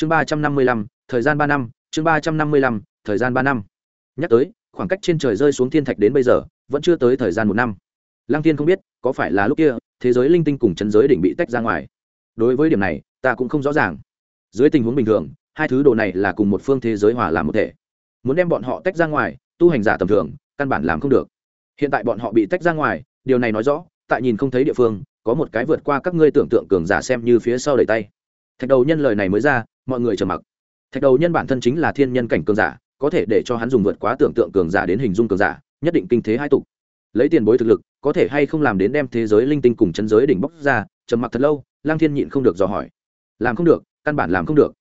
chương ba trăm năm mươi lăm, thời gian ba năm, chương ba trăm năm mươi lăm, thời gian ba năm. Nhắc tới, khoảng cách trên trời rơi xuống thiên thạch đến bây giờ, vẫn chưa tới thời gian một năm. Lăng tiên không biết, có phải là lúc kia, thế giới linh tinh cùng chân giới đỉnh bị tách ra ngoài. Đối với điểm này, ta cũng không rõ ràng. Dưới tình huống bình thường, hai thứ đồ này là cùng một phương thế giới hòa làm một thể. Muốn đem bọn họ tách ra ngoài, tu hành giả tầm thường, căn bản làm không được. Hiện tại bọn họ bị tách ra ngoài, điều này nói rõ, tại nhìn không thấy địa phương, có một cái vượt qua các ngươi tưởng tượng cường giả xem như phía sau đầy tay. Thạch đầu nhân lời này mới ra mọi người trầm mặc. Thạch đầu nhân bản thân chính là thiên nhân cảnh cường giả, có thể để cho hắn dùng vượt quá tưởng tượng cường giả đến hình dung cường giả, nhất định kinh thế hai tục. Lấy tiền bối thực lực, có thể hay không làm đến đem thế giới linh tinh cùng chân giới đỉnh bốc ra, trầm mặc thật lâu, lang thiên nhịn không được dò hỏi. Làm không được, căn bản làm không được.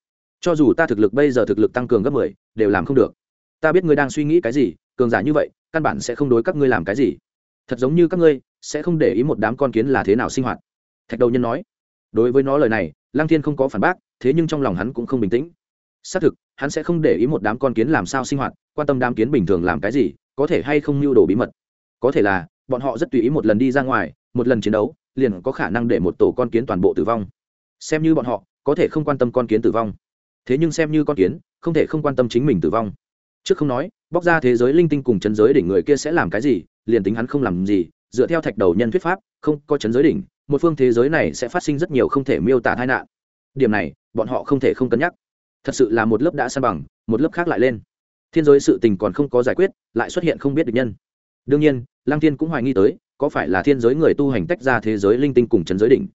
Cho dù ta thực lực bây giờ thực lực tăng cường gấp mười, đều làm không được. Ta biết ngươi đang suy nghĩ cái gì, cường giả như vậy, căn bản sẽ không đối các ngươi làm cái gì. Thật giống như các ngươi, sẽ không để ý một đám con kiến là thế nào sinh hoạt. Thạch đầu nhân nói. Đối với nó lời này, lang thiên không có phản bác thế nhưng trong lòng hắn cũng không bình tĩnh. Xác thực, hắn sẽ không để ý một đám con kiến làm sao sinh hoạt, quan tâm đám kiến bình thường làm cái gì, có thể hay không mưu đồ bí mật. Có thể là, bọn họ rất tùy ý một lần đi ra ngoài, một lần chiến đấu, liền có khả năng để một tổ con kiến toàn bộ tử vong. Xem như bọn họ, có thể không quan tâm con kiến tử vong. Thế nhưng xem như con kiến, không thể không quan tâm chính mình tử vong. Trước không nói, bóc ra thế giới linh tinh cùng chấn giới đỉnh người kia sẽ làm cái gì, liền tính hắn không làm gì, dựa theo thạch đầu nhân thuyết pháp, không có chấn giới đỉnh, một phương thế giới này sẽ phát sinh rất nhiều không thể miêu tả tai nạn điểm này, bọn họ không thể không cân nhắc. Thật sự là một lớp đã san bằng, một lớp khác lại lên. Thiên giới sự tình còn không có giải quyết, lại xuất hiện không biết được nhân. Đương nhiên, lăng thiên cũng hoài nghi tới, có phải là thiên giới người tu hành tách ra thế giới linh tinh cùng chấn giới đỉnh.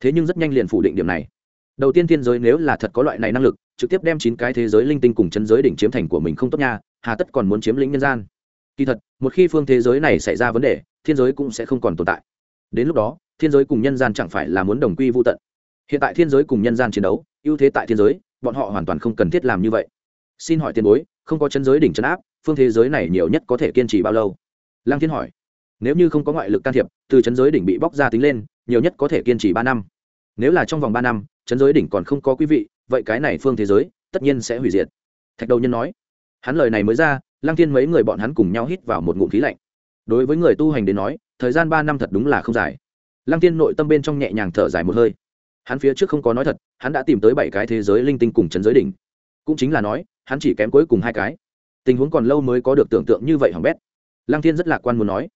Thế nhưng rất nhanh liền phủ định điểm này. Đầu tiên thiên giới nếu là thật có loại này năng lực, trực tiếp đem chín cái thế giới linh tinh cùng chấn giới đỉnh chiếm thành của mình không tốt nha, hà tất còn muốn chiếm lĩnh nhân gian. Kỳ thật, một khi phương thế giới này xảy ra vấn đề, thiên giới cũng sẽ không còn tồn tại. Đến lúc đó, thiên giới cùng nhân gian chẳng phải là muốn đồng quy vô tận hiện tại thiên giới cùng nhân gian chiến đấu, ưu thế tại thiên giới, bọn họ hoàn toàn không cần thiết làm như vậy. Xin hỏi tiền bối, không có chân giới đỉnh chân áp, phương thế giới này nhiều nhất có thể kiên trì bao lâu? Lăng thiên hỏi. Nếu như không có ngoại lực can thiệp, từ chân giới đỉnh bị bóc ra tính lên, nhiều nhất có thể kiên trì ba năm. Nếu là trong vòng ba năm, chân giới đỉnh còn không có quý vị, vậy cái này phương thế giới, tất nhiên sẽ hủy diệt. Thạch đầu nhân nói. Hắn lời này mới ra, lăng thiên mấy người bọn hắn cùng nhau hít vào một ngụm khí lạnh. Đối với người tu hành đến nói, thời gian ba năm thật đúng là không dài. Lăng thiên nội tâm bên trong nhẹ nhàng thở dài một hơi hắn phía trước không có nói thật, hắn đã tìm tới bảy cái thế giới linh tinh cùng chấn giới đỉnh. Cũng chính là nói, hắn chỉ kém cuối cùng hai cái. Tình huống còn lâu mới có được tưởng tượng như vậy hỏng bét. Lăng thiên rất lạc quan muốn nói,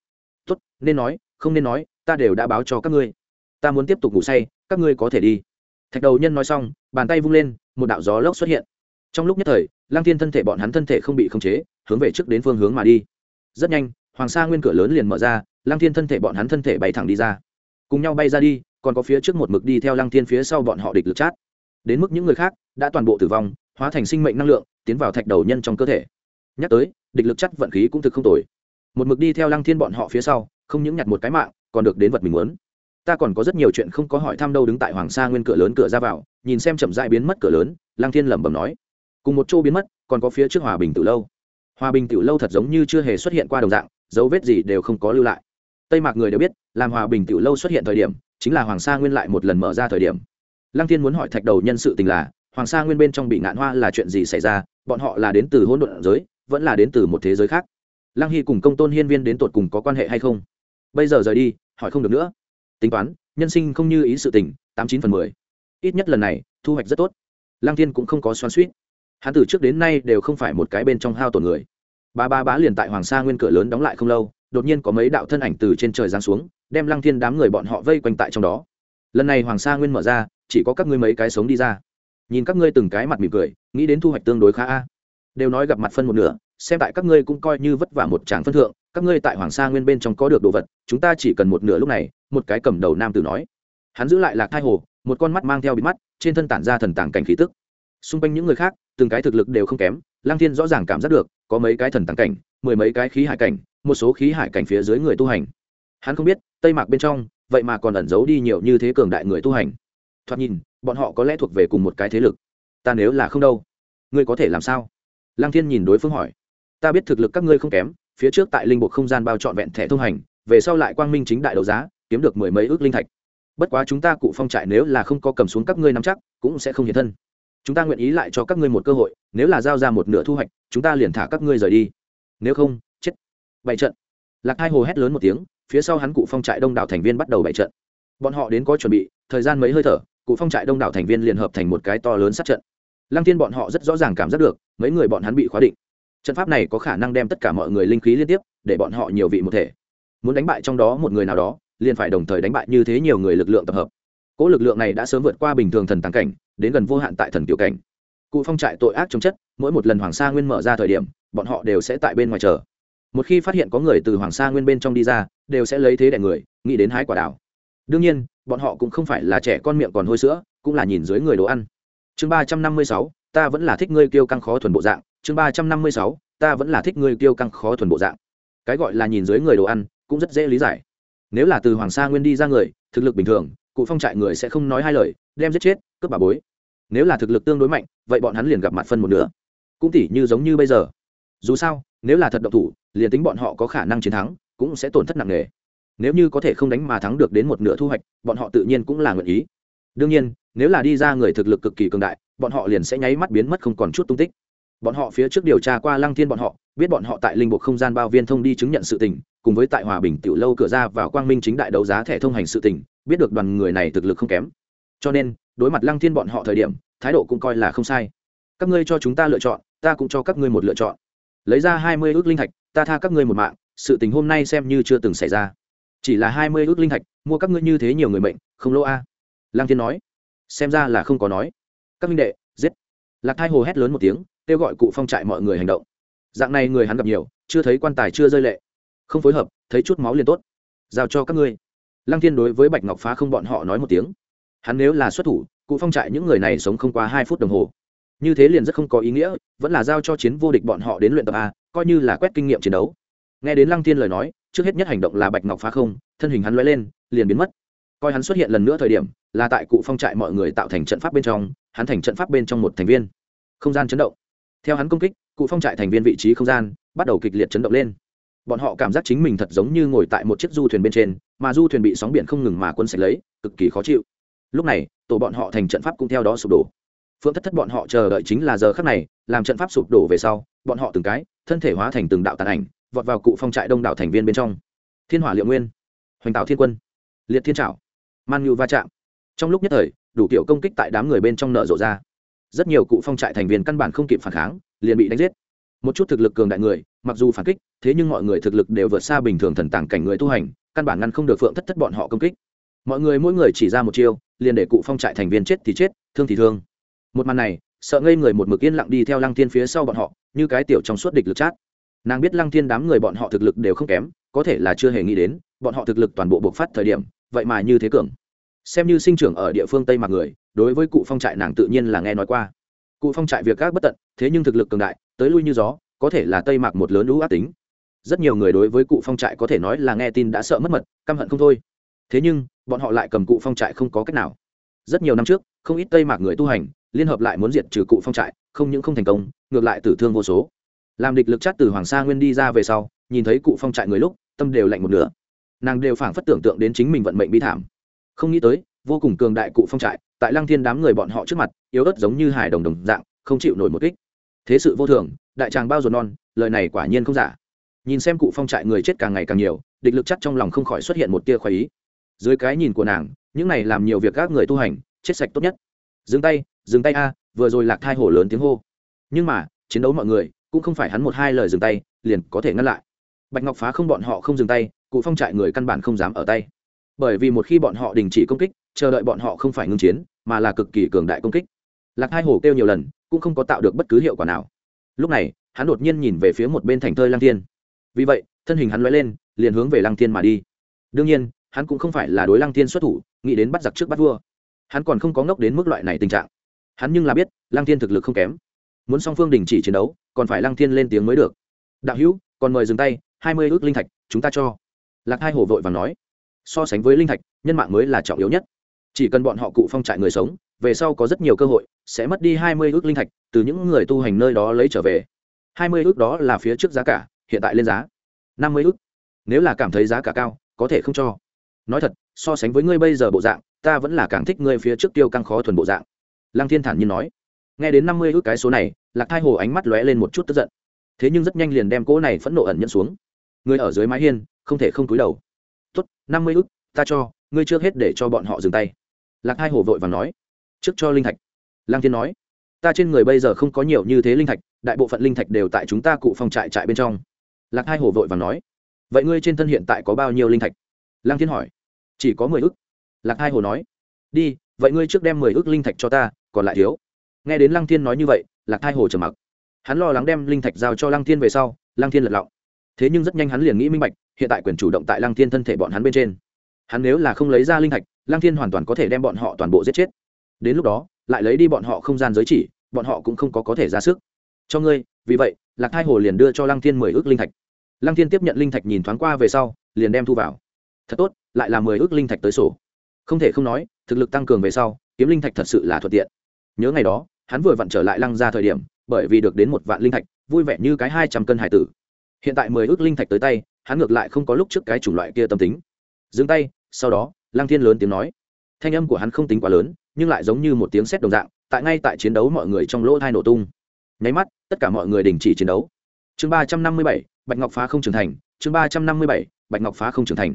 tốt, nên nói, không nên nói, ta đều đã báo cho các ngươi. Ta muốn tiếp tục ngủ say, các ngươi có thể đi. Thạch đầu nhân nói xong, bàn tay vung lên, một đạo gió lốc xuất hiện. Trong lúc nhất thời, lăng thiên thân thể bọn hắn thân thể không bị khống chế, hướng về trước đến phương hướng mà đi. Rất nhanh, hoàng sa nguyên cửa lớn liền mở ra, lăng thiên thân thể bọn hắn thân thể bay thẳng đi ra. Cùng nhau bay ra đi còn có phía trước một mực đi theo lăng thiên phía sau bọn họ địch lực chát. Đến mức những người khác đã toàn bộ tử vong, hóa thành sinh mệnh năng lượng, tiến vào thạch đầu nhân trong cơ thể. Nhắc tới, địch lực chắt vận khí cũng thực không tồi. Một mực đi theo lăng thiên bọn họ phía sau, không những nhặt một cái mạng, còn được đến vật mình muốn. Ta còn có rất nhiều chuyện không có hỏi thăm đâu, đứng tại hoàng sa nguyên cửa lớn cửa ra vào, nhìn xem chậm dại biến mất cửa lớn, lăng thiên lẩm bẩm nói. Cùng một chỗ biến mất, còn có phía trước hòa bình từ lâu. Hòa bình tiểu lâu thật giống như chưa hề xuất hiện qua đồng dạng, dấu vết gì đều không có lưu lại. Tây mạc người đều biết, làm hòa bình tiểu lâu xuất hiện thời điểm chính là hoàng sa nguyên lại một lần mở ra thời điểm. Lăng thiên muốn hỏi thạch đầu nhân sự tình là, hoàng sa nguyên bên trong bị ngạn hoa là chuyện gì xảy ra, bọn họ là đến từ hỗn độn giới, vẫn là đến từ một thế giới khác. Lăng hy cùng công tôn hiên viên đến tột cùng có quan hệ hay không? Bây giờ rời đi, hỏi không được nữa. Tính toán, nhân sinh không như ý sự tình, tám chín phần mười. Ít nhất lần này, thu hoạch rất tốt. Lăng thiên cũng không có xoan suýt hắn từ trước đến nay đều không phải một cái bên trong hao tổn người. Ba ba bá liền tại hoàng sa nguyên cửa lớn đóng lại không lâu, đột nhiên có mấy đạo thân ảnh từ trên trời giáng xuống đem lăng thiên đám người bọn họ vây quanh tại trong đó. Lần này hoàng sa nguyên mở ra, chỉ có các ngươi mấy cái sống đi ra. Nhìn các ngươi từng cái mặt mỉm cười, nghĩ đến thu hoạch tương đối khá a. Đều nói gặp mặt phân một nửa, xem tại các ngươi cũng coi như vất vả một tràng phân thượng, các ngươi tại hoàng sa nguyên bên trong có được đồ vật, chúng ta chỉ cần một nửa lúc này, một cái cầm đầu nam tử nói. Hắn giữ lại lạc thai hồ, một con mắt mang theo bị mắt, trên thân tản ra thần tàng cảnh khí tức. Xung quanh những người khác, từng cái thực lực đều không kém lang thiên rõ ràng cảm giác được, có mấy cái thần tàng cảnh, mười mấy cái khí hải cảnh, một số khí hải cảnh phía dưới người tu hành hắn không biết, tây mạc bên trong, vậy mà còn ẩn giấu đi nhiều như thế cường đại người tu hành. Thoạt nhìn, bọn họ có lẽ thuộc về cùng một cái thế lực. Ta nếu là không đâu, ngươi có thể làm sao? Lăng thiên nhìn đối phương hỏi. Ta biết thực lực các ngươi không kém, phía trước tại linh bộ không gian bao trọn vẹn thẻ thông hành, về sau lại quang minh chính đại đấu giá, kiếm được mười mấy ước linh thạch. Bất quá chúng ta cụ phong trại nếu là không có cầm xuống các ngươi nắm chắc, cũng sẽ không hiện thân. Chúng ta nguyện ý lại cho các ngươi một cơ hội, nếu là giao ra một nửa thu hoạch, chúng ta liền thả các ngươi rời đi. Nếu không, chết. Bảy trận. Lạc hai hồ hét lớn một tiếng phía sau hắn cụ phong trại đông đảo thành viên bắt đầu bảy trận. Bọn họ đến có chuẩn bị, thời gian mấy hơi thở, cụ phong trại đông đảo thành viên liền hợp thành một cái to lớn sát trận. Lăng thiên bọn họ rất rõ ràng cảm giác được, mấy người bọn hắn bị khóa định. Trận pháp này có khả năng đem tất cả mọi người linh khí liên tiếp, để bọn họ nhiều vị một thể. Muốn đánh bại trong đó một người nào đó, liền phải đồng thời đánh bại như thế nhiều người lực lượng tập hợp. Cỗ lực lượng này đã sớm vượt qua bình thường thần tàng cảnh, đến gần vô hạn tại thần tiểu cảnh. Cụ phong trại tội ác chống chất, mỗi một lần hoàng sa nguyên mở ra thời điểm, bọn họ đều sẽ tại bên ngoài chờ một khi phát hiện có người từ hoàng sa nguyên bên trong đi ra, đều sẽ lấy thế đẻ người, nghĩ đến hái quả đảo đương nhiên, bọn họ cũng không phải là trẻ con miệng còn hôi sữa, cũng là nhìn dưới người đồ ăn. Chương ba trăm năm mươi sáu, ta vẫn là thích ngươi kêu căng khó thuần bộ dạng. Chương ba trăm năm mươi sáu, ta vẫn là thích ngươi kêu căng khó thuần bộ dạng. Cái gọi là nhìn dưới người đồ ăn, cũng rất dễ lý giải. Nếu là từ hoàng sa nguyên đi ra người, thực lực bình thường, cụ phong trại người sẽ không nói hai lời, đem giết chết, cướp bà bối. Nếu là thực lực tương đối mạnh, vậy bọn hắn liền gặp mặt phân một nửa. Cũng tỉ như giống như bây giờ. Dù sao, nếu là thật độc thủ liền tính bọn họ có khả năng chiến thắng, cũng sẽ tổn thất nặng nề. Nếu như có thể không đánh mà thắng được đến một nửa thu hoạch, bọn họ tự nhiên cũng là nguyện ý. Đương nhiên, nếu là đi ra người thực lực cực kỳ cường đại, bọn họ liền sẽ nháy mắt biến mất không còn chút tung tích. Bọn họ phía trước điều tra qua lăng thiên bọn họ, biết bọn họ tại linh mục không gian bao viên thông đi chứng nhận sự tình, cùng với tại hòa bình tiểu lâu cửa ra vào quang minh chính đại đấu giá thẻ thông hành sự tình, biết được đoàn người này thực lực không kém. Cho nên, đối mặt lăng thiên bọn họ thời điểm, thái độ cũng coi là không sai. Các ngươi cho chúng ta lựa chọn, ta cũng cho các ngươi một lựa chọn. Lấy ra hai mươi ước linh thạch ta tha các ngươi một mạng, sự tình hôm nay xem như chưa từng xảy ra. Chỉ là hai mươi ước linh thạch, mua các ngươi như thế nhiều người mệnh, không lỗ a. Lang thiên nói. Xem ra là không có nói. Các minh đệ, giết. Lạc thai hồ hét lớn một tiếng, kêu gọi cụ phong trại mọi người hành động. Dạng này người hắn gặp nhiều, chưa thấy quan tài chưa rơi lệ. Không phối hợp, thấy chút máu liền tốt. Giao cho các ngươi. Lăng thiên đối với bạch ngọc phá không bọn họ nói một tiếng. Hắn nếu là xuất thủ, cụ phong trại những người này sống không qua hai phút đồng hồ. Như thế liền rất không có ý nghĩa, vẫn là giao cho chiến vô địch bọn họ đến luyện tập a coi như là quét kinh nghiệm chiến đấu. Nghe đến lăng thiên lời nói, trước hết nhất hành động là bạch ngọc phá không, thân hình hắn l lên, liền biến mất. Coi hắn xuất hiện lần nữa thời điểm, là tại cụ phong trại mọi người tạo thành trận pháp bên trong, hắn thành trận pháp bên trong một thành viên. Không gian chấn động. Theo hắn công kích, cụ phong trại thành viên vị trí không gian bắt đầu kịch liệt chấn động lên. Bọn họ cảm giác chính mình thật giống như ngồi tại một chiếc du thuyền bên trên, mà du thuyền bị sóng biển không ngừng mà quân sạch lấy, cực kỳ khó chịu. Lúc này, tổ bọn họ thành trận pháp cũng theo đó sụp đổ phượng thất thất bọn họ chờ đợi chính là giờ khắc này, làm trận pháp sụp đổ về sau, bọn họ từng cái, thân thể hóa thành từng đạo tàn ảnh, vọt vào cụ phong trại đông đảo thành viên bên trong. Thiên hỏa liệu nguyên, hoành tạo thiên quân, liệt thiên trảo, man nhu va chạm. Trong lúc nhất thời, đủ kiểu công kích tại đám người bên trong nợ rộ ra. Rất nhiều cụ phong trại thành viên căn bản không kịp phản kháng, liền bị đánh giết. Một chút thực lực cường đại người, mặc dù phản kích, thế nhưng mọi người thực lực đều vượt xa bình thường thần tàng cảnh người tu hành, căn bản ngăn không được phượng thất thất bọn họ công kích. Mọi người mỗi người chỉ ra một chiêu, liền để cụ phong trại thành viên chết thì chết, thương thì thương một màn này, sợ ngây người một mực yên lặng đi theo lăng thiên phía sau bọn họ, như cái tiểu trong suốt địch lực chát. Nàng biết lăng thiên đám người bọn họ thực lực đều không kém, có thể là chưa hề nghĩ đến, bọn họ thực lực toàn bộ bộc phát thời điểm, vậy mà như thế cường. Xem như sinh trưởng ở địa phương tây Mặc người, đối với cụ phong trại nàng tự nhiên là nghe nói qua. Cụ phong trại việc các bất tận, thế nhưng thực lực cường đại, tới lui như gió, có thể là tây Mặc một lớn lũ ác tính. Rất nhiều người đối với cụ phong trại có thể nói là nghe tin đã sợ mất mật, căm hận không thôi. Thế nhưng, bọn họ lại cầm cụ phong trại không có cách nào. Rất nhiều năm trước, không ít tây mạc người tu hành liên hợp lại muốn diệt trừ cụ phong trại, không những không thành công, ngược lại tử thương vô số. Làm địch lực chắt từ hoàng sa nguyên đi ra về sau, nhìn thấy cụ phong trại người lúc, tâm đều lạnh một nửa. Nàng đều phảng phất tưởng tượng đến chính mình vận mệnh bi thảm. Không nghĩ tới, vô cùng cường đại cụ phong trại, tại lăng thiên đám người bọn họ trước mặt, yếu ớt giống như hải đồng đồng dạng, không chịu nổi một kích. Thế sự vô thường, đại tràng bao ruột non, lời này quả nhiên không giả. Nhìn xem cụ phong trại người chết càng ngày càng nhiều, địch lực chắc trong lòng không khỏi xuất hiện một tia khoái ý. Dưới cái nhìn của nàng, những này làm nhiều việc các người tu hành, chết sạch tốt nhất dừng tay dừng tay a, vừa rồi lạc thai hổ lớn tiếng hô. Nhưng mà, chiến đấu mọi người, cũng không phải hắn một hai lời dừng tay, liền có thể ngăn lại. Bạch ngọc phá không bọn họ không dừng tay, cụ phong trại người căn bản không dám ở tay. Bởi vì một khi bọn họ đình chỉ công kích, chờ đợi bọn họ không phải ngưng chiến, mà là cực kỳ cường đại công kích. Lạc hai hổ kêu nhiều lần, cũng không có tạo được bất cứ hiệu quả nào. Lúc này, hắn đột nhiên nhìn về phía một bên thành thơi lăng thiên. Vì vậy, thân hình hắn lóe lên, liền hướng về lăng thiên mà đi. Đương nhiên, hắn cũng không phải là đối lăng thiên xuất thủ, nghĩ đến bắt giặc trước bắt vua hắn còn không có ngốc đến mức loại này tình trạng. Hắn nhưng là biết, lăng thiên thực lực không kém. Muốn song phương đình chỉ chiến đấu, còn phải lăng thiên lên tiếng mới được. Đạo hữu, còn mời dừng tay, hai mươi ước linh thạch, chúng ta cho. Lạc hai hồ vội và nói. So sánh với linh thạch, nhân mạng mới là trọng yếu nhất. Chỉ cần bọn họ cụ phong trại người sống, về sau có rất nhiều cơ hội, sẽ mất đi hai mươi ước linh thạch, từ những người tu hành nơi đó lấy trở về. Hai mươi ước đó là phía trước giá cả, hiện tại lên giá. Năm mươi ước. Nếu là cảm thấy giá cả cao, có thể không cho nói thật, so sánh với ngươi bây giờ bộ dạng, ta vẫn là càng thích ngươi phía trước tiêu căng khó thuần bộ dạng. Lăng thiên thản nhiên nói. Nghe đến năm mươi ước cái số này, lạc thai hồ ánh mắt lóe lên một chút tức giận. Thế nhưng rất nhanh liền đem cỗ này phẫn nộ ẩn nhận xuống. Người ở dưới mái hiên, không thể không túi đầu. Tốt, năm mươi ước, ta cho, ngươi trước hết để cho bọn họ dừng tay. Lạc hai hồ vội và nói. Trước cho linh thạch. Lang thiên nói. Ta trên người bây giờ không có nhiều như thế linh thạch, đại bộ phận linh thạch đều tại chúng ta cụ phong trại trại bên trong. Lạc hai hồ vội và nói. Vậy ngươi trên thân hiện tại có bao nhiêu linh thạch? Lăng thiên hỏi chỉ có mười ức. Lạc hai hồ nói, đi, vậy ngươi trước đem mười ức linh thạch cho ta, còn lại thiếu. Nghe đến lăng thiên nói như vậy, lạc hai hồ trầm mặc. Hắn lo lắng đem linh thạch giao cho lăng thiên về sau, lăng thiên lật lọng. Thế nhưng rất nhanh hắn liền nghĩ minh bạch, hiện tại quyền chủ động tại lăng thiên thân thể bọn hắn bên trên. Hắn nếu là không lấy ra linh thạch, lăng thiên hoàn toàn có thể đem bọn họ toàn bộ giết chết. Đến lúc đó, lại lấy đi bọn họ không gian giới chỉ, bọn họ cũng không có có thể ra sức. Cho ngươi, vì vậy, lạc hai hồ liền đưa cho lăng thiên mười ước linh thạch. Lăng thiên tiếp nhận linh thạch nhìn thoáng qua về sau, liền đem thu vào. Thật tốt lại là mười ước linh thạch tới sổ. Không thể không nói, thực lực tăng cường về sau, kiếm linh thạch thật sự là thuận tiện. Nhớ ngày đó, hắn vừa vặn trở lại lăng ra thời điểm, bởi vì được đến một vạn linh thạch, vui vẻ như cái hai trăm cân hải tử. Hiện tại mười ước linh thạch tới tay, hắn ngược lại không có lúc trước cái chủng loại kia tâm tính. Dừng tay, sau đó, lăng thiên lớn tiếng nói. Thanh âm của hắn không tính quá lớn, nhưng lại giống như một tiếng sét đồng dạng, tại ngay tại chiến đấu mọi người trong lỗ thai nổ tung. Nháy mắt, tất cả mọi người đình chỉ chiến đấu. Chương ba trăm năm mươi bảy, bạch ngọc phá không trưởng thành, chương ba trăm năm mươi bảy, bạch ngọc phá không trưởng thành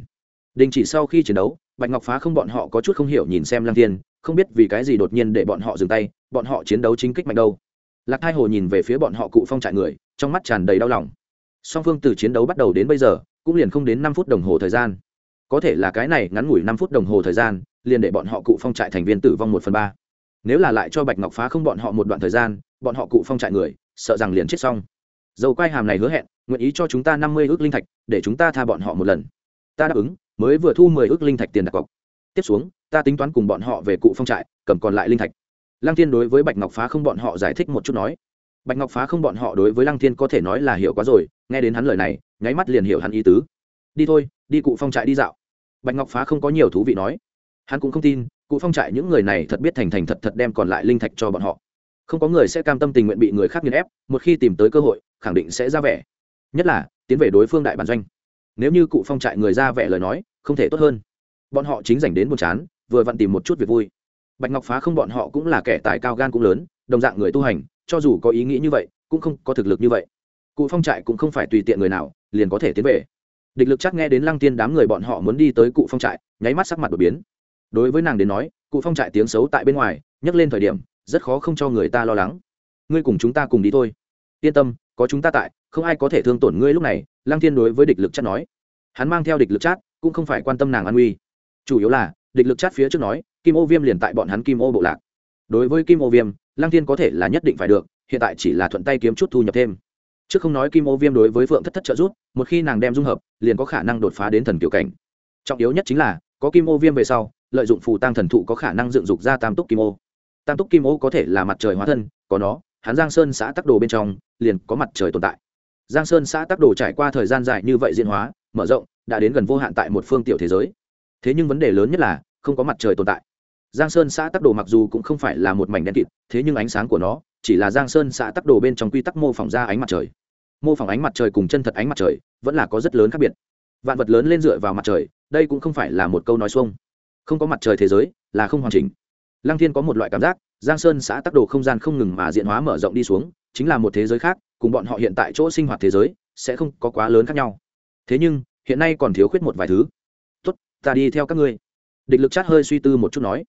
đình chỉ sau khi chiến đấu, bạch ngọc phá không bọn họ có chút không hiểu nhìn xem lăng thiên, không biết vì cái gì đột nhiên để bọn họ dừng tay, bọn họ chiến đấu chính kích mạnh đâu. Lạc thai hồ nhìn về phía bọn họ cụ phong trại người, trong mắt tràn đầy đau lòng. Song phương từ chiến đấu bắt đầu đến bây giờ, cũng liền không đến năm phút đồng hồ thời gian. Có thể là cái này ngắn ngủi năm phút đồng hồ thời gian, liền để bọn họ cụ phong trại thành viên tử vong một phần ba. Nếu là lại cho bạch ngọc phá không bọn họ một đoạn thời gian, bọn họ cụ phong trại người, sợ rằng liền chết xong. Dầu quai hàm này hứa hẹn, nguyện ý cho chúng ta năm mươi ước linh thạch, để chúng ta tha bọn họ một lần. Ta đáp ứng mới vừa thu mười ước linh thạch tiền đặt cọc. Tiếp xuống, ta tính toán cùng bọn họ về cụ phong trại, cầm còn lại linh thạch. Lăng thiên đối với bạch ngọc phá không bọn họ giải thích một chút nói. Bạch ngọc phá không bọn họ đối với lăng thiên có thể nói là hiểu quá rồi, nghe đến hắn lời này, nháy mắt liền hiểu hắn ý tứ. Đi thôi, đi cụ phong trại đi dạo. Bạch ngọc phá không có nhiều thú vị nói. Hắn cũng không tin, cụ phong trại những người này thật biết thành thành thật thật đem còn lại linh thạch cho bọn họ. Không có người sẽ cam tâm tình nguyện bị người khác nghiền ép, một khi tìm tới cơ hội, khẳng định sẽ ra vẻ. Nhất là, tiến về đối phương đại bản doanh nếu như cụ phong trại người ra vẻ lời nói, không thể tốt hơn. Bọn họ chính dành đến buồn chán, vừa vặn tìm một chút việc vui. Bạch ngọc phá không bọn họ cũng là kẻ tài cao gan cũng lớn, đồng dạng người tu hành, cho dù có ý nghĩ như vậy, cũng không có thực lực như vậy. Cụ phong trại cũng không phải tùy tiện người nào, liền có thể tiến về. Địch lực chắc nghe đến lăng tiên đám người bọn họ muốn đi tới cụ phong trại, nháy mắt sắc mặt đột biến. Đối với nàng đến nói, cụ phong trại tiếng xấu tại bên ngoài, nhắc lên thời điểm, rất khó không cho người ta lo lắng. Ngươi cùng chúng ta cùng đi thôi. Yên tâm có chúng ta tại, không ai có thể thương tổn ngươi lúc này, lăng thiên đối với địch lực Chát nói. Hắn mang theo địch lực chát, cũng không phải quan tâm nàng an nguy. Chủ yếu là, địch lực chát phía trước nói, kim ô viêm liền tại bọn hắn kim ô bộ lạc. Đối với kim ô viêm, lăng thiên có thể là nhất định phải được, hiện tại chỉ là thuận tay kiếm chút thu nhập thêm. Chứ không nói kim ô viêm đối với phượng thất thất trợ rút một khi nàng đem dung hợp, liền có khả năng đột phá đến thần kiểu cảnh. Trọng yếu nhất chính là, có kim ô viêm về sau, lợi dụng phù tăng thần thụ có khả năng dựng dục ra tam túc kim ô. Tam túc kim ô có thể là mặt trời hóa thân, có nó hắn giang sơn xã tắc đồ bên trong, liền có mặt trời tồn tại. Giang sơn xã tắc đồ trải qua thời gian dài như vậy diễn hóa, mở rộng, đã đến gần vô hạn tại một phương tiểu thế giới. Thế nhưng vấn đề lớn nhất là, không có mặt trời tồn tại. Giang sơn xã tắc đồ mặc dù cũng không phải là một mảnh đen kịt, thế nhưng ánh sáng của nó chỉ là giang sơn xã tắc đồ bên trong quy tắc mô phỏng ra ánh mặt trời. Mô phỏng ánh mặt trời cùng chân thật ánh mặt trời vẫn là có rất lớn khác biệt. Vạn vật lớn lên dựa vào mặt trời, đây cũng không phải là một câu nói xuông. Không có mặt trời thế giới là không hoàn chỉnh lăng thiên có một loại cảm giác, giang sơn xã tắc đồ không gian không ngừng mà diện hóa mở rộng đi xuống, chính là một thế giới khác, cùng bọn họ hiện tại chỗ sinh hoạt thế giới, sẽ không có quá lớn khác nhau. Thế nhưng, hiện nay còn thiếu khuyết một vài thứ. Tốt, ta đi theo các ngươi. Địch lực chát hơi suy tư một chút nói.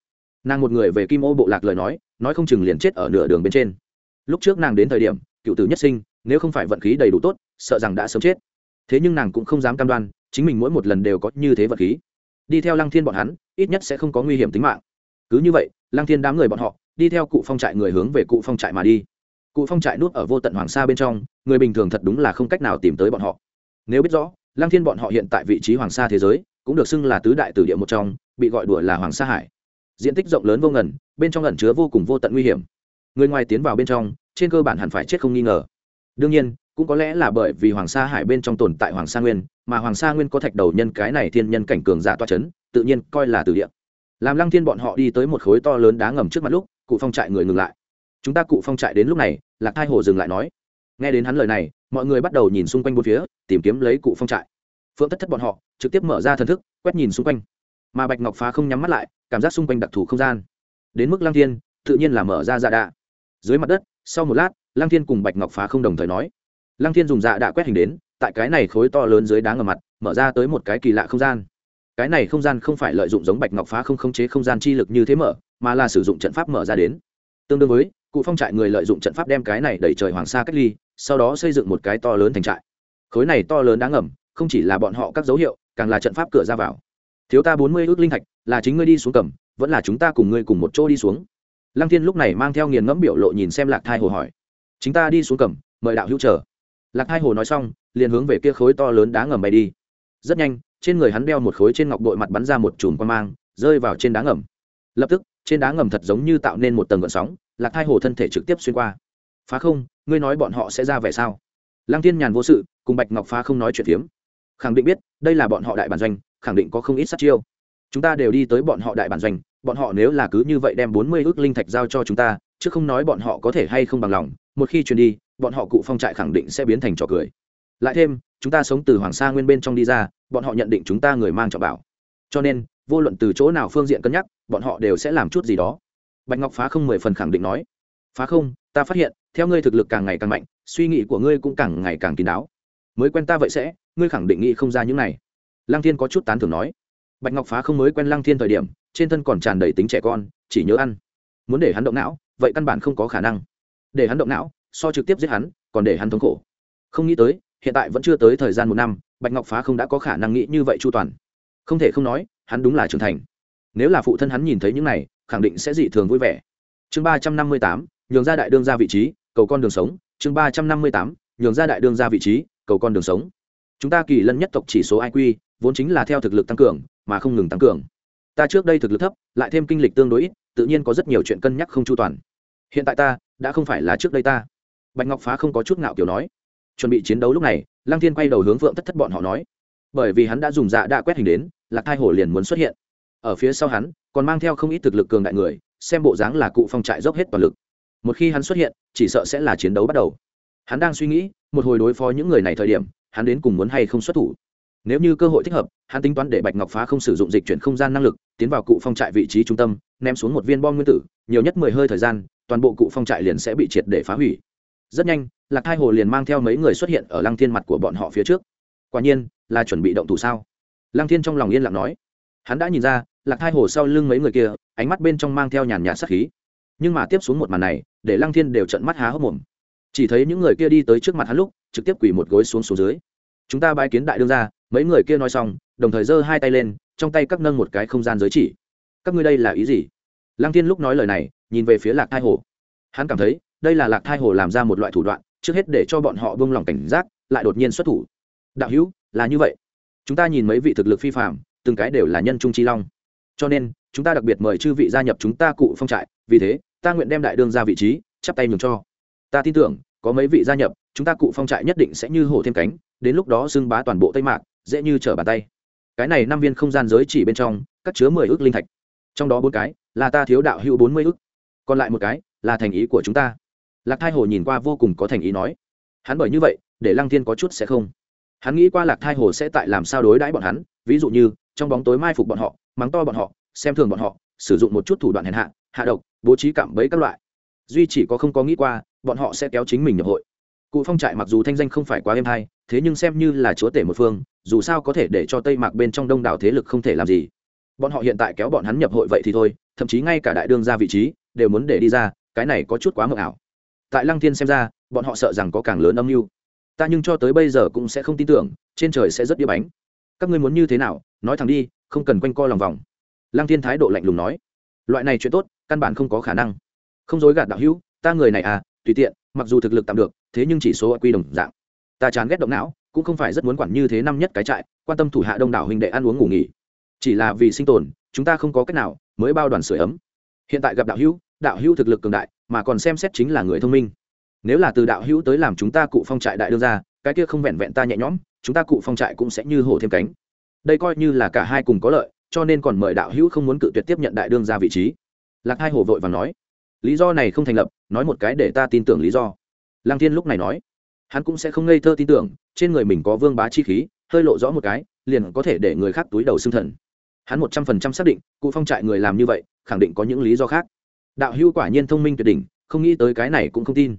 Nàng một người về kim ô bộ lạc lời nói nói không chừng liền chết ở nửa đường bên trên. Lúc trước nàng đến thời điểm, cựu tử nhất sinh, nếu không phải vận khí đầy đủ tốt, sợ rằng đã sớm chết. Thế nhưng nàng cũng không dám cam đoan, chính mình mỗi một lần đều có như thế vận khí. Đi theo lăng thiên bọn hắn, ít nhất sẽ không có nguy hiểm tính mạng cứ như vậy, lăng thiên đám người bọn họ đi theo cụ phong trại người hướng về cụ phong trại mà đi. Cụ phong trại nuốt ở vô tận hoàng sa bên trong, người bình thường thật đúng là không cách nào tìm tới bọn họ. Nếu biết rõ, lăng thiên bọn họ hiện tại vị trí hoàng sa thế giới, cũng được xưng là tứ đại tử địa một trong, bị gọi đùa là hoàng sa hải. Diện tích rộng lớn vô ngần, bên trong ẩn chứa vô cùng vô tận nguy hiểm. Người ngoài tiến vào bên trong, trên cơ bản hẳn phải chết không nghi ngờ. Đương nhiên, cũng có lẽ là bởi vì hoàng sa hải bên trong tồn tại hoàng sa nguyên, mà hoàng sa nguyên có thạch đầu nhân cái này thiên nhân cảnh cường giả toa c h ấ n tự nhiên coi là từ địa làm lăng thiên bọn họ đi tới một khối to lớn đá ngầm trước mặt lúc, cụ phong trại người ngừng lại. Chúng ta cụ phong trại đến lúc này, lạc thai hồ dừng lại nói. Nghe đến hắn lời này, mọi người bắt đầu nhìn xung quanh bốn phía, tìm kiếm lấy cụ phong trại. Phượng thất thất bọn họ, trực tiếp mở ra thần thức, quét nhìn xung quanh. Mà bạch ngọc phá không nhắm mắt lại, cảm giác xung quanh đặc thù không gian. Đến mức lăng thiên, tự nhiên là mở ra dạ đạ. Dưới mặt đất, sau một lát, lăng thiên cùng bạch ngọc phá không đồng thời nói. Lăng thiên dùng dạ đạ quét hình đến, tại cái này khối to lớn dưới đá ngầm mặt, mở ra tới một cái kỳ lạ không gian cái này không gian không phải lợi dụng giống bạch ngọc phá không khống chế không gian chi lực như thế mở, mà là sử dụng trận pháp mở ra đến. Tương đương với, cụ phong trại người lợi dụng trận pháp đem cái này đẩy trời hoàng sa cách ly, sau đó xây dựng một cái to lớn thành trại. Khối này to lớn đáng ngầm, không chỉ là bọn họ các dấu hiệu, càng là trận pháp cửa ra vào. Thiếu ta bốn mươi ước linh thạch, là chính ngươi đi xuống cầm, vẫn là chúng ta cùng ngươi cùng một chỗ đi xuống. Lăng thiên lúc này mang theo nghiền ngẫm biểu lộ nhìn xem lạc thai hồ hỏi. Chúng ta đi xuống cầm, mời đạo hữu chờ. Lạc thai hồ nói xong, liền hướng về kia khối to lớn đá ngầm bay đi. Rất nhanh trên người hắn đeo một khối trên ngọc bội mặt bắn ra một chùm quan mang, rơi vào trên đá ngầm. Lập tức, trên đá ngầm thật giống như tạo nên một tầng gợn sóng, lạc thai hồ thân thể trực tiếp xuyên qua. Phá không, ngươi nói bọn họ sẽ ra vẻ sao? Lăng tiên nhàn vô sự, cùng bạch ngọc phá không nói chuyện phiếm. Khẳng định biết, đây là bọn họ đại bản doanh, khẳng định có không ít sát chiêu. Chúng ta đều đi tới bọn họ đại bản doanh, bọn họ nếu là cứ như vậy đem bốn mươi ước linh thạch giao cho chúng ta, chứ không nói bọn họ có thể hay không bằng lòng, một khi truyền đi, bọn họ cụ phong trại khẳng định sẽ biến thành trò cười lại thêm, chúng ta sống từ hoàng sa nguyên bên trong đi ra, bọn họ nhận định chúng ta người mang trọng bảo. Cho nên, vô luận từ chỗ nào phương diện cân nhắc, bọn họ đều sẽ làm chút gì đó. Bạch ngọc phá không mười phần khẳng định nói. Phá không, ta phát hiện, theo ngươi thực lực càng ngày càng mạnh, suy nghĩ của ngươi cũng càng ngày càng kín đáo. Mới quen ta vậy sẽ, ngươi khẳng định nghĩ không ra những này. Lăng thiên có chút tán thưởng nói. Bạch ngọc phá không mới quen lăng thiên thời điểm, trên thân còn tràn đầy tính trẻ con, chỉ nhớ ăn. Muốn để hắn động não, vậy căn bản không có khả năng. Để hắn động não, so trực tiếp giết hắn, còn để hắn thống khổ. Không nghĩ tới hiện tại vẫn chưa tới thời gian một năm, bạch ngọc phá không đã có khả năng nghĩ như vậy chu toàn. Không thể không nói, hắn đúng là trưởng thành. Nếu là phụ thân hắn nhìn thấy những này, khẳng định sẽ dị thường vui vẻ. Chương ba trăm năm mươi tám, nhường ra đại đương ra vị trí, cầu con đường sống. Chương ba trăm năm mươi tám, nhường ra đại đương ra vị trí, cầu con đường sống. Chúng ta kỳ lân nhất tộc chỉ số iq vốn chính là theo thực lực tăng cường, mà không ngừng tăng cường. Ta trước đây thực lực thấp, lại thêm kinh lịch tương đối ít, tự nhiên có rất nhiều chuyện cân nhắc không chu toàn. Hiện tại ta, đã không phải là trước đây ta. Bạch ngọc phá không có chút ngạo kiểu nói chuẩn bị chiến đấu lúc này, lăng thiên quay đầu hướng phượng thất thất bọn họ nói. Bởi vì hắn đã dùng dạ đã quét hình đến, lạc thai hổ liền muốn xuất hiện. Ở phía sau hắn, còn mang theo không ít thực lực cường đại người, xem bộ dáng là cụ phong trại dốc hết toàn lực. Một khi hắn xuất hiện, chỉ sợ sẽ là chiến đấu bắt đầu. Hắn đang suy nghĩ, một hồi đối phó những người này thời điểm, hắn đến cùng muốn hay không xuất thủ. Nếu như cơ hội thích hợp, hắn tính toán để bạch ngọc phá không sử dụng dịch chuyển không gian năng lực, tiến vào cụ phong trại vị trí trung tâm, ném xuống một viên bom nguyên tử, nhiều nhất mười hơi thời gian, toàn bộ cụ phong trại liền sẽ bị triệt để phá hủy rất nhanh, lạc hai hồ liền mang theo mấy người xuất hiện ở lăng thiên mặt của bọn họ phía trước. Quả nhiên, là chuẩn bị động thủ sao? Lăng thiên trong lòng yên lặng nói. Hắn đã nhìn ra, lạc hai hồ sau lưng mấy người kia, ánh mắt bên trong mang theo nhàn nhạt sắc khí. Nhưng mà tiếp xuống một màn này, để lăng thiên đều trận mắt há hốc mồm. Chỉ thấy những người kia đi tới trước mặt hắn lúc, trực tiếp quỳ một gối xuống xuống dưới. Chúng ta bái kiến đại đương ra mấy người kia nói xong, đồng thời giơ hai tay lên, trong tay các nâng một cái không gian giới chỉ. Các ngươi đây là ý gì? Lăng thiên lúc nói lời này, nhìn về phía lạc thai hồ. Hắn cảm thấy đây là lạc thai hồ làm ra một loại thủ đoạn, trước hết để cho bọn họ bông lòng cảnh giác, lại đột nhiên xuất thủ. Đạo hữu, là như vậy. Chúng ta nhìn mấy vị thực lực phi phạm từng cái đều là nhân trung chi long. Cho nên, chúng ta đặc biệt mời chư vị gia nhập chúng ta cụ phong trại, vì thế, ta nguyện đem đại đương ra vị trí, chắp tay nhường cho. Ta tin tưởng, có mấy vị gia nhập, chúng ta cụ phong trại nhất định sẽ như hổ thêm cánh, đến lúc đó xưng bá toàn bộ tây mạc, dễ như trở bàn tay. Cái này năm viên không gian giới chỉ bên trong, cất chứa mười ước linh thạch. Trong đó bốn cái, là ta thiếu đạo hữu bốn mươi ước. Còn lại một cái, là thành ý của chúng ta lạc thai hồ nhìn qua vô cùng có thành ý nói, hắn bởi như vậy, để lăng thiên có chút sẽ không. Hắn nghĩ qua lạc thai hồ sẽ tại làm sao đối đãi bọn hắn, ví dụ như, trong bóng tối mai phục bọn họ, mắng to bọn họ, xem thường bọn họ, sử dụng một chút thủ đoạn hèn hạ hạ độc, bố trí cạm bẫy các loại. Duy chỉ có không có nghĩ qua, bọn họ sẽ kéo chính mình nhập hội. Cụ phong trại mặc dù thanh danh không phải quá êm hay, thế nhưng xem như là chúa tể một phương, dù sao có thể để cho tây mạc bên trong đông đảo thế lực không thể làm gì. Bọn họ hiện tại kéo bọn hắn nhập hội vậy thì thôi, thậm chí ngay cả đại đương ra vị trí, đều muốn để đi ra, cái này có chút quá mờ ảo tại lăng thiên xem ra, bọn họ sợ rằng có càng lớn âm mưu. Ta nhưng cho tới bây giờ cũng sẽ không tin tưởng, trên trời sẽ rất đĩa bánh. Các ngươi muốn như thế nào, nói thẳng đi, không cần quanh co lòng vòng. Lăng thiên thái độ lạnh lùng nói. Loại này chuyện tốt, căn bản không có khả năng. Không dối gạt đạo hữu, ta người này à tùy tiện, mặc dù thực lực tạm được, thế nhưng chỉ số quy đồng dạng. Ta chán ghét động não, cũng không phải rất muốn quản như thế năm nhất cái trại, quan tâm thủ hạ đông đảo huynh đệ ăn uống ngủ nghỉ. Chỉ là vì sinh tồn, chúng ta không có cách nào mới bao đoàn sửa ấm. Hiện tại gặp đạo hữu đạo hữu thực lực cường đại mà còn xem xét chính là người thông minh. Nếu là từ đạo hữu tới làm chúng ta cụ phong trại đại đương ra cái kia không vẹn vẹn ta nhẹ nhõm, chúng ta cụ phong trại cũng sẽ như hổ thêm cánh. Đây coi như là cả hai cùng có lợi, cho nên còn mời đạo hữu không muốn cự tuyệt tiếp nhận đại đương ra vị trí. Lạc hai hồ vội và nói, lý do này không thành lập, nói một cái để ta tin tưởng lý do. Lăng thiên lúc này nói, hắn cũng sẽ không ngây thơ tin tưởng, trên người mình có vương bá chi khí, hơi lộ rõ một cái, liền có thể để người khác túi đầu xương thần. Hắn một trăm phần trăm xác định, cụ phong trại người làm như vậy, khẳng định có những lý do khác đạo hữu quả nhiên thông minh tuyệt đỉnh, không nghĩ tới cái này cũng không tin.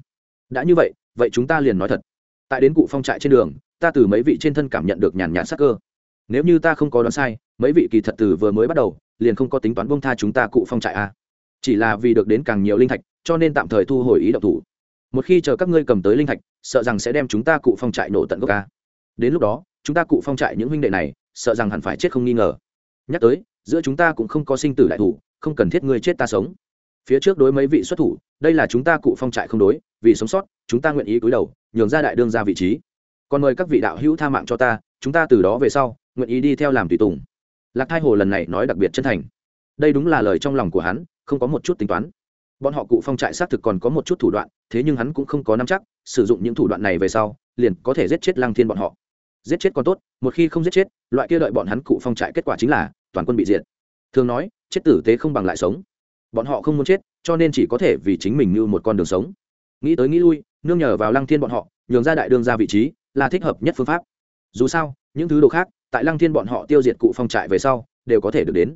Đã như vậy vậy chúng ta liền nói thật. Tại đến cụ phong trại trên đường, ta từ mấy vị trên thân cảm nhận được nhàn nhạt sắc cơ. Nếu như ta không có đoán sai, mấy vị kỳ thật từ vừa mới bắt đầu, liền không có tính toán bông tha chúng ta cụ phong trại a. Chỉ là vì được đến càng nhiều linh thạch, cho nên tạm thời thu hồi ý động thủ. Một khi chờ các ngươi cầm tới linh thạch, sợ rằng sẽ đem chúng ta cụ phong trại nổ tận gốc a. Đến lúc đó, chúng ta cụ phong trại những huynh đệ này, sợ rằng hẳn phải chết không nghi ngờ. Nhắc tới, giữa chúng ta cũng không có sinh tử đại thủ, không cần thiết ngươi chết ta sống phía trước đối mấy vị xuất thủ, đây là chúng ta cụ phong trại không đối, vì sống sót, chúng ta nguyện ý cúi đầu, nhường ra đại đương ra vị trí. Còn mời các vị đạo hữu tha mạng cho ta, chúng ta từ đó về sau, nguyện ý đi theo làm tùy tùng. Lạc thai hồ lần này nói đặc biệt chân thành. Đây đúng là lời trong lòng của hắn, không có một chút tính toán. Bọn họ cụ phong trại xác thực còn có một chút thủ đoạn, thế nhưng hắn cũng không có nắm chắc, sử dụng những thủ đoạn này về sau, liền có thể giết chết lăng thiên bọn họ. Giết chết còn tốt, một khi không giết chết, loại kia đợi bọn hắn cụ phong trại kết quả chính là toàn quân bị diệt. Thường nói, chết tử tế không bằng lại sống bọn họ không muốn chết, cho nên chỉ có thể vì chính mình như một con đường sống. Nghĩ tới nghĩ lui, nương nhờ vào lăng thiên bọn họ, nhường ra đại đương ra vị trí, là thích hợp nhất phương pháp. Dù sao, những thứ đồ khác, tại lăng thiên bọn họ tiêu diệt cụ phong trại về sau, đều có thể được đến.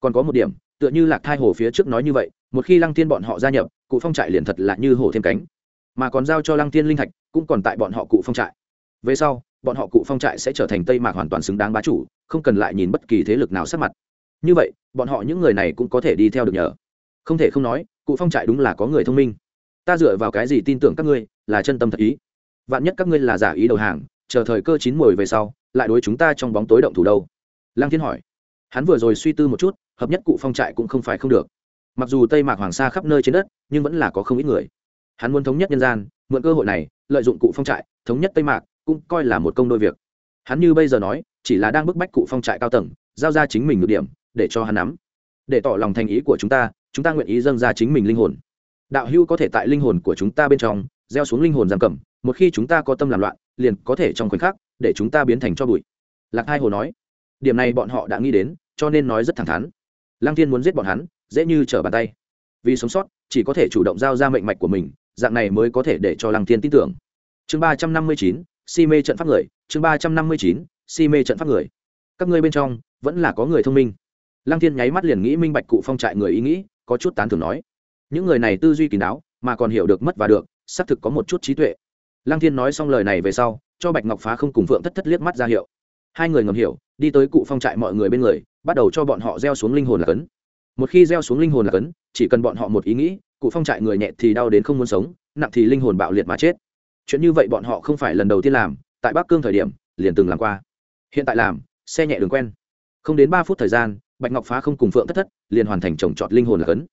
Còn có một điểm, tựa như lạc thai hồ phía trước nói như vậy, một khi lăng thiên bọn họ gia nhập, cụ phong trại liền thật là như hồ thêm cánh. Mà còn giao cho lăng thiên linh thạch, cũng còn tại bọn họ cụ phong trại. Về sau, bọn họ cụ phong trại sẽ trở thành tây mạc hoàn toàn xứng đáng bá chủ, không cần lại nhìn bất kỳ thế lực nào sát mặt. Như vậy, bọn họ những người này cũng có thể đi theo được nhờ không thể không nói, cụ phong trại đúng là có người thông minh. Ta dựa vào cái gì tin tưởng các ngươi, là chân tâm thật ý. Vạn nhất các ngươi là giả ý đầu hàng, chờ thời cơ chín mùi về sau, lại đối chúng ta trong bóng tối động thủ đâu? Lang thiên hỏi. Hắn vừa rồi suy tư một chút, hợp nhất cụ phong trại cũng không phải không được. Mặc dù tây mạc hoàng sa khắp nơi trên đất, nhưng vẫn là có không ít người. Hắn muốn thống nhất nhân gian, mượn cơ hội này, lợi dụng cụ phong trại, thống nhất tây mạc, cũng coi là một công đôi việc. Hắn như bây giờ nói, chỉ là đang bức bách cụ phong trại cao tầng, giao ra chính mình ngược điểm, để cho hắn nắm. Để tỏ lòng thành ý của chúng ta chúng ta nguyện ý dâng ra chính mình linh hồn. Đạo hưu có thể tại linh hồn của chúng ta bên trong, gieo xuống linh hồn giam cầm, một khi chúng ta có tâm làm loạn, liền có thể trong khoảnh khắc, để chúng ta biến thành cho bụi. Lạc hai hồ nói. Điểm này bọn họ đã nghĩ đến, cho nên nói rất thẳng thắn. Lăng thiên muốn giết bọn hắn, dễ như trở bàn tay. Vì sống sót, chỉ có thể chủ động giao ra mệnh mạch của mình, dạng này mới có thể để cho lăng thiên tin tưởng. Chương ba trăm năm mươi chín, si mê trận pháp người, chương ba trăm năm mươi chín, si mê trận pháp người. Các ngươi bên trong, vẫn là có người thông minh. Lăng thiên nháy mắt liền nghĩ minh bạch cụ phong trại người ý nghĩ có chút tán thưởng nói. Những người này tư duy kín đáo, mà còn hiểu được mất và được, xác thực có một chút trí tuệ. Lăng thiên nói xong lời này về sau, cho bạch ngọc phá không cùng phượng thất thất liếc mắt ra hiệu. Hai người ngầm hiểu, đi tới cụ phong trại mọi người bên người, bắt đầu cho bọn họ gieo xuống linh hồn là cấn. Một khi gieo xuống linh hồn là cấn, chỉ cần bọn họ một ý nghĩ, cụ phong trại người nhẹ thì đau đến không muốn sống, nặng thì linh hồn bạo liệt mà chết. Chuyện như vậy bọn họ không phải lần đầu tiên làm, tại bắc cương thời điểm, liền từng làm qua. Hiện tại làm, xe nhẹ đường quen. Không đến ba phút thời gian bạch ngọc phá không cùng phượng thất thất, liền hoàn thành trồng trọt linh hồn là cấn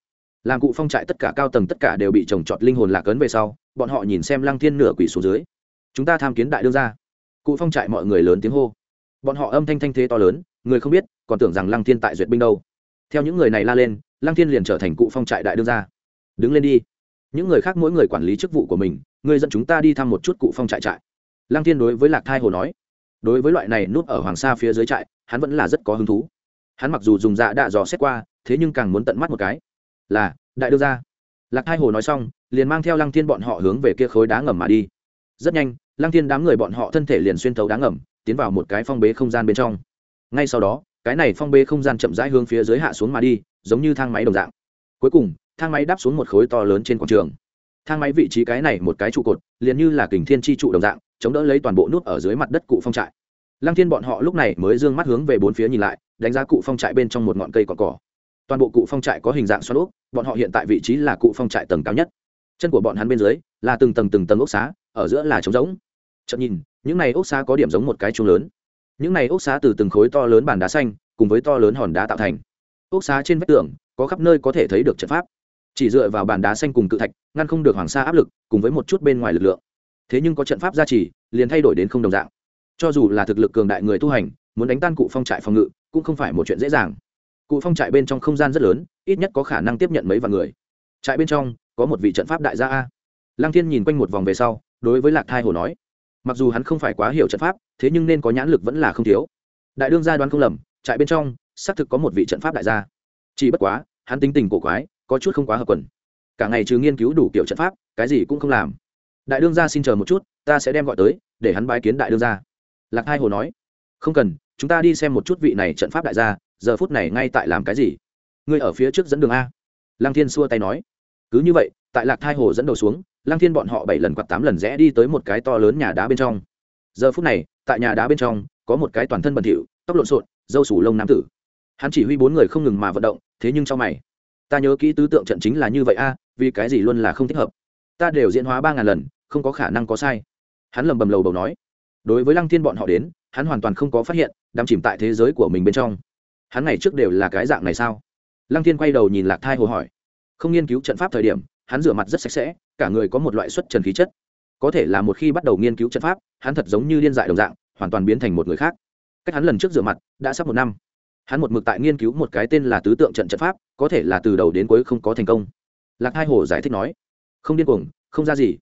làm cụ phong trại tất cả cao tầng tất cả đều bị trồng trọt linh hồn lạc ấn về sau, bọn họ nhìn xem lăng thiên nửa quỷ xuống dưới. Chúng ta tham kiến đại đương gia. Cụ phong trại mọi người lớn tiếng hô. Bọn họ âm thanh thanh thế to lớn, người không biết, còn tưởng rằng lăng thiên tại duyệt binh đâu. Theo những người này la lên, lăng thiên liền trở thành cụ phong trại đại đương gia. Đứng lên đi. Những người khác mỗi người quản lý chức vụ của mình, người dẫn chúng ta đi thăm một chút cụ phong trại trại. Lăng thiên đối với lạc thai hồ nói. Đối với loại này núp ở hoàng sa phía dưới trại, hắn vẫn là rất có hứng thú hắn mặc dù dùng dạ đạ dò xét qua, thế nhưng càng muốn tận mắt một cái. Là, đại đương gia. Lạc hai hồ nói xong, liền mang theo lăng thiên bọn họ hướng về kia khối đá ngầm mà đi. Rất nhanh, lăng thiên đám người bọn họ thân thể liền xuyên thấu đá ngầm, tiến vào một cái phong bế không gian bên trong. Ngay sau đó, cái này phong bế không gian chậm rãi hướng phía dưới hạ xuống mà đi, giống như thang máy đồng dạng. Cuối cùng, thang máy đáp xuống một khối to lớn trên quảng trường. Thang máy vị trí cái này một cái trụ cột, liền như là kình thiên chi trụ đồng dạng, chống đỡ lấy toàn bộ nút ở dưới mặt đất cụ phong trại lăng thiên bọn họ lúc này mới d ư ơ n g mắt hướng về bốn phía nhìn lại, đánh giá cụ phong trại bên trong một ngọn cây cọn cỏ. Toàn bộ cụ phong trại có hình dạng xoắn ốc, bọn họ hiện tại vị trí là cụ phong trại tầng cao nhất. Chân của bọn hắn bên dưới là từng tầng từng tầng ốc xá, ở giữa là trống rỗng. Chậm nhìn, những này ốc xá có điểm giống một cái chuông lớn. Những này ốc xá từ từng khối to lớn bàn đá xanh, cùng với to lớn hòn đá tạo thành. Ốc xá trên vách tường, có khắp nơi có thể thấy được trận pháp. Chỉ dựa vào bàn đá xanh cùng cự thạch, ngăn không được hoàng sa áp lực, cùng với một chút bên ngoài lực lượng. Thế nhưng có trận pháp gia trì, liền thay đổi đến không đồng dạng cho dù là thực lực cường đại người tu hành, muốn đánh tan cụ phong trại phòng ngự, cũng không phải một chuyện dễ dàng. Cụ phong trại bên trong không gian rất lớn, ít nhất có khả năng tiếp nhận mấy vạn người. Trại bên trong, có một vị trận pháp đại gia a. Lăng thiên nhìn quanh một vòng về sau, đối với lạc thai hồ nói, mặc dù hắn không phải quá hiểu trận pháp, thế nhưng nên có nhãn lực vẫn là không thiếu. Đại đương gia đoán không lầm, trại bên trong, xác thực có một vị trận pháp đại gia. Chỉ bất quá, hắn tính tình cổ quái, có chút không quá hợp quần. Cả ngày trừ nghiên cứu đủ kiểu trận pháp, cái gì cũng không làm. Đại đương gia xin chờ một chút, ta sẽ đem gọi tới, để hắn bái kiến đại đương gia lạc hai hồ nói, không cần, chúng ta đi xem một chút vị này trận pháp đại gia, giờ phút này ngay tại làm cái gì? Ngươi ở phía trước dẫn đường a. Lăng thiên xua tay nói, cứ như vậy, tại lạc hai hồ dẫn đầu xuống, lăng thiên bọn họ bảy lần quạt tám lần rẽ đi tới một cái to lớn nhà đá bên trong. Giờ phút này, tại nhà đá bên trong, có một cái toàn thân bẩn thỉu, tóc lộn xộn, dâu sủ lông nam tử. Hắn chỉ huy bốn người không ngừng mà vận động, thế nhưng trong mày, ta nhớ kỹ tứ tượng trận chính là như vậy a, vì cái gì luôn là không thích hợp? Ta đều diễn hóa ba ngàn lần, không có khả năng có sai. Hắn lầm bầm lầu bầu nói đối với lăng thiên bọn họ đến, hắn hoàn toàn không có phát hiện, đắm chìm tại thế giới của mình bên trong. Hắn ngày trước đều là cái dạng này sao? Lăng thiên quay đầu nhìn lạc thai hồ hỏi. Không nghiên cứu trận pháp thời điểm, hắn rửa mặt rất sạch sẽ, cả người có một loại xuất trần khí chất. Có thể là một khi bắt đầu nghiên cứu trận pháp, hắn thật giống như điên dại đồng dạng, hoàn toàn biến thành một người khác. Cách hắn lần trước rửa mặt, đã sắp một năm. Hắn một mực tại nghiên cứu một cái tên là tứ tượng trận trận pháp, có thể là từ đầu đến cuối không có thành công. Lạc hai hồ giải thích nói. Không điên cuồng, không ra gì.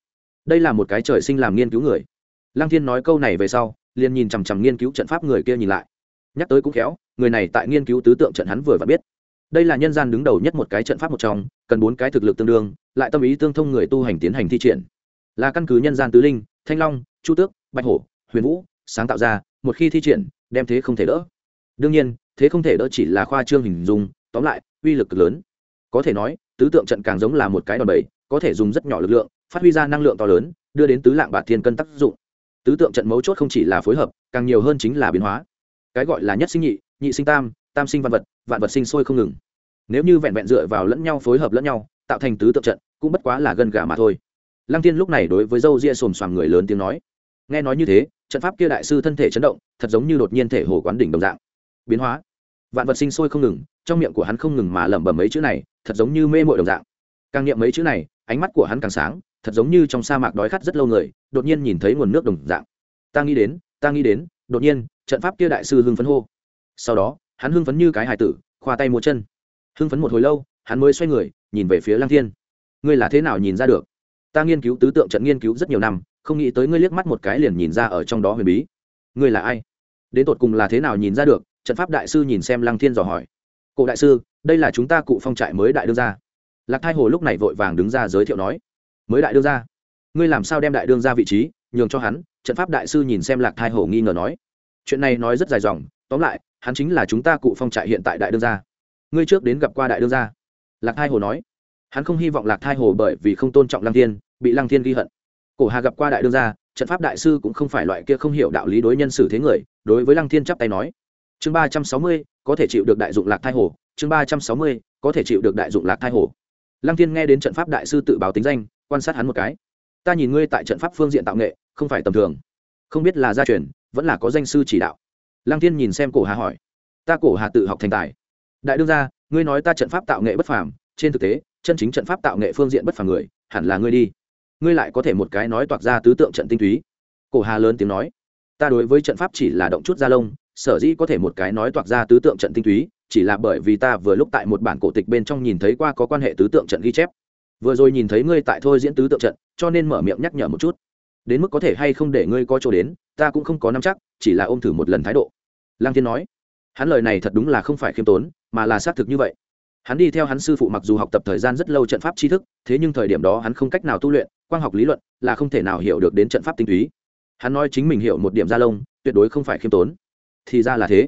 Đây là một cái trời sinh làm nghiên cứu người lăng thiên nói câu này về sau, liền nhìn chằm chằm nghiên cứu trận pháp người kia nhìn lại. Nhắc tới cũng khéo, người này tại nghiên cứu tứ tượng trận hắn vừa và biết. Đây là nhân gian đứng đầu nhất một cái trận pháp một trong, cần bốn cái thực lực tương đương, lại tâm ý tương thông người tu hành tiến hành thi triển. Là căn cứ nhân gian tứ linh, thanh long, chu tước, bạch hổ, huyền vũ, sáng tạo ra, một khi thi triển, đem thế không thể đỡ. Đương nhiên, thế không thể đỡ chỉ là khoa trương hình dung, tóm lại, uy lực cực lớn. Có thể nói, tứ tượng trận càng giống là một cái đòn bẩy, có thể dùng rất nhỏ lực lượng, phát huy ra năng lượng to lớn, đưa đến tứ lạng bạc thiên cân tác dụng tứ tượng trận mấu chốt không chỉ là phối hợp, càng nhiều hơn chính là biến hóa. Cái gọi là nhất sinh nhị nhị sinh tam tam sinh văn vật, vạn vật sinh sôi không ngừng. Nếu như vẹn vẹn dựa vào lẫn nhau phối hợp lẫn nhau, tạo thành tứ tượng trận, cũng bất quá là gần gà mà thôi. Lăng tiên lúc này đối với dâu ria xồm xoàm người lớn tiếng nói. Nghe nói như thế, trận pháp kia đại sư thân thể chấn động, thật giống như đột nhiên thể hồ quán đỉnh đồng dạng. Biến hóa. Vạn vật sinh sôi không ngừng, trong miệng của hắn không ngừng mà lẩm bẩm mấy chữ này, thật giống như mê mội đồng dạng. Càng niệm mấy chữ này, ánh mắt của hắn càng sáng thật giống như trong sa mạc đói khát rất lâu người, đột nhiên nhìn thấy nguồn nước đồng dạng. Ta nghĩ đến, ta nghĩ đến, đột nhiên, trận pháp kia đại sư hưng phấn hô. Sau đó, hắn hưng phấn như cái hài tử, khoa tay múa chân. Hưng phấn một hồi lâu, hắn mới xoay người, nhìn về phía lăng thiên. Ngươi là thế nào nhìn ra được? Ta nghiên cứu tứ tượng trận nghiên cứu rất nhiều năm, không nghĩ tới ngươi liếc mắt một cái liền nhìn ra ở trong đó huyền bí. Ngươi là ai? Đến tột cùng là thế nào nhìn ra được? Trận pháp đại sư nhìn xem lăng thiên dò hỏi. Cụ đại sư, đây là chúng ta cụ phong trại mới đại đương ra. Lạc thai hồ lúc này vội vàng đứng ra giới thiệu nói mới đại đương gia. Ngươi làm sao đem đại đương ra vị trí nhường cho hắn? Trận pháp đại sư nhìn xem lạc thai hồ nghi ngờ nói. Chuyện này nói rất dài dòng, tóm lại, hắn chính là chúng ta cụ phong trại hiện tại đại đương gia. Ngươi trước đến gặp qua đại đương gia? Lạc thai hồ nói. Hắn không hy vọng lạc thai hồ bởi vì không tôn trọng lăng thiên, bị lăng thiên ghi hận. Cổ hà gặp qua đại đương gia, trận pháp đại sư cũng không phải loại kia không hiểu đạo lý đối nhân xử thế người, đối với lăng thiên chắp tay nói. Chương ba trăm sáu mươi, có thể chịu được đại dụng lạc thai hồ chương ba trăm sáu mươi, có thể chịu được đại dụng lạc thai hồ lăng thiên nghe đến trận pháp đại sư tự báo tính danh quan sát hắn một cái. Ta nhìn ngươi tại trận pháp phương diện tạo nghệ, không phải tầm thường. Không biết là gia truyền, vẫn là có danh sư chỉ đạo. Lăng thiên nhìn xem cổ hà hỏi. Ta cổ hà tự học thành tài. Đại đương gia, ngươi nói ta trận pháp tạo nghệ bất phàm, trên thực tế, chân chính trận pháp tạo nghệ phương diện bất phàm người, hẳn là ngươi đi. Ngươi lại có thể một cái nói toạc ra tứ tượng trận tinh túy. Cổ hà lớn tiếng nói. Ta đối với trận pháp chỉ là động chút da lông, sở dĩ có thể một cái nói toạc ra tứ tượng trận tinh túy, chỉ là bởi vì ta vừa lúc tại một bản cổ tịch bên trong nhìn thấy qua có quan hệ tứ tượng trận ghi chép vừa rồi nhìn thấy ngươi tại thôi diễn tứ tượng trận, cho nên mở miệng nhắc nhở một chút. Đến mức có thể hay không để ngươi có chỗ đến, ta cũng không có nắm chắc, chỉ là ôm thử một lần thái độ. Lăng thiên nói. Hắn lời này thật đúng là không phải khiêm tốn, mà là xác thực như vậy. Hắn đi theo hắn sư phụ mặc dù học tập thời gian rất lâu trận pháp tri thức, thế nhưng thời điểm đó hắn không cách nào tu luyện, quang học lý luận là không thể nào hiểu được đến trận pháp tinh túy. Hắn nói chính mình hiểu một điểm gia lông, tuyệt đối không phải khiêm tốn. Thì ra là thế.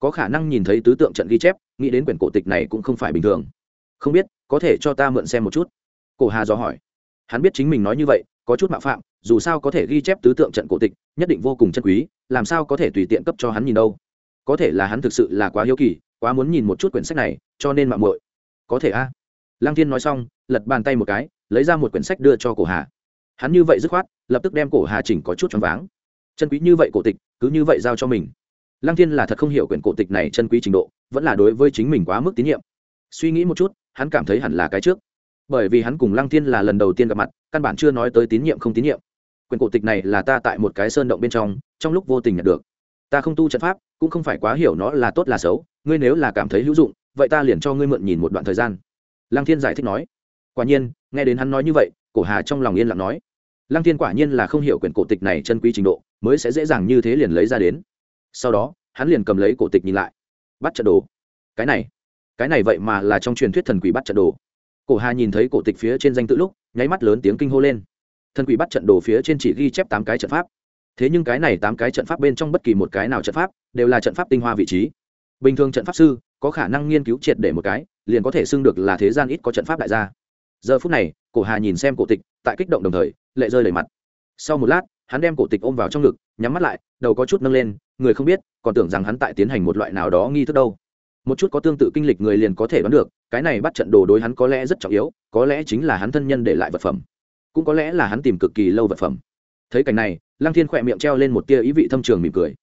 Có khả năng nhìn thấy tứ tượng trận ghi chép, nghĩ đến quyển cổ tịch này cũng không phải bình thường. Không biết, có thể cho ta mượn xem một chút cổ hà dò hỏi. Hắn biết chính mình nói như vậy, có chút mạo phạm, dù sao có thể ghi chép tứ tượng trận cổ tịch, nhất định vô cùng chân quý, làm sao có thể tùy tiện cấp cho hắn nhìn đâu? Có thể là hắn thực sự là quá hiếu kỳ, quá muốn nhìn một chút quyển sách này, cho nên mạng muội. Có thể a. À. lăng thiên nói xong, lật bàn tay một cái, lấy ra một quyển sách đưa cho cổ hà. Hắn như vậy dứt khoát, lập tức đem cổ hà chỉnh có chút choáng váng. Chân quý như vậy cổ tịch, cứ như vậy giao cho mình. Lăng thiên là thật không hiểu quyển cổ tịch này chân quý trình độ, vẫn là đối với chính mình quá mức tín nhiệm. Suy nghĩ một chút, hắn cảm thấy hẳn là cái trước bởi vì hắn cùng lăng thiên là lần đầu tiên gặp mặt, căn bản chưa nói tới tín nhiệm không tín nhiệm. Quyển cổ tịch này là ta tại một cái sơn động bên trong trong lúc vô tình nhận được. Ta không tu trận pháp, cũng không phải quá hiểu nó là tốt là xấu, ngươi nếu là cảm thấy hữu dụng, vậy ta liền cho ngươi mượn nhìn một đoạn thời gian. Lăng thiên giải thích nói. Quả nhiên, nghe đến hắn nói như vậy, cổ hà trong lòng yên lặng nói. Lăng thiên quả nhiên là không hiểu quyển cổ tịch này chân quý trình độ, mới sẽ dễ dàng như thế liền lấy ra đến. Sau đó, hắn liền cầm lấy cổ tịch nhìn lại. Bắt trận đồ. Cái này. Cái này vậy mà là trong truyền thuyết thần quỷ bắt trận đồ cổ hà nhìn thấy cổ tịch phía trên danh tự lúc, nháy mắt lớn tiếng kinh hô lên. Thần quỷ bắt trận đồ phía trên chỉ ghi chép tám cái trận pháp. Thế nhưng cái này tám cái trận pháp bên trong bất kỳ một cái nào trận pháp, đều là trận pháp tinh hoa vị trí. Bình thường trận pháp sư, có khả năng nghiên cứu triệt để một cái, liền có thể xưng được là thế gian ít có trận pháp đại gia. Giờ phút này, cổ hà nhìn xem cổ tịch, tại kích động đồng thời, lệ rơi đầy mặt. Sau một lát, hắn đem cổ tịch ôm vào trong ngực, nhắm mắt lại, đầu có chút nâng lên, người không biết, còn tưởng rằng hắn tại tiến hành một loại nào đó nghi thức đâu một chút có tương tự kinh lịch người liền có thể đoán được, cái này bắt trận đồ đối hắn có lẽ rất trọng yếu, có lẽ chính là hắn thân nhân để lại vật phẩm, cũng có lẽ là hắn tìm cực kỳ lâu vật phẩm. Thấy cảnh này, lăng thiên khỏe miệng treo lên một tia ý vị thâm trường mỉm cười.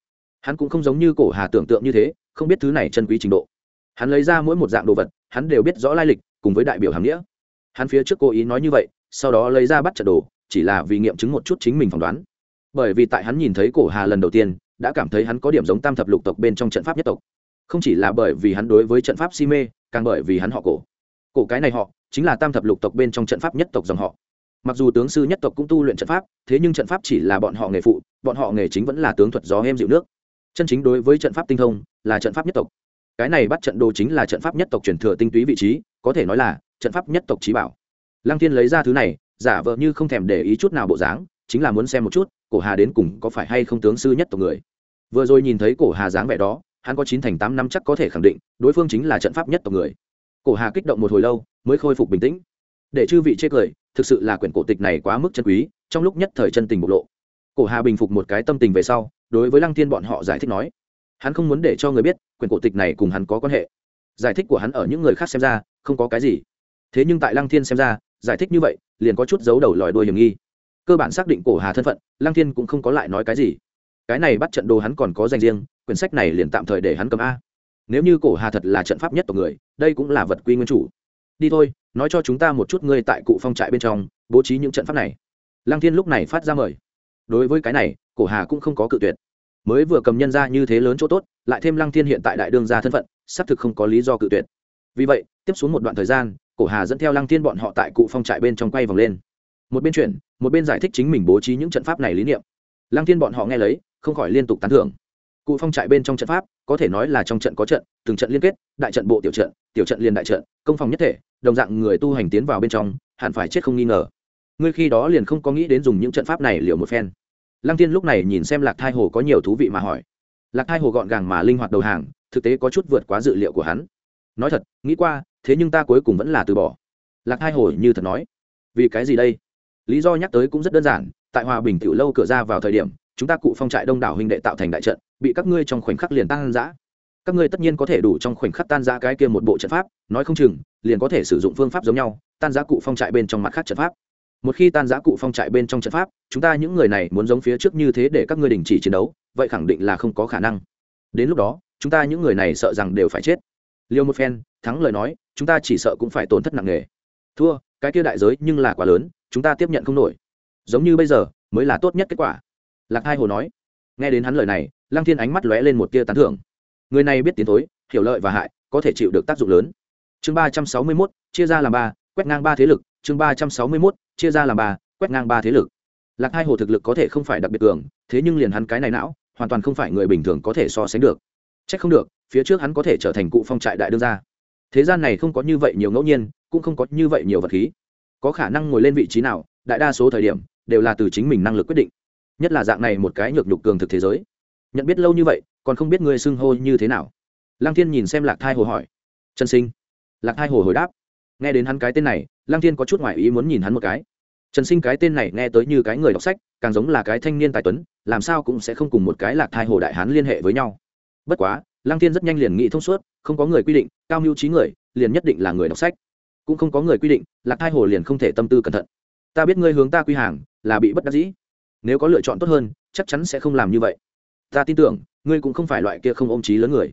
Hắn cũng không giống như cổ hà tưởng tượng như thế, không biết thứ này chân quý trình độ. Hắn lấy ra mỗi một dạng đồ vật, hắn đều biết rõ lai lịch, cùng với đại biểu hàm nghĩa. Hắn phía trước cố ý nói như vậy, sau đó lấy ra bắt trận đồ, chỉ là vì nghiệm chứng một chút chính mình phỏng đoán. Bởi vì tại hắn nhìn thấy cổ hà lần đầu tiên, đã cảm thấy hắn có điểm giống tam thập lục tộc bên trong trận pháp nhất tộc không chỉ là bởi vì hắn đối với trận pháp si mê, càng bởi vì hắn họ cổ. Cổ cái này họ, chính là tam thập lục tộc bên trong trận pháp nhất tộc dòng họ. Mặc dù tướng sư nhất tộc cũng tu luyện trận pháp, thế nhưng trận pháp chỉ là bọn họ nghề phụ, bọn họ nghề chính vẫn là tướng thuật gió em dịu nước. Chân chính đối với trận pháp tinh thông, là trận pháp nhất tộc. Cái này bắt trận đồ chính là trận pháp nhất tộc truyền thừa tinh túy vị trí, có thể nói là trận pháp nhất tộc trí bảo. Lăng thiên lấy ra thứ này, giả vờ như không thèm để ý chút nào bộ dáng, chính là muốn xem một chút, cổ hà đến cùng có phải hay không tướng sư nhất tộc người. Vừa rồi nhìn thấy cổ hà dáng vẻ đó hắn có chín thành tám năm chắc có thể khẳng định, đối phương chính là trận pháp nhất tộc người. Cổ hà kích động một hồi lâu, mới khôi phục bình tĩnh. Để chư vị chê cười, thực sự là quyển cổ tịch này quá mức chân quý, trong lúc nhất thời chân tình bộc lộ. Cổ hà bình phục một cái tâm tình về sau, đối với lăng thiên bọn họ giải thích nói, hắn không muốn để cho người biết, quyển cổ tịch này cùng hắn có quan hệ. Giải thích của hắn ở những người khác xem ra, không có cái gì. Thế nhưng tại lăng thiên xem ra, giải thích như vậy, liền có chút giấu đầu lòi đuôi hiểm nghi. Cơ bản xác định cổ hà thân phận, lăng thiên cũng không có lại nói cái gì. Cái này bắt trận đồ hắn còn có danh riêng quyển sách này liền tạm thời để hắn cầm a. Nếu như cổ hà thật là trận pháp nhất tộc người, đây cũng là vật quy nguyên chủ. Đi thôi, nói cho chúng ta một chút ngươi tại cụ phong trại bên trong, bố trí những trận pháp này. Lăng thiên lúc này phát ra mời. Đối với cái này, cổ hà cũng không có cự tuyệt. Mới vừa cầm nhân ra như thế lớn chỗ tốt, lại thêm lăng thiên hiện tại đại đương gia thân phận, xác thực không có lý do cự tuyệt. Vì vậy, tiếp xuống một đoạn thời gian, cổ hà dẫn theo lăng thiên bọn họ tại cụ phong trại bên trong quay vòng lên. Một bên chuyển, một bên giải thích chính mình bố trí những trận pháp này lý niệm. Lăng thiên bọn họ nghe lấy, không khỏi liên tục tán thưởng cụ phong trại bên trong trận pháp, có thể nói là trong trận có trận, từng trận liên kết, đại trận bộ tiểu trận tiểu trận liền đại trận, công phòng nhất thể, đồng dạng người tu hành tiến vào bên trong, hẳn phải chết không nghi ngờ. Ngươi khi đó liền không có nghĩ đến dùng những trận pháp này liệu một phen. Lăng tiên lúc này nhìn xem lạc thai hồ có nhiều thú vị mà hỏi. Lạc thai hồ gọn gàng mà linh hoạt đầu hàng, thực tế có chút vượt quá dự liệu của hắn. Nói thật, nghĩ qua, thế nhưng ta cuối cùng vẫn là từ bỏ. Lạc thai hồ như thật nói. Vì cái gì đây? Lý do nhắc tới cũng rất đơn giản, tại hòa bình tiểu lâu cửa ra vào thời điểm chúng ta cụ phong trại đông đảo huynh đệ tạo thành đại trận, bị các ngươi trong khoảnh khắc liền tan giã các ngươi tất nhiên có thể đủ trong khoảnh khắc tan giã cái kia một bộ trận pháp, nói không chừng, liền có thể sử dụng phương pháp giống nhau, tan giã cụ phong trại bên trong mặt khác trận pháp. Một khi tan giã cụ phong trại bên trong trận pháp, chúng ta những người này muốn giống phía trước như thế để các ngươi đình chỉ chiến đấu, vậy khẳng định là không có khả năng. Đến lúc đó, chúng ta những người này sợ rằng đều phải chết. Liêu một phen, thắng lời nói, chúng ta chỉ sợ cũng phải tổn thất nặng nề. Thua, cái kia đại giới nhưng là quá lớn, chúng ta tiếp nhận không nổi. Giống như bây giờ, mới là tốt nhất kết quả lạc hai hồ nói. Nghe đến hắn lời này, lăng thiên ánh mắt lóe lên một tia tán thưởng. Người này biết tiến thối, hiểu lợi và hại, có thể chịu được tác dụng lớn. Chương ba trăm sáu mươi mốt, chia ra làm ba, quét ngang ba thế lực. Chương ba trăm sáu mươi mốt, chia ra làm ba, quét ngang ba thế lực. Lạc hai hồ thực lực có thể không phải đặc biệt cường, thế nhưng liền hắn cái này não, hoàn toàn không phải người bình thường có thể so sánh được. C h ắ c không được, phía trước hắn có thể trở thành cụ phong trại đại đương gia. Thế gian này không có như vậy nhiều ngẫu nhiên, cũng không có như vậy nhiều vật khí. Có khả năng ngồi lên vị trí nào, đại đa số thời điểm, đều là từ chính mình năng lực quyết định nhất là dạng này một cái nhược nhục cường thực thế giới. Nhận biết lâu như vậy, còn không biết ngươi xưng hô như thế nào. Lăng thiên nhìn xem lạc thai hồ hỏi. Trần sinh. Lạc thai hồ hồi đáp. Nghe đến hắn cái tên này, lăng thiên có chút ngoại ý muốn nhìn hắn một cái. Trần sinh cái tên này nghe tới như cái người đọc sách, càng giống là cái thanh niên tài tuấn, làm sao cũng sẽ không cùng một cái lạc thai hồ đại hán liên hệ với nhau. Bất quá, lăng thiên rất nhanh liền nghĩ thông suốt, không có người quy định, cao mưu trí người, liền nhất định là người đọc sách. Cũng không có người quy định, lạc thai hồ liền không thể tâm tư cẩn thận. Ta biết ngươi hướng ta quy hàng, là bị bất đắc dĩ nếu có lựa chọn tốt hơn, chắc chắn sẽ không làm như vậy. Ta tin tưởng, ngươi cũng không phải loại kia không ôm trí lớn người.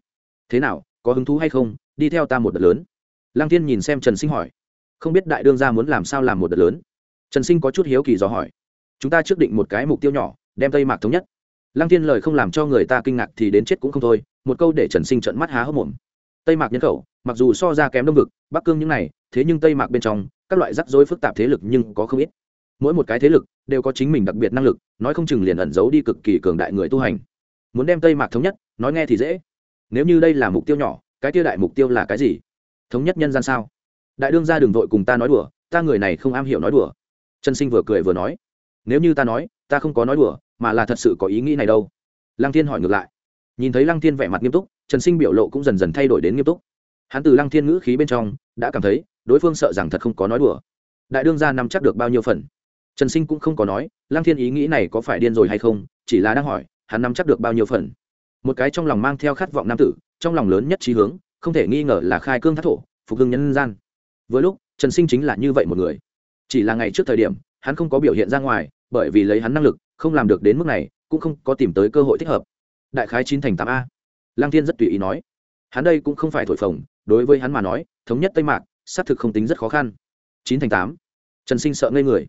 Thế nào, có hứng thú hay không, đi theo ta một đợt lớn. Lăng thiên nhìn xem trần sinh hỏi. Không biết đại đương gia muốn làm sao làm một đợt lớn. Trần sinh có chút hiếu kỳ dò hỏi. Chúng ta trước định một cái mục tiêu nhỏ, đem tây mạc thống nhất. Lăng thiên lời không làm cho người ta kinh ngạc thì đến chết cũng không thôi, một câu để trần sinh trận mắt há hốc mồm. Tây mạc nhân khẩu, mặc dù so ra kém đông vực, bắc cương những này, thế nhưng tây mạc bên trong, các loại rắc rối phức tạp thế lực nhưng có không ít mỗi một cái thế lực đều có chính mình đặc biệt năng lực, nói không chừng liền ẩn giấu đi cực kỳ cường đại người tu hành. Muốn đem tây mạc thống nhất, nói nghe thì dễ. Nếu như đây là mục tiêu nhỏ, cái tiêu đại mục tiêu là cái gì? Thống nhất nhân gian sao? Đại đương ra đường vội cùng ta nói đùa, ta người này không am hiểu nói đùa. Trần sinh vừa cười vừa nói, nếu như ta nói, ta không có nói đùa, mà là thật sự có ý nghĩ này đâu. Lăng thiên hỏi ngược lại. Nhìn thấy lăng thiên vẻ mặt nghiêm túc, trần sinh biểu lộ cũng dần dần thay đổi đến nghiêm túc. Hắn từ lăng thiên ngữ khí bên trong đã cảm thấy, đối phương sợ rằng thật không có nói đùa. Đại đương gia nắm chắc được bao nhiêu phần? Trần sinh cũng không có nói, lăng thiên ý nghĩ này có phải điên rồi hay không, chỉ là đang hỏi, hắn nắm chắc được bao nhiêu phần. Một cái trong lòng mang theo khát vọng nam tử, trong lòng lớn nhất trí hướng, không thể nghi ngờ là khai cương thác thổ, phục hưng nhân gian. Với lúc, trần sinh chính là như vậy một người. Chỉ là ngày trước thời điểm, hắn không có biểu hiện ra ngoài, bởi vì lấy hắn năng lực, không làm được đến mức này, cũng không có tìm tới cơ hội thích hợp. Đại khái chín thành tám a. Lang thiên rất tùy ý nói. Hắn đây cũng không phải thổi phồng, đối với hắn mà nói, thống nhất tây mạc, xác thực không tính rất khó khăn. Chín thành tám. Trần sinh sợ ngây người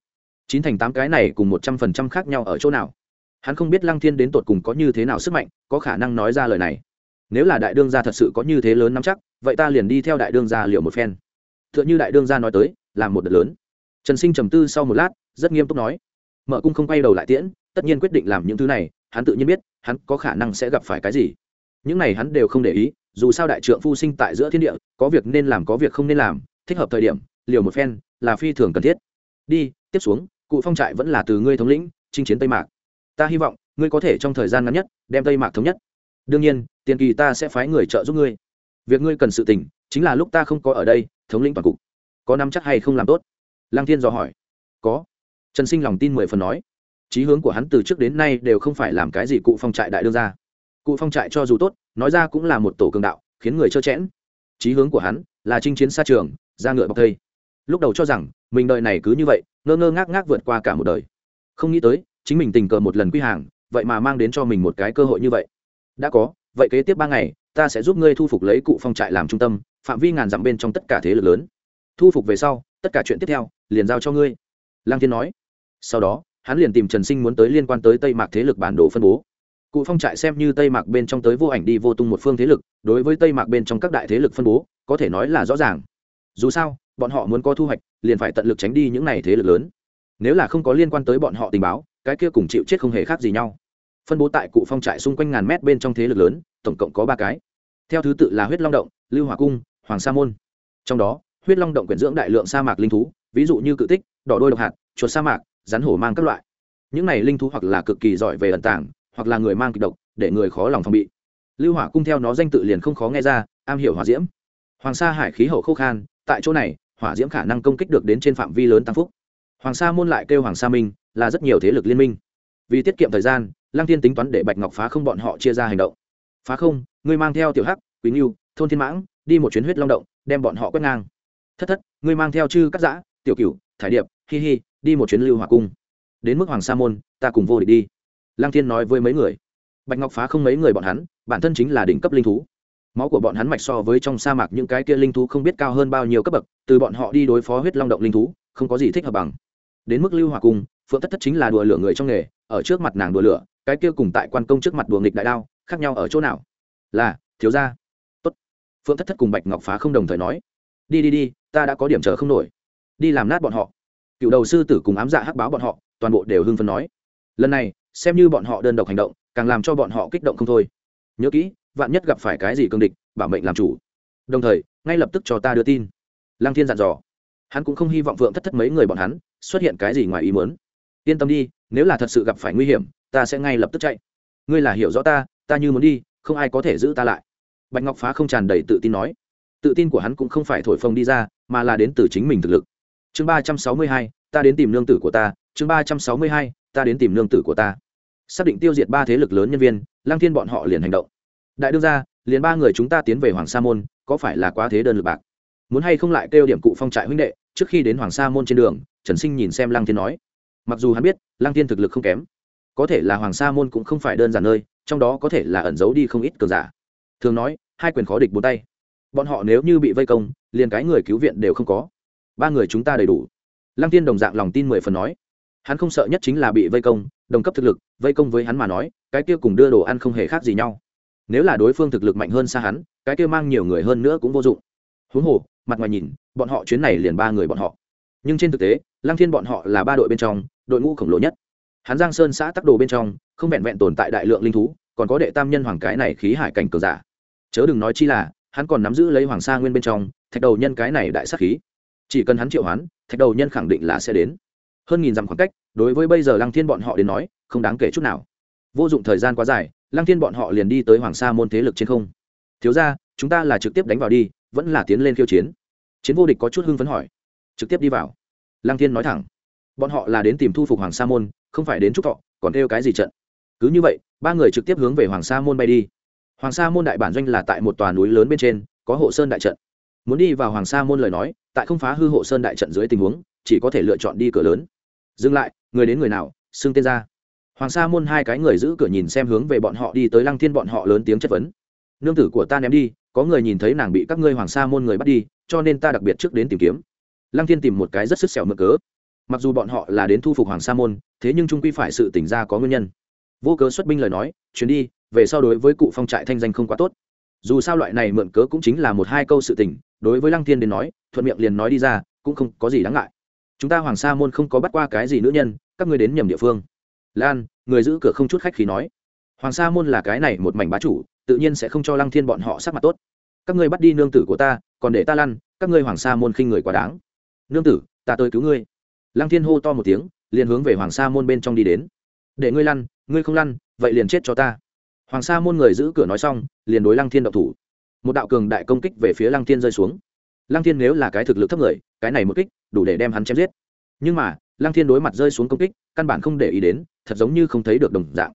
chín thành tám cái này cùng một trăm phần trăm khác nhau ở chỗ nào? Hắn không biết lăng thiên đến tột cùng có như thế nào sức mạnh, có khả năng nói ra lời này. Nếu là đại đương gia thật sự có như thế lớn nắm chắc, vậy ta liền đi theo đại đương gia liệu một phen. T h ư ợ n h ư đại đương gia nói tới, là một đợt lớn. Trần sinh trầm tư sau một lát, rất nghiêm túc nói, mở cung không quay đầu lại tiễn, tất nhiên quyết định làm những thứ này, hắn tự nhiên biết, hắn có khả năng sẽ gặp phải cái gì. Những này hắn đều không để ý, dù sao đại trượng phu sinh tại giữa thiên địa, có việc nên làm có việc không nên làm, thích hợp thời điểm, liều một phen là phi thường cần thiết. Đi, tiếp xuống cụ phong trại vẫn là từ ngươi thống lĩnh, chinh chiến tây mạc. Ta hy vọng, ngươi có thể trong thời gian ngắn nhất, đem tây mạc thống nhất. Đương nhiên, tiền kỳ ta sẽ phái người trợ giúp ngươi. Việc ngươi cần sự tỉnh chính là lúc ta không có ở đây, thống lĩnh toàn cục. Có nắm chắc hay không làm tốt? Lăng thiên dò hỏi. Có. Trần sinh lòng tin mười phần nói. Chí hướng của hắn từ trước đến nay đều không phải làm cái gì cụ phong trại đại đương ra cụ phong trại cho dù tốt, nói ra cũng là một tổ cường đạo, khiến người trơ chẽn. Chí hướng của hắn là chinh chiến xa trường, ra ngựa bọc thây. Lúc đầu cho rằng mình đời này cứ như vậy, ngơ ngơ ngác ngác vượt qua cả một đời. Không nghĩ tới, chính mình tình cờ một lần quy hàng, vậy mà mang đến cho mình một cái cơ hội như vậy. Đã có, vậy kế tiếp ba ngày, ta sẽ giúp ngươi thu phục lấy cụ phong trại làm trung tâm, phạm vi ngàn dặm bên trong tất cả thế lực lớn. Thu phục về sau, tất cả chuyện tiếp theo, liền giao cho ngươi. Lang thiên nói. Sau đó, hắn liền tìm trần sinh muốn tới liên quan tới tây mạc thế lực bản đồ phân bố. Cụ phong trại xem như tây mạc bên trong tới vô ảnh đi vô tung một phương thế lực, đối với tây mạc bên trong các đại thế lực phân bố, có thể nói là rõ ràng dù sao, bọn họ muốn có thu hoạch, liền phải tận lực tránh đi những này thế lực lớn. Nếu là không có liên quan tới bọn họ tình báo, cái kia cùng chịu chết không hề khác gì nhau. Phân bố tại cụ phong trại xung quanh ngàn mét bên trong thế lực lớn, tổng cộng có ba cái. Theo thứ tự là huyết long động, lưu hòa cung, hoàng sa môn. Trong đó, huyết long động quyển dưỡng đại lượng sa mạc linh thú, ví dụ như cự tích, đỏ đôi độc hạt, chuột sa mạc, rắn hổ mang các loại. Những này linh thú hoặc là cực kỳ giỏi về ẩn tàng, hoặc là người mang kịch độc, để người khó lòng phòng bị. Lưu hỏa cung theo nó danh tự liền không khó nghe ra, am hiểu hỏa diễm. Hoàng sa hải khí hậu khô khan tại chỗ này, hỏa diễm khả năng công kích được đến trên phạm vi lớn tăng phúc. Hoàng sa môn lại kêu hoàng sa minh, là rất nhiều thế lực liên minh. Vì tiết kiệm thời gian, lăng tiên tính toán để bạch ngọc phá không bọn họ chia ra hành động. Phá không, ngươi mang theo tiểu hắc, quý nghiêu thôn thiên mãng, đi một chuyến huyết long động, đem bọn họ quét ngang. Thất thất, ngươi mang theo chư cắt giã, tiểu cửu, thải điệp, hi hi, đi một chuyến lưu hòa cung. Đến mức hoàng sa môn, ta cùng vô địch đi. Lăng thiên nói với mấy người. Bạch ngọc phá không mấy người bọn hắn, bản thân chính là đỉnh cấp linh thú máu của bọn hắn mạch so với trong sa mạc những cái kia linh thú không biết cao hơn bao nhiêu cấp bậc, từ bọn họ đi đối phó huyết long động linh thú, không có gì thích hợp bằng. Đến mức lưu hòa cung, phượng thất thất chính là đùa lửa người trong nghề, ở trước mặt nàng đùa lửa, cái kia cùng tại quan công trước mặt đùa nghịch đại đao, khác nhau ở chỗ nào? Là, thiếu gia. Tốt. Phượng thất thất cùng bạch ngọc phá không đồng thời nói. Đi đi đi, ta đã có điểm chờ không nổi. Đi làm nát bọn họ. Cựu đầu sư tử cùng ám dạ hắc báo bọn họ, toàn bộ đều hưng phấn nói. Lần này, xem như bọn họ đơn độc hành động, càng làm cho bọn họ kích động không thôi. Nhớ kỹ vạn nhất gặp phải cái gì cương địch, bảo mệnh làm chủ. Đồng thời, ngay lập tức cho ta đưa tin. Lăng thiên dặn dò. Hắn cũng không hy vọng phượng thất thất mấy người bọn hắn xuất hiện cái gì ngoài ý muốn. Yên tâm đi, nếu là thật sự gặp phải nguy hiểm, ta sẽ ngay lập tức chạy. Ngươi là hiểu rõ ta ta như muốn đi, không ai có thể giữ ta lại. Bạch ngọc phá không tràn đầy tự tin nói. Tự tin của hắn cũng không phải thổi phồng đi ra, mà là đến từ chính mình thực lực. Chương ba trăm sáu mươi hai, ta đến tìm lương tử của ta. Chương ba trăm sáu mươi hai, ta đến tìm lương tử của ta. Xác định tiêu diệt ba thế lực lớn nhân viên lang thiên bọn họ liền hành động đại đương ra liền ba người chúng ta tiến về hoàng sa môn, có phải là quá thế đơn lực bạc? Muốn hay không lại kêu điểm cụ phong trại huynh đệ, trước khi đến hoàng sa môn trên đường, trần sinh nhìn xem lăng thiên nói. Mặc dù hắn biết, lăng thiên thực lực không kém. Có thể là hoàng sa môn cũng không phải đơn giản nơi, trong đó có thể là ẩn giấu đi không ít cờ giả. Thường nói, hai quyền khó địch bốn tay. Bọn họ nếu như bị vây công, liền cái người cứu viện đều không có. Ba người chúng ta đầy đủ. Lăng tiên đồng dạng lòng tin mười phần nói. Hắn không sợ nhất chính là bị vây công, đồng cấp thực lực, vây công với hắn mà nói, cái kia cùng đưa đồ ăn không hề khác gì nhau nếu là đối phương thực lực mạnh hơn xa hắn, cái kia mang nhiều người hơn nữa cũng vô dụng. Huống hồ, mặt ngoài nhìn, bọn họ chuyến này liền ba người bọn họ. Nhưng trên thực tế, lăng thiên bọn họ là ba đội bên trong, đội ngũ khổng lồ nhất. Hắn giang sơn xã tắc đồ bên trong, không vẹn vẹn tồn tại đại lượng linh thú, còn có đệ tam nhân hoàng cái này khí hải cảnh cường giả. Chớ đừng nói chi là, hắn còn nắm giữ lấy hoàng sa nguyên bên trong, thạch đầu nhân cái này đại sắc khí. Chỉ cần hắn triệu hoán, thạch đầu nhân khẳng định là sẽ đến. Hơn nghìn dặm khoảng cách, đối với bây giờ lăng thiên bọn họ đến nói, không đáng kể chút nào. Vô dụng thời gian quá dài lăng thiên bọn họ liền đi tới hoàng sa môn thế lực trên không. Thiếu ra chúng ta là trực tiếp đánh vào đi, vẫn là tiến lên khiêu chiến. Chiến vô địch có chút hưng phấn hỏi. Trực tiếp đi vào. Lăng thiên nói thẳng. Bọn họ là đến tìm thu phục hoàng sa môn, không phải đến trúc thọ, còn kêu cái gì trận? Cứ như vậy, ba người trực tiếp hướng về hoàng sa môn bay đi. Hoàng sa môn đại bản doanh là tại một tòa núi lớn bên trên, có hộ sơn đại trận. Muốn đi vào hoàng sa môn lời nói, tại không phá hư hộ sơn đại trận dưới tình huống, chỉ có thể lựa chọn đi cửa lớn. Dừng lại, người đến người nào, xưng tên ra hoàng sa môn hai cái người giữ cửa nhìn xem hướng về bọn họ đi tới lăng thiên bọn họ lớn tiếng chất vấn. Nương tử của ta ném đi, có người nhìn thấy nàng bị các ngươi hoàng sa môn người bắt đi, cho nên ta đặc biệt trước đến tìm kiếm. Lăng thiên tìm một cái rất sức sẹo mực cớ. Mặc dù bọn họ là đến thu phục hoàng sa môn, thế nhưng trung quy phải sự tỉnh ra có nguyên nhân. Vô cớ xuất binh lời nói, chuyến đi, về sau đối với cụ phong trại thanh danh không quá tốt. Dù sao loại này mượn cớ cũng chính là một hai câu sự tình, đối với lăng thiên đến nói, thuận miệng liền nói đi ra, cũng không có gì đáng ngại. Chúng ta hoàng sa môn không có bắt qua cái gì nữ nhân, các ngươi đến nhầm địa phương lan, người giữ cửa không chút khách khí nói. Hoàng sa môn là cái này một mảnh bá chủ, tự nhiên sẽ không cho lăng thiên bọn họ sắc mặt tốt. Các ngươi bắt đi nương tử của ta, còn để ta lăn, các ngươi hoàng sa môn khinh người quá đáng. Nương tử, ta tới cứu ngươi. Lăng thiên hô to một tiếng, liền hướng về hoàng sa môn bên trong đi đến. Để ngươi lăn, ngươi không lăn, vậy liền chết cho ta. Hoàng sa môn người giữ cửa nói xong, liền đối lăng thiên động thủ. Một đạo cường đại công kích về phía lăng thiên rơi xuống. Lăng thiên nếu là cái thực lực thấp người, cái này một kích, đủ để đem hắn chém giết. Nhưng mà, lăng thiên đối mặt rơi xuống công kích, căn bản không để ý đến thật giống như không thấy được đồng dạng.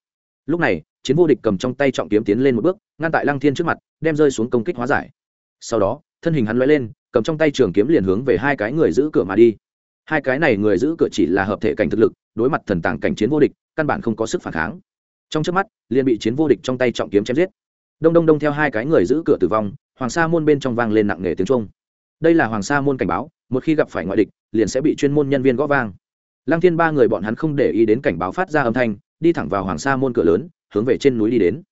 Lúc này, chiến vô địch cầm trong tay trọng kiếm tiến lên một bước, ngăn tại lăng thiên trước mặt, đem rơi xuống công kích hóa giải. Sau đó, thân hình hắn l lên, cầm trong tay trường kiếm liền hướng về hai cái người giữ cửa mà đi. Hai cái này người giữ cửa chỉ là hợp thể cảnh thực lực, đối mặt thần tàng cảnh chiến vô địch, căn bản không có sức phản kháng. Trong trước mắt, liền bị chiến vô địch trong tay trọng kiếm chém giết. Đông đông đông theo hai cái người giữ cửa tử vong, hoàng sa môn bên trong vang lên nặng nề tiếng trung đây là hoàng sa môn cảnh báo, một khi gặp phải ngoại địch, liền sẽ bị chuyên môn nhân viên gõ vang lăng thiên ba người bọn hắn không để ý đến cảnh báo phát ra âm thanh, đi thẳng vào hoàng sa môn cửa lớn, hướng về trên núi đi đến.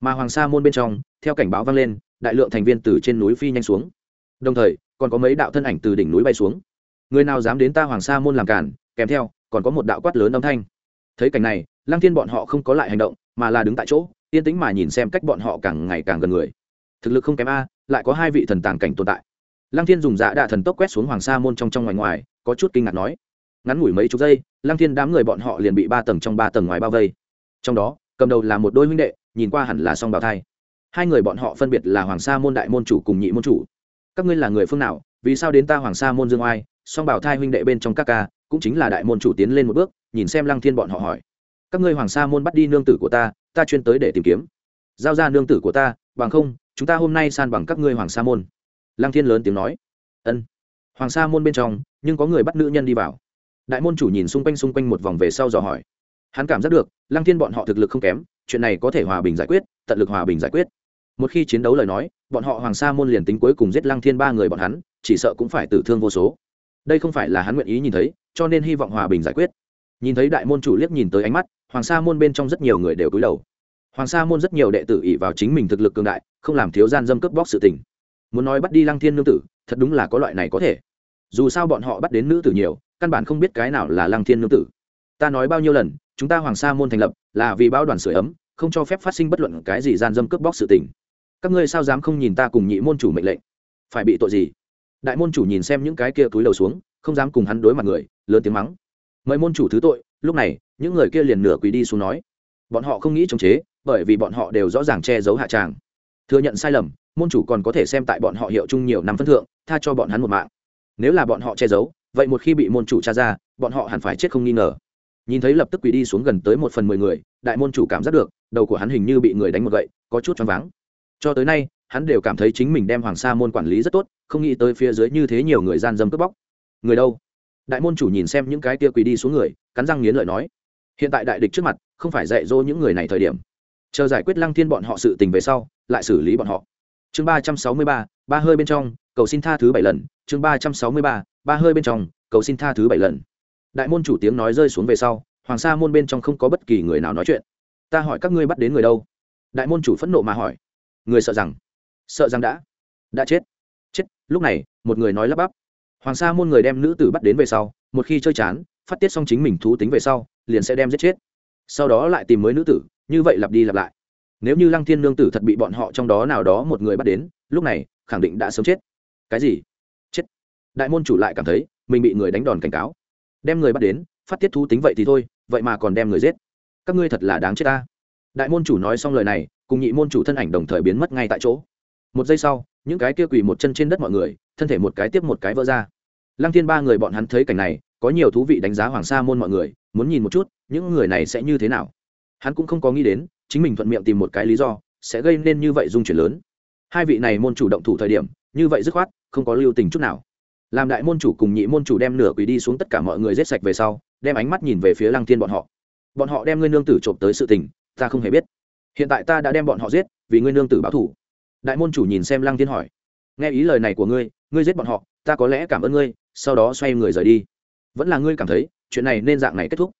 Mà hoàng sa môn bên trong, theo cảnh báo vang lên, đại lượng thành viên từ trên núi phi nhanh xuống. Đồng thời, còn có mấy đạo thân ảnh từ đỉnh núi bay xuống. Người nào dám đến ta hoàng sa môn làm cản, kèm theo, còn có một đạo quát lớn âm thanh. Thấy cảnh này, lăng thiên bọn họ không có lại hành động, mà là đứng tại chỗ, yên tĩnh mà nhìn xem cách bọn họ càng ngày càng gần người. Thực lực không kém a, lại có hai vị thần tàng cảnh tồn tại. Lăng thiên dùng dạ đạ thần tốc quét xuống hoàng sa môn trong trong ngoài ngoài, có chút kinh ngạc nói ngắn ngủi mấy chục giây, lăng thiên đám người bọn họ liền bị ba tầng trong ba tầng ngoài bao vây. Trong đó, cầm đầu là một đôi huynh đệ, nhìn qua hẳn là song bào thai. Hai người bọn họ phân biệt là hoàng sa môn đại môn chủ cùng nhị môn chủ. Các ngươi là người phương nào? Vì sao đến ta hoàng sa môn dương oai? Song bảo thai huynh đệ bên trong các ca, cũng chính là đại môn chủ tiến lên một bước, nhìn xem lăng thiên bọn họ hỏi. Các ngươi hoàng sa môn bắt đi nương tử của ta ta chuyên tới để tìm kiếm. Giao ra nương tử của ta, bằng không, chúng ta hôm nay san bằng các ngươi hoàng sa môn. Lăng thiên lớn tiếng nói. Ân. Hoàng sa môn bên trong, nhưng có người bắt nữ nhân đi vào đại môn chủ nhìn xung quanh xung quanh một vòng về sau dò hỏi. Hắn cảm giác được, lăng thiên bọn họ thực lực không kém, chuyện này có thể hòa bình giải quyết, tận lực hòa bình giải quyết. Một khi chiến đấu lời nói, bọn họ hoàng sa môn liền tính cuối cùng giết lăng thiên ba người bọn hắn, chỉ sợ cũng phải tử thương vô số. Đây không phải là hắn nguyện ý nhìn thấy, cho nên hy vọng hòa bình giải quyết. Nhìn thấy đại môn chủ liếc nhìn tới ánh mắt, hoàng sa môn bên trong rất nhiều người đều cúi đầu. Hoàng sa môn rất nhiều đệ tử ỉ vào chính mình thực lực cường đại, không làm thiếu gian dâm cướp bóc sự tình. Muốn nói bắt đi lăng thiên nương tử, thật đúng là có loại này có thể. Dù sao bọn họ bắt đến nữ tử nhiều căn bản không biết cái nào là lăng thiên nương tử. Ta nói bao nhiêu lần, chúng ta hoàng sa môn thành lập là vì bao đoàn sửa ấm, không cho phép phát sinh bất luận cái gì gian dâm cướp bóc sự tình. Các ngươi sao dám không nhìn ta cùng nhị môn chủ mệnh lệnh? Phải bị tội gì? Đại môn chủ nhìn xem những cái kia túi đầu xuống, không dám cùng hắn đối mặt người, lớn tiếng mắng. Mời môn chủ thứ tội, lúc này, những người kia liền nửa quỳ đi xuống nói. Bọn họ không nghĩ chống chế, bởi vì bọn họ đều rõ ràng che giấu hạ tràng. Thừa nhận sai lầm, môn chủ còn có thể xem tại bọn họ hiệu chung nhiều năm phân thượng, tha cho bọn hắn một mạng. Nếu là bọn họ che giấu vậy một khi bị môn chủ tra ra, bọn họ hẳn phải chết không nghi ngờ. Nhìn thấy lập tức quỳ đi xuống gần tới một phần mười người, đại môn chủ cảm giác được, đầu của hắn hình như bị người đánh một gậy, có chút choáng váng. Cho tới nay, hắn đều cảm thấy chính mình đem hoàng sa môn quản lý rất tốt, không nghĩ tới phía dưới như thế nhiều người gian dâm cướp bóc. Người đâu? Đại môn chủ nhìn xem những cái kia quỳ đi xuống người, cắn răng nghiến lợi nói, hiện tại đại địch trước mặt, không phải dạy dỗ những người này thời điểm. Chờ giải quyết lăng thiên bọn họ sự tình về sau, lại xử lý bọn họ. Chương ba trăm sáu mươi ba ba hơi bên trong, cầu xin tha thứ bảy lần. Chương ba trăm sáu mươi ba ba hơi bên trong, cầu xin tha thứ bảy lần. Đại môn chủ tiếng nói rơi xuống về sau, hoàng sa môn bên trong không có bất kỳ người nào nói chuyện. Ta hỏi các ngươi bắt đến người đâu? Đại môn chủ phẫn nộ mà hỏi. Người sợ rằng sợ rằng đã đã chết. Chết, lúc này, một người nói lắp bắp. Hoàng sa môn người đem nữ tử bắt đến về sau, một khi chơi chán, phát tiết xong chính mình thú tính về sau, liền sẽ đem giết chết. Sau đó lại tìm mới nữ tử, như vậy lặp đi lặp lại. Nếu như lăng thiên nương tử thật bị bọn họ trong đó nào đó một người bắt đến, lúc này, khẳng định đã sớm chết. Cái gì? Đại môn chủ lại cảm thấy mình bị người đánh đòn cảnh cáo. Đem người bắt đến, phát tiết thú tính vậy thì thôi, vậy mà còn đem người giết. Các ngươi thật là đáng chết ta. Đại môn chủ nói xong lời này, cùng nhị môn chủ thân ảnh đồng thời biến mất ngay tại chỗ. Một giây sau, những cái kia quỳ một chân trên đất mọi người, thân thể một cái tiếp một cái vỡ ra. Lăng thiên ba người bọn hắn thấy cảnh này, có nhiều thú vị đánh giá hoàng sa môn mọi người, muốn nhìn một chút, những người này sẽ như thế nào. Hắn cũng không có nghĩ đến, chính mình thuận miệng tìm một cái lý do, sẽ gây nên như vậy dung chuyển lớn. Hai vị này môn chủ động thủ thời điểm, như vậy dứt khoát, không có lưu tình chút nào làm đại môn chủ cùng nhị môn chủ đem nửa quỳ đi xuống tất cả mọi người giết sạch về sau, đem ánh mắt nhìn về phía lăng thiên bọn họ. Bọn họ đem ngươi nương tử trộm tới sự tình, ta không hề biết. Hiện tại ta đã đem bọn họ giết, vì ngươi nương tử báo thủ đại môn chủ nhìn xem lăng thiên hỏi, nghe ý lời này của ngươi ngươi giết bọn họ, ta có lẽ cảm ơn ngươi, sau đó xoay người rời đi. Vẫn là ngươi cảm thấy, chuyện này nên dạng này kết thúc.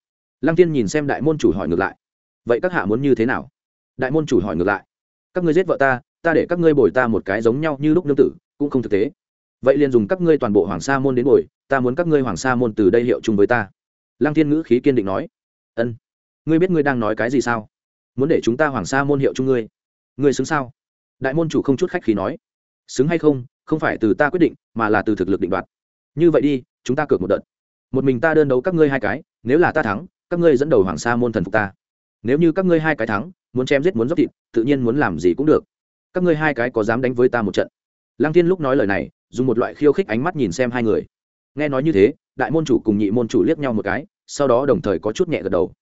Lăng thiên nhìn xem đại môn chủ hỏi ngược lại, vậy các hạ muốn như thế nào? Đại môn chủ hỏi ngược lại, các ngươi giết vợ ta ta để các ngươi bồi ta một cái giống nhau như lúc nương tử, cũng không thực tế vậy liền dùng các ngươi toàn bộ hoàng sa môn đến bồi, ta muốn các ngươi hoàng sa môn từ đây hiệu chung với ta. Lăng thiên ngữ khí kiên định nói. Ân, ngươi biết ngươi đang nói cái gì sao? Muốn để chúng ta hoàng sa môn hiệu chung ngươi. Ngươi xứng sao? Đại môn chủ không chút khách khí nói. Xứng hay không không phải từ ta quyết định, mà là từ thực lực định đoạt. Như vậy đi, chúng ta cược một đợt. Một mình ta đơn đấu các ngươi hai cái, nếu là ta thắng, các ngươi dẫn đầu hoàng sa môn thần phục ta. Nếu như các ngươi hai cái thắng, muốn chém giết muốn dốc thịt, tự nhiên muốn làm gì cũng được. Các ngươi hai cái có dám đánh với ta một trận? Lăng thiên lúc nói lời này dùng một loại khiêu khích ánh mắt nhìn xem hai người. Nghe nói như thế, đại môn chủ cùng nhị môn chủ liếc nhau một cái, sau đó đồng thời có chút nhẹ gật đầu.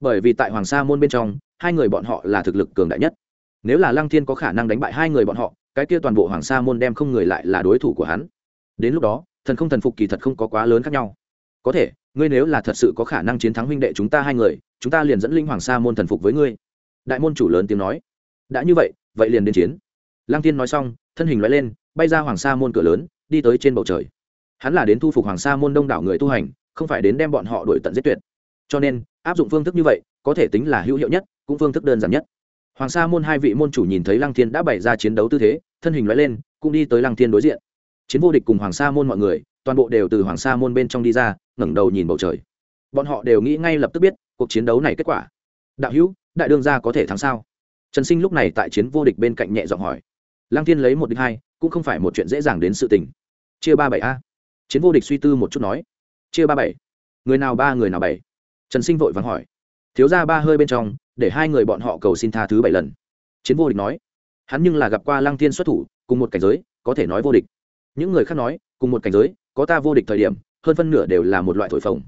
Bởi vì tại hoàng sa môn bên trong, hai người bọn họ là thực lực cường đại nhất. Nếu là lăng thiên có khả năng đánh bại hai người bọn họ, cái kia toàn bộ hoàng sa môn đem không người lại là đối thủ của hắn. Đến lúc đó, thần không thần phục kỳ thật không có quá lớn khác nhau. Có thể, ngươi nếu là thật sự có khả năng chiến thắng huynh đệ chúng ta hai người, chúng ta liền dẫn linh hoàng sa môn thần phục với ngươi. Đại môn chủ lớn tiếng nói. Đã như vậy vậy liền đến chiến. Lăng thiên nói xong, thân hình loại lên bay ra hoàng sa môn cửa lớn, đi tới trên bầu trời. Hắn là đến thu phục hoàng sa môn đông đảo người tu hành, không phải đến đem bọn họ đuổi tận giết tuyệt. Cho nên, áp dụng phương thức như vậy, có thể tính là hữu hiệu nhất, cũng phương thức đơn giản nhất. Hoàng sa môn hai vị môn chủ nhìn thấy lăng thiên đã bày ra chiến đấu tư thế, thân hình loại lên, cũng đi tới lăng thiên đối diện. Chiến vô địch cùng hoàng sa môn mọi người, toàn bộ đều từ hoàng sa môn bên trong đi ra, ngẩng đầu nhìn bầu trời. Bọn họ đều nghĩ ngay lập tức biết, cuộc chiến đấu này kết quả. Đạo hữu, đại đương gia có thể thắng sao? Trần sinh lúc này tại chiến vô địch bên cạnh nhẹ giọng hỏi. Lăng thiên lấy một đích hai cũng không phải một chuyện dễ dàng đến sự tình. Chia ba bảy a. Chiến vô địch suy tư một chút nói. Chia ba bảy. Người nào ba, người nào bảy? Trần sinh vội vàng hỏi. Thiếu ra ba hơi bên trong, để hai người bọn họ cầu xin tha thứ bảy lần. Chiến vô địch nói. Hắn nhưng là gặp qua lăng Thiên xuất thủ, cùng một cảnh giới, có thể nói vô địch. Những người khác nói, cùng một cảnh giới, có ta vô địch thời điểm, hơn phân nửa đều là một loại thổi phồng.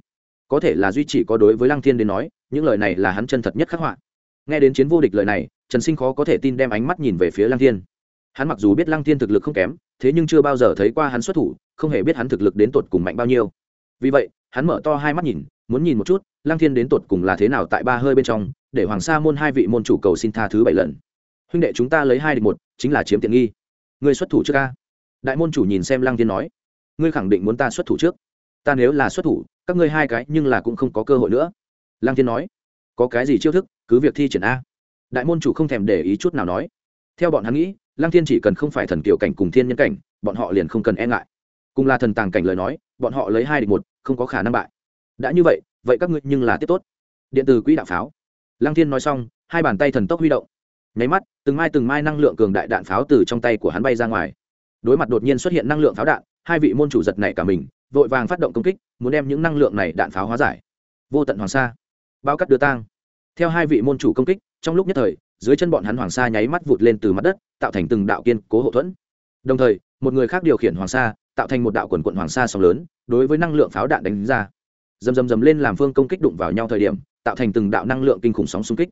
Có thể là duy chỉ có đối với lăng thiên đến nói, những lời này là hắn chân thật nhất khắc họa. Nghe đến chiến vô địch lời này, trần sinh khó có thể tin đem ánh mắt nhìn về phía lăng thiên hắn mặc dù biết lăng thiên thực lực không kém, thế nhưng chưa bao giờ thấy qua hắn xuất thủ, không hề biết hắn thực lực đến tột cùng mạnh bao nhiêu. Vì vậy, hắn mở to hai mắt nhìn, muốn nhìn một chút, lăng thiên đến tột cùng là thế nào tại ba hơi bên trong, để hoàng sa môn hai vị môn chủ cầu xin tha thứ bảy lần. Huynh đệ chúng ta lấy hai địch một, chính là chiếm tiện nghi. Người xuất thủ trước ca. Đại môn chủ nhìn xem lăng thiên nói, ngươi khẳng định muốn ta xuất thủ trước. Ta nếu là xuất thủ, các ngươi hai cái nhưng là cũng không có cơ hội nữa. Lăng thiên nói, có cái gì chiêu thức, cứ việc thi triển a. Đại môn chủ không thèm để ý chút nào nói theo bọn hắn nghĩ, lăng thiên chỉ cần không phải thần kiểu cảnh cùng thiên nhân cảnh, bọn họ liền không cần e ngại. Cùng là thần tàng cảnh lời nói, bọn họ lấy hai địch một, không có khả năng bại. Đã như vậy vậy các ngươi nhưng là tiếp tốt. Điện từ quỹ đạo pháo. Lăng thiên nói xong, hai bàn tay thần tốc huy động. Nháy mắt, từng mai từng mai năng lượng cường đại đạn pháo từ trong tay của hắn bay ra ngoài. Đối mặt đột nhiên xuất hiện năng lượng pháo đạn, hai vị môn chủ giật này cả mình, vội vàng phát động công kích, muốn đem những năng lượng này đạn pháo hóa giải. Vô tận hoàng sa. Bao cắt đưa tang. Theo hai vị môn chủ công kích, trong lúc nhất thời dưới chân bọn hắn hoàng sa nháy mắt vụt lên từ mặt đất, tạo thành từng đạo kiên cố hậu thuẫn. Đồng thời, một người khác điều khiển hoàng sa, tạo thành một đạo quần quận hoàng sa sóng lớn, đối với năng lượng pháo đạn đánh ra. Dầm dầm dầm lên làm phương công kích đụng vào nhau thời điểm, tạo thành từng đạo năng lượng kinh khủng sóng xung kích.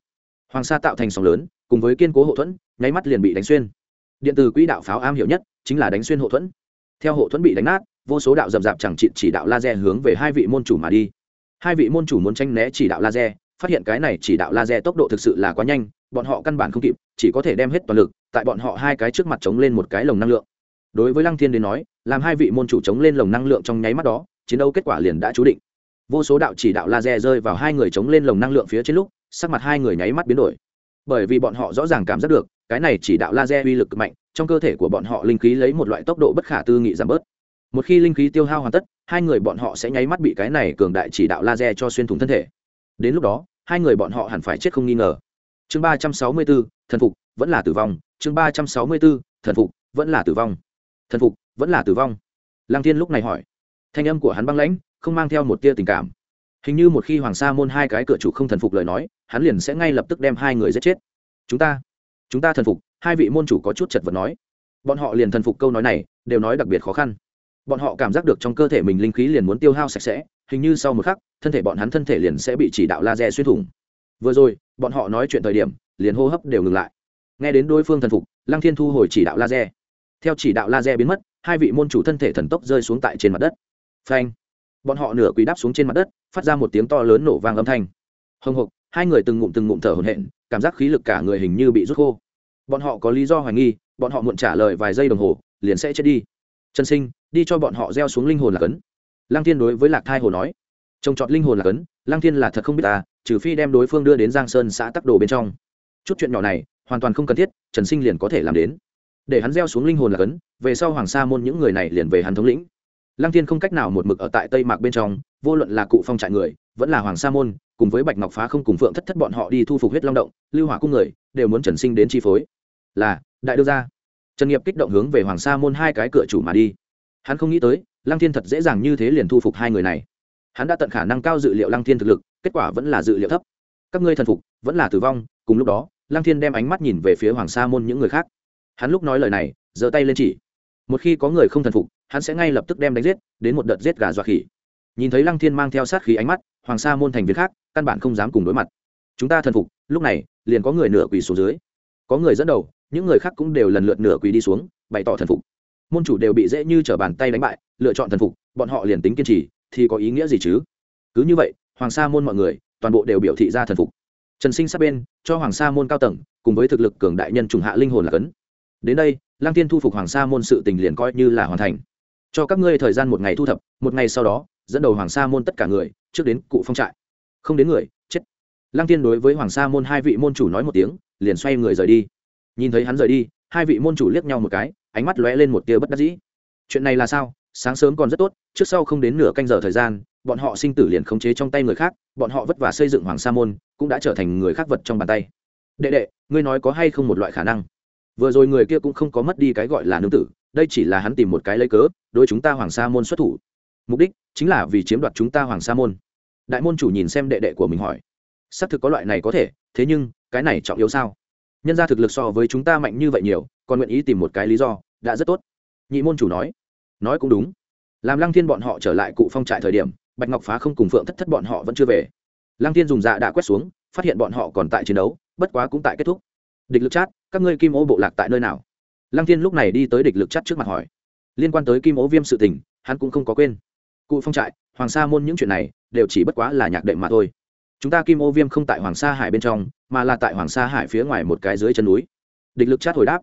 Hoàng sa tạo thành sóng lớn, cùng với kiên cố hậu thuẫn, nháy mắt liền bị đánh xuyên. Điện từ quỹ đạo pháo am hiểu nhất chính là đánh xuyên hậu thuẫn. Theo hộ thuẫn bị đánh nát, vô số đạo dầm dạp chẳng trị chỉ đạo laser hướng về hai vị môn chủ mà đi. Hai vị môn chủ muốn tranh né chỉ đạo laser, phát hiện cái này chỉ đạo laser tốc độ thực sự là quá nhanh bọn họ căn bản không kịp, chỉ có thể đem hết toàn lực, tại bọn họ hai cái trước mặt chống lên một cái lồng năng lượng. Đối với lăng thiên đến nói, làm hai vị môn chủ chống lên lồng năng lượng trong nháy mắt đó, chiến đấu kết quả liền đã chú định. Vô số đạo chỉ đạo laser rơi vào hai người chống lên lồng năng lượng phía trên lúc, sắc mặt hai người nháy mắt biến đổi. Bởi vì bọn họ rõ ràng cảm giác được, cái này chỉ đạo laser uy lực cực mạnh, trong cơ thể của bọn họ linh khí lấy một loại tốc độ bất khả tư nghị giảm bớt. Một khi linh khí tiêu hao hoàn tất, hai người bọn họ sẽ nháy mắt bị cái này cường đại chỉ đạo laser cho xuyên thủng thân thể. Đến lúc đó, hai người bọn họ hẳn phải chết không nghi ngờ chương ba trăm sáu mươi bốn thần phục, vẫn là tử vong. Chương ba trăm sáu mươi bốn thần phục, vẫn là tử vong. Thần phục, vẫn là tử vong. Lang thiên lúc này hỏi. Thanh âm của hắn băng lãnh, không mang theo một tia tình cảm. Hình như một khi hoàng sa môn hai cái cửa chủ không thần phục lời nói, hắn liền sẽ ngay lập tức đem hai người giết chết. Chúng ta chúng ta thần phục, hai vị môn chủ có chút chật vật nói. Bọn họ liền thần phục câu nói này, đều nói đặc biệt khó khăn. Bọn họ cảm giác được trong cơ thể mình linh khí liền muốn tiêu hao sạch sẽ, hình như sau một khắc, thân thể bọn hắn thân thể liền sẽ bị chỉ đạo laser xuyên thủng vừa rồi, bọn họ nói chuyện thời điểm, liền hô hấp đều ngừng lại. Nghe đến đối phương thần phục, lăng thiên thu hồi chỉ đạo laser. Theo chỉ đạo laser biến mất, hai vị môn chủ thân thể thần tốc rơi xuống tại trên mặt đất. Phanh! Bọn họ nửa quỳ đáp xuống trên mặt đất, phát ra một tiếng to lớn nổ vang âm thanh. Hồng hộc hai người từng ngụm từng ngụm thở hổn hển, cảm giác khí lực cả người hình như bị rút khô. Bọn họ có lý do hoài nghi, bọn họ muộn trả lời vài giây đồng hồ, liền sẽ chết đi. Trần sinh, đi cho bọn họ gieo xuống linh hồn là cấn. Lăng thiên đối với lạc thai hồ nói. Trồng trọt linh hồn là cấn, lăng thiên là thật không biết ta trừ phi đem đối phương đưa đến giang sơn xã tắc đồ bên trong. Chút chuyện nhỏ này, hoàn toàn không cần thiết, trần sinh liền có thể làm đến. Để hắn gieo xuống linh hồn là cấn, về sau hoàng sa môn những người này liền về hắn thống lĩnh. Lăng thiên không cách nào một mực ở tại tây mạc bên trong, vô luận là cụ phong trại người, vẫn là hoàng sa môn, cùng với bạch ngọc phá không cùng phượng thất thất bọn họ đi thu phục huyết long động, lưu hỏa cung người, đều muốn trần sinh đến chi phối. Là, đại đưa gia. Trần nghiệp kích động hướng về hoàng sa môn hai cái cửa chủ mà đi. Hắn không nghĩ tới, lăng thiên thật dễ dàng như thế liền thu phục hai người này. Hắn đã tận khả năng cao dự liệu lăng thiên thực lực kết quả vẫn là dự liệu thấp. Các ngươi thần phục, vẫn là tử vong, cùng lúc đó, lăng thiên đem ánh mắt nhìn về phía hoàng sa môn những người khác. Hắn lúc nói lời này, giơ tay lên chỉ. Một khi có người không thần phục, hắn sẽ ngay lập tức đem đánh giết, đến một đợt giết gà dọa khỉ. Nhìn thấy lăng thiên mang theo sát khí ánh mắt, hoàng sa môn thành viên khác, căn bản không dám cùng đối mặt. Chúng ta thần phục, lúc này, liền có người nửa quỳ xuống dưới. Có người dẫn đầu, những người khác cũng đều lần lượt nửa quỳ đi xuống, bày tỏ thần phục. Môn chủ đều bị dễ như t r ở bàn tay đánh bại, lựa chọn thần phục, bọn họ liền tính kiên trì, thì có ý nghĩa gì chứ? Cứ như vậy hoàng sa môn mọi người, toàn bộ đều biểu thị ra thần phục. Trần sinh sát bên, cho hoàng sa môn cao tầng, cùng với thực lực cường đại nhân trùng hạ linh hồn là cấn. Đến đây lang tiên thu phục hoàng sa môn sự tình liền coi như là hoàn thành. Cho các ngươi thời gian một ngày thu thập, một ngày sau đó, dẫn đầu hoàng sa môn tất cả người, trước đến cụ phong trại. Không đến người, chết. Lang tiên đối với hoàng sa môn hai vị môn chủ nói một tiếng, liền xoay người rời đi. Nhìn thấy hắn rời đi, hai vị môn chủ liếc nhau một cái, ánh mắt lóe lên một tia bất đắc dĩ. Chuyện này là sao? Sáng sớm còn rất tốt, trước sau không đến nửa canh giờ thời gian bọn họ sinh tử liền khống chế trong tay người khác, bọn họ vất vả xây dựng hoàng sa môn, cũng đã trở thành người khác vật trong bàn tay. Đệ đệ, ngươi nói có hay không một loại khả năng? Vừa rồi người kia cũng không có mất đi cái gọi là nương tử, đây chỉ là hắn tìm một cái lấy cớ, đối chúng ta hoàng sa môn xuất thủ. Mục đích chính là vì chiếm đoạt chúng ta hoàng sa môn. Đại môn chủ nhìn xem đệ đệ của mình hỏi. Xác thực có loại này có thể, thế nhưng, cái này trọng yếu sao? Nhân ra thực lực so với chúng ta mạnh như vậy nhiều, còn nguyện ý tìm một cái lý do, đã rất tốt. Nhị môn chủ nói. Nói cũng đúng. Làm lăng thiên bọn họ trở lại cụ phong trại thời điểm bạch ngọc phá không cùng phượng thất thất bọn họ vẫn chưa về. Lăng thiên dùng dạ đã quét xuống, phát hiện bọn họ còn tại chiến đấu, bất quá cũng tại kết thúc. Địch lực chát, các ngươi kim ô bộ lạc tại nơi nào? Lăng thiên lúc này đi tới địch lực chát trước mặt hỏi. Liên quan tới kim ô viêm sự tình, hắn cũng không có quên. Cụ phong trại, hoàng sa môn những chuyện này, đều chỉ bất quá là nhạc đệm mà thôi. Chúng ta kim ô viêm không tại hoàng sa hải bên trong, mà là tại hoàng sa hải phía ngoài một cái dưới chân núi. Địch lực chát hồi đáp.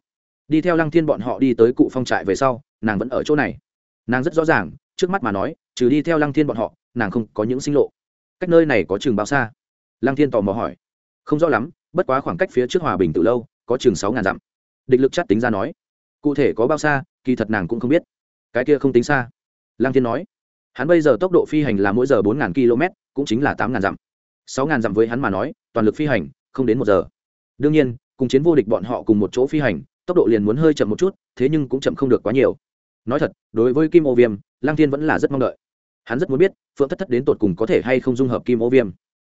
Đi theo lăng thiên bọn họ đi tới cụ phong trại về sau, nàng vẫn ở chỗ này. Nàng rất rõ ràng, trước mắt mà nói, trừ đi theo lăng thiên bọn họ nàng không có những sinh lộ. Cách nơi này có chừng bao xa? Lăng thiên tò mò hỏi. Không rõ lắm, bất quá khoảng cách phía trước hòa bình từ lâu, có chừng sáu ngàn dặm. Địch lực chắc tính ra nói. Cụ thể có bao xa, kỳ thật nàng cũng không biết. Cái kia không tính xa. Lăng thiên nói. Hắn bây giờ tốc độ phi hành là mỗi giờ bốn ngàn km cũng chính là tám ngàn dặm. Sáu ngàn dặm với hắn mà nói, toàn lực phi hành, không đến một giờ. Đương nhiên, cùng chiến vô địch bọn họ cùng một chỗ phi hành, tốc độ liền muốn hơi chậm một chút, thế nhưng cũng chậm không được quá nhiều. Nói thật, đối với kim ô viêm, lăng thiên vẫn là rất mong đợi hắn rất muốn biết, phượng thất thất đến tột cùng có thể hay không dung hợp kim ô viêm.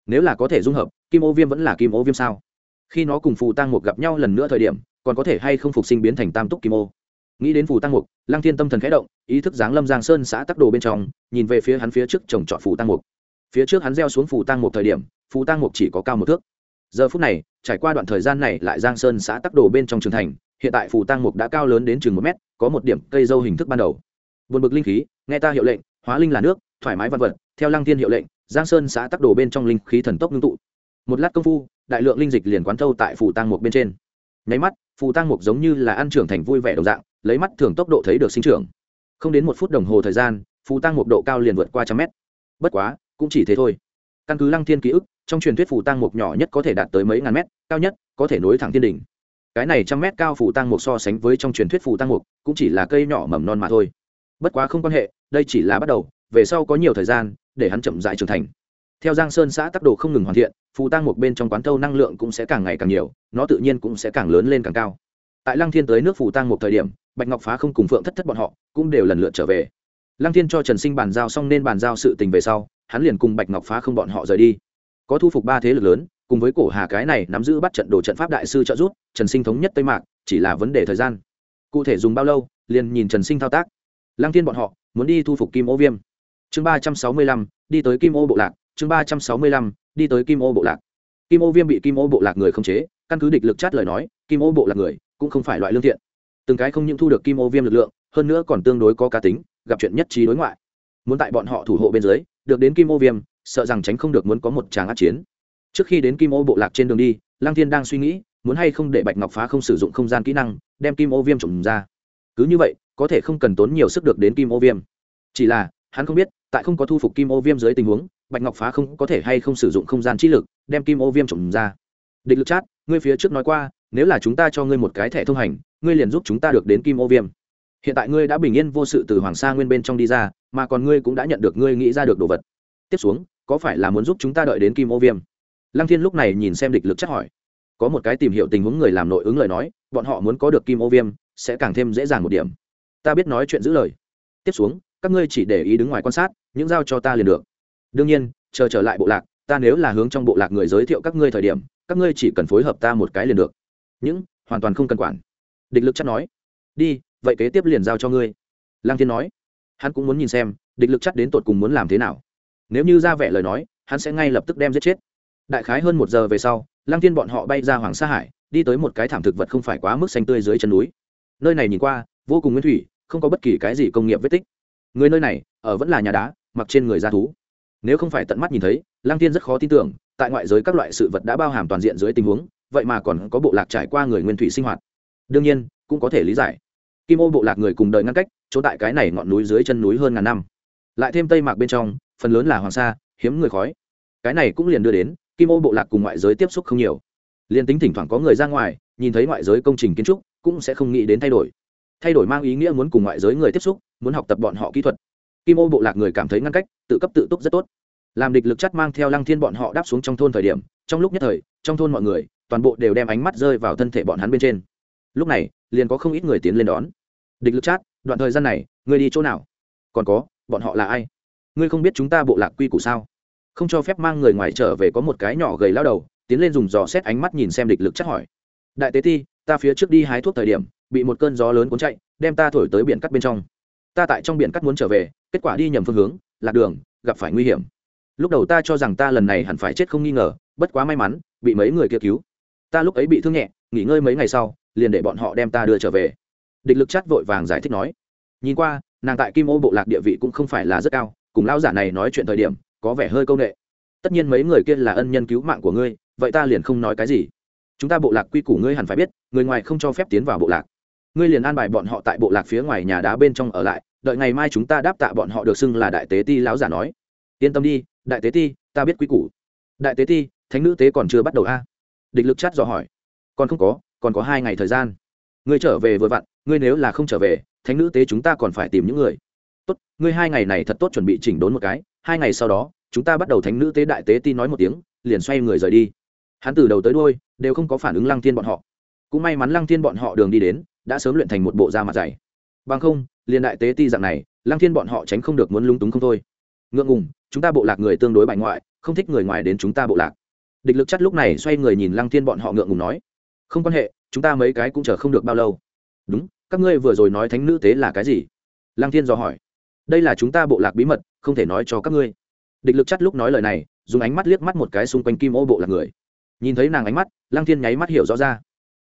Nếu là có thể dung hợp, kim ô viêm vẫn là kim ô viêm sao? Khi nó cùng phù tăng mục gặp nhau lần nữa thời điểm, còn có thể hay không phục sinh biến thành tam túc kim ô? Nghĩ đến phù tăng mục, lăng thiên tâm thần khẽ động, ý thức giáng lâm giang sơn xã tắc đồ bên trong, nhìn về phía hắn phía trước trồng trọt phù tăng mục. Phía trước hắn gieo xuống phù tăng mục thời điểm, phù tăng mục chỉ có cao một thước. Giờ phút này, trải qua đoạn thời gian này lại giang sơn xã tắc đồ bên trong trường thành, hiện tại phù tăng mục đã cao lớn đến chừng một mét, có một điểm cây dâu hình thức ban đầu. Vượt bực linh khí, nghe ta hiệu lệnh hóa linh là nước, thoải mái văn vật, theo lăng thiên hiệu lệnh, giang sơn xã tắc đồ bên trong linh khí thần tốc ngưng tụ. Một lát công phu, đại lượng linh dịch liền quán thâu tại phù tăng mục bên trên. Nháy mắt, phù tăng mục giống như là ăn trưởng thành vui vẻ đồng dạng, lấy mắt thường tốc độ thấy được sinh trưởng. Không đến một phút đồng hồ thời gian, phù tăng mục độ cao liền vượt qua trăm mét. Bất quá, cũng chỉ thế thôi. Căn cứ lăng thiên ký ức, trong truyền thuyết phù tăng mục nhỏ nhất có thể đạt tới mấy ngàn mét, cao nhất có thể nối thẳng thiên đỉnh. Cái này trăm mét cao phù tăng mục so sánh với trong truyền thuyết phù tăng mục, cũng chỉ là cây nhỏ mầm non mà thôi bất quá không quan hệ, đây chỉ là bắt đầu, về sau có nhiều thời gian, để hắn chậm dại trưởng thành. Theo giang sơn xã tắc đồ không ngừng hoàn thiện, phù tăng một bên trong quán thâu năng lượng cũng sẽ càng ngày càng nhiều, nó tự nhiên cũng sẽ càng lớn lên càng cao. Tại lăng thiên tới nước phù tăng một thời điểm, bạch ngọc phá không cùng phượng thất thất bọn họ cũng đều lần lượt trở về. Lăng thiên cho trần sinh bàn giao xong nên bàn giao sự tình về sau, hắn liền cùng bạch ngọc phá không bọn họ rời đi. Có thu phục ba thế lực lớn, cùng với cổ hà cái này nắm giữ bắt trận đồ trận pháp đại sư trợ giúp, trần sinh thống nhất tây mạc, chỉ là vấn đề thời gian. Cụ thể dùng bao lâu, liền nhìn trần sinh thao tác lăng thiên bọn họ muốn đi thu phục kim ô viêm chương ba trăm sáu mươi lăm đi tới kim ô bộ lạc chương ba trăm sáu mươi lăm đi tới kim ô bộ lạc kim ô viêm bị kim ô bộ lạc người không chế căn cứ địch lực chát lời nói kim ô bộ lạc người cũng không phải loại lương thiện từng cái không những thu được kim ô viêm lực lượng hơn nữa còn tương đối có cá tính gặp chuyện nhất trí đối ngoại muốn tại bọn họ thủ hộ bên dưới được đến kim ô viêm sợ rằng tránh không được muốn có một tràng át chiến trước khi đến kim ô bộ lạc trên đường đi lăng thiên đang suy nghĩ muốn hay không để bạch ngọc phá không sử dụng không gian kỹ năng đem kim ô viêm trộm ra cứ như vậy có thể không cần tốn nhiều sức được đến kim ô viêm. Chỉ là, hắn không biết, tại không có thu phục kim ô viêm dưới tình huống, bạch ngọc phá không có thể hay không sử dụng không gian trí lực, đem kim ô viêm trộm ra. Địch lực chát, ngươi phía trước nói qua, nếu là chúng ta cho ngươi một cái thẻ thông hành, ngươi liền giúp chúng ta được đến kim ô viêm. Hiện tại ngươi đã bình yên vô sự từ hoàng sa nguyên bên trong đi ra, mà còn ngươi cũng đã nhận được, ngươi nghĩ ra được đồ vật. Tiếp xuống, có phải là muốn giúp chúng ta đợi đến kim ô viêm? Lăng thiên lúc này nhìn xem địch lực chắc hỏi. Có một cái tìm hiểu tình huống người làm nội ứng lời nói, bọn họ muốn có được kim ô viêm, sẽ càng thêm dễ dàng một điểm ta biết nói chuyện giữ lời. Tiếp xuống, các ngươi chỉ để ý đứng ngoài quan sát, những giao cho ta liền được. Đương nhiên, chờ trở lại bộ lạc, ta nếu là hướng trong bộ lạc người giới thiệu các ngươi thời điểm, các ngươi chỉ cần phối hợp ta một cái liền được. Những, hoàn toàn không cần quản. Địch lực chắc nói. Đi, vậy kế tiếp liền giao cho ngươi. Lang thiên nói. Hắn cũng muốn nhìn xem, địch lực chắc đến tột cùng muốn làm thế nào. Nếu như ra vẻ lời nói, hắn sẽ ngay lập tức đem giết chết. Đại khái hơn một giờ về sau lang thiên bọn họ bay ra hoàng sa hải, đi tới một cái thảm thực vật không phải quá mức xanh tươi dưới chân núi. Nơi này nhìn qua, vô cùng nguyên thủy không có bất kỳ cái gì công nghiệp vết tích. Người nơi này, ở vẫn là nhà đá, mặc trên người da thú. Nếu không phải tận mắt nhìn thấy, lăng thiên rất khó tin tưởng, tại ngoại giới các loại sự vật đã bao hàm toàn diện dưới tình huống, vậy mà còn có bộ lạc trải qua người nguyên thủy sinh hoạt. Đương nhiên, cũng có thể lý giải. Kim ô bộ lạc người cùng đời ngăn cách, chỗ tại cái này ngọn núi dưới chân núi hơn ngàn năm. Lại thêm tây mạc bên trong, phần lớn là hoàng sa, hiếm người khói. Cái này cũng liền đưa đến, kim ô bộ lạc cùng ngoại giới tiếp xúc không nhiều. Liền tính thỉnh thoảng có người ra ngoài, nhìn thấy ngoại giới công trình kiến trúc, cũng sẽ không nghĩ đến thay đổi thay đổi mang ý nghĩa muốn cùng ngoại giới người tiếp xúc, muốn học tập bọn họ kỹ thuật. Kim ô bộ lạc người cảm thấy ngăn cách, tự cấp tự túc rất tốt. Làm địch lực chất mang theo lăng thiên bọn họ đáp xuống trong thôn thời điểm, trong lúc nhất thời, trong thôn mọi người, toàn bộ đều đem ánh mắt rơi vào thân thể bọn hắn bên trên. Lúc này, liền có không ít người tiến lên đón. Địch lực chát đoạn thời gian này, ngươi đi chỗ nào? Còn có, bọn họ là ai? Ngươi không biết chúng ta bộ lạc quy củ sao? Không cho phép mang người ngoài trở về có một cái nhỏ gầy lao đầu, tiến lên dùng dò xét ánh mắt nhìn xem địch lực chắc hỏi. Đại tế ti, ta phía trước đi hái thuốc thời điểm bị một cơn gió lớn cuốn chạy, đem ta thổi tới biển cắt bên trong. Ta tại trong biển cắt muốn trở về, kết quả đi nhầm phương hướng, lạc đường, gặp phải nguy hiểm. Lúc đầu ta cho rằng ta lần này hẳn phải chết không nghi ngờ, bất quá may mắn, bị mấy người kia cứu. Ta lúc ấy bị thương nhẹ, nghỉ ngơi mấy ngày sau, liền để bọn họ đem ta đưa trở về. Địch lực Chát vội vàng giải thích nói. Nhìn qua, nàng tại kim ô bộ lạc địa vị cũng không phải là rất cao, cùng lão giả này nói chuyện thời điểm, có vẻ hơi c â u n ệ tất nhiên mấy người kia là ân nhân cứu mạng của ngươi, vậy ta liền không nói cái gì. Chúng ta bộ lạc quy củ ngươi hẳn phải biết, người ngoài không cho phép tiến vào bộ lạc ngươi liền an bài bọn họ tại bộ lạc phía ngoài nhà đá bên trong ở lại, đợi ngày mai chúng ta đáp tạ bọn họ được xưng là đại tế ti lão giả nói. Yên tâm đi, đại tế ti, ta biết quý củ. Đại tế ti, thánh nữ tế còn chưa bắt đầu a? Địch lực chát dò hỏi. Còn không có, còn có hai ngày thời gian. Ngươi trở về vừa vặn, ngươi nếu là không trở về, thánh nữ tế chúng ta còn phải tìm những người. Tốt, ngươi hai ngày này thật tốt chuẩn bị chỉnh đốn một cái, hai ngày sau đó, chúng ta bắt đầu thánh nữ tế đại tế ti nói một tiếng, liền xoay người rời đi. Hắn từ đầu tới đôi đều không có phản ứng lăng thiên bọn họ. Cũng may mắn lăng thiên bọn họ đường đi đến đã sớm luyện thành một bộ da mặt dày. Bằng không, liền đại tế ti dạng này, lăng thiên bọn họ tránh không được muốn lung túng không thôi. Ngượng ngùng, chúng ta bộ lạc người tương đối bài ngoại, không thích người ngoài đến chúng ta bộ lạc. Địch lực chắt lúc này xoay người nhìn lăng thiên bọn họ ngượng ngùng nói, không quan hệ, chúng ta mấy cái cũng chờ không được bao lâu. Đúng, các ngươi vừa rồi nói thánh nữ tế là cái gì? Lăng thiên dò hỏi. Đây là chúng ta bộ lạc bí mật, không thể nói cho các ngươi. Địch lực chắt lúc nói lời này, dùng ánh mắt liếc mắt một cái xung quanh kim ô bộ lạc người. Nhìn thấy nàng ánh mắt, lăng thiên nháy mắt hiểu rõ ra.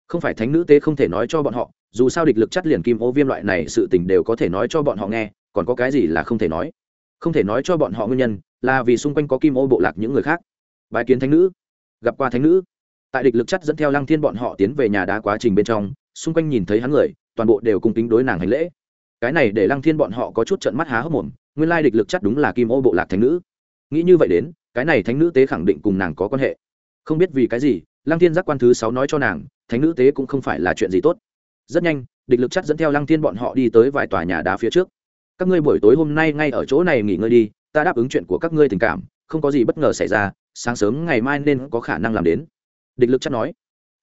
Không phải thánh nữ tế không thể nói cho bọn họ dù sao địch lực chắt liền kim ô viêm loại này sự tình đều có thể nói cho bọn họ nghe, còn có cái gì là không thể nói? Không thể nói cho bọn họ nguyên nhân là vì xung quanh có kim ô bộ lạc những người khác. Bài kiến thánh nữ. Gặp qua thánh nữ. Tại địch lực chắt dẫn theo lăng thiên bọn họ tiến về nhà đá quá trình bên trong, xung quanh nhìn thấy hắn người, toàn bộ đều cùng tính đối nàng hành lễ. Cái này để lăng thiên bọn họ có chút trận mắt há hốc mồm, nguyên lai địch lực chất đúng là kim ô bộ lạc thánh nữ. Nghĩ như vậy đến, cái này thánh nữ tế khẳng định cùng nàng có quan hệ. Không biết vì cái gì, lăng thiên giác quan thứ sáu nói cho nàng, thánh nữ tế cũng không phải là chuyện gì tốt rất nhanh, địch lực chắc dẫn theo lăng thiên bọn họ đi tới vài tòa nhà đá phía trước. Các ngươi buổi tối hôm nay ngay ở chỗ này nghỉ ngơi đi, ta đáp ứng chuyện của các ngươi tình cảm, không có gì bất ngờ xảy ra, sáng sớm ngày mai nên có khả năng làm đến. Địch lực chắc nói.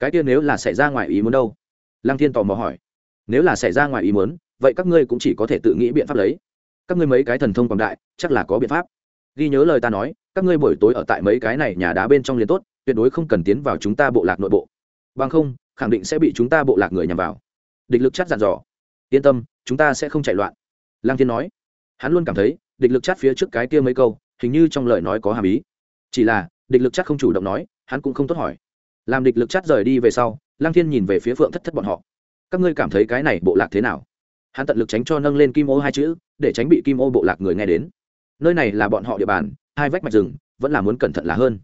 Cái kia nếu là xảy ra ngoài ý muốn đâu? Lăng thiên tò mò hỏi. Nếu là xảy ra ngoài ý muốn, vậy các ngươi cũng chỉ có thể tự nghĩ biện pháp lấy. Các ngươi mấy cái thần thông quảng đại, chắc là có biện pháp. Ghi nhớ lời ta nói, các ngươi buổi tối ở tại mấy cái này nhà đá bên trong liền tốt, tuyệt đối không cần tiến vào chúng ta bộ lạc nội bộ. Bằng không, khẳng định sẽ bị chúng ta bộ lạc người nhằm vào địch lực Chát dặn dò. Yên tâm, chúng ta sẽ không chạy loạn. Lang thiên nói. Hắn luôn cảm thấy, địch lực Chát phía trước cái kia mấy câu, hình như trong lời nói có hàm ý. Chỉ là, địch lực Chát không chủ động nói, hắn cũng không tốt hỏi. Làm địch lực Chát rời đi về sau lang thiên nhìn về phía phượng thất thất bọn họ. Các ngươi cảm thấy cái này bộ lạc thế nào? Hắn tận lực tránh cho nâng lên kim ô hai chữ, để tránh bị kim ô bộ lạc người nghe đến. Nơi này là bọn họ địa bàn, hai vách mạch rừng, vẫn là muốn cẩn thận là hơn.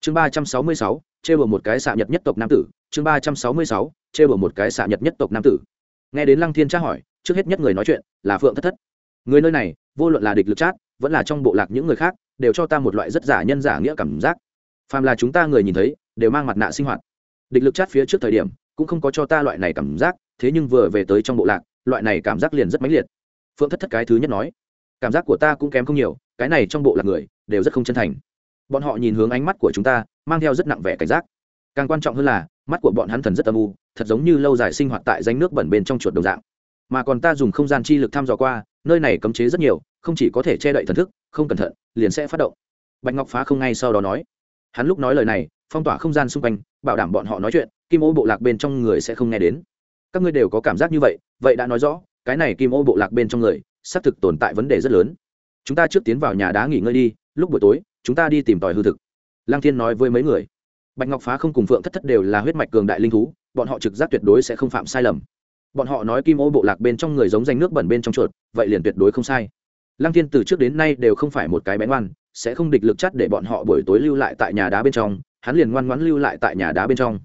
Chương ba trăm sáu mươi sáu chê bờ một cái xạ nhật nhất tộc nam tử, chương ba trăm sáu mươi sáu, chê bờ một cái xạ nhật nhất tộc nam tử. Nghe đến lăng thiên tra hỏi, trước hết nhất người nói chuyện là phượng thất thất. Người nơi này, vô luận là địch lực chát vẫn là trong bộ lạc những người khác, đều cho ta một loại rất giả nhân giả nghĩa cảm giác. Phàm là chúng ta người nhìn thấy, đều mang mặt nạ sinh hoạt. Địch lực chát phía trước thời điểm, cũng không có cho ta loại này cảm giác, thế nhưng vừa về tới trong bộ lạc, loại này cảm giác liền rất mãnh liệt. Phượng thất thất cái thứ nhất nói, cảm giác của ta cũng kém không nhiều, cái này trong bộ lạc người, đều rất không chân thành bọn họ nhìn hướng ánh mắt của chúng ta, mang theo rất nặng vẻ cảnh giác. Càng quan trọng hơn là, mắt của bọn hắn thần rất âm u, thật giống như lâu dài sinh hoạt tại danh nước bẩn bên trong chuột đồng dạng. Mà còn ta dùng không gian chi lực thăm dò qua, nơi này cấm chế rất nhiều, không chỉ có thể che đậy thần thức, không cẩn thận, liền sẽ phát động. Bạch ngọc phá không ngay sau đó nói. Hắn lúc nói lời này, phong tỏa không gian xung quanh, bảo đảm bọn họ nói chuyện, kim ô bộ lạc bên trong người sẽ không nghe đến. Các ngươi đều có cảm giác như vậy vậy đã nói rõ, cái này kim ô bộ lạc bên trong người, xác thực tồn tại vấn đề rất lớn. Chúng ta trước tiến vào nhà đá nghỉ ngơi đi, lúc buổi tối chúng ta đi tìm tòi hư thực. Lăng thiên nói với mấy người. Bạch ngọc phá không cùng phượng thất thất đều là huyết mạch cường đại linh thú, bọn họ trực giác tuyệt đối sẽ không phạm sai lầm. Bọn họ nói kim ô bộ lạc bên trong người giống danh nước bẩn bên trong chuột, vậy liền tuyệt đối không sai. Lăng thiên từ trước đến nay đều không phải một cái bén ngoan, sẽ không địch lực chắt để bọn họ buổi tối lưu lại tại nhà đá bên trong, hắn liền ngoan ngoãn lưu lại tại nhà đá bên trong.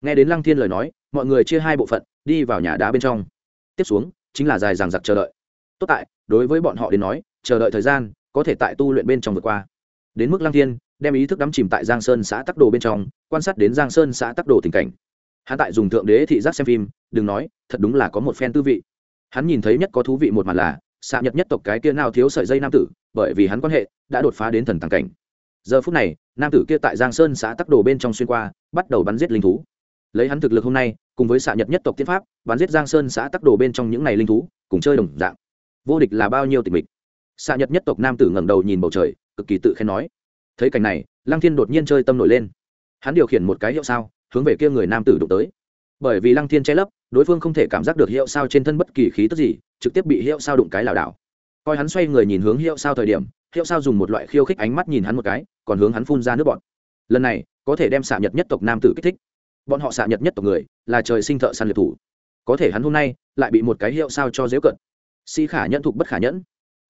Nghe đến lăng thiên lời nói, mọi người chia hai bộ phận, đi vào nhà đá bên trong. Tiếp xuống, chính là dài dằng dặc chờ đợi. Tốt tại, đối với bọn họ đến nói, chờ đợi thời gian, có thể tại tu luyện bên trong vượt qua đến mức lăng thiên, đem ý thức đắm chìm tại giang sơn xã tắc đồ bên trong, quan sát đến giang sơn xã tắc đồ tình cảnh. Hắn tại dùng thượng đế thị giác xem phim, đừng nói, thật đúng là có một phen tư vị. Hắn nhìn thấy nhất có thú vị một màn là xạ nhật nhất tộc cái kia nào thiếu sợi dây nam tử, bởi vì hắn quan hệ, đã đột phá đến thần tàng cảnh. Giờ phút này, nam tử kia tại giang sơn xã tắc đồ bên trong xuyên qua, bắt đầu bắn giết linh thú. Lấy hắn thực lực hôm nay, cùng với xạ nhật nhất tộc tiến pháp, bắn giết giang sơn xã tắc đồ bên trong những n à y linh thú, cùng chơi đồng dạng. Vô địch là bao nhiêu tình mịch. Xạ nhật nhất tộc nam tử ngẩng đầu nhìn bầu trời cực kỳ tự khen nói. Thấy cảnh này, lăng thiên đột nhiên chơi tâm nổi lên. Hắn điều khiển một cái hiệu sao, hướng về kia người nam tử đụng tới. Bởi vì lăng thiên che lấp, đối phương không thể cảm giác được hiệu sao trên thân bất kỳ khí tức gì, trực tiếp bị hiệu sao đụng cái lảo đảo. Coi hắn xoay người nhìn hướng hiệu sao thời điểm, hiệu sao dùng một loại khiêu khích ánh mắt nhìn hắn một cái, còn hướng hắn phun ra nước bọt. lần này, có thể đem xạ nhật nhất tộc nam tử kích thích. Bọn họ xạ nhật nhất tộc người, là trời sinh thợ săn liệt thủ. Có thể hắn hôm nay, lại bị một cái hiệu sao cho dễu cận. Si khả nhẫn thục bất khả nhẫn.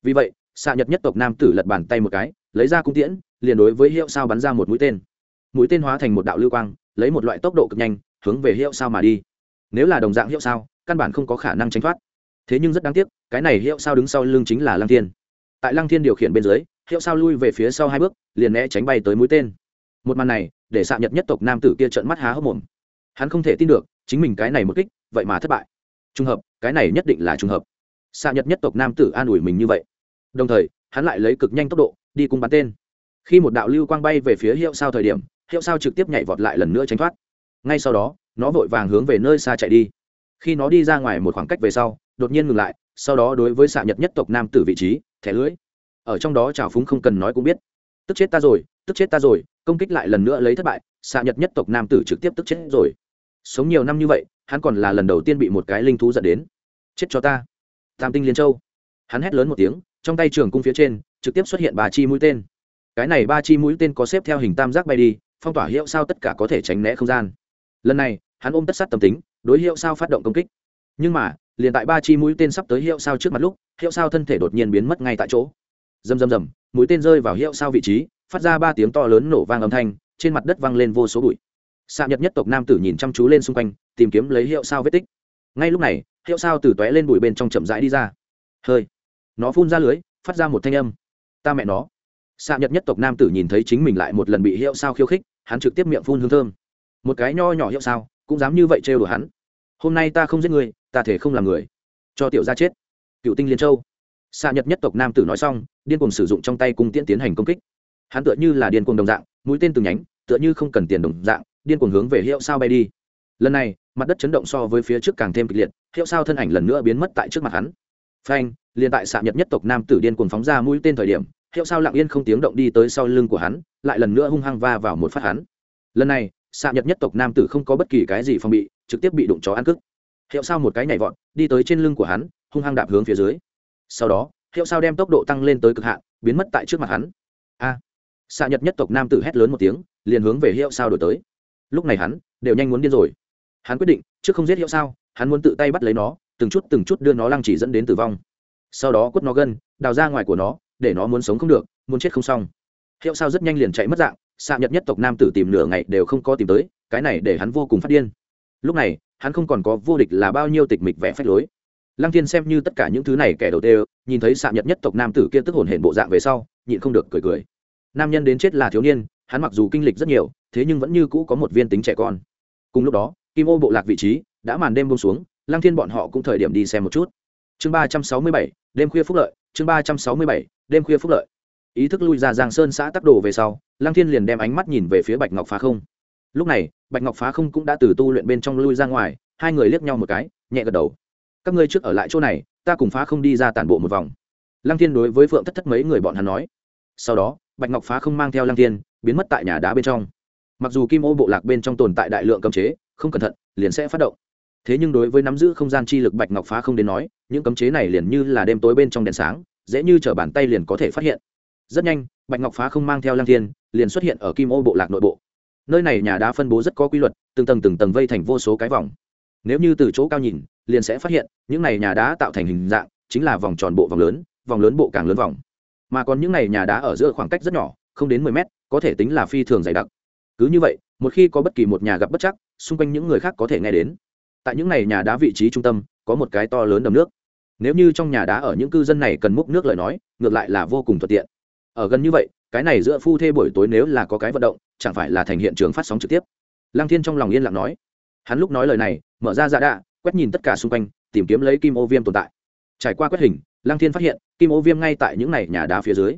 Vì vậy xạ nhật nhất tộc nam tử lật bàn tay một cái, lấy ra cung tiễn, liền đối với hiệu sao bắn ra một mũi tên. Mũi tên hóa thành một đạo lưu quang, lấy một loại tốc độ cực nhanh, hướng về hiệu sao mà đi. Nếu là đồng dạng hiệu sao, căn bản không có khả năng tránh thoát. Thế nhưng rất đáng tiếc, cái này hiệu sao đứng sau lưng chính là lăng thiên. Tại lăng thiên điều khiển bên dưới, hiệu sao lui về phía sau hai bước, liền né tránh bay tới mũi tên. Một màn này, để xạ nhật nhất tộc nam tử kia trợn mắt há hốc mồm. Hắn không thể tin được, chính mình cái này một kích, vậy mà thất bại. Trùng hợp, cái này nhất định là trùng hợp. Xạ nhật nhất tộc nam tử an ủi mình như vậy đồng thời, hắn lại lấy cực nhanh tốc độ, đi cùng bắn tên. Khi một đạo lưu quang bay về phía hiệu sao thời điểm, hiệu sao trực tiếp nhảy vọt lại lần nữa tránh thoát. Ngay sau đó, nó vội vàng hướng về nơi xa chạy đi. Khi nó đi ra ngoài một khoảng cách về sau, đột nhiên ngừng lại, sau đó đối với xạ nhật nhất tộc nam tử vị trí, thẻ lưỡi. Ở trong đó trào phúng không cần nói cũng biết. Tức chết ta rồi, tức chết ta rồi, công kích lại lần nữa lấy thất bại, xạ nhật nhất tộc nam tử trực tiếp tức chết rồi. Sống nhiều năm như vậy, hắn còn là lần đầu tiên bị một cái linh thú dẫn đến. Chết cho ta. Tam tinh liên châu. Hắn hét lớn một tiếng trong tay trường cung phía trên, trực tiếp xuất hiện ba chi mũi tên. Cái này ba chi mũi tên có xếp theo hình tam giác bay đi, phong tỏa hiệu sao tất cả có thể tránh né không gian. Lần này, hắn ôm tất sát tâm tính, đối hiệu sao phát động công kích. Nhưng mà, liền tại ba chi mũi tên sắp tới hiệu sao trước mặt lúc, hiệu sao thân thể đột nhiên biến mất ngay tại chỗ. Rầm rầm rầm, mũi tên rơi vào hiệu sao vị trí, phát ra ba tiếng to lớn nổ vang âm thanh, trên mặt đất văng lên vô số bụi. Xạ nhật nhất tộc nam tử nhìn chăm chú lên xung quanh, tìm kiếm lấy hiệu sao vết tích. Ngay lúc này, hiệu sao từ tóe lên bụi bên trong chậm rãi đi ra. Hơi nó phun ra lưới, phát ra một thanh âm. Ta mẹ nó. Xạ nhật nhất tộc nam tử nhìn thấy chính mình lại một lần bị hiệu sao khiêu khích, hắn trực tiếp miệng phun hương thơm. Một cái nho nhỏ hiệu sao, cũng dám như vậy trêu đùa hắn. Hôm nay ta không giết người, ta thể không làm người. Cho tiểu gia chết. Cựu tinh liên châu. Xạ nhật nhất tộc nam tử nói xong, điên cuồng sử dụng trong tay cung tiễn tiến hành công kích. Hắn tựa như là điên cuồng đồng dạng, mũi tên từng nhánh, tựa như không cần tiền đồng dạng, điên cuồng hướng về hiệu sao bay đi. Lần này, mặt đất chấn động so với phía trước càng thêm kịch liệt, hiệu sao thân ảnh lần nữa biến mất tại trước mặt hắn phanh, liền tại xạ nhật nhất tộc nam tử điên cuồng phóng ra mũi tên thời điểm, hiệu sao lặng yên không tiếng động đi tới sau lưng của hắn, lại lần nữa hung hăng va vào một phát hắn. Lần này, xạ nhật nhất tộc nam tử không có bất kỳ cái gì phòng bị, trực tiếp bị đụng chó ăn cức hiệu sao một cái nhảy vọt, đi tới trên lưng của hắn, hung hăng đạp hướng phía dưới. Sau đó, hiệu sao đem tốc độ tăng lên tới cực hạn, biến mất tại trước mặt hắn. A! Xạ nhật nhất tộc nam tử hét lớn một tiếng, liền hướng về hiệu sao đổi tới. Lúc này hắn, đều nhanh muốn điên rồi. Hắn quyết định, trước không giết hiệu sao, hắn muốn tự tay bắt lấy nó từng chút từng chút đưa nó lăng chỉ dẫn đến tử vong. Sau đó quất nó gân, đào ra ngoài của nó, để nó muốn sống không được, muốn chết không xong. Hiệu sao rất nhanh liền chạy mất dạng, xạ nhật nhất tộc nam tử tìm nửa ngày đều không có tìm tới, cái này để hắn vô cùng phát điên. Lúc này, hắn không còn có vô địch là bao nhiêu tịch mịch vẽ phách lối. Lăng thiên xem như tất cả những thứ này kẻ đầu tiên nhìn thấy xạ nhật nhất tộc nam tử kia tức hồn hển bộ dạng về sau, nhịn không được cười cười. Nam nhân đến chết là thiếu niên, hắn mặc dù kinh lịch rất nhiều, thế nhưng vẫn như cũ có một viên tính trẻ con. Cùng lúc đó, kim ô bộ lạc vị trí đã màn đêm bông xuống lăng thiên bọn họ cũng thời điểm đi xem một chút. Chương ba trăm sáu mươi bảy, đêm khuya phúc lợi, chương ba trăm sáu mươi bảy, đêm khuya phúc lợi. Ý thức lui ra giang sơn xã tắc đồ về sau, lăng thiên liền đem ánh mắt nhìn về phía bạch ngọc phá không. Lúc này, bạch ngọc phá không cũng đã từ tu luyện bên trong lui ra ngoài, hai người liếc nhau một cái, nhẹ gật đầu. Các ngươi trước ở lại chỗ này, ta cùng phá không đi ra tản bộ một vòng. Lăng thiên đối với phượng thất thất mấy người bọn hắn nói. Sau đó, bạch ngọc phá không mang theo lăng thiên, biến mất tại nhà đá bên trong. Mặc dù kim ô bộ lạc bên trong tồn tại đại lượng cấm chế, không cẩn thận, liền sẽ phát động thế nhưng đối với nắm giữ không gian chi lực bạch ngọc phá không đến nói, những cấm chế này liền như là đêm tối bên trong đèn sáng, dễ như t bàn tay liền có thể phát hiện. Rất nhanh, bạch ngọc phá không mang theo Lang thiên, liền xuất hiện ở kim ô bộ lạc nội bộ. Nơi này nhà đá phân bố rất có quy luật, từng tầng từng tầng vây thành vô số cái vòng. Nếu như từ chỗ cao nhìn, liền sẽ phát hiện, những này nhà đá tạo thành hình dạng, chính là vòng tròn bộ vòng lớn vòng lớn bộ càng lớn vòng. Mà còn những này nhà đá ở giữa khoảng cách rất nhỏ, không đến mười mét, có thể tính là phi thường dày đặc. Cứ như vậy, một khi có bất kỳ một nhà gặp bất chắc, xung quanh những người khác có thể nghe đến tại những này nhà đá vị trí trung tâm, có một cái to lớn đầm nước. Nếu như trong nhà đá ở những cư dân này cần múc nước lời nói, ngược lại là vô cùng thuận tiện. Ở gần như vậy, cái này giữa phu thê buổi tối nếu là có cái vận động, chẳng phải là thành hiện trường phát sóng trực tiếp. Lăng thiên trong lòng yên lặng nói. Hắn lúc nói lời này, mở ra dạ đạ, quét nhìn tất cả xung quanh, tìm kiếm lấy kim ô viêm tồn tại. Trải qua quét hình, lăng thiên phát hiện, kim ô viêm ngay tại những này nhà đá phía dưới.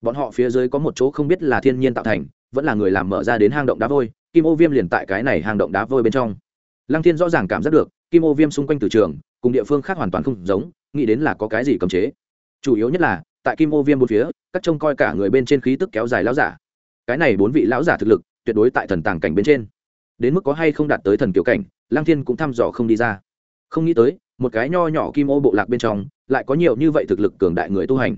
Bọn họ phía dưới có một chỗ không biết là thiên nhiên tạo thành, vẫn là người làm mở ra đến hang động đá vôi, kim ô viêm liền tại cái này hang động đá vôi bên trong lăng thiên rõ ràng cảm giác được, kim ô viêm xung quanh từ trường, cùng địa phương khác hoàn toàn không giống, nghĩ đến là có cái gì cấm chế. Chủ yếu nhất là, tại kim ô viêm bốn phía, các trông coi cả người bên trên khí tức kéo dài lão giả. Cái này bốn vị lão giả thực lực, tuyệt đối tại thần tàng cảnh bên trên. Đến mức có hay không đạt tới thần kiểu cảnh, lăng thiên cũng thăm dò không đi ra. Không nghĩ tới, một cái nho nhỏ kim ô bộ lạc bên trong, lại có nhiều như vậy thực lực cường đại người tu hành.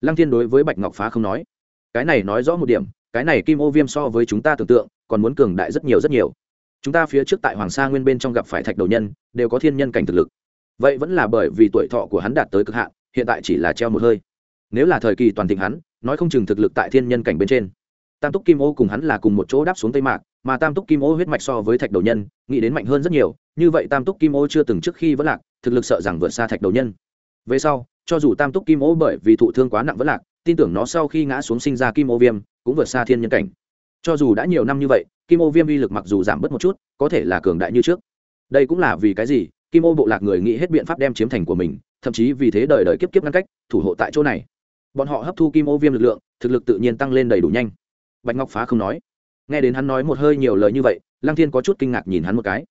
Lăng thiên đối với bạch ngọc phá không nói. Cái này nói rõ một điểm, cái này kim ô viêm so với chúng ta tưởng tượng, còn muốn cường đại rất nhiều rất nhiều chúng ta phía trước tại hoàng sa nguyên bên trong gặp phải thạch đầu nhân, đều có thiên nhân cảnh thực lực. Vậy vẫn là bởi vì tuổi thọ của hắn đạt tới cực hạn, hiện tại chỉ là treo một hơi. Nếu là thời kỳ toàn thịnh hắn, nói không chừng thực lực tại thiên nhân cảnh bên trên. Tam túc kim ô cùng hắn là cùng một chỗ đáp xuống tây mạc, mà tam túc kim ô huyết mạch so với thạch đầu nhân, nghĩ đến mạnh hơn rất nhiều, như vậy tam túc kim ô chưa từng trước khi vẫn lạc, thực lực sợ rằng vượt xa thạch đầu nhân. Về sau, cho dù tam túc kim ô bởi vì thụ thương quá nặng vẫn lạc, tin tưởng nó sau khi ngã xuống sinh ra kim ô viêm, cũng vượt xa thiên nhân cảnh. Cho dù đã nhiều năm như vậy kim ô viêm uy lực mặc dù giảm bớt một chút, có thể là cường đại như trước. Đây cũng là vì cái gì? Kim ô bộ lạc người nghĩ hết biện pháp đem chiếm thành của mình, thậm chí vì thế đời đời kiếp kiếp ngăn cách, thủ hộ tại chỗ này. Bọn họ hấp thu kim ô viêm lực lượng, thực lực tự nhiên tăng lên đầy đủ nhanh. Bạch ngọc phá không nói. Nghe đến hắn nói một hơi nhiều lời như vậy, lăng thiên có chút kinh ngạc nhìn hắn một cái.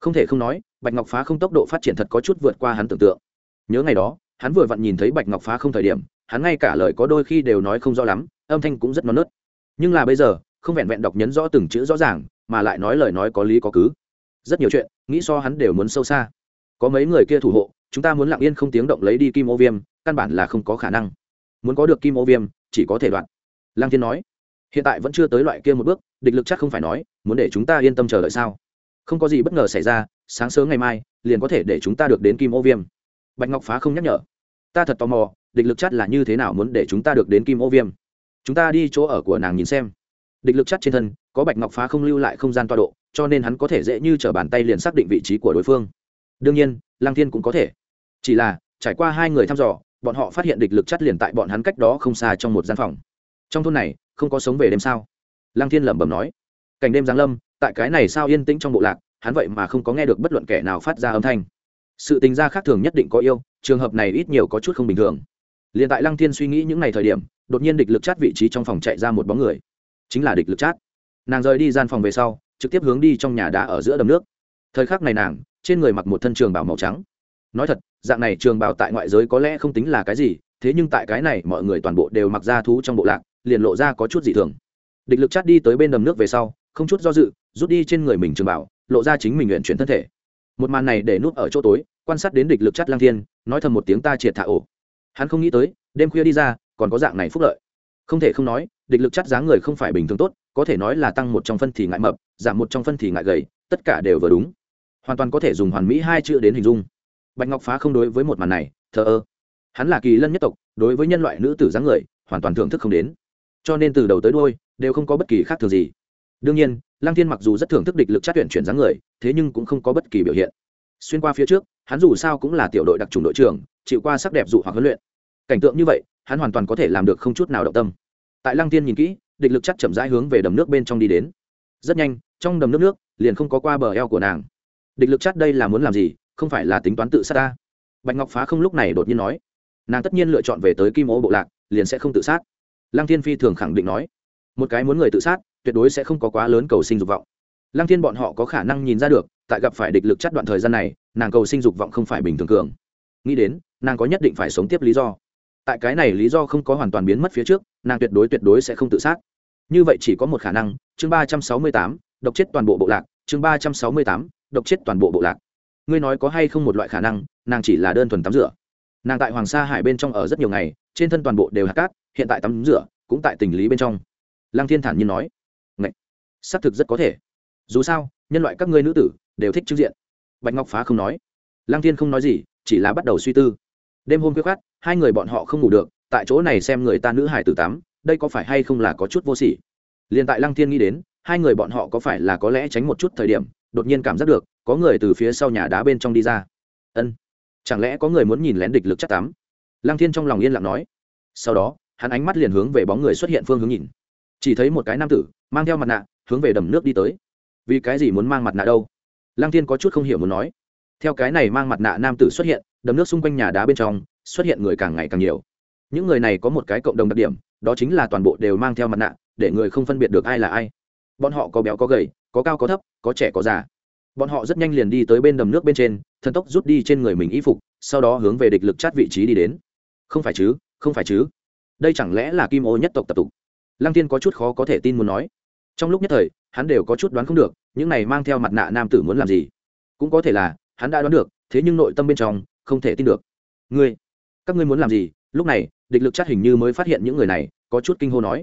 Không thể không nói, bạch ngọc phá không tốc độ phát triển thật có chút vượt qua hắn tưởng tượng. Nhớ ngày đó, hắn vừa vặn nhìn thấy bạch ngọc phá không thời điểm, hắn ngay cả lời có đôi khi đều nói không rõ lắm, âm thanh cũng rất non nớt. Nhưng là bây giờ không vẹn vẹn đọc nhấn rõ từng chữ rõ ràng, mà lại nói lời nói có lý có cứ. Rất nhiều chuyện, nghĩ so hắn đều muốn sâu xa. Có mấy người kia thủ hộ, chúng ta muốn lặng yên không tiếng động lấy đi kim ô viêm, căn bản là không có khả năng. Muốn có được kim ô viêm, chỉ có thể đoạn. Lăng thiên nói, hiện tại vẫn chưa tới loại kia một bước, địch lực chắc không phải nói, muốn để chúng ta yên tâm chờ đợi sao? Không có gì bất ngờ xảy ra, sáng sớm ngày mai, liền có thể để chúng ta được đến kim ô viêm. Bạch ngọc phá không nhắc nhở, ta thật tò mò, địch lực chắc là như thế nào muốn để chúng ta được đến kim ô viêm? Chúng ta đi chỗ ở của nàng nhìn xem địch lực chắc trên thân, có bạch ngọc phá không lưu lại không gian toa độ, cho nên hắn có thể dễ như t r ở bàn tay liền xác định vị trí của đối phương. Đương nhiên lang thiên cũng có thể. Chỉ là, trải qua hai người thăm dò, bọn họ phát hiện địch lực chắc liền tại bọn hắn cách đó không xa trong một gian phòng. Trong thôn này, không có sống về đêm sao? Lang thiên lẩm bẩm nói. Cảnh đêm giáng lâm, tại cái này sao yên tĩnh trong bộ lạc, hắn vậy mà không có nghe được bất luận kẻ nào phát ra âm thanh. Sự tình ra khác thường nhất định có yêu, trường hợp này ít nhiều có chút không bình thường. Liền tại lăng thiên suy nghĩ những ngày thời điểm, đột nhiên địch lực chát vị trí trong phòng chạy ra một bóng người chính là địch lực chát. Nàng rời đi gian phòng về sau, trực tiếp hướng đi trong nhà đá ở giữa đầm nước. Thời khắc này nàng, trên người mặc một thân trường bảo màu trắng. Nói thật, dạng này trường bảo tại ngoại giới có lẽ không tính là cái gì, thế nhưng tại cái này mọi người toàn bộ đều mặc ra thú trong bộ lạc, liền lộ ra có chút dị thường. Địch lực chát đi tới bên đầm nước về sau, không chút do dự, rút đi trên người mình trường bảo lộ ra chính mình nguyện chuyển thân thể. Một màn này để núp ở chỗ tối, quan sát đến địch lực chát lang thiên, nói thầm một tiếng ta triệt thả ổ. Hắn không nghĩ tới, đêm khuya đi ra, còn có dạng này phúc lợi không thể không nói, địch lực chát dáng người không phải bình thường tốt, có thể nói là tăng một trong phân thì ngại mập, giảm một trong phân thì ngại gầy, tất cả đều vừa đúng. Hoàn toàn có thể dùng hoàn mỹ hai chữ đến hình dung. Bạch ngọc phá không đối với một màn này, thờ ơ. Hắn là kỳ lân nhất tộc, đối với nhân loại nữ tử dáng người, hoàn toàn thưởng thức không đến. Cho nên từ đầu tới đôi đều không có bất kỳ khác thường gì. Đương nhiên, lăng thiên mặc dù rất thưởng thức địch lực chắc tuyển chuyển dáng người, thế nhưng cũng không có bất kỳ biểu hiện. Xuyên qua phía trước, hắn dù sao cũng là tiểu đội đặc trùng đội trưởng, chịu qua sắc đẹp dụ hoặc huấn luyện. Cảnh tượng như vậy hắn hoàn toàn có thể làm được không chút nào động tâm. Tại lăng tiên nhìn kỹ, địch lực chắc chậm rãi hướng về đầm nước bên trong đi đến. Rất nhanh, trong đầm nước nước, liền không có qua bờ eo của nàng. Địch lực chắc đây là muốn làm gì? Không phải là tính toán tự sát ta? Bạch ngọc phá không lúc này đột nhiên nói. Nàng tất nhiên lựa chọn về tới kim ô bộ lạc, liền sẽ không tự sát. Lăng thiên phi thường khẳng định nói. Một cái muốn người tự sát, tuyệt đối sẽ không có quá lớn cầu sinh dục vọng. Lăng thiên bọn họ có khả năng nhìn ra được, tại gặp phải địch lực chắc đoạn thời gian này, nàng cầu sinh dục vọng không phải bình thường cường. Nghĩ đến, nàng có nhất định phải sống tiếp lý do tại cái này lý do không có hoàn toàn biến mất phía trước, nàng tuyệt đối tuyệt đối sẽ không tự sát. Như vậy chỉ có một khả năng, chương ba trăm sáu mươi tám, độc chết toàn bộ bộ lạc, chương ba trăm sáu mươi tám, độc chết toàn bộ bộ lạc. Ngươi nói có hay không một loại khả năng, nàng chỉ là đơn thuần tắm rửa. Nàng tại hoàng sa hải bên trong ở rất nhiều ngày, trên thân toàn bộ đều hạt cát, hiện tại tắm rửa cũng tại tình lý bên trong. Lăng thiên thản nhiên nói, Ngậy! xác thực rất có thể. Dù sao, nhân loại các ngươi nữ tử đều thích trước diện. Bạch ngọc phá không nói. Lăng thiên không nói gì, chỉ là bắt đầu suy tư đêm hôm khuya khoát hai người bọn họ không ngủ được, tại chỗ này xem người ta nữ hải tử tắm, đây có phải hay không là có chút vô sỉ? Liền tại lăng thiên nghĩ đến, hai người bọn họ có phải là có lẽ tránh một chút thời điểm, đột nhiên cảm giác được, có người từ phía sau nhà đá bên trong đi ra. Ân, chẳng lẽ có người muốn nhìn lén địch lực chắc tắm? Lăng thiên trong lòng yên lặng nói. Sau đó, hắn ánh mắt liền hướng về bóng người xuất hiện phương hướng nhìn. Chỉ thấy một cái nam tử, mang theo mặt nạ, hướng về đầm nước đi tới. Vì cái gì muốn mang mặt nạ đâu? Lăng thiên có chút không hiểu muốn nói theo cái này mang mặt nạ nam tử xuất hiện, đầm nước xung quanh nhà đá bên trong, xuất hiện người càng ngày càng nhiều. Những người này có một cái cộng đồng đặc điểm, đó chính là toàn bộ đều mang theo mặt nạ, để người không phân biệt được ai là ai. Bọn họ có béo có gầy, có cao có thấp, có trẻ có già. Bọn họ rất nhanh liền đi tới bên đầm nước bên trên, thần tốc rút đi trên người mình y phục, sau đó hướng về địch lực chát vị trí đi đến. Không phải chứ, không phải chứ. Đây chẳng lẽ là kim ô nhất tộc tập tục? Lăng tiên có chút khó có thể tin muốn nói. Trong lúc nhất thời, hắn đều có chút đoán không được, những này mang theo mặt nạ nam tử muốn làm gì? Cũng có thể là hắn đã đoán được, thế nhưng nội tâm bên trong không thể tin được. Ngươi, các ngươi muốn làm gì? Lúc này, địch lực chát hình như mới phát hiện những người này, có chút kinh hô nói.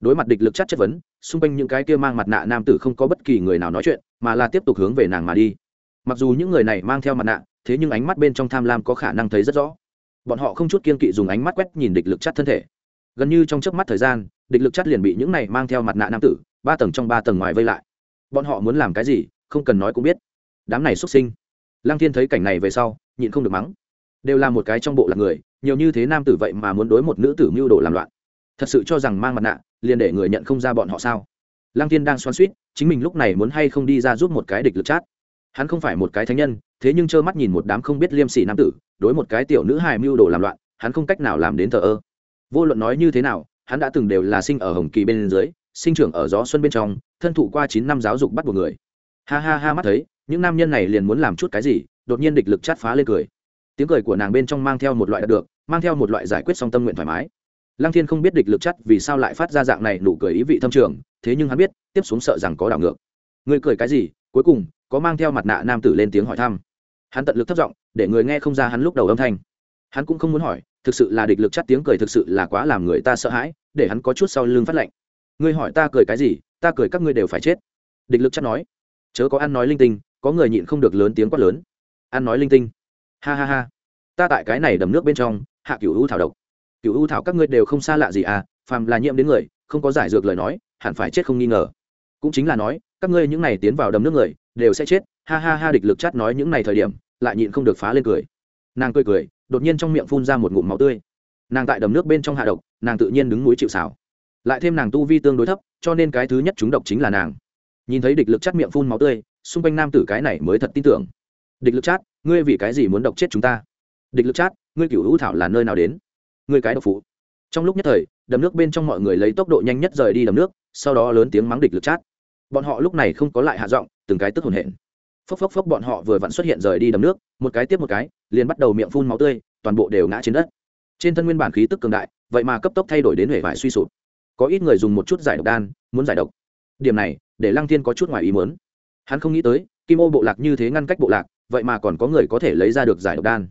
Đối mặt địch lực chát chất vấn, xung quanh những cái kia mang mặt nạ nam tử không có bất kỳ người nào nói chuyện, mà là tiếp tục hướng về nàng mà đi. Mặc dù những người này mang theo mặt nạ, thế nhưng ánh mắt bên trong tham lam có khả năng thấy rất rõ. Bọn họ không chút kiên kỵ dùng ánh mắt quét nhìn địch lực chắc thân thể. Gần như trong chớp mắt thời gian, địch lực chắc liền bị những này mang theo mặt nạ nam tử, ba tầng trong ba tầng ngoài vây lại. Bọn họ muốn làm cái gì, không cần nói cũng biết. Đám này xuất sinh lăng thiên thấy cảnh này về sau, nhịn không được mắng. Đều là một cái trong bộ là người, nhiều như thế nam tử vậy mà muốn đối một nữ tử mưu đồ làm loạn. Thật sự cho rằng mang mặt nạ, liền để người nhận không ra bọn họ sao? Lăng thiên đang xoắn suýt chính mình lúc này muốn hay không đi ra giúp một cái địch lực chát. Hắn không phải một cái thánh nhân, thế nhưng trơ mắt nhìn một đám không biết liêm sỉ nam tử, đối một cái tiểu nữ hài mưu đồ làm loạn, hắn không cách nào làm đến thờ ơ. Vô luận nói như thế nào, hắn đã từng đều là sinh ở hồng kỳ bên dưới, sinh trưởng ở gió xuân bên trong, thân thụ qua chín năm giáo dục bắt buộc người. Ha ha ha mắt thấy những nam nhân này liền muốn làm chút cái gì, đột nhiên địch lực chát phá lên cười. Tiếng cười của nàng bên trong mang theo một loại đạt được, mang theo một loại giải quyết song tâm nguyện thoải mái. Lăng thiên không biết địch lực chắt vì sao lại phát ra dạng này nụ cười ý vị thâm trường, thế nhưng hắn biết, tiếp xuống sợ rằng có đảo ngược. Người cười cái gì? Cuối cùng, có mang theo mặt nạ nam tử lên tiếng hỏi thăm. Hắn tận lực thất giọng, để người nghe không ra hắn lúc đầu âm thanh. Hắn cũng không muốn hỏi, thực sự là địch lực chắt tiếng cười thực sự là quá làm người ta sợ hãi, để hắn có chút sau lưng phát lệnh. Ngươi hỏi ta cười cái gì, ta cười các ngươi đều phải chết. Địch lực chắt nói, chớ có ăn nói linh tinh có người nhịn không được lớn tiếng quát lớn. Ăn nói linh tinh. Ha ha ha. Ta tại cái này đầm nước bên trong, hạ cựu u thảo độc. Cựu u thảo các ngươi đều không xa lạ gì à phàm là nhiễm đến người, không có giải dược lời nói, hẳn phải chết không nghi ngờ. Cũng chính là nói, các ngươi những này tiến vào đầm nước người, đều sẽ chết. Ha ha ha, địch lực chát nói những này thời điểm, lại nhịn không được phá lên cười. Nàng cười cười, đột nhiên trong miệng phun ra một ngụm máu tươi. Nàng tại đầm nước bên trong hạ độc, nàng tự nhiên đứng núi chịu xảo lại thêm nàng tu vi tương đối thấp, cho nên cái thứ nhất chúng độc chính là nàng. Nhìn thấy địch lực chát miệng phun máu tươi xung quanh nam tử cái này mới thật tin tưởng. Địch lực chát, ngươi vì cái gì muốn độc chết chúng ta? Địch lực chát, ngươi cửu hữu thảo là nơi nào đến? Ngươi cái độc phụ. Trong lúc nhất thời, đầm nước bên trong mọi người lấy tốc độ nhanh nhất rời đi đầm nước, sau đó lớn tiếng mắng địch lực chát. Bọn họ lúc này không có lại hạ giọng, từng cái tức hồn hển. Phốc phốc phốc bọn họ vừa vặn xuất hiện rời đi đầm nước, một cái tiếp một cái, liền bắt đầu miệng phun máu tươi, toàn bộ đều ngã trên đất. Trên thân nguyên bản khí tức cường đại, vậy mà cấp tốc thay đổi đến hệ vải suy sụp. Có ít người dùng một chút giải độc đan, muốn giải độc. Điểm này, để lăng thiên có chút ngoài ý muốn hắn không nghĩ tới, kim ô bộ lạc như thế ngăn cách bộ lạc, vậy mà còn có người có thể lấy ra được giải độc đan.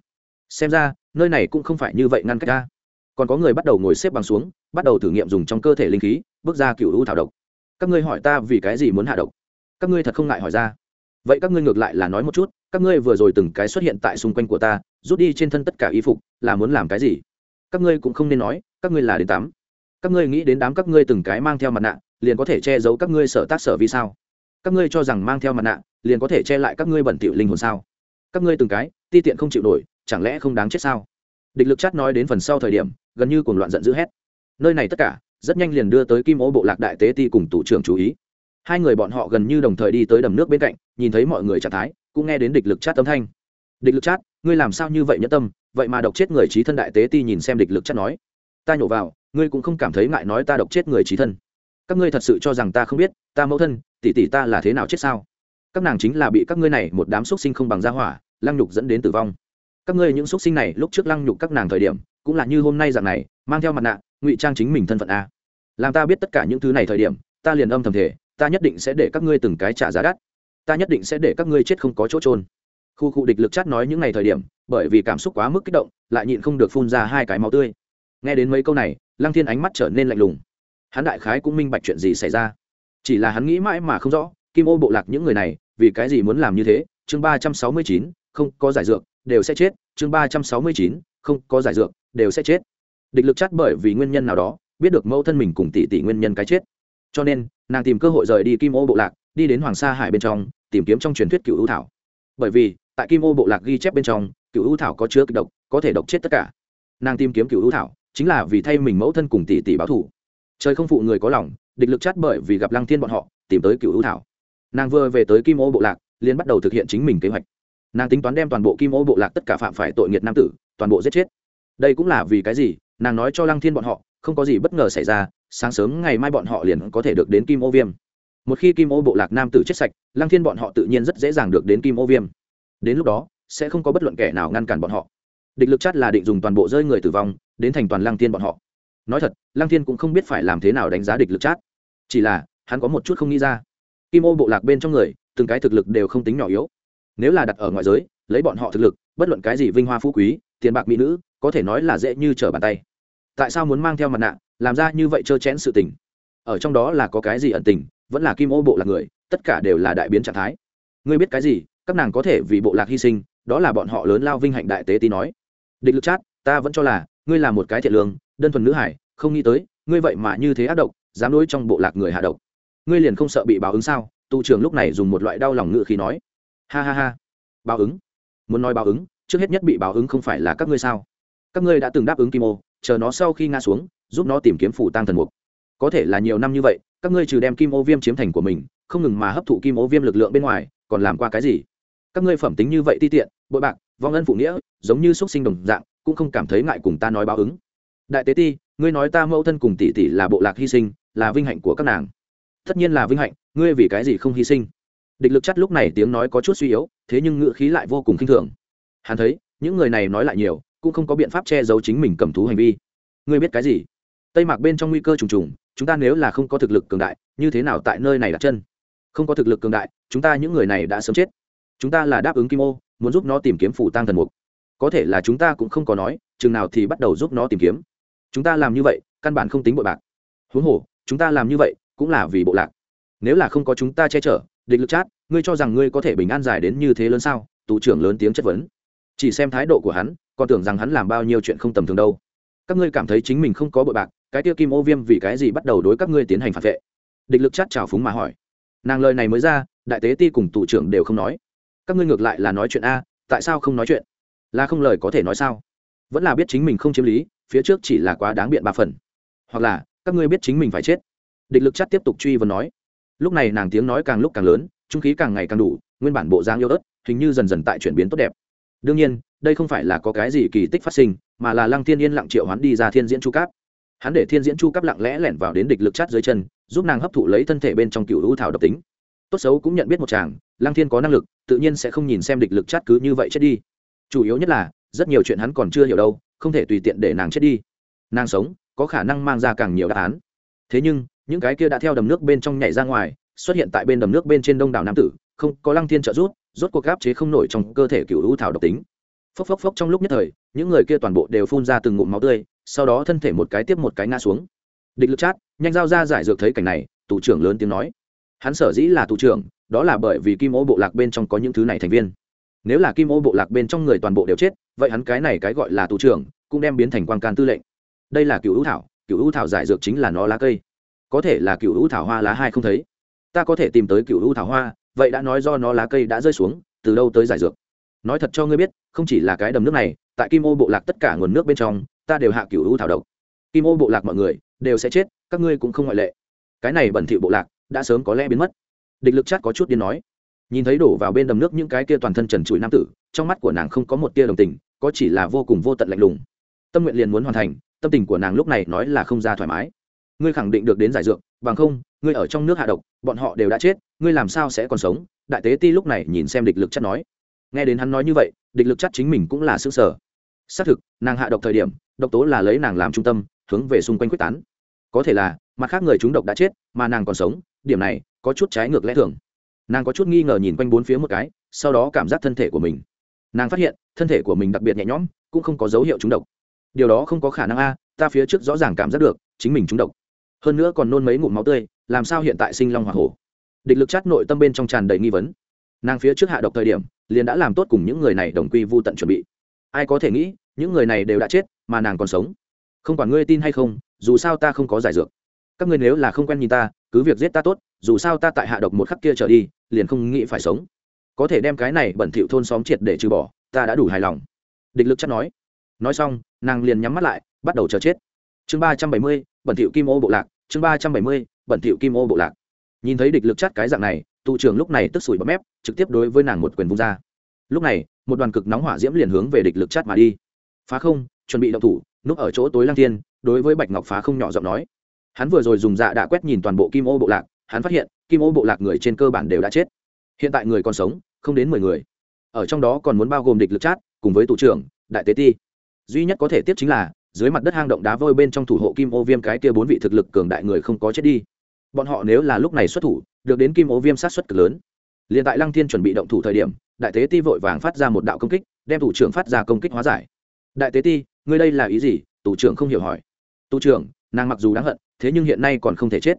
Xem ra, nơi này cũng không phải như vậy ngăn cách ra còn có người bắt đầu ngồi xếp bằng xuống, bắt đầu thử nghiệm dùng trong cơ thể linh khí, bước ra cựu u thảo độc. Các ngươi hỏi ta vì cái gì muốn hạ độc? Các ngươi thật không ngại hỏi ra. Vậy các ngươi ngược lại là nói một chút, các ngươi vừa rồi từng cái xuất hiện tại xung quanh của ta, rút đi trên thân tất cả y phục, là muốn làm cái gì? Các ngươi cũng không nên nói, các ngươi là đến tắm. Các ngươi nghĩ đến đám các ngươi từng cái mang theo mặt nạ, liền có thể che giấu các ngươi sở tác sở vì sao? Các ngươi cho rằng mang theo mặt nạ liền có thể che lại các ngươi bẩn thỉu linh hồn sao? Các ngươi từng cái, ti tiện không chịu nổi, chẳng lẽ không đáng chết sao? Địch lực chát nói đến phần sau thời điểm, gần như cuồng loạn giận dữ hét. Nơi này tất cả, rất nhanh liền đưa tới kim ô bộ lạc đại tế ti cùng tủ trưởng chú ý. Hai người bọn họ gần như đồng thời đi tới đầm nước bên cạnh, nhìn thấy mọi người trạng thái, cũng nghe đến địch lực chát âm thanh. Địch lực chát, ngươi làm sao như vậy nhẫn tâm, vậy mà độc chết người trí thân đại tế ti nhìn xem địch lực chát nói. Ta nhổ vào, ngươi cũng không cảm thấy ngại nói ta độc chết người trí thân. Các ngươi thật sự cho rằng ta không biết, ta mẫu thân tỷ tỷ ta là thế nào chết sao? Các nàng chính là bị các ngươi này một đám xúc sinh không bằng gia hỏa, lăng nhục dẫn đến tử vong. Các ngươi những xúc sinh này lúc trước lăng nhục các nàng thời điểm, cũng là như hôm nay dạng này, mang theo mặt nạ, ngụy trang chính mình thân phận a. Làm ta biết tất cả những thứ này thời điểm, ta liền âm thầm thể ta nhất định sẽ để các ngươi từng cái trả giá đắt. Ta nhất định sẽ để các ngươi chết không có chỗ trôn khu khu địch lực chát nói những ngày thời điểm, bởi vì cảm xúc quá mức kích động, lại nhịn không được phun ra hai cái máu tươi. Nghe đến mấy câu này, lăng thiên ánh mắt trở nên lạnh lùng. Hắn đại khái cũng minh bạch chuyện gì xảy ra chỉ là hắn nghĩ mãi mà không rõ, kim ô bộ lạc những người này, vì cái gì muốn làm như thế? Chương ba trăm sáu mươi chín, không có giải dược, đều sẽ chết. Chương ba trăm sáu mươi chín, không có giải dược, đều sẽ chết. Địch lực chắt bởi vì nguyên nhân nào đó, biết được mẫu thân mình cùng tỷ tỷ nguyên nhân cái chết. Cho nên, nàng tìm cơ hội rời đi kim ô bộ lạc, đi đến hoàng sa hải bên trong, tìm kiếm trong truyền thuyết cựu ưu thảo. Bởi vì, tại kim ô bộ lạc ghi chép bên trong, cựu ưu thảo có chứa kịch độc, có thể độc chết tất cả. Nàng tìm kiếm cựu ưu thảo, chính là vì thay mình mẫu thân cùng tỷ tỷ báo thủ trời không phụ người có lòng, địch lực chát bởi vì gặp lăng thiên bọn họ, tìm tới cựu hữu thảo. Nàng vừa về tới kim ô bộ lạc, liền bắt đầu thực hiện chính mình kế hoạch. Nàng tính toán đem toàn bộ kim ô bộ lạc tất cả phạm phải tội nghiệt nam tử, toàn bộ giết chết. Đây cũng là vì cái gì? Nàng nói cho lăng thiên bọn họ, không có gì bất ngờ xảy ra, sáng sớm ngày mai bọn họ liền có thể được đến kim ô viêm. Một khi kim ô bộ lạc nam tử chết sạch, lăng thiên bọn họ tự nhiên rất dễ dàng được đến kim ô viêm. Đến lúc đó, sẽ không có bất luận kẻ nào ngăn cản bọn họ. Địch lực chắt là định dùng toàn bộ rơi người tử vong, đến thành toàn lăng thiên bọn họ nói thật, lăng thiên cũng không biết phải làm thế nào đánh giá địch lực chát. Chỉ là, hắn có một chút không nghĩ ra. Kim ô bộ lạc bên trong người, từng cái thực lực đều không tính nhỏ yếu. Nếu là đặt ở ngoại giới, lấy bọn họ thực lực, bất luận cái gì vinh hoa phú quý, tiền bạc mỹ nữ, có thể nói là dễ như trở bàn tay. Tại sao muốn mang theo mặt nạ, làm ra như vậy trơ chẽn sự tình? Ở trong đó là có cái gì ẩn tình, vẫn là kim ô bộ lạc người, tất cả đều là đại biến trạng thái. Ngươi biết cái gì, các nàng có thể vì bộ lạc hy sinh, đó là bọn họ lớn lao vinh hạnh đại tế tí nói. Địch lực chát, ta vẫn cho là, ngươi là một cái thiện lương đơn thuần nữ hải, không nghĩ tới, ngươi vậy mà như thế ác độc, dám đối trong bộ lạc người hạ độc. Ngươi liền không sợ bị báo ứng sao? Tù trưởng lúc này dùng một loại đau lòng ngự khí nói. Ha ha ha. Báo ứng? Muốn nói báo ứng, trước hết nhất bị báo ứng không phải là các ngươi sao? Các ngươi đã từng đáp ứng kim ô, chờ nó sau khi ngã xuống, giúp nó tìm kiếm phủ tăng thần mục. Có thể là nhiều năm như vậy, các ngươi trừ đem kim ô viêm chiếm thành của mình, không ngừng mà hấp thụ kim ô viêm lực lượng bên ngoài, còn làm qua cái gì? Các ngươi phẩm tính như vậy ti tiện, bội bạc, vong ân phụ nghĩa, giống như x sinh đồng dạng, cũng không cảm thấy ngại cùng ta nói báo ứng đại tế ti, ngươi nói ta mẫu thân cùng tỷ tỷ là bộ lạc hy sinh, là vinh hạnh của các nàng. Tất nhiên là vinh hạnh, ngươi vì cái gì không hy sinh? Địch lực chắt lúc này tiếng nói có chút suy yếu, thế nhưng ngữ khí lại vô cùng khinh thường. Hắn thấy, những người này nói lại nhiều, cũng không có biện pháp che giấu chính mình cầm thú hành vi. Ngươi biết cái gì? Tây mạc bên trong nguy cơ trùng trùng, chúng ta nếu là không có thực lực cường đại, như thế nào tại nơi này đặt chân? Không có thực lực cường đại, chúng ta những người này đã sớm chết. Chúng ta là đáp ứng kim ô, muốn giúp nó tìm kiếm phủ tăng thần mục. Có thể là chúng ta cũng không có nói, chừng nào thì bắt đầu giúp nó tìm kiếm chúng ta làm như vậy, căn bản không tính bội bạc. Huống hồ, chúng ta làm như vậy, cũng là vì bộ lạc. Nếu là không có chúng ta che chở, địch lực chát, ngươi cho rằng ngươi có thể bình an dài đến như thế lớn sao? Tù trưởng lớn tiếng chất vấn. Chỉ xem thái độ của hắn, còn tưởng rằng hắn làm bao nhiêu chuyện không tầm thường đâu. Các ngươi cảm thấy chính mình không có bội bạc, cái tiêu kim ô viêm vì cái gì bắt đầu đối các ngươi tiến hành phản vệ? Địch lực chát trào phúng mà hỏi. Nàng lời này mới ra, đại tế ti cùng tù trưởng đều không nói. Các ngươi ngược lại là nói chuyện a, tại sao không nói chuyện? Là không lời có thể nói sao? Vẫn là biết chính mình không chiếm lý phía trước chỉ là quá đáng biện ba phần. Hoặc là, các ngươi biết chính mình phải chết. Địch lực chắc tiếp tục truy vấn nói. Lúc này nàng tiếng nói càng lúc càng lớn, trung khí càng ngày càng đủ, nguyên bản bộ dáng yêu ớt, hình như dần dần tại chuyển biến tốt đẹp. Đương nhiên, đây không phải là có cái gì kỳ tích phát sinh, mà là lăng thiên yên lặng triệu hắn đi ra thiên diễn chu cáp. Hắn để thiên diễn chu cáp lặng lẽ lẻn vào đến địch lực chắt dưới chân, giúp nàng hấp thụ lấy thân thể bên trong cựu hữu thảo độc tính. Tốt xấu cũng nhận biết một chàng, lăng thiên có năng lực, tự nhiên sẽ không nhìn xem địch lực chắt cứ như vậy chết đi. Chủ yếu nhất là, rất nhiều chuyện hắn còn chưa hiểu đâu không thể tùy tiện để nàng chết đi. Nàng sống, có khả năng mang ra càng nhiều đáp án. Thế nhưng, những cái kia đã theo đầm nước bên trong nhảy ra ngoài, xuất hiện tại bên đầm nước bên trên đông đảo nam tử, không, có lăng thiên trợ rút rốt cuộc gáp chế không nổi trong cơ thể cựu hữu thảo độc tính. Phốc phốc phốc trong lúc nhất thời, những người kia toàn bộ đều phun ra từng ngụm máu tươi, sau đó thân thể một cái tiếp một cái ngã xuống. Địch lực chát, nhanh giao ra giải dược thấy cảnh này, tù trưởng lớn tiếng nói. Hắn sở dĩ là tù trưởng, đó là bởi vì kim ô bộ lạc bên trong có những thứ này thành viên nếu là kim ô bộ lạc bên trong người toàn bộ đều chết, vậy hắn cái này cái gọi là tù trưởng, cũng đem biến thành quan can tư lệnh. Đây là cựu hữu thảo, cựu hữu thảo giải dược chính là nó lá cây. Có thể là cựu hữu thảo hoa lá hai không thấy. Ta có thể tìm tới cựu hữu thảo hoa, vậy đã nói do nó lá cây đã rơi xuống, từ đâu tới giải dược? Nói thật cho ngươi biết, không chỉ là cái đầm nước này, tại kim ô bộ lạc tất cả nguồn nước bên trong, ta đều hạ cựu hữu thảo độc. Kim ô bộ lạc mọi người đều sẽ chết, các ngươi cũng không ngoại lệ. Cái này bẩn thỉu bộ lạc đã sớm có lẽ biến mất. Địch lực chắc có chút điên nói nhìn thấy đổ vào bên đầm nước những cái kia toàn thân trần trụi nam tử, trong mắt của nàng không có một tia đồng tình, có chỉ là vô cùng vô tận lạnh lùng. Tâm nguyện liền muốn hoàn thành, tâm tình của nàng lúc này nói là không ra thoải mái. Ngươi khẳng định được đến giải dược, bằng không, ngươi ở trong nước hạ độc, bọn họ đều đã chết, ngươi làm sao sẽ còn sống? Đại tế ti lúc này nhìn xem địch lực chắc nói. Nghe đến hắn nói như vậy, địch lực chắc chính mình cũng là xương sở xác thực, nàng hạ độc thời điểm, độc tố là lấy nàng làm trung tâm, hướng về xung quanh quyết tán. Có thể là, mặt khác người chúng độc đã chết, mà nàng còn sống, điểm này có chút trái ngược lẽ thường nàng có chút nghi ngờ nhìn quanh bốn phía một cái, sau đó cảm giác thân thể của mình. Nàng phát hiện, thân thể của mình đặc biệt nhẹ nhõm, cũng không có dấu hiệu trúng độc. Điều đó không có khả năng a, ta phía trước rõ ràng cảm giác được, chính mình trúng độc. Hơn nữa còn nôn mấy ngụm máu tươi, làm sao hiện tại sinh long hoa hổ? Địch lực chát nội tâm bên trong tràn đầy nghi vấn. Nàng phía trước hạ độc thời điểm, liền đã làm tốt cùng những người này đồng quy vô tận chuẩn bị. Ai có thể nghĩ, những người này đều đã chết, mà nàng còn sống. Không quản ngươi tin hay không, dù sao ta không có giải dược. Các ngươi nếu là không quen nhìn ta cứ việc giết ta tốt, dù sao ta tại hạ độc một khắc kia trở đi, liền không nghĩ phải sống. Có thể đem cái này bẩn thỉu thôn xóm triệt để trừ bỏ, ta đã đủ hài lòng. Địch lực chắc nói. Nói xong, nàng liền nhắm mắt lại, bắt đầu chờ chết. Chương ba trăm bảy mươi, bẩn thỉu kim ô bộ lạc, chương ba trăm bảy mươi, bẩn thỉu kim ô bộ lạc. Nhìn thấy địch lực chắc cái dạng này tụ trưởng lúc này tức sủi bấm mép, trực tiếp đối với nàng một quyền vung ra. Lúc này, một đoàn cực nóng hỏa diễm liền hướng về địch lực chát mà đi. Phá không, chuẩn bị động thủ, núp ở chỗ tối lang thiên, đối với bạch ngọc phá không nhỏ giọng nói hắn vừa rồi dùng dạ đã quét nhìn toàn bộ kim ô bộ lạc, hắn phát hiện, kim ô bộ lạc người trên cơ bản đều đã chết. Hiện tại người còn sống, không đến mười người. Ở trong đó còn muốn bao gồm địch lực chát, cùng với tù trưởng, đại tế ti. Duy nhất có thể tiếp chính là, dưới mặt đất hang động đá vôi bên trong thủ hộ kim ô viêm cái kia bốn vị thực lực cường đại người không có chết đi. Bọn họ nếu là lúc này xuất thủ, được đến kim ô viêm sát xuất cực lớn. Liền tại lăng thiên chuẩn bị động thủ thời điểm, đại tế ti vội vàng phát ra một đạo công kích, đem thủ trưởng phát ra công kích hóa giải. Đại tế ti, ngươi đây là ý gì? Thủ trưởng không hiểu hỏi. Thủ trưởng, nàng mặc dù đáng hận thế nhưng hiện nay còn không thể chết.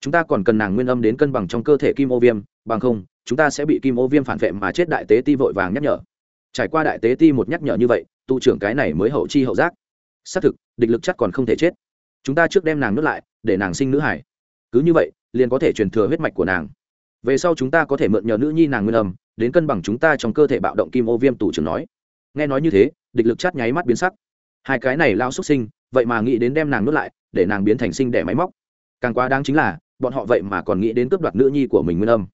Chúng ta còn cần nàng nguyên âm đến cân bằng trong cơ thể kim ô viêm, bằng không, chúng ta sẽ bị kim ô viêm phản vệ mà chết đại tế ti vội vàng nhắc nhở. Trải qua đại tế ti một nhắc nhở như vậy tu trưởng cái này mới hậu chi hậu giác. Xác thực, địch lực chắc còn không thể chết. Chúng ta trước đem nàng nuốt lại, để nàng sinh nữ hải cứ như vậy, liền có thể truyền thừa huyết mạch của nàng. Về sau chúng ta có thể mượn nhờ nữ nhi nàng nguyên âm, đến cân bằng chúng ta trong cơ thể bạo động kim ô viêm tù trưởng nói. Nghe nói như thế, địch lực chát nháy mắt biến sắc. Hai cái này lao xuất sinh, vậy mà nghĩ đến đem nàng nuốt lại để nàng biến thành sinh đẻ máy móc. Càng quá đáng chính là, bọn họ vậy mà còn nghĩ đến cướp đoạt nữ nhi của mình nguyên âm.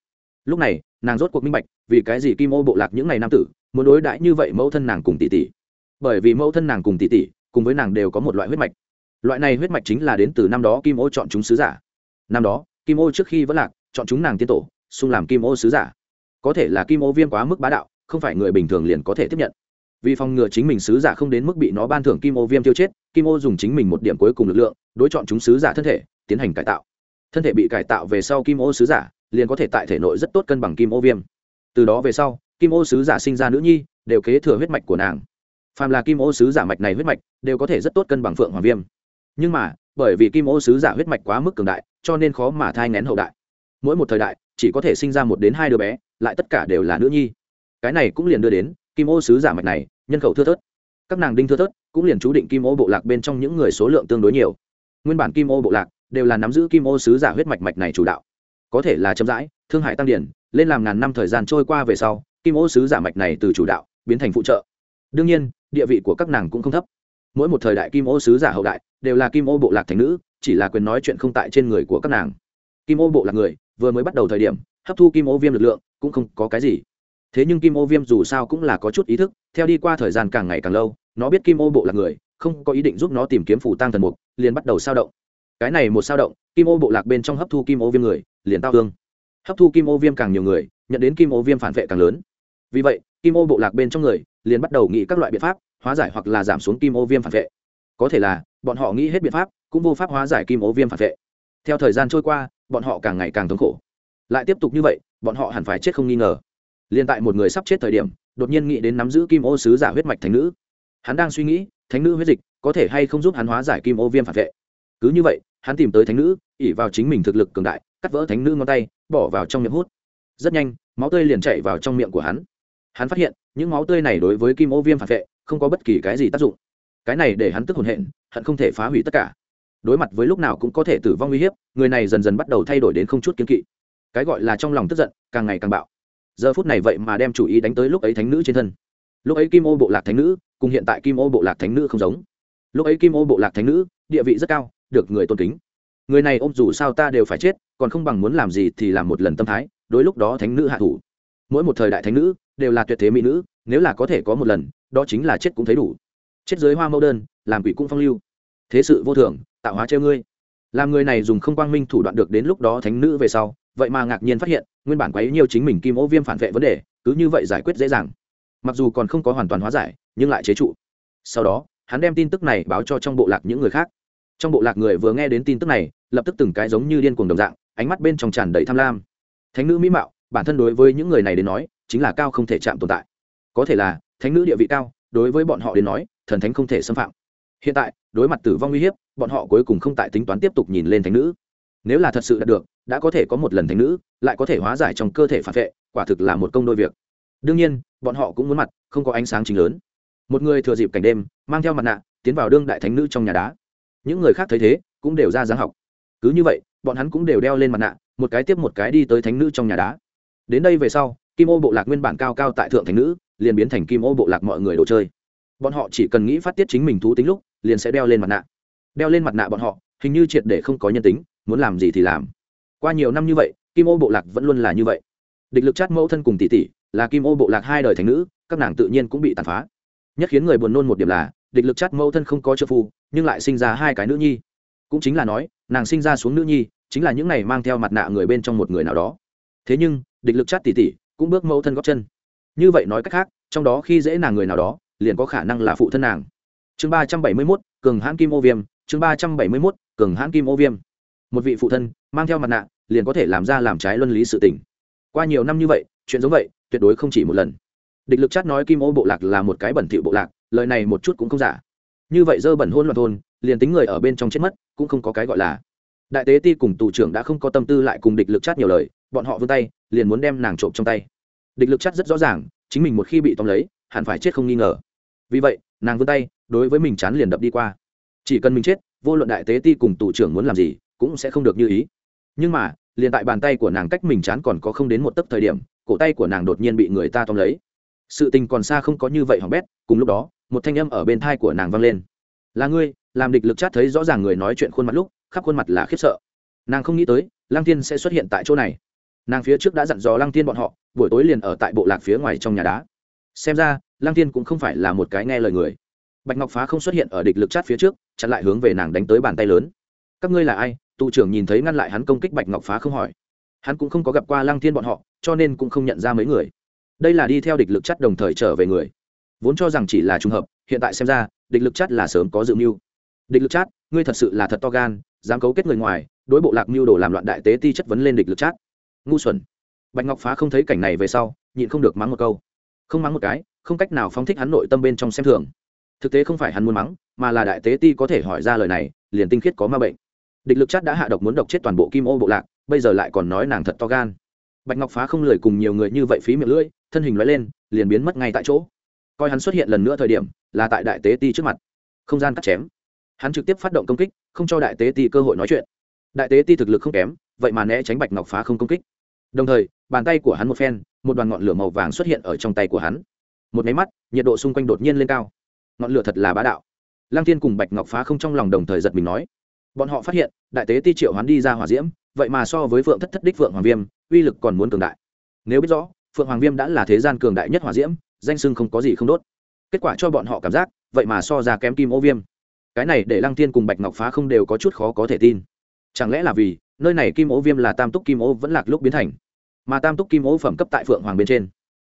Lúc này, nàng rốt cuộc minh bạch, vì cái gì kim ô bộ lạc những ngày nam tử, muốn đối đãi như vậy mẫu thân nàng cùng tỷ tỷ. Bởi vì mẫu thân nàng cùng tỷ tỷ, cùng với nàng đều có một loại huyết mạch. Loại này huyết mạch chính là đến từ năm đó kim ô chọn chúng sứ giả. Năm đó, kim ô trước khi vẫn lạc, chọn chúng nàng tiên tổ, xung làm kim ô sứ giả. Có thể là kim ô viêm quá mức bá đạo, không phải người bình thường liền có thể tiếp nhận vì phòng ngừa chính mình sứ giả không đến mức bị nó ban thưởng kim ô viêm tiêu chết, kim ô dùng chính mình một điểm cuối cùng lực lượng, đối chọn chúng sứ giả thân thể, tiến hành cải tạo. Thân thể bị cải tạo về sau kim ô sứ giả, liền có thể tại thể nội rất tốt cân bằng kim ô viêm. Từ đó về sau, kim ô sứ giả sinh ra nữ nhi, đều kế thừa huyết mạch của nàng. Phàm là kim ô sứ giả mạch này huyết mạch, đều có thể rất tốt cân bằng phượng hoàng viêm. Nhưng mà, bởi vì kim ô sứ giả huyết mạch quá mức cường đại, cho nên khó mà thai ngén hậu đại. Mỗi một thời đại, chỉ có thể sinh ra một đến hai đứa bé, lại tất cả đều là nữ nhi. Cái này cũng liền đưa đến, kim ô sứ giả mạch này nhân khẩu thưa thớt. Các nàng đinh thưa thớt, cũng liền chú định kim ô bộ lạc bên trong những người số lượng tương đối nhiều. Nguyên bản kim ô bộ lạc đều là nắm giữ kim ô sứ giả huyết mạch mạch này chủ đạo. Có thể là chậm rãi, thương hại tăng điển, lên làm ngàn năm thời gian trôi qua về sau, kim ô sứ giả mạch này từ chủ đạo biến thành phụ trợ. Đương nhiên, địa vị của các nàng cũng không thấp. Mỗi một thời đại kim ô sứ giả hậu đại đều là kim ô bộ lạc thành nữ, chỉ là quyền nói chuyện không tại trên người của các nàng. Kim ô bộ lạc người, vừa mới bắt đầu thời điểm, hấp thu kim ô viêm lực lượng cũng không có cái gì thế nhưng kim ô viêm dù sao cũng là có chút ý thức, theo đi qua thời gian càng ngày càng lâu, nó biết kim ô bộ lạc người, không có ý định giúp nó tìm kiếm phủ tăng thần mục, liền bắt đầu sao động. Cái này một sao động, kim ô bộ lạc bên trong hấp thu kim ô viêm người, liền tao hương hấp thu kim ô viêm càng nhiều người, nhận đến kim ô viêm phản vệ càng lớn. Vì vậy, kim ô bộ lạc bên trong người, liền bắt đầu nghĩ các loại biện pháp, hóa giải hoặc là giảm xuống kim ô viêm phản vệ. Có thể là, bọn họ nghĩ hết biện pháp, cũng vô pháp hóa giải kim ô viêm phản vệ. Theo thời gian trôi qua, bọn họ càng ngày càng thống khổ. Lại tiếp tục như vậy, bọn họ hẳn phải chết không nghi ngờ liền tại một người sắp chết thời điểm, đột nhiên nghĩ đến nắm giữ kim ô sứ giả huyết mạch thánh nữ. Hắn đang suy nghĩ, thánh nữ huyết dịch có thể hay không giúp hắn hóa giải kim ô viêm phản vệ. Cứ như vậy, hắn tìm tới thánh nữ ỉ vào chính mình thực lực cường đại, cắt vỡ thánh nữ ngón tay, bỏ vào trong miệng hút. Rất nhanh, máu tươi liền chạy vào trong miệng của hắn. Hắn phát hiện, những máu tươi này đối với kim ô viêm phản vệ, không có bất kỳ cái gì tác dụng. Cái này để hắn tức hồn hện, hận không thể phá hủy tất cả. Đối mặt với lúc nào cũng có thể tử vong uy hiếp, người này dần dần bắt đầu thay đổi đến không chút kiên kỵ. Cái gọi là trong lòng tức giận, càng ngày càng bạo giờ phút này vậy mà đem chủ ý đánh tới lúc ấy thánh nữ trên thân. Lúc ấy kim ô bộ lạc thánh nữ, cùng hiện tại kim ô bộ lạc thánh nữ không giống. Lúc ấy kim ô bộ lạc thánh nữ, địa vị rất cao, được người tôn kính. Người này ôm dù sao ta đều phải chết, còn không bằng muốn làm gì thì làm một lần tâm thái, đối lúc đó thánh nữ hạ thủ. Mỗi một thời đại thánh nữ, đều là tuyệt thế mỹ nữ, nếu là có thể có một lần, đó chính là chết cũng thấy đủ. Chết dưới hoa mẫu đơn, làm quỷ cung phong lưu. Thế sự vô thường, tạo hóa treo ngươi. Làm người này dùng không quang minh thủ đoạn được đến lúc đó thánh nữ về sau, vậy mà ngạc nhiên phát hiện nguyên bản quấy nhiều chính mình kim ô viêm phản vệ vấn đề, cứ như vậy giải quyết dễ dàng. Mặc dù còn không có hoàn toàn hóa giải, nhưng lại chế trụ. Sau đó, hắn đem tin tức này báo cho trong bộ lạc những người khác. Trong bộ lạc người vừa nghe đến tin tức này, lập tức từng cái giống như điên cuồng đồng dạng, ánh mắt bên trong tràn đầy tham lam. Thánh nữ mỹ mạo, bản thân đối với những người này đến nói, chính là cao không thể chạm tồn tại. Có thể là, thánh nữ địa vị cao, đối với bọn họ đến nói, thần thánh không thể xâm phạm. Hiện tại, đối mặt tử vong uy hiếp, bọn họ cuối cùng không tại tính toán tiếp tục nhìn lên thánh nữ nếu là thật sự đạt được, đã có thể có một lần thánh nữ, lại có thể hóa giải trong cơ thể phản vệ, quả thực là một công đôi việc. Đương nhiên, bọn họ cũng muốn mặt, không có ánh sáng chính lớn. Một người thừa dịp cảnh đêm, mang theo mặt nạ, tiến vào đương đại thánh nữ trong nhà đá. Những người khác thấy thế, cũng đều ra giáng học. Cứ như vậy, bọn hắn cũng đều đeo lên mặt nạ, một cái tiếp một cái đi tới thánh nữ trong nhà đá. Đến đây về sau, kim ô bộ lạc nguyên bản cao cao tại thượng thánh nữ, liền biến thành kim ô bộ lạc mọi người đồ chơi. Bọn họ chỉ cần nghĩ phát tiết chính mình thú tính lúc, liền sẽ đeo lên mặt nạ. Đeo lên mặt nạ bọn họ, hình như triệt để không có nhân tính muốn làm gì thì làm. Qua nhiều năm như vậy, kim ô bộ lạc vẫn luôn là như vậy. Địch lực chát mẫu thân cùng tỷ tỷ là kim ô bộ lạc hai đời thành nữ, các nàng tự nhiên cũng bị tàn phá. Nhất khiến người buồn nôn một điểm là, địch lực chát mẫu thân không có trợ phu, nhưng lại sinh ra hai cái nữ nhi. Cũng chính là nói, nàng sinh ra xuống nữ nhi, chính là những này mang theo mặt nạ người bên trong một người nào đó. Thế nhưng, địch lực chát tỷ tỷ cũng bước mẫu thân góp chân. Như vậy nói cách khác, trong đó khi dễ nàng người nào đó, liền có khả năng là phụ thân nàng. Chương ba trăm bảy mươi mốt, cường hãn kim ô viêm, chương ba trăm bảy mươi mốt, cường hãn kim ô viêm một vị phụ thân mang theo mặt nạ liền có thể làm ra làm trái luân lý sự tình. qua nhiều năm như vậy, chuyện giống vậy, tuyệt đối không chỉ một lần. Địch lực chát nói kim ô bộ lạc là một cái bẩn thỉu bộ lạc, lời này một chút cũng không giả. Như vậy dơ bẩn hôn loạn thôn, liền tính người ở bên trong chết mất, cũng không có cái gọi là. Đại tế ti cùng tù trưởng đã không có tâm tư lại cùng địch lực chát nhiều lời, bọn họ vươn tay, liền muốn đem nàng trộm trong tay. Địch lực chát rất rõ ràng, chính mình một khi bị tóm lấy, hẳn phải chết không nghi ngờ. Vì vậy, nàng vươn tay, đối với mình chán liền đập đi qua. Chỉ cần mình chết, vô luận đại tế ti cùng tù trưởng muốn làm gì cũng sẽ không được như ý. Nhưng mà, liền tại bàn tay của nàng cách mình chán còn có không đến một tấc thời điểm, cổ tay của nàng đột nhiên bị người ta tóm lấy. Sự tình còn xa không có như vậy hỏng bét, cùng lúc đó, một thanh âm ở bên thai của nàng vang lên. Là ngươi, làm địch lực chát thấy rõ ràng người nói chuyện khuôn mặt lúc, khắp khuôn mặt là khiếp sợ. Nàng không nghĩ tới, lăng tiên sẽ xuất hiện tại chỗ này. Nàng phía trước đã dặn dò lăng tiên bọn họ, buổi tối liền ở tại bộ lạc phía ngoài trong nhà đá. Xem ra, lăng tiên cũng không phải là một cái nghe lời người. Bạch ngọc phá không xuất hiện ở địch lực chát phía trước, chặn lại hướng về nàng đánh tới bàn tay lớn. Các ngươi là ai? Tụ trưởng nhìn thấy ngăn lại hắn công kích bạch ngọc phá không hỏi. Hắn cũng không có gặp qua lăng thiên bọn họ, cho nên cũng không nhận ra mấy người. Đây là đi theo địch lực chắt đồng thời trở về người. Vốn cho rằng chỉ là trùng hợp, hiện tại xem ra, địch lực chắt là sớm có dự mưu. Địch lực chát ngươi thật sự là thật to gan, dám cấu kết người ngoài, đối bộ lạc mưu đồ làm loạn đại tế ti chất vấn lên địch lực chát ngu xuẩn. Bạch ngọc phá không thấy cảnh này về sau, nhịn không được mắng một câu. Không mắng một cái, không cách nào phóng thích hắn nội tâm bên trong xem thường. Thực tế không phải hắn muốn mắng, mà là đại tế ti có thể hỏi ra lời này, liền tinh khiết có ma bệnh địch lực chát đã hạ độc muốn độc chết toàn bộ kim ô bộ lạc, bây giờ lại còn nói nàng thật to gan. Bạch ngọc phá không lười cùng nhiều người như vậy phí miệng lưỡi, thân hình nói lên, liền biến mất ngay tại chỗ. Coi hắn xuất hiện lần nữa thời điểm, là tại đại tế ti trước mặt. Không gian cắt chém. Hắn trực tiếp phát động công kích, không cho đại tế ti cơ hội nói chuyện. Đại tế ti thực lực không kém, vậy mà né tránh bạch ngọc phá không công kích. Đồng thời, bàn tay của hắn một phen, một đoàn ngọn lửa màu vàng xuất hiện ở trong tay của hắn. Một máy mắt, nhiệt độ xung quanh đột nhiên lên cao. Ngọn lửa thật là bá đạo. Lăng thiên cùng bạch ngọc phá không trong lòng đồng thời giật mình nói bọn họ phát hiện, đại tế ti triệu hoán đi ra hỏa diễm, vậy mà so với phượng thất thất đích phượng hoàng viêm, uy lực còn muốn cường đại. Nếu biết rõ, phượng hoàng viêm đã là thế gian cường đại nhất hỏa diễm, danh sưng không có gì không đốt. Kết quả cho bọn họ cảm giác, vậy mà so ra kém kim ô viêm. Cái này để lăng tiên cùng bạch ngọc phá không đều có chút khó có thể tin. Chẳng lẽ là vì, nơi này kim ô viêm là tam túc kim ô vẫn lạc lúc biến thành, mà tam túc kim ô phẩm cấp tại phượng hoàng bên trên?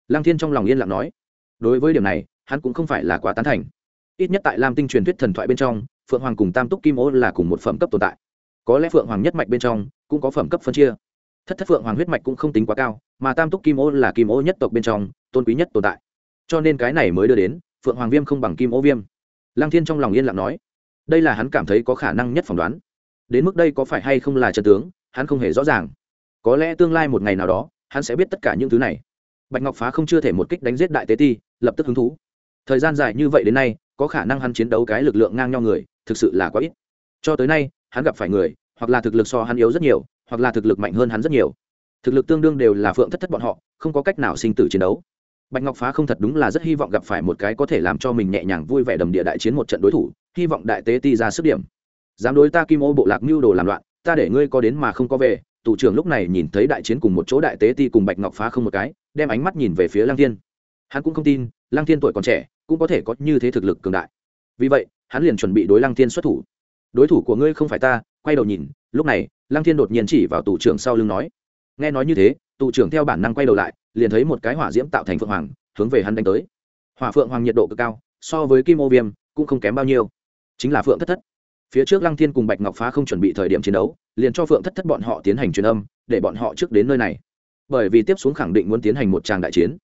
Lăng thiên trong lòng yên lặng nói. Đối với điểm này, hắn cũng không phải là quá tán thành. Ít nhất tại lam tinh truyền thuyết thần thoại bên trong phượng hoàng cùng tam túc kim ô là cùng một phẩm cấp tồn tại. Có lẽ phượng hoàng nhất mạch bên trong cũng có phẩm cấp phân chia. Thất thất phượng hoàng huyết mạch cũng không tính quá cao, mà tam túc kim ô là kim ô nhất tộc bên trong tôn quý nhất tồn tại. Cho nên cái này mới đưa đến phượng hoàng viêm không bằng kim ô viêm. Lăng thiên trong lòng yên lặng nói, đây là hắn cảm thấy có khả năng nhất phỏng đoán. Đến mức đây có phải hay không là trần tướng, hắn không hề rõ ràng. Có lẽ tương lai một ngày nào đó, hắn sẽ biết tất cả những thứ này. Bạch ngọc phá không chưa thể một kích đánh giết đại tế ti, lập tức hứng thú. Thời gian dài như vậy đến nay, có khả năng hắn chiến đấu cái lực lượng ngang nhau người thực sự là quá ít. Cho tới nay, hắn gặp phải người, hoặc là thực lực so hắn yếu rất nhiều, hoặc là thực lực mạnh hơn hắn rất nhiều. Thực lực tương đương đều là phượng thất thất bọn họ, không có cách nào sinh tử chiến đấu. Bạch ngọc phá không thật đúng là rất hy vọng gặp phải một cái có thể làm cho mình nhẹ nhàng vui vẻ đầm địa đại chiến một trận đối thủ, hy vọng đại tế ti ra sức điểm. Dám đối ta kim ô bộ lạc mưu đồ làm loạn, ta để ngươi có đến mà không có về. Tù trưởng lúc này nhìn thấy đại chiến cùng một chỗ đại tế ti cùng bạch ngọc phá không một cái, đem ánh mắt nhìn về phía lăng thiên. Hắn cũng không tin, lăng thiên tuổi còn trẻ, cũng có thể có như thế thực lực cường đại. Vì vậy hắn liền chuẩn bị đối lăng thiên xuất thủ. Đối thủ của ngươi không phải ta, quay đầu nhìn, lúc này, lăng thiên đột nhiên chỉ vào tù trưởng sau lưng nói. Nghe nói như thế, tù trưởng theo bản năng quay đầu lại, liền thấy một cái hỏa diễm tạo thành phượng hoàng, hướng về hắn đánh tới. Hỏa phượng hoàng nhiệt độ cực cao, so với kim ô viêm, cũng không kém bao nhiêu. Chính là phượng thất thất. Phía trước lăng thiên cùng bạch ngọc phá không chuẩn bị thời điểm chiến đấu, liền cho phượng thất thất bọn họ tiến hành truyền âm, để bọn họ trước đến nơi này. Bởi vì tiếp xuống khẳng định muốn tiến hành một tràng đại chiến.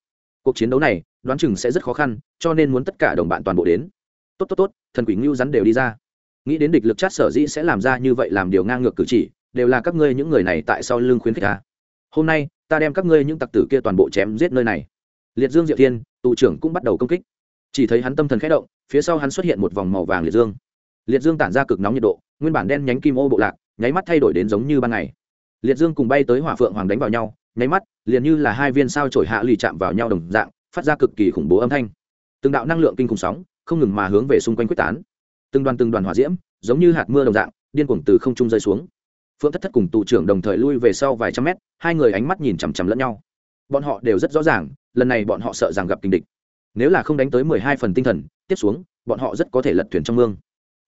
Cuộc chiến đấu này, đoán chừng sẽ rất khó khăn, cho nên muốn tất cả đồng bạn toàn bộ đến tốt tốt tốt, thần quỷ ngưu rắn đều đi ra. Nghĩ đến địch lực chát sở dĩ sẽ làm ra như vậy làm điều ngang ngược cử chỉ, đều là các ngươi những người này tại sau lưng khuyến khích ta. Hôm nay, ta đem các ngươi những tặc tử kia toàn bộ chém giết nơi này. Liệt dương diệu thiên, tù trưởng cũng bắt đầu công kích. Chỉ thấy hắn tâm thần khẽ động, phía sau hắn xuất hiện một vòng màu vàng liệt dương. Liệt dương tản ra cực nóng nhiệt độ, nguyên bản đen nhánh kim ô bộ lạc, nháy mắt thay đổi đến giống như ban ngày. Liệt dương cùng bay tới hỏa phượng hoàng đánh vào nhau, nháy mắt, liền như là hai viên sao trổi hạ lì chạm vào nhau đồng dạng, phát ra cực kỳ khủng bố âm thanh. Từng đạo năng lượng kinh khủng sóng không ngừng mà hướng về xung quanh quyết tán. Từng đoàn từng đoàn hỏa diễm, giống như hạt mưa đồng dạng, điên cuồng từ không trung rơi xuống. Phượng thất thất cùng tù trưởng đồng thời lui về sau vài trăm mét, hai người ánh mắt nhìn chằm chằm lẫn nhau. Bọn họ đều rất rõ ràng, lần này bọn họ sợ rằng gặp kinh địch. Nếu là không đánh tới mười hai phần tinh thần, tiếp xuống, bọn họ rất có thể lật thuyền trong mương.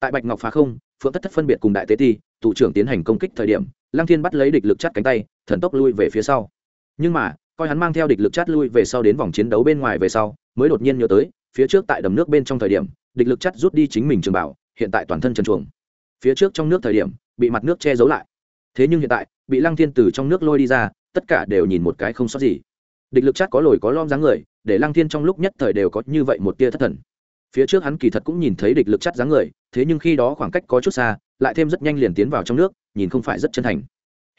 Tại bạch ngọc phá không, phượng thất thất phân biệt cùng đại tế ti, tù trưởng tiến hành công kích thời điểm, lăng thiên bắt lấy địch lực chắt cánh tay, thần tốc lui về phía sau. Nhưng mà, coi hắn mang theo địch lực chắt lui về sau đến vòng chiến đấu bên ngoài về sau, mới đột nhiên nhớ tới phía trước tại đầm nước bên trong thời điểm, địch lực chắt rút đi chính mình trường bảo, hiện tại toàn thân trần chuồng phía trước trong nước thời điểm, bị mặt nước che giấu lại. Thế nhưng hiện tại, bị lăng thiên từ trong nước lôi đi ra, tất cả đều nhìn một cái không sót gì. Địch lực chắt có lồi có lom dáng người, để lăng thiên trong lúc nhất thời đều có như vậy một tia thất thần. Phía trước hắn kỳ thật cũng nhìn thấy địch lực chắt dáng người, thế nhưng khi đó khoảng cách có chút xa, lại thêm rất nhanh liền tiến vào trong nước, nhìn không phải rất chân thành.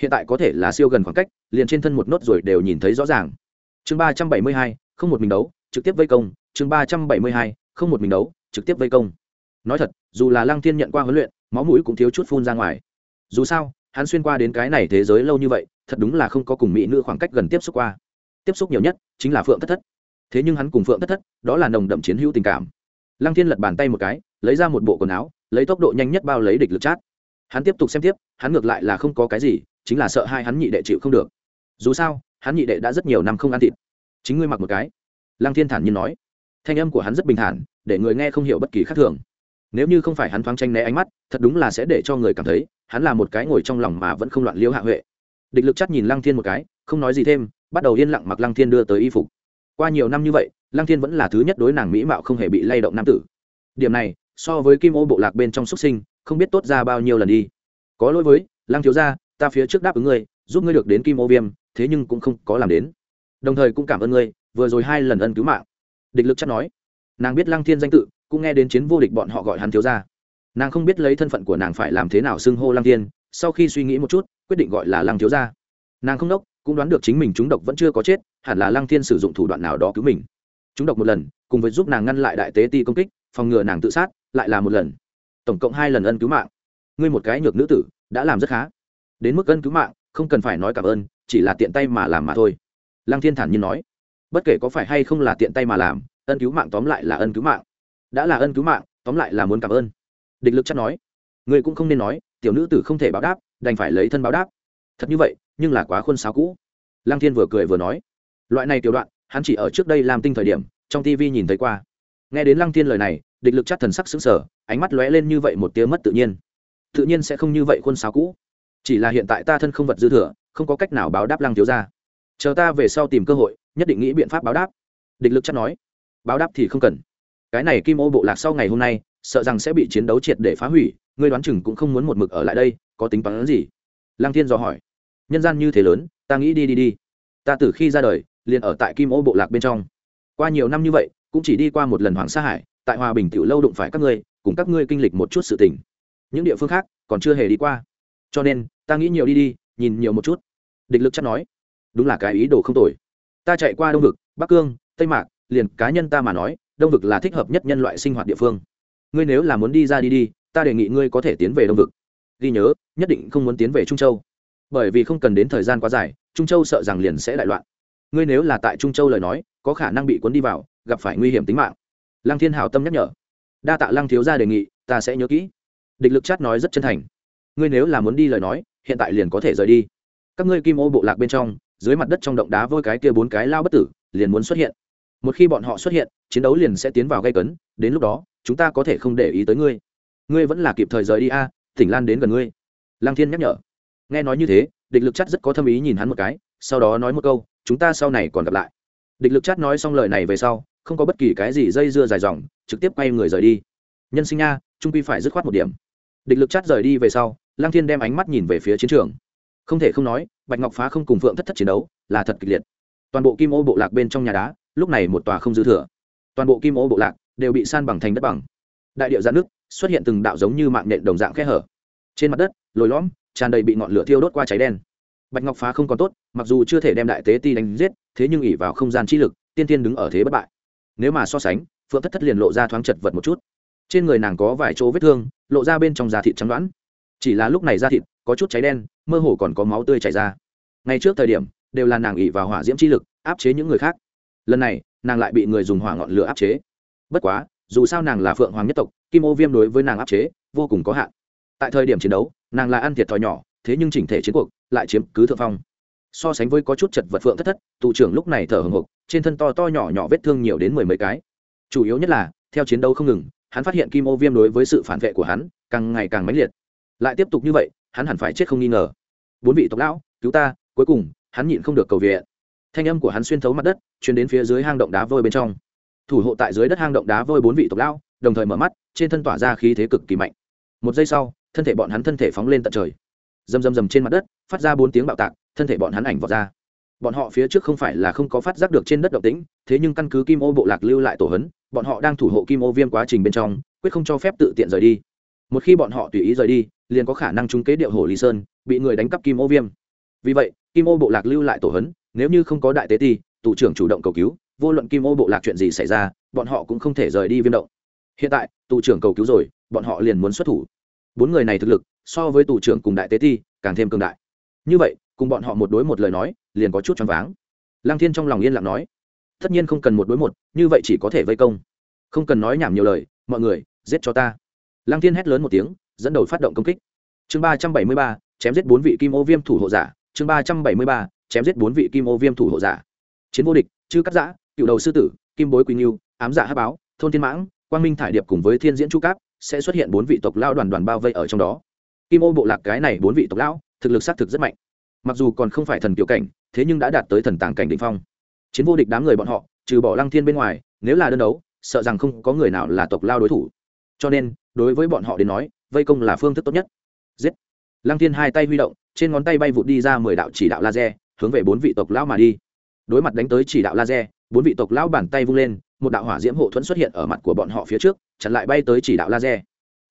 Hiện tại có thể là siêu gần khoảng cách, liền trên thân một nốt rồi đều nhìn thấy rõ ràng. Chương ba trăm bảy mươi hai, không một mình đấu, trực tiếp vây công chương ba trăm bảy mươi hai, không một mình đấu, trực tiếp vây công. Nói thật, dù là lăng thiên nhận qua huấn luyện, máu mũi cũng thiếu chút phun ra ngoài. Dù sao, hắn xuyên qua đến cái này thế giới lâu như vậy, thật đúng là không có cùng mỹ nữ khoảng cách gần tiếp xúc qua. Tiếp xúc nhiều nhất chính là phượng thất thất. Thế nhưng hắn cùng phượng thất thất, đó là nồng đậm chiến hữu tình cảm. Lăng thiên lật bàn tay một cái, lấy ra một bộ quần áo, lấy tốc độ nhanh nhất bao lấy địch lực chát. Hắn tiếp tục xem tiếp, hắn ngược lại là không có cái gì, chính là sợ hai hắn nhị đệ chịu không được. Dù sao, hắn nhị đệ đã rất nhiều năm không ăn thịt. Chính ngươi mặc một cái. Lăng thiên thản nhiên nói thanh âm của hắn rất bình thản, để người nghe không hiểu bất kỳ khác thường. Nếu như không phải hắn thoáng tranh né ánh mắt, thật đúng là sẽ để cho người cảm thấy, hắn là một cái ngồi trong lòng mà vẫn không loạn liêu hạ huệ. Địch lực chắc nhìn lăng thiên một cái, không nói gì thêm, bắt đầu yên lặng mặc lăng thiên đưa tới y phục. Qua nhiều năm như vậy, lăng thiên vẫn là thứ nhất đối nàng mỹ mạo không hề bị lay động nam tử. Điểm này, so với kim ô bộ lạc bên trong xuất sinh, không biết tốt ra bao nhiêu lần đi. Có lỗi với, lăng thiếu gia, ta phía trước đáp ứng ngươi, giúp ngươi được đến kim ô viêm, thế nhưng cũng không có làm đến. Đồng thời cũng cảm ơn ngươi, vừa rồi hai lần ân cứu mạng địch lực chắc nói. Nàng biết lăng thiên danh tự, cũng nghe đến chiến vô địch bọn họ gọi hắn thiếu gia. Nàng không biết lấy thân phận của nàng phải làm thế nào xưng hô lăng thiên, sau khi suy nghĩ một chút, quyết định gọi là lăng thiếu gia. Nàng không đốc, cũng đoán được chính mình chúng độc vẫn chưa có chết, hẳn là lăng thiên sử dụng thủ đoạn nào đó cứu mình. Chúng độc một lần, cùng với giúp nàng ngăn lại đại tế ti công kích, phòng ngừa nàng tự sát, lại là một lần. Tổng cộng hai lần ân cứu mạng. Ngươi một cái nhược nữ tử, đã làm rất khá. Đến mức ân cứu mạng, không cần phải nói cảm ơn, chỉ là tiện tay mà làm mà thôi. Lăng thiên thản nhiên nói bất kể có phải hay không là tiện tay mà làm, ân cứu mạng tóm lại là ân cứu mạng. Đã là ân cứu mạng, tóm lại là muốn cảm ơn. Địch lực chắc nói. Người cũng không nên nói, tiểu nữ tử không thể báo đáp, đành phải lấy thân báo đáp. Thật như vậy, nhưng là quá khuôn sáo cũ. Lăng thiên vừa cười vừa nói. Loại này tiểu đoạn, hắn chỉ ở trước đây làm tinh thời điểm, trong tv nhìn thấy qua. Nghe đến lăng thiên lời này, địch lực chắc thần sắc xứng sở ánh mắt lóe lên như vậy một tiếng mất tự nhiên. Tự nhiên sẽ không như vậy khuôn sáo cũ. Chỉ là hiện tại ta thân không vật dư thừa, không có cách nào báo đáp lăng thiếu ra chờ ta về sau tìm cơ hội nhất định nghĩ biện pháp báo đáp. Địch lực chắc nói, báo đáp thì không cần. Cái này kim ô bộ lạc sau ngày hôm nay, sợ rằng sẽ bị chiến đấu triệt để phá hủy, ngươi đoán chừng cũng không muốn một mực ở lại đây, có tính toán gì? Lăng thiên dò hỏi, nhân gian như thế lớn, ta nghĩ đi đi đi. Ta từ khi ra đời, liền ở tại kim ô bộ lạc bên trong. Qua nhiều năm như vậy, cũng chỉ đi qua một lần hoàng sa hải, tại hòa bình tiểu lâu đụng phải các ngươi, cùng các ngươi kinh lịch một chút sự tình. Những địa phương khác, còn chưa hề đi qua. Cho nên, ta nghĩ nhiều đi đi, nhìn nhiều một chút. Địch lực chắc nói, đúng là cái ý đồ không tồi ta chạy qua đông vực, bắc cương, tây mạc, liền cá nhân ta mà nói, đông vực là thích hợp nhất nhân loại sinh hoạt địa phương. Ngươi nếu là muốn đi ra đi đi, ta đề nghị ngươi có thể tiến về đông vực. Ghi nhớ, nhất định không muốn tiến về trung châu. Bởi vì không cần đến thời gian quá dài, trung châu sợ rằng liền sẽ đại loạn. Ngươi nếu là tại trung châu lời nói, có khả năng bị cuốn đi vào, gặp phải nguy hiểm tính mạng. Lăng thiên hào tâm nhắc nhở. Đa tạ lăng thiếu gia đề nghị, ta sẽ nhớ kỹ. Địch lực chát nói rất chân thành. Ngươi nếu là muốn đi lời nói, hiện tại liền có thể rời đi. Các ngươi kim ô bộ lạc bên trong dưới mặt đất trong động đá vôi cái kia bốn cái lao bất tử liền muốn xuất hiện. Một khi bọn họ xuất hiện, chiến đấu liền sẽ tiến vào gây cấn, đến lúc đó, chúng ta có thể không để ý tới ngươi. Ngươi vẫn là kịp thời rời đi a, tỉnh lan đến gần ngươi. Lăng thiên nhắc nhở. Nghe nói như thế, địch lực chắc rất có thâm ý nhìn hắn một cái, sau đó nói một câu, chúng ta sau này còn gặp lại. Địch lực chắc nói xong lời này về sau, không có bất kỳ cái gì dây dưa dài dòng, trực tiếp quay người rời đi. Nhân sinh nha, trung quy phải dứt khoát một điểm. Địch lực chắc rời đi về sau, lăng thiên đem ánh mắt nhìn về phía chiến trường không thể không nói, bạch ngọc phá không cùng phượng thất thất chiến đấu là thật kịch liệt. Toàn bộ kim ô bộ lạc bên trong nhà đá, lúc này một tòa không dư thừa. Toàn bộ kim ô bộ lạc đều bị san bằng thành đất bằng. Đại điệu ra nước, xuất hiện từng đạo giống như mạng nện đồng dạng khe hở. Trên mặt đất, lồi lõm, tràn đầy bị ngọn lửa thiêu đốt qua cháy đen. Bạch ngọc phá không còn tốt, mặc dù chưa thể đem đại tế ti đánh giết, thế nhưng ỉ vào không gian chi lực, tiên tiên đứng ở thế bất bại. Nếu mà so sánh, phượng thất thất liền lộ ra thoáng chật vật một chút. Trên người nàng có vài chỗ vết thương, lộ ra bên trong da thịt trắng đoán. Chỉ là lúc này da thịt có chút cháy đen mơ hồ còn có máu tươi chảy ra. Ngay trước thời điểm, đều là nàng ỉ vào hỏa diễm chi lực, áp chế những người khác. Lần này, nàng lại bị người dùng hỏa ngọn lửa áp chế. Bất quá, dù sao nàng là phượng hoàng nhất tộc, kim ô viêm đối với nàng áp chế, vô cùng có hạn. Tại thời điểm chiến đấu, nàng là ăn thiệt thòi nhỏ, thế nhưng chỉnh thể chiến cuộc, lại chiếm cứ thượng phong. So sánh với có chút chật vật phượng thất thất, tù trưởng lúc này thở hồng hộc, trên thân to to nhỏ nhỏ vết thương nhiều đến mười mấy cái. Chủ yếu nhất là, theo chiến đấu không ngừng, hắn phát hiện kim ô viêm đối với sự phản vệ của hắn, càng ngày càng mãnh liệt. Lại tiếp tục như vậy, hắn hẳn phải chết không nghi ngờ bốn vị tộc lão, cứu ta, cuối cùng, hắn nhịn không được cầu viện. Thanh âm của hắn xuyên thấu mặt đất chuyển đến phía dưới hang động đá vôi bên trong. Thủ hộ tại dưới đất hang động đá vôi bốn vị tộc lão, đồng thời mở mắt, trên thân tỏa ra khí thế cực kỳ mạnh. Một giây sau, thân thể bọn hắn thân thể phóng lên tận trời. Rầm rầm rầm trên mặt đất, phát ra bốn tiếng bạo tạc, thân thể bọn hắn ảnh vọt ra. Bọn họ phía trước không phải là không có phát giác được trên đất động tĩnh, thế nhưng căn cứ kim ô bộ lạc lưu lại tổ hấn bọn họ đang thủ hộ kim ô viêm quá trình bên trong, quyết không cho phép tự tiện rời đi. Một khi bọn họ tùy ý rời đi liền có khả năng trúng kế điệu hồ lý sơn, bị người đánh cắp kim ô viêm. Vì vậy, kim ô bộ lạc lưu lại tổ hấn nếu như không có đại tế ti, tù trưởng chủ động cầu cứu, vô luận kim ô bộ lạc chuyện gì xảy ra, bọn họ cũng không thể rời đi viêm động. Hiện tại, tù trưởng cầu cứu rồi, bọn họ liền muốn xuất thủ. Bốn người này thực lực, so với tù trưởng cùng đại tế ti, càng thêm cường đại. Như vậy, cùng bọn họ một đối một lời nói, liền có chút choáng váng. Lang thiên trong lòng yên lặng nói, tất nhiên không cần một đối một, như vậy chỉ có thể vây công. Không cần nói nhảm nhiều lời, mọi người, giết cho ta. Lang thiên hét lớn một tiếng dẫn đầu phát động công kích. Chương ba trăm bảy mươi ba, chém giết bốn vị kim ô viêm thủ hộ giả. Chương ba trăm bảy mươi ba, chém giết bốn vị kim ô viêm thủ hộ giả. Chiến vô địch, chư cắt giã, cựu đầu sư tử, kim bối quỳnh yêu ám dạ hát báo, thôn thiên mãng, quang minh thải điệp cùng với thiên diễn chu cáp sẽ xuất hiện bốn vị tộc lao đoàn đoàn bao vây ở trong đó. Kim ô bộ lạc cái này bốn vị tộc lão, thực lực xác thực rất mạnh. Mặc dù còn không phải thần kiểu cảnh, thế nhưng đã đạt tới thần tàng cảnh đ ỉ n h phong. Chiến vô địch đám người bọn họ, trừ bỏ lăng thiên bên ngoài, nếu là đơn đấu, sợ rằng không có người nào là tộc lao đối thủ. Cho nên, đối với bọn họ đến nói vây công là phương thức tốt nhất. Giết. Lăng thiên hai tay huy động, trên ngón tay bay vụt đi ra mười đạo chỉ đạo laser, hướng về bốn vị tộc lão mà đi. Đối mặt đánh tới chỉ đạo laser, bốn vị tộc lão bàn tay vung lên, một đạo hỏa diễm hộ thuẫn xuất hiện ở mặt của bọn họ phía trước, chặn lại bay tới chỉ đạo laser.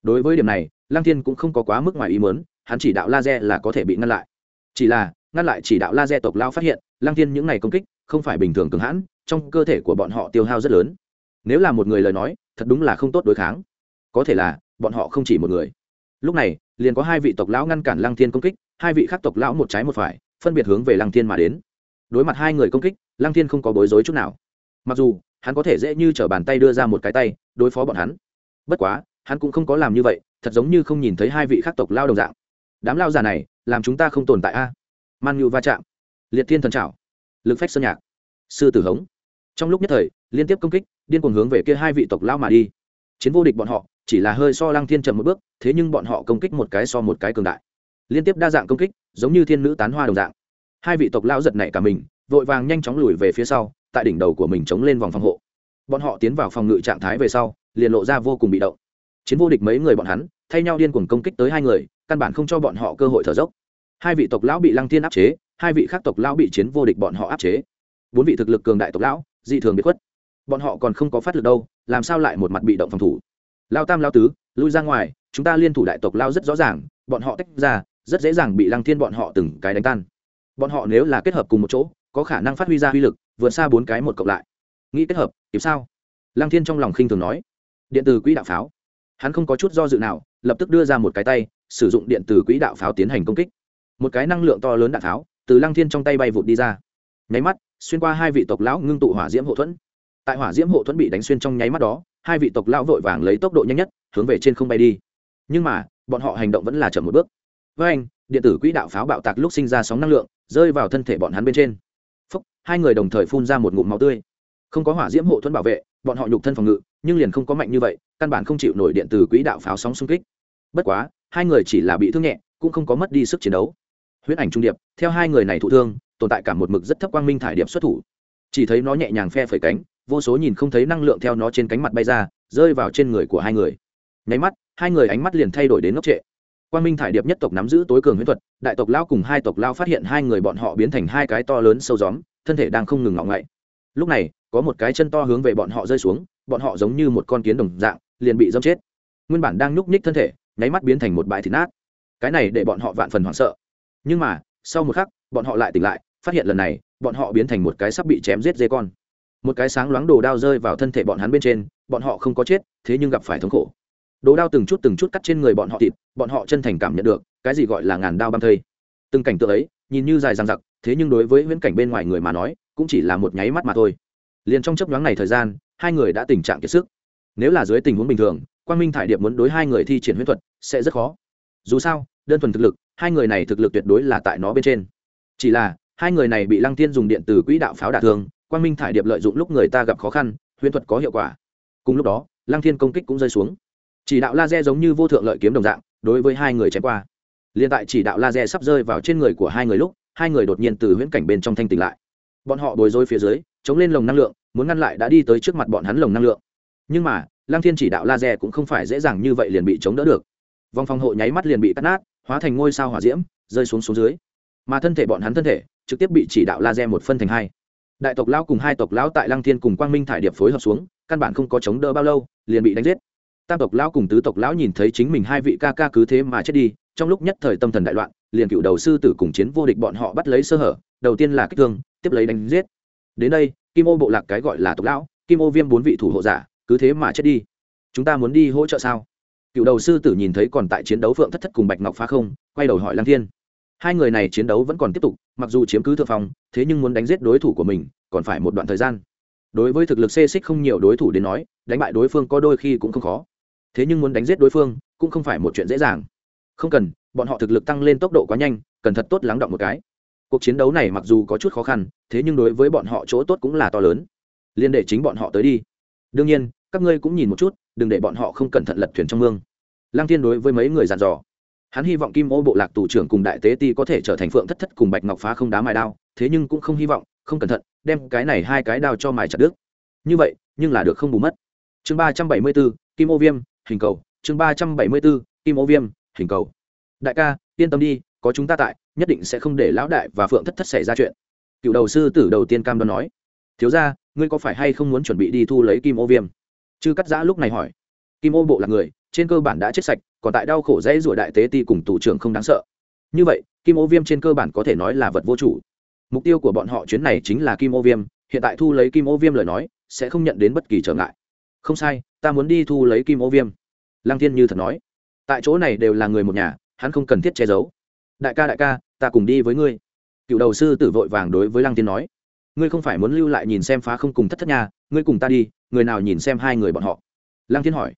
Đối với điểm này, lăng thiên cũng không có quá mức ngoài ý mớn hắn chỉ đạo laser là có thể bị ngăn lại. Chỉ là, ngăn lại chỉ đạo laser tộc lao phát hiện, lăng thiên những ngày công kích, không phải bình thường cường hãn, trong cơ thể của bọn họ tiêu hao rất lớn. Nếu là một người lời nói, thật đúng là không tốt đối kháng. Có thể là bọn họ không chỉ một người. Lúc này, liền có hai vị tộc lão ngăn cản lăng thiên công kích, hai vị khác tộc lão một trái một phải, phân biệt hướng về lăng thiên mà đến. Đối mặt hai người công kích, lăng thiên không có bối rối chút nào. Mặc dù, hắn có thể dễ như t r ở bàn tay đưa ra một cái tay, đối phó bọn hắn. Bất quá, hắn cũng không có làm như vậy, thật giống như không nhìn thấy hai vị khác tộc lao đồng dạng. Đám lao già này, làm chúng ta không tồn tại a. Man nhu va chạm. Liệt thiên thần trảo. Lực phách sơn nhạc. Sư tử hống. Trong lúc nhất thời, liên tiếp công kích, điên cuồng hướng về kia hai vị tộc lao mà đi. Chiến vô địch bọn họ chỉ là hơi so lăng thiên chậm một bước, thế nhưng bọn họ công kích một cái so một cái cường đại. Liên tiếp đa dạng công kích, giống như thiên nữ tán hoa đồng dạng. Hai vị tộc lao giật nảy cả mình, vội vàng nhanh chóng lùi về phía sau, tại đỉnh đầu của mình chống lên vòng phòng hộ. Bọn họ tiến vào phòng ngự trạng thái về sau, liền lộ ra vô cùng bị động. Chiến vô địch mấy người bọn hắn, thay nhau điên cuồng công kích tới hai người, căn bản không cho bọn họ cơ hội thở dốc. Hai vị tộc lão bị lăng thiên áp chế, hai vị khác tộc lão bị chiến vô địch bọn họ áp chế. Bốn vị thực lực cường đại tộc lão, dị thường bị khuất. Bọn họ còn không có phát lực đâu, làm sao lại một mặt bị động phòng thủ? Lao tam lao tứ, lui ra ngoài, chúng ta liên thủ đại tộc lao rất rõ ràng, bọn họ tách ra, rất dễ dàng bị lăng thiên bọn họ từng cái đánh tan. Bọn họ nếu là kết hợp cùng một chỗ, có khả năng phát huy ra uy lực, vượt xa bốn cái một cộng lại. Nghĩ kết hợp kịp sao? Lăng thiên trong lòng khinh thường nói. Điện từ quỹ đạo pháo. Hắn không có chút do dự nào, lập tức đưa ra một cái tay, sử dụng điện từ quỹ đạo pháo tiến hành công kích. Một cái năng lượng to lớn đạn pháo, từ lăng thiên trong tay bay vụt đi ra. Nháy mắt, xuyên qua hai vị tộc lão ngưng tụ hỏa diễm hậu thuẫn tại hỏa diễm hộ thuẫn bị đánh xuyên trong nháy mắt đó hai vị tộc lão vội vàng lấy tốc độ nhanh nhất hướng về trên không bay đi. Nhưng mà bọn họ hành động vẫn là chậm một bước. Với anh điện tử quỹ đạo pháo bạo tạc lúc sinh ra sóng năng lượng rơi vào thân thể bọn hắn bên trên. Phúc, hai người đồng thời phun ra một ngụm máu tươi. Không có hỏa diễm hộ thuẫn bảo vệ bọn họ nhục thân phòng ngự nhưng liền không có mạnh như vậy căn bản không chịu nổi điện từ quỹ đạo pháo sóng xung kích. Bất quá hai người chỉ là bị thương nhẹ cũng không có mất đi sức chiến đấu. Huyễn ảnh trung điệp theo hai người này thụ thương tồn tại cả một mực rất thấp quang minh thải điệp xuất thủ. Chỉ thấy nó nhẹ nhàng phe phẩy cánh vô số nhìn không thấy năng lượng theo nó trên cánh mặt bay ra, rơi vào trên người của hai người. Nháy mắt, hai người ánh mắt liền thay đổi đến ngốc trệ. Quan minh thải điệp nhất tộc nắm giữ tối cường huyễn thuật, đại tộc lao cùng hai tộc lao phát hiện hai người bọn họ biến thành hai cái to lớn sâu gióm, thân thể đang không ngừng ngọng ngậy. Lúc này, có một cái chân to hướng về bọn họ rơi xuống, bọn họ giống như một con kiến đồng dạng, liền bị dâm chết. Nguyên bản đang nhúc nhích thân thể, nháy mắt biến thành một bãi thịt nát. Cái này để bọn họ vạn phần hoảng sợ. Nhưng mà, sau một khắc, bọn họ lại tỉnh lại, phát hiện lần này, bọn họ biến thành một cái sắp bị chém giết dê con một cái sáng loáng đồ đao rơi vào thân thể bọn hắn bên trên, bọn họ không có chết, thế nhưng gặp phải thống khổ. Đồ đao từng chút từng chút cắt trên người bọn họ thịt, bọn họ chân thành cảm nhận được, cái gì gọi là ngàn đao băm thây. Từng cảnh tượng ấy, nhìn như dài dằng dặc, thế nhưng đối với viễn cảnh bên ngoài người mà nói, cũng chỉ là một nháy mắt mà thôi. Liền trong chấp nhoáng này thời gian, hai người đã tình trạng kiệt sức. Nếu là dưới tình huống bình thường, quang minh thải điệp muốn đối hai người thi triển huyễn thuật, sẽ rất khó. Dù sao, đơn thuần thực lực, hai người này thực lực tuyệt đối là tại nó bên trên. Chỉ là, hai người này bị lăng tiên dùng điện từ quỹ đạo pháo đả thương quang minh thải điệp lợi dụng lúc người ta gặp khó khăn, huyễn thuật có hiệu quả. Cùng lúc đó, lăng thiên công kích cũng rơi xuống. Chỉ đạo laser giống như vô thượng lợi kiếm đồng dạng, đối với hai người chém qua. Liên tại chỉ đạo laser sắp rơi vào trên người của hai người lúc, hai người đột nhiên từ huyễn cảnh bên trong thanh tỉnh lại. Bọn họ bồi dối phía dưới, chống lên lồng năng lượng, muốn ngăn lại đã đi tới trước mặt bọn hắn lồng năng lượng. Nhưng mà, lăng thiên chỉ đạo laser cũng không phải dễ dàng như vậy liền bị chống đỡ được. Vòng phòng hộ nháy mắt liền bị cắt nát, hóa thành ngôi sao hỏa diễm, rơi xuống xuống dưới. Mà thân thể bọn hắn thân thể, trực tiếp bị chỉ đạo laser một phân thành hai đại tộc lão cùng hai tộc lão tại lăng thiên cùng quang minh thải điệp phối hợp xuống, căn bản không có chống đỡ bao lâu, liền bị đánh giết. Tam tộc lão cùng tứ tộc lão nhìn thấy chính mình hai vị ca ca cứ thế mà chết đi, trong lúc nhất thời tâm thần đại loạn, liền cựu đầu sư tử cùng chiến vô địch bọn họ bắt lấy sơ hở, đầu tiên là kích thương, tiếp lấy đánh giết. Đến đây, kim ô bộ lạc cái gọi là tộc lão, kim ô viêm bốn vị thủ hộ giả, cứ thế mà chết đi. Chúng ta muốn đi hỗ trợ sao? Cựu đầu sư tử nhìn thấy còn tại chiến đấu phượng thất thất cùng bạch ngọc phá không, quay đầu hỏi lăng thiên hai người này chiến đấu vẫn còn tiếp tục mặc dù chiếm cứ thượng phong, thế nhưng muốn đánh giết đối thủ của mình còn phải một đoạn thời gian. Đối với thực lực xê xích không nhiều đối thủ đến nói đánh bại đối phương có đôi khi cũng không khó. Thế nhưng muốn đánh giết đối phương cũng không phải một chuyện dễ dàng. Không cần bọn họ thực lực tăng lên tốc độ quá nhanh cần thật tốt lắng động một cái. Cuộc chiến đấu này mặc dù có chút khó khăn thế nhưng đối với bọn họ chỗ tốt cũng là to lớn. Liên để chính bọn họ tới đi. Đương nhiên các ngươi cũng nhìn một chút đừng để bọn họ không cẩn thận lật thuyền trong mương. Lăng thiên đối với mấy người dàn dò hắn hy vọng kim ô bộ lạc tù trưởng cùng đại tế ti có thể trở thành phượng thất thất cùng bạch ngọc phá không đá mài đao, thế nhưng cũng không hy vọng, không cẩn thận, đem cái này hai cái đao cho mài chặt đứt. Như vậy, nhưng là được không bù mất. Chương ba trăm bảy mươi bốn, kim ô viêm, hình cầu. Chương ba trăm bảy mươi bốn, kim ô viêm, hình cầu. Đại ca, yên tâm đi, có chúng ta tại, nhất định sẽ không để lão đại và phượng thất thất xảy ra chuyện. Cựu đầu sư tử đầu tiên cam đoan nói. Thiếu ra ngươi có phải hay không muốn chuẩn bị đi thu lấy kim ô viêm? Chư cắt giã lúc này hỏi. Kim ô bộ là người trên cơ bản đã chết sạch, còn tại đau khổ dãy rủa đại tế ti cùng tù trưởng không đáng sợ. Như vậy, kim ô viêm trên cơ bản có thể nói là vật vô chủ. Mục tiêu của bọn họ chuyến này chính là kim ô viêm, hiện tại thu lấy kim ô viêm lời nói, sẽ không nhận đến bất kỳ trở ngại. Không sai, ta muốn đi thu lấy kim ô viêm. Lăng thiên như thật nói. Tại chỗ này đều là người một nhà, hắn không cần thiết che giấu. Đại ca đại ca, ta cùng đi với ngươi. Cựu đầu sư tử vội vàng đối với lăng thiên nói. Ngươi không phải muốn lưu lại nhìn xem phá không cùng thất thất nhà, ngươi cùng ta đi, người nào nhìn xem hai người bọn họ. Lăng thiên hỏi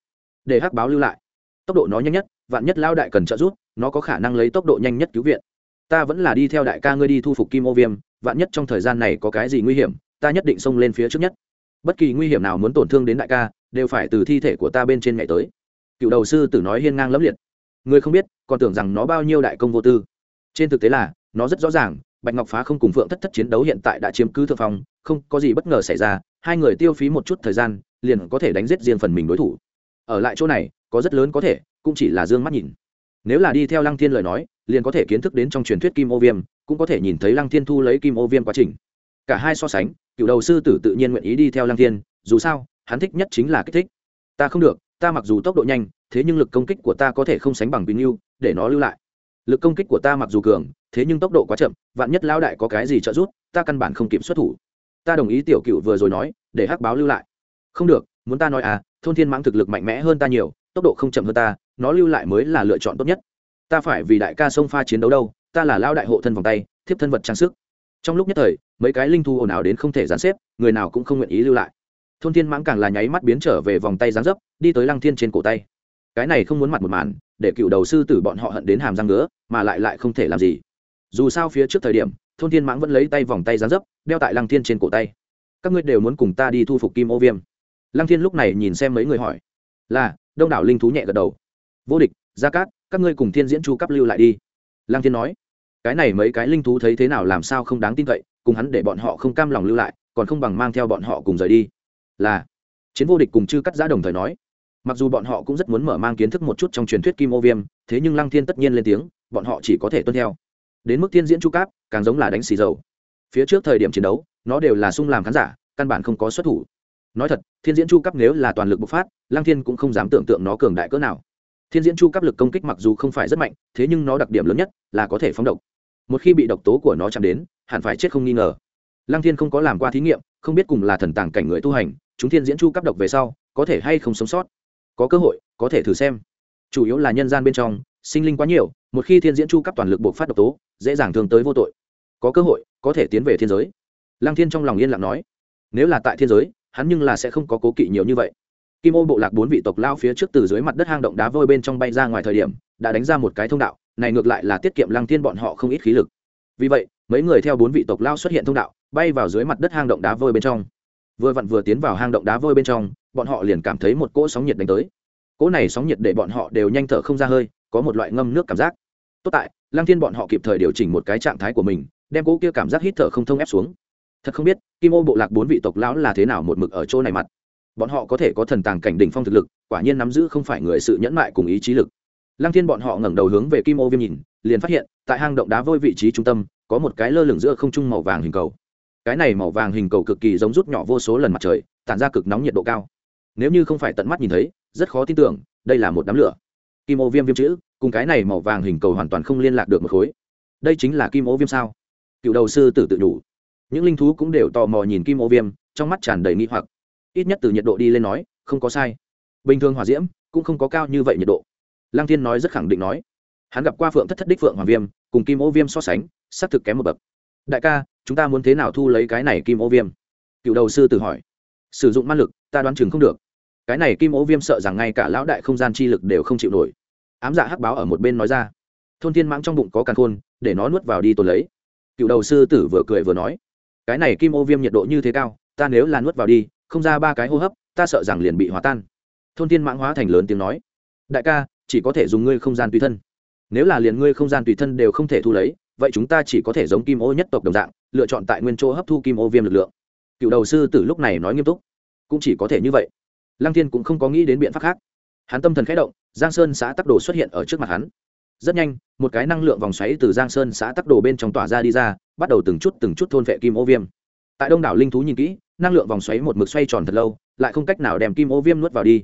để hắc báo lưu lại. Tốc độ nó nhanh nhất, vạn nhất lao đại cần trợ giúp, nó có khả năng lấy tốc độ nhanh nhất cứu viện. Ta vẫn là đi theo đại ca ngươi đi thu phục kim ô viêm, vạn nhất trong thời gian này có cái gì nguy hiểm, ta nhất định xông lên phía trước nhất. Bất kỳ nguy hiểm nào muốn tổn thương đến đại ca, đều phải từ thi thể của ta bên trên ngày tới. Cựu đầu sư tử nói hiên ngang lẫm liệt. Người không biết, còn tưởng rằng nó bao nhiêu đại công vô tư. Trên thực tế là, nó rất rõ ràng, bạch ngọc phá không cùng phượng thất thất chiến đấu hiện tại đã chiếm cứ thượng phong, không có gì bất ngờ xảy ra, hai người tiêu phí một chút thời gian, liền có thể đánh giết riêng phần mình đối thủ ở lại chỗ này, có rất lớn có thể, cũng chỉ là d ư ơ n g mắt nhìn. Nếu là đi theo lăng thiên lời nói, liền có thể kiến thức đến trong truyền thuyết kim ô viêm, cũng có thể nhìn thấy lăng thiên thu lấy kim ô viêm quá trình. Cả hai so sánh, cựu đầu sư tử tự nhiên nguyện ý đi theo lăng thiên, dù sao, hắn thích nhất chính là kích thích. Ta không được, ta mặc dù tốc độ nhanh, thế nhưng lực công kích của ta có thể không sánh bằng bình yêu để nó lưu lại. Lực công kích của ta mặc dù cường, thế nhưng tốc độ quá chậm, vạn nhất Lão đại có cái gì trợ giúp, ta căn bản không kịp xuất thủ. Ta đồng ý tiểu cựu vừa rồi nói, để hắc báo lưu lại. Không được muốn ta nói à thôn thiên mãng thực lực mạnh mẽ hơn ta nhiều, tốc độ không chậm hơn ta, nó lưu lại mới là lựa chọn tốt nhất. Ta phải vì đại ca sông pha chiến đấu đâu, ta là lao đại hộ thân vòng tay, thiếp thân vật trang sức. Trong lúc nhất thời, mấy cái linh thu ồn ào đến không thể dàn xếp, người nào cũng không nguyện ý lưu lại. Thôn thiên mãng càng là nháy mắt biến trở về vòng tay gián dấp, đi tới lăng thiên trên cổ tay. Cái này không muốn mặt một màn, để cựu đầu sư tử bọn họ hận đến hàm răng nữa mà lại lại không thể làm gì. Dù sao phía trước thời điểm, thôn thiên mãng vẫn lấy tay vòng tay gián dấp, đeo tại lăng thiên trên cổ tay. Các ngươi đều muốn cùng ta đi thu phục kim ô viêm lăng thiên lúc này nhìn xem mấy người hỏi, là, đông đảo linh thú nhẹ gật đầu. Vô địch, gia cát, các ngươi cùng thiên diễn chu cấp lưu lại đi. Lăng thiên nói, cái này mấy cái linh thú thấy thế nào làm sao không đáng tin cậy, cùng hắn để bọn họ không cam lòng lưu lại, còn không bằng mang theo bọn họ cùng rời đi. Là, chiến vô địch cùng chư cắt giã đồng thời nói, mặc dù bọn họ cũng rất muốn mở mang kiến thức một chút trong truyền thuyết kim ô viêm, thế nhưng lăng thiên tất nhiên lên tiếng, bọn họ chỉ có thể tuân theo. Đến mức thiên diễn chu cáp càng giống là đánh xì dầu. Phía trước thời điểm chiến đấu, nó đều là sung làm khán giả, căn bản không có xuất thủ nói thật, thiên diễn chu cấp nếu là toàn lực bộc phát, lăng thiên cũng không dám tưởng tượng nó cường đại cỡ nào. Thiên diễn chu cấp lực công kích mặc dù không phải rất mạnh, thế nhưng nó đặc điểm lớn nhất là có thể phóng độc. Một khi bị độc tố của nó chạm đến, hẳn phải chết không nghi ngờ. Lăng thiên không có làm qua thí nghiệm, không biết cùng là thần tàng cảnh người tu hành, chúng thiên diễn chu cấp độc về sau, có thể hay không sống sót. Có cơ hội, có thể thử xem. Chủ yếu là nhân gian bên trong, sinh linh quá nhiều, một khi thiên diễn chu cấp toàn lực bộc phát độc tố, dễ dàng thường tới vô tội. Có cơ hội, có thể tiến về thiên giới. Lăng thiên trong lòng yên lặng nói. Nếu là tại thiên giới hắn nhưng là sẽ không có cố kỵ nhiều như vậy. Kim ô bộ lạc bốn vị tộc lao phía trước từ dưới mặt đất hang động đá vôi bên trong bay ra ngoài thời điểm, đã đánh ra một cái thông đạo, này ngược lại là tiết kiệm lăng thiên bọn họ không ít khí lực. Vì vậy, mấy người theo bốn vị tộc lao xuất hiện thông đạo, bay vào dưới mặt đất hang động đá vôi bên trong. Vừa vặn vừa tiến vào hang động đá vôi bên trong, bọn họ liền cảm thấy một cỗ sóng nhiệt đánh tới. Cỗ này sóng nhiệt để bọn họ đều nhanh thở không ra hơi, có một loại ngâm nước cảm giác. Tốt tại, lăng thiên bọn họ kịp thời điều chỉnh một cái trạng thái của mình, đem cỗ kia cảm giác hít thở không thông ép xuống thật không biết, kim ô bộ lạc bốn vị tộc lão là thế nào một mực ở chỗ này mặt. Bọn họ có thể có thần tàng cảnh đỉnh phong thực lực, quả nhiên nắm giữ không phải người sự nhẫn mại cùng ý chí lực. Lăng thiên bọn họ ngẩng đầu hướng về kim ô viêm nhìn, liền phát hiện, tại hang động đá vôi vị trí trung tâm, có một cái lơ lửng giữa không trung màu vàng hình cầu. Cái này màu vàng hình cầu cực kỳ giống rút nhỏ vô số lần mặt trời, tản ra cực nóng nhiệt độ cao. Nếu như không phải tận mắt nhìn thấy, rất khó tin tưởng, đây là một đám lửa. Kim ô viêm viêm chữ, cùng cái này màu vàng hình cầu hoàn toàn không liên lạc được một khối. Đây chính là kim ô viêm sao? Cựu đầu sư tử tự đủ những linh thú cũng đều tò mò nhìn kim ô viêm, trong mắt tràn đầy nghi hoặc. Ít nhất từ nhiệt độ đi lên nói, không có sai. Bình thường hòa diễm cũng không có cao như vậy nhiệt độ. Lăng thiên nói rất khẳng định nói. Hắn gặp qua phượng thất thất đích phượng hoàng viêm, cùng kim ô viêm so sánh, xác thực kém một bậc. Đại ca, chúng ta muốn thế nào thu lấy cái này kim ô viêm? Cựu đầu sư tử hỏi. Sử dụng man lực, ta đoán chừng không được. Cái này kim ô viêm sợ rằng ngay cả lão đại không gian chi lực đều không chịu nổi. Ám dạ hắc báo ở một bên nói ra. Thôn thiên mãng trong bụng có càn khôn, để nó nuốt vào đi tồn lấy. Cựu đầu sư tử vừa cười vừa nói cái này kim ô viêm nhiệt độ như thế cao, ta nếu là nuốt vào đi, không ra ba cái hô hấp, ta sợ rằng liền bị hóa tan. Thôn thiên mãng hóa thành lớn tiếng nói. Đại ca, chỉ có thể dùng ngươi không gian tùy thân. Nếu là liền ngươi không gian tùy thân đều không thể thu lấy, vậy chúng ta chỉ có thể giống kim ô nhất tộc đồng dạng, lựa chọn tại nguyên chỗ hấp thu kim ô viêm lực lượng. Cựu đầu sư tử lúc này nói nghiêm túc. Cũng chỉ có thể như vậy. Lăng thiên cũng không có nghĩ đến biện pháp khác. Hắn tâm thần khẽ động, giang sơn xã tắc đồ xuất hiện ở trước mặt hắn. Rất nhanh, một cái năng lượng vòng xoáy từ giang sơn xã tắc đồ bên trong tỏa ra đi ra bắt đầu từng chút từng chút thôn vệ kim ô viêm. Tại đông đảo linh thú nhìn kỹ, năng lượng vòng xoáy một mực xoay tròn thật lâu, lại không cách nào đem kim ô viêm nuốt vào đi.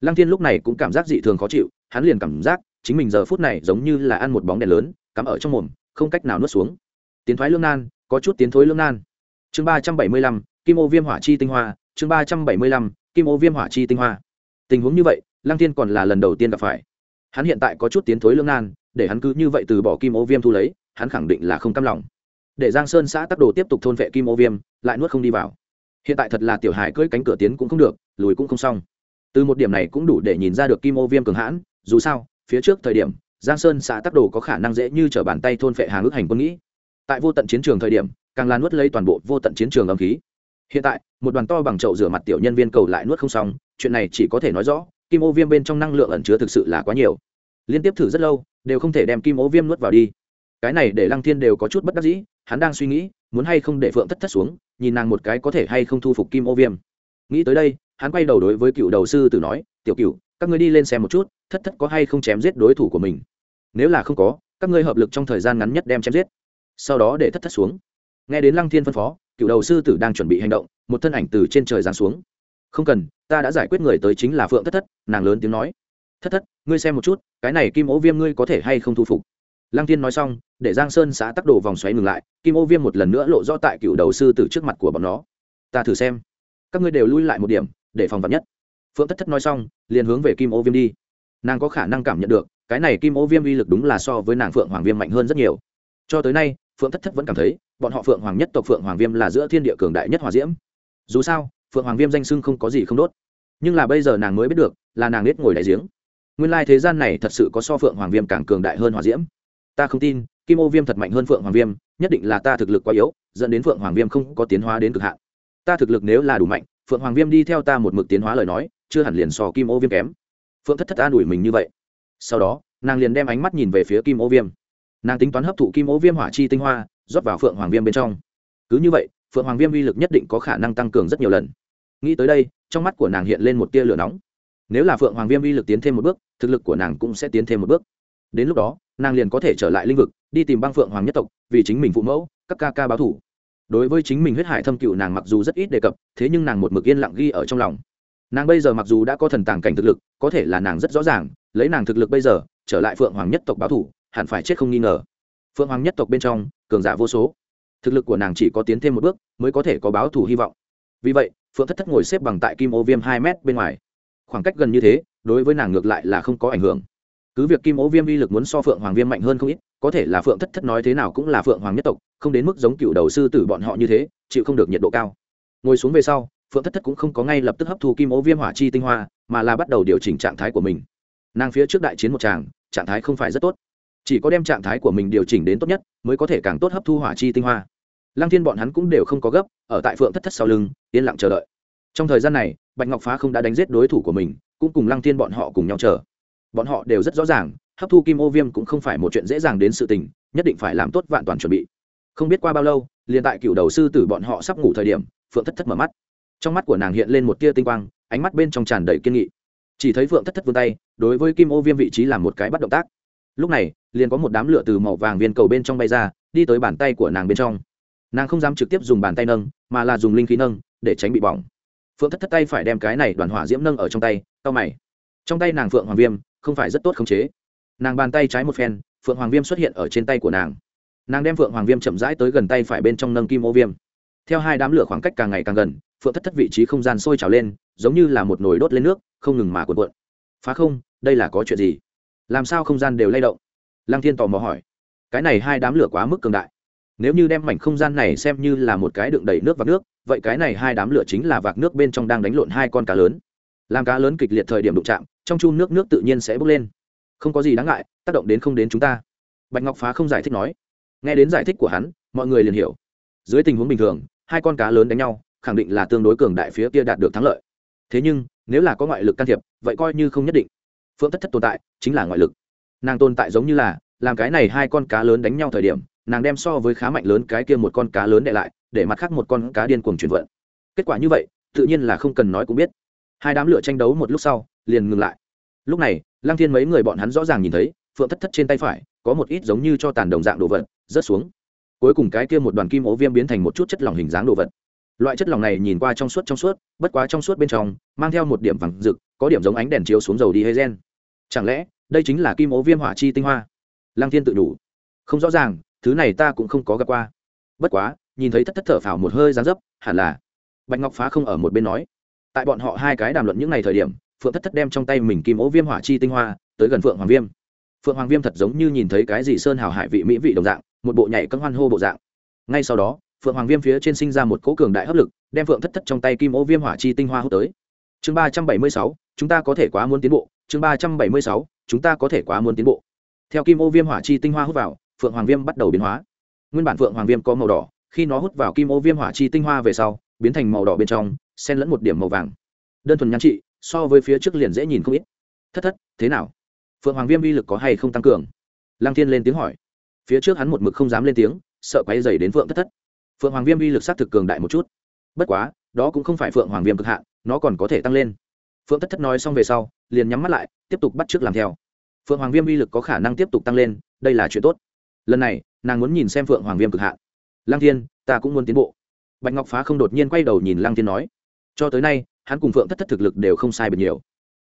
Lăng thiên lúc này cũng cảm giác dị thường khó chịu, hắn liền cảm giác chính mình giờ phút này giống như là ăn một bóng đèn lớn, cắm ở trong mồm, không cách nào nuốt xuống. Tiến thoái lương nan, có chút tiến thối lương nan. Chương ba trăm bảy mươi lăm, kim ô viêm hỏa chi tinh hoa, chương ba trăm bảy mươi lăm, kim ô viêm hỏa chi tinh hoa. Tình huống như vậy, lăng thiên còn là lần đầu tiên gặp phải. Hắn hiện tại có chút tiến thối lương nan, để hắn cứ như vậy từ bỏ kim ô viêm thu lấy, hắn khẳng định là không cam lòng để giang sơn xã tắc đồ tiếp tục thôn vệ kim ô viêm, lại nuốt không đi vào. Hiện tại thật là tiểu hải cưỡi cánh cửa tiến cũng không được, lùi cũng không xong. Từ một điểm này cũng đủ để nhìn ra được kim ô viêm cường hãn, dù sao, phía trước thời điểm, giang sơn xã tắc đồ có khả năng dễ như t r ở bàn tay thôn phệ hàng ước hành quân nghĩ. Tại vô tận chiến trường thời điểm, càng là nuốt lấy toàn bộ vô tận chiến trường âm khí. Hiện tại, một đoàn to bằng chậu rửa mặt tiểu nhân viên cầu lại nuốt không xong, chuyện này chỉ có thể nói rõ, kim ô viêm bên trong năng lượng ẩn chứa thực sự là quá nhiều. Liên tiếp thử rất lâu, đều không thể đem kim ô viêm nuốt vào đi cái này để lăng thiên đều có chút bất đắc dĩ, hắn đang suy nghĩ, muốn hay không để phượng thất thất xuống, nhìn nàng một cái có thể hay không thu phục kim ô viêm. Nghĩ tới đây, hắn quay đầu đối với cựu đầu sư tử nói, tiểu cựu, các ngươi đi lên xem một chút, thất thất có hay không chém giết đối thủ của mình? Nếu là không có, các ngươi hợp lực trong thời gian ngắn nhất đem chém giết. Sau đó để thất thất xuống. Nghe đến lăng thiên phân phó, cựu đầu sư tử đang chuẩn bị hành động, một thân ảnh từ trên trời giáng xuống. Không cần, ta đã giải quyết người tới chính là phượng thất thất, nàng lớn tiếng nói. Thất thất, ngươi xem một chút, cái này kim ố viêm ngươi có thể hay không thu phục? Lăng tiên nói xong, để giang sơn xã tắc đồ vòng xoáy ngừng lại, kim ô viêm một lần nữa lộ rõ tại cựu đầu sư từ trước mặt của bọn nó. Ta thử xem. Các ngươi đều lui lại một điểm, để phòng vật nhất. Phượng thất thất nói xong, liền hướng về kim ô viêm đi. Nàng có khả năng cảm nhận được, cái này kim ô viêm uy lực đúng là so với nàng phượng hoàng viêm mạnh hơn rất nhiều. Cho tới nay, phượng thất thất vẫn cảm thấy, bọn họ phượng hoàng nhất tộc phượng hoàng viêm là giữa thiên địa cường đại nhất hòa diễm. Dù sao, phượng hoàng viêm danh sưng không có gì không đốt. Nhưng là bây giờ nàng mới biết được, là nàng nết ngồi đại giếng. Nguyên lai thế gian này thật sự có so phượng hoàng viêm càng cường đại hơn hòa diễm ta không tin, kim ô viêm thật mạnh hơn phượng hoàng viêm, nhất định là ta thực lực quá yếu, dẫn đến phượng hoàng viêm không có tiến hóa đến cực hạn. Ta thực lực nếu là đủ mạnh, phượng hoàng viêm đi theo ta một mực tiến hóa lời nói, chưa hẳn liền so kim ô viêm kém. Phượng thất thất an ủi mình như vậy. Sau đó, nàng liền đem ánh mắt nhìn về phía kim ô viêm. Nàng tính toán hấp thụ kim ô viêm hỏa chi tinh hoa, rót vào phượng hoàng viêm bên trong. Cứ như vậy, phượng hoàng viêm uy lực nhất định có khả năng tăng cường rất nhiều lần. Nghĩ tới đây, trong mắt của nàng hiện lên một tia lửa nóng. Nếu là phượng hoàng viêm uy lực tiến thêm một bước, thực lực của nàng cũng sẽ tiến thêm một bước đến lúc đó, nàng liền có thể trở lại l i n h vực, đi tìm băng phượng hoàng nhất tộc, vì chính mình phụ mẫu, các ca ca báo thủ. Đối với chính mình huyết hải thâm cựu nàng mặc dù rất ít đề cập, thế nhưng nàng một mực yên lặng ghi ở trong lòng. Nàng bây giờ mặc dù đã có thần tàng cảnh thực lực, có thể là nàng rất rõ ràng, lấy nàng thực lực bây giờ, trở lại phượng hoàng nhất tộc báo thủ, hẳn phải chết không nghi ngờ. Phượng hoàng nhất tộc bên trong, cường giả vô số. Thực lực của nàng chỉ có tiến thêm một bước, mới có thể có báo thủ hy vọng. Vì vậy, phượng thất thất ngồi xếp bằng tại kim ô viêm hai m bên ngoài. Khoảng cách gần như thế, đối với nàng ngược lại là không có ảnh hưởng cứ việc kim ố viêm uy lực muốn so phượng hoàng viêm mạnh hơn không ít, có thể là phượng thất thất nói thế nào cũng là phượng hoàng nhất tộc, không đến mức giống cựu đầu sư tử bọn họ như thế, chịu không được nhiệt độ cao. Ngồi xuống về sau, phượng thất thất cũng không có ngay lập tức hấp thu kim ố viêm hỏa chi tinh hoa, mà là bắt đầu điều chỉnh trạng thái của mình. Nàng phía trước đại chiến một tràng, trạng thái không phải rất tốt. Chỉ có đem trạng thái của mình điều chỉnh đến tốt nhất, mới có thể càng tốt hấp thu hỏa chi tinh hoa. Lăng thiên bọn hắn cũng đều không có gấp, ở tại phượng thất thất sau lưng, yên lặng chờ đợi. Trong thời gian này, bạch ngọc phá không đã đánh giết đối thủ của mình, cũng cùng lăng thiên bọn họ cùng nhau chờ bọn họ đều rất rõ ràng, hấp thu kim ô viêm cũng không phải một chuyện dễ dàng đến sự tình, nhất định phải làm tốt vạn toàn chuẩn bị. Không biết qua bao lâu, liền tại cựu đầu sư tử bọn họ sắp ngủ thời điểm, phượng thất thất mở mắt. Trong mắt của nàng hiện lên một tia tinh quang, ánh mắt bên trong tràn đầy kiên nghị. Chỉ thấy phượng thất thất vươn tay, đối với kim ô viêm vị trí làm một cái bắt động tác. Lúc này, liền có một đám lửa từ màu vàng viên cầu bên trong bay ra, đi tới bàn tay của nàng bên trong. Nàng không dám trực tiếp dùng bàn tay nâng, mà là dùng linh khí nâng, để tránh bị bỏng. Phượng thất thất tay phải đem cái này đoàn hỏa diễm nâng ở trong tay tao mày. Trong tay nàng phượng hoàng viêm không phải rất tốt khống chế. Nàng bàn tay trái một phen, phượng hoàng viêm xuất hiện ở trên tay của nàng. Nàng đem phượng hoàng viêm chậm rãi tới gần tay phải bên trong nâng kim ô viêm. Theo hai đám lửa khoảng cách càng ngày càng gần, phượng thất thất vị trí không gian sôi trào lên, giống như là một nồi đốt lên nước, không ngừng mà cuộn cuộn. Phá không, đây là có chuyện gì? Làm sao không gian đều lay động? Lăng thiên tò mò hỏi. Cái này hai đám lửa quá mức cường đại. Nếu như đem mảnh không gian này xem như là một cái đựng đầy nước và nước, vậy cái này hai đám lửa chính là vạc nước bên trong đang đánh lộn hai con cá lớn làm cá lớn kịch liệt thời điểm đụng chạm, trong chun nước nước tự nhiên sẽ bốc lên. Không có gì đáng ngại, tác động đến không đến chúng ta. Bạch ngọc phá không giải thích nói. Nghe đến giải thích của hắn, mọi người liền hiểu. Dưới tình huống bình thường, hai con cá lớn đánh nhau, khẳng định là tương đối cường đại phía kia đạt được thắng lợi. Thế nhưng, nếu là có ngoại lực can thiệp, vậy coi như không nhất định. Phượng thất thất tồn tại, chính là ngoại lực. Nàng tồn tại giống như là, làm cái này hai con cá lớn đánh nhau thời điểm, nàng đem so với khá mạnh lớn cái kia một con cá lớn để lại, để mặt khác một con cá điên cuồng chuyển vận. Kết quả như vậy, tự nhiên là không cần nói cũng biết hai đám lửa tranh đấu một lúc sau, liền ngừng lại. Lúc này, lăng thiên mấy người bọn hắn rõ ràng nhìn thấy, phượng thất thất trên tay phải, có một ít giống như cho tàn đồng dạng đồ vật, rớt xuống. Cuối cùng cái kia một đoàn kim ố viêm biến thành một chút chất lỏng hình dáng đồ vật. Loại chất lỏng này nhìn qua trong suốt trong suốt, bất quá trong suốt bên trong, mang theo một điểm vàng rực, có điểm giống ánh đèn chiếu xuống dầu đi hay gen chẳng lẽ, đây chính là kim ố viêm hỏa chi tinh hoa? Lăng thiên tự đủ. Không rõ ràng, thứ này ta cũng không có gặp qua. Bất quá, nhìn thấy thất thất thở phào một hơi dán dấp, hẳn là bạch ngọc phá không ở một bên nói tại bọn họ hai cái đàm luận những ngày thời điểm, phượng thất thất đem trong tay mình kim ố viêm hỏa chi tinh hoa tới gần phượng hoàng viêm. Phượng hoàng viêm thật giống như nhìn thấy cái gì sơn hào hải vị mỹ vị đồng dạng, một bộ nhảy cân hoan hô bộ dạng. Ngay sau đó, phượng hoàng viêm phía trên sinh ra một cỗ cường đại hấp lực, đem phượng thất thất trong tay kim ố viêm hỏa chi tinh hoa hút tới. Chương ba trăm bảy mươi sáu, chúng ta có thể quá muốn tiến bộ. Chương ba trăm bảy mươi sáu, chúng ta có thể quá muốn tiến bộ. Theo kim ô viêm hỏa chi tinh hoa hút vào, phượng hoàng viêm bắt đầu biến hóa. Nguyên bản phượng hoàng viêm có màu đỏ, khi nó hút vào kim ô viêm hỏa chi tinh hoa về sau, biến thành màu đỏ bên trong xen lẫn một điểm màu vàng. Đơn thuần nhan trị, so với phía trước liền dễ nhìn không ít. Thất thất, thế nào? Phượng hoàng viêm uy lực có hay không tăng cường? Lăng thiên lên tiếng hỏi. Phía trước hắn một mực không dám lên tiếng, sợ quay dày đến phượng thất thất. Phượng hoàng viêm uy lực s á t thực cường đại một chút. Bất quá, đó cũng không phải phượng hoàng viêm cực hạn, nó còn có thể tăng lên. Phượng thất thất nói xong về sau, liền nhắm mắt lại, tiếp tục bắt t r ư ớ c làm theo. Phượng hoàng viêm uy lực có khả năng tiếp tục tăng lên, đây là chuyện tốt. Lần này, nàng muốn nhìn xem phượng hoàng viêm cực hạn. Lăng thiên, ta cũng muốn tiến bộ. Bạch ngọc phá không đột nhiên quay đầu nhìn lăng thiên nói cho tới nay, hắn cùng phượng thất thất thực lực đều không sai biệt nhiều.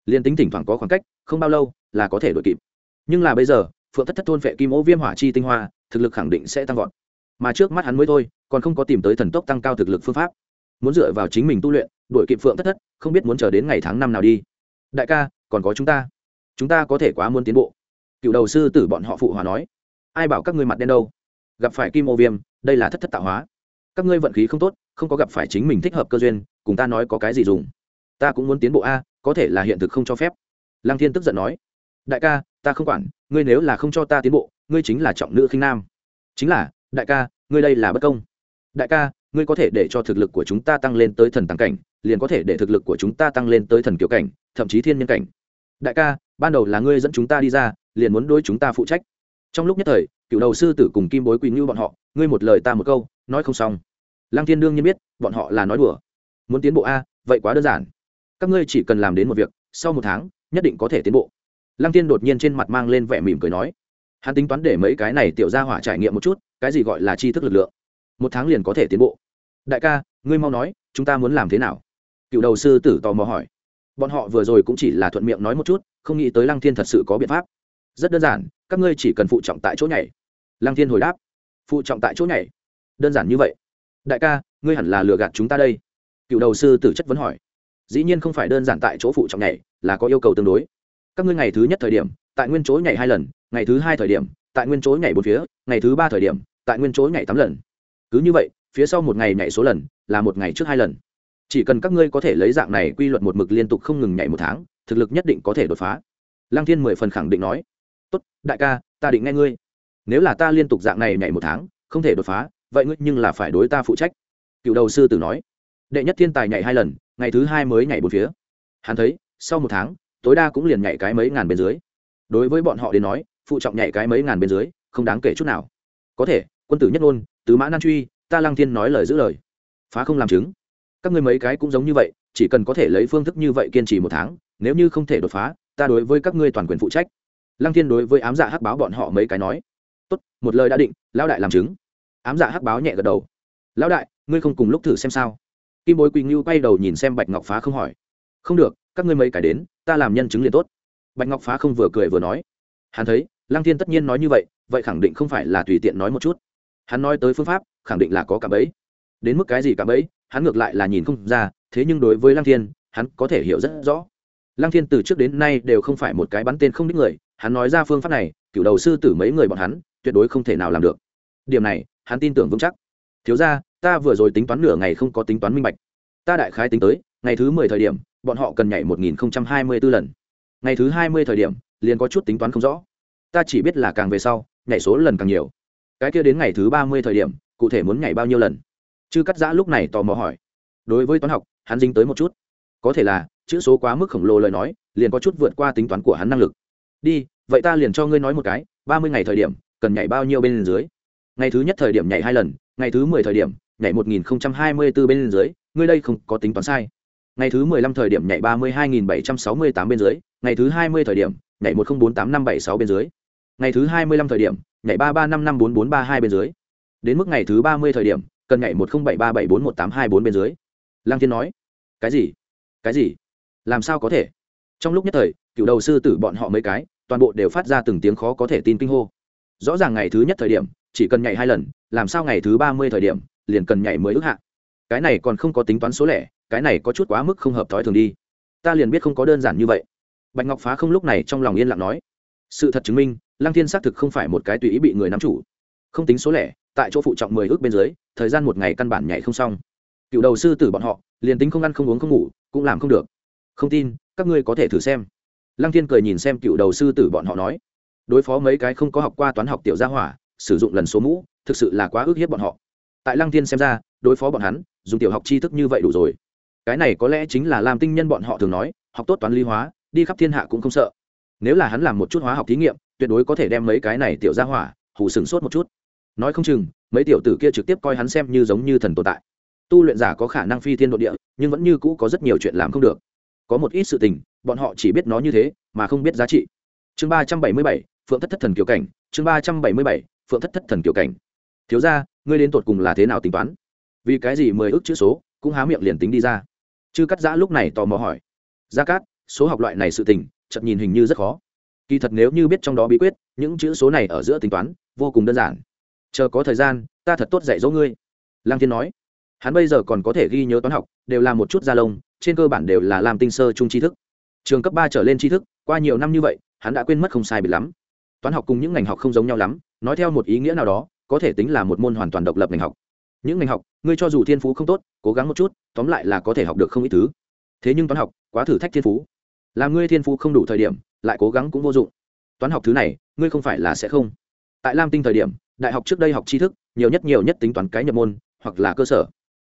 Liền tính thỉnh thoảng có khoảng cách, không bao lâu là có thể đ ổ i kịp. Nhưng là bây giờ, phượng thất thất thôn vệ kim ố viêm hỏa chi tinh hoa, thực lực khẳng định sẽ tăng vọt. Mà trước mắt hắn mới thôi, còn không có tìm tới thần tốc tăng cao thực lực phương pháp. Muốn dựa vào chính mình tu luyện, đuổi kịp phượng thất thất, không biết muốn chờ đến ngày tháng năm nào đi. Đại ca, còn có chúng ta. Chúng ta có thể quá muốn tiến bộ. Cựu đầu sư tử bọn họ phụ hòa nói. Ai bảo các ngươi mặt đen đâu? Gặp phải kim ô viêm, đây là thất thất tạo hóa. Các ngươi vận khí không tốt, không có gặp phải chính mình thích hợp cơ duyên cùng ta nói có cái gì dùng? Ta cũng muốn tiến bộ a, có thể là hiện thực không cho phép. Lăng thiên tức giận nói. Đại ca, ta không quản, ngươi nếu là không cho ta tiến bộ, ngươi chính là trọng nữ khinh nam. Chính là, đại ca, ngươi đây là bất công. Đại ca, ngươi có thể để cho thực lực của chúng ta tăng lên tới thần tăng cảnh, liền có thể để thực lực của chúng ta tăng lên tới thần kiểu cảnh, thậm chí thiên nhân cảnh. Đại ca, ban đầu là ngươi dẫn chúng ta đi ra, liền muốn đối chúng ta phụ trách. Trong lúc nhất thời, cựu đầu sư tử cùng kim bối quỳ như bọn họ, ngươi một lời ta một câu, nói không xong. Lăng thiên đương nhiên biết, bọn họ là nói đùa muốn tiến bộ a, vậy quá đơn giản. Các ngươi chỉ cần làm đến một việc, sau một tháng, nhất định có thể tiến bộ. Lăng thiên đột nhiên trên mặt mang lên vẻ mỉm cười nói. Hắn tính toán để mấy cái này tiểu ra hỏa trải nghiệm một chút, cái gì gọi là tri thức lực lượng. Một tháng liền có thể tiến bộ. Đại ca, ngươi mau nói, chúng ta muốn làm thế nào? Cựu đầu sư tử tò mò hỏi. Bọn họ vừa rồi cũng chỉ là thuận miệng nói một chút, không nghĩ tới lăng thiên thật sự có biện pháp. Rất đơn giản, các ngươi chỉ cần phụ trọng tại chỗ nhảy. Lăng thiên hồi đáp. Phụ trọng tại chỗ nhảy. Đơn giản như vậy. Đại ca, ngươi hẳn là lừa gạt chúng ta đây cựu đầu sư tử chất vấn hỏi. Dĩ nhiên không phải đơn giản tại chỗ phụ trọng nhảy, là có yêu cầu tương đối. Các ngươi ngày thứ nhất thời điểm, tại nguyên chỗ nhảy hai lần, ngày thứ hai thời điểm, tại nguyên chỗ nhảy bốn phía, ngày thứ ba thời điểm, tại nguyên chỗ nhảy tám lần. Cứ như vậy, phía sau một ngày nhảy số lần, là một ngày trước hai lần. Chỉ cần các ngươi có thể lấy dạng này quy luật một mực liên tục không ngừng nhảy một tháng, thực lực nhất định có thể đột phá. Lăng thiên mười phần khẳng định nói. Tốt, đại ca, ta định nghe ngươi. Nếu là ta liên tục dạng này nhảy một tháng, không thể đột phá, vậy ngươi nhưng là phải đối ta phụ trách. Cựu đầu sư tử nói đệ nhất thiên tài nhảy hai lần, ngày thứ hai mới nhảy bốn phía. Hắn thấy, sau một tháng, tối đa cũng liền nhảy cái mấy ngàn bên dưới. Đối với bọn họ đến nói, phụ trọng nhảy cái mấy ngàn bên dưới, không đáng kể chút nào. Có thể, quân tử nhất ngôn, tứ mã nan truy, ta lăng thiên nói lời giữ lời. Phá không làm chứng. Các ngươi mấy cái cũng giống như vậy, chỉ cần có thể lấy phương thức như vậy kiên trì một tháng, nếu như không thể đột phá, ta đối với các ngươi toàn quyền phụ trách. Lăng thiên đối với ám dạ hắc báo bọn họ mấy cái nói. Tốt, một lời đã định, lão đại làm chứng. Ám dạ hắc báo nhẹ gật đầu. Lão đại, ngươi không cùng lúc thử xem sao kim bối quỳnh ngưu quay đầu nhìn xem bạch ngọc phá không hỏi. Không được, các ngươi mấy cái đến, ta làm nhân chứng liền tốt. Bạch ngọc phá không vừa cười vừa nói. Hắn thấy, lăng thiên tất nhiên nói như vậy vậy khẳng định không phải là tùy tiện nói một chút. Hắn nói tới phương pháp, khẳng định là có cả bẫy. Đến mức cái gì cả bẫy, hắn ngược lại là nhìn không ra, thế nhưng đối với lăng thiên, hắn có thể hiểu rất rõ. Lăng thiên từ trước đến nay đều không phải một cái bắn tên không đích người, hắn nói ra phương pháp này cựu đầu sư tử mấy người bọn hắn, tuyệt đối không thể nào làm được. Điểm này, hắn tin tưởng vững chắc. Thiếu ra ta vừa rồi tính toán nửa ngày không có tính toán minh bạch. Ta đại khái tính tới, ngày thứ mười thời điểm, bọn họ cần nhảy một nghìn hai mươi b ố lần. Ngày thứ hai mươi thời điểm, liền có chút tính toán không rõ. Ta chỉ biết là càng về sau, nhảy số lần càng nhiều. Cái kia đến ngày thứ ba mươi thời điểm, cụ thể muốn nhảy bao nhiêu lần? Chư cắt giã lúc này tò mò hỏi. Đối với toán học, hắn dính tới một chút. Có thể là, chữ số quá mức khổng lồ lời nói, liền có chút vượt qua tính toán của hắn năng lực. Đi, vậy ta liền cho ngươi nói một cái, ba mươi ngày thời điểm, cần nhảy bao nhiêu bên dưới? Ngày thứ nhất thời điểm nhảy hai lần, ngày thứ mười thời điểm nhảy một nghìn hai mươi b ố bên dưới, ngươi đây không có tính toán sai. Ngày thứ mười lăm thời điểm nhảy ba mươi hai nghìn bảy trăm sáu mươi tám bên dưới, ngày thứ hai mươi thời điểm nhảy một không bốn tám năm bảy sáu bên dưới. Ngày thứ hai mươi lăm thời điểm nhảy ba ba năm năm bốn bốn ba hai bên dưới. Đến mức ngày thứ ba mươi thời điểm, cần nhảy một không bảy ba bảy bốn một tám hai bốn bên dưới. Lăng thiên nói, cái gì? Cái gì? Làm sao có thể? Trong lúc nhất thời, cựu đầu sư tử bọn họ mấy cái, toàn bộ đều phát ra từng tiếng khó có thể tin kinh hô. Rõ ràng ngày thứ nhất thời điểm, chỉ cần nhảy hai lần, làm sao ngày thứ ba mươi thời điểm liền cần nhảy mới ước hạ. Cái này còn không có tính toán số lẻ, cái này có chút quá mức không hợp thói thường đi. Ta liền biết không có đơn giản như vậy. Bạch ngọc phá không lúc này trong lòng yên lặng nói, sự thật chứng minh, lăng thiên xác thực không phải một cái tùy ý bị người nắm chủ. Không tính số lẻ, tại chỗ phụ trọng mười ước bên dưới, thời gian một ngày căn bản nhảy không xong. Cựu đầu sư tử bọn họ, liền tính không ăn không uống không ngủ, cũng làm không được. Không tin, các ngươi có thể thử xem. Lăng thiên cười nhìn xem cựu đầu sư tử bọn họ nói, đối phó mấy cái không có học qua toán học tiểu gia hỏa, sử dụng lần số mũ, thực sự là quá ước hiếp bọn họ tại lăng thiên xem ra, đối phó bọn hắn, dùng tiểu học tri thức như vậy đủ rồi. Cái này có lẽ chính là làm tinh nhân bọn họ thường nói, học tốt toán lý hóa, đi khắp thiên hạ cũng không sợ. Nếu là hắn làm một chút hóa học thí nghiệm, tuyệt đối có thể đem mấy cái này tiểu ra hỏa, hù sừng sốt một chút. Nói không chừng, mấy tiểu tử kia trực tiếp coi hắn xem như giống như thần tồn tại. Tu luyện giả có khả năng phi thiên độ địa, nhưng vẫn như cũ có rất nhiều chuyện làm không được. Có một ít sự tình, bọn họ chỉ biết nó như thế, mà không biết giá trị. Chương ba trăm bảy mươi bảy, phượng thất thất thần kiều cảnh, chương ba trăm bảy mươi bảy, phượng thất thất thần kiều cảnh. Thiếu ra ngươi đến tột cùng là thế nào tính toán? Vì cái gì mười ước chữ số cũng há miệng liền tính đi ra? Chư cắt giã lúc này tò mò hỏi. Gia cát, số học loại này sự tình chậm nhìn hình như rất khó. Kỳ thật nếu như biết trong đó bí quyết, những chữ số này ở giữa tính toán, vô cùng đơn giản. Chờ có thời gian, ta thật tốt dạy dỗ ngươi. Lang thiên nói. Hắn bây giờ còn có thể ghi nhớ toán học, đều là một chút gia lông, trên cơ bản đều là làm tinh sơ chung tri thức. Trường cấp ba trở lên tri thức, qua nhiều năm như vậy, hắn đã quên mất không sai biệt lắm. Toán học cùng những ngành học không giống nhau lắm, nói theo một ý nghĩa nào đó có thể tính là một môn hoàn toàn độc lập ngành học. Những ngành học, ngươi cho dù thiên phú không tốt, cố gắng một chút, tóm lại là có thể học được không ít thứ. Thế nhưng toán học, quá thử thách thiên phú. Làm ngươi thiên phú không đủ thời điểm, lại cố gắng cũng vô dụng. Toán học thứ này, ngươi không phải là sẽ không. Tại lam tinh thời điểm, đại học trước đây học tri thức, nhiều nhất nhiều nhất tính toán cái nhập môn, hoặc là cơ sở.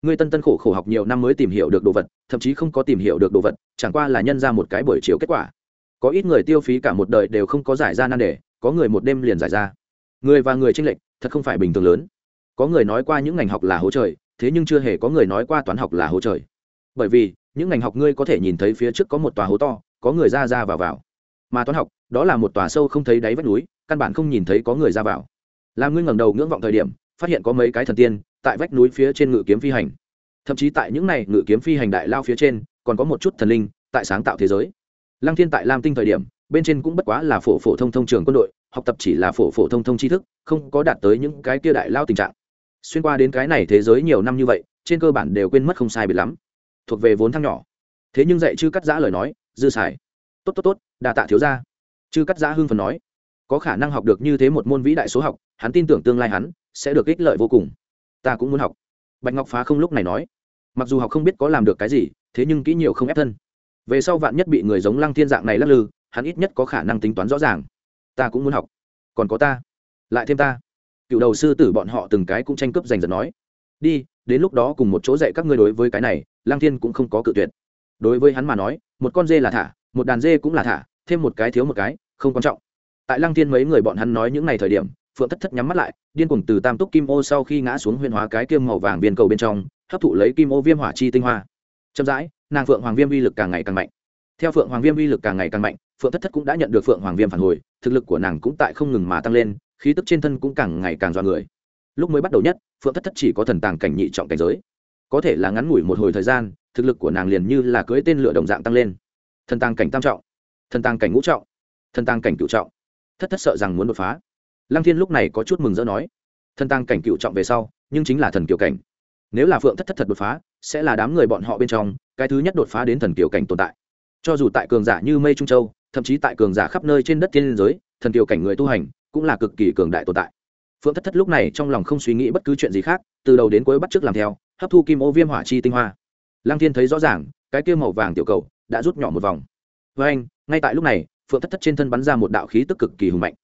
Ngươi tân tân khổ khổ học nhiều năm mới tìm hiểu được đồ vật, thậm chí không có tìm hiểu được đồ vật, chẳng qua là nhân ra một cái buổi chiều kết quả. Có ít người tiêu phí cả một đời đều không có giải ra nan đề, có người một đêm liền giải ra. Người và người tranh lệch thật không phải bình thường lớn. Có người nói qua những ngành học là hố trời, thế nhưng chưa hề có người nói qua toán học là hố trời. Bởi vì, những ngành học ngươi có thể nhìn thấy phía trước có một tòa hố to, có người ra ra vào vào. Mà toán học, đó là một tòa sâu không thấy đáy vách núi, căn bản không nhìn thấy có người ra vào. Làm ngươi ngẩng đầu ngưỡng vọng thời điểm, phát hiện có mấy cái thần tiên tại vách núi phía trên ngự kiếm phi hành. Thậm chí tại những này ngự kiếm phi hành đại lao phía trên, còn có một chút thần linh tại sáng tạo thế giới. Lăng thiên tại lam tinh thời điểm bên trên cũng bất quá là phổ phổ thông thông trường quân đội, học tập chỉ là phổ phổ thông thông tri thức, không có đạt tới những cái kia đại lao tình trạng. Xuyên qua đến cái này thế giới nhiều năm như vậy, trên cơ bản đều quên mất không sai biệt lắm. Thuộc về vốn thăng nhỏ. Thế nhưng dạy chư cắt giã lời nói, dư xài. Tốt tốt tốt, đà tạ thiếu ra chư cắt giã hưng phần nói. Có khả năng học được như thế một môn vĩ đại số học, hắn tin tưởng tương lai hắn sẽ được ích lợi vô cùng. Ta cũng muốn học. Bạch ngọc phá không lúc này nói. Mặc dù học không biết có làm được cái gì, thế nhưng kỹ nhiều không ép thân. Về sau vạn nhất bị người giống lăng thiên dạng này lắc lư hắn ít nhất có khả năng tính toán rõ ràng. Ta cũng muốn học. Còn có ta. Lại thêm ta. Cựu đầu sư tử bọn họ từng cái cũng tranh cướp giành giật nói. Đi, đến lúc đó cùng một chỗ dạy các ngươi đối với cái này lang thiên cũng không có cự tuyệt. Đối với hắn mà nói, một con dê là thả, một đàn dê cũng là thả, thêm một cái thiếu một cái, không quan trọng. Tại lang thiên mấy người bọn hắn nói những ngày thời điểm, phượng thất thất nhắm mắt lại, điên cuồng từ tam túc kim ô sau khi ngã xuống huyền hóa cái kim màu vàng viên cầu bên trong, hấp thụ lấy kim ô viêm hỏa chi tinh hoa. Chậm rãi, nàng phượng hoàng viêm uy lực càng ngày càng mạnh. Theo phượng hoàng viêm uy lực càng ngày càng mạnh phượng thất thất cũng đã nhận được phượng hoàng viêm phản hồi, thực lực của nàng cũng tại không ngừng mà tăng lên, khí tức trên thân cũng càng ngày càng dọa người. Lúc mới bắt đầu nhất, phượng thất thất chỉ có thần tàng cảnh nhị trọng cảnh giới. Có thể là ngắn ngủi một hồi thời gian, thực lực của nàng liền như là cưỡi tên lửa đồng dạng tăng lên. Thần tàng cảnh tam trọng, thần tàng cảnh ngũ trọng, thần tàng cảnh cựu trọng. Thất thất sợ rằng muốn đột phá. Lăng thiên lúc này có chút mừng rỡ nói, thần tàng cảnh cựu trọng về sau, nhưng chính là thần kiều cảnh. Nếu là phượng thất thất thật đột phá, sẽ là đám người bọn họ bên trong, cái thứ nhất đột phá đến thần kiều cảnh tồn tại. Cho dù tại cường giả như mây trung châu thậm chí tại cường giả khắp nơi trên đất thiên giới, thần kiều cảnh người tu hành cũng là cực kỳ cường đại tồn tại. Phượng thất thất lúc này trong lòng không suy nghĩ bất cứ chuyện gì khác, từ đầu đến cuối bắt t r ư ớ c làm theo, hấp thu kim ô viêm hỏa chi tinh hoa. Lăng thiên thấy rõ ràng, cái kia màu vàng tiểu cầu đã rút nhỏ một vòng. Với anh, ngay tại lúc này, phượng thất thất trên thân bắn ra một đạo khí tức cực kỳ hùng mạnh.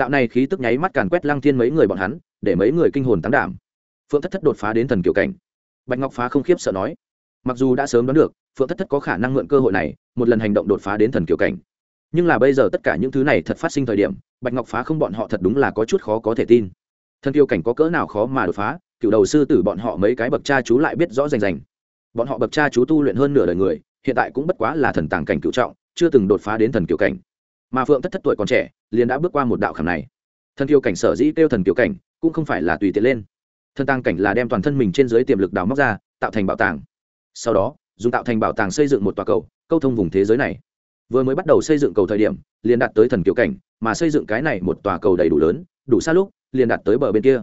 Đạo này khí tức nháy mắt càn quét lăng thiên mấy người bọn hắn, để mấy người kinh hồn tán đảm. Phượng thất thất đột phá đến thần kiểu cảnh. Bạch ngọc phá không khiếp sợ nói, mặc dù đã sớm đoán được, phượng thất thất có khả năng mượn cơ hội này, một lần hành động đột phá đến thần kiểu cảnh nhưng là bây giờ tất cả những thứ này thật phát sinh thời điểm, bạch ngọc phá không bọn họ thật đúng là có chút khó có thể tin. Thân tiêu cảnh có cỡ nào khó mà đột phá, cựu đầu sư tử bọn họ mấy cái bậc cha chú lại biết rõ rành rành. Bọn họ bậc cha chú tu luyện hơn nửa đời người, hiện tại cũng bất quá là thần tàng cảnh cựu trọng, chưa từng đột phá đến thần kiểu cảnh. Mà phượng thất thất tuổi còn trẻ, liền đã bước qua một đạo khảm này. Thần kiều cảnh sở dĩ kêu thần kiều cảnh, cũng không phải là tùy tiện lên. Thần tàng cảnh là đem toàn thân mình trên dưới tiềm lực đào móc ra, tạo thành bảo tàng. Sau đó, dùng tạo thành bảo tàng xây dựng một tòa cầu, câu thông vùng thế giới này vừa mới bắt đầu xây dựng cầu thời điểm, liền đạt tới thần kiều cảnh, mà xây dựng cái này một tòa cầu đầy đủ lớn, đủ xa lúc, liền đạt tới bờ bên kia.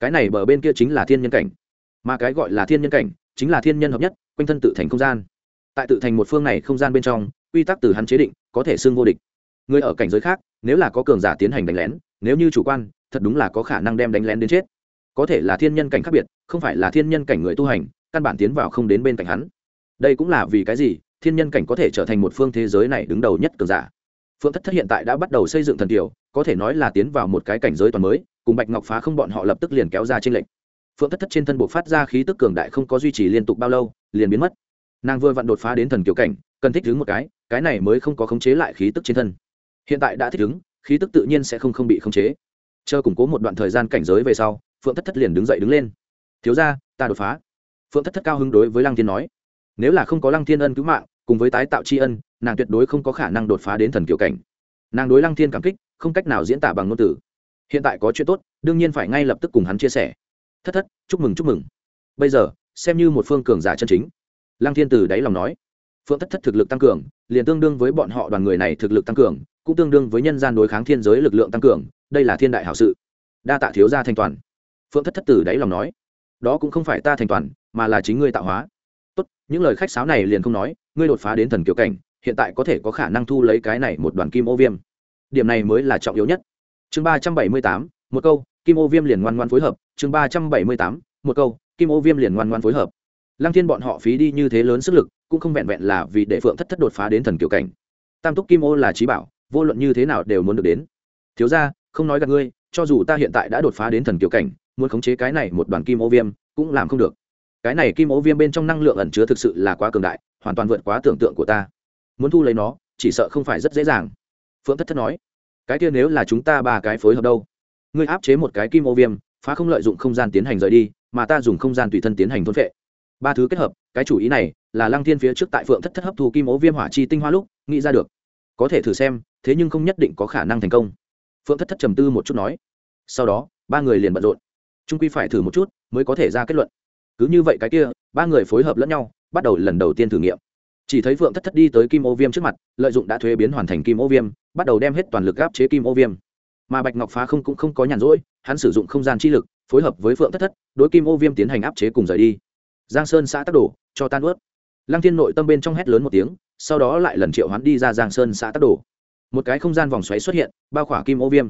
Cái này bờ bên kia chính là thiên nhân cảnh. Mà cái gọi là thiên nhân cảnh, chính là thiên nhân hợp nhất, quanh thân tự thành không gian. Tại tự thành một phương này không gian bên trong, quy tắc từ hắn chế định, có thể xưng vô địch. Người ở cảnh giới khác, nếu là có cường giả tiến hành đánh lén, nếu như chủ quan, thật đúng là có khả năng đem đánh lén đến chết. Có thể là thiên nhân cảnh khác biệt, không phải là thiên nhân cảnh người tu hành, căn bản tiến vào không đến bên cạnh hắn. Đây cũng là vì cái gì? Thiên nhân cảnh có thể trở thành một phương thế giới này đứng đầu nhất cường giả. Phượng thất thất hiện tại đã bắt đầu xây dựng thần kiều có thể nói là tiến vào một cái cảnh giới toàn mới, cùng bạch ngọc phá không bọn họ lập tức liền kéo ra trên lệnh phượng thất thất trên thân buộc phát ra khí tức cường đại không có duy trì liên tục bao lâu, liền biến mất. Nàng vừa vặn đột phá đến thần kiều cảnh, cần thích đứng một cái cái này mới không có khống chế lại khí tức trên thân. Hiện tại đã thích ứng, khí tức tự nhiên sẽ không không bị khống chế. Chờ củng cố một đoạn thời gian cảnh giới về sau, phượng thất thất liền đứng dậy đứng lên. Thiếu ra ta đột phá. Phượng thất thất cao hứng đối với lăng thiên nói. Nếu là không có lăng thiên ân cứu mạng cùng với tái tạo tri ân, nàng tuyệt đối không có khả năng đột phá đến thần kiểu cảnh. Nàng đối lăng thiên cảm kích, không cách nào diễn tả bằng ngôn từ. Hiện tại có chuyện tốt, đương nhiên phải ngay lập tức cùng hắn chia sẻ. Thất thất, chúc mừng chúc mừng. Bây giờ, xem như một phương cường giả chân chính. Lăng thiên từ đáy lòng nói. Phượng thất thất thực lực tăng cường, liền tương đương với bọn họ đoàn người này thực lực tăng cường, cũng tương đương với nhân gian đối kháng thiên giới lực lượng tăng cường, đây là thiên đại hảo sự. Đa tạ thiếu gia Thanh toàn. Phượng thất thất từ đáy lòng nói. Đó cũng không phải ta thành toàn, mà là chính ngươi tạo hóa. Tốt, những lời khách sáo này liền không nói ngươi đột phá đến thần kiểu cảnh, hiện tại có thể có khả năng thu lấy cái này một đoàn kim ô viêm. Điểm này mới là trọng yếu nhất. Chương ba trăm bảy mươi tám, một câu, kim ô viêm liền ngoan ngoan phối hợp. Chương ba trăm bảy mươi tám, một câu, kim ô viêm liền ngoan ngoan phối hợp. Lăng thiên bọn họ phí đi như thế lớn sức lực, cũng không vẹn vẹn là vì để phượng thất thất đột phá đến thần kiểu cảnh. Tam túc kim ô là trí bảo, vô luận như thế nào đều muốn được đến. Thiếu ra không nói gặp ngươi, cho dù ta hiện tại đã đột phá đến thần kiểu cảnh, muốn khống chế cái này một đoàn kim ô viêm, cũng làm không được. Cái này kim ô viêm bên trong năng lượng ẩn chứa thực sự là quá cường đại hoàn toàn vượt quá tưởng tượng của ta. Muốn thu lấy nó, chỉ sợ không phải rất dễ dàng. Phượng thất thất nói. Cái kia nếu là chúng ta ba cái phối hợp đâu? Ngươi áp chế một cái kim ô viêm, phá không lợi dụng không gian tiến hành rời đi, mà ta dùng không gian tùy thân tiến hành thôn vệ ba thứ kết hợp, cái chủ ý này là lăng thiên phía trước tại phượng thất thất hấp thu kim ố viêm hỏa chi tinh hoa lúc, nghĩ ra được. Có thể thử xem, thế nhưng không nhất định có khả năng thành công. Phượng thất thất trầm tư một chút nói. Sau đó, ba người liền bận rộn. Trung quy phải thử một chút mới có thể ra kết luận. Cứ như vậy cái kia, ba người phối hợp lẫn nhau bắt đầu lần đầu tiên thử nghiệm. Chỉ thấy phượng thất thất đi tới kim ô viêm trước mặt, lợi dụng đã thuế biến hoàn thành kim ô viêm, bắt đầu đem hết toàn lực gáp chế kim ô viêm. Mà bạch ngọc phá không cũng không có nhàn rỗi, hắn sử dụng không gian chi lực, phối hợp với phượng thất thất, đối kim ô viêm tiến hành áp chế cùng rời đi. Giang sơn xã tắc đổ cho tan ướt. Lăng thiên nội tâm bên trong hét lớn một tiếng, sau đó lại lần triệu hắn đi ra giang sơn xã tắc đổ một cái không gian vòng xoáy xuất hiện, bao khỏa kim ô viêm.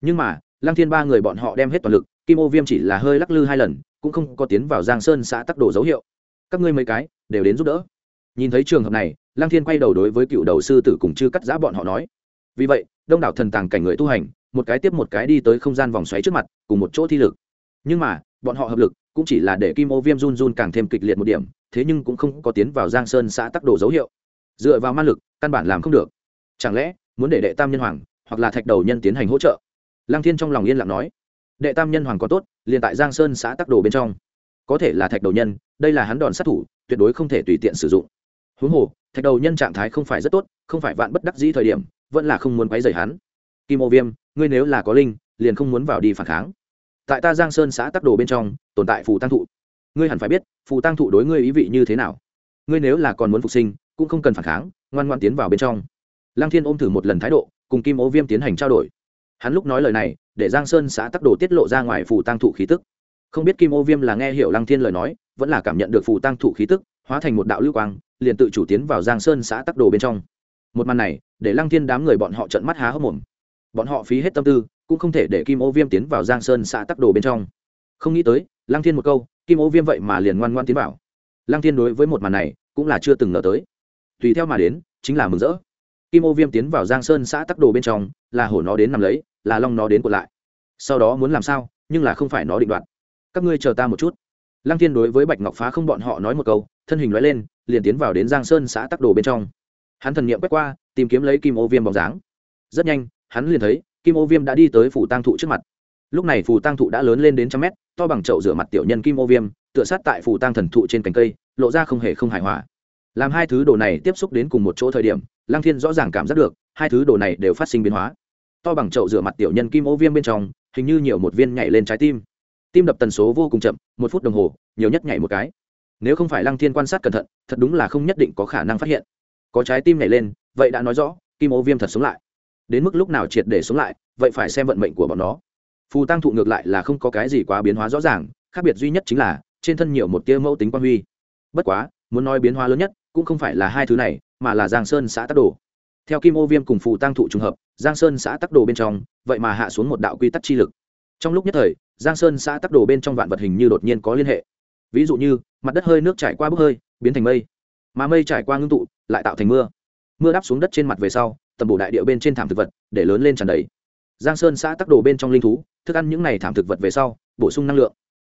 Nhưng mà, lăng thiên ba người bọn họ đem hết toàn lực, kim ô viêm chỉ là hơi lắc lư hai lần, cũng không có tiến vào giang sơn xã tắc đổ dấu hiệu. Các ngươi mấy cái đều đến giúp đỡ. Nhìn thấy trường hợp này, lăng thiên quay đầu đối với cựu đầu sư tử cùng chư cắt giã bọn họ nói, vì vậy, đông đảo thần tàng cảnh người tu hành, một cái tiếp một cái đi tới không gian vòng xoáy trước mặt, cùng một chỗ thi lực. Nhưng mà, bọn họ hợp lực, cũng chỉ là để kim ô viêm run run càng thêm kịch liệt một điểm, thế nhưng cũng không có tiến vào giang sơn xã tắc đồ dấu hiệu. Dựa vào ma lực, căn bản làm không được. Chẳng lẽ, muốn để đệ tam nhân hoàng, hoặc là thạch đầu nhân tiến hành hỗ trợ? Lăng thiên trong lòng yên lặng nói, đệ tam nhân hoàng có tốt, liền tại giang sơn xã tắc đồ bên trong. Có thể là thạch đầu nhân, đây là hắn đòn sát thủ tuyệt đối không thể tùy tiện sử dụng. Huống hồ, thạch đầu nhân trạng thái không phải rất tốt, không phải vạn bất đắc dĩ thời điểm, vẫn là không muốn quấy rầy hắn. Kim ô viêm, ngươi nếu là có linh, liền không muốn vào đi phản kháng. Tại ta giang sơn xã tắc đồ bên trong, tồn tại phù tăng thụ. Ngươi hẳn phải biết, phù tăng thụ đối ngươi ý vị như thế nào. Ngươi nếu là còn muốn phục sinh, cũng không cần phản kháng, ngoan ngoan tiến vào bên trong. Lăng thiên ôm thử một lần thái độ, cùng kim ô viêm tiến hành trao đổi. Hắn lúc nói lời này, để giang sơn xã tắc đồ tiết lộ ra ngoài phù tăng thụ khí tức. Không biết kim ô viêm là nghe hiểu lăng thiên lời nói vẫn là cảm nhận được phù tăng thụ khí tức, hóa thành một đạo lưu quang, liền tự chủ tiến vào giang sơn xã tắc đồ bên trong. Một màn này, để lăng thiên đám người bọn họ trận mắt há hốc mồm. Bọn họ phí hết tâm tư, cũng không thể để kim ô viêm tiến vào giang sơn xã tắc đồ bên trong. Không nghĩ tới, lăng thiên một câu, kim ô viêm vậy mà liền ngoan ngoan tiến vào. Lăng thiên đối với một màn này, cũng là chưa từng ngờ tới. Tùy theo mà đến, chính là mừng rỡ. Kim ô viêm tiến vào giang sơn xã tắc đồ bên trong, là hổ nó đến nằm lấy, là long nó đến cột lại. Sau đó muốn làm sao, nhưng là không phải nó định đoạt. Các ngươi chờ ta một chút lăng thiên đối với bạch ngọc phá không bọn họ nói một câu, thân hình loại lên, liền tiến vào đến giang sơn xã tắc đồ bên trong. Hắn thần niệm quét qua, tìm kiếm lấy kim ô viêm bóng dáng. Rất nhanh, hắn liền thấy, kim ô viêm đã đi tới phủ tăng thụ trước mặt. Lúc này phù tăng thụ đã lớn lên đến trăm mét, to bằng chậu rửa mặt tiểu nhân kim ô viêm, tựa sát tại phù tăng thần thụ trên cành cây, lộ ra không hề không hài hòa. Làm hai thứ đồ này tiếp xúc đến cùng một chỗ thời điểm lang thiên rõ ràng cảm giác được, hai thứ đồ này đều phát sinh biến hóa. To bằng chậu rửa mặt tiểu nhân kim ô viêm bên trong, hình như nhiều một viên nhảy lên trái tim tim đập tần số vô cùng chậm, một phút đồng hồ, nhiều nhất nhảy một cái. Nếu không phải lăng thiên quan sát cẩn thận, thật đúng là không nhất định có khả năng phát hiện. Có trái tim nhảy lên, vậy đã nói rõ, kim ô viêm thật sống lại. Đến mức lúc nào triệt để sống lại, vậy phải xem vận mệnh của bọn nó. Phù tăng thụ ngược lại là không có cái gì quá biến hóa rõ ràng, khác biệt duy nhất chính là, trên thân nhiều một tia mẫu tính quan huy. Bất quá, muốn nói biến hóa lớn nhất, cũng không phải là hai thứ này, mà là giang sơn xã tắc đồ. Theo kim ô viêm cùng phù tăng thụ trùng hợp, giang sơn xã tắc đồ bên trong, vậy mà hạ xuống một đạo quy tắc chi lực. Trong lúc nhất thời giang sơn xã tắc đồ bên trong vạn vật hình như đột nhiên có liên hệ. Ví dụ như, mặt đất hơi nước trải qua bốc hơi, biến thành mây. Mà mây trải qua ngưng tụ, lại tạo thành mưa. Mưa đáp xuống đất trên mặt về sau, tầm bổ đại điệu bên trên thảm thực vật, để lớn lên tràn đầy. Giang sơn xã tắc đồ bên trong linh thú, thức ăn những n à y thảm thực vật về sau, bổ sung năng lượng.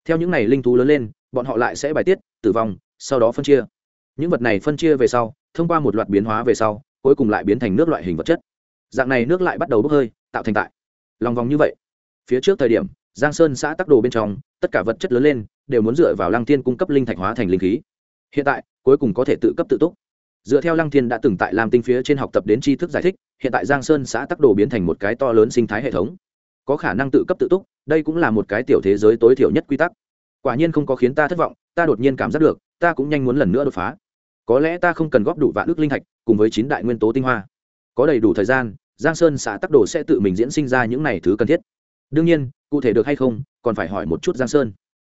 Theo những n à y linh thú lớn lên, bọn họ lại sẽ bài tiết, tử vong, sau đó phân chia. Những vật này phân chia về sau, thông qua một loạt biến hóa về sau, cuối cùng lại biến thành nước loại hình vật chất. Dạng này nước lại bắt đầu bốc hơi, tạo thành tại. Lòng vòng như vậy. Phía trước thời điểm giang sơn xã tắc đồ bên trong, tất cả vật chất lớn lên, đều muốn dựa vào lăng Thiên cung cấp linh thạch hóa thành linh khí. Hiện tại, cuối cùng có thể tự cấp tự túc. Dựa theo lăng thiên đã từng tại lam tinh phía trên học tập đến tri thức giải thích, hiện tại giang sơn xã tắc đồ biến thành một cái to lớn sinh thái hệ thống. Có khả năng tự cấp tự túc, đây cũng là một cái tiểu thế giới tối thiểu nhất quy tắc. Quả nhiên không có khiến ta thất vọng, ta đột nhiên cảm giác được, ta cũng nhanh muốn lần nữa đột phá. Có lẽ ta không cần góp đủ vạn ước linh thạch, cùng với chín đại nguyên tố tinh hoa. Có đầy đủ thời gian, giang sơn xã tắc đồ sẽ tự mình diễn sinh ra những này thứ cần thiết đương nhiên, cụ thể được hay không, còn phải hỏi một chút giang sơn.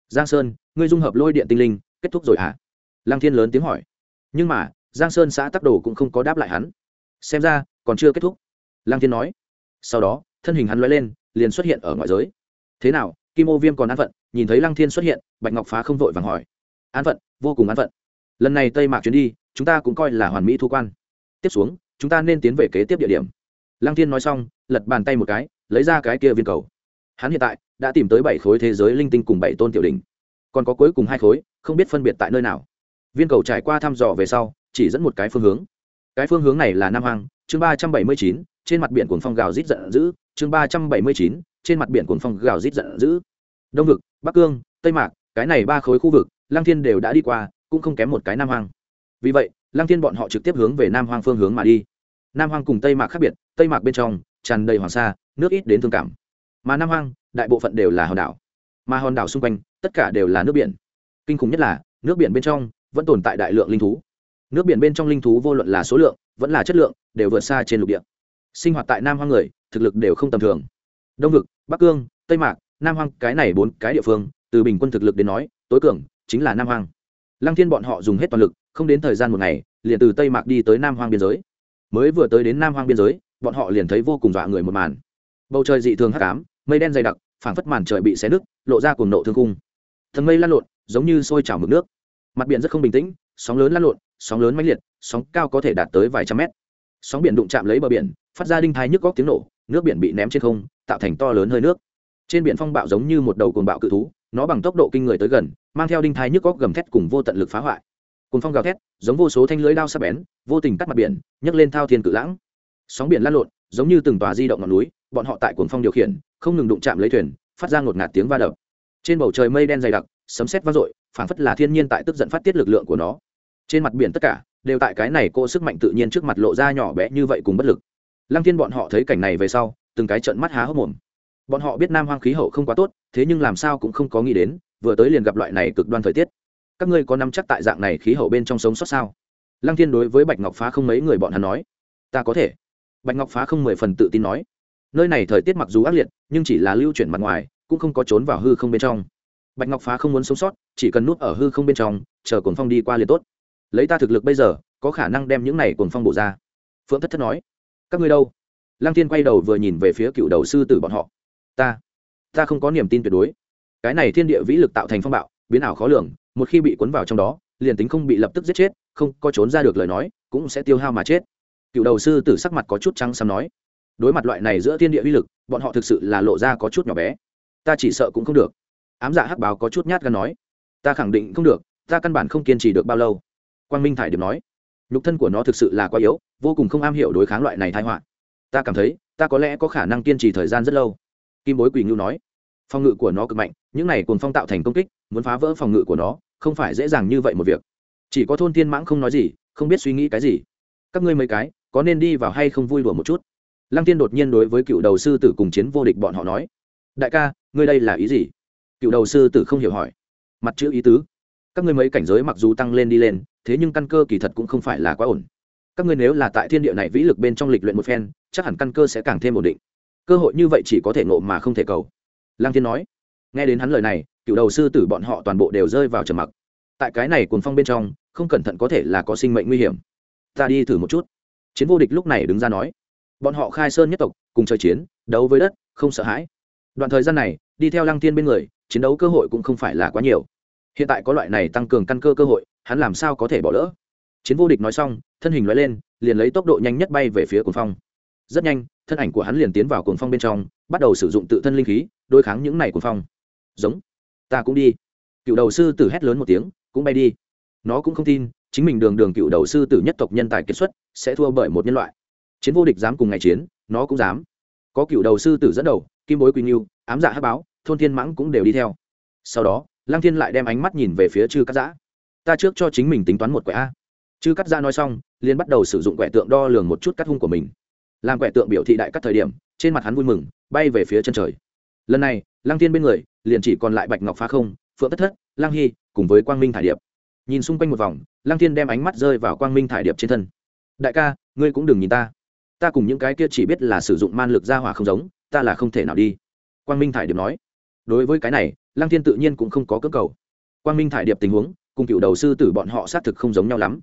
Giang sơn, ngươi dung hợp lôi điện tinh linh, kết thúc rồi hả? À? lăng thiên lớn tiếng hỏi. Nhưng mà, giang sơn xã tắc đồ cũng không có đáp lại hắn. Xem ra, còn chưa kết thúc. Lăng thiên nói. Sau đó, thân hình hắn l lên, liền xuất hiện ở ngoại giới. Thế nào, kim ô viêm còn an phận? Nhìn thấy lăng thiên xuất hiện, bạch ngọc phá không vội vàng hỏi. An phận, vô cùng an phận. Lần này tây mạc chuyến đi, chúng ta cũng coi là hoàn mỹ thu quan. Tiếp xuống, chúng ta nên tiến về kế tiếp địa điểm. Lăng thiên nói xong, lật bàn tay một cái, lấy ra cái kia viên cầu hắn hiện tại đã tìm tới bảy khối thế giới linh tinh cùng bảy tôn tiểu đình còn có cuối cùng hai khối, không biết phân biệt tại nơi nào. Viên cầu trải qua thăm dò về sau, chỉ dẫn một cái phương hướng. Cái phương hướng này là nam hoàng chương ba trăm bảy mươi chín, trên mặt biển cuồng phong gào rít giận dữ, chương ba trăm bảy mươi chín, trên mặt biển cuồng phong gào rít giận dữ. Đông vực, bắc cương, tây mạc, cái này ba khối khu vực Lang thiên đều đã đi qua, cũng không kém một cái nam hoàng vì vậy Lang thiên bọn họ trực tiếp hướng về nam hoàng phương hướng mà đi. Nam hoàng cùng tây mạc khác biệt, tây mạc bên trong, tràn đầy hoàng sa, nước ít đến thương cảm mà nam Hoang, đại bộ phận đều là hòn đảo. Mà hòn đảo xung quanh tất cả đều là nước biển. Kinh khủng nhất là nước biển bên trong vẫn tồn tại đại lượng linh thú. Nước biển bên trong linh thú vô luận là số lượng vẫn là chất lượng đều vượt xa trên lục địa. Sinh hoạt tại nam hoang người thực lực đều không tầm thường. Đông vực bắc cương tây mạc nam hoang cái này bốn cái địa phương từ bình quân thực lực đến nói tối cường chính là nam hoang. Lăng thiên bọn họ dùng hết toàn lực không đến thời gian một ngày liền từ tây mạc đi tới nam hoang biên giới. Mới vừa tới đến nam hoang biên giới bọn họ liền thấy vô cùng dọa người một màn. Bầu trời dị thường hắc ám mây đen dày đặc, phảng phất màn trời bị xé nứt, lộ ra cùng nộ thương cung thần mây lăn lộn, giống như sôi trào mực nước. Mặt biển rất không bình tĩnh, sóng lớn lăn lộn, sóng lớn mãnh liệt, sóng cao có thể đạt tới vài trăm mét. Sóng biển đụng chạm lấy bờ biển, phát ra đinh thai nhức góc tiếng nổ, nước biển bị ném trên không, tạo thành to lớn hơi nước. Trên biển phong bạo giống như một đầu cồn bạo cự thú, nó bằng tốc độ kinh người tới gần, mang theo đinh thai nhức góc gầm thét cùng vô tận lực phá hoại. Cùng phong gào thét, giống vô số thanh lưới đao sắc bén, vô tình cắt mặt biển, nhấc lên thao thiên cự lãng. Sóng biển lăn lộn, giống như từng tòa di động ngọn núi, bọn họ tại cuồng phong điều khiển không ngừng đụng chạm lấy thuyền, phát ra ngột ngạt tiếng va đập. Trên bầu trời mây đen dày đặc, sấm sét vang dội, phảng phất là thiên nhiên tại tức giận phát tiết lực lượng của nó. Trên mặt biển tất cả đều tại cái này cô sức mạnh tự nhiên trước mặt lộ ra nhỏ bé như vậy cùng bất lực. Lăng thiên bọn họ thấy cảnh này về sau, từng cái trận mắt há hốc mồm. Bọn họ biết nam hoang khí hậu không quá tốt, thế nhưng làm sao cũng không có nghĩ đến, vừa tới liền gặp loại này cực đoan thời tiết. Các ngươi có nắm chắc tại dạng này khí hậu bên trong sống sót sao? Lăng thiên đối với bạch ngọc phá không mấy người bọn hắn nói. Ta có thể. Bạch ngọc phá không mười phần tự tin nói. Nơi này thời tiết mặc dù ác liệt nhưng chỉ là lưu chuyển mặt ngoài, cũng không có trốn vào hư không bên trong. Bạch ngọc phá không muốn sống sót, chỉ cần núp ở hư không bên trong, chờ cồn phong đi qua liền tốt. Lấy ta thực lực bây giờ, có khả năng đem những này cồn phong bổ ra. Phượng thất thất nói, các ngươi đâu? Lăng tiên quay đầu vừa nhìn về phía cựu đầu sư tử bọn họ. Ta ta không có niềm tin tuyệt đối. Cái này thiên địa vĩ lực tạo thành phong bạo, biến ảo khó lường, một khi bị cuốn vào trong đó, liền tính không bị lập tức giết chết, không có trốn ra được lời nói, cũng sẽ tiêu hao mà chết. Cựu đầu sư tử sắc mặt có chút trắng xăm nói đối mặt loại này giữa thiên địa uy lực, bọn họ thực sự là lộ ra có chút nhỏ bé. Ta chỉ sợ cũng không được. Ám giả hắc báo có chút nhát gan nói. Ta khẳng định không được, ta căn bản không kiên trì được bao lâu. Quang minh thải điệp nói. Nhục thân của nó thực sự là quá yếu, vô cùng không am hiểu đối kháng loại này thai họa. Ta cảm thấy, ta có lẽ có khả năng kiên trì thời gian rất lâu. Kim bối quỳ ngưu nói. Phòng ngự của nó cực mạnh, những này cùng phong tạo thành công kích, muốn phá vỡ phòng ngự của nó, không phải dễ dàng như vậy một việc. Chỉ có thôn thiên mãng không nói gì, không biết suy nghĩ cái gì. Các ngươi mấy cái, có nên đi vào hay không vui đùa một chút? Lăng tiên đột nhiên đối với cựu đầu sư tử cùng chiến vô địch bọn họ nói, đại ca, ngươi đây là ý gì? Cựu đầu sư tử không hiểu hỏi, mặt chữ ý tứ. Các ngươi mấy cảnh giới mặc dù tăng lên đi lên, thế nhưng căn cơ kỳ thật cũng không phải là quá ổn. Các ngươi nếu là tại thiên địa này vĩ lực bên trong lịch luyện một phen, chắc hẳn căn cơ sẽ càng thêm ổn định. Cơ hội như vậy chỉ có thể nộ mà không thể cầu. Lăng thiên nói. Nghe đến hắn lời này, cựu đầu sư tử bọn họ toàn bộ đều rơi vào trầm mặc. Tại cái này cuồng phong bên trong, không cẩn thận có thể là có sinh mệnh nguy hiểm. Ta đi thử một chút. Chiến vô địch lúc này đứng ra nói bọn họ khai sơn nhất tộc, cùng chơi chiến, đấu với đất, không sợ hãi. Đoạn thời gian này, đi theo lăng thiên bên người, chiến đấu cơ hội cũng không phải là quá nhiều. Hiện tại có loại này tăng cường căn cơ cơ hội, hắn làm sao có thể bỏ lỡ? Chiến vô địch nói xong, thân hình loại lên, liền lấy tốc độ nhanh nhất bay về phía cuồng phong. Rất nhanh, thân ảnh của hắn liền tiến vào cuồng phong bên trong, bắt đầu sử dụng tự thân linh khí, đối kháng những này cuồng phong. Giống, ta cũng đi. Cựu đầu sư tử hét lớn một tiếng, cũng bay đi. Nó cũng không tin, chính mình đường đường cựu đầu sư tử nhất tộc nhân tài kiệt xuất, sẽ thua bởi một nhân loại chiến vô địch dám cùng ngày chiến, nó cũng dám. Có cựu đầu sư tử dẫn đầu, kim bối quỳnh yêu ám dạ hát báo, thôn thiên mãng cũng đều đi theo. Sau đó, lăng thiên lại đem ánh mắt nhìn về phía chư cắt giã. Ta trước cho chính mình tính toán một quẻ a. Chư cắt giã nói xong liên bắt đầu sử dụng quẻ tượng đo lường một chút cắt hung của mình. Làm quẻ tượng biểu thị đại cắt thời điểm, trên mặt hắn vui mừng, bay về phía chân trời. Lần này, lăng thiên bên người, liền chỉ còn lại bạch ngọc phá không, phượng tất thất, lăng hy, cùng với quang minh thải điệp. Nhìn xung quanh một vòng, lăng thiên đem ánh mắt rơi vào quang minh thải điệp trên thân. Đại ca, ngươi cũng đừng nhìn ta ta cùng những cái kia chỉ biết là sử dụng man lực ra hỏa không giống, ta là không thể nào đi. Quang minh thải điệp nói. Đối với cái này, lăng thiên tự nhiên cũng không có cơ cầu. Quang minh thải điệp tình huống, cùng cựu đầu sư tử bọn họ xác thực không giống nhau lắm.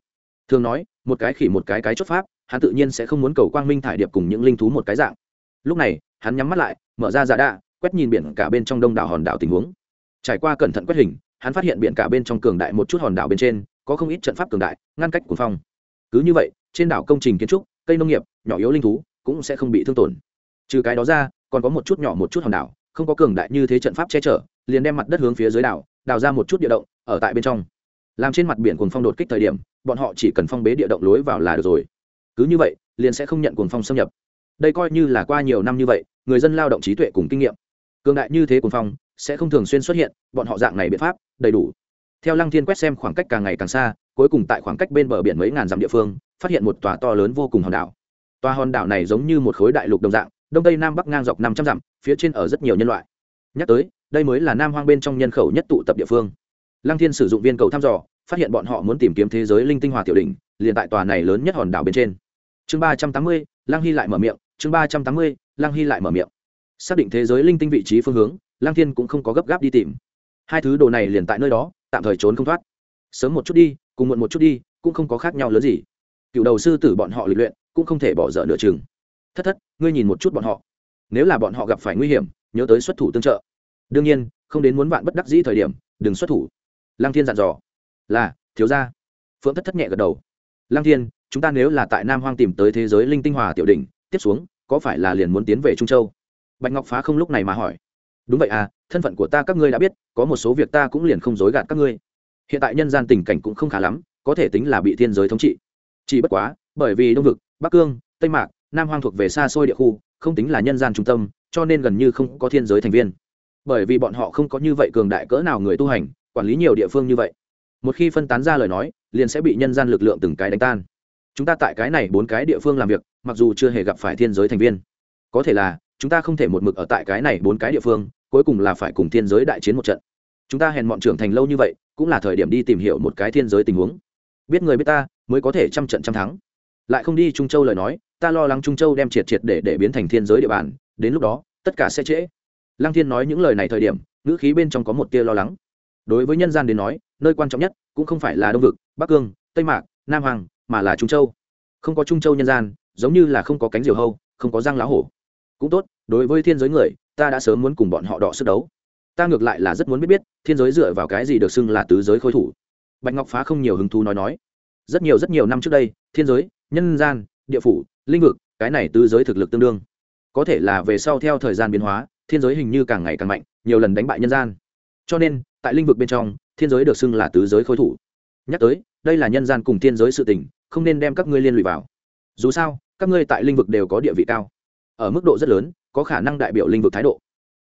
Thường nói, một cái khỉ một cái cái chốt pháp, hắn tự nhiên sẽ không muốn cầu quang minh thải điệp cùng những linh thú một cái dạng. Lúc này, hắn nhắm mắt lại, mở ra giả đạ, quét nhìn biển cả bên trong đông đảo hòn đảo tình huống. Trải qua cẩn thận quét hình, hắn phát hiện biển cả bên trong cường đại một chút hòn đảo bên trên, có không ít trận pháp cường đại, ngăn cách cuồng phong. Cứ như vậy, trên đảo công trình kiến trúc cây nông nghiệp, nhỏ yếu linh thú cũng sẽ không bị thương tổn. Trừ cái đó ra, còn có một chút nhỏ một chút hòn đảo, không có cường đại như thế trận pháp che chở, liền đem mặt đất hướng phía dưới đảo, đào ra một chút địa động, ở tại bên trong. Làm trên mặt biển cuồng phong đột kích thời điểm, bọn họ chỉ cần phong bế địa động lối vào là được rồi. Cứ như vậy, liền sẽ không nhận cuồng phong xâm nhập. Đây coi như là qua nhiều năm như vậy, người dân lao động trí tuệ cùng kinh nghiệm, cường đại như thế cuồng phong, sẽ không thường xuyên xuất hiện, bọn họ dạng này biện pháp, đầy đủ. Theo lăng thiên quét xem khoảng cách càng ngày càng xa, cuối cùng tại khoảng cách bên bờ biển mấy ngàn dặm địa phương phát hiện một tòa to lớn vô cùng hòn đảo. Tòa hòn đảo này giống như một khối đại lục đồng dạng, đông tây nam bắc ngang dọc năm trăm dặm, phía trên ở rất nhiều nhân loại. Nhắc tới, đây mới là nam hoang bên trong nhân khẩu nhất tụ tập địa phương. Lăng thiên sử dụng viên cầu thăm dò, phát hiện bọn họ muốn tìm kiếm thế giới linh tinh hòa tiểu đỉnh, liền tại tòa này lớn nhất hòn đảo bên trên. Chương ba trăm tám mươi, lăng hy lại mở miệng, chương ba trăm tám mươi, lăng hy lại mở miệng. Xác định thế giới linh tinh vị trí phương hướng, lăng thiên cũng không có gấp gáp đi tìm. Hai thứ đồ này liền tại nơi đó, tạm thời trốn không thoát. Sớm một chút đi, cùng muộn một chút đi, cũng không có khác nhau lớn gì cựu đầu sư tử bọn họ lịch luyện, cũng không thể bỏ dở nửa chừng. Thất thất, ngươi nhìn một chút bọn họ. Nếu là bọn họ gặp phải nguy hiểm, nhớ tới xuất thủ tương trợ. Đương nhiên, không đến muốn bạn bất đắc dĩ thời điểm, đừng xuất thủ. Lăng thiên dặn dò. Là, thiếu gia. Phượng thất thất nhẹ gật đầu. Lăng thiên, chúng ta nếu là tại nam hoang tìm tới thế giới linh tinh hòa tiểu đỉnh, tiếp xuống, có phải là liền muốn tiến về trung châu? Bạch ngọc phá không lúc này mà hỏi. Đúng vậy à thân phận của ta các ngươi đã biết, có một số việc ta cũng liền không dối gạt các ngươi. Hiện tại nhân gian tình cảnh cũng không khá lắm, có thể tính là bị thiên giới thống trị chỉ bất quá, bởi vì đông vực, bắc cương, tây mạc, nam hoang thuộc về xa xôi địa khu, không tính là nhân gian trung tâm, cho nên gần như không có thiên giới thành viên. Bởi vì bọn họ không có như vậy cường đại cỡ nào người tu hành, quản lý nhiều địa phương như vậy. Một khi phân tán ra lời nói, liền sẽ bị nhân gian lực lượng từng cái đánh tan. Chúng ta tại cái này bốn cái địa phương làm việc, mặc dù chưa hề gặp phải thiên giới thành viên. Có thể là, chúng ta không thể một mực ở tại cái này bốn cái địa phương, cuối cùng là phải cùng thiên giới đại chiến một trận. Chúng ta hèn mọn trưởng thành lâu như vậy, cũng là thời điểm đi tìm hiểu một cái thiên giới tình huống. Biết người biết ta mới có thể trăm trận trăm thắng. Lại không đi trung châu lời nói, ta lo lắng trung châu đem triệt triệt để để biến thành thiên giới địa bàn, đến lúc đó, tất cả sẽ trễ. Lăng thiên nói những lời này thời điểm, ngữ khí bên trong có một tia lo lắng. Đối với nhân gian đến nói, nơi quan trọng nhất cũng không phải là đông vực, bắc cương, tây mạc, nam hoàng, mà là trung châu. Không có trung châu nhân gian, giống như là không có cánh diều hâu, không có răng lá hổ. Cũng tốt, đối với thiên giới người, ta đã sớm muốn cùng bọn họ đọ sức đấu. Ta ngược lại là rất muốn biết biết, thiên giới dựa vào cái gì được xưng là tứ giới khôi thủ. Bạch ngọc phá không nhiều hứng thú nói nói rất nhiều rất nhiều năm trước đây, thiên giới, nhân gian, địa phủ, linh vực, cái này tứ giới thực lực tương đương. Có thể là về sau theo thời gian biến hóa, thiên giới hình như càng ngày càng mạnh, nhiều lần đánh bại nhân gian. Cho nên, tại linh vực bên trong, thiên giới được xưng là tứ giới khôi thủ. Nhắc tới, đây là nhân gian cùng thiên giới sự tình, không nên đem các ngươi liên lụy vào. Dù sao, các ngươi tại linh vực đều có địa vị cao. Ở mức độ rất lớn, có khả năng đại biểu linh vực thái độ.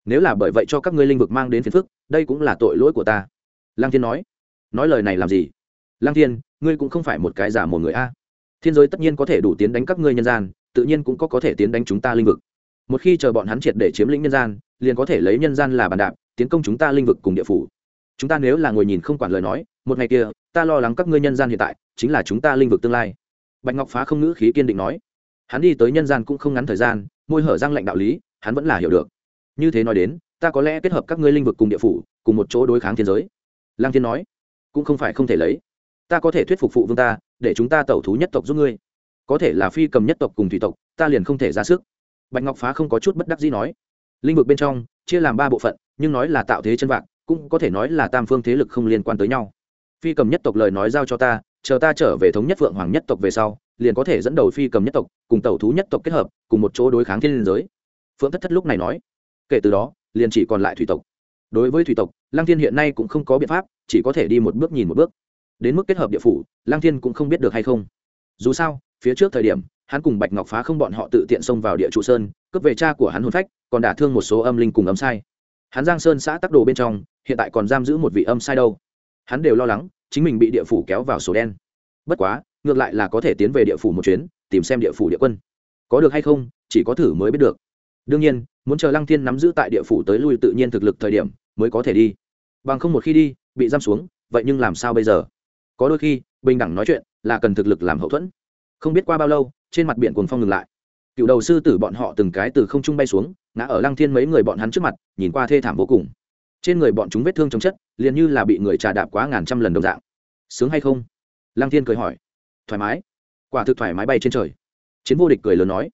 Nếu là bởi vậy cho các ngươi linh vực mang đến phiền phức, đây cũng là tội lỗi của ta. Lang thiên nói. Nói lời này làm gì? Lang thiên ngươi cũng không phải một cái giả một người a. Thiên giới tất nhiên có thể đủ tiến đánh các ngươi nhân gian, tự nhiên cũng có có thể tiến đánh chúng ta linh vực. Một khi chờ bọn hắn triệt để chiếm lĩnh nhân gian, liền có thể lấy nhân gian là bàn đạp, tiến công chúng ta linh vực cùng địa phủ. Chúng ta nếu là ngồi nhìn không quản lời nói, một ngày kia, ta lo lắng các ngươi nhân gian hiện tại, chính là chúng ta linh vực tương lai. Bạch ngọc phá không ngữ khí kiên định nói. Hắn đi tới nhân gian cũng không ngắn thời gian, môi hở răng lệnh đạo lý, hắn vẫn là hiểu được. Như thế nói đến, ta có lẽ kết hợp các ngươi linh vực cùng địa phủ, cùng một chỗ đối kháng thiên giới. Lang thiên nói, cũng không phải không thể lấy ta có thể thuyết phục phụ vương ta, để chúng ta tẩu thú nhất tộc giúp ngươi. Có thể là phi cầm nhất tộc cùng thủy tộc, ta liền không thể ra sức. Bạch ngọc phá không có chút bất đắc dĩ nói. Linh vực bên trong, chia làm ba bộ phận, nhưng nói là tạo thế chân vạc, cũng có thể nói là tam phương thế lực không liên quan tới nhau. Phi cầm nhất tộc lời nói giao cho ta, chờ ta trở về thống nhất phượng hoàng nhất tộc về sau, liền có thể dẫn đầu phi cầm nhất tộc, cùng tẩu thú nhất tộc kết hợp, cùng một chỗ đối kháng thiên liên giới. Phượng thất thất lúc này nói. Kể từ đó, liền chỉ còn lại thủy tộc. Đối với thủy tộc, lăng thiên hiện nay cũng không có biện pháp, chỉ có thể đi một bước nhìn một bước đến mức kết hợp địa phủ lang thiên cũng không biết được hay không. Dù sao, phía trước thời điểm, hắn cùng bạch ngọc phá không bọn họ tự tiện xông vào địa trụ sơn, cướp về cha của hắn hôn phách, còn đả thương một số âm linh cùng âm sai. Hắn giang sơn xã tắc đồ bên trong, hiện tại còn giam giữ một vị âm sai đâu. Hắn đều lo lắng, chính mình bị địa phủ kéo vào sổ đen. Bất quá, ngược lại là có thể tiến về địa phủ một chuyến, tìm xem địa phủ địa quân. Có được hay không, chỉ có thử mới biết được. Đương nhiên, muốn chờ lăng thiên nắm giữ tại địa phủ tới lui tự nhiên thực lực thời điểm, mới có thể đi. Bằng không một khi đi, bị giam xuống, vậy nhưng làm sao bây giờ? Có đôi khi, bình đẳng nói chuyện là cần thực lực làm hậu thuẫn. Không biết qua bao lâu, trên mặt biển cuồng phong ngừng lại. Cựu đầu sư tử bọn họ từng cái từ không trung bay xuống, ngã ở lăng thiên mấy người bọn hắn trước mặt, nhìn qua thê thảm vô cùng. Trên người bọn chúng vết thương chống chất, liền như là bị người trà đạp quá ngàn trăm lần đồng dạng. Sướng hay không? Lăng thiên cười hỏi. Thoải mái. Quả thực thoải mái bay trên trời. Chiến vô địch cười lớn nói.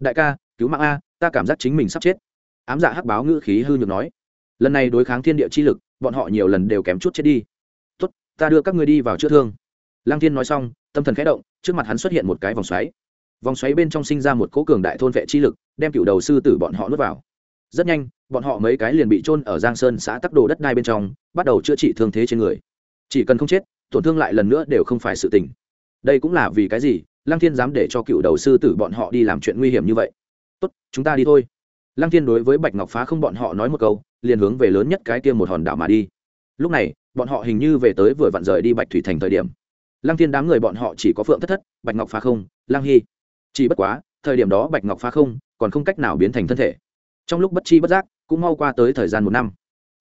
Đại ca, cứu mạng a, ta cảm giác chính mình sắp chết. Ám dạ hắc báo ngữ khí hư nhược nói. Lần này đối kháng thiên địa chi lực, bọn họ nhiều lần đều kém chút chết đi ta đưa các ngươi đi vào chữa thương. Lăng thiên nói xong, tâm thần khẽ động, trước mặt hắn xuất hiện một cái vòng xoáy. Vòng xoáy bên trong sinh ra một cố cường đại thôn vệ chi lực, đem cựu đầu sư tử bọn họ nuốt vào. Rất nhanh, bọn họ mấy cái liền bị trôn ở giang sơn xã tắc đồ đất đai bên trong, bắt đầu chữa trị thương thế trên người. Chỉ cần không chết, tổn thương lại lần nữa đều không phải sự tình. Đây cũng là vì cái gì? Lăng thiên dám để cho cựu đầu sư tử bọn họ đi làm chuyện nguy hiểm như vậy. Tốt, chúng ta đi thôi. Lăng thiên đối với bạch ngọc phá không bọn họ nói một câu, liền hướng về lớn nhất cái kia một hòn đảo mà đi. Lúc này bọn họ hình như về tới vừa vặn rời đi bạch thủy thành thời điểm. Lăng thiên đám người bọn họ chỉ có phượng thất thất, bạch ngọc phá không, lăng hy. Chỉ bất quá, thời điểm đó bạch ngọc phá không còn không cách nào biến thành thân thể. Trong lúc bất chi bất giác, cũng mau qua tới thời gian một năm.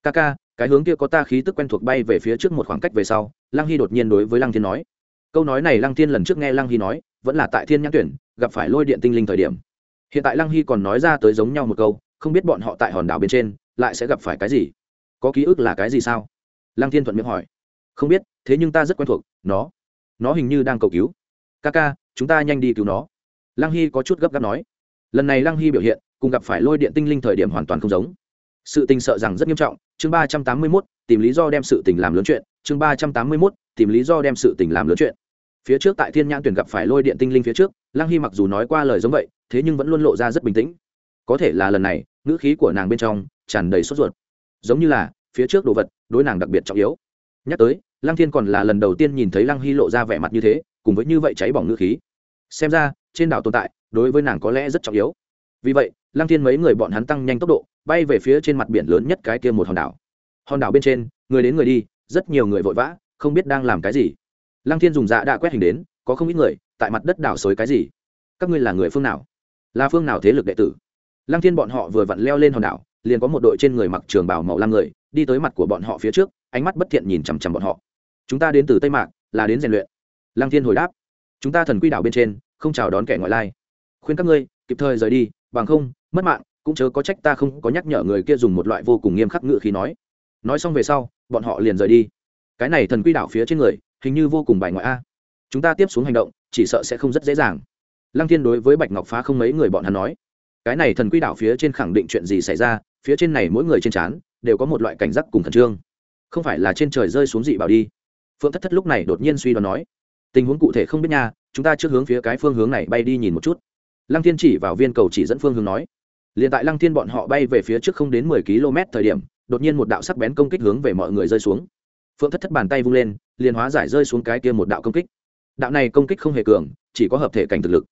Ca ca, cái hướng kia có ta khí tức quen thuộc bay về phía trước một khoảng cách về sau, lăng hy đột nhiên đối với lăng thiên nói. Câu nói này lăng thiên lần trước nghe lăng hy nói, vẫn là tại thiên nhãn tuyển, gặp phải lôi điện tinh linh thời điểm. Hiện tại lăng hy còn nói ra tới giống nhau một câu, không biết bọn họ tại hòn đảo bên trên, lại sẽ gặp phải cái gì? Có ký ức là cái gì sao? Lăng thiên thuận miệng hỏi. Không biết, thế nhưng ta rất quen thuộc, nó. Nó hình như đang cầu cứu. Ca ca, chúng ta nhanh đi cứu nó. Lăng hy có chút gấp gáp nói. Lần này lăng hy biểu hiện, cùng gặp phải lôi điện tinh linh thời điểm hoàn toàn không giống. Sự tình sợ rằng rất nghiêm trọng. Chương ba trăm tám mươi mốt, tìm lý do đem sự tình làm lớn chuyện. Chương ba trăm tám mươi mốt, tìm lý do đem sự tình làm lớn chuyện. Phía trước tại thiên nhãn tuyển gặp phải lôi điện tinh linh phía trước, lăng hy mặc dù nói qua lời giống vậy, thế nhưng vẫn luôn lộ ra rất bình tĩnh. Có thể là lần này, ngữ khí của nàng bên trong tràn đầy sốt ruột. Giống như là phía trước đồ vật, đối nàng đặc biệt trọng yếu. Nhắc tới, lăng thiên còn là lần đầu tiên nhìn thấy lăng hy lộ ra vẻ mặt như thế, cùng với như vậy cháy bỏng ngữ khí. Xem ra, trên đảo tồn tại, đối với nàng có lẽ rất trọng yếu. Vì vậy, lăng thiên mấy người bọn hắn tăng nhanh tốc độ, bay về phía trên mặt biển lớn nhất cái kia một hòn đảo. Hòn đảo bên trên, người đến người đi, rất nhiều người vội vã, không biết đang làm cái gì. Lăng thiên dùng dạ đã quét hình đến, có không ít người, tại mặt đất đảo xối cái gì? Các ngươi là người phương nào? Là phương nào thế lực đệ tử? Lăng thiên bọn họ vừa vặn leo lên hòn đảo, liền có một đội trên người mặc trường bảo màu lam người đi tới mặt của bọn họ phía trước, ánh mắt bất thiện nhìn chằm chằm bọn họ. Chúng ta đến từ tây mạc, là đến rèn luyện. Lăng thiên hồi đáp. Chúng ta thần quy đảo bên trên, không chào đón kẻ ngoại lai. Khuyên các ngươi, kịp thời rời đi, bằng không, mất mạng, cũng chớ có trách ta không có nhắc nhở người kia dùng một loại vô cùng nghiêm khắc ngự khí nói. Nói xong về sau, bọn họ liền rời đi. Cái này thần quy đảo phía trên người, hình như vô cùng bài ngoại a. Chúng ta tiếp xuống hành động, chỉ sợ sẽ không rất dễ dàng. Lăng thiên đối với bạch ngọc phá không mấy người bọn hắn nói. Cái này thần quy đảo phía trên khẳng định chuyện gì xảy ra, phía trên này mỗi người trên trán đều có một loại cảnh giác cùng khẩn trương. Không phải là trên trời rơi xuống dị bảo đi. Phượng thất thất lúc này đột nhiên suy đoán nói, tình huống cụ thể không biết nha, chúng ta trước hướng phía cái phương hướng này bay đi nhìn một chút. Lăng thiên chỉ vào viên cầu chỉ dẫn phương hướng nói. Liền tại lăng thiên bọn họ bay về phía trước không đến mười km thời điểm, đột nhiên một đạo sắc bén công kích hướng về mọi người rơi xuống. Phượng thất thất bàn tay vung lên, liền hóa giải rơi xuống cái kia một đạo công kích. Đạo này công kích không hề cường, chỉ có hợp thể cảnh thực lực.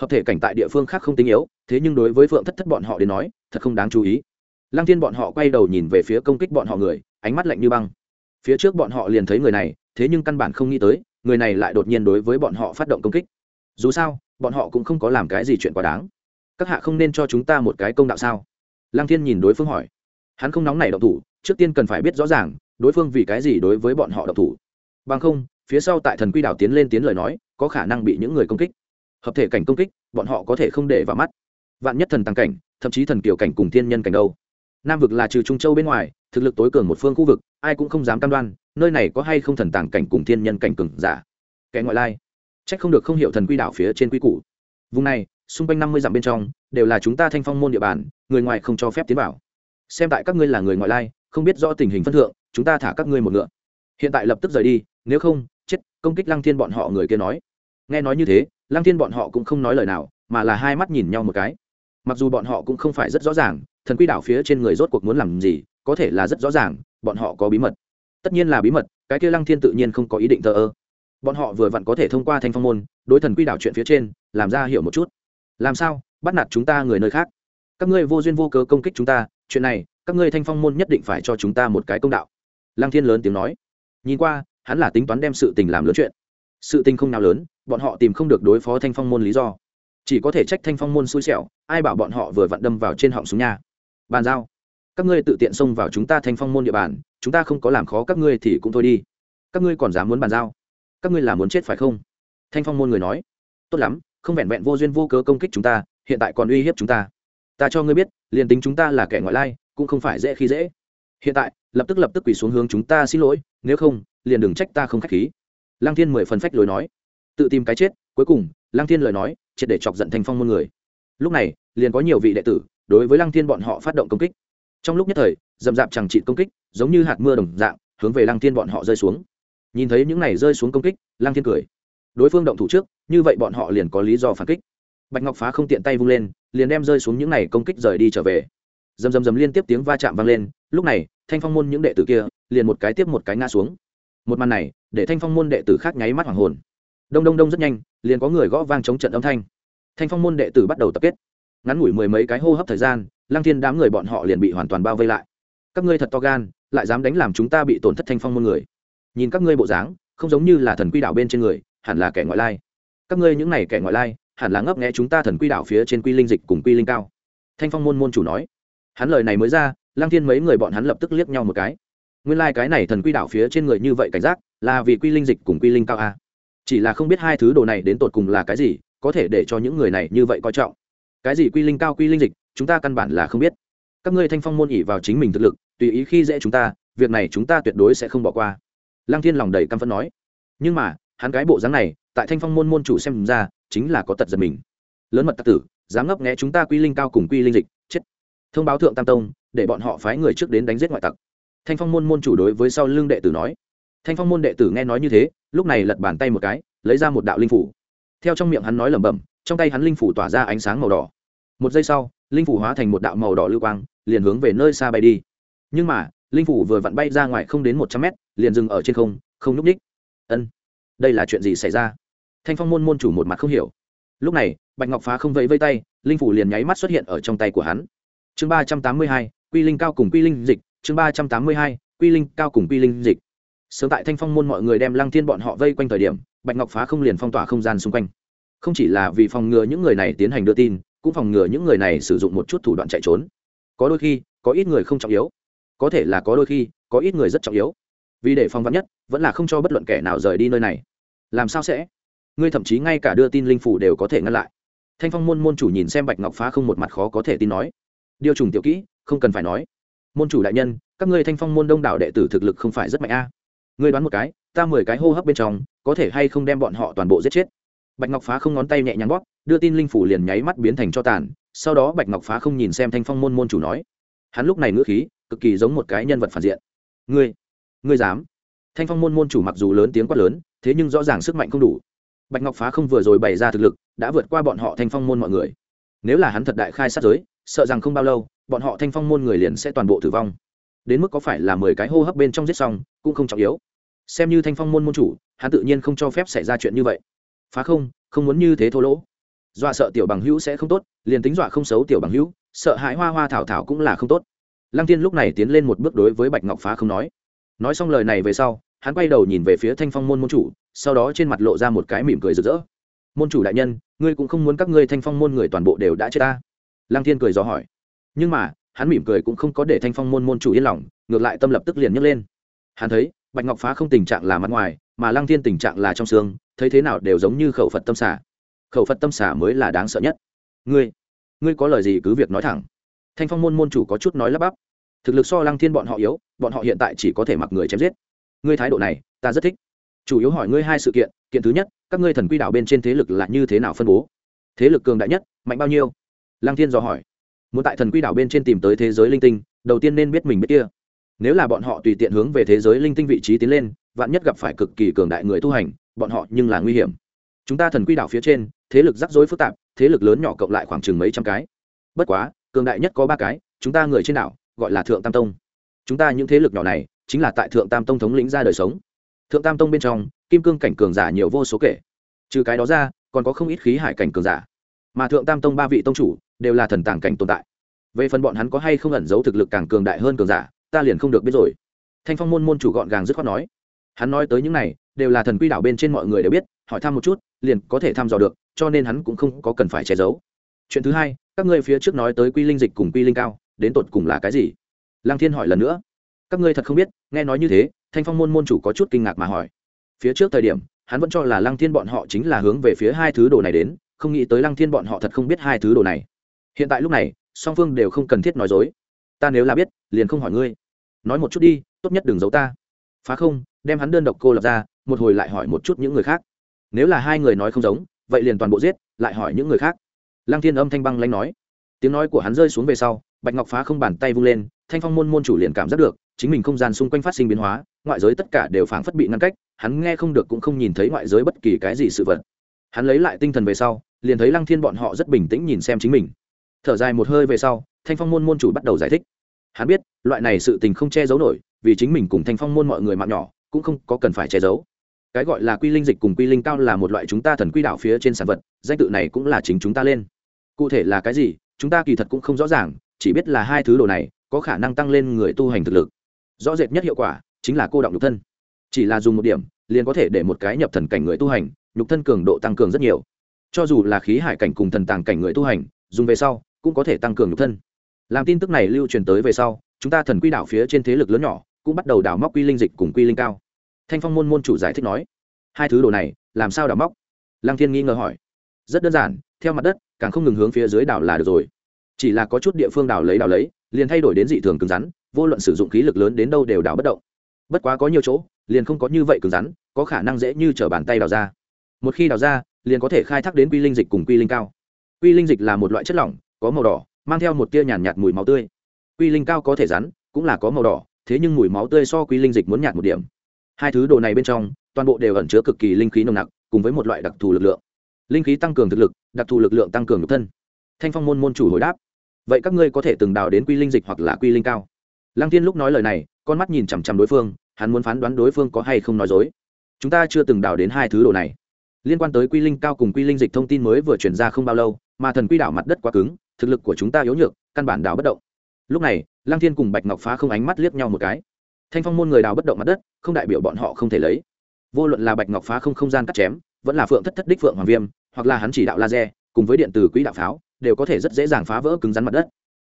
Hợp thể cảnh tại địa phương khác không tinh yếu, thế nhưng đối với phượng thất thất bọn họ đến nói, thật không đáng chú ý lăng thiên bọn họ quay đầu nhìn về phía công kích bọn họ người, ánh mắt lạnh như băng. Phía trước bọn họ liền thấy người này, thế nhưng căn bản không nghĩ tới, người này lại đột nhiên đối với bọn họ phát động công kích. Dù sao, bọn họ cũng không có làm cái gì chuyện quá đáng. Các hạ không nên cho chúng ta một cái công đạo sao? Lăng thiên nhìn đối phương hỏi. Hắn không nóng này độc thủ, trước tiên cần phải biết rõ ràng, đối phương vì cái gì đối với bọn họ độc thủ. Bằng không, phía sau tại thần quy đảo tiến lên tiến lời nói, có khả năng bị những người công kích. Hợp thể cảnh công kích, bọn họ có thể không để vào mắt. Vạn nhất thần tăng cảnh, thậm chí thần kiều cảnh cùng thiên nhân cảnh đâu? Nam vực là trừ trung châu bên ngoài, thực lực tối cường một phương khu vực, ai cũng không dám cam đoan, nơi này có hay không thần tàng cảnh cùng thiên nhân cảnh cường giả. Kẻ ngoại lai trách không được không hiểu thần quy đảo phía trên quy củ. Vùng này, xung quanh năm mươi dặm bên trong, đều là chúng ta thanh phong môn địa bàn, người ngoài không cho phép tiến vào. Xem tại các ngươi là người ngoại lai, không biết rõ tình hình phân thượng, chúng ta thả các ngươi một ngựa. Hiện tại lập tức rời đi, nếu không, chết, công kích lăng thiên bọn họ người kia nói. Nghe nói như thế, lăng thiên bọn họ cũng không nói lời nào, mà là hai mắt nhìn nhau một cái. Mặc dù bọn họ cũng không phải rất rõ ràng thần quy đảo phía trên người rốt cuộc muốn làm gì, có thể là rất rõ ràng, bọn họ có bí mật. Tất nhiên là bí mật, cái kia lăng thiên tự nhiên không có ý định thờ ơ. Bọn họ vừa vặn có thể thông qua thanh phong môn, đối thần quy đảo chuyện phía trên, làm ra hiểu một chút. Làm sao? Bắt nạt chúng ta người nơi khác. Các ngươi vô duyên vô cớ công kích chúng ta, chuyện này, các ngươi thanh phong môn nhất định phải cho chúng ta một cái công đạo. Lăng thiên lớn tiếng nói. Nhìn qua, hắn là tính toán đem sự tình làm lớn chuyện. Sự tình không nào lớn, bọn họ tìm không được đối phó thanh phong môn lý do. Chỉ có thể trách thanh phong môn xui xẻo, ai bảo bọn họ vừa vặn đâm vào trên họng súng nhà bàn giao. Các ngươi tự tiện xông vào chúng ta thanh phong môn địa bàn, chúng ta không có làm khó các ngươi thì cũng thôi đi. Các ngươi còn dám muốn bàn giao? Các ngươi là muốn chết phải không? Thanh phong môn người nói. Tốt lắm, không vẹn vẹn vô duyên vô cớ công kích chúng ta, hiện tại còn uy hiếp chúng ta. Ta cho ngươi biết, liền tính chúng ta là kẻ ngoại lai, cũng không phải dễ khi dễ. Hiện tại, lập tức lập tức quỳ xuống hướng chúng ta xin lỗi, nếu không, liền đừng trách ta không k h á c h khí. Lăng thiên mười phần phách lối nói. Tự tìm cái chết, cuối cùng, lăng thiên lời nói, triệt để chọc giận thanh phong môn người. Lúc này, liền có nhiều vị đệ tử đối với lăng thiên bọn họ phát động công kích. Trong lúc nhất thời d ầ m d ạ p chẳng trị công kích, giống như hạt mưa đồng dạng, hướng về lăng thiên bọn họ rơi xuống. Nhìn thấy những này rơi xuống công kích, lăng thiên cười. Đối phương động thủ trước, như vậy bọn họ liền có lý do phản kích. Bạch ngọc phá không tiện tay vung lên, liền đem rơi xuống những này công kích rời đi trở về. Dầm dầm dầm liên tiếp tiếng va chạm vang lên, lúc này, thanh phong môn những đệ tử kia, liền một cái tiếp một cái ngã xuống. Một màn này, để thanh phong môn đệ tử khác nháy mắt hoàng hồn. Đông đông đông rất nhanh, liền có người gõ vang chống trận âm thanh. Thanh phong môn đệ tử bắt đầu tập kết ngắn ngủi mười mấy cái hô hấp thời gian, lăng thiên đám người bọn họ liền bị hoàn toàn bao vây lại. Các ngươi thật to gan, lại dám đánh làm chúng ta bị tổn thất thanh phong môn người. Nhìn các ngươi bộ dáng, không giống như là thần quy đạo bên trên người, hẳn là kẻ ngoại lai. Các ngươi những này kẻ ngoại lai, hẳn là ngấp nghẽ chúng ta thần quy đạo phía trên quy linh dịch cùng quy linh cao. Thanh phong môn môn chủ nói. Hắn lời này mới ra, lăng thiên mấy người bọn hắn lập tức liếc nhau một cái. Nguyên lai、like、cái này thần quy đạo phía trên người như vậy cảnh giác, là vì quy linh dịch cùng quy linh cao a. Chỉ là không biết hai thứ đồ này đến tột cùng là cái gì, có thể để cho những người này như vậy coi trọng cái gì quy linh cao quy linh dịch, chúng ta căn bản là không biết. Các ngươi thanh phong môn ỉ vào chính mình thực lực, tùy ý khi dễ chúng ta, việc này chúng ta tuyệt đối sẽ không bỏ qua. Lăng thiên lòng đầy căm phẫn nói. Nhưng mà, hắn cái bộ dáng này, tại thanh phong môn môn chủ xem ra, chính là có tật giật mình. Lớn mật tặc tử, dám ngấp nghẽ chúng ta quy linh cao cùng quy linh dịch, chết. Thông báo thượng tam tông, để bọn họ phái người trước đến đánh giết ngoại tặc. Thanh phong môn môn chủ đối với sau lưng đệ tử nói. Thanh phong môn đệ tử nghe nói như thế, lúc này lật bàn tay một cái, lấy ra một đạo linh phủ. Theo trong miệng hắn nói lẩm bẩm trong tay hắn linh phủ tỏa ra ánh sáng màu đỏ. Một giây sau, linh phủ hóa thành một đạo màu đỏ lưu quang, liền hướng về nơi xa bay đi. Nhưng mà, linh phủ vừa vặn bay ra ngoài không đến một trăm mét, liền dừng ở trên không không n ú c ních. Ân, đây là chuyện gì xảy ra? Thanh phong môn môn chủ một mặt không hiểu. Lúc này, bạch ngọc phá không vẫy vây tay, linh phủ liền nháy mắt xuất hiện ở trong tay của hắn. Chương ba trăm tám mươi hai, quy linh cao cùng quy linh dịch, chương ba trăm tám mươi hai, quy linh cao cùng quy linh dịch. Sớm tại thanh phong môn mọi người đem lăng thiên bọn họ vây quanh thời điểm, bạch ngọc phá không liền phong tỏa không gian xung quanh không chỉ là vì phòng ngừa những người này tiến hành đưa tin, cũng phòng ngừa những người này sử dụng một chút thủ đoạn chạy trốn. Có đôi khi, có ít người không trọng yếu. Có thể là có đôi khi, có ít người rất trọng yếu. Vì để phòng vắn nhất, vẫn là không cho bất luận kẻ nào rời đi nơi này. Làm sao sẽ? Ngươi thậm chí ngay cả đưa tin linh phủ đều có thể ngăn lại. Thanh phong môn môn chủ nhìn xem bạch ngọc phá không một mặt khó có thể tin nói. Điều trùng tiểu kỹ, không cần phải nói. Môn chủ đại nhân, các ngươi thanh phong môn đông đảo đệ tử thực lực không phải rất mạnh a. Ngươi đoán một cái, ta mười cái hô hấp bên trong, có thể hay không đem bọn họ toàn bộ giết chết? Bạch ngọc phá không ngón tay nhẹ nhàng bóp, đưa tin linh phủ liền nháy mắt biến thành cho tàn, sau đó bạch ngọc phá không nhìn xem thanh phong môn môn chủ nói, hắn lúc này ngữ khí, cực kỳ giống một cái nhân vật phản diện. Ngươi ngươi dám? Thanh phong môn môn chủ mặc dù lớn tiếng quát lớn, thế nhưng rõ ràng sức mạnh không đủ. Bạch ngọc phá không vừa rồi bày ra thực lực, đã vượt qua bọn họ thanh phong môn mọi người. Nếu là hắn thật đại khai sát giới, sợ rằng không bao lâu, bọn họ thanh phong môn người liền sẽ toàn bộ tử vong. Đến mức có phải là mười cái hô hấp bên trong giết xong, cũng không trọng yếu. Xem như thanh phong môn môn chủ, hắn tự nhiên không cho phép xảy ra chuyện như vậy phá không không muốn như thế thô lỗ. Dọa sợ tiểu bằng hữu sẽ không tốt, liền tính dọa không xấu tiểu bằng hữu, sợ hãi hoa hoa thảo thảo cũng là không tốt. Lăng tiên lúc này tiến lên một bước đối với bạch ngọc phá không nói. Nói xong lời này về sau, hắn quay đầu nhìn về phía thanh phong môn môn chủ, sau đó trên mặt lộ ra một cái mỉm cười rực rỡ. Môn chủ đại nhân, ngươi cũng không muốn các ngươi thanh phong môn người toàn bộ đều đã chết ta? Lăng thiên cười dò hỏi. Nhưng mà, hắn mỉm cười cũng không có để thanh phong môn môn chủ yên lòng, ngược lại tâm lập tức liền nhấc lên. Hắn thấy, bạch ngọc phá không tình trạng là mặt ngoài mà lăng thiên tình trạng là trong xương, thấy thế nào đều giống như khẩu phật tâm xả. Khẩu phật tâm xả mới là đáng sợ nhất. Ngươi ngươi có lời gì cứ việc nói thẳng. Thanh phong môn môn chủ có chút nói lắp bắp. Thực lực so lăng thiên bọn họ yếu, bọn họ hiện tại chỉ có thể mặc người chém giết. Ngươi thái độ này, ta rất thích. Chủ yếu hỏi ngươi hai sự kiện kiện thứ nhất, các ngươi thần quy đạo bên trên thế lực là như thế nào phân bố? Thế lực cường đại nhất, mạnh bao nhiêu? Lăng thiên dò hỏi. Muốn tại thần quy đảo bên trên tìm tới thế giới linh tinh, đầu tiên nên biết mình biết kia. Nếu là bọn họ tùy tiện hướng về thế giới linh tinh vị trí tiến lên vạn nhất gặp phải cực kỳ cường đại người tu hành, bọn họ nhưng là nguy hiểm. Chúng ta thần quy đảo phía trên, thế lực rắc rối phức tạp, thế lực lớn nhỏ cộng lại khoảng chừng mấy trăm cái. Bất quá, cường đại nhất có ba cái, chúng ta người trên đảo, gọi là thượng tam tông. Chúng ta những thế lực nhỏ này, chính là tại thượng tam tông thống lĩnh ra đời sống. Thượng tam tông bên trong, kim cương cảnh cường giả nhiều vô số kể. Trừ cái đó ra, còn có không ít khí hải cảnh cường giả. Mà thượng tam tông ba vị tông chủ, đều là thần tàng cảnh tồn tại. Về phần bọn hắn có hay không ẩn giấu thực lực càng cường đại hơn cường giả, ta liền không được biết rồi. Thanh phong môn môn chủ gọn gàng dứt khoát nói hắn nói tới những này, đều là thần quy đảo bên trên mọi người đều biết, hỏi thăm một chút, liền có thể thăm dò được, cho nên hắn cũng không có cần phải che giấu. Chuyện thứ hai, các ngươi phía trước nói tới quy linh dịch cùng quy linh cao, đến tột cùng là cái gì? Lăng thiên hỏi lần nữa. Các ngươi thật không biết, nghe nói như thế, thanh phong môn môn chủ có chút kinh ngạc mà hỏi. Phía trước thời điểm, hắn vẫn cho là lăng thiên bọn họ chính là hướng về phía hai thứ đồ này đến, không nghĩ tới lăng thiên bọn họ thật không biết hai thứ đồ này. Hiện tại lúc này, song phương đều không cần thiết nói dối. Ta nếu là biết, liền không hỏi ngươi. Nói một chút đi, tốt nhất đừng giấu ta. Phá không đem hắn đơn độc cô lập ra, một hồi lại hỏi một chút những người khác. Nếu là hai người nói không giống, vậy liền toàn bộ giết, lại hỏi những người khác. Lăng thiên âm thanh băng lanh nói. Tiếng nói của hắn rơi xuống về sau, bạch ngọc phá không bàn tay vung lên, thanh phong môn môn chủ liền cảm giác được, chính mình không gian xung quanh phát sinh biến hóa, ngoại giới tất cả đều phảng phất bị ngăn cách, hắn nghe không được cũng không nhìn thấy ngoại giới bất kỳ cái gì sự vật. Hắn lấy lại tinh thần về sau, liền thấy lăng thiên bọn họ rất bình tĩnh nhìn xem chính mình. Thở dài một hơi về sau, thanh phong môn môn chủ bắt đầu giải thích. Hắn biết, loại này sự tình không che giấu nổi, vì chính mình cùng thanh phong môn mọi người mạng nhỏ cũng không có cần phải che giấu. Cái gọi là quy linh dịch cùng quy linh cao là một loại chúng ta thần quy đạo phía trên sản vật, danh tự này cũng là chính chúng ta lên. Cụ thể là cái gì, chúng ta kỳ thật cũng không rõ ràng, chỉ biết là hai thứ đồ này có khả năng tăng lên người tu hành thực lực. Rõ rệt nhất hiệu quả chính là cô động nhục thân. Chỉ là dùng một điểm, liền có thể để một cái nhập thần cảnh người tu hành, nhục thân cường độ tăng cường rất nhiều. Cho dù là khí hải cảnh cùng thần tàng cảnh người tu hành, dùng về sau cũng có thể tăng cường nhục thân. Làm tin tức này lưu truyền tới về sau, chúng ta thần quy đạo phía trên thế lực lớn nhỏ cũng bắt đầu đào móc quy linh dịch cùng quy linh cao thanh phong môn môn chủ giải thích nói hai thứ đồ này làm sao đào móc? Lăng thiên nghi ngờ hỏi. Rất đơn giản theo mặt đất càng không ngừng hướng phía dưới đảo là được rồi. Chỉ là có chút địa phương đảo lấy đảo lấy liền thay đổi đến dị thường cứng rắn vô luận sử dụng khí lực lớn đến đâu đều đảo bất động. Bất quá có nhiều chỗ liền không có như vậy cứng rắn có khả năng dễ như t bàn tay đào ra. Một khi đào ra liền có thể khai thác đến quy linh dịch cùng quy linh cao. Quy linh dịch là một loại chất lỏng có màu đỏ mang theo một tia nhàn nhạt, nhạt mùi máu tươi. Quy linh cao có thể rắn cũng là có màu đỏ thế nhưng mùi máu tươi so quy linh dịch muốn nhạt một điểm hai thứ đồ này bên trong, toàn bộ đều ẩn chứa cực kỳ linh khí nồng nặc, cùng với một loại đặc thù lực lượng. Linh khí tăng cường thực lực, đặc thù lực lượng tăng cường nhục thân. Thanh phong môn môn chủ hồi đáp, vậy các ngươi có thể từng đào đến quy linh dịch hoặc là quy linh cao? Lăng tiên lúc nói lời này, con mắt nhìn chằm chằm đối phương, hắn muốn phán đoán đối phương có hay không nói dối. Chúng ta chưa từng đào đến hai thứ đồ này. Liên quan tới quy linh cao cùng quy linh dịch thông tin mới vừa chuyển ra không bao lâu, mà thần quy đảo mặt đất quá cứng, thực lực của chúng ta yếu nhược, căn bản đào bất động. Lúc này, lăng thiên cùng bạch ngọc phá không ánh mắt liếc nhau một cái thanh phong môn người đào bất động mặt đất, không đại biểu bọn họ không thể lấy. Vô luận là bạch ngọc phá không không gian cắt chém, vẫn là phượng thất thất đích phượng hoàng viêm, hoặc là hắn chỉ đạo laser, cùng với điện từ quỹ đạo pháo, đều có thể rất dễ dàng phá vỡ cứng rắn mặt đất.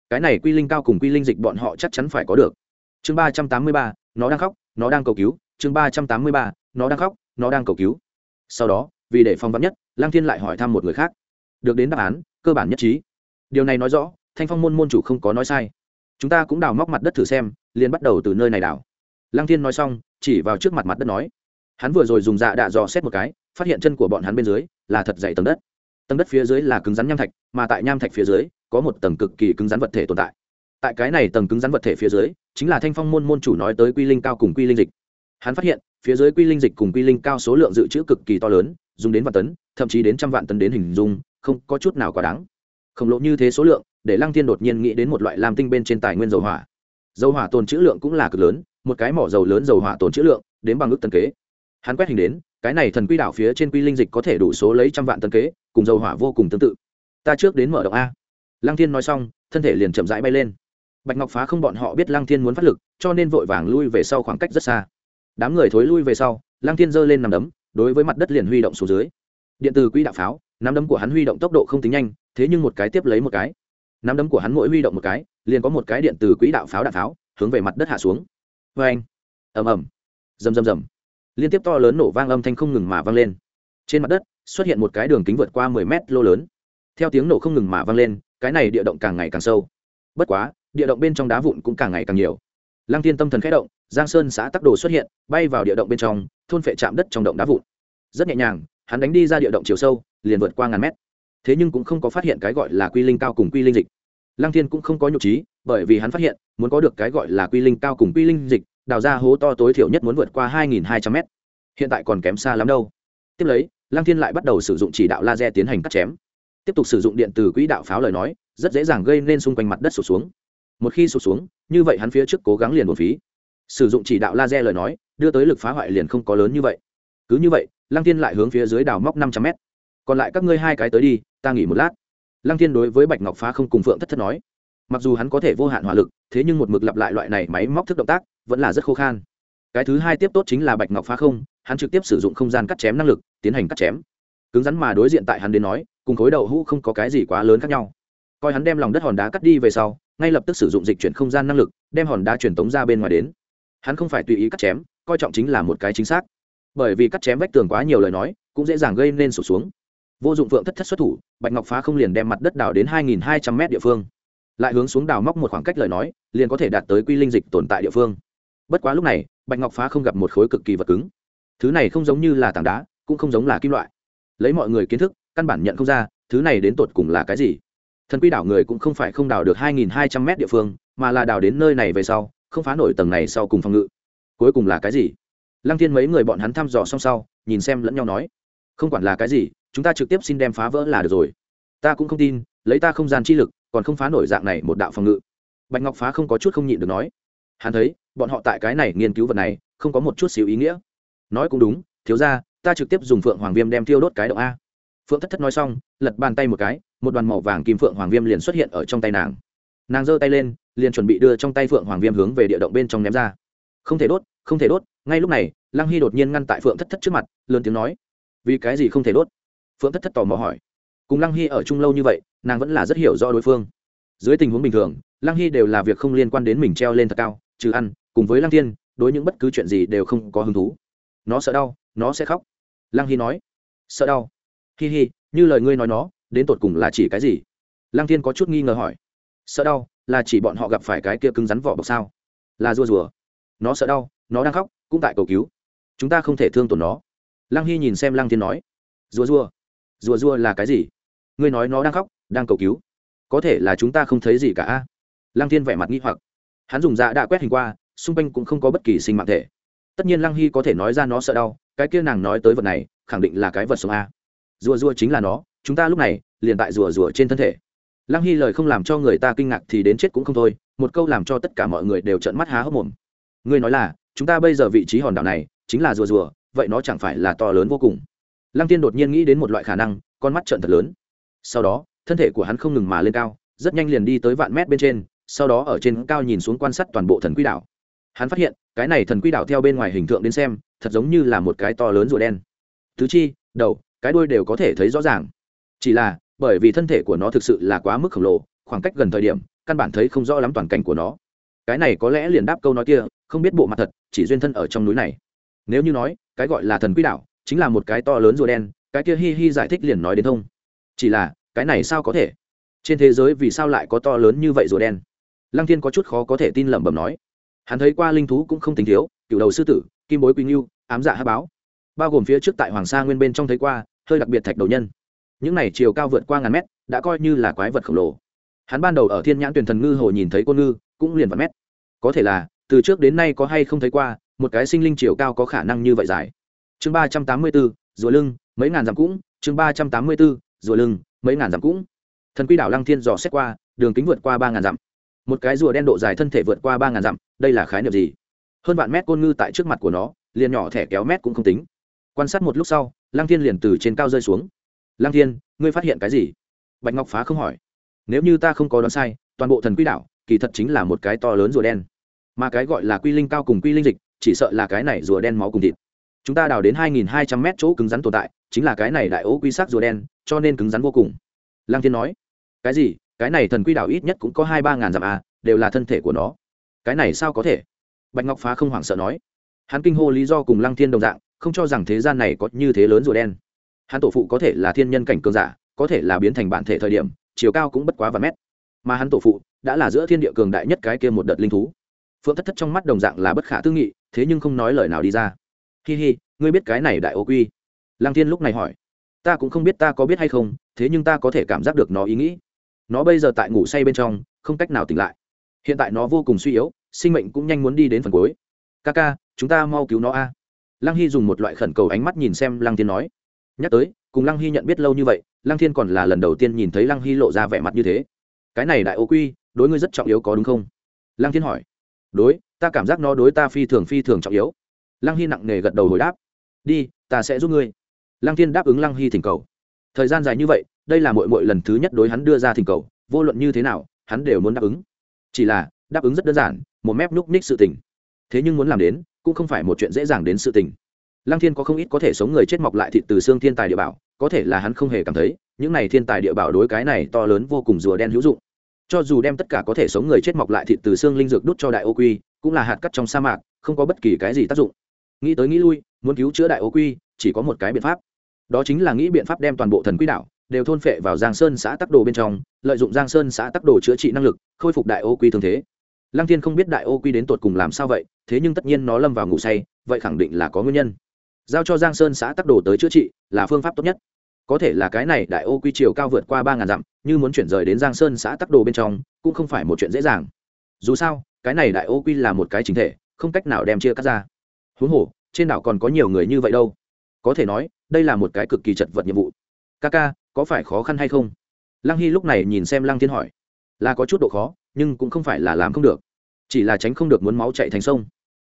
Cái này quy linh cao cùng quy linh dịch bọn họ chắc chắn phải có được. Chương ba trăm tám mươi ba, nó đang khóc, nó đang cầu cứu. Chương ba trăm tám mươi ba, nó đang khóc, nó đang cầu cứu. Sau đó, vì để phong vắn nhất lang thiên lại hỏi thăm một người khác. Được đến đáp án, cơ bản nhất trí. Điều này nói rõ, thanh phong môn môn chủ không có nói sai. Chúng ta cũng đào móc mặt đất thử xem, liền bắt đầu từ nơi này đào lang thiên nói xong, chỉ vào trước mặt mặt đất nói. Hắn vừa rồi dùng dạ đạ dò xét một cái, phát hiện chân của bọn hắn bên dưới là thật dày tầng đất. Tầng đất phía dưới là cứng rắn nham thạch, mà tại nham thạch phía dưới có một tầng cực kỳ cứng rắn vật thể tồn tại. Tại cái này tầng cứng rắn vật thể phía dưới, chính là thanh phong môn môn chủ nói tới quy linh cao cùng quy linh dịch. Hắn phát hiện, phía dưới quy linh dịch cùng quy linh cao số lượng dự trữ cực kỳ to lớn, dùng đến vạn tấn, thậm chí đến trăm vạn tấn đến hình dung, không có chút nào quá đáng. Khổng lồ như thế số lượng, để lăng thiên đột nhiên nghĩ đến một loại lam tinh bên trên tài nguyên dầu hỏa. Dầu hỏa tồn trữ lượng cũng là cực lớn một cái mỏ dầu lớn dầu hỏa tồn chữ lượng, đến bằng ước tân kế. Hắn quét hình đến, cái này thần quy đảo phía trên quy linh dịch có thể đủ số lấy trăm vạn tân kế, cùng dầu hỏa vô cùng tương tự. Ta trước đến mở động a. Lăng thiên nói xong, thân thể liền chậm rãi bay lên. Bạch ngọc phá không bọn họ biết lăng thiên muốn phát lực, cho nên vội vàng lui về sau khoảng cách rất xa. Đám người thối lui về sau, lăng thiên giơ lên nằm đấm, đối với mặt đất liền huy động xuống dưới. Điện từ quỹ đạo pháo, nắm đấm của hắn huy động tốc độ không tính nhanh, thế nhưng một cái tiếp lấy một cái. Nắm đấm của hắn mỗi huy động một cái, liền có một cái điện từ quỹ đạo pháo đạn pháo hướng về mặt đất hạ xuống vê anh. Ầm ầm. Rầm rầm rầm. Liên tiếp to lớn nổ vang âm thanh không ngừng mà vang lên. Trên mặt đất, xuất hiện một cái đường kính vượt qua mười mét lô lớn. Theo tiếng nổ không ngừng mà vang lên, cái này địa động càng ngày càng sâu. Bất quá, địa động bên trong đá vụn cũng càng ngày càng nhiều. Lăng tiên tâm thần khẽ động, giang sơn xã tắc đồ xuất hiện, bay vào địa động bên trong, thôn phệ chạm đất trong động đá vụn. Rất nhẹ nhàng, hắn đánh đi ra địa động chiều sâu, liền vượt qua ngàn mét. Thế nhưng cũng không có phát hiện cái gọi là quy linh cao cùng quy linh dịch lăng thiên cũng không có nhục trí, bởi vì hắn phát hiện, muốn có được cái gọi là quy linh cao cùng quy linh dịch, đào ra hố to tối thiểu nhất muốn vượt qua hai nghìn hai trăm mét. Hiện tại còn kém xa lắm đâu. Tiếp lấy, lăng thiên lại bắt đầu sử dụng chỉ đạo laser tiến hành cắt chém. Tiếp tục sử dụng điện từ quỹ đạo pháo lời nói, rất dễ dàng gây nên xung quanh mặt đất sụt xuống. Một khi sụt xuống, như vậy hắn phía trước cố gắng liền một phí. Sử dụng chỉ đạo laser lời nói, đưa tới lực phá hoại liền không có lớn như vậy. Cứ như vậy, lăng thiên lại hướng phía dưới đào móc năm trăm mét. Còn lại các ngươi hai cái tới đi, ta nghỉ một lát lăng thiên đối với bạch ngọc phá không cùng phượng thất thất nói, mặc dù hắn có thể vô hạn hỏa lực, thế nhưng một mực lặp lại loại này máy móc thức động tác, vẫn là rất khô khan. Cái thứ hai tiếp tốt chính là bạch ngọc phá không, hắn trực tiếp sử dụng không gian cắt chém năng lực, tiến hành cắt chém. Cứng rắn mà đối diện tại hắn đến nói, cùng khối đầu hũ không có cái gì quá lớn khác nhau. Coi hắn đem lòng đất hòn đá cắt đi về sau, ngay lập tức sử dụng dịch chuyển không gian năng lực, đem hòn đá truyền tống ra bên ngoài đến. Hắn không phải tùy ý cắt chém, coi trọng chính là một cái chính xác. Bởi vì cắt chém vách tường quá nhiều lời nói, cũng dễ dàng gây nên sụt xuống vô dụng phượng thất thất xuất thủ, bạch ngọc phá không liền đem mặt đất đào đến hai nghìn hai trăm mét địa phương. Lại hướng xuống đào móc một khoảng cách lời nói, liền có thể đạt tới quy linh dịch tồn tại địa phương. Bất quá lúc này, bạch ngọc phá không gặp một khối cực kỳ vật cứng. Thứ này không giống như là tảng đá, cũng không giống là kim loại. Lấy mọi người kiến thức, căn bản nhận không ra, thứ này đến tột cùng là cái gì. Thần quy đảo người cũng không phải không đào được hai nghìn hai trăm mét địa phương, mà là đào đến nơi này về sau, không phá nổi tầng này sau cùng phòng ngự. Cuối cùng là cái gì? Lăng thiên mấy người bọn hắn thăm dò xong sau, nhìn xem lẫn nhau nói. Không quản là cái gì chúng ta trực tiếp xin đem phá vỡ là được rồi. Ta cũng không tin, lấy ta không gian chi lực, còn không phá nổi dạng này một đạo phòng ngự. Bạch ngọc phá không có chút không nhịn được nói. Hắn thấy, bọn họ tại cái này nghiên cứu vật này, không có một chút xíu ý nghĩa. Nói cũng đúng, thiếu ra ta trực tiếp dùng phượng hoàng viêm đem thiêu đốt cái động a. Phượng thất thất nói xong, lật bàn tay một cái, một đoàn màu vàng kim phượng hoàng viêm liền xuất hiện ở trong tay nàng. Nàng giơ tay lên, liền chuẩn bị đưa trong tay phượng hoàng viêm hướng về địa động bên trong ném ra. Không thể đốt, không thể đốt, ngay lúc này, lăng hy đột nhiên ngăn tại phượng thất thất trước mặt, lớn tiếng nói. Vì cái gì không thể đốt? Phượng thất thất tò mò hỏi. Cùng lăng hy ở chung lâu như vậy, nàng vẫn là rất hiểu rõ đối phương. Dưới tình huống bình thường, lăng hy đều là việc không liên quan đến mình treo lên thật cao, trừ ăn, cùng với lăng thiên, đối những bất cứ chuyện gì đều không có hứng thú. Nó sợ đau, nó sẽ khóc. Lăng hy nói. Sợ đau. Hi hi, như lời ngươi nói nó, đến tột cùng là chỉ cái gì? Lăng thiên có chút nghi ngờ hỏi. Sợ đau, là chỉ bọn họ gặp phải cái kia cứng rắn vỏ bọc sao? Là rùa rùa. Nó sợ đau, nó đang khóc, cũng tại cầu cứu. Chúng ta không thể thương tổn nó. Lăng hy nhìn xem lăng thiên nói. Rùa rùa rùa rùa là cái gì? Ngươi nói nó đang khóc, đang cầu cứu. Có thể là chúng ta không thấy gì cả a? lăng thiên vẻ mặt nghi hoặc. Hắn dùng dạ đã quét hình qua, xung quanh cũng không có bất kỳ sinh mạng thể. Tất nhiên lăng hy có thể nói ra nó sợ đau, cái kia nàng nói tới vật này, khẳng định là cái vật sống a. Rùa rùa chính là nó, chúng ta lúc này, liền tại rùa rùa trên thân thể. Lăng hy lời không làm cho người ta kinh ngạc thì đến chết cũng không thôi, một câu làm cho tất cả mọi người đều trợn mắt há hốc mồm. Ngươi nói là, chúng ta bây giờ vị trí hòn đảo này, chính là rùa rùa, vậy nó chẳng phải là to lớn vô cùng lăng tiên đột nhiên nghĩ đến một loại khả năng, con mắt trợn thật lớn. Sau đó, thân thể của hắn không ngừng mà lên cao, rất nhanh liền đi tới vạn mét bên trên, sau đó ở trên cao nhìn xuống quan sát toàn bộ thần quy đảo. Hắn phát hiện, cái này thần quy đảo theo bên ngoài hình tượng đến xem, thật giống như là một cái to lớn rùa đen. Thứ chi, đầu, cái đuôi đều có thể thấy rõ ràng. Chỉ là, bởi vì thân thể của nó thực sự là quá mức khổng lồ, khoảng cách gần thời điểm, căn bản thấy không rõ lắm toàn cảnh của nó. Cái này có lẽ liền đáp câu nói kia, không biết bộ mặt thật, chỉ duyên thân ở trong núi này. Nếu như nói, cái gọi là thần quy đảo chính là một cái to lớn rùa đen, cái kia hi hi giải thích liền nói đến thông. Chỉ là, cái này sao có thể? Trên thế giới vì sao lại có to lớn như vậy rùa đen? Lăng thiên có chút khó có thể tin lẩm bẩm nói. Hắn thấy qua linh thú cũng không tính thiếu, cựu đầu sư tử, kim bối quý ngưu, ám dạ hát báo. Bao gồm phía trước tại hoàng sa nguyên bên trong thấy qua, hơi đặc biệt thạch đầu nhân. Những này chiều cao vượt qua ngàn mét, đã coi như là quái vật khổng lồ. Hắn ban đầu ở thiên nhãn tuyển thần ngư hồ nhìn thấy côn ngư, cũng liền vạn mét. Có thể là, từ trước đến nay có hay không thấy qua, một cái sinh linh chiều cao có khả năng như vậy dài chương ba trăm tám mươi bốn, rùa lưng, mấy ngàn dặm cũng. Chương ba trăm tám mươi bốn, rùa lưng, mấy ngàn dặm cũng. Thần quy đảo lăng thiên dò xét qua, đường kính vượt qua ba ngàn dặm. Một cái rùa đen độ dài thân thể vượt qua ba ngàn dặm, đây là khái niệm gì? Hơn vạn mét côn ngư tại trước mặt của nó, liền nhỏ thẻ kéo mét cũng không tính. Quan sát một lúc sau, lăng thiên liền từ trên cao rơi xuống. Lăng thiên, ngươi phát hiện cái gì? Bạch ngọc phá không hỏi. Nếu như ta không có đoán sai, toàn bộ thần quy đảo, kỳ thật chính là một cái to lớn rùa đen. Mà cái gọi là quy linh cao cùng quy linh dịch, chỉ sợ là cái này rùa đen máu cùng thịt chúng ta đào đến hai nghìn hai trăm mét chỗ cứng rắn tồn tại, chính là cái này đại ố quy sắc rùa đen, cho nên cứng rắn vô cùng. Lăng thiên nói. Cái gì? Cái này thần quy đảo ít nhất cũng có hai ba ngàn dặm à đều là thân thể của nó. Cái này sao có thể? Bạch ngọc phá không hoảng sợ nói. Hắn kinh hô lý do cùng lăng thiên đồng dạng, không cho rằng thế gian này có như thế lớn rùa đen. Hắn tổ phụ có thể là thiên nhân cảnh cường giả, có thể là biến thành bản thể thời điểm, chiều cao cũng bất quá vài mét. Mà hắn tổ phụ đã là giữa thiên địa cường đại nhất cái kia một đợt linh thú. Phượng thất thất trong mắt đồng dạng là bất khả tư nghị, thế nhưng không nói lời nào đi ra hi hi, ngươi biết cái này đại ô quy. Lăng thiên lúc này hỏi. Ta cũng không biết ta có biết hay không, thế nhưng ta có thể cảm giác được nó ý nghĩ. Nó bây giờ tại ngủ say bên trong, không cách nào tỉnh lại. Hiện tại nó vô cùng suy yếu, sinh mệnh cũng nhanh muốn đi đến phần cuối. Ca ca, chúng ta mau cứu nó a. Lăng hy dùng một loại khẩn cầu ánh mắt nhìn xem lăng thiên nói. Nhắc tới, cùng lăng hy nhận biết lâu như vậy, lăng thiên còn là lần đầu tiên nhìn thấy lăng hy lộ ra vẻ mặt như thế. Cái này đại ô quy, đối ngươi rất trọng yếu có đúng không? Lăng thiên hỏi. Đối, ta cảm giác nó đối ta phi thường phi thường trọng yếu lăng hy nặng nề gật đầu hồi đáp. Đi, ta sẽ giúp ngươi. Lăng thiên đáp ứng lăng hy thỉnh cầu. Thời gian dài như vậy, đây là mội mội lần thứ nhất đối hắn đưa ra thỉnh cầu, vô luận như thế nào, hắn đều muốn đáp ứng. Chỉ là, đáp ứng rất đơn giản, một mép núp ních sự tình. Thế nhưng muốn làm đến, cũng không phải một chuyện dễ dàng đến sự tình. Lăng thiên có không ít có thể sống người chết mọc lại thịt từ xương thiên tài địa bảo, có thể là hắn không hề cảm thấy, những này thiên tài địa bảo đối cái này to lớn vô cùng rùa đen hữu dụng. Cho dù đem tất cả có thể sống người chết mọc lại thịt từ xương linh dược đút cho đại ô quy, cũng là hạt cắt trong sa mạc, không có bất kỳ cái gì tác dụng nghĩ tới nghĩ lui, muốn cứu chữa đại ô quy, chỉ có một cái biện pháp. Đó chính là nghĩ biện pháp đem toàn bộ thần quỹ đạo đều thôn phệ vào giang sơn xã tắc đồ bên trong, lợi dụng giang sơn xã tắc đồ chữa trị năng lực, khôi phục đại ô quy thương thế. Lăng thiên không biết đại ô quy đến tột cùng làm sao vậy, thế nhưng tất nhiên nó lâm vào ngủ say, vậy khẳng định là có nguyên nhân. Giao cho giang sơn xã tắc đồ tới chữa trị, là phương pháp tốt nhất. Có thể là cái này đại ô quy chiều cao vượt qua ba ngàn dặm, như muốn chuyển rời đến giang sơn xã tắc đồ bên trong, cũng không phải một chuyện dễ dàng. Dù sao, cái này đại ô quy là một cái chính thể, không cách nào đem chia cắt ra huống hồ, trên đảo còn có nhiều người như vậy đâu. Có thể nói, đây là một cái cực kỳ chật vật nhiệm vụ. Ca ca, có phải khó khăn hay không? Lăng hy lúc này nhìn xem lăng thiên hỏi. Là có chút độ khó, nhưng cũng không phải là làm không được. Chỉ là tránh không được muốn máu chạy thành sông.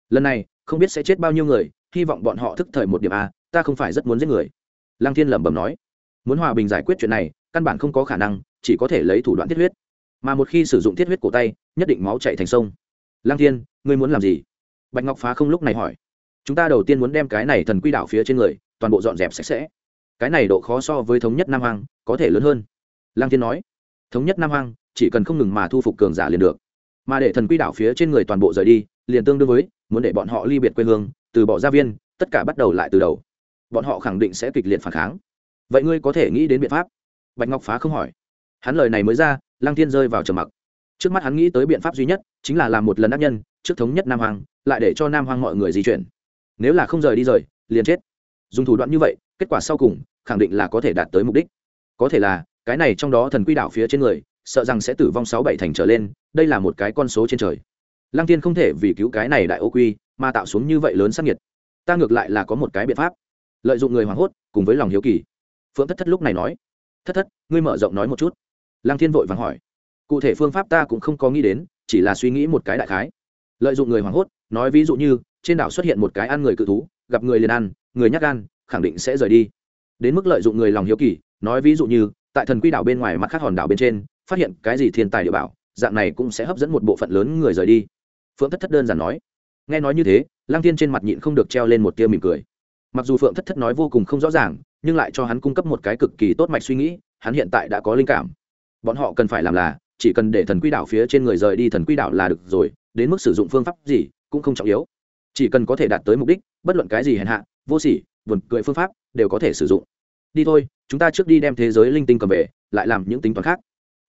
Lần này, không biết sẽ chết bao nhiêu người, hy vọng bọn họ thức thời một điểm a, ta không phải rất muốn giết người. Lăng thiên lẩm bẩm nói. Muốn hòa bình giải quyết chuyện này, căn bản không có khả năng, chỉ có thể lấy thủ đoạn thiết huyết. Mà một khi sử dụng thiết huyết cổ tay, nhất định máu chạy thành sông. Lăng thiên, ngươi muốn làm gì? Bạch ngọc phá không lúc này hỏi chúng ta đầu tiên muốn đem cái này thần quy đảo phía trên người, toàn bộ dọn dẹp sạch sẽ. Cái này độ khó so với thống nhất nam hoàng có thể lớn hơn. Lang thiên nói. Thống nhất nam hoàng chỉ cần không ngừng mà thu phục cường giả liền được. Mà để thần quy đảo phía trên người toàn bộ rời đi, liền tương đương với, muốn để bọn họ ly biệt quê hương, từ bỏ gia viên, tất cả bắt đầu lại từ đầu. Bọn họ khẳng định sẽ kịch liệt phản kháng. Vậy ngươi có thể nghĩ đến biện pháp? Bạch ngọc phá không hỏi. Hắn lời này mới ra lang thiên rơi vào trầm mặc. Trước mắt hắn nghĩ tới biện pháp duy nhất, chính là làm một lần ác nhân, trước thống nhất nam hoàng lại để cho nam hoàng mọi người di chuyển nếu là không rời đi rời, liền chết. Dùng thủ đoạn như vậy, kết quả sau cùng, khẳng định là có thể đạt tới mục đích. Có thể là, cái này trong đó thần quy đảo phía trên người, sợ rằng sẽ tử vong sáu bảy thành trở lên, đây là một cái con số trên trời. Lăng tiên không thể vì cứu cái này đại ô quy, mà tạo xuống như vậy lớn sắc nhiệt ta ngược lại là có một cái biện pháp. Lợi dụng người hoảng hốt, cùng với lòng hiếu kỳ. Phượng thất thất lúc này nói, thất thất, ngươi mở rộng nói một chút. Lăng thiên vội vàng hỏi, cụ thể phương pháp ta cũng không có nghĩ đến, chỉ là suy nghĩ một cái đại khái. Lợi dụng người hoảng hốt, nói ví dụ như trên đảo xuất hiện một cái ăn người cự thú, gặp người liền ăn, người nhắc gan, khẳng định sẽ rời đi. Đến mức lợi dụng người lòng hiếu kỳ, nói ví dụ như, tại thần quy đảo bên ngoài mặt khác hòn đảo bên trên, phát hiện cái gì thiên tài địa bảo, dạng này cũng sẽ hấp dẫn một bộ phận lớn người rời đi. Phượng thất thất đơn giản nói. Nghe nói như thế lang tiên trên mặt nhịn không được treo lên một tia mỉm cười. Mặc dù phượng thất thất nói vô cùng không rõ ràng, nhưng lại cho hắn cung cấp một cái cực kỳ tốt mạch suy nghĩ, hắn hiện tại đã có linh cảm. Bọn họ cần phải làm là, chỉ cần để thần quy đảo phía trên người rời đi thần quy đảo là được rồi, đến mức sử dụng phương pháp gì cũng không trọng yếu chỉ cần có thể đạt tới mục đích, bất luận cái gì hèn hạ, vô sỉ, buồn cười phương pháp, đều có thể sử dụng. Đi thôi, chúng ta trước đi đem thế giới linh tinh cầm về, lại làm những tính toán khác.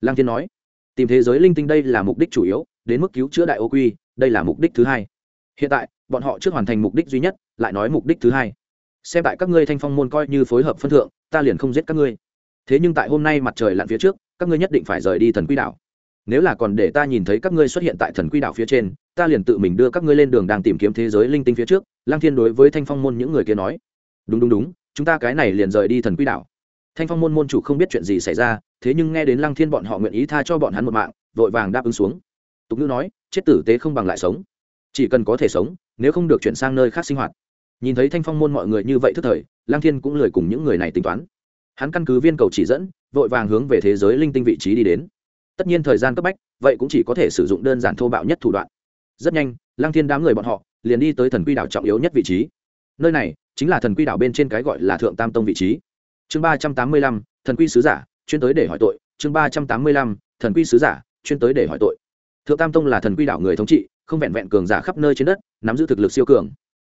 Lang thiên nói. Tìm thế giới linh tinh đây là mục đích chủ yếu, đến mức cứu chữa đại ô quy, đây là mục đích thứ hai. Hiện tại, bọn họ trước hoàn thành mục đích duy nhất, lại nói mục đích thứ hai. Xem tại các ngươi thanh phong môn coi như phối hợp phân thượng, ta liền không giết các ngươi. Thế nhưng tại hôm nay mặt trời lặn phía trước, các ngươi nhất định phải rời đi thần quy đảo nếu là còn để ta nhìn thấy các ngươi xuất hiện tại thần quy đảo phía trên, ta liền tự mình đưa các ngươi lên đường đang tìm kiếm thế giới linh tinh phía trước lang thiên đối với thanh phong môn những người kia nói. Đúng đúng đúng, chúng ta cái này liền rời đi thần quy đảo. Thanh phong môn môn chủ không biết chuyện gì xảy ra, thế nhưng nghe đến lăng thiên bọn họ nguyện ý tha cho bọn hắn một mạng, vội vàng đáp ứng xuống. Tục ngữ nói, chết tử tế không bằng lại sống. Chỉ cần có thể sống, nếu không được chuyển sang nơi khác sinh hoạt. Nhìn thấy thanh phong môn mọi người như vậy thức thời, lăng thiên cũng lười cùng những người này tính toán. Hắn căn cứ viên cầu chỉ dẫn, vội vàng hướng về thế giới linh tinh vị trí đi đến tất nhiên thời gian cấp bách, vậy cũng chỉ có thể sử dụng đơn giản thô bạo nhất thủ đoạn. Rất nhanh, lăng thiên đám người bọn họ liền đi tới thần quy đảo trọng yếu nhất vị trí. Nơi này chính là thần quy đảo bên trên cái gọi là thượng tam tông vị trí. Chương ba trăm tám mươi lăm, thần quy sứ giả, chuyên tới để hỏi tội. Chương ba trăm tám mươi lăm, thần quy sứ giả, chuyên tới để hỏi tội. Thượng tam tông là thần quy đảo người thống trị, không vẹn vẹn cường giả khắp nơi trên đất, nắm giữ thực lực siêu cường.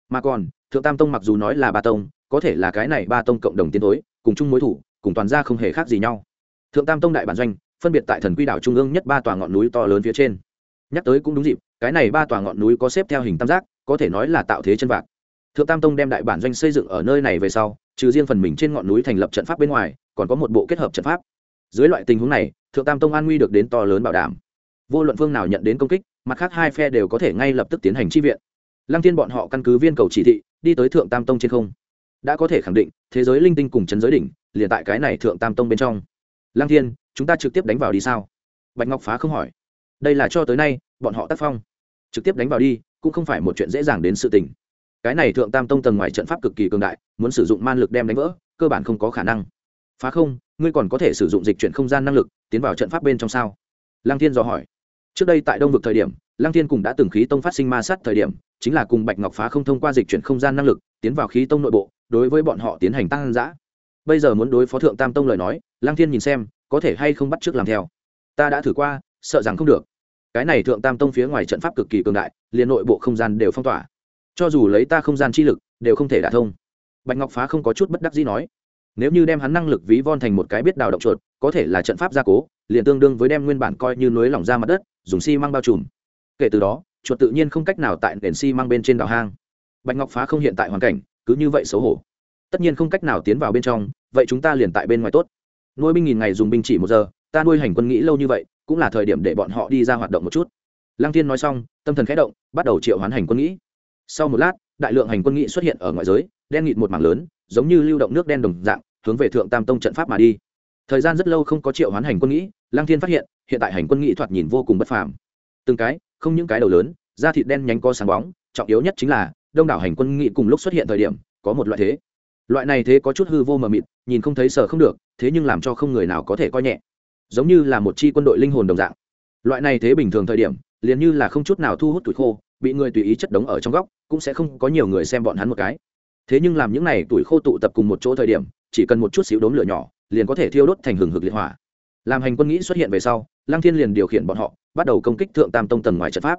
Mà còn, thượng tam tông mặc dù nói là ba tông, có thể là cái này ba tông cộng đồng tiến tối cùng chung mối thủ, cùng toàn ra không hề khác gì nhau. Thượng tam tông đại bản doanh phân biệt tại thần quy đảo trung ương nhất ba tòa ngọn núi to lớn phía trên. Nhắc tới cũng đúng dịp, cái này ba tòa ngọn núi có xếp theo hình tam giác, có thể nói là tạo thế chân vạc. Thượng tam tông đem đại bản doanh xây dựng ở nơi này về sau, trừ riêng phần mình trên ngọn núi thành lập trận pháp bên ngoài, còn có một bộ kết hợp trận pháp. Dưới loại tình huống này, thượng tam tông an nguy được đến to lớn bảo đảm. Vô luận phương nào nhận đến công kích, mặt khác hai phe đều có thể ngay lập tức tiến hành chi viện. Lăng thiên bọn họ căn cứ viên cầu chỉ thị, đi tới thượng tam tông trên không. Đã có thể khẳng định, thế giới linh tinh cùng chấn giới đỉnh, liền tại cái này thượng tam tông bên trong lăng thiên, chúng ta trực tiếp đánh vào đi sao? Bạch ngọc phá không hỏi. Đây là cho tới nay, bọn họ tác phong. Trực tiếp đánh vào đi, cũng không phải một chuyện dễ dàng đến sự tình. Cái này thượng tam tông tầng ngoài trận pháp cực kỳ cường đại, muốn sử dụng man lực đem đánh vỡ, cơ bản không có khả năng. Phá không, ngươi còn có thể sử dụng dịch chuyển không gian năng lực, tiến vào trận pháp bên trong sao? Lăng thiên dò hỏi. Trước đây tại đông vực thời điểm lăng thiên cùng đã từng khí tông phát sinh ma sát thời điểm, chính là cùng bạch ngọc phá không thông qua dịch chuyển không gian năng lực, tiến vào khí tông nội bộ, đối với bọn họ tiến hành tăng giã bây giờ muốn đối phó thượng tam tông lời nói, lăng thiên nhìn xem, có thể hay không bắt trước làm theo. Ta đã thử qua, sợ rằng không được. Cái này thượng tam tông phía ngoài trận pháp cực kỳ cường đại, liền nội bộ không gian đều phong tỏa. Cho dù lấy ta không gian chi lực, đều không thể đả thông. Bạch ngọc phá không có chút bất đắc dĩ nói. Nếu như đem hắn năng lực ví von thành một cái biết đào động chuột, có thể là trận pháp gia cố, liền tương đương với đem nguyên bản coi như núi lỏng ra mặt đất, dùng xi măng bao trùm. Kể từ đó, chuột tự nhiên không cách nào tại nền xi măng bên trên đào hang. Bạch ngọc phá không hiện tại hoàn cảnh, cứ như vậy xấu hổ tất nhiên không cách nào tiến vào bên trong, vậy chúng ta liền tại bên ngoài tốt. Nuôi binh nghìn ngày dùng binh chỉ một giờ, ta nuôi hành quân nghĩ lâu như vậy, cũng là thời điểm để bọn họ đi ra hoạt động một chút. Lăng Thiên nói xong, tâm thần khẽ động, bắt đầu triệu hoán hành quân nghĩ. Sau một lát, đại lượng hành quân nghĩ xuất hiện ở ngoại giới, đen nghịt một mảng lớn, giống như lưu động nước đen đồng dạng, hướng về thượng tam tông trận pháp mà đi. Thời gian rất lâu không có triệu hoán hành quân nghĩ, lăng thiên phát hiện hiện tại hành quân nghĩ thoạt nhìn vô cùng bất phàm. Từng cái, không những cái đầu lớn, da thịt đen nhánh có sáng bóng, trọng yếu nhất chính là, đông đảo hành quân nghĩ cùng lúc xuất hiện thời điểm, có một loại thế loại này thế có chút hư vô mờ mịt, nhìn không thấy sợ không được, thế nhưng làm cho không người nào có thể coi nhẹ. Giống như là một chi quân đội linh hồn đồng dạng. Loại này thế bình thường thời điểm, liền như là không chút nào thu hút tuổi khô, bị người tùy ý chất đống ở trong góc, cũng sẽ không có nhiều người xem bọn hắn một cái. Thế nhưng làm những này tuổi khô tụ tập cùng một chỗ thời điểm, chỉ cần một chút xíu đốm lửa nhỏ, liền có thể thiêu đốt thành hừng hực liệt hỏa. Làm hành quân nghĩ xuất hiện về sau, lăng thiên liền điều khiển bọn họ, bắt đầu công kích thượng tam tông tầng ngoài trận pháp.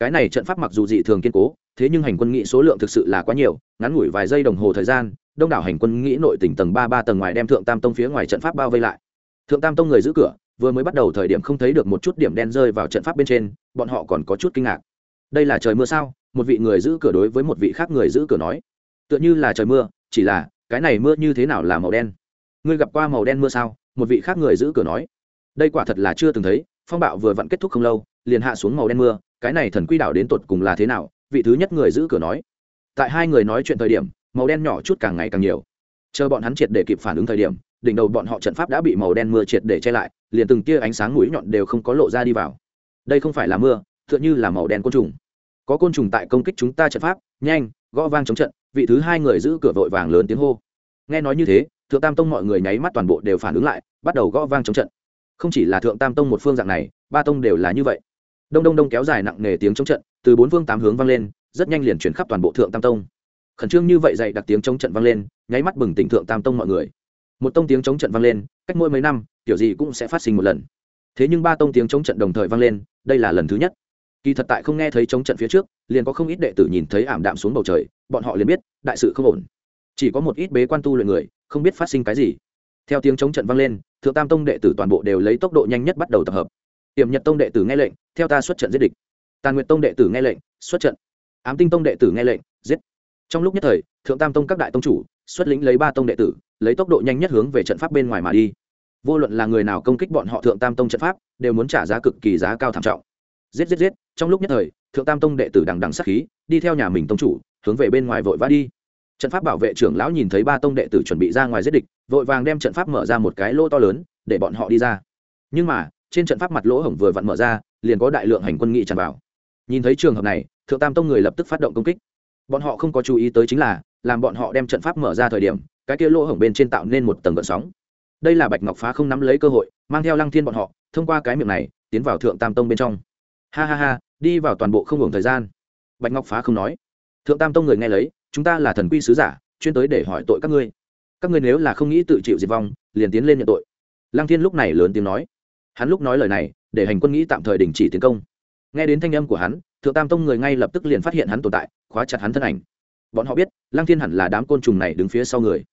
Cái này trận pháp mặc dù dị thường kiên cố, thế nhưng hành quân nghĩ số lượng thực sự là quá nhiều, ngắn ngủi vài giây đồng hồ thời gian đông đảo hành quân nghĩ nội tỉnh tầng ba ba tầng ngoài đem thượng tam tông phía ngoài trận pháp bao vây lại. Thượng tam tông người giữ cửa, vừa mới bắt đầu thời điểm không thấy được một chút điểm đen rơi vào trận pháp bên trên, bọn họ còn có chút kinh ngạc. Đây là trời mưa sao? Một vị người giữ cửa đối với một vị khác người giữ cửa nói. Tựa như là trời mưa, chỉ là, cái này mưa như thế nào là màu đen? Ngươi gặp qua màu đen mưa sao? Một vị khác người giữ cửa nói. Đây quả thật là chưa từng thấy, phong bạo vừa vặn kết thúc không lâu, liền hạ xuống màu đen mưa, cái này thần quy đảo đến tột cùng là thế nào? Vị thứ nhất người giữ cửa nói. Tại hai người nói chuyện thời điểm màu đen nhỏ chút càng ngày càng nhiều. Chờ bọn hắn triệt để kịp phản ứng thời điểm, đỉnh đầu bọn họ trận pháp đã bị màu đen mưa triệt để che lại, liền từng tia ánh sáng mũi nhọn đều không có lộ ra đi vào. Đây không phải là mưa, tựa như là màu đen côn trùng. Có côn trùng tại công kích chúng ta trận pháp, nhanh, gõ vang chống trận, vị thứ hai người giữ cửa vội vàng lớn tiếng hô. Nghe nói như thế, thượng tam tông mọi người nháy mắt toàn bộ đều phản ứng lại, bắt đầu gõ vang chống trận. Không chỉ là thượng tam tông một phương dạng này, ba tông đều là như vậy. Đông đông đông kéo dài nặng nề tiếng chống trận, từ bốn phương tám hướng vang lên, rất nhanh liền chuyển khắp toàn bộ thượng tam tông khẩn trương như vậy dạy đặc tiếng chống trận vang lên, nháy mắt bừng tỉnh thượng tam tông mọi người. Một tông tiếng chống trận vang lên, cách mỗi mấy năm, kiểu gì cũng sẽ phát sinh một lần. Thế nhưng ba tông tiếng chống trận đồng thời vang lên, đây là lần thứ nhất. Kỳ thật tại không nghe thấy chống trận phía trước, liền có không ít đệ tử nhìn thấy ảm đạm xuống bầu trời, bọn họ liền biết, đại sự không ổn. Chỉ có một ít bế quan tu luyện người, không biết phát sinh cái gì. Theo tiếng chống trận vang lên, thượng tam tông đệ tử toàn bộ đều lấy tốc độ nhanh nhất bắt đầu tập hợp. Tiềm nhật tông đệ tử nghe lệnh, theo ta xuất trận giết địch. Tàn nguyệt tông đệ tử nghe lệnh, xuất trận. Ám tinh tông đệ tử nghe lệnh, giết trong lúc nhất thời, thượng tam tông các đại tông chủ, xuất lĩnh lấy ba tông đệ tử, lấy tốc độ nhanh nhất hướng về trận pháp bên ngoài mà đi. Vô luận là người nào công kích bọn họ thượng tam tông trận pháp, đều muốn trả giá cực kỳ giá cao thảm trọng. Giết giết giết. Trong lúc nhất thời, thượng tam tông đệ tử đằng đằng sắc khí, đi theo nhà mình tông chủ, hướng về bên ngoài vội vã đi. Trận pháp bảo vệ trưởng lão nhìn thấy ba tông đệ tử chuẩn bị ra ngoài giết địch, vội vàng đem trận pháp mở ra một cái lỗ to lớn, để bọn họ đi ra. Nhưng mà, trên trận pháp mặt lỗ hổng vừa vặn mở ra, liền có đại lượng hành quân nghị tràn vào. Nhìn thấy trường hợp này, thượng tam tông người lập tức phát động công kích bọn họ không có chú ý tới chính là, làm bọn họ đem trận pháp mở ra thời điểm, cái kia lỗ hổng bên trên tạo nên một tầng gợn sóng. Đây là bạch ngọc phá không nắm lấy cơ hội, mang theo lăng thiên bọn họ, thông qua cái miệng này, tiến vào thượng tam tông bên trong. Ha ha ha, đi vào toàn bộ không hưởng thời gian. Bạch ngọc phá không nói. Thượng tam tông người nghe lấy, chúng ta là thần quy sứ giả, chuyên tới để hỏi tội các ngươi. Các ngươi nếu là không nghĩ tự chịu diệt vong, liền tiến lên nhận tội. Lăng thiên lúc này lớn tiếng nói. Hắn lúc nói lời này, để hành quân nghĩ tạm thời đình chỉ tiến công. Nghe đến thanh âm của hắn thượng tam tông người ngay lập tức liền phát hiện hắn tồn tại, khóa chặt hắn thân ảnh. Bọn họ biết, lăng thiên hẳn là đám côn trùng này đứng phía sau người.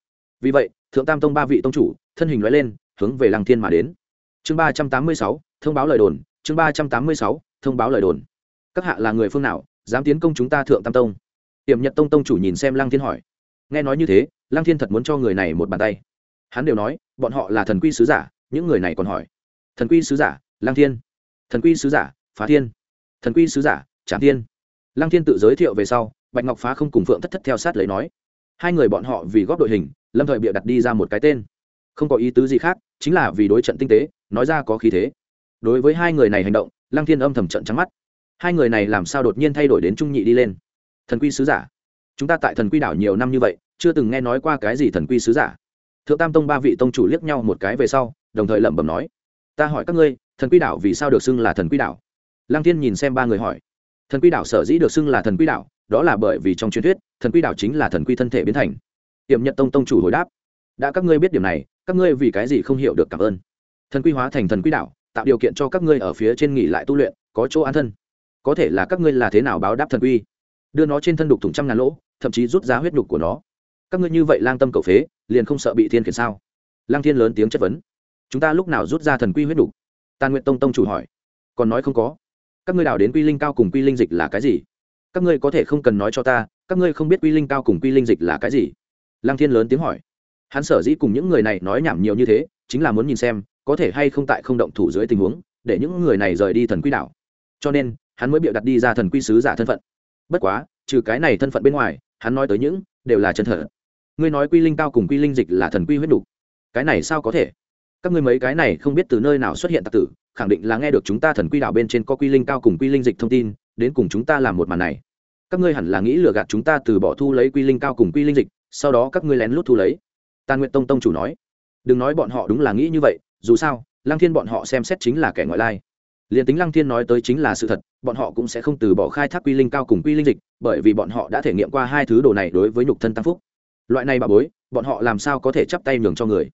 Vì vậy, thượng tam tông ba vị tông chủ, thân hình nói lên, hướng về lăng thiên mà đến. Chương ba trăm tám mươi sáu, thông báo lời đồn, chương ba trăm tám mươi sáu, thông báo lời đồn. Các hạ là người phương nào, dám tiến công chúng ta thượng tam tông? Tiềm nhật tông tông chủ nhìn xem lăng thiên hỏi. Nghe nói như thế, lăng thiên thật muốn cho người này một bàn tay. Hắn đều nói, bọn họ là thần quy sứ giả, những người này còn hỏi. Thần quy sứ giả, lăng thiên. Thần quy sứ giả, phá thiên. Thần quy sứ giả trảm thiên. Lăng thiên tự giới thiệu về sau, bạch ngọc phá không cùng phượng thất thất theo sát lấy nói. Hai người bọn họ vì góp đội hình, lâm thời bịa đặt đi ra một cái tên. Không có ý tứ gì khác, chính là vì đối trận tinh tế, nói ra có khí thế. Đối với hai người này hành động, lăng thiên âm thầm trận trắng mắt. Hai người này làm sao đột nhiên thay đổi đến trung nhị đi lên? Thần quy sứ giả. Chúng ta tại thần quy đảo nhiều năm như vậy, chưa từng nghe nói qua cái gì thần quy sứ giả. Thượng tam tông ba vị tông chủ liếc nhau một cái về sau, đồng thời lẩm bẩm nói. Ta hỏi các ngươi, thần quy đảo vì sao được xưng là thần quy đảo? Lăng thiên nhìn xem ba người hỏi thần quy đảo sở dĩ được xưng là thần quy đảo, đó là bởi vì trong truyền thuyết, thần quy đảo chính là thần quy thân thể biến thành. Tiệm nhật tông tông chủ hồi đáp, đã các ngươi biết điểm này, các ngươi vì cái gì không hiểu được cảm ơn? Thần quy hóa thành thần quy đảo, tạo điều kiện cho các ngươi ở phía trên nghỉ lại tu luyện, có chỗ an thân. Có thể là các ngươi là thế nào báo đáp thần quy? Đưa nó trên thân đục thủng trăm ngàn lỗ, thậm chí rút ra huyết đục của nó. Các ngươi như vậy lang tâm cầu phế, liền không sợ bị thiên khiển sao? Lang thiên lớn tiếng chất vấn. Chúng ta lúc nào rút ra thần quy huyết đục? tàn nguyện tông tông chủ hỏi. Còn nói không có các ngươi đào đến quy linh cao cùng quy linh dịch là cái gì? Các ngươi có thể không cần nói cho ta, các ngươi không biết quy linh cao cùng quy linh dịch là cái gì? Lang thiên lớn tiếng hỏi. Hắn sở dĩ cùng những người này nói nhảm nhiều như thế, chính là muốn nhìn xem, có thể hay không tại không động thủ dưới tình huống, để những người này rời đi thần quy đảo. Cho nên, hắn mới bịa đặt đi ra thần quy sứ giả thân phận. Bất quá, trừ cái này thân phận bên ngoài, hắn nói tới những, đều là chân thật. Ngươi nói quy linh cao cùng quy linh dịch là thần quy huyết đục cái này sao có thể? Các ngươi mấy cái này không biết từ nơi nào xuất hiện tạc tử khẳng định là nghe được chúng ta thần quy đảo bên trên có quy linh cao cùng quy linh dịch thông tin, đến cùng chúng ta làm một màn này. Các ngươi hẳn là nghĩ lừa gạt chúng ta từ bỏ thu lấy quy linh cao cùng quy linh dịch, sau đó các ngươi lén lút thu lấy. Tàn nguyện tông tông chủ nói. Đừng nói bọn họ đúng là nghĩ như vậy, dù sao, lăng thiên bọn họ xem xét chính là kẻ ngoại lai. Liền tính lăng thiên nói tới chính là sự thật, bọn họ cũng sẽ không từ bỏ khai thác quy linh cao cùng quy linh dịch, bởi vì bọn họ đã thể nghiệm qua hai thứ đồ này đối với nhục thân tăng phúc. Loại này bà bối, bọn họ làm sao có thể chắp tay nhường cho người?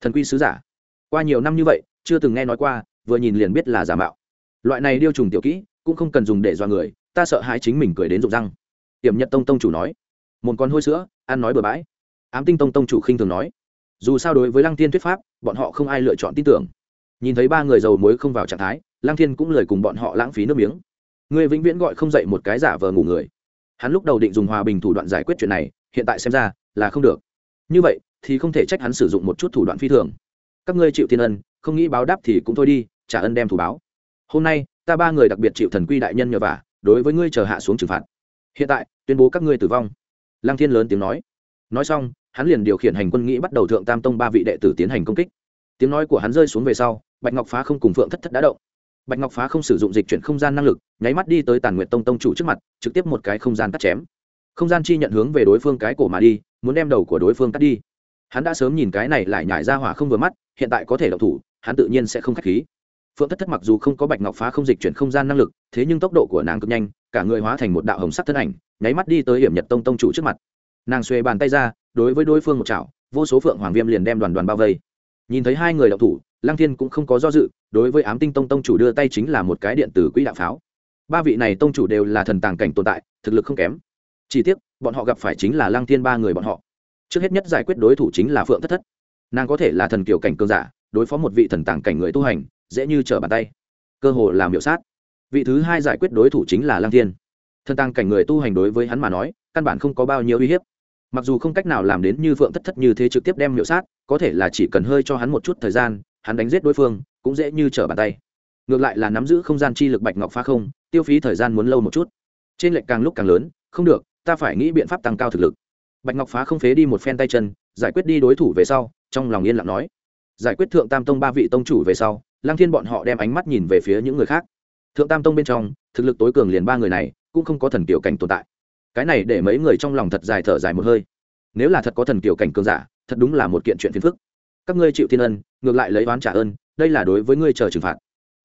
Thần quy sứ giả, qua nhiều năm như vậy, chưa từng nghe nói qua vừa nhìn liền biết là giả mạo. Loại này điêu trùng tiểu kỹ, cũng không cần dùng để dọa người, ta sợ hãi chính mình cười đến rụng răng. Tiềm nhật tông tông chủ nói, một con hôi sữa, ăn nói bừa bãi. Ám tinh tông tông chủ khinh thường nói, dù sao đối với lăng tiên thuyết pháp, bọn họ không ai lựa chọn tin tưởng. Nhìn thấy ba người dầu muối không vào trạng thái, lăng thiên cũng lời cùng bọn họ lãng phí nước miếng. Người vĩnh viễn gọi không dậy một cái giả vờ ngủ người. Hắn lúc đầu định dùng hòa bình thủ đoạn giải quyết chuyện này, hiện tại xem ra là không được. Như vậy thì không thể trách hắn sử dụng một chút thủ đoạn phi thường. Các ngươi chịu thiên ân, không nghĩ báo đáp thì cũng thôi đi trả ân đem thủ báo. Hôm nay, ta ba người đặc biệt chịu thần quy đại nhân nhờ vả, đối với ngươi chờ hạ xuống trừng phạt. Hiện tại, tuyên bố các ngươi tử vong. Lăng thiên lớn tiếng nói. Nói xong, hắn liền điều khiển hành quân nghĩ bắt đầu thượng tam tông ba vị đệ tử tiến hành công kích. Tiếng nói của hắn rơi xuống về sau, bạch ngọc phá không cùng phượng thất thất đã động. Bạch ngọc phá không sử dụng dịch chuyển không gian năng lực, nháy mắt đi tới tàn nguyện tông tông chủ trước mặt, trực tiếp một cái không gian cắt chém. Không gian chi nhận hướng về đối phương cái cổ mà đi, muốn đem đầu của đối phương cắt đi. Hắn đã sớm nhìn cái này lại nhải ra hỏa không vừa mắt, hiện tại có thể đậu thủ, hắn tự nhiên sẽ không k h á c h khí phượng thất thất mặc dù không có bạch ngọc phá không dịch chuyển không gian năng lực, thế nhưng tốc độ của nàng cực nhanh, cả người hóa thành một đạo hồng sắc thân ảnh, nháy mắt đi tới hiểm nhật tông tông chủ trước mặt. Nàng xuê bàn tay ra, đối với đối phương một chảo, vô số phượng hoàng viêm liền đem đoàn đoàn bao vây. Nhìn thấy hai người đậu thủ, lăng thiên cũng không có do dự, đối với ám tinh tông tông chủ đưa tay chính là một cái điện tử quỹ đạo pháo. Ba vị này tông chủ đều là thần tàng cảnh tồn tại, thực lực không kém. Chỉ tiếc, bọn họ gặp phải chính là lăng thiên ba người bọn họ. Trước hết nhất giải quyết đối thủ chính là phượng thất thất. Nàng có thể là thần kiểu cảnh cường giả, đối phó một vị thần tàng cảnh người tu hành dễ như trở bàn tay. Cơ hồ làm miểu sát. Vị thứ hai giải quyết đối thủ chính là lăng thiên. Thân tăng cảnh người tu hành đối với hắn mà nói, căn bản không có bao nhiêu uy hiếp. Mặc dù không cách nào làm đến như phượng thất thất như thế trực tiếp đem miểu sát, có thể là chỉ cần hơi cho hắn một chút thời gian, hắn đánh giết đối phương, cũng dễ như trở bàn tay. Ngược lại là nắm giữ không gian chi lực bạch ngọc phá không, tiêu phí thời gian muốn lâu một chút. Trên lệch càng lúc càng lớn, không được, ta phải nghĩ biện pháp tăng cao thực lực. Bạch ngọc phá không phế đi một phen tay chân, giải quyết đi đối thủ về sau, trong lòng yên lặng nói. Giải quyết thượng tam tông ba vị tông chủ về sau lang thiên bọn họ đem ánh mắt nhìn về phía những người khác. Thượng tam tông bên trong, thực lực tối cường liền ba người này, cũng không có thần kiểu cảnh tồn tại. Cái này để mấy người trong lòng thật dài thở dài một hơi. Nếu là thật có thần kiểu cảnh cường giả, thật đúng là một kiện chuyện phiền phức. Các ngươi chịu thiên ân, ngược lại lấy oán trả ơn, đây là đối với ngươi chờ trừng phạt.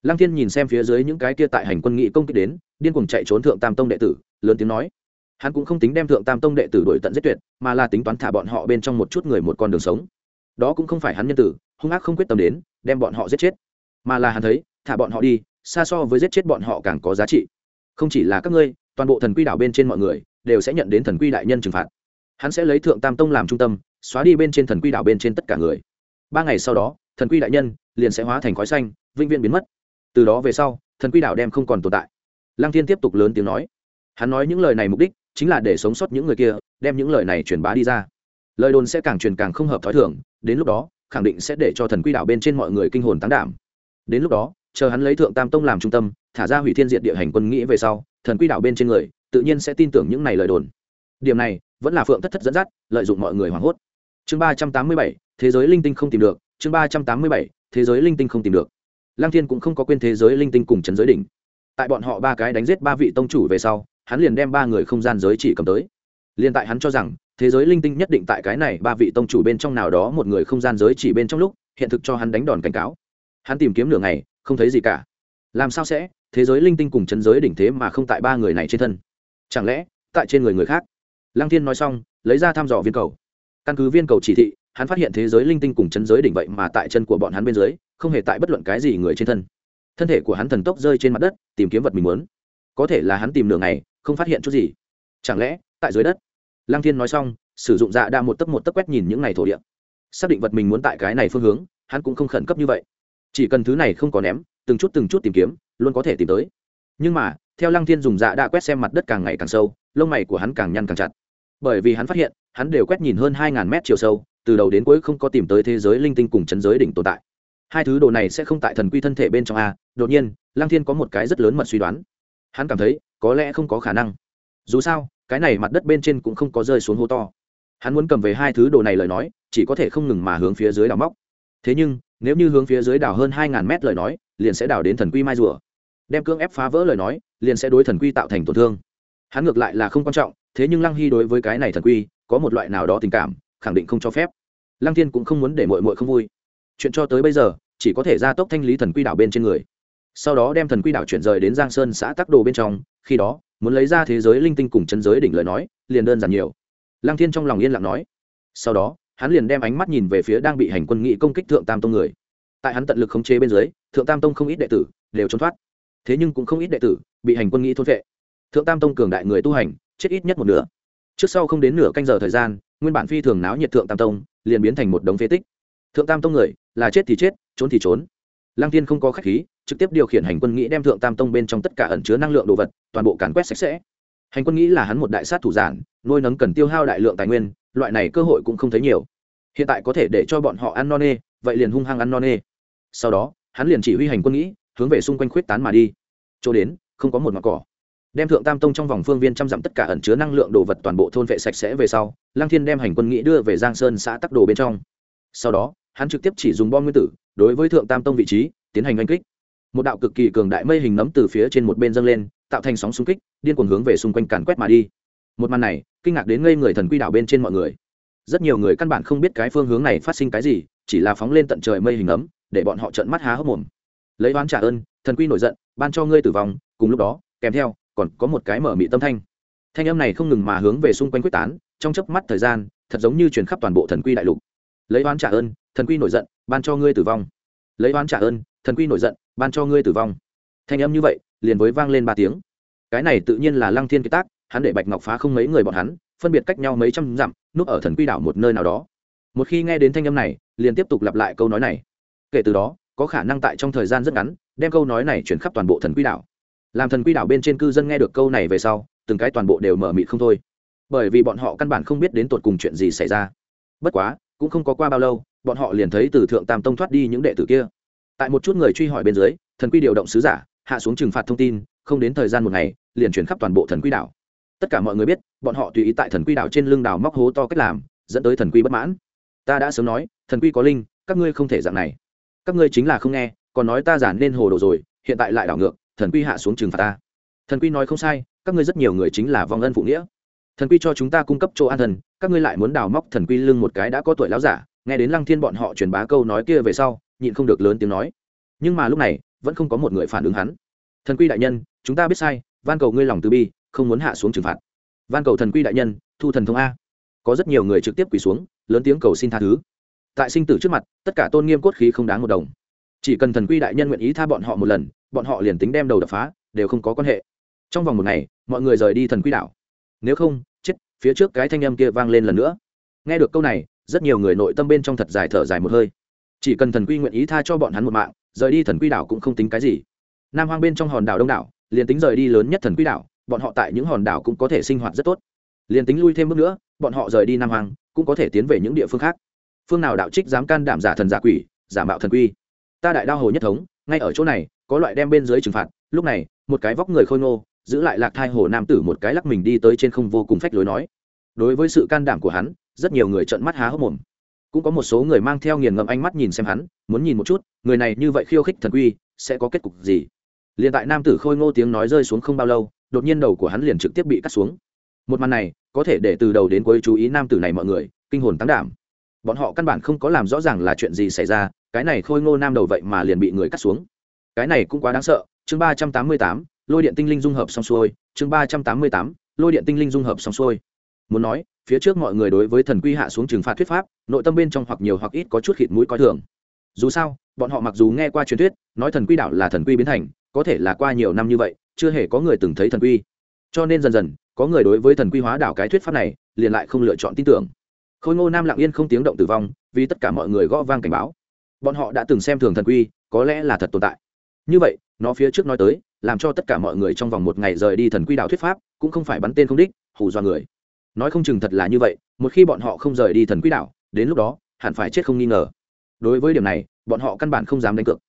Lăng thiên nhìn xem phía dưới những cái kia tại hành quân nghị công kích đến, điên cuồng chạy trốn thượng tam tông đệ tử, lớn tiếng nói. Hắn cũng không tính đem thượng tam tông đệ tử đổi tận giết tuyệt, mà là tính toán thả bọn họ bên trong một chút người một con đường sống. Đó cũng không phải hắn nhân tử, hung ác không quyết tâm đến, đem bọn họ giết chết mà là hắn thấy, thả bọn họ đi, xa so với giết chết bọn họ càng có giá trị. Không chỉ là các ngươi, toàn bộ thần quy đảo bên trên mọi người đều sẽ nhận đến thần quy đại nhân trừng phạt. Hắn sẽ lấy thượng tam tông làm trung tâm, xóa đi bên trên thần quy đảo bên trên tất cả người. Ba ngày sau đó, thần quy đại nhân liền sẽ hóa thành khói xanh, vĩnh viễn biến mất. Từ đó về sau, thần quy đảo đem không còn tồn tại. Lăng thiên tiếp tục lớn tiếng nói. Hắn nói những lời này mục đích chính là để sống sót những người kia, đem những lời này truyền bá đi ra. Lời đồn sẽ càng truyền càng không hợp t h ó i thưởng đến lúc đó, khẳng định sẽ để cho thần quy đảo bên trên mọi người kinh hồn tán đảm đến lúc đó, chờ hắn lấy thượng tam tông làm trung tâm, thả ra hủy thiên diện địa hành quân nghĩ về sau, thần quy đảo bên trên người, tự nhiên sẽ tin tưởng những này lời đồn. Điểm này, vẫn là phượng thất thất dẫn dắt, lợi dụng mọi người hoảng hốt. Chương ba trăm tám mươi bảy, thế giới linh tinh không tìm được. Chương ba trăm tám mươi bảy, thế giới linh tinh không tìm được. Lang thiên cũng không có quên thế giới linh tinh cùng trấn giới đỉnh. Tại bọn họ ba cái đánh giết ba vị tông chủ về sau, hắn liền đem ba người không gian giới chỉ cầm tới. Liền tại hắn cho rằng, thế giới linh tinh nhất định tại cái này ba vị tông chủ bên trong nào đó một người không gian giới chỉ bên trong lúc, hiện thực cho hắn đánh đòn cảnh cáo hắn tìm kiếm nửa ngày, không thấy gì cả. Làm sao sẽ? Thế giới linh tinh cùng chấn giới đỉnh thế mà không tại ba người này trên thân. Chẳng lẽ, tại trên người người khác? Lăng thiên nói xong, lấy ra thăm dò viên cầu. Căn cứ viên cầu chỉ thị, hắn phát hiện thế giới linh tinh cùng chấn giới đỉnh vậy mà tại chân của bọn hắn bên dưới, không hề tại bất luận cái gì người trên thân. Thân thể của hắn thần tốc rơi trên mặt đất, tìm kiếm vật mình muốn. Có thể là hắn tìm nửa ngày, không phát hiện chút gì. Chẳng lẽ, tại dưới đất? Lăng thiên nói xong, sử dụng dạ đa một tấc một tấc quét nhìn những này thổ địa. Xác định vật mình muốn tại cái này phương hướng, hắn cũng không khẩn cấp như vậy chỉ cần thứ này không có ném, từng chút từng chút tìm kiếm, luôn có thể tìm tới. Nhưng mà, theo lăng thiên dùng dạ đã quét xem mặt đất càng ngày càng sâu, lông mày của hắn càng nhăn càng chặt. Bởi vì hắn phát hiện, hắn đều quét nhìn hơn hai ngàn mét chiều sâu, từ đầu đến cuối không có tìm tới thế giới linh tinh cùng chấn giới đỉnh tồn tại. Hai thứ đồ này sẽ không tại thần quy thân thể bên trong a, đột nhiên, lăng thiên có một cái rất lớn mật suy đoán. Hắn cảm thấy, có lẽ không có khả năng. Dù sao, cái này mặt đất bên trên cũng không có rơi xuống hố to. Hắn muốn cầm về hai thứ đồ này lời nói, chỉ có thể không ngừng mà hướng phía dưới đào móc. Thế nhưng nếu như hướng phía dưới đào hơn hai ngàn mét lời nói, liền sẽ đào đến thần quy mai rùa. Đem cưỡng ép phá vỡ lời nói, liền sẽ đối thần quy tạo thành tổn thương. Hắn ngược lại là không quan trọng, thế nhưng lăng hy đối với cái này thần quy, có một loại nào đó tình cảm, khẳng định không cho phép. Lăng thiên cũng không muốn để mội mội không vui. Chuyện cho tới bây giờ, chỉ có thể ra tốc thanh lý thần quy đảo bên trên người. Sau đó đem thần quy đảo chuyển rời đến giang sơn xã tắc đồ bên trong, khi đó, muốn lấy ra thế giới linh tinh cùng chân giới đỉnh lời nói, liền đơn giản nhiều. Lăng thiên trong lòng yên lặng nói. Sau đó hắn liền đem ánh mắt nhìn về phía đang bị hành quân nghị công kích thượng tam tông người. Tại hắn tận lực khống chế bên dưới, thượng tam tông không ít đệ tử đều trốn thoát. Thế nhưng cũng không ít đệ tử bị hành quân nghị thôn vệ thượng tam tông cường đại người tu hành, chết ít nhất một nửa. Trước sau không đến nửa canh giờ thời gian, nguyên bản phi thường náo nhiệt thượng tam tông, liền biến thành một đống phế tích. Thượng tam tông người, là chết thì chết, trốn thì trốn. Lăng tiên không có khách khí, trực tiếp điều khiển hành quân nghĩ đem thượng tam tông bên trong tất cả ẩn chứa năng lượng đồ vật, toàn bộ càn quét sạch sẽ. Hành quân nghĩ là hắn một đại sát thủ giản, nuôi nấng cần tiêu hao đại lượng tài nguyên loại này cơ hội cũng không thấy nhiều. Hiện tại có thể để cho bọn họ ăn no nê, vậy liền hung hăng ăn no nê. Sau đó, hắn liền chỉ huy hành quân nghĩ, hướng về xung quanh khuyết tán mà đi. Chỗ đến, không có một mặt cỏ. Đem thượng tam tông trong vòng phương viên trăm dặm tất cả ẩn chứa năng lượng đồ vật toàn bộ thôn vệ sạch sẽ về sau lang thiên đem hành quân nghĩ đưa về giang sơn xã tắc đồ bên trong. Sau đó, hắn trực tiếp chỉ dùng bom nguyên tử, đối với thượng tam tông vị trí, tiến hành oanh kích. Một đạo cực kỳ cường đại mây hình nấm từ phía trên một bên dâng lên, tạo thành sóng xung kích, điên cuồng hướng về xung quanh càn quét mà đi một màn này kinh ngạc đến ngây người thần quy đảo bên trên mọi người. Rất nhiều người căn bản không biết cái phương hướng này phát sinh cái gì, chỉ là phóng lên tận trời mây hình ấm, để bọn họ trợn mắt há hốc mồm. Lấy oán trả ơn, thần quy nổi giận, ban cho ngươi tử vong, cùng lúc đó, kèm theo, còn có một cái mở mị tâm thanh. Thanh âm này không ngừng mà hướng về xung quanh quyết tán, trong chớp mắt thời gian, thật giống như truyền khắp toàn bộ thần quy đại lục. Lấy oán trả ơn, thần quy nổi giận, ban cho ngươi tử vong. Lấy oán trả ơn, thần quy nổi giận, ban cho ngươi tử vong. Thanh âm như vậy, liền với vang lên ba tiếng. Cái này tự nhiên là lăng thiên kế tác hắn để bạch ngọc phá không mấy người bọn hắn, phân biệt cách nhau mấy trăm dặm, núp ở thần quy đảo một nơi nào đó. Một khi nghe đến thanh âm này, liền tiếp tục lặp lại câu nói này. Kể từ đó, có khả năng tại trong thời gian rất ngắn, đem câu nói này chuyển khắp toàn bộ thần quy đảo. Làm thần quy đảo bên trên cư dân nghe được câu này về sau, từng cái toàn bộ đều mở mịt không thôi. Bởi vì bọn họ căn bản không biết đến tột cùng chuyện gì xảy ra. Bất quá, cũng không có qua bao lâu, bọn họ liền thấy từ thượng tam tông thoát đi những đệ tử kia. Tại một chút người truy hỏi bên dưới, thần quy điều động sứ giả, hạ xuống trừng phạt thông tin, không đến thời gian một ngày, liền chuyển khắp toàn bộ thần quy đảo tất cả mọi người biết, bọn họ tùy ý tại thần quy đảo trên lưng đảo móc hố to cách làm, dẫn tới thần quy bất mãn. Ta đã sớm nói, thần quy có linh, các ngươi không thể dạng này. Các ngươi chính là không nghe, còn nói ta giản nên hồ đồ rồi, hiện tại lại đảo ngược, thần quy hạ xuống trừng phạt ta. Thần quy nói không sai, các ngươi rất nhiều người chính là vong ân phụ nghĩa. Thần quy cho chúng ta cung cấp chỗ an thần, các ngươi lại muốn đào móc thần quy lưng một cái đã có tuổi láo giả, nghe đến lăng thiên bọn họ truyền bá câu nói kia về sau, nhịn không được lớn tiếng nói. Nhưng mà lúc này, vẫn không có một người phản ứng hắn. Thần quy đại nhân, chúng ta biết sai, van cầu ngươi lòng từ bi không muốn hạ xuống trừng phạt. Van cầu thần quy đại nhân, thu thần thông a. Có rất nhiều người trực tiếp quỳ xuống, lớn tiếng cầu xin tha thứ. Tại sinh tử trước mặt, tất cả tôn nghiêm cốt khí không đáng một đồng. Chỉ cần thần quy đại nhân nguyện ý tha bọn họ một lần, bọn họ liền tính đem đầu đập phá, đều không có quan hệ. Trong vòng một ngày, mọi người rời đi thần quy đảo. Nếu không, chết, phía trước cái thanh âm kia vang lên lần nữa. Nghe được câu này, rất nhiều người nội tâm bên trong thật dài thở dài một hơi. Chỉ cần thần quy nguyện ý tha cho bọn hắn một mạng, rời đi thần quy đảo cũng không tính cái gì. Nam hoang bên trong hòn đảo đông đảo, liền tính rời đi lớn nhất thần quy đảo bọn họ tại những hòn đảo cũng có thể sinh hoạt rất tốt. Liền tính lui thêm bước nữa, bọn họ rời đi nam Hoàng cũng có thể tiến về những địa phương khác. Phương nào đạo trích dám can đảm giả thần giả quỷ, giả mạo thần quy. Ta đại đao hồ nhất thống, ngay ở chỗ này, có loại đem bên dưới trừng phạt. Lúc này, một cái vóc người khôi ngô, giữ lại lạc thai hồ nam tử một cái lắc mình đi tới trên không vô cùng phách lối nói. Đối với sự can đảm của hắn, rất nhiều người trợn mắt há hốc mồm. Cũng có một số người mang theo nghiền ngẫm ánh mắt nhìn xem hắn, muốn nhìn một chút, người này như vậy khiêu khích thần quy, sẽ có kết cục gì? Liền tại nam tử khôi ngô tiếng nói rơi xuống không bao lâu đột nhiên đầu của hắn liền trực tiếp bị cắt xuống. Một màn này, có thể để từ đầu đến cuối chú ý nam tử này mọi người, kinh hồn tăng đảm. Bọn họ căn bản không có làm rõ ràng là chuyện gì xảy ra, cái này khôi ngô nam đầu vậy mà liền bị người cắt xuống. Cái này cũng quá đáng sợ. Chương ba trăm tám mươi tám, lôi điện tinh linh dung hợp xong xuôi. Chương ba trăm tám mươi tám, lôi điện tinh linh dung hợp xong xuôi. Muốn nói, phía trước mọi người đối với thần quy hạ xuống trừng phạt thuyết pháp, nội tâm bên trong hoặc nhiều hoặc ít có chút khịt mũi coi thường. Dù sao, bọn họ mặc dù nghe qua truyền thuyết, nói thần quy đảo là thần quy biến thành, có thể là qua nhiều năm như vậy chưa hề có người từng thấy thần quy. Cho nên dần dần, có người đối với thần quy hóa đảo cái thuyết pháp này, liền lại không lựa chọn tin tưởng. Khôi ngô nam lặng yên không tiếng động tử vong, vì tất cả mọi người gõ vang cảnh báo. Bọn họ đã từng xem thường thần quy, có lẽ là thật tồn tại. Như vậy, nó phía trước nói tới, làm cho tất cả mọi người trong vòng một ngày rời đi thần quy đảo thuyết pháp, cũng không phải bắn tên không đích, hù do người. Nói không chừng thật là như vậy, một khi bọn họ không rời đi thần quy đảo, đến lúc đó, hẳn phải chết không nghi ngờ. Đối với điểm này, bọn họ căn bản không dám đánh cược.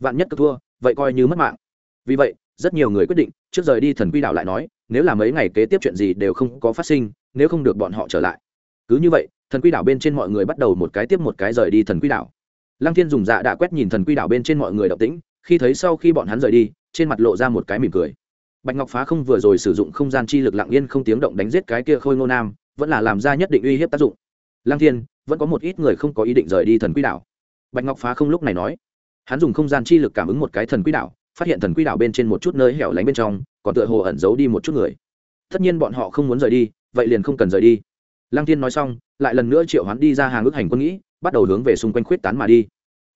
Vạn nhất cực thua, vậy coi như mất mạng. Vì vậy rất nhiều người quyết định, trước rời đi thần quy đảo lại nói, nếu là mấy ngày kế tiếp chuyện gì đều không có phát sinh, nếu không được bọn họ trở lại. Cứ như vậy, thần quy đảo bên trên mọi người bắt đầu một cái tiếp một cái rời đi thần quy đảo. Lăng thiên dùng dạ đã quét nhìn thần quy đảo bên trên mọi người động tĩnh, khi thấy sau khi bọn hắn rời đi, trên mặt lộ ra một cái mỉm cười. Bạch ngọc phá không vừa rồi sử dụng không gian chi lực lặng yên không tiếng động đánh giết cái kia khôi ngô nam, vẫn là làm ra nhất định uy hiếp tác dụng. Lăng thiên, vẫn có một ít người không có ý định rời đi thần quy đảo. Bạch ngọc phá không lúc này nói, hắn dùng không gian chi lực cảm ứng một cái thần quy đảo phát hiện thần quy đảo bên trên một chút nơi hẻo lánh bên trong, còn tựa hồ ẩn giấu đi một chút người. Tất nhiên bọn họ không muốn rời đi, vậy liền không cần rời đi. Lăng tiên nói xong, lại lần nữa triệu hắn đi ra hàng ước hành quân nghĩ, bắt đầu hướng về xung quanh khuyết tán mà đi.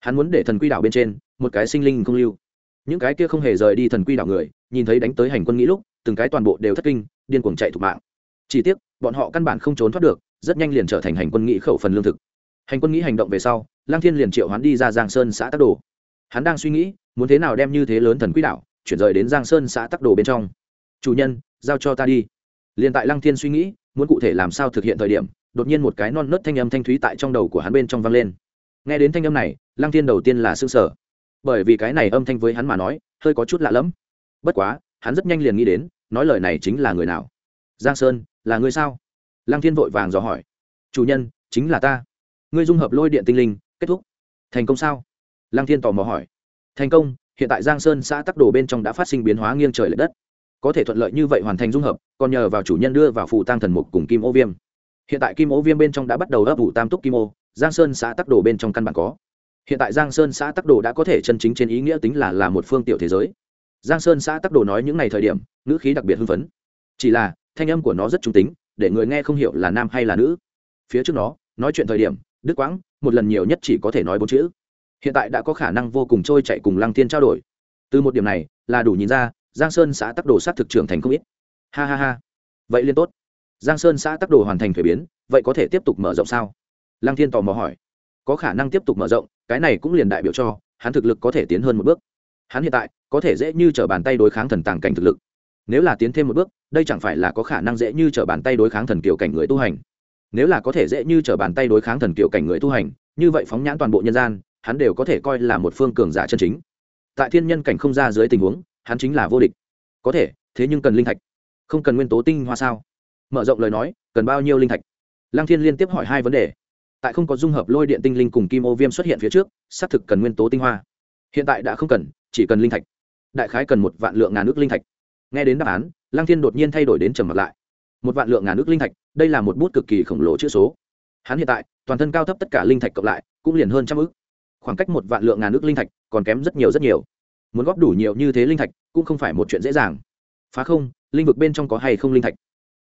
Hắn muốn để thần quy đảo bên trên một cái sinh linh không lưu. Những cái kia không hề rời đi thần quy đảo người, nhìn thấy đánh tới hành quân nghĩ lúc, từng cái toàn bộ đều thất kinh, điên cuồng chạy thục mạng. Chỉ tiếc, bọn họ căn bản không trốn thoát được, rất nhanh liền trở thành hành quân nghĩ khẩu phần lương thực. Hành quân nghĩ hành động về sau lang thiên liền triệu hắn đi ra giang sơn xã tắc đồ. Hắn đang suy nghĩ muốn thế nào đem như thế lớn thần quỹ đảo chuyển rời đến giang sơn xã tắc đồ bên trong chủ nhân giao cho ta đi liền tại lăng thiên suy nghĩ muốn cụ thể làm sao thực hiện thời điểm đột nhiên một cái non nớt thanh âm thanh thúy tại trong đầu của hắn bên trong vang lên nghe đến thanh âm này lăng thiên đầu tiên là s ư ơ n g sở bởi vì cái này âm thanh với hắn mà nói hơi có chút lạ lẫm bất quá hắn rất nhanh liền nghĩ đến nói lời này chính là người nào giang sơn là người sao lăng thiên vội vàng dò hỏi chủ nhân chính là ta ngươi dung hợp lôi điện tinh linh kết thúc thành công sao lăng thiên tò mò hỏi thành công, hiện tại giang sơn xã tắc đồ bên trong đã phát sinh biến hóa nghiêng trời l ệ đất. Có thể thuận lợi như vậy hoàn thành dung hợp, còn nhờ vào chủ nhân đưa vào phù tăng thần mục cùng kim ô viêm. Hiện tại kim ô viêm bên trong đã bắt đầu ấp ủ tam túc kim ô, giang sơn xã tắc đồ bên trong căn bản có. Hiện tại giang sơn xã tắc đồ đã có thể chân chính trên ý nghĩa tính là là một phương tiểu thế giới. Giang sơn xã tắc đồ nói những ngày thời điểm, ngữ khí đặc biệt hưng phấn. Chỉ là, thanh âm của nó rất trung tính, để người nghe không hiểu là nam hay là nữ. Phía trước nó, nói chuyện thời điểm, đức quãng, một lần nhiều nhất chỉ có thể nói bốn chữ hiện tại đã có khả năng vô cùng trôi chạy cùng lăng thiên trao đổi. Từ một điểm này, là đủ nhìn ra, giang sơn xã tắc đồ sát thực trưởng thành không ít. Ha ha ha. Vậy liên tốt. Giang sơn xã tắc đồ hoàn thành thuế biến, vậy có thể tiếp tục mở rộng sao? Lăng thiên tò mò hỏi. Có khả năng tiếp tục mở rộng, cái này cũng liền đại biểu cho, hắn thực lực có thể tiến hơn một bước. Hắn hiện tại, có thể dễ như t r ở bàn tay đối kháng thần tàng cảnh thực lực. Nếu là tiến thêm một bước, đây chẳng phải là có khả năng dễ như t r ở bàn tay đối kháng thần kiểu cảnh người tu hành? Nếu là có thể dễ như t r ở bàn tay đối kháng thần kiểu cảnh người tu hành, như vậy phóng nhãn toàn bộ nhân gian hắn đều có thể coi là một phương cường giả chân chính. Tại thiên nhân cảnh không ra dưới tình huống, hắn chính là vô địch. Có thể, thế nhưng cần linh thạch. Không cần nguyên tố tinh hoa sao? Mở rộng lời nói, cần bao nhiêu linh thạch? Lăng thiên liên tiếp hỏi hai vấn đề. Tại không có dung hợp lôi điện tinh linh cùng kim ô viêm xuất hiện phía trước, xác thực cần nguyên tố tinh hoa. Hiện tại đã không cần, chỉ cần linh thạch. Đại khái cần một vạn lượng ngàn nước linh thạch. Nghe đến đáp án, lăng thiên đột nhiên thay đổi đến trầm mặt lại. Một vạn lượng ngàn nước linh thạch, đây là một bút cực kỳ khổng lồ chữ số. Hắn hiện tại, toàn thân cao thấp tất cả linh thạch cộng lại, cũng liền hơn trăm ước khoảng cách một vạn lượng ngàn nước linh thạch còn kém rất nhiều rất nhiều. Muốn góp đủ nhiều như thế linh thạch cũng không phải một chuyện dễ dàng. Phá không, linh vực bên trong có hay không linh thạch?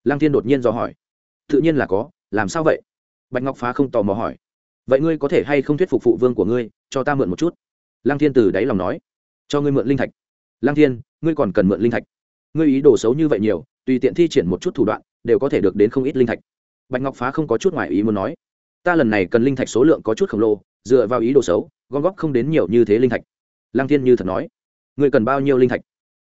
Lăng thiên đột nhiên dò hỏi. Tự nhiên là có, làm sao vậy? Bạch ngọc phá không tò mò hỏi. Vậy ngươi có thể hay không thuyết phục phụ vương của ngươi, cho ta mượn một chút? Lăng thiên từ đáy lòng nói. Cho ngươi mượn linh thạch. Lăng thiên, ngươi còn cần mượn linh thạch. Ngươi ý đồ xấu như vậy nhiều, tùy tiện thi triển một chút thủ đoạn, đều có thể được đến không ít linh thạch. Bạch ngọc phá không có chút ngoài ý muốn nói. Ta lần này cần linh thạch số lượng có chút khổng lồ dựa vào ý đồ xấu, gom góp không đến nhiều như thế linh thạch. Lăng thiên như thật nói người cần bao nhiêu linh thạch?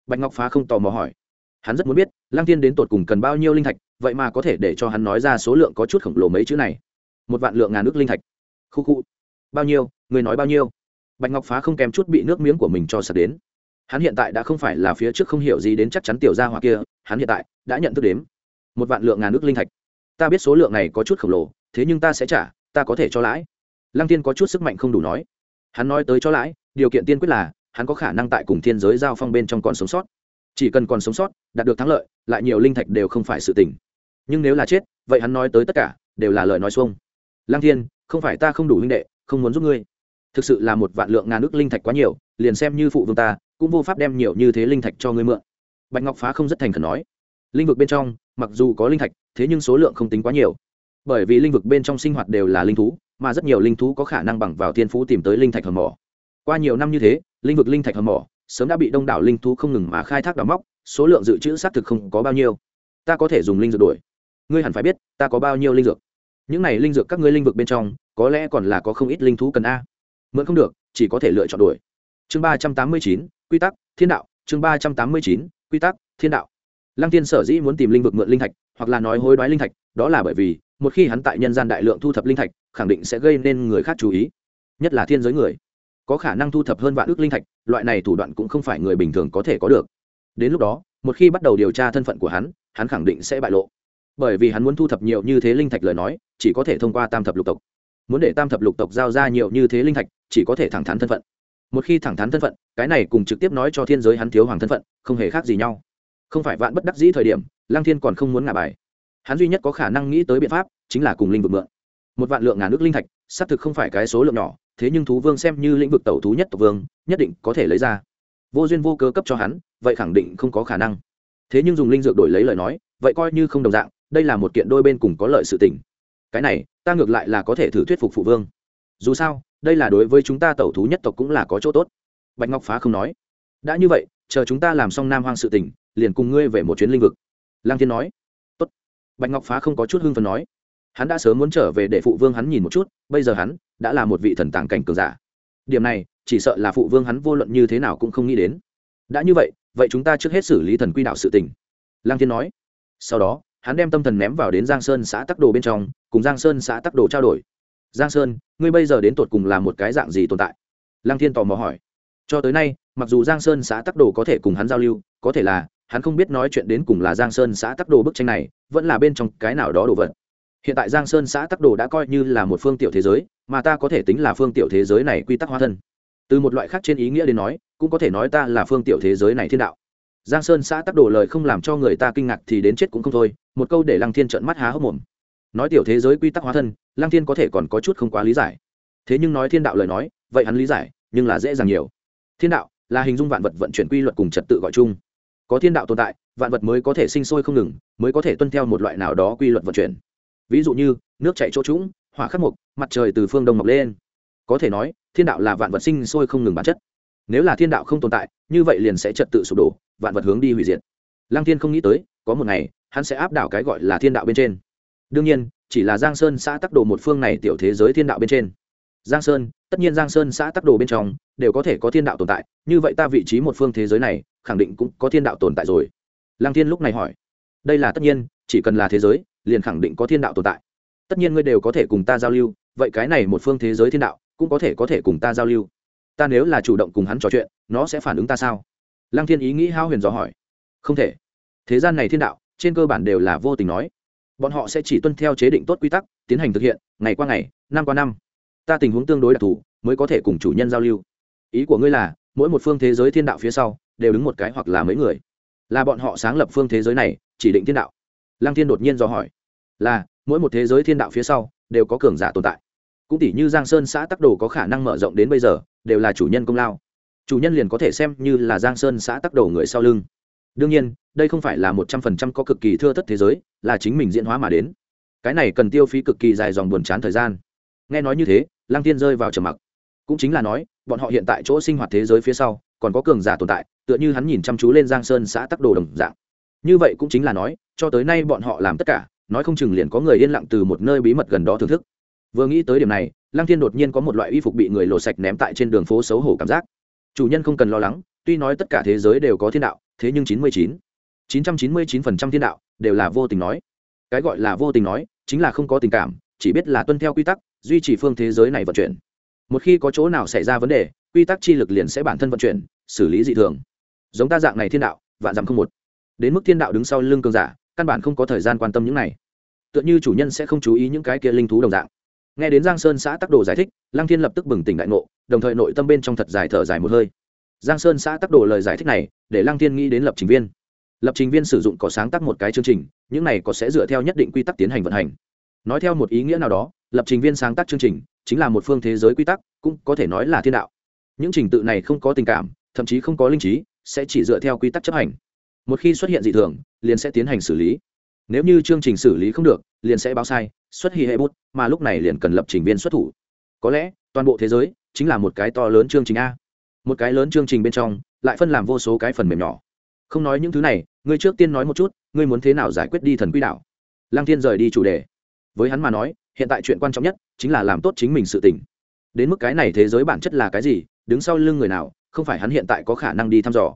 Bạch ngọc phá không tò mò hỏi. Hắn rất muốn biết, lăng thiên đến tột cùng cần bao nhiêu linh thạch, vậy mà có thể để cho hắn nói ra số lượng có chút khổng lồ mấy chữ này. Một vạn lượng ngàn nước linh thạch. Khu khu. Bao nhiêu người nói bao nhiêu? Bạch ngọc phá không kèm chút bị nước miếng của mình cho sập đến. Hắn hiện tại đã không phải là phía trước không hiểu gì đến chắc chắn tiểu gia hỏa kia, hắn hiện tại đã nhận thức đếm một vạn lượng ngàn nước linh thạch. Ta biết số lượng này có chút khổng lồ, thế nhưng ta sẽ trả, ta có thể cho lãi lăng tiên có chút sức mạnh không đủ nói. Hắn nói tới cho lãi, điều kiện tiên quyết là, hắn có khả năng tại cùng thiên giới giao phong bên trong còn sống sót. Chỉ cần còn sống sót, đạt được thắng lợi, lại nhiều linh thạch đều không phải sự tình. Nhưng nếu là chết, vậy hắn nói tới tất cả, đều là lời nói xuông. Lang thiên, không phải ta không đủ huynh đệ, không muốn giúp ngươi. Thực sự là một vạn lượng ngàn ước linh thạch quá nhiều, liền xem như phụ vương ta, cũng vô pháp đem nhiều như thế linh thạch cho ngươi mượn. Bạch ngọc phá không rất thành khẩn nói. Linh vực bên trong, mặc dù có linh thạch, thế nhưng số lượng không tính quá nhiều. Bởi vì linh vực bên trong sinh hoạt đều là linh thú mà rất nhiều linh thú có khả năng bằng vào thiên phú tìm tới linh thạch hầm mỏ. Qua nhiều năm như thế linh vực linh thạch hầm mỏ sớm đã bị đông đảo linh thú không ngừng mà khai thác đào móc, số lượng dự trữ xác thực không có bao nhiêu. Ta có thể dùng linh dược đổi. Ngươi hẳn phải biết, ta có bao nhiêu linh dược. Những này linh dược các ngươi linh vực bên trong, có lẽ còn là có không ít linh thú cần a. Mượn không được, chỉ có thể lựa chọn đổi. Chương ba trăm tám mươi chín, quy tắc, thiên đạo. Chương ba trăm tám mươi chín, quy tắc, thiên đạo. Lăng tiên sở dĩ muốn tìm linh vực mượn linh thạch, hoặc là nói hối đoái linh thạch, đó là bởi vì một khi hắn tại nhân gian đại lượng thu thập linh thạch, khẳng định sẽ gây nên người khác chú ý, nhất là thiên giới người. Có khả năng thu thập hơn vạn ước linh thạch, loại này thủ đoạn cũng không phải người bình thường có thể có được. Đến lúc đó, một khi bắt đầu điều tra thân phận của hắn hắn khẳng định sẽ bại lộ. Bởi vì hắn muốn thu thập nhiều như thế linh thạch lời nói, chỉ có thể thông qua tam thập lục tộc. Muốn để tam thập lục tộc giao ra nhiều như thế linh thạch, chỉ có thể thẳng thắn thân phận. Một khi thẳng thắn thân phận, cái này cùng trực tiếp nói cho thiên giới hắn thiếu hoàng thân phận, không hề khác gì nhau. Không phải vạn bất đắc dĩ thời điểm lang thiên còn không muốn ngả bài hắn duy nhất có khả năng nghĩ tới biện pháp chính là cùng linh vực mượn. Một vạn lượng ngàn nước linh thạch, xác thực không phải cái số lượng nhỏ, thế nhưng thú vương xem như lĩnh vực tẩu thú nhất tộc vương, nhất định có thể lấy ra. Vô duyên vô cơ cấp cho hắn, vậy khẳng định không có khả năng. Thế nhưng dùng linh dược đổi lấy lời nói, vậy coi như không đồng dạng, đây là một kiện đôi bên cùng có lợi sự tình. Cái này, ta ngược lại là có thể thử thuyết phục phụ vương. Dù sao, đây là đối với chúng ta tẩu thú nhất tộc cũng là có chỗ tốt. Bạch ngọc phá không nói. Đã như vậy, chờ chúng ta làm xong nam hoang sự tình, liền cùng ngươi về một chuyến linh vực. Lang thiên nói bạch ngọc phá không có chút hưng phần nói. Hắn đã sớm muốn trở về để phụ vương hắn nhìn một chút, bây giờ hắn đã là một vị thần tàng cảnh cường giả. Điểm này, chỉ sợ là phụ vương hắn vô luận như thế nào cũng không nghĩ đến. Đã như vậy vậy chúng ta trước hết xử lý thần quy đạo sự tình. Lang thiên nói. Sau đó, hắn đem tâm thần ném vào đến giang sơn xã tắc đồ bên trong, cùng giang sơn xã tắc đồ trao đổi. Giang sơn, ngươi bây giờ đến tột cùng là một cái dạng gì tồn tại? Lang thiên tò mò hỏi. Cho tới nay, mặc dù giang sơn xã tắc đồ có thể cùng hắn giao lưu, có thể là hắn không biết nói chuyện đến cùng là giang sơn xã tắc đồ bức tranh này, vẫn là bên trong cái nào đó đồ vật. Hiện tại giang sơn xã tắc đồ đã coi như là một phương tiểu thế giới, mà ta có thể tính là phương tiểu thế giới này quy tắc hóa thân. Từ một loại khác trên ý nghĩa đến nói, cũng có thể nói ta là phương tiểu thế giới này thiên đạo. Giang sơn xã tắc đồ lời không làm cho người ta kinh ngạc thì đến chết cũng không thôi, một câu để lăng thiên trợn mắt há hốc mồm. Nói tiểu thế giới quy tắc hóa thân, lăng thiên có thể còn có chút không quá lý giải. Thế nhưng nói thiên đạo lời nói, vậy hắn lý giải, nhưng là dễ dàng nhiều. Thiên đạo là hình dung vạn vật vận chuyển quy luật cùng trật tự gọi chung có thiên đạo tồn tại, vạn vật mới có thể sinh sôi không ngừng, mới có thể tuân theo một loại nào đó quy luật vận chuyển. Ví dụ như, nước chạy chỗ trũng, hỏa khắc mục, mặt trời từ phương đông mọc lên. Có thể nói, thiên đạo là vạn vật sinh sôi không ngừng bản chất. Nếu là thiên đạo không tồn tại, như vậy liền sẽ trật tự sụp đổ, vạn vật hướng đi hủy diệt. Lăng thiên không nghĩ tới, có một ngày, hắn sẽ áp đảo cái gọi là thiên đạo bên trên. Đương nhiên, chỉ là giang sơn xã tắc đồ một phương này tiểu thế giới thiên đạo bên trên. Giang sơn, tất nhiên giang sơn xã tắc đồ bên trong, đều có thể có thiên đạo tồn tại, như vậy ta vị trí một phương thế giới này khẳng định cũng có thiên đạo tồn tại rồi. Lăng thiên lúc này hỏi, đây là tất nhiên, chỉ cần là thế giới, liền khẳng định có thiên đạo tồn tại. Tất nhiên ngươi đều có thể cùng ta giao lưu, vậy cái này một phương thế giới thiên đạo, cũng có thể có thể cùng ta giao lưu. Ta nếu là chủ động cùng hắn trò chuyện, nó sẽ phản ứng ta sao? Lăng thiên ý nghĩ hao huyền dò hỏi, không thể. Thế gian này thiên đạo, trên cơ bản đều là vô tình nói. Bọn họ sẽ chỉ tuân theo chế định tốt quy tắc, tiến hành thực hiện, ngày qua ngày, năm qua năm. Ta tình huống tương đối đặc thù, mới có thể cùng chủ nhân giao lưu. Ý của ngươi là, mỗi một phương thế giới thiên đạo phía sau đều đứng một cái hoặc là mấy người. Là bọn họ sáng lập phương thế giới này, chỉ định thiên đạo. Lăng thiên đột nhiên do hỏi, là, mỗi một thế giới thiên đạo phía sau, đều có cường giả tồn tại. Cũng tỷ như giang sơn xã tắc đồ có khả năng mở rộng đến bây giờ, đều là chủ nhân công lao. Chủ nhân liền có thể xem như là giang sơn xã tắc đồ người sau lưng. Đương nhiên, đây không phải là một trăm phần trăm có cực kỳ thưa thất thế giới, là chính mình diễn hóa mà đến. Cái này cần tiêu phí cực kỳ dài dòng buồn chán thời gian. Nghe nói như thế, lăng tiên rơi vào trầm mặc. Cũng chính là nói, bọn họ hiện tại chỗ sinh hoạt thế giới phía sau, còn có cường giả tồn tại tựa như hắn nhìn chăm chú lên giang sơn xã tắc đồ đồng dạng. Như vậy cũng chính là nói, cho tới nay bọn họ làm tất cả, nói không chừng liền có người yên lặng từ một nơi bí mật gần đó thưởng thức. Vừa nghĩ tới điểm này, lăng thiên đột nhiên có một loại y phục bị người lộ sạch ném tại trên đường phố xấu hổ cảm giác. Chủ nhân không cần lo lắng, tuy nói tất cả thế giới đều có thiên đạo, thế nhưng chín mươi chín chín trăm chín mươi chín phần trăm thiên đạo đều là vô tình nói. Cái gọi là vô tình nói, chính là không có tình cảm, chỉ biết là tuân theo quy tắc, duy trì phương thế giới này vận chuyển. Một khi có chỗ nào xảy ra vấn đề, quy tắc chi lực liền sẽ bản thân vận chuyển, xử lý dị thường giống ta dạng này thiên đạo, vạn dặm không một. Đến mức thiên đạo đứng sau lưng cường giả, căn bản không có thời gian quan tâm những này. Tựa như chủ nhân sẽ không chú ý những cái kia linh thú đồng dạng. Nghe đến giang sơn xã tắc đồ giải thích, lăng thiên lập tức bừng tỉnh đại ngộ, đồng thời nội tâm bên trong thật dài thở dài một hơi. Giang sơn xã tắc đồ lời giải thích này, để lăng thiên nghĩ đến lập trình viên. Lập trình viên sử dụng có sáng tác một cái chương trình, những này có sẽ dựa theo nhất định quy tắc tiến hành vận hành. Nói theo một ý nghĩa nào đó, lập trình viên sáng tác chương trình chính là một phương thế giới quy tắc, cũng có thể nói là thiên đạo. Những trình tự này không có tình cảm, thậm chí không có linh trí sẽ chỉ dựa theo quy tắc chấp hành. Một khi xuất hiện dị thường, liền sẽ tiến hành xử lý. Nếu như chương trình xử lý không được, liền sẽ báo sai, xuất hi hệ bút, mà lúc này liền cần lập trình viên xuất thủ. Có lẽ, toàn bộ thế giới chính là một cái to lớn chương trình a. Một cái lớn chương trình bên trong, lại phân làm vô số cái phần mềm nhỏ. Không nói những thứ này, ngươi trước tiên nói một chút, ngươi muốn thế nào giải quyết đi thần quy đảo? Lăng thiên rời đi chủ đề. Với hắn mà nói, hiện tại chuyện quan trọng nhất chính là làm tốt chính mình sự tỉnh đến mức cái này thế giới bản chất là cái gì, đứng sau lưng người nào không phải hắn hiện tại có khả năng đi thăm dò.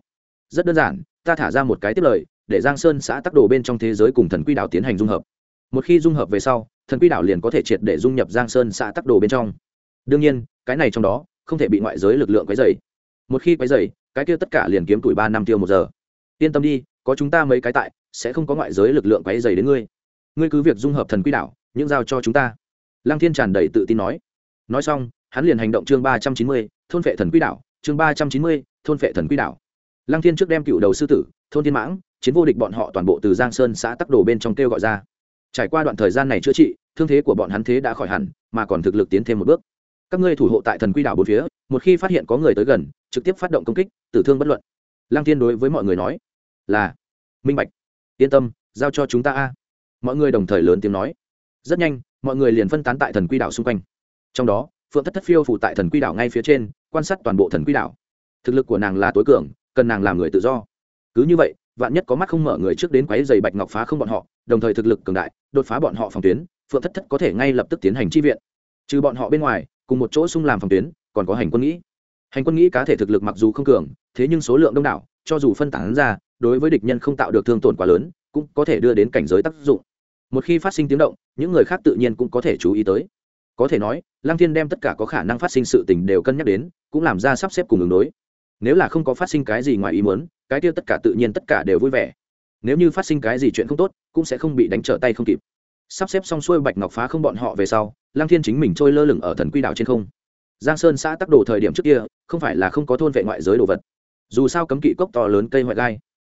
Rất đơn giản, ta thả ra một cái tiếp lời, để giang sơn xã tắc đồ bên trong thế giới cùng thần quy đảo tiến hành dung hợp. Một khi dung hợp về sau, thần quy đảo liền có thể triệt để dung nhập giang sơn xã tắc đồ bên trong. Đương nhiên, cái này trong đó, không thể bị ngoại giới lực lượng quấy dày một khi quấy dày cái kia tất cả liền kiếm tuổi ba năm tiêu một giờ. Yên tâm đi, có chúng ta mấy cái tại, sẽ không có ngoại giới lực lượng quấy dày đến ngươi. Ngươi cứ việc dung hợp thần quy đảo những giao cho chúng ta. Lăng thiên tràn đầy tự tin nói. Nói xong, hắn liền hành động chương ba trăm chín mươi, thôn vệ thần quy đảo chương ba trăm chín mươi, thôn Phệ thần quy đảo. Lăng thiên trước đem cựu đầu sư tử, thôn thiên mãng, chiến vô địch bọn họ toàn bộ từ giang sơn xã tắc đồ bên trong kêu gọi ra. Trải qua đoạn thời gian này chữa trị, thương thế của bọn hắn thế đã khỏi hẳn, mà còn thực lực tiến thêm một bước. Các ngươi thủ hộ tại thần quy đảo bốn phía, một khi phát hiện có người tới gần, trực tiếp phát động công kích, tử thương bất luận. Lăng thiên đối với mọi người nói, là, minh bạch. Yên tâm, giao cho chúng ta a. Mọi người đồng thời lớn tiếng nói. Rất nhanh, mọi người liền phân tán tại thần quy đảo xung quanh. Trong đó, phượng thất thất phiêu phụ tại thần quy đảo ngay phía trên quan sát toàn bộ thần quy đảo thực lực của nàng là tối cường, cần nàng làm người tự do. Cứ như vậy, vạn nhất có mắt không mở người trước đến quấy giày bạch ngọc phá không bọn họ, đồng thời thực lực cường đại, đột phá bọn họ phòng tuyến, phượng thất thất có thể ngay lập tức tiến hành chi viện. Trừ bọn họ bên ngoài, cùng một chỗ xung làm phòng tuyến, còn có hành quân nghĩ. Hành quân nghĩ cá thể thực lực mặc dù không cường, thế nhưng số lượng đông đảo, cho dù phân tán ra, đối với địch nhân không tạo được thương tổn quá lớn, cũng có thể đưa đến cảnh giới tác dụng. Một khi phát sinh tiếng động, những người khác tự nhiên cũng có thể chú ý tới có thể nói, lăng thiên đem tất cả có khả năng phát sinh sự tình đều cân nhắc đến, cũng làm ra sắp xếp cùng ứng đối. Nếu là không có phát sinh cái gì ngoài ý muốn, cái tiêu tất cả tự nhiên tất cả đều vui vẻ. Nếu như phát sinh cái gì chuyện không tốt, cũng sẽ không bị đánh trở tay không kịp. Sắp xếp xong xuôi bạch ngọc phá không bọn họ về sau, lăng thiên chính mình trôi lơ lửng ở thần quy đảo trên không. Giang sơn xã tắc đồ thời điểm trước kia, không phải là không có thôn vệ ngoại giới đồ vật. Dù sao cấm kỵ cốc to lớn cây ngoại gai.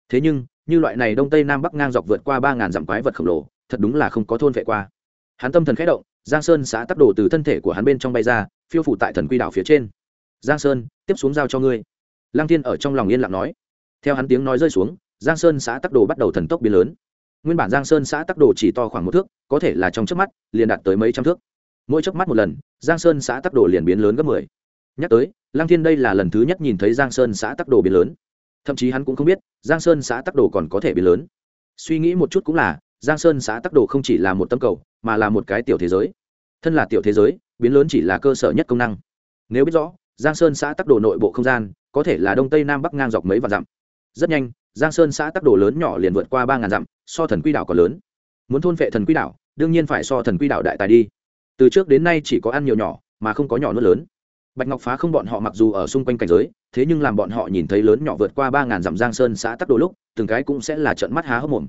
Thế nhưng, như loại này đông tây nam bắc ngang dọc vượt qua ba ngàn dặm quái vật khổng lồ, thật đúng là không có thôn vệ qua. Hắn tâm thần khẽ động giang sơn xã tắc đồ từ thân thể của hắn bên trong bay ra, phiêu phủ tại thần quy đảo phía trên. Giang sơn, tiếp xuống giao cho ngươi. Lăng thiên ở trong lòng yên lặng nói. Theo hắn tiếng nói rơi xuống, giang sơn xã tắc đồ bắt đầu thần tốc biến lớn. Nguyên bản giang sơn xã tắc đồ chỉ to khoảng một thước, có thể là trong chớp mắt, liền đạt tới mấy trăm thước. Mỗi chớp mắt một lần, giang sơn xã tắc đồ liền biến lớn gấp mười. Nhắc tới, lăng thiên đây là lần thứ nhất nhìn thấy giang sơn xã tắc đồ biến lớn. Thậm chí hắn cũng không biết, giang sơn xã tắc đồ còn có thể biến lớn. Suy nghĩ một chút cũng là giang sơn xã tắc đồ không chỉ là một tâm cầu, mà là một cái tiểu thế giới. Thân là tiểu thế giới, biến lớn chỉ là cơ sở nhất công năng. Nếu biết rõ, giang sơn xã tắc đồ nội bộ không gian, có thể là đông tây nam bắc ngang dọc mấy vạn dặm. Rất nhanh, giang sơn xã tắc đồ lớn nhỏ liền vượt qua ba ngàn dặm, so thần quy đảo còn lớn. Muốn thôn vệ thần quy đảo, đương nhiên phải so thần quy đảo đại tài đi. Từ trước đến nay chỉ có ăn nhiều nhỏ, mà không có nhỏ nước lớn. Bạch ngọc phá không bọn họ mặc dù ở xung quanh cảnh giới, thế nhưng làm bọn họ nhìn thấy lớn nhỏ vượt qua ba ngàn dặm giang sơn xã tắc đồ lúc, từng cái cũng sẽ là trận mắt há hốc mồm.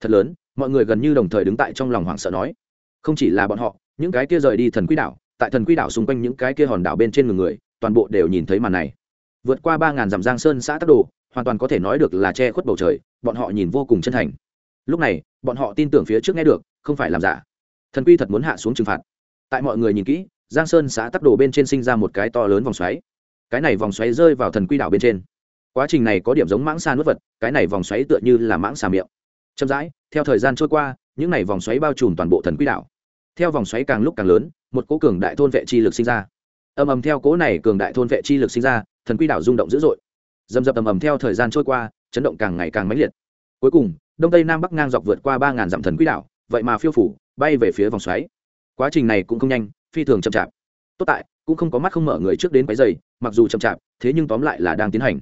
Thật lớn mọi người gần như đồng thời đứng tại trong lòng hoảng sợ nói, không chỉ là bọn họ, những cái kia rời đi thần quỹ đảo, tại thần quỹ đảo xung quanh những cái kia hòn đảo bên trên người người, toàn bộ đều nhìn thấy màn này. Vượt qua ba ngàn dặm giang sơn xã tắc đồ hoàn toàn có thể nói được là che khuất bầu trời, bọn họ nhìn vô cùng chân thành. Lúc này, bọn họ tin tưởng phía trước nghe được, không phải làm giả. Thần quy thật muốn hạ xuống trừng phạt. Tại mọi người nhìn kỹ, giang sơn xã tắc đồ bên trên sinh ra một cái to lớn vòng xoáy. Cái này vòng xoáy rơi vào thần quy đảo bên trên. Quá trình này có điểm giống mãng xa nuốt vật, cái này vòng xoáy tựa như là mãng xà miệng. Chậm rãi theo thời gian trôi qua, những n à y vòng xoáy bao trùm toàn bộ thần quỹ đảo. Theo vòng xoáy càng lúc càng lớn, một cố cường đại thôn vệ chi lực sinh ra. Ầm ầm theo cố này cường đại thôn vệ chi lực sinh ra, thần quỹ đảo rung động dữ dội. Dầm dập ầm ầm theo thời gian trôi qua, chấn động càng ngày càng mãnh liệt. Cuối cùng, đông tây nam bắc ngang dọc vượt qua ba ngàn dặm thần quỹ đảo, vậy mà phiêu phủ, bay về phía vòng xoáy. Quá trình này cũng không nhanh, phi thường chậm chạp. Tốt tại, cũng không có mắt không mở người trước đến cái giày mặc dù chậm chạp, thế nhưng tóm lại là đang tiến hành.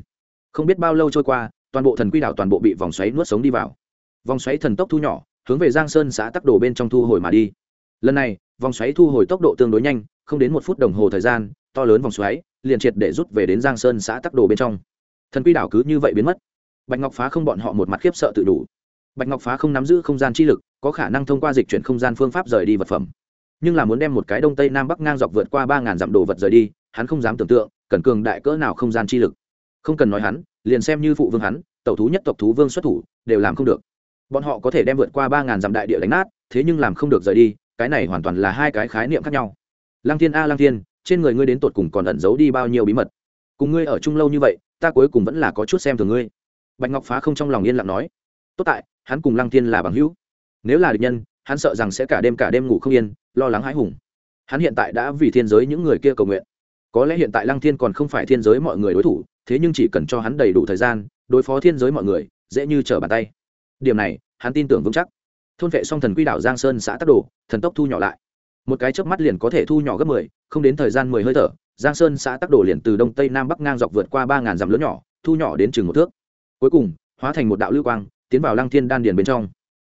Không biết bao lâu trôi qua, toàn bộ thần quy đảo toàn bộ bị vòng xoáy nuốt sống đi vào vòng xoáy thần tốc thu nhỏ, hướng về giang sơn xã tắc đồ bên trong thu hồi mà đi. Lần này, vòng xoáy thu hồi tốc độ tương đối nhanh, không đến một phút đồng hồ thời gian, to lớn vòng xoáy liền triệt để rút về đến giang sơn xã tắc đồ bên trong. Thần quy đảo cứ như vậy biến mất. Bạch ngọc phá không bọn họ một mặt khiếp sợ tự đủ. Bạch ngọc phá không nắm giữ không gian chi lực, có khả năng thông qua dịch chuyển không gian phương pháp rời đi vật phẩm. Nhưng là muốn đem một cái đông tây nam bắc ngang dọc vượt qua ba ngàn dặm đồ vật rời đi, hắn không dám tưởng tượng, cần cường đại cỡ nào không gian chi lực. Không cần nói hắn, liền xem như phụ vương hắn, tẩu thú nhất tộc thú vương xuất thủ, đều làm không được bọn họ có thể đem vượt qua ba ngàn dặm đại địa đánh nát, thế nhưng làm không được rời đi, cái này hoàn toàn là hai cái khái niệm khác nhau. Lăng thiên a, lăng thiên, trên người ngươi đến tột cùng còn ẩn giấu đi bao nhiêu bí mật? Cùng ngươi ở chung lâu như vậy, ta cuối cùng vẫn là có chút xem thường ngươi. Bạch ngọc phá không trong lòng yên lặng nói. Tốt tại, hắn cùng lăng thiên là bằng hữu. Nếu là địch nhân, hắn sợ rằng sẽ cả đêm cả đêm ngủ không yên, lo lắng hãi hùng. Hắn hiện tại đã vì thiên giới những người kia cầu nguyện. Có lẽ hiện tại lăng thiên còn không phải thiên giới mọi người đối thủ, thế nhưng chỉ cần cho hắn đầy đủ thời gian, đối phó thiên giới mọi người, dễ như trở bàn tay điểm này, hắn tin tưởng vững chắc. Thôn vệ xong thần quy đảo giang sơn xã tắc đồ, thần tốc thu nhỏ lại. Một cái chớp mắt liền có thể thu nhỏ gấp mười, không đến thời gian mười hơi thở, giang sơn xã tắc đồ liền từ đông tây nam bắc ngang dọc vượt qua ba ngàn dặm lớn nhỏ, thu nhỏ đến chừng một thước. Cuối cùng, hóa thành một đạo lưu quang, tiến vào lăng thiên đan điền bên trong.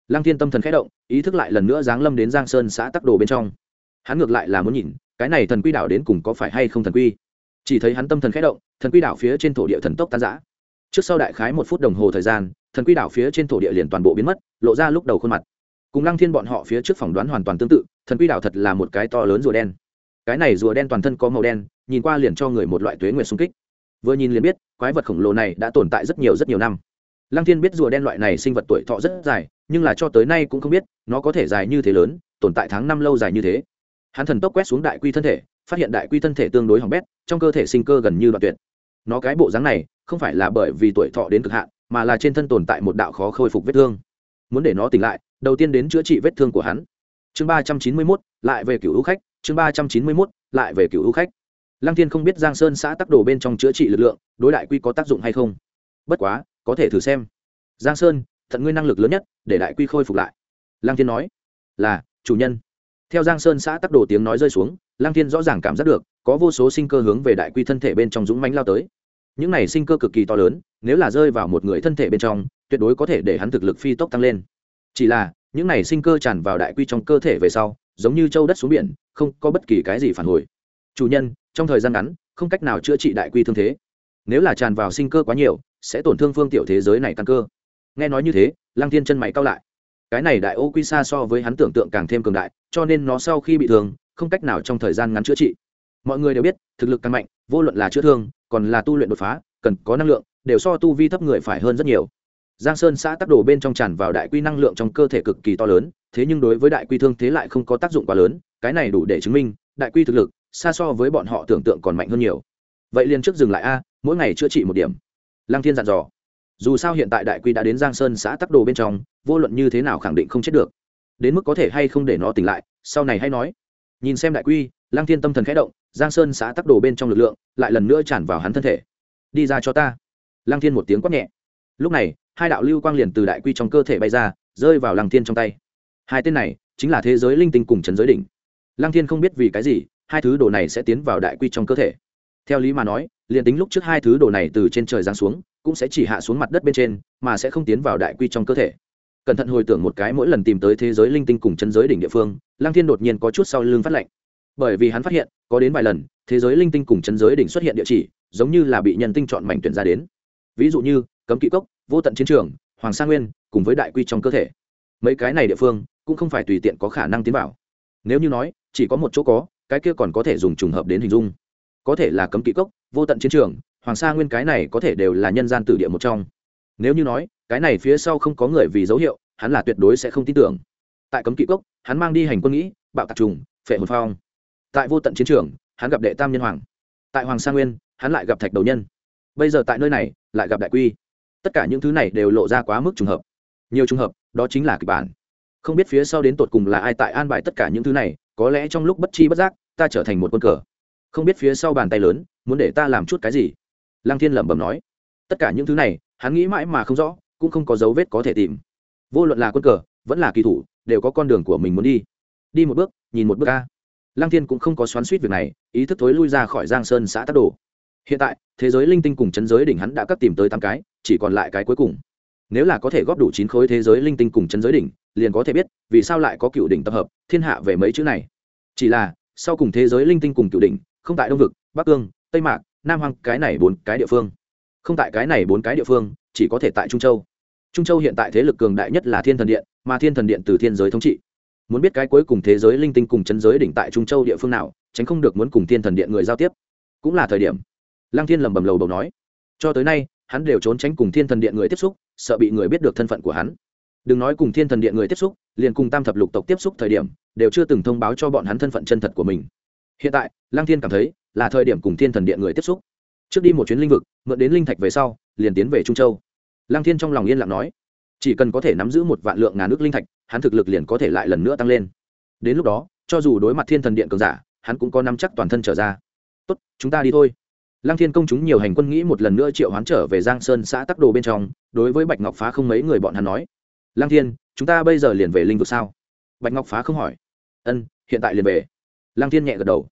Lăng thiên tâm thần khẽ động, ý thức lại lần nữa giáng lâm đến giang sơn xã tắc đồ bên trong. Hắn ngược lại là muốn nhìn, cái này thần quy đảo đến cùng có phải hay không thần quy. Chỉ thấy hắn tâm thần khẽ động, thần quy đảo phía trên thổ địa thần tốc tan giã trước sau đại khái một phút đồng hồ thời gian thần quy đảo phía trên thổ địa liền toàn bộ biến mất, lộ ra lúc đầu khuôn mặt. Cùng lăng thiên bọn họ phía trước phỏng đoán hoàn toàn tương tự, thần quy đảo thật là một cái to lớn rùa đen. Cái này rùa đen toàn thân có màu đen, nhìn qua liền cho người một loại tuế nguyệt xung kích. Vừa nhìn liền biết, quái vật khổng lồ này đã tồn tại rất nhiều rất nhiều năm. Lăng thiên biết rùa đen loại này sinh vật tuổi thọ rất dài, nhưng là cho tới nay cũng không biết, nó có thể dài như thế lớn, tồn tại tháng năm lâu dài như thế. Hắn thần tốc quét xuống đại quy thân thể, phát hiện đại quy thân thể tương đối hỏng bét, trong cơ thể sinh cơ gần như đoạn tuyệt. Nó cái bộ dáng này, không phải là bởi vì tuổi thọ đến cực hạn mà là trên thân tồn tại một đạo khó khôi phục vết thương. Muốn để nó tỉnh lại, đầu tiên đến chữa trị vết thương của hắn. Chương ba trăm chín mươi mốt, lại về cựu hữu khách. Chương ba trăm chín mươi mốt, lại về cựu hữu khách. Lăng thiên không biết giang sơn xã tắc đồ bên trong chữa trị lực lượng, đối đại quy có tác dụng hay không. Bất quá, có thể thử xem. Giang sơn thận ngươi năng lực lớn nhất, để đại quy khôi phục lại. Lăng thiên nói, là, chủ nhân. Theo giang sơn xã tắc đồ tiếng nói rơi xuống, lăng thiên rõ ràng cảm giác được, có vô số sinh cơ hướng về đại quy thân thể bên trong dũng mánh lao tới những này sinh cơ cực kỳ to lớn, nếu là rơi vào một người thân thể bên trong, tuyệt đối có thể để hắn thực lực phi tốc tăng lên. Chỉ là, những này sinh cơ tràn vào đại quy trong cơ thể về sau, giống như châu đất xuống biển, không có bất kỳ cái gì phản hồi. Chủ nhân, trong thời gian ngắn, không cách nào chữa trị đại quy thương thế. Nếu là tràn vào sinh cơ quá nhiều, sẽ tổn thương phương tiểu thế giới này căn cơ. Nghe nói như thế, lăng thiên chân mày cao lại. Cái này đại ô quy xa so với hắn tưởng tượng càng thêm cường đại, cho nên nó sau khi bị thương, không cách nào trong thời gian ngắn chữa trị mọi người đều biết, thực lực càng mạnh, vô luận là chữa thương, còn là tu luyện đột phá, cần có năng lượng, đều so tu vi thấp người phải hơn rất nhiều. Giang sơn xã tắc đồ bên trong tràn vào đại quy năng lượng trong cơ thể cực kỳ to lớn, thế nhưng đối với đại quy thương thế lại không có tác dụng quá lớn, cái này đủ để chứng minh, đại quy thực lực, xa so với bọn họ tưởng tượng còn mạnh hơn nhiều. Vậy liền trước dừng lại a, mỗi ngày chữa trị một điểm. Lăng thiên dặn dò. Dù sao hiện tại đại quy đã đến giang sơn xã tắc đồ bên trong, vô luận như thế nào khẳng định không chết được. Đến mức có thể hay không để nó tỉnh lại, sau này hay nói nhìn xem đại quy lang thiên tâm thần khẽ động, giang sơn xã tắc đồ bên trong lực lượng lại lần nữa tràn vào hắn thân thể. Đi ra cho ta. Lang thiên một tiếng quát nhẹ. Lúc này, hai đạo lưu quang liền từ đại quy trong cơ thể bay ra, rơi vào lang thiên trong tay. Hai tên này chính là thế giới linh tinh cùng trấn giới đỉnh. Lang thiên không biết vì cái gì, hai thứ đồ này sẽ tiến vào đại quy trong cơ thể. Theo lý mà nói, liền tính lúc trước hai thứ đồ này từ trên trời giáng xuống, cũng sẽ chỉ hạ xuống mặt đất bên trên, mà sẽ không tiến vào đại quy trong cơ thể cẩn thận hồi tưởng một cái mỗi lần tìm tới thế giới linh tinh cùng chân giới đỉnh địa phương, lăng thiên đột nhiên có chút sau lưng phát lệnh. Bởi vì hắn phát hiện, có đến vài lần, thế giới linh tinh cùng chân giới đỉnh xuất hiện địa chỉ, giống như là bị nhân tinh chọn mảnh tuyển ra đến. Ví dụ như, cấm kỵ cốc, vô tận chiến trường, hoàng sa nguyên, cùng với đại quy trong cơ thể. Mấy cái này địa phương, cũng không phải tùy tiện có khả năng tiến vào. Nếu như nói, chỉ có một chỗ có, cái kia còn có thể dùng trùng hợp đến hình dung. Có thể là cấm kỵ cốc, vô tận chiến trường, hoàng sa nguyên cái này có thể đều là nhân gian tử địa một trong nếu như nói, cái này phía sau không có người vì dấu hiệu, hắn là tuyệt đối sẽ không tin tưởng. Tại cấm kỵ cốc, hắn mang đi hành quân nghĩ, bạo tạc trùng, phệ hồn phong. Tại vô tận chiến trường, hắn gặp đệ tam nhân hoàng. Tại hoàng sa nguyên, hắn lại gặp thạch đầu nhân. Bây giờ tại nơi này, lại gặp đại quy. Tất cả những thứ này đều lộ ra quá mức trùng hợp. Nhiều trùng hợp, đó chính là kịch bản. Không biết phía sau đến tột cùng là ai tại an bài tất cả những thứ này, có lẽ trong lúc bất chi bất giác, ta trở thành một quân cờ. Không biết phía sau bàn tay lớn, muốn để ta làm chút cái gì? Lăng thiên lẩm bẩm nói. Tất cả những thứ này hắn nghĩ mãi mà không rõ, cũng không có dấu vết có thể tìm. Vô luận là quân cờ, vẫn là kỳ thủ, đều có con đường của mình muốn đi. Đi một bước, nhìn một bước ca lăng thiên cũng không có xoắn suýt việc này, ý thức thối lui ra khỏi giang sơn xã tắc đồ. Hiện tại, thế giới linh tinh cùng chấn giới đỉnh hắn đã cắt tìm tới tám cái, chỉ còn lại cái cuối cùng. Nếu là có thể góp đủ chín khối thế giới linh tinh cùng chấn giới đỉnh, liền có thể biết, vì sao lại có cựu đỉnh tập hợp, thiên hạ về mấy chữ này. Chỉ là, sau cùng thế giới linh tinh cùng cựu đỉnh, không tại đông vực, bắc cương, tây mạc, nam hoàng cái này bốn cái địa phương không tại cái này bốn cái địa phương, chỉ có thể tại trung châu. Trung châu hiện tại thế lực cường đại nhất là thiên thần điện, mà thiên thần điện từ thiên giới thống trị. Muốn biết cái cuối cùng thế giới linh tinh cùng chấn giới đỉnh tại trung châu địa phương nào, tránh không được muốn cùng thiên thần điện người giao tiếp. Cũng là thời điểm. Lăng thiên lầm bầm lầu bầu nói. Cho tới nay, hắn đều trốn tránh cùng thiên thần điện người tiếp xúc, sợ bị người biết được thân phận của hắn. Đừng nói cùng thiên thần điện người tiếp xúc, liền cùng tam thập lục tộc tiếp xúc thời điểm, đều chưa từng thông báo cho bọn hắn thân phận chân thật của mình. Hiện tại, lăng thiên cảm thấy là thời điểm cùng thiên thần điện người tiếp xúc trước đi một chuyến linh vực, mượn đến linh thạch về sau, liền tiến về trung châu. Lăng thiên trong lòng yên lặng nói, chỉ cần có thể nắm giữ một vạn lượng ngàn nước linh thạch, hắn thực lực liền có thể lại lần nữa tăng lên. Đến lúc đó, cho dù đối mặt thiên thần điện cường giả, hắn cũng có nắm chắc toàn thân trở ra. Tốt, chúng ta đi thôi. Lăng thiên công chúng nhiều hành quân nghĩ một lần nữa triệu hoán trở về giang sơn xã tắc đồ bên trong, đối với bạch ngọc phá không mấy người bọn hắn nói, lăng thiên, chúng ta bây giờ liền về linh vực sao? Bạch ngọc phá không hỏi, ân, hiện tại liền về. Lăng thiên nhẹ gật đầu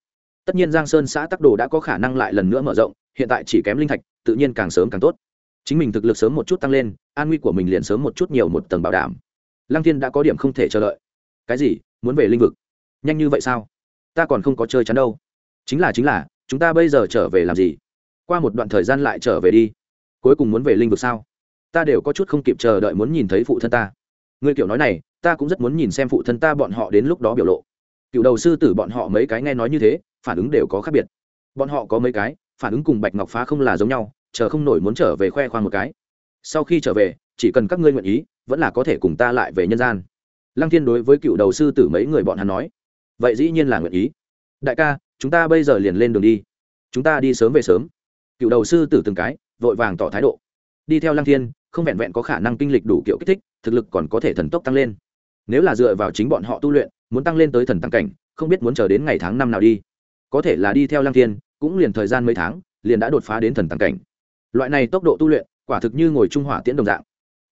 tất nhiên giang sơn xã tắc đồ đã có khả năng lại lần nữa mở rộng, hiện tại chỉ kém linh thạch, tự nhiên càng sớm càng tốt. Chính mình thực lực sớm một chút tăng lên, an nguy của mình liền sớm một chút nhiều một tầng bảo đảm. Lăng thiên đã có điểm không thể chờ đợi. Cái gì? Muốn về linh vực? Nhanh như vậy sao? Ta còn không có chơi chắn đâu. Chính là chính là, chúng ta bây giờ trở về làm gì? Qua một đoạn thời gian lại trở về đi. Cuối cùng muốn về linh vực sao? Ta đều có chút không kịp chờ đợi muốn nhìn thấy phụ thân ta. Người kiểu nói này, ta cũng rất muốn nhìn xem phụ thân ta bọn họ đến lúc đó biểu lộ cựu đầu sư tử bọn họ mấy cái nghe nói như thế, phản ứng đều có khác biệt. Bọn họ có mấy cái, phản ứng cùng bạch ngọc phá không là giống nhau, chờ không nổi muốn trở về khoe khoang một cái. Sau khi trở về, chỉ cần các ngươi nguyện ý, vẫn là có thể cùng ta lại về nhân gian. Lăng thiên đối với cựu đầu sư tử mấy người bọn hắn nói. Vậy dĩ nhiên là nguyện ý. Đại ca, chúng ta bây giờ liền lên đường đi. Chúng ta đi sớm về sớm. Cựu đầu sư tử từng cái, vội vàng tỏ thái độ. Đi theo lăng thiên, không vẹn vẹn có khả năng kinh lịch đủ kiểu kích thích, thực lực còn có thể thần tốc tăng lên. Nếu là dựa vào chính bọn họ tu luyện muốn tăng lên tới thần tăng cảnh, không biết muốn chờ đến ngày tháng năm nào đi. Có thể là đi theo lăng thiên, cũng liền thời gian mấy tháng, liền đã đột phá đến thần tăng cảnh. Loại này tốc độ tu luyện, quả thực như ngồi trung hỏa tiễn đồng dạng.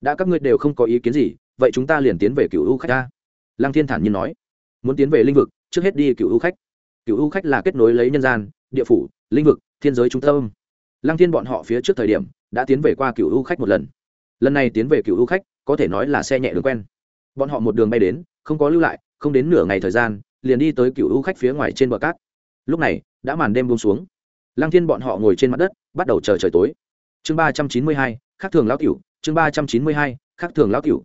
Đã các ngươi đều không có ý kiến gì, vậy chúng ta liền tiến về cựu u khách ta lăng thiên thản nhiên nói. Muốn tiến về linh vực, trước hết đi cựu u khách. Cựu u khách là kết nối lấy nhân gian, địa phủ, linh vực, thiên giới trung tâm. Lăng thiên bọn họ phía trước thời điểm, đã tiến về qua cựu u khách một lần. Lần này tiến về cựu u khách, có thể nói là xe nhẹ đường quen. Bọn họ một đường bay đến, không có lưu lại không đến nửa ngày thời gian, liền đi tới cựu u khách phía ngoài trên bờ cát. Lúc này, đã màn đêm buông xuống. Lăng thiên bọn họ ngồi trên mặt đất, bắt đầu chờ trời tối. Chương ba trăm chín mươi hai khác thường lão cựu chương ba trăm chín mươi hai khác thường lão cựu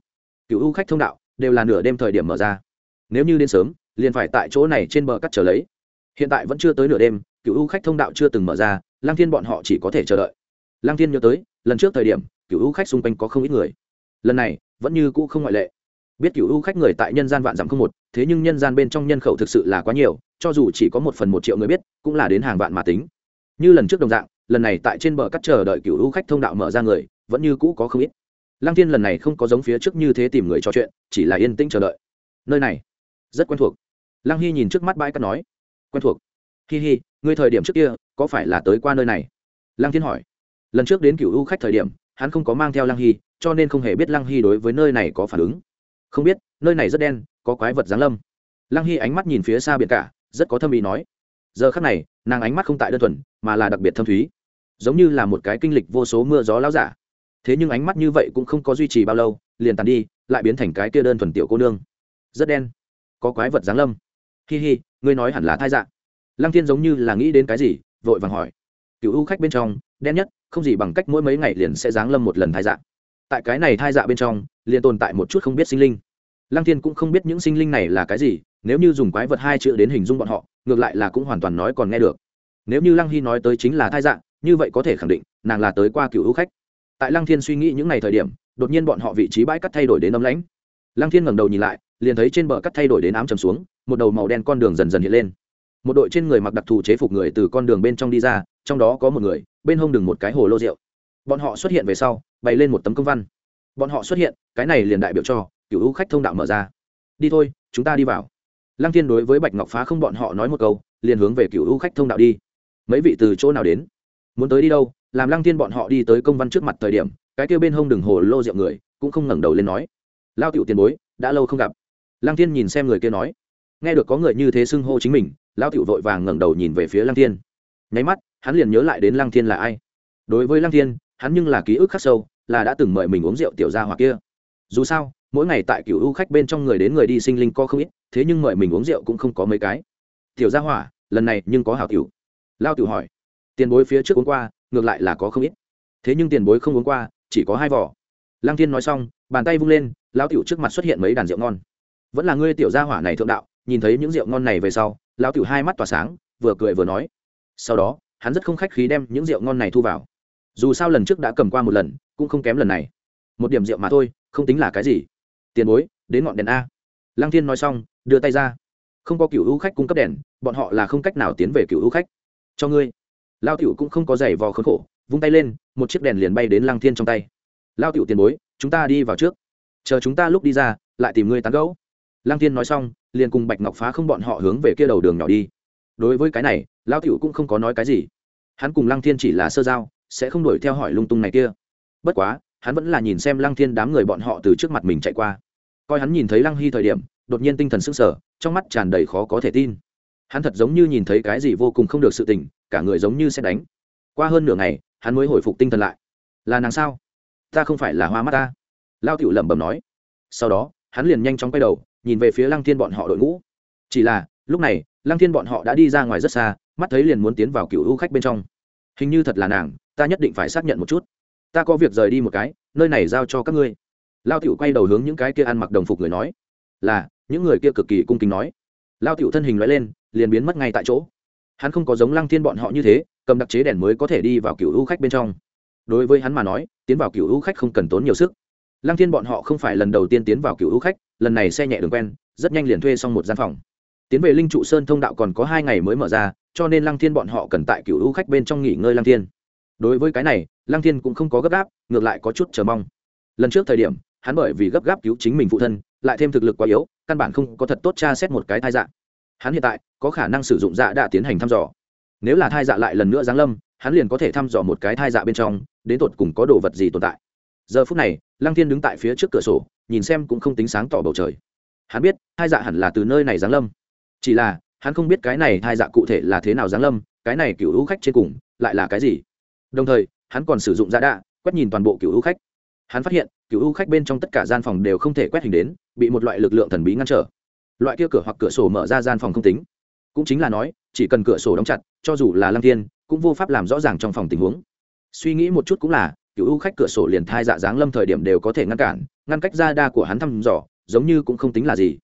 cựu u khách thông đạo, đều là nửa đêm thời điểm mở ra. Nếu như đến sớm, liền phải tại chỗ này trên bờ cắt trở lấy. Hiện tại vẫn chưa tới nửa đêm, cựu u khách thông đạo chưa từng mở ra, lăng thiên bọn họ chỉ có thể chờ đợi. Lăng thiên nhớ tới, lần trước thời điểm, cựu u khách xung quanh có không ít người. Lần này, vẫn như cũ không ngoại lệ biết cựu u khách người tại nhân gian vạn dặm không một, thế nhưng nhân gian bên trong nhân khẩu thực sự là quá nhiều, cho dù chỉ có một phần một triệu người biết, cũng là đến hàng vạn mà tính. Như lần trước đồng dạng, lần này tại trên bờ cắt chờ đợi cựu u khách thông đạo mở ra người, vẫn như cũ có không ít. Lăng thiên lần này không có giống phía trước như thế tìm người trò chuyện, chỉ là yên tĩnh chờ đợi. Nơi này, rất quen thuộc. Lăng hy nhìn trước mắt bãi cắt nói, quen thuộc. Hi hi, ngươi thời điểm trước kia, có phải là tới qua nơi này? Lăng thiên hỏi. Lần trước đến cựu u khách thời điểm, hắn không có mang theo lăng hy, cho nên không hề biết lăng hy đối với nơi này có phản ứng không biết, nơi này rất đen, có quái vật giáng lâm. Lăng hy ánh mắt nhìn phía xa biển cả, rất có thâm ý nói. Giờ khắc này, nàng ánh mắt không tại đơn thuần, mà là đặc biệt thâm thúy. Giống như là một cái kinh lịch vô số mưa gió láo giả. Thế nhưng ánh mắt như vậy cũng không có duy trì bao lâu, liền tàn đi, lại biến thành cái kia đơn thuần tiểu cô nương. Rất đen. Có quái vật giáng lâm. Hi hi, ngươi nói hẳn là thai dạ. Lăng thiên giống như là nghĩ đến cái gì, vội vàng hỏi. Cựu u khách bên trong, đen nhất, không gì bằng cách mỗi mấy ngày liền sẽ giáng lâm một lần thai dạng tại cái này thai dạ bên trong, liền tồn tại một chút không biết sinh linh. Lăng thiên cũng không biết những sinh linh này là cái gì, nếu như dùng quái vật hai chữ đến hình dung bọn họ, ngược lại là cũng hoàn toàn nói còn nghe được. Nếu như lăng hy nói tới chính là thai dạ như vậy có thể khẳng định, nàng là tới qua cựu hữu khách. Tại lăng thiên suy nghĩ những ngày thời điểm, đột nhiên bọn họ vị trí bãi cắt thay đổi đến ấm lãnh. Lăng thiên ngẩng đầu nhìn lại, liền thấy trên bờ cắt thay đổi đến ám trầm xuống, một đầu màu đen con đường dần dần hiện lên. Một đội trên người mặc đặc thù chế phục người từ con đường bên trong đi ra, trong đó có một người, bên hông đừng một cái hồ lô rượu bọn họ xuất hiện về sau, bày lên một tấm công văn. Bọn họ xuất hiện, cái này liền đại biểu cho, cựu hữu khách thông đạo mở ra. Đi thôi, chúng ta đi vào. Lăng thiên đối với bạch ngọc phá không bọn họ nói một câu, liền hướng về cựu hữu khách thông đạo đi. Mấy vị từ chỗ nào đến? Muốn tới đi đâu? Làm lăng thiên bọn họ đi tới công văn trước mặt thời điểm, cái kêu bên hông đừng hồ lô rượu người, cũng không ngẩng đầu lên nói. Lao tiểu tiền bối, đã lâu không gặp. Lăng thiên nhìn xem người kia nói. Nghe được có người như thế xưng hô chính mình, lao tiểu vội vàng ngẩng đầu nhìn về phía lăng thiên. Nháy mắt, hắn liền nhớ lại đến lăng thiên là ai. Đối với lăng thiên hắn nhưng là ký ức khắc sâu, là đã từng mời mình uống rượu tiểu gia hoặc kia. Dù sao, mỗi ngày tại cựu u khách bên trong người đến người đi sinh linh co không ít, thế nhưng mời mình uống rượu cũng không có mấy cái. Tiểu gia hỏa, lần này nhưng có hảo tiểu. Lao tiểu hỏi. Tiền bối phía trước uống qua, ngược lại là có không ít. Thế nhưng tiền bối không uống qua, chỉ có hai vỏ. Lăng thiên nói xong, bàn tay vung lên lao tiểu trước mặt xuất hiện mấy đàn rượu ngon. Vẫn là ngươi tiểu gia hỏa này thượng đạo, nhìn thấy những rượu ngon này về sau lao tiểu hai mắt tỏa sáng, vừa cười vừa nói. Sau đó, hắn rất không khách khí đem những rượu ngon này thu vào dù sao lần trước đã cầm qua một lần, cũng không kém lần này. Một điểm rượu mà thôi, không tính là cái gì. Tiền bối, đến ngọn đèn a. Lăng thiên nói xong, đưa tay ra. Không có cựu hữu khách cung cấp đèn, bọn họ là không cách nào tiến về cựu hữu khách. Cho ngươi. Lao tiểu cũng không có giày vò khốn khổ, vung tay lên, một chiếc đèn liền bay đến lăng thiên trong tay. Lao tiểu tiền bối, chúng ta đi vào trước. Chờ chúng ta lúc đi ra, lại tìm ngươi tán gẫu. Lăng thiên nói xong, liền cùng bạch ngọc phá không bọn họ hướng về kia đầu đường nhỏ đi. Đối với cái này, lao tiểu cũng không có nói cái gì. Hắn cùng lăng thiên chỉ là sơ giao sẽ không đuổi theo hỏi lung tung này kia. Bất quá, hắn vẫn là nhìn xem lăng thiên đám người bọn họ từ trước mặt mình chạy qua. Coi hắn nhìn thấy lăng hy thời điểm, đột nhiên tinh thần sững sờ, trong mắt tràn đầy khó có thể tin. Hắn thật giống như nhìn thấy cái gì vô cùng không được sự tình, cả người giống như sẽ đánh. Qua hơn nửa ngày, hắn mới hồi phục tinh thần lại. Là nàng sao? Ta không phải là hoa mắt ta. Lao tiểu lẩm bẩm nói. Sau đó, hắn liền nhanh chóng quay đầu, nhìn về phía lăng thiên bọn họ đội ngũ. Chỉ là, lúc này, lăng thiên bọn họ đã đi ra ngoài rất xa, mắt thấy liền muốn tiến vào cựu u khách bên trong. Hình như thật là nàng ta nhất định phải xác nhận một chút. Ta có việc rời đi một cái, nơi này giao cho các ngươi. Lao tiểu quay đầu hướng những cái kia ăn mặc đồng phục người nói. Là, những người kia cực kỳ cung kính nói. Lao tiểu thân hình loại lên, liền biến mất ngay tại chỗ. Hắn không có giống lăng thiên bọn họ như thế, cầm đặc chế đèn mới có thể đi vào cựu hữu khách bên trong. Đối với hắn mà nói, tiến vào cựu hữu khách không cần tốn nhiều sức. Lăng thiên bọn họ không phải lần đầu tiên tiến vào cựu hữu khách, lần này xe nhẹ đường quen, rất nhanh liền thuê xong một gian phòng. Tiến về linh trụ sơn thông đạo còn có hai ngày mới mở ra, cho nên lăng thiên bọn họ cần tại cựu hữu khách bên trong nghỉ ngơi lăng thiên đối với cái này, lăng thiên cũng không có gấp gáp, ngược lại có chút chờ mong. Lần trước thời điểm, hắn bởi vì gấp gáp cứu chính mình phụ thân, lại thêm thực lực quá yếu, căn bản không có thật tốt tra xét một cái thai dạ. Hắn hiện tại, có khả năng sử dụng dạ đã tiến hành thăm dò. Nếu là thai dạ lại lần nữa giáng lâm, hắn liền có thể thăm dò một cái thai dạ bên trong, đến tột cùng có đồ vật gì tồn tại. Giờ phút này, lăng thiên đứng tại phía trước cửa sổ, nhìn xem cũng không tính sáng tỏ bầu trời. Hắn biết, thai dạ hẳn là từ nơi này giáng lâm. Chỉ là, hắn không biết cái này thai dạ cụ thể là thế nào giáng lâm, cái này cựu hữu khách trên cùng, lại là cái gì? Đồng thời, hắn còn sử dụng giá đạ, quét nhìn toàn bộ cựu u khách. Hắn phát hiện, cựu u khách bên trong tất cả gian phòng đều không thể quét hình đến, bị một loại lực lượng thần bí ngăn trở. Loại kia cửa hoặc cửa sổ mở ra gian phòng không tính. Cũng chính là nói, chỉ cần cửa sổ đóng chặt, cho dù là lăng thiên, cũng vô pháp làm rõ ràng trong phòng tình huống. Suy nghĩ một chút cũng là, cựu ưu khách cửa sổ liền thai dạ dáng lâm thời điểm đều có thể ngăn cản, ngăn cách ra đa của hắn thăm dò, giống như cũng không tính là gì.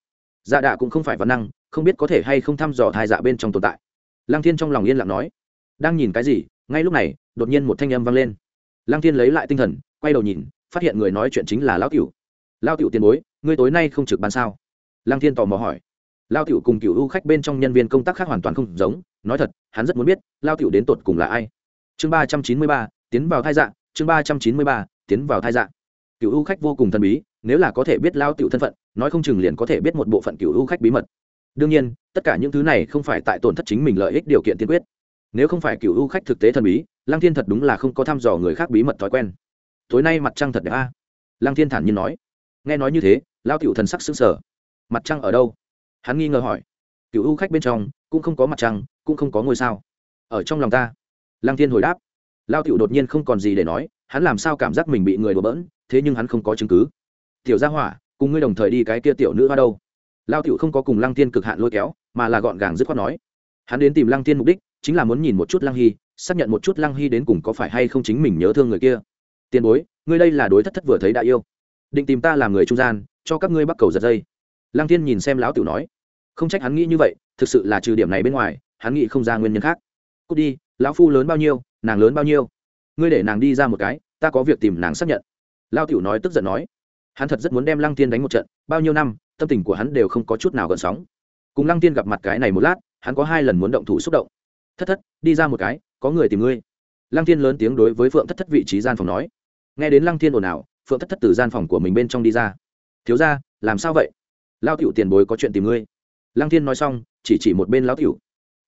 Dạ đạ cũng không phải văn năng, không biết có thể hay không thăm dò thai dạ bên trong tồn tại. Lăng thiên trong lòng yên lặng nói, đang nhìn cái gì? Ngay lúc này, đột nhiên một thanh âm vang lên. Lăng thiên lấy lại tinh thần, quay đầu nhìn, phát hiện người nói chuyện chính là lão cựu lao cựu tiền bối, ngươi tối nay không trực ban sao? Lăng thiên tò mò hỏi. Lao cựu cùng cựu U khách bên trong nhân viên công tác khác hoàn toàn không giống, nói thật, hắn rất muốn biết lao cựu đến tột cùng là ai. Chương ba trăm chín mươi ba, tiến vào thai dạng. chương ba trăm chín mươi ba, tiến vào thai dạng. cựu U khách vô cùng thần bí, nếu là có thể biết lao cựu thân phận, nói không chừng liền có thể biết một bộ phận cựu U khách bí mật. Đương nhiên, tất cả những thứ này không phải tại tổn thất chính mình lợi ích điều kiện tiên quyết nếu không phải cựu ưu khách thực tế thần bí, lăng thiên thật đúng là không có thăm dò người khác bí mật thói quen. Tối nay mặt trăng thật đẹp a. À? lăng thiên thản nhiên nói. Nghe nói như thế, lao cựu thần sắc xứng sở mặt trăng ở đâu? Hắn nghi ngờ hỏi. Cựu ưu khách bên trong, cũng không có mặt trăng, cũng không có ngôi sao. Ở trong lòng ta. Lăng thiên hồi đáp. Lao cựu đột nhiên không còn gì để nói, hắn làm sao cảm giác mình bị người đùa bỡn, thế nhưng hắn không có chứng cứ. Tiểu gia hỏa, cùng ngươi đồng thời đi cái kia tiểu nữ hoa đâu? Lao cựu không có cùng lăng thiên cực hạn lôi kéo, mà là gọn gàng dứt khoát nói hắn đến tìm lăng thiên mục đích, chính là muốn nhìn một chút lăng hy, xác nhận một chút lăng hy đến cùng có phải hay không chính mình nhớ thương người kia. Tiền bối, ngươi đây là đối thất thất vừa thấy đã yêu. Định tìm ta làm người trung gian, cho các ngươi bắt cầu giật dây. Lăng thiên nhìn xem lão tiểu nói. Không trách hắn nghĩ như vậy, thực sự là trừ điểm này bên ngoài, hắn nghĩ không ra nguyên nhân khác. Cút đi, lão phu lớn bao nhiêu, nàng lớn bao nhiêu. Ngươi để nàng đi ra một cái, ta có việc tìm nàng xác nhận. Lao tiểu nói tức giận nói. Hắn thật rất muốn đem lăng tiên đánh một trận, bao nhiêu năm, tâm tình của hắn đều không có chút nào gợn sóng. Cùng lăng tiên gặp mặt cái này một lát hắn có hai lần muốn động thủ xúc động. Thất thất, đi ra một cái, có người tìm ngươi. Lăng thiên lớn tiếng đối với phượng thất thất vị trí gian phòng nói. Nghe đến lăng thiên ồn ào, phượng thất thất từ gian phòng của mình bên trong đi ra. Thiếu ra làm sao vậy? Lao tiểu tiền bối có chuyện tìm ngươi. Lăng thiên nói xong, chỉ chỉ một bên lão tiểu.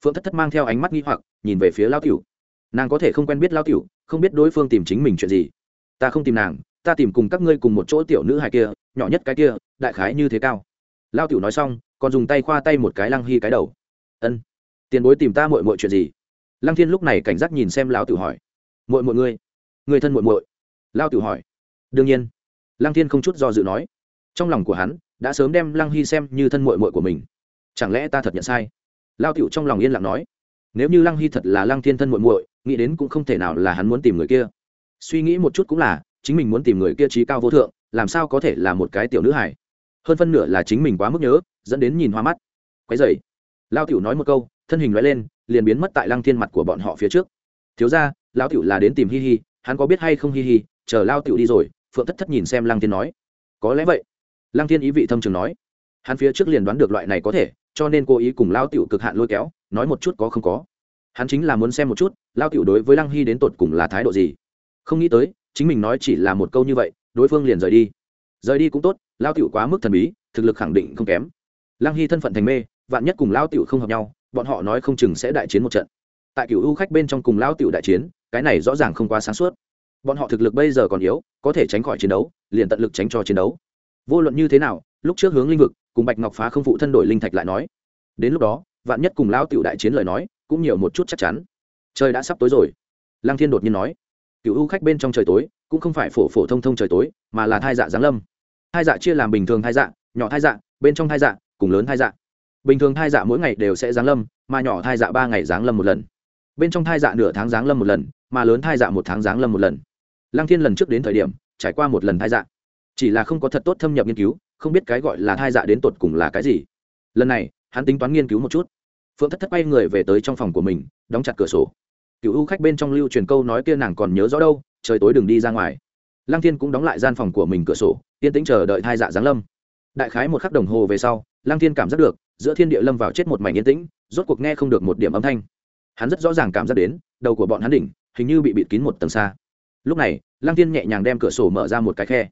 Phượng thất thất mang theo ánh mắt nghi hoặc, nhìn về phía lão tiểu. Nàng có thể không quen biết lão tiểu, không biết đối phương tìm chính mình chuyện gì. Ta không tìm nàng, ta tìm cùng các ngươi cùng một chỗ tiểu nữ hài kia, nhỏ nhất cái kia, đại khái như thế cao. Lao tiểu nói xong, còn dùng tay khoa tay một cái lăng hy cái đầu ân. Tiền bối tìm ta mội mội chuyện gì? Lăng thiên lúc này cảnh giác nhìn xem lão Tử hỏi. Mội mội ngươi? Người thân mội mội lao Tử hỏi. Đương nhiên. Lăng thiên không chút do dự nói. Trong lòng của hắn, đã sớm đem lăng hy xem như thân mội mội của mình. Chẳng lẽ ta thật nhận sai? Lao Tử trong lòng yên lặng nói. Nếu như lăng hy thật là lăng thiên thân mội mội nghĩ đến cũng không thể nào là hắn muốn tìm người kia. Suy nghĩ một chút cũng là, chính mình muốn tìm người kia trí cao vô thượng, làm sao có thể là một cái tiểu nữ hải hơn phân nửa là chính mình quá mức nhớ, dẫn đến nhìn hoa mắt. Quái dày lao tiểu nói một câu, thân hình loại lên, liền biến mất tại lăng thiên mặt của bọn họ phía trước. Thiếu ra lao tiểu là đến tìm hi hi, hắn có biết hay không hi hi? Chờ lao tiểu đi rồi. Phượng thất thất nhìn xem lăng thiên nói. Có lẽ vậy. Lăng thiên ý vị thâm trường nói. Hắn phía trước liền đoán được loại này có thể, cho nên cố ý cùng lao tiểu cực hạn lôi kéo, nói một chút có không có. Hắn chính là muốn xem một chút lao tiểu đối với lăng hy đến tột cùng là thái độ gì. Không nghĩ tới, chính mình nói chỉ là một câu như vậy, đối phương liền rời đi. Rời đi cũng tốt lao tiểu quá mức thần bí, thực lực khẳng định không kém. Lăng hy thân phận thành mê vạn nhất cùng lao tiểu không hợp nhau, bọn họ nói không chừng sẽ đại chiến một trận. Tại cựu u khách bên trong cùng lão tiểu đại chiến, cái này rõ ràng không quá sáng suốt. Bọn họ thực lực bây giờ còn yếu, có thể tránh khỏi chiến đấu, liền tận lực tránh cho chiến đấu. Vô luận như thế nào, lúc trước hướng linh vực, cùng bạch ngọc phá không phụ thân đổi linh thạch lại nói. Đến lúc đó, vạn nhất cùng lão tiểu đại chiến lời nói, cũng nhiều một chút chắc chắn. Trời đã sắp tối rồi. Lang thiên đột nhiên nói. Cựu u khách bên trong trời tối, cũng không phải phổ phổ thông thông trời tối, mà là thai dạ giáng lâm. Thai dạ chia làm bình thường thai dạ nhỏ thai dạ bên trong thai dạ cùng lớn thai dạ bình thường thai dạ mỗi ngày đều sẽ giáng lâm, mà nhỏ thai dạ ba ngày giáng lâm một lần. Bên trong thai dạ nửa tháng giáng lâm một lần, mà lớn thai dạ một tháng giáng lâm một lần. Lăng thiên lần trước đến thời điểm, trải qua một lần thai dạ. Chỉ là không có thật tốt thâm nhập nghiên cứu, không biết cái gọi là thai dạ đến tột cùng là cái gì. Lần này, hắn tính toán nghiên cứu một chút. Phượng thất thất bay người về tới trong phòng của mình, đóng chặt cửa sổ. Cựu u khách bên trong lưu truyền câu nói kia nàng còn nhớ rõ đâu, trời tối đừng đi ra ngoài. Lăng thiên cũng đóng lại gian phòng của mình cửa sổ, yên tĩnh chờ đợi thai dạ giáng lâm. Đại khái một khắc đồng hồ về sau, lăng thiên cảm giác được giữa thiên địa lâm vào chết một mảnh yên tĩnh, rốt cuộc nghe không được một điểm âm thanh. Hắn rất rõ ràng cảm giác đến, đầu của bọn hắn đỉnh, hình như bị bịt kín một tầng xa. Lúc này, lăng tiên nhẹ nhàng đem cửa sổ mở ra một cái khe.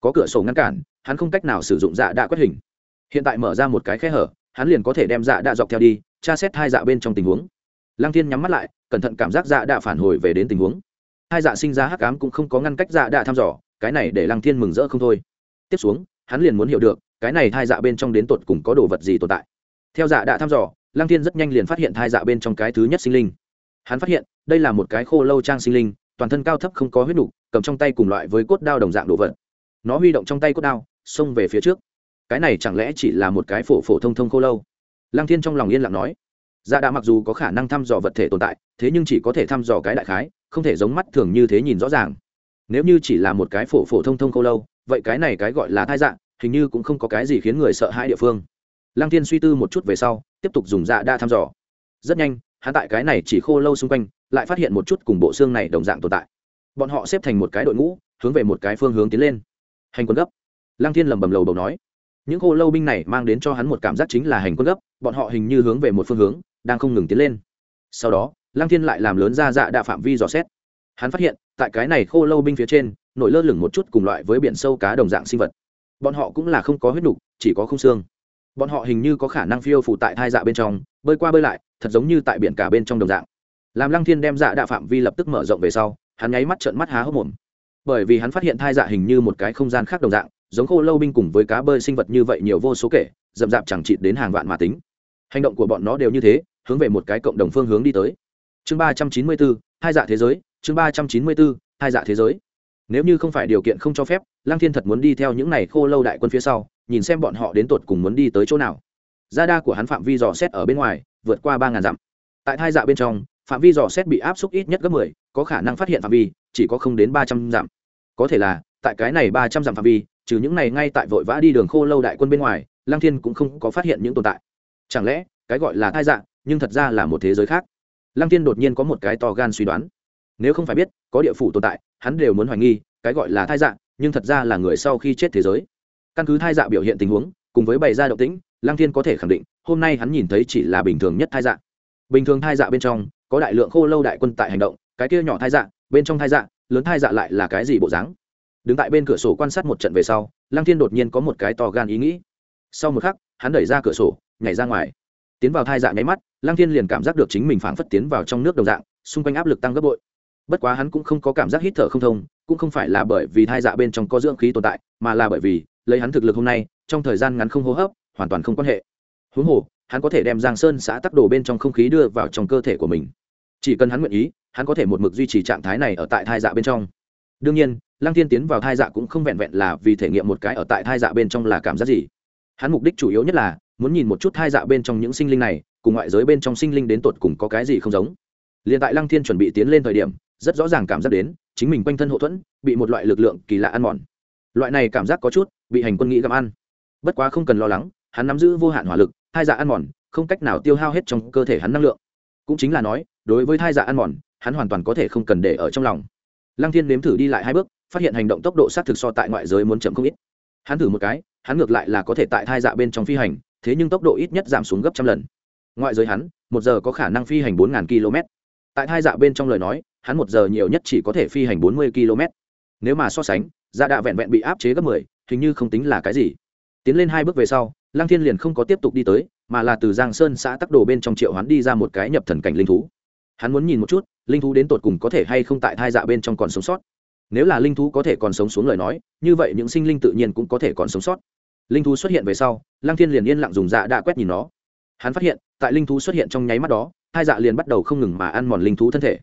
Có cửa sổ ngăn cản, hắn không cách nào sử dụng dạ đạ quét hình. Hiện tại mở ra một cái khe hở, hắn liền có thể đem dạ đạ dọc theo đi, tra xét hai dạ bên trong tình huống. Lăng tiên nhắm mắt lại, cẩn thận cảm giác dạ đạ phản hồi về đến tình huống. Hai dạ sinh ra hắc ám cũng không có ngăn cách dạ đạ thăm dò, cái này để lăng thiên mừng rỡ không thôi. Tiếp xuống, hắn liền muốn hiểu được, cái này hai dạ bên trong đến tột cùng có đồ vật gì tồn tại theo dạ đã thăm dò lăng thiên rất nhanh liền phát hiện thai dạ bên trong cái thứ nhất sinh linh. Hắn phát hiện đây là một cái khô lâu trang sinh linh toàn thân cao thấp không có huyết đủ, cầm trong tay cùng loại với cốt đao đồng dạng đồ vật. Nó huy động trong tay cốt đao xông về phía trước. Cái này chẳng lẽ chỉ là một cái phổ phổ thông thông khô lâu? Lăng thiên trong lòng yên lặng nói. Dạ đã mặc dù có khả năng thăm dò vật thể tồn tại thế nhưng chỉ có thể thăm dò cái đại khái không thể giống mắt thường như thế nhìn rõ ràng. Nếu như chỉ là một cái phổ phổ thông thông khô lâu vậy cái này cái gọi là thai dạng hình như cũng không có cái gì khiến người sợ hãi địa phương lăng thiên suy tư một chút về sau, tiếp tục dùng dạ đa thăm dò. Rất nhanh, hắn tại cái này chỉ khô lâu xung quanh, lại phát hiện một chút cùng bộ xương này đồng dạng tồn tại. Bọn họ xếp thành một cái đội ngũ, hướng về một cái phương hướng tiến lên. Hành quân gấp. Lăng thiên lầm bầm lầu đầu nói. Những khô lâu binh này mang đến cho hắn một cảm giác chính là hành quân gấp, bọn họ hình như hướng về một phương hướng, đang không ngừng tiến lên. Sau đó, lăng thiên lại làm lớn ra dạ đa phạm vi dò xét. Hắn phát hiện, tại cái này khô lâu binh phía trên, nổi lơ lửng một chút cùng loại với biển sâu cá đồng dạng sinh vật. Bọn họ cũng là không có huyết nục, chỉ có không xương bọn họ hình như có khả năng phiêu phủ tại thai dạ bên trong, bơi qua bơi lại, thật giống như tại biển cả bên trong đồng dạng. Làm lăng thiên đem dạ đạ phạm vi lập tức mở rộng về sau, hắn nháy mắt trợn mắt há hốc mồm. Bởi vì hắn phát hiện thai dạ hình như một cái không gian khác đồng dạng, giống khô lâu binh cùng với cá bơi sinh vật như vậy nhiều vô số kể d ầ m d chẳng chịt đến hàng vạn mà tính. Hành động của bọn nó đều như thế, hướng về một cái cộng đồng phương hướng đi tới. Chương ba trăm chín mươi bốn, hai dạ thế giới, chương ba trăm chín mươi bốn, hai dạ thế giới nếu như không phải điều kiện không cho phép, lăng thiên thật muốn đi theo những n à y khô lâu đại quân phía sau, nhìn xem bọn họ đến tột cùng muốn đi tới chỗ nào. Gia đa của hắn phạm vi dò xét ở bên ngoài, vượt qua ba ngàn dặm. Tại hai dạ bên trong, phạm vi dò xét bị áp suất ít nhất gấp mười, có khả năng phát hiện phạm vi, chỉ có không đến ba trăm dặm. Có thể là, tại cái này ba trăm dặm phạm vi, trừ những này ngay tại vội vã đi đường khô lâu đại quân bên ngoài lang thiên cũng không có phát hiện những tồn tại. Chẳng lẽ, cái gọi là thai dạ nhưng thật ra là một thế giới khác? Lang thiên đột nhiên có một cái to gan suy đoán nếu không phải biết, có địa phủ tồn tại, hắn đều muốn hoài nghi, cái gọi là thai dạ nhưng thật ra là người sau khi chết thế giới. Căn cứ thai dạ biểu hiện tình huống, cùng với bày ra động tĩnh, lăng thiên có thể khẳng định, hôm nay hắn nhìn thấy chỉ là bình thường nhất thai dạ. Bình thường thai dạ bên trong, có đại lượng khô lâu đại quân tại hành động, cái kia nhỏ thai dạ bên trong thai dạ lớn thai dạ lại là cái gì bộ dáng? Đứng tại bên cửa sổ quan sát một trận về sau, lăng thiên đột nhiên có một cái to gan ý nghĩ. Sau một khắc, hắn đẩy ra cửa sổ, nhảy ra ngoài. Tiến vào thai dạ nháy mắt, lăng thiên liền cảm giác được chính mình phảng phất tiến vào trong nước đồng dạng, xung quanh áp lực tăng gấp bội bất quá hắn cũng không có cảm giác hít thở không thông, cũng không phải là bởi vì thai dạ bên trong có dưỡng khí tồn tại, mà là bởi vì, lấy hắn thực lực hôm nay, trong thời gian ngắn không hô hấp, hoàn toàn không quan hệ. Huống hồ, hắn có thể đem giang sơn xã tắc đồ bên trong không khí đưa vào trong cơ thể của mình. Chỉ cần hắn nguyện ý, hắn có thể một mực duy trì trạng thái này ở tại thai dạ bên trong. Đương nhiên, lăng thiên tiến vào thai dạ cũng không vẹn vẹn là vì thể nghiệm một cái ở tại thai dạ bên trong là cảm giác gì. Hắn mục đích chủ yếu nhất là, muốn nhìn một chút thai dạ bên trong những sinh linh này, cùng ngoại giới bên trong sinh linh đến tột cùng có cái gì không giống. Liền tại lăng thiên chuẩn bị tiến lên thời điểm rất rõ ràng cảm giác đến chính mình quanh thân hậu thuẫn bị một loại lực lượng kỳ lạ ăn mòn. Loại này cảm giác có chút bị hành quân nghĩ gặm ăn. Bất quá không cần lo lắng, hắn nắm giữ vô hạn hỏa lực, hai dạ ăn mòn, không cách nào tiêu hao hết trong cơ thể hắn năng lượng. Cũng chính là nói, đối với thai dạ ăn mòn, hắn hoàn toàn có thể không cần để ở trong lòng. Lăng thiên nếm thử đi lại hai bước, phát hiện hành động tốc độ xác thực so tại ngoại giới muốn chậm không ít. Hắn thử một cái, hắn ngược lại là có thể tại thai dạ bên trong phi hành, thế nhưng tốc độ ít nhất giảm xuống gấp trăm lần. Ngoại giới hắn, một giờ có khả năng phi hành bốn km tại thai dạ bên trong lời nói hắn một giờ nhiều nhất chỉ có thể phi hành bốn mươi km. Nếu mà so sánh dạ đạ vẹn vẹn bị áp chế gấp mười, hình như không tính là cái gì. Tiến lên hai bước về sau, lăng thiên liền không có tiếp tục đi tới, mà là từ giang sơn xã tắc đồ bên trong triệu hắn đi ra một cái nhập thần cảnh linh thú. Hắn muốn nhìn một chút, linh thú đến tột cùng có thể hay không tại thai dạ bên trong còn sống sót. Nếu là linh thú có thể còn sống xuống lời nói, như vậy những sinh linh tự nhiên cũng có thể còn sống sót. Linh thú xuất hiện về sau, lăng thiên liền yên lặng dùng dạ đã quét nhìn nó. Hắn phát hiện, tại linh thú xuất hiện trong nháy mắt đó hai dạ liền bắt đầu không ngừng mà ăn mòn linh thú thân thể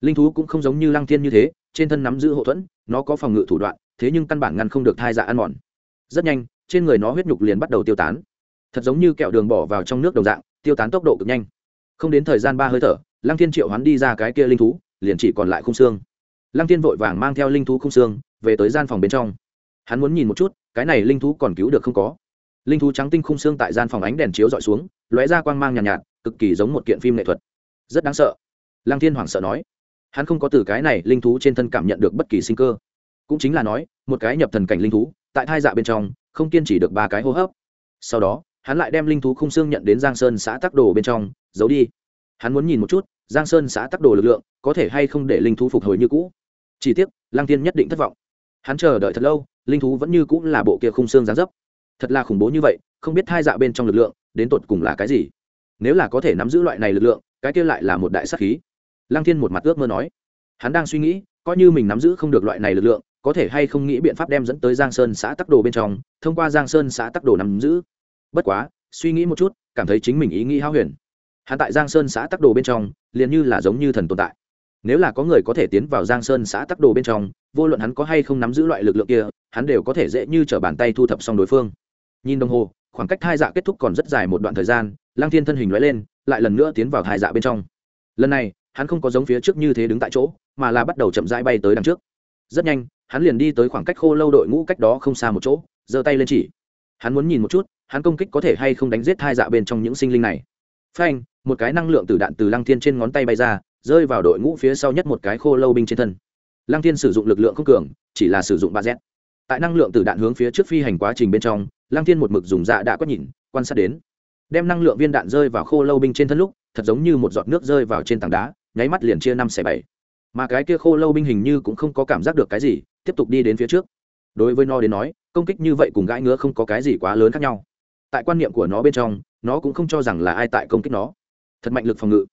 linh thú cũng không giống như lăng thiên như thế trên thân nắm giữ hậu thuẫn nó có phòng ngự thủ đoạn thế nhưng căn bản ngăn không được thai dạ ăn mòn. Rất nhanh trên người nó huyết nhục liền bắt đầu tiêu tán. Thật giống như kẹo đường bỏ vào trong nước đồng dạng tiêu tán tốc độ cực nhanh. Không đến thời gian ba hơi thở lăng thiên triệu hắn đi ra cái kia linh thú liền chỉ còn lại khung xương. Lăng thiên vội vàng mang theo linh thú khung xương về tới gian phòng bên trong. Hắn muốn nhìn một chút cái này linh thú còn cứu được không có. Linh thú trắng tinh khung xương tại gian phòng ánh đèn chiếu dọi xuống lóe ra quang mang nhàn nhạt, nhạt cực kỳ giống một kiện phim nghệ thuật. Rất đáng sợ. Lăng thiên hoảng sợ nói hắn không có từ cái này linh thú trên thân cảm nhận được bất kỳ sinh cơ. Cũng chính là nói, một cái nhập thần cảnh linh thú, tại thai dạ bên trong, không kiên trì được ba cái hô hấp. Sau đó, hắn lại đem linh thú khung xương nhận đến giang sơn xã tắc đồ bên trong, giấu đi. Hắn muốn nhìn một chút, giang sơn xã tắc đồ lực lượng, có thể hay không để linh thú phục hồi như cũ. Chỉ tiếc Lang tiên nhất định thất vọng. Hắn chờ đợi thật lâu, linh thú vẫn như cũng là bộ kia khung xương gián dấp. Thật là khủng bố như vậy, không biết thai dạ bên trong lực lượng, đến tột cùng là cái gì? Nếu là có thể nắm giữ loại này lực lượng, cái kia lại là một đại sắc khí lăng thiên một mặt ước mơ nói, hắn đang suy nghĩ, coi như mình nắm giữ không được loại này lực lượng, có thể hay không nghĩ biện pháp đem dẫn tới giang sơn xã tắc đồ bên trong, thông qua giang sơn xã tắc đồ nắm giữ. Bất quá, suy nghĩ một chút, cảm thấy chính mình ý nghĩ hao huyền. Hắn tại giang sơn xã tắc đồ bên trong, liền như là giống như thần tồn tại. Nếu là có người có thể tiến vào giang sơn xã tắc đồ bên trong, vô luận hắn có hay không nắm giữ loại lực lượng kia, hắn đều có thể dễ như t r ở bàn tay thu thập xong đối phương. Nhìn đồng hồ, khoảng cách hai dạ kết thúc còn rất dài một đoạn thời gian lang thiên thân hình loại lên, lại lần nữa tiến vào hai dạ bên trong. Lần này hắn không có giống phía trước như thế đứng tại chỗ, mà là bắt đầu chậm rãi bay tới đằng trước. Rất nhanh, hắn liền đi tới khoảng cách khô lâu đội ngũ cách đó không xa một chỗ, giơ tay lên chỉ. Hắn muốn nhìn một chút, hắn công kích có thể hay không đánh giết hai dạ bên trong những sinh linh này. Phanh, một cái năng lượng từ đạn từ lăng thiên trên ngón tay bay ra, rơi vào đội ngũ phía sau nhất một cái khô lâu binh trên thân. Lăng thiên sử dụng lực lượng không cường, chỉ là sử dụng ba z. Tại năng lượng từ đạn hướng phía trước phi hành quá trình bên trong, lăng thiên một mực dùng dạ đã quét nhìn, quan sát đến. Đem năng lượng viên đạn rơi vào khô lâu binh trên thân lúc, thật giống như một giọt nước rơi vào trên tảng đá nháy mắt liền chia năm xẻ bảy. Mà cái kia khô lâu binh hình như cũng không có cảm giác được cái gì, tiếp tục đi đến phía trước. Đối với nó đến nói, công kích như vậy cùng gãi ngứa không có cái gì quá lớn khác nhau. Tại quan niệm của nó bên trong, nó cũng không cho rằng là ai tại công kích nó. Thật mạnh lực phòng ngự.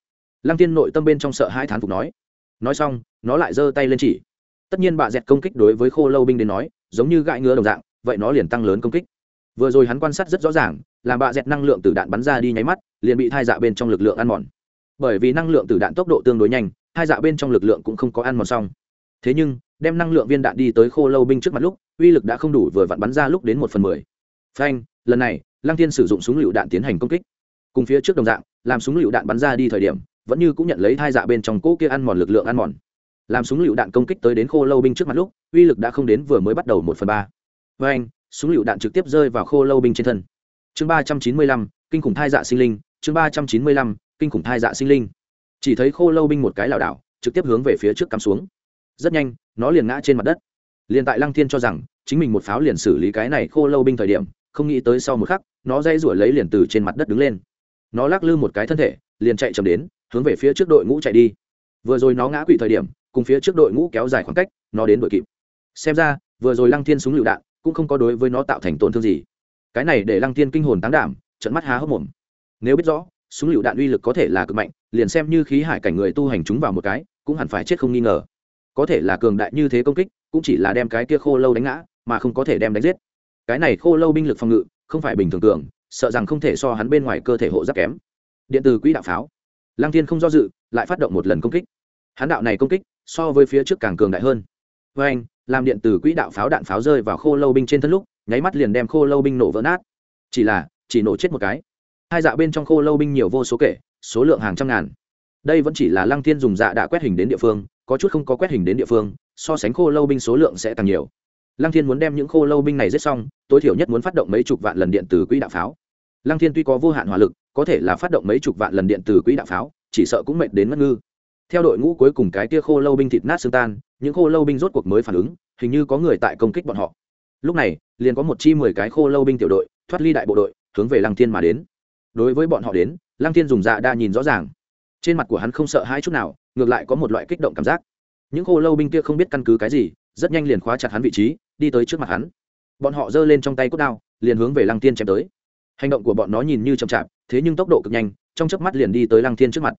Lăng tiên nội tâm bên trong sợ hai thán phục nói. Nói xong, nó lại giơ tay lên chỉ. Tất nhiên bà dẹt công kích đối với khô lâu binh đến nói, giống như gãi ngứa đồng dạng, vậy nó liền tăng lớn công kích. Vừa rồi hắn quan sát rất rõ ràng, là bà dẹt năng lượng từ đạn bắn ra đi nháy mắt, liền bị thai dạ bên trong lực lượng ăn mòn bởi vì năng lượng từ đạn tốc độ tương đối nhanh, hai dạ bên trong lực lượng cũng không có ăn mòn xong. Thế nhưng, đem năng lượng viên đạn đi tới khô lâu binh trước mặt lúc, uy lực đã không đủ vừa vặn bắn ra lúc đến một phần mười. Phanh, lần này, lăng thiên sử dụng súng lựu đạn tiến hành công kích. Cùng phía trước đồng dạng, làm súng lựu đạn bắn ra đi thời điểm, vẫn như cũng nhận lấy hai dạ bên trong cỗ kia ăn mòn lực lượng ăn mòn. Làm súng lựu đạn công kích tới đến khô lâu binh trước mặt lúc, uy lực đã không đến vừa mới bắt đầu một phần ba. Với anh súng lựu đạn trực tiếp rơi vào khô lâu binh trên thân. Chương ba trăm chín mươi lăm, kinh khủng thai dạ sinh linh, chương ba trăm chín mươi lăm kinh khủng thai dạ sinh linh. Chỉ thấy khô lâu binh một cái lảo đảo, trực tiếp hướng về phía trước cắm xuống. Rất nhanh, nó liền ngã trên mặt đất. Liền tại lăng thiên cho rằng chính mình một pháo liền xử lý cái này khô lâu binh thời điểm, không nghĩ tới sau một khắc, nó dây rủi lấy liền từ trên mặt đất đứng lên. Nó lắc lư một cái thân thể, liền chạy chậm đến, hướng về phía trước đội ngũ chạy đi. Vừa rồi nó ngã quỵ thời điểm, cùng phía trước đội ngũ kéo dài khoảng cách, nó đến đội kịp. Xem ra, vừa rồi lăng thiên súng lựu đạn, cũng không có đối với nó tạo thành tổn thương gì. Cái này để lăng thiên kinh hồn tán đảm trận mắt há hốc mồm. Nếu biết rõ súng lựu đạn uy lực có thể là cực mạnh, liền xem như khí hải cảnh người tu hành chúng vào một cái, cũng hẳn phải chết không nghi ngờ. Có thể là cường đại như thế công kích, cũng chỉ là đem cái kia khô lâu đánh ngã, mà không có thể đem đánh giết. Cái này khô lâu binh lực phòng ngự, không phải bình thường cường, sợ rằng không thể so hắn bên ngoài cơ thể hộ giáp kém. Điện từ quỹ đạo pháo. Lăng thiên không do dự, lại phát động một lần công kích. Hắn đạo này công kích, so với phía trước càng cường đại hơn. Với anh, làm điện từ quỹ đạo pháo đạn pháo rơi vào khô lâu binh trên thân lúc, nháy mắt liền đem khô lâu binh nổ vỡ nát. Chỉ là, chỉ nổ chết một cái hai dạ bên trong khô lâu binh nhiều vô số kể, số lượng hàng trăm ngàn. Đây vẫn chỉ là lăng thiên dùng dạ đã quét hình đến địa phương, có chút không có quét hình đến địa phương, so sánh khô lâu binh số lượng sẽ càng nhiều. Lăng thiên muốn đem những khô lâu binh này giết xong, tối thiểu nhất muốn phát động mấy chục vạn lần điện từ quỹ đạo pháo. Lăng thiên tuy có vô hạn hỏa lực, có thể là phát động mấy chục vạn lần điện từ quỹ đạo pháo, chỉ sợ cũng mệt đến mất ngư. Theo đội ngũ cuối cùng cái tia khô lâu binh thịt nát xương tan, những khô lâu binh rốt cuộc mới phản ứng, hình như có người tại công kích bọn họ. Lúc này, liền có một chi mười cái khô lâu binh tiểu đội, thoát ly đại bộ đội, hướng về lăng thiên mà đến đối với bọn họ đến, lăng thiên dùng dạ đa nhìn rõ ràng. Trên mặt của hắn không sợ hai chút nào, ngược lại có một loại kích động cảm giác. Những khô lâu binh kia không biết căn cứ cái gì, rất nhanh liền khóa chặt hắn vị trí, đi tới trước mặt hắn. Bọn họ giơ lên trong tay cốt đao, liền hướng về lăng tiên chém tới. Hành động của bọn nó nhìn như chậm chạp, thế nhưng tốc độ cực nhanh, trong chớp mắt liền đi tới lăng thiên trước mặt.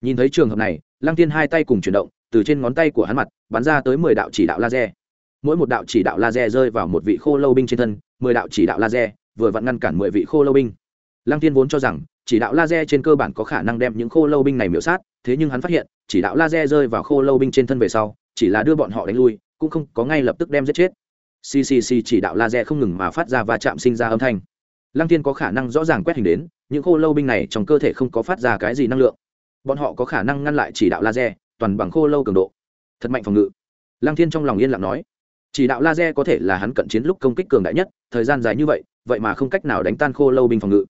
Nhìn thấy trường hợp này, lăng tiên hai tay cùng chuyển động, từ trên ngón tay của hắn mặt, bắn ra tới mười đạo chỉ đạo laser. Mỗi một đạo chỉ đạo laser rơi vào một vị khô lâu binh trên thân, mười đạo chỉ đạo laser vừa vặn ngăn cản mười vị khô lâu binh lăng Thiên vốn cho rằng, chỉ đạo laser trên cơ bản có khả năng đem những khô lâu binh này miễu sát, thế nhưng hắn phát hiện, chỉ đạo laser rơi vào khô lâu binh trên thân về sau, chỉ là đưa bọn họ đánh lui, cũng không có ngay lập tức đem giết chết. Ccc chỉ đạo laser không ngừng mà phát ra và chạm sinh ra âm thanh. Lăng Thiên có khả năng rõ ràng quét hình đến, những khô lâu binh này trong cơ thể không có phát ra cái gì năng lượng. Bọn họ có khả năng ngăn lại chỉ đạo laser, toàn bằng khô lâu cường độ. Thật mạnh phòng ngự. Lăng thiên trong lòng yên lặng nói, chỉ đạo laser có thể là hắn cận chiến lúc công kích cường đại nhất, thời gian dài như vậy vậy mà không cách nào đánh tan khô lâu binh phòng ngự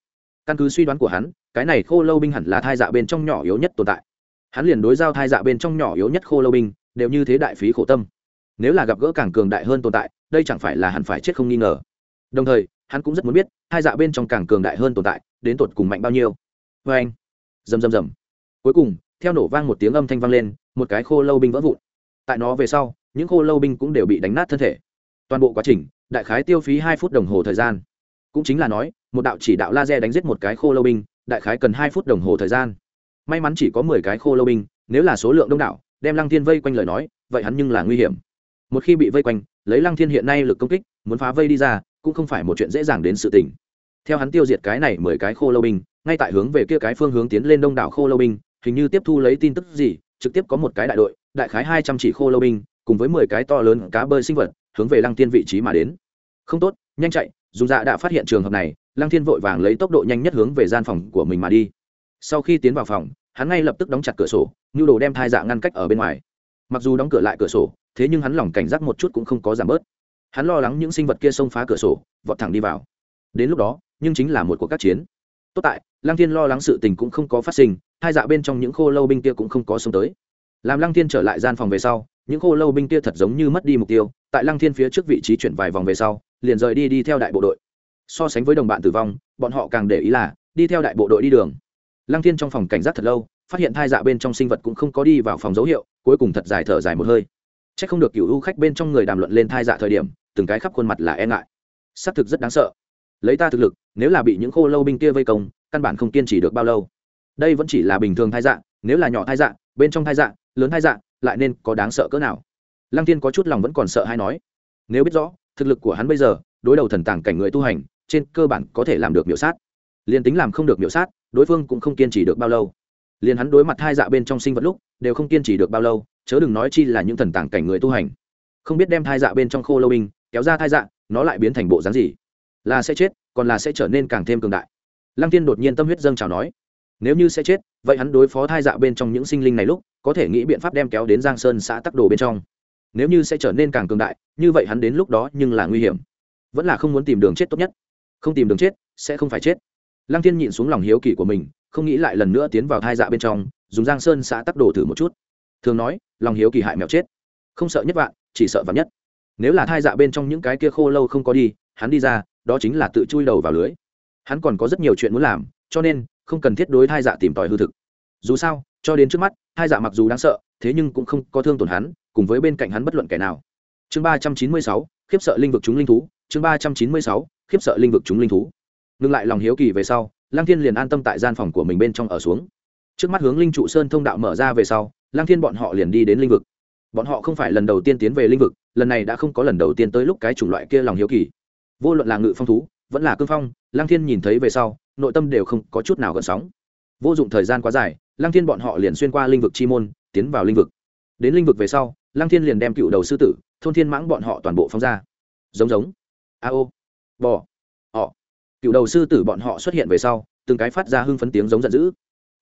căn cứ suy đoán của hắn, cái này khô lâu binh hẳn là thai dạ bên trong nhỏ yếu nhất tồn tại. Hắn liền đối giao thai dạ bên trong nhỏ yếu nhất khô lâu binh, đều như thế đại phí khổ tâm. Nếu là gặp gỡ càng cường đại hơn tồn tại, đây chẳng phải là hẳn phải chết không nghi ngờ. Đồng thời, hắn cũng rất muốn biết hai dạ bên trong càng cường đại hơn tồn tại, đến tột cùng mạnh bao nhiêu. Vê anh, rầm rầm rầm. Cuối cùng, theo nổ vang một tiếng âm thanh vang lên, một cái khô lâu binh vỡ vụn. Tại nó về sau, những khô lâu binh cũng đều bị đánh nát thân thể. Toàn bộ quá trình, đại khái tiêu phí hai phút đồng hồ thời gian. Cũng chính là nói một đạo chỉ đạo laser đánh giết một cái khô lâu binh, đại khái cần hai phút đồng hồ thời gian. May mắn chỉ có mười cái khô lâu binh, nếu là số lượng đông đảo, đem lăng thiên vây quanh lời nói, vậy hắn nhưng là nguy hiểm. Một khi bị vây quanh, lấy lăng thiên hiện nay lực công kích, muốn phá vây đi ra, cũng không phải một chuyện dễ dàng đến sự tình. Theo hắn tiêu diệt cái này mười cái khô lâu binh, ngay tại hướng về kia cái phương hướng tiến lên đông đảo khô lâu binh, hình như tiếp thu lấy tin tức gì, trực tiếp có một cái đại đội, đại khái hai trăm chỉ khô lâu binh, cùng với mười cái to lớn cá bơi sinh vật, hướng về lăng tiên vị trí mà đến. Không tốt, nhanh chạy dùng dạ đã phát hiện trường hợp này lăng thiên vội vàng lấy tốc độ nhanh nhất hướng về gian phòng của mình mà đi. Sau khi tiến vào phòng, hắn ngay lập tức đóng chặt cửa sổ, nhu đồ đem thai dạ ngăn cách ở bên ngoài. Mặc dù đóng cửa lại cửa sổ, thế nhưng hắn lòng cảnh giác một chút cũng không có giảm bớt. Hắn lo lắng những sinh vật kia xông phá cửa sổ, vọt thẳng đi vào. Đến lúc đó, nhưng chính là một cuộc các chiến. Tốt tại, lăng thiên lo lắng sự tình cũng không có phát sinh hai dạ bên trong những khô lâu binh kia cũng không có xông tới. Làm lăng thiên trở lại gian phòng về sau, những khô lâu binh kia thật giống như mất đi mục tiêu, tại lăng thiên phía trước vị trí chuyển vài vòng về sau, liền rời đi đi theo đại bộ đội so sánh với đồng bạn tử vong, bọn họ càng để ý là, đi theo đại bộ đội đi đường. Lăng thiên trong phòng cảnh giác thật lâu, phát hiện thai dạ bên trong sinh vật cũng không có đi vào phòng dấu hiệu, cuối cùng thật dài thở dài một hơi. C h ắ c không được cựu u khách bên trong người đàm luận lên thai dạ thời điểm, từng cái khắp khuôn mặt là e ngại. Xác thực rất đáng sợ. Lấy ta thực lực, nếu là bị những khô lâu binh kia vây công, căn bản không kiên trì được bao lâu. Đây vẫn chỉ là bình thường thai dạ nếu là nhỏ thai dạ bên trong thai dạ lớn thai dạ lại nên có đáng sợ cỡ nào? Lăng Thiên có chút lòng vẫn còn sợ hay nói. Nếu biết rõ, thực lực của hắn bây giờ, đối đầu thần tàng cảnh người tu hành trên cơ bản có thể làm được miểu sát. Liền tính làm không được miểu sát, đối phương cũng không kiên trì được bao lâu. Liền hắn đối mặt hai dạ bên trong sinh vật lúc, đều không kiên trì được bao lâu, chớ đừng nói chi là những thần tàng cảnh người tu hành. Không biết đem thai dạ bên trong khô lâu binh, kéo ra thai dạ nó lại biến thành bộ dáng gì? Là sẽ chết, còn là sẽ trở nên càng thêm cường đại? Lăng tiên đột nhiên tâm huyết dâng chào nói, nếu như sẽ chết, vậy hắn đối phó thai dạ bên trong những sinh linh này lúc, có thể nghĩ biện pháp đem kéo đến giang sơn xã tắc đồ bên trong. Nếu như sẽ trở nên càng cường đại, như vậy hắn đến lúc đó nhưng là nguy hiểm. Vẫn là không muốn tìm đường chết tốt nhất không tìm đường chết, sẽ không phải chết. Lăng Thiên nhịn xuống lòng hiếu kỳ của mình, không nghĩ lại lần nữa tiến vào thai dạ bên trong, dùng giang sơn xã tắc đồ thử một chút. Thường nói, lòng hiếu kỳ hại mèo chết. Không sợ nhất vạn, chỉ sợ vạn nhất. Nếu là thai dạ bên trong những cái kia khô lâu không có đi, hắn đi ra, đó chính là tự chui đầu vào lưới. Hắn còn có rất nhiều chuyện muốn làm, cho nên không cần thiết đối thai dạ tìm tòi hư thực. Dù sao, cho đến trước mắt, thai dạ mặc dù đáng sợ, thế nhưng cũng không có thương tổn hắn, cùng với bên cạnh hắn bất luận kẻ nào. Chương ba trăm chín mươi sáu, khiếp sợ linh vực chúng linh thú chương ba trăm chín mươi sáu, khiếp sợ linh vực chúng linh thú. Ngừng lại lòng hiếu kỳ về sau, lăng thiên liền an tâm tại gian phòng của mình bên trong ở xuống. Trước mắt hướng linh trụ sơn thông đạo mở ra về sau, lăng thiên bọn họ liền đi đến linh vực. Bọn họ không phải lần đầu tiên tiến về linh vực, lần này đã không có lần đầu tiên tới lúc cái chủng loại kia lòng hiếu kỳ. Vô luận là ngự phong thú, vẫn là cương phong, lăng thiên nhìn thấy về sau, nội tâm đều không có chút nào gợn sóng. Vô dụng thời gian quá dài, lăng thiên bọn họ liền xuyên qua linh vực chi môn, tiến vào linh vực. Đến linh vực về sau, lăng thiên liền đem cựu đầu sư tử, thôn thiên mãng bọn họ toàn bộ phóng ra. Giống giống a ô. Bò. Họ cựu đầu sư tử bọn họ xuất hiện về sau, từng cái phát ra hưng phấn tiếng giống giận dữ.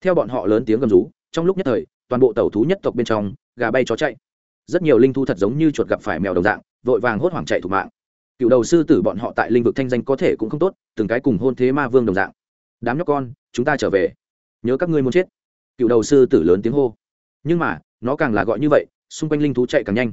Theo bọn họ lớn tiếng gầm rú, trong lúc nhất thời, toàn bộ tàu thú nhất tộc bên trong, gà bay chó chạy. Rất nhiều linh thu thật giống như chuột gặp phải mèo đồng dạng, vội vàng hốt hoảng chạy thủ mạng. Cựu đầu sư tử bọn họ tại linh vực thanh danh có thể cũng không tốt, từng cái cùng hôn thế ma vương đồng dạng. Đám nhóc con, chúng ta trở về. Nhớ các ngươi muốn chết. Cựu đầu sư tử lớn tiếng hô. Nhưng mà, nó càng là gọi như vậy, xung quanh linh thú chạy càng nhanh.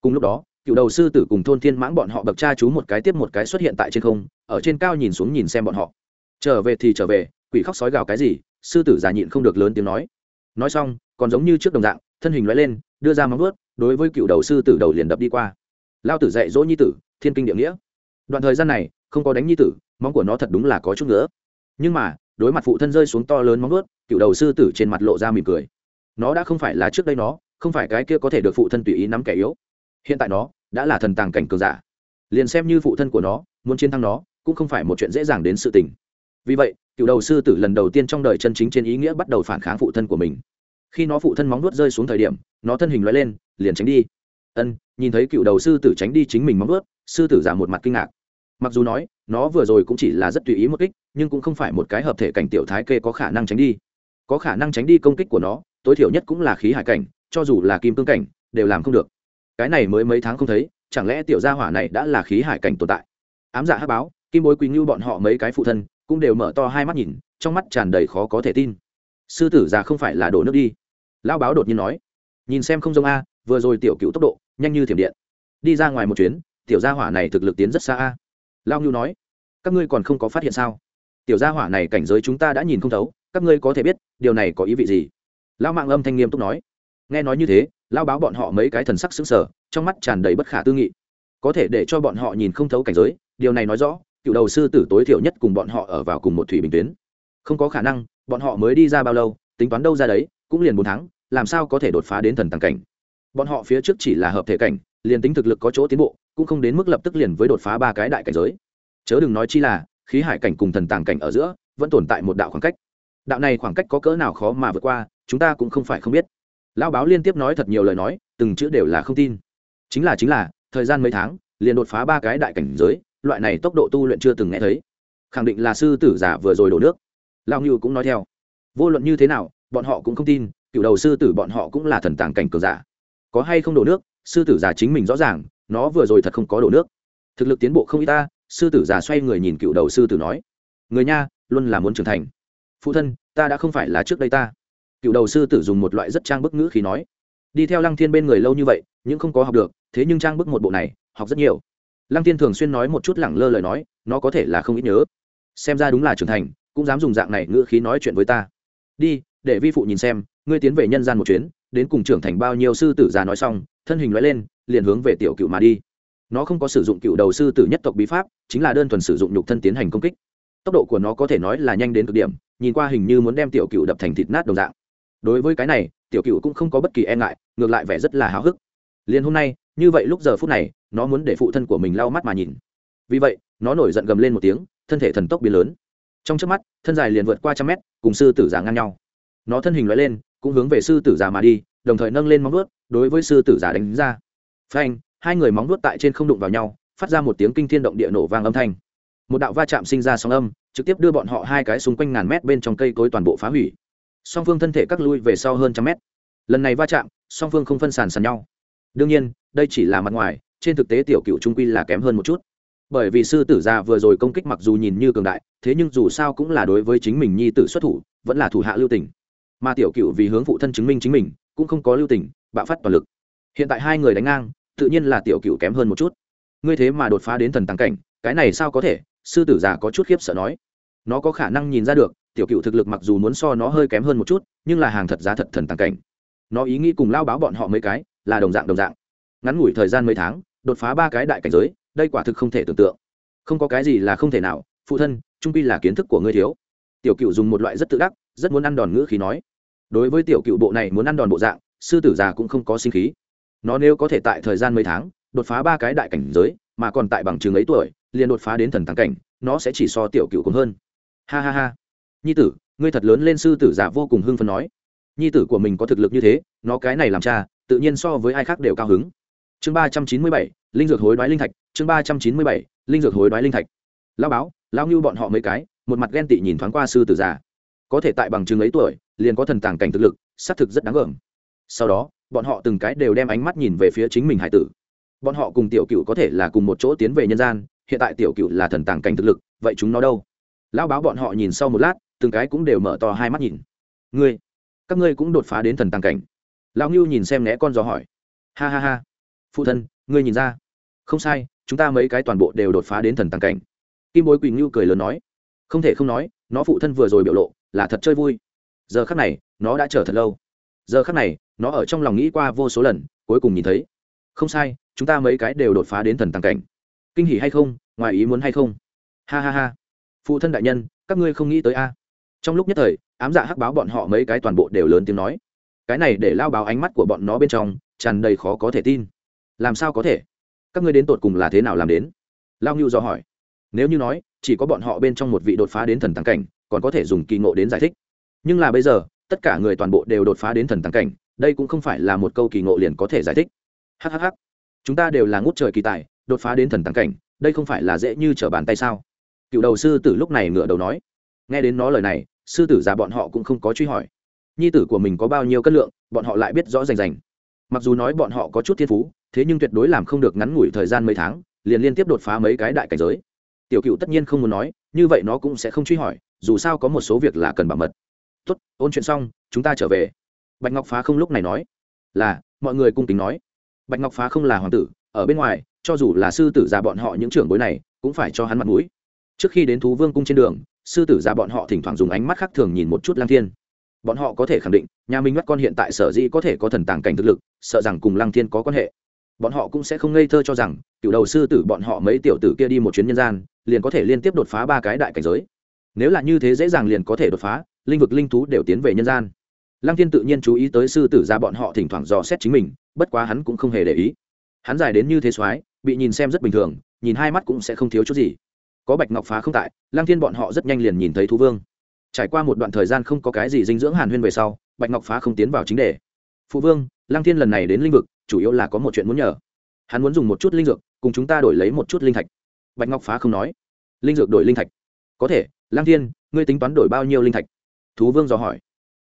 Cùng lúc đó cựu đầu sư tử cùng thôn thiên mãng bọn họ bậc cha chú một cái tiếp một cái xuất hiện tại trên không, ở trên cao nhìn xuống nhìn xem bọn họ. Trở về thì trở về, quỷ khóc sói gào cái gì, sư tử già nhịn không được lớn tiếng nói. Nói xong, còn giống như trước đồng dạng, thân hình loại lên, đưa ra móng ướt đối với cựu đầu sư tử đầu liền đập đi qua. Lao tử dạy dỗ nhi tử, thiên kinh địa nghĩa. Đoạn thời gian này, không có đánh nhi tử, móng của nó thật đúng là có chút nữa nhưng mà, đối mặt phụ thân rơi xuống to lớn móng ướt cựu đầu sư tử trên mặt lộ ra mỉm cười. Nó đã không phải là trước đây nó, không phải cái kia có thể được phụ thân tùy ý nắm kẻ yếu hiện tại nó đã là thần tàng cảnh cường giả. Liền xem như phụ thân của nó, muốn chiến thắng nó, cũng không phải một chuyện dễ dàng đến sự tình. Vì vậy, cựu đầu sư tử lần đầu tiên trong đời chân chính trên ý nghĩa bắt đầu phản kháng phụ thân của mình. Khi nó phụ thân móng nuốt rơi xuống thời điểm, nó thân hình loại lên, liền tránh đi. Ân, nhìn thấy cựu đầu sư tử tránh đi chính mình móng nuốt sư tử giả một mặt kinh ngạc. Mặc dù nói, nó vừa rồi cũng chỉ là rất tùy ý một kích, nhưng cũng không phải một cái hợp thể cảnh tiểu thái kê có khả năng tránh đi. Có khả năng tránh đi công kích của nó, tối thiểu nhất cũng là khí hải cảnh, cho dù là kim cương cảnh, đều làm không được cái này mới mấy tháng không thấy, chẳng lẽ tiểu gia hỏa này đã là khí hải cảnh tồn tại? Ám dạ hát báo, kim bối quý như bọn họ mấy cái phụ thân, cũng đều mở to hai mắt nhìn, trong mắt tràn đầy khó có thể tin. Sư tử già không phải là đổ nước đi. Lão báo đột nhiên nói, nhìn xem không giống a, vừa rồi tiểu cựu tốc độ, nhanh như thiểm điện. Đi ra ngoài một chuyến, tiểu gia hỏa này thực lực tiến rất xa a. Lao nhu nói, các ngươi còn không có phát hiện sao? Tiểu gia hỏa này cảnh giới chúng ta đã nhìn không thấu, các ngươi có thể biết, điều này có ý vị gì? Lao mạng âm thanh nghiêm túc nói, nghe nói như thế lao báo bọn họ mấy cái thần sắc xứng sở trong mắt tràn đầy bất khả tư nghị. Có thể để cho bọn họ nhìn không thấu cảnh giới, điều này nói rõ, cựu đầu sư tử tối thiểu nhất cùng bọn họ ở vào cùng một thủy bình tuyến. Không có khả năng, bọn họ mới đi ra bao lâu, tính toán đâu ra đấy, cũng liền bốn tháng, làm sao có thể đột phá đến thần tàng cảnh. Bọn họ phía trước chỉ là hợp thể cảnh, liền tính thực lực có chỗ tiến bộ, cũng không đến mức lập tức liền với đột phá ba cái đại cảnh giới. Chớ đừng nói chi là, khí hải cảnh cùng thần tàng cảnh ở giữa, vẫn tồn tại một đạo khoảng cách. Đạo này khoảng cách có cỡ nào khó mà vượt qua, chúng ta cũng không phải không biết lão báo liên tiếp nói thật nhiều lời nói, từng chữ đều là không tin. Chính là chính là, thời gian mấy tháng, liền đột phá ba cái đại cảnh giới, loại này tốc độ tu luyện chưa từng nghe thấy. Khẳng định là sư tử giả vừa rồi đổ nước. Lao ngưu cũng nói theo. Vô luận như thế nào, bọn họ cũng không tin, cựu đầu sư tử bọn họ cũng là thần tàng cảnh cường giả. Có hay không đổ nước, sư tử giả chính mình rõ ràng, nó vừa rồi thật không có đổ nước. Thực lực tiến bộ không ít ta, sư tử giả xoay người nhìn cựu đầu sư tử nói. Người nha, luôn là muốn trưởng thành. Phụ thân, ta đã không phải là trước đây ta cựu đầu sư tử dùng một loại rất trang bức ngữ khi nói, đi theo lăng thiên bên người lâu như vậy, nhưng không có học được, thế nhưng trang bức một bộ này, học rất nhiều. Lăng thiên thường xuyên nói một chút lẳng lơ lời nói, nó có thể là không ít nhớ. Xem ra đúng là trưởng thành, cũng dám dùng dạng này ngữ khí nói chuyện với ta. Đi, để vi phụ nhìn xem, ngươi tiến về nhân gian một chuyến, đến cùng trưởng thành bao nhiêu sư tử già nói xong, thân hình nói lên, liền hướng về tiểu cựu mà đi. Nó không có sử dụng cựu đầu sư tử nhất tộc bí pháp, chính là đơn thuần sử dụng nhục thân tiến hành công kích. Tốc độ của nó có thể nói là nhanh đến cực điểm, nhìn qua hình như muốn đem tiểu cựu đập thành thịt nát đồng dạng đối với cái này, tiểu cựu cũng không có bất kỳ e ngại, ngược lại vẻ rất là háo hức. Liền hôm nay, như vậy lúc giờ phút này, nó muốn để phụ thân của mình lau mắt mà nhìn. Vì vậy, nó nổi giận gầm lên một tiếng, thân thể thần tốc biến lớn. Trong trước mắt, thân dài liền vượt qua trăm mét, cùng sư tử giả ngang nhau. Nó thân hình loại lên, cũng hướng về sư tử giả mà đi, đồng thời nâng lên móng vuốt, đối với sư tử giả đánh ra. Phanh, hai người móng vuốt tại trên không đụng vào nhau, phát ra một tiếng kinh thiên động địa nổ vang âm thanh. Một đạo va chạm sinh ra sóng âm, trực tiếp đưa bọn họ hai cái xung quanh ngàn mét bên trong cây cối toàn bộ phá hủy song phương thân thể cắt lui về sau hơn trăm mét. Lần này va chạm, song phương không phân sàn sàn nhau. Đương nhiên, đây chỉ là mặt ngoài, trên thực tế tiểu cựu trung quy là kém hơn một chút. Bởi vì sư tử già vừa rồi công kích mặc dù nhìn như cường đại, thế nhưng dù sao cũng là đối với chính mình nhi tử xuất thủ, vẫn là thủ hạ lưu tình. Mà tiểu cựu vì hướng phụ thân chứng minh chính mình, cũng không có lưu tình, bạo phát toàn lực. Hiện tại hai người đánh ngang, tự nhiên là tiểu cựu kém hơn một chút. Ngươi thế mà đột phá đến thần tăng cảnh, cái này sao có thể? Sư tử già có chút khiếp sợ nói. Nó có khả năng nhìn ra được tiểu cựu thực lực mặc dù muốn so nó hơi kém hơn một chút, nhưng là hàng thật giá thật thần tăng cảnh. Nó ý nghĩ cùng lao báo bọn họ mấy cái, là đồng dạng đồng dạng. Ngắn ngủi thời gian mấy tháng, đột phá ba cái đại cảnh giới, đây quả thực không thể tưởng tượng. Không có cái gì là không thể nào, phụ thân, trung pi là kiến thức của ngươi thiếu. Tiểu cựu dùng một loại rất tự đắc, rất muốn ăn đòn ngữ khí nói. Đối với tiểu cựu bộ này muốn ăn đòn bộ dạng, sư tử già cũng không có sinh khí. Nó nếu có thể tại thời gian mấy tháng, đột phá ba cái đại cảnh giới, mà còn tại bằng chứng ấy tuổi, liền đột phá đến thần thắng cảnh, nó sẽ chỉ so tiểu cựu cũng hơn. Ha ha ha nhi tử ngươi thật lớn lên sư tử giả vô cùng hưng phấn nói. Nhi tử của mình có thực lực như thế nó cái này làm cha tự nhiên so với ai khác đều cao hứng. Chương ba trăm chín mươi bảy linh dược hối đoái linh thạch chương ba trăm chín mươi bảy linh dược hối đoái linh thạch. Lao báo lao như bọn họ mấy cái một mặt ghen tị nhìn thoáng qua sư tử giả, có thể tại bằng chứng ấy tuổi liền có thần tàng cảnh thực lực xác thực rất đáng gờm. Sau đó bọn họ từng cái đều đem ánh mắt nhìn về phía chính mình hải tử. Bọn họ cùng tiểu cựu có thể là cùng một chỗ tiến về nhân gian hiện tại tiểu cựu là thần tàng cảnh thực lực vậy chúng nó đâu? Lão báo bọn họ nhìn sau một lát từng cái cũng đều mở to hai mắt nhìn. Ngươi, các ngươi cũng đột phá đến thần tàng cảnh. Lão ngưu nhìn xem né con gió hỏi. Ha ha ha. Phụ thân, ngươi nhìn ra. Không sai, chúng ta mấy cái toàn bộ đều đột phá đến thần tàng cảnh. Kim bối quỳnh ngưu cười lớn nói. Không thể không nói, nó phụ thân vừa rồi biểu lộ là thật chơi vui. Giờ khắc này, nó đã chờ thật lâu. Giờ khắc này, nó ở trong lòng nghĩ qua vô số lần, cuối cùng nhìn thấy. Không sai, chúng ta mấy cái đều đột phá đến thần tàng cảnh. Kinh hỉ hay không, ngoài ý muốn hay không? Ha ha ha. Phụ thân đại nhân, các ngươi không nghĩ tới a trong lúc nhất thời, ám dạ hắc báo bọn họ mấy cái toàn bộ đều lớn tiếng nói. Cái này để lao báo ánh mắt của bọn nó bên trong tràn đầy khó có thể tin. Làm sao có thể? Các ngươi đến tột cùng là thế nào làm đến? Lao ngưu do hỏi. Nếu như nói, chỉ có bọn họ bên trong một vị đột phá đến thần tăng cảnh, còn có thể dùng kỳ ngộ đến giải thích. Nhưng là bây giờ, tất cả người toàn bộ đều đột phá đến thần tăng cảnh, đây cũng không phải là một câu kỳ ngộ liền có thể giải thích. Hhh chúng ta đều là ngút trời kỳ tài, đột phá đến thần tăng cảnh, đây không phải là dễ như trở bàn tay sao? Cựu đầu sư từ lúc này ngựa đầu nói nghe đến nó lời này, sư tử già bọn họ cũng không có truy hỏi. Nhi tử của mình có bao nhiêu cân lượng, bọn họ lại biết rõ rành rành. Mặc dù nói bọn họ có chút thiên phú, thế nhưng tuyệt đối làm không được ngắn ngủi thời gian mấy tháng, liền liên tiếp đột phá mấy cái đại cảnh giới. Tiểu cựu tất nhiên không muốn nói, như vậy nó cũng sẽ không truy hỏi, dù sao có một số việc là cần bảo mật. Tốt, ôn chuyện xong, chúng ta trở về. Bạch ngọc phá không lúc này nói, là, mọi người cung kính nói. Bạch ngọc phá không là hoàng tử, ở bên ngoài, cho dù là sư tử già bọn họ những trưởng bối này, cũng phải cho hắn mặt mũi. Trước khi đến thú vương cung trên đường sư tử già bọn họ thỉnh thoảng dùng ánh mắt khác thường nhìn một chút lang thiên. Bọn họ có thể khẳng định, nhà minh mắt con hiện tại sở dĩ có thể có thần tàng cảnh thực lực, sợ rằng cùng lang thiên có quan hệ. Bọn họ cũng sẽ không ngây thơ cho rằng cựu đầu sư tử bọn họ mấy tiểu tử kia đi một chuyến nhân gian, liền có thể liên tiếp đột phá ba cái đại cảnh giới. Nếu là như thế dễ dàng liền có thể đột phá, linh vực linh thú đều tiến về nhân gian. Lăng thiên tự nhiên chú ý tới sư tử ra bọn họ thỉnh thoảng dò xét chính mình, bất quá hắn cũng không hề để ý. Hắn dài đến như thế soái, bị nhìn xem rất bình thường, nhìn hai mắt cũng sẽ không thiếu chút gì có bạch ngọc phá không tại lang thiên bọn họ rất nhanh liền nhìn thấy thú vương. Trải qua một đoạn thời gian không có cái gì dinh dưỡng hàn huyên về sau, bạch ngọc phá không tiến vào chính đề. Phụ vương lang thiên lần này đến linh vực, chủ yếu là có một chuyện muốn nhờ. Hắn muốn dùng một chút linh dược, cùng chúng ta đổi lấy một chút linh thạch. Bạch ngọc phá không nói. Linh dược đổi linh thạch. Có thể lang thiên, ngươi tính toán đổi bao nhiêu linh thạch? Thú vương dò hỏi.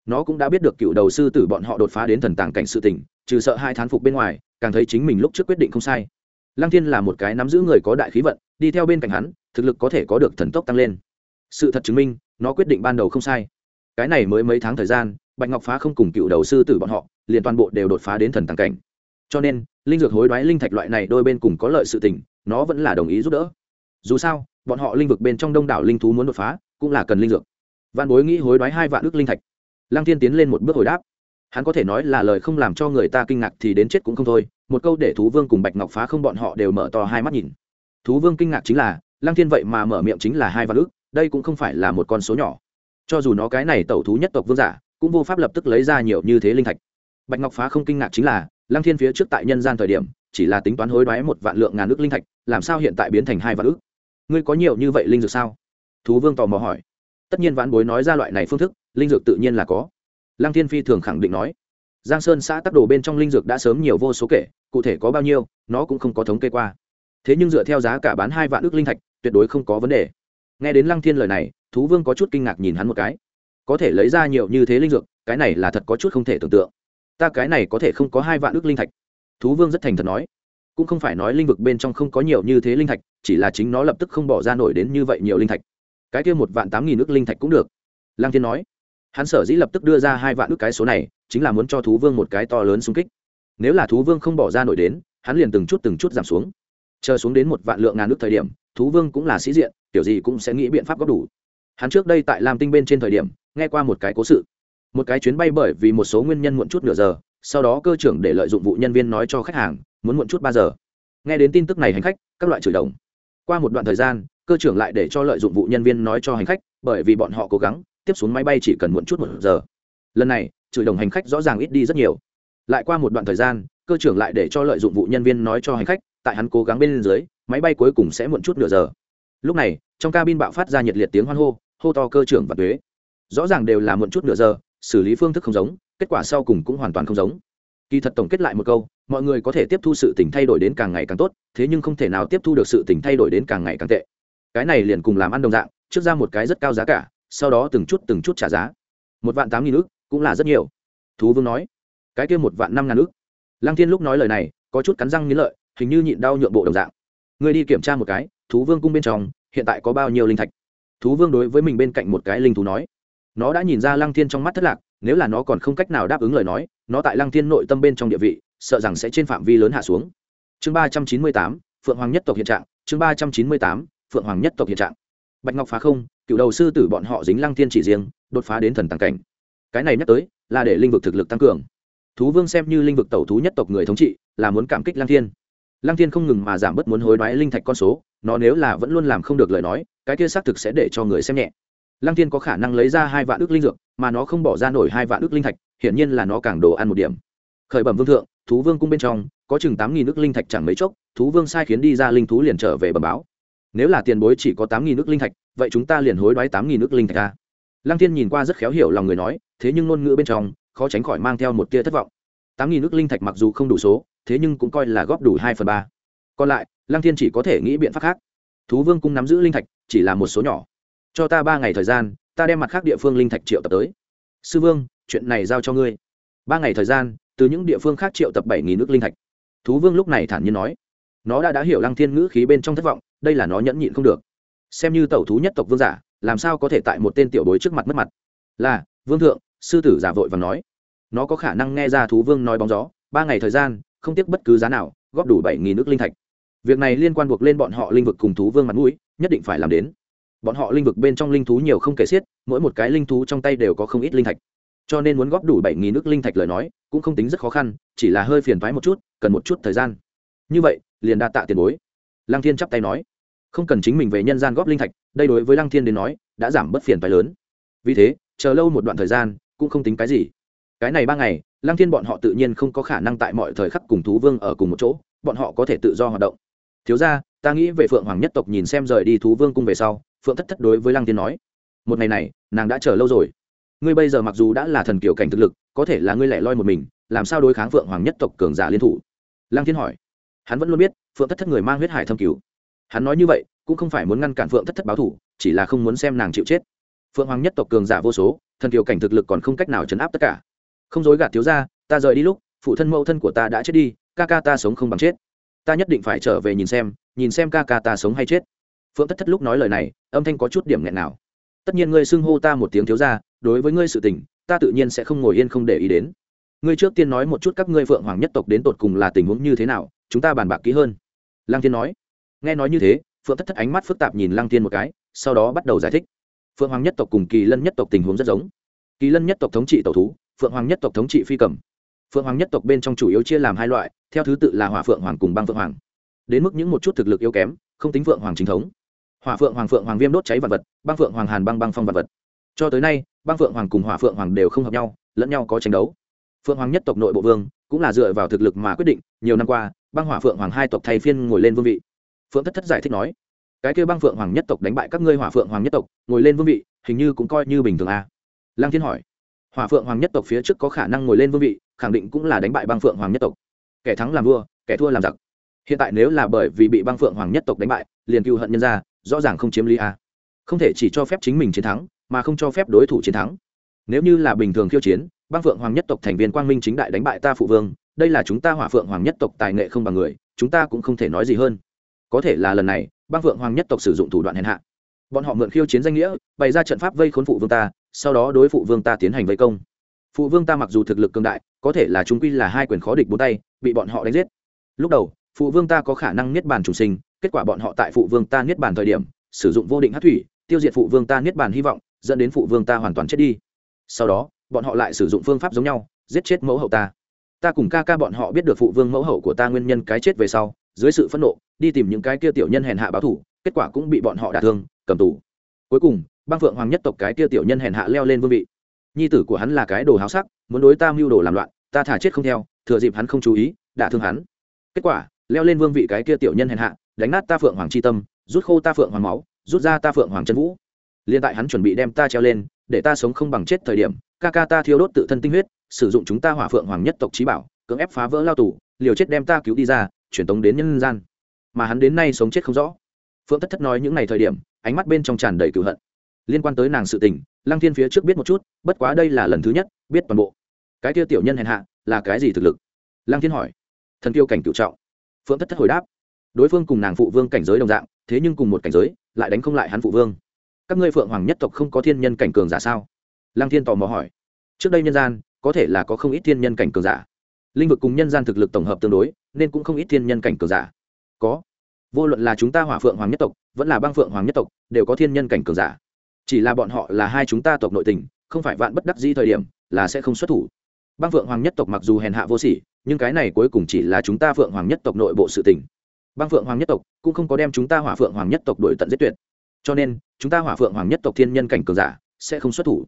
Nó cũng đã biết được cựu đầu sư tử bọn họ đột phá đến thần tàng cảnh sự tỉnh trừ sợ hai thán phục bên ngoài, càng thấy chính mình lúc trước quyết định không sai lăng thiên là một cái nắm giữ người có đại khí vận, đi theo bên cạnh hắn, thực lực có thể có được thần tốc tăng lên. Sự thật chứng minh, nó quyết định ban đầu không sai. Cái này mới mấy tháng thời gian, bạch ngọc phá không cùng cựu đầu sư tử bọn họ, liền toàn bộ đều đột phá đến thần tàng cảnh. Cho nên, linh dược hối đoái linh thạch loại này đôi bên cùng có lợi sự tình, nó vẫn là đồng ý giúp đỡ. Dù sao, bọn họ linh vực bên trong đông đảo linh thú muốn đột phá, cũng là cần linh dược. Văn bối nghĩ hối đoái hai vạn ước linh thạch. Lăng thiên tiến lên một bước hồi đáp hắn có thể nói là lời không làm cho người ta kinh ngạc thì đến chết cũng không thôi, một câu để thú vương cùng bạch ngọc phá không bọn họ đều mở to hai mắt nhìn. Thú vương kinh ngạc chính là, lăng thiên vậy mà mở miệng chính là hai vạn ước đây cũng không phải là một con số nhỏ. Cho dù nó cái này tẩu thú nhất tộc vương giả, cũng vô pháp lập tức lấy ra nhiều như thế linh thạch. Bạch ngọc phá không kinh ngạc chính là, lăng thiên phía trước tại nhân gian thời điểm, chỉ là tính toán hối đoái một vạn lượng ngàn ước linh thạch, làm sao hiện tại biến thành hai vạn ước ngươi có nhiều như vậy linh dược sao? Thú vương tò mò hỏi. Tất nhiên vãn bối nói ra loại này phương thức, linh dược tự nhiên là có lăng thiên phi thường khẳng định nói. Giang sơn xã tắc đồ bên trong linh dược đã sớm nhiều vô số kể, cụ thể có bao nhiêu, nó cũng không có thống kê qua. Thế nhưng dựa theo giá cả bán hai vạn ước linh thạch, tuyệt đối không có vấn đề. Nghe đến lăng thiên lời này, thú vương có chút kinh ngạc nhìn hắn một cái. Có thể lấy ra nhiều như thế linh dược, cái này là thật có chút không thể tưởng tượng. Ta cái này có thể không có hai vạn ước linh thạch. Thú vương rất thành thật nói. Cũng không phải nói linh vực bên trong không có nhiều như thế linh thạch, chỉ là chính nó lập tức không bỏ ra nổi đến như vậy nhiều linh thạch. Cái kia một vạn tám nghìn ước linh thạch cũng được. Lăng thiên nói hắn sở dĩ lập tức đưa ra hai vạn ước cái số này, chính là muốn cho thú vương một cái to lớn xung kích. Nếu là thú vương không bỏ ra nổi đến, hắn liền từng chút từng chút giảm xuống. Chờ xuống đến một vạn lượng ngàn ước thời điểm, thú vương cũng là sĩ diện, kiểu gì cũng sẽ nghĩ biện pháp góp đủ. Hắn trước đây tại lam tinh bên trên thời điểm, nghe qua một cái cố sự. Một cái chuyến bay bởi vì một số nguyên nhân muộn chút nửa giờ, sau đó cơ trưởng để lợi dụng vụ nhân viên nói cho khách hàng, muốn muộn chút ba giờ. Nghe đến tin tức này hành khách, các loại chửi đồng. Qua một đoạn thời gian, cơ trưởng lại để cho lợi dụng vụ nhân viên nói cho hành khách, bởi vì bọn họ cố gắng tiếp xuống máy bay chỉ cần muộn chút một giờ. Lần này, chửi đồng hành khách rõ ràng ít đi rất nhiều. Lại qua một đoạn thời gian, cơ trưởng lại để cho lợi dụng vụ nhân viên nói cho hành khách, tại hắn cố gắng bên dưới, máy bay cuối cùng sẽ muộn chút nửa giờ. Lúc này, trong cabin bạo phát ra nhiệt liệt tiếng hoan hô hô to cơ trưởng và thuế rõ ràng đều là muộn chút nửa giờ, xử lý phương thức không giống, kết quả sau cùng cũng hoàn toàn không giống. Kỳ thật tổng kết lại một câu, mọi người có thể tiếp thu sự tình thay đổi đến càng ngày càng tốt, thế nhưng không thể nào tiếp thu được sự tình thay đổi đến càng ngày càng tệ. Cái này liền cùng làm ăn đồng dạng, trước ra một cái rất cao giá cả sau đó từng chút từng chút trả giá. Một vạn tám nghìn ước cũng là rất nhiều. Thú vương nói, cái kia một vạn năm ngàn ước lăng thiên lúc nói lời này, có chút cắn răng nghĩ lợi, hình như nhịn đau nhượng bộ đồng dạng. Người đi kiểm tra một cái, thú vương cung bên trong, hiện tại có bao nhiêu linh thạch? Thú vương đối với mình bên cạnh một cái linh thú nói, nó đã nhìn ra lăng thiên trong mắt thất lạc, nếu là nó còn không cách nào đáp ứng lời nói, nó tại lăng thiên nội tâm bên trong địa vị, sợ rằng sẽ trên phạm vi lớn hạ xuống. Chương ba trăm chín mươi tám, phượng hoàng nhất tộc hiện trạng, chương ba trăm chín mươi tám, phượng hoàng nhất tộc hiện trạng. Bạch ngọc phá không cựu đầu sư tử bọn họ dính lăng thiên chỉ riêng, đột phá đến thần tăng cảnh. Cái này nhắc tới, là để linh vực thực lực tăng cường. Thú vương xem như linh vực tẩu thú nhất tộc người thống trị, là muốn cảm kích lăng thiên. Lăng thiên không ngừng mà giảm bớt muốn hối đoái linh thạch con số, nó nếu là vẫn luôn làm không được lời nói, cái kia xác thực sẽ để cho người xem nhẹ. Lăng thiên có khả năng lấy ra hai vạn ước linh dược, mà nó không bỏ ra nổi hai vạn ước linh thạch, hiển nhiên là nó càng đồ ăn một điểm. Khởi bẩm vương thượng, thú vương cung bên trong, có chừng tám nghìn ước linh thạch chẳng mấy chốc, thú vương sai khiến đi ra linh thú liền trở về bẩm báo. Nếu là tiền bối chỉ có tám nghìn ước linh thạch vậy chúng ta liền hối đoái tám nghìn nước linh thạch ra lăng thiên nhìn qua rất khéo hiểu lòng người nói, thế nhưng ngôn ngữ bên trong, khó tránh khỏi mang theo một tia thất vọng. Tám nghìn nước linh thạch mặc dù không đủ số, thế nhưng cũng coi là góp đủ hai phần ba. Còn lại, lăng thiên chỉ có thể nghĩ biện pháp khác. Thú vương cung nắm giữ linh thạch, chỉ là một số nhỏ. Cho ta ba ngày thời gian, ta đem mặt khác địa phương linh thạch triệu tập tới. Sư vương, chuyện này giao cho ngươi. Ba ngày thời gian, từ những địa phương khác triệu tập bảy nghìn nước linh thạch. Thú vương lúc này thản nhiên nói. Nó đã đã hiểu lăng thiên ngữ khí bên trong thất vọng, đây là nó nhẫn nhịn không được xem như tẩu thú nhất tộc vương giả, làm sao có thể tại một tên tiểu bối trước mặt mất mặt? Là, vương thượng, sư tử giả vội và nói. Nó có khả năng nghe ra thú vương nói bóng gió, ba ngày thời gian, không tiếc bất cứ giá nào, góp đủ bảy nghìn nước linh thạch. Việc này liên quan buộc lên bọn họ linh vực cùng thú vương mặt mũi, nhất định phải làm đến. Bọn họ linh vực bên trong linh thú nhiều không kể xiết, mỗi một cái linh thú trong tay đều có không ít linh thạch. Cho nên muốn góp đủ bảy nghìn nước linh thạch lời nói, cũng không tính rất khó khăn, chỉ là hơi phiền thoái một chút, cần một chút thời gian. Như vậy, liền đa tạ tiền bối. Lăng thiên chắp tay nói không cần chính mình về nhân gian góp linh thạch, đây đối với lăng thiên đến nói, đã giảm bất phiền phái lớn. Vì thế, chờ lâu một đoạn thời gian, cũng không tính cái gì. Cái này ba ngày, lăng thiên bọn họ tự nhiên không có khả năng tại mọi thời khắc cùng thú vương ở cùng một chỗ, bọn họ có thể tự do hoạt động. Thiếu ra ta nghĩ về phượng hoàng nhất tộc nhìn xem rời đi thú vương cung về sau, phượng thất thất đối với lăng thiên nói, một ngày này, nàng đã chờ lâu rồi. Ngươi bây giờ mặc dù đã là thần kiểu cảnh thực lực, có thể là ngươi lẻ loi một mình, làm sao đối kháng phượng hoàng nhất tộc cường giả liên thủ? Lăng thiên hỏi. Hắn vẫn luôn biết, phượng thất thất người mang huyết hải thâm cứu hắn nói như vậy, cũng không phải muốn ngăn cản phượng thất thất báo thủ, chỉ là không muốn xem nàng chịu chết. Phượng hoàng nhất tộc cường giả vô số, thần kiều cảnh thực lực còn không cách nào chấn áp tất cả. Không dối gạt thiếu ra ta rời đi lúc, phụ thân mẫu thân của ta đã chết đi, ca ca ta sống không bằng chết. Ta nhất định phải trở về nhìn xem nhìn xem ca ca ta sống hay chết. Phượng thất thất lúc nói lời này, âm thanh có chút điểm nghẹn nào. Tất nhiên ngươi xưng hô ta một tiếng thiếu ra đối với ngươi sự tình, ta tự nhiên sẽ không ngồi yên không để ý đến. Ngươi trước tiên nói một chút các ngươi phượng hoàng nhất tộc đến tột cùng là tình huống như thế nào, chúng ta bàn bạc kỹ hơn. Lang thiên nói nghe nói như thế phượng thất thất ánh mắt phức tạp nhìn lăng thiên một cái sau đó bắt đầu giải thích phượng hoàng nhất tộc cùng kỳ lân nhất tộc tình huống rất giống kỳ lân nhất tộc thống trị tẩu thú phượng hoàng nhất tộc thống trị phi cầm phượng hoàng nhất tộc bên trong chủ yếu chia làm hai loại theo thứ tự là hỏa phượng hoàng cùng băng phượng hoàng đến mức những một chút thực lực yếu kém không tính phượng hoàng chính thống hỏa phượng hoàng phượng hoàng viêm đốt cháy vật vật băng phượng hoàng hàn băng băng phong vật vật cho tới nay băng phượng hoàng cùng hỏa phượng hoàng đều không hợp nhau lẫn nhau có tranh đấu phượng hoàng nhất tộc nội bộ vương cũng là dựa vào thực lực mà quyết định nhiều năm qua băng hỏa phượng hoàng hai tộc thay phiên ngồi lên vương vị phượng thất thất giải thích nói, cái kêu băng phượng hoàng nhất tộc đánh bại các ngươi hỏa phượng hoàng nhất tộc, ngồi lên vương vị, hình như cũng coi như bình thường à. lăng thiên hỏi, hỏa phượng hoàng nhất tộc phía trước có khả năng ngồi lên vương vị, khẳng định cũng là đánh bại băng phượng hoàng nhất tộc. Kẻ thắng làm vua, kẻ thua làm giặc. Hiện tại nếu là bởi vì bị băng phượng hoàng nhất tộc đánh bại, liền cựu hận nhân ra, rõ ràng không chiếm lý a không thể chỉ cho phép chính mình chiến thắng, mà không cho phép đối thủ chiến thắng. Nếu như là bình thường khiêu chiến, băng phượng hoàng nhất tộc thành viên quang minh chính đại đánh bại ta phụ vương, đây là chúng ta hỏa phượng hoàng nhất tộc tài nghệ không bằng người, chúng ta cũng không thể nói gì hơn có thể là lần này băng vượng hoàng nhất tộc sử dụng thủ đoạn hèn hạ. Bọn họ mượn khiêu chiến danh nghĩa, bày ra trận pháp vây khốn phụ vương ta, sau đó đối phụ vương ta tiến hành vây công. Phụ vương ta mặc dù thực lực cường đại, có thể là chúng quy là hai quyền khó địch bốn tay, bị bọn họ đánh giết. Lúc đầu, phụ vương ta có khả năng niết bàn chủ sinh, kết quả bọn họ tại phụ vương ta niết bàn thời điểm, sử dụng vô định hát thủy, tiêu diệt phụ vương ta niết bàn hy vọng, dẫn đến phụ vương ta hoàn toàn chết đi. Sau đó, bọn họ lại sử dụng phương pháp giống nhau, giết chết mẫu hậu ta. Ta cùng ca ca bọn họ biết được phụ vương mẫu hậu của ta nguyên nhân cái chết về sau dưới sự phẫn nộ, đi tìm những cái kia tiểu nhân hèn hạ báo thủ, kết quả cũng bị bọn họ đả thương, cầm tù. Cuối cùng băng phượng hoàng nhất tộc cái kia tiểu nhân hèn hạ leo lên vương vị. Nhi tử của hắn là cái đồ háo sắc, muốn đối ta mưu đồ làm loạn, ta thả chết không theo, thừa dịp hắn không chú ý, đả thương hắn. Kết quả, leo lên vương vị cái kia tiểu nhân hèn hạ, đánh nát ta phượng hoàng c tâm, rút khô ta phượng hoàng máu, rút ra ta phượng hoàng chân vũ. Liên tại hắn chuẩn bị đem ta treo lên, để ta sống không bằng chết thời điểm, ca ca ta thiêu đốt tự thân tinh huyết, sử dụng chúng ta hỏa phượng hoàng nhất tộc trí bảo, cưỡng ép phá vỡ lao tù, liều chết đem ta cứu đi ra truyền tống đến nhân gian. Mà hắn đến nay sống chết không rõ. Phượng thất thất nói những ngày thời điểm, ánh mắt bên trong tràn đầy cựu hận. Liên quan tới nàng sự tình, lăng thiên phía trước biết một chút, bất quá đây là lần thứ nhất, biết toàn bộ. Cái kia tiểu nhân hèn hạ, là cái gì thực lực? Lăng thiên hỏi. Thần tiêu cảnh cựu trọng. Phượng thất thất hồi đáp. Đối phương cùng nàng phụ vương cảnh giới đồng dạng, thế nhưng cùng một cảnh giới, lại đánh không lại hắn phụ vương. Các ngươi phượng hoàng nhất tộc không có thiên nhân cảnh cường giả sao? Lăng thiên tò mò hỏi. Trước đây nhân gian, có thể là có không ít thiên nhân cảnh cường giả. Linh vực cùng nhân gian thực lực tổng hợp tương đối nên cũng không ít thiên nhân cảnh cường giả. Có. Vô luận là chúng ta hỏa phượng hoàng nhất tộc, vẫn là băng phượng hoàng nhất tộc, đều có thiên nhân cảnh cường giả. Chỉ là bọn họ là hai chúng ta tộc nội tình, không phải vạn bất đắc di thời điểm, là sẽ không xuất thủ. Băng phượng hoàng nhất tộc mặc dù hèn hạ vô sỉ, nhưng cái này cuối cùng chỉ là chúng ta phượng hoàng nhất tộc nội bộ sự tình. Băng phượng hoàng nhất tộc cũng không có đem chúng ta hỏa phượng hoàng nhất tộc đổi tận giết tuyệt. Cho nên, chúng ta hỏa phượng hoàng nhất tộc thiên nhân cảnh cường giả sẽ không xuất thủ.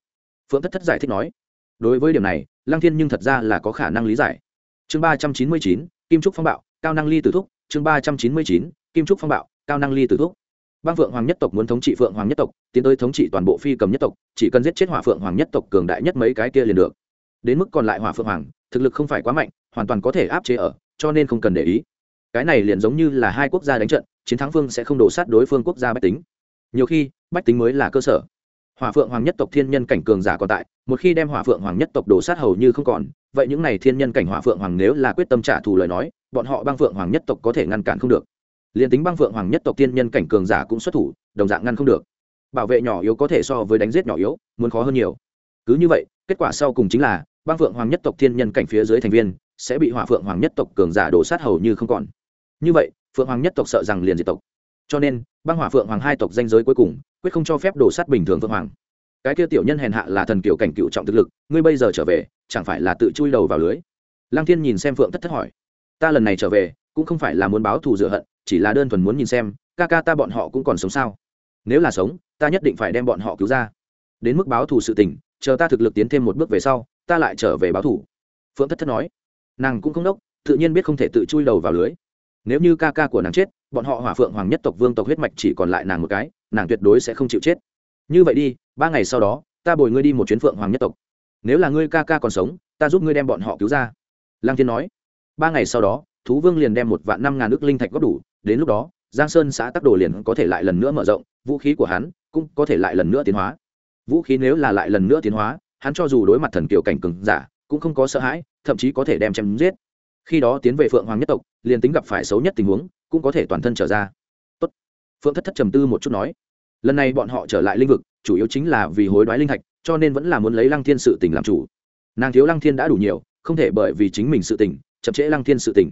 Phượng thất thất giải thích nói, đối với điểm này, lăng thiên nhưng thật ra là có khả năng lý giải. Chương ba trăm chín mươi chín kim trúc phong bạo, cao năng ly tử thúc, chương ba trăm chín mươi chín, kim trúc phong bạo, cao năng ly tử thúc. Bang phượng hoàng nhất tộc muốn thống trị phượng hoàng nhất tộc, tiến tới thống trị toàn bộ phi cầm nhất tộc, chỉ cần giết chết hỏa phượng hoàng nhất tộc cường đại nhất mấy cái kia liền được. Đến mức còn lại hỏa phượng hoàng, thực lực không phải quá mạnh, hoàn toàn có thể áp chế ở, cho nên không cần để ý. Cái này liền giống như là hai quốc gia đánh trận, chiến thắng phương sẽ không đổ sát đối phương quốc gia bách tính. Nhiều khi, bách tính mới là cơ sở hỏa phượng hoàng nhất tộc thiên nhân cảnh cường giả còn tại, một khi đem hỏa phượng hoàng nhất tộc đổ sát hầu như không còn, vậy những n à y thiên nhân cảnh hỏa phượng hoàng nếu là quyết tâm trả thù lời nói, bọn họ băng phượng hoàng nhất tộc có thể ngăn cản không được. Liền tính băng phượng hoàng nhất tộc thiên nhân cảnh cường giả cũng xuất thủ, đồng dạng ngăn không được. Bảo vệ nhỏ yếu có thể so với đánh giết nhỏ yếu, muốn khó hơn nhiều. Cứ như vậy, kết quả sau cùng chính là, băng phượng hoàng nhất tộc thiên nhân cảnh phía dưới thành viên, sẽ bị hỏa phượng hoàng nhất tộc cường giả đổ sát hầu như không còn. Như vậy, phượng hoàng nhất tộc sợ rằng liền diệt tộc. Cho nên, băng hỏa phượng hoàng hai tộc danh giới cuối cùng quyết không cho phép đổ sát bình thường vương hoàng. Cái kia tiểu nhân hèn hạ là thần kiểu cảnh cựu trọng thực lực, ngươi bây giờ trở về, chẳng phải là tự chui đầu vào lưới? Lăng thiên nhìn xem phượng thất thất hỏi. Ta lần này trở về, cũng không phải là muốn báo thù dựa hận, chỉ là đơn thuần muốn nhìn xem, ca ca ta bọn họ cũng còn sống sao? Nếu là sống, ta nhất định phải đem bọn họ cứu ra. Đến mức báo thù sự tình, chờ ta thực lực tiến thêm một bước về sau, ta lại trở về báo thù. Phượng thất thất nói. Nàng cũng không đốc, tự nhiên biết không thể tự chui đầu vào lưới. Nếu như ca ca của nàng chết, bọn họ hỏa phượng hoàng nhất tộc vương tộc huyết mạch chỉ còn lại nàng một cái nàng tuyệt đối sẽ không chịu chết. Như vậy đi, ba ngày sau đó, ta bồi ngươi đi một chuyến phượng hoàng nhất tộc. Nếu là ngươi ca ca còn sống, ta giúp ngươi đem bọn họ cứu ra. Lang thiên nói. Ba ngày sau đó, thú vương liền đem một vạn năm ngàn ước linh thạch góp đủ, đến lúc đó, giang sơn xã tắc đồ liền có thể lại lần nữa mở rộng, vũ khí của hắn cũng có thể lại lần nữa tiến hóa. Vũ khí nếu là lại lần nữa tiến hóa, hắn cho dù đối mặt thần kiều cảnh cừng giả, cũng không có sợ hãi, thậm chí có thể đem chém giết. Khi đó tiến về phượng hoàng nhất tộc, liền tính gặp phải xấu nhất tình huống, cũng có thể toàn thân trở ra phượng thất thất trầm tư một chút nói, lần này bọn họ trở lại linh vực, chủ yếu chính là vì hối đoái linh thạch, cho nên vẫn là muốn lấy lăng thiên sự tình làm chủ. Nàng thiếu lăng thiên đã đủ nhiều, không thể bởi vì chính mình sự tình, chậm trễ lăng thiên sự tình.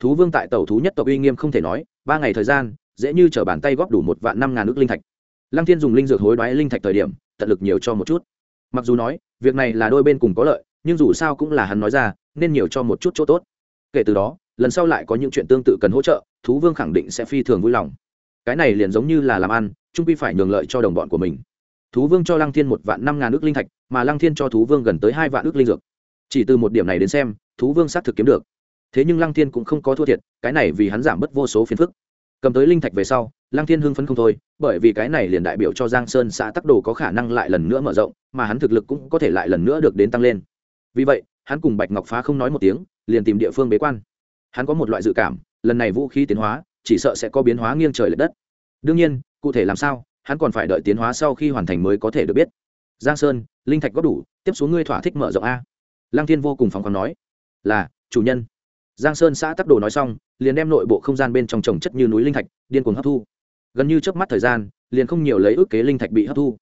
Thú vương tại tàu thú nhất tộc uy nghiêm không thể nói, ba ngày thời gian, dễ như t bàn tay góp đủ một vạn năm ngàn ước linh thạch. Lăng thiên dùng linh dược hối đoái linh thạch thời điểm, tận lực nhiều cho một chút. Mặc dù nói, việc này là đôi bên cùng có lợi, nhưng dù sao cũng là hắn nói ra, nên nhiều cho một chút chỗ tốt. Kể từ đó, lần sau lại có những chuyện tương tự cần hỗ trợ, thú vương khẳng định sẽ phi thường vui lòng cái này liền giống như là làm ăn, trung pi phải nhường lợi cho đồng bọn của mình. Thú vương cho lăng thiên một vạn năm ngàn ước linh thạch, mà lăng thiên cho thú vương gần tới hai vạn ước linh dược. Chỉ từ một điểm này đến xem, thú vương xác thực kiếm được. Thế nhưng lăng thiên cũng không có thua thiệt, cái này vì hắn giảm bớt vô số phiền phức. Cầm tới linh thạch về sau, lăng thiên hưng phấn không thôi, bởi vì cái này liền đại biểu cho giang sơn xã tắc đồ có khả năng lại lần nữa mở rộng, mà hắn thực lực cũng có thể lại lần nữa được đến tăng lên. Vì vậy, hắn cùng bạch ngọc phá không nói một tiếng, liền tìm địa phương bế quan. Hắn có một loại dự cảm, lần này vũ khí tiến hóa chỉ sợ sẽ có biến hóa nghiêng trời l ệ đất. Đương nhiên, cụ thể làm sao, hắn còn phải đợi tiến hóa sau khi hoàn thành mới có thể được biết. Giang sơn, linh thạch có đủ, tiếp xuống ngươi thỏa thích mở rộng a. Lăng thiên vô cùng phóng khoáng nói. Là, chủ nhân. Giang sơn xã tắc đồ nói xong, liền đem nội bộ không gian bên trong trồng chất như núi linh thạch, điên cuồng hấp thu. Gần như trước mắt thời gian, liền không nhiều lấy ước kế linh thạch bị hấp thu.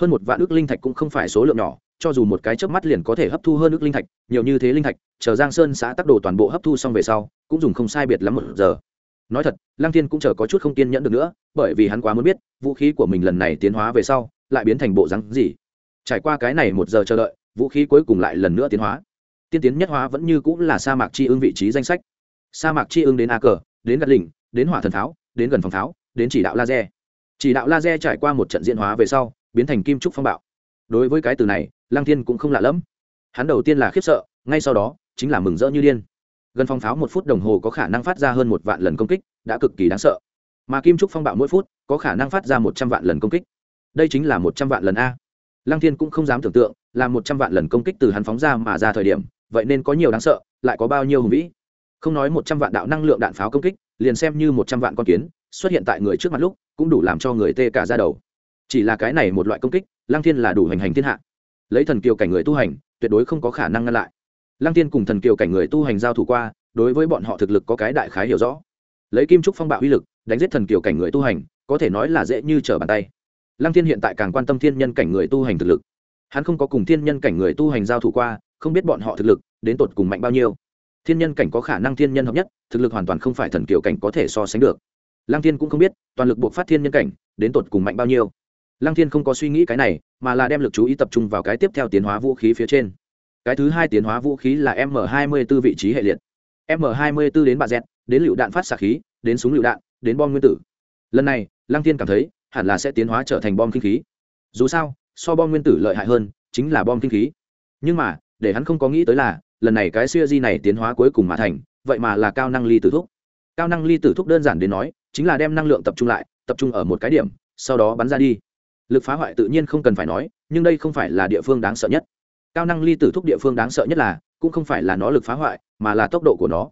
Hơn một vạn ước linh thạch cũng không phải số lượng nhỏ, cho dù một cái chớp mắt liền có thể hấp thu hơn ước linh thạch, nhiều như thế linh thạch, chờ giang sơn xã tắc đồ toàn bộ hấp thu xong về sau, cũng dùng không sai biệt lắm một giờ nói thật, lăng thiên cũng chờ có chút không kiên nhẫn được nữa, bởi vì hắn quá muốn biết, vũ khí của mình lần này tiến hóa về sau, lại biến thành bộ rắn gì. Trải qua cái này một giờ chờ đợi, vũ khí cuối cùng lại lần nữa tiến hóa. Tiên tiến nhất hóa vẫn như cũng là sa mạc chi ương vị trí danh sách. Sa mạc chi ương đến a cờ, đến gạt lỉnh, đến hỏa thần pháo đến gần phòng pháo đến chỉ đạo laser. Chỉ đạo laser trải qua một trận diễn hóa về sau, biến thành kim trúc phong bạo. Đối với cái từ này, lăng thiên cũng không lạ lẫm. Hắn đầu tiên là khiếp sợ, ngay sau đó, chính là mừng rỡ như điên gần phong pháo một phút đồng hồ có khả năng phát ra hơn một vạn lần công kích, đã cực kỳ đáng sợ. Mà kim trúc phong bạo mỗi phút, có khả năng phát ra một trăm vạn lần công kích. Đây chính là một trăm vạn lần a. Lăng thiên cũng không dám tưởng tượng, là một trăm vạn lần công kích từ hắn phóng ra mà ra thời điểm, vậy nên có nhiều đáng sợ, lại có bao nhiêu hùng vĩ. Không nói một trăm vạn đạo năng lượng đạn pháo công kích, liền xem như một trăm vạn con kiến, xuất hiện tại người trước mặt lúc, cũng đủ làm cho người tê cả ra đầu. Chỉ là cái này một loại công kích, lăng thiên là đủ hành hành thiên hạ. Lấy thần kiều cảnh người tu hành, tuyệt đối không có khả năng ngăn lại lăng thiên cùng thần kiều cảnh người tu hành giao thủ qua, đối với bọn họ thực lực có cái đại khái hiểu rõ. Lấy kim trúc phong bạo uy lực, đánh giết thần kiều cảnh người tu hành, có thể nói là dễ như trở bàn tay. Lăng thiên hiện tại càng quan tâm thiên nhân cảnh người tu hành thực lực. Hắn không có cùng thiên nhân cảnh người tu hành giao thủ qua, không biết bọn họ thực lực, đến tột cùng mạnh bao nhiêu. Thiên nhân cảnh có khả năng thiên nhân hợp nhất, thực lực hoàn toàn không phải thần kiều cảnh có thể so sánh được. Lăng thiên cũng không biết, toàn lực buộc phát thiên nhân cảnh, đến tột cùng mạnh bao nhiêu. Lăng thiên không có suy nghĩ cái này, mà là đem lực chú ý tập trung vào cái tiếp theo tiến hóa vũ khí phía trên cái thứ hai tiến hóa vũ khí là m 24 vị trí hệ liệt. M 24 đến bà z đến lựu đạn phát xạ khí, đến súng lựu đạn, đến bom nguyên tử. Lần này, lăng thiên cảm thấy, hẳn là sẽ tiến hóa trở thành bom kinh khí. Dù sao, so bom nguyên tử lợi hại hơn, chính là bom kinh khí. Nhưng mà, để hắn không có nghĩ tới là, lần này cái siêu di này tiến hóa cuối cùng mà thành, vậy mà là cao năng ly tử thúc. Cao năng ly tử thúc đơn giản đến nói, chính là đem năng lượng tập trung lại, tập trung ở một cái điểm, sau đó bắn ra đi. Lực phá hoại tự nhiên không cần phải nói, nhưng đây không phải là địa phương đáng sợ nhất cao năng ly tử thúc địa phương đáng sợ nhất là, cũng không phải là nó lực phá hoại, mà là tốc độ của nó.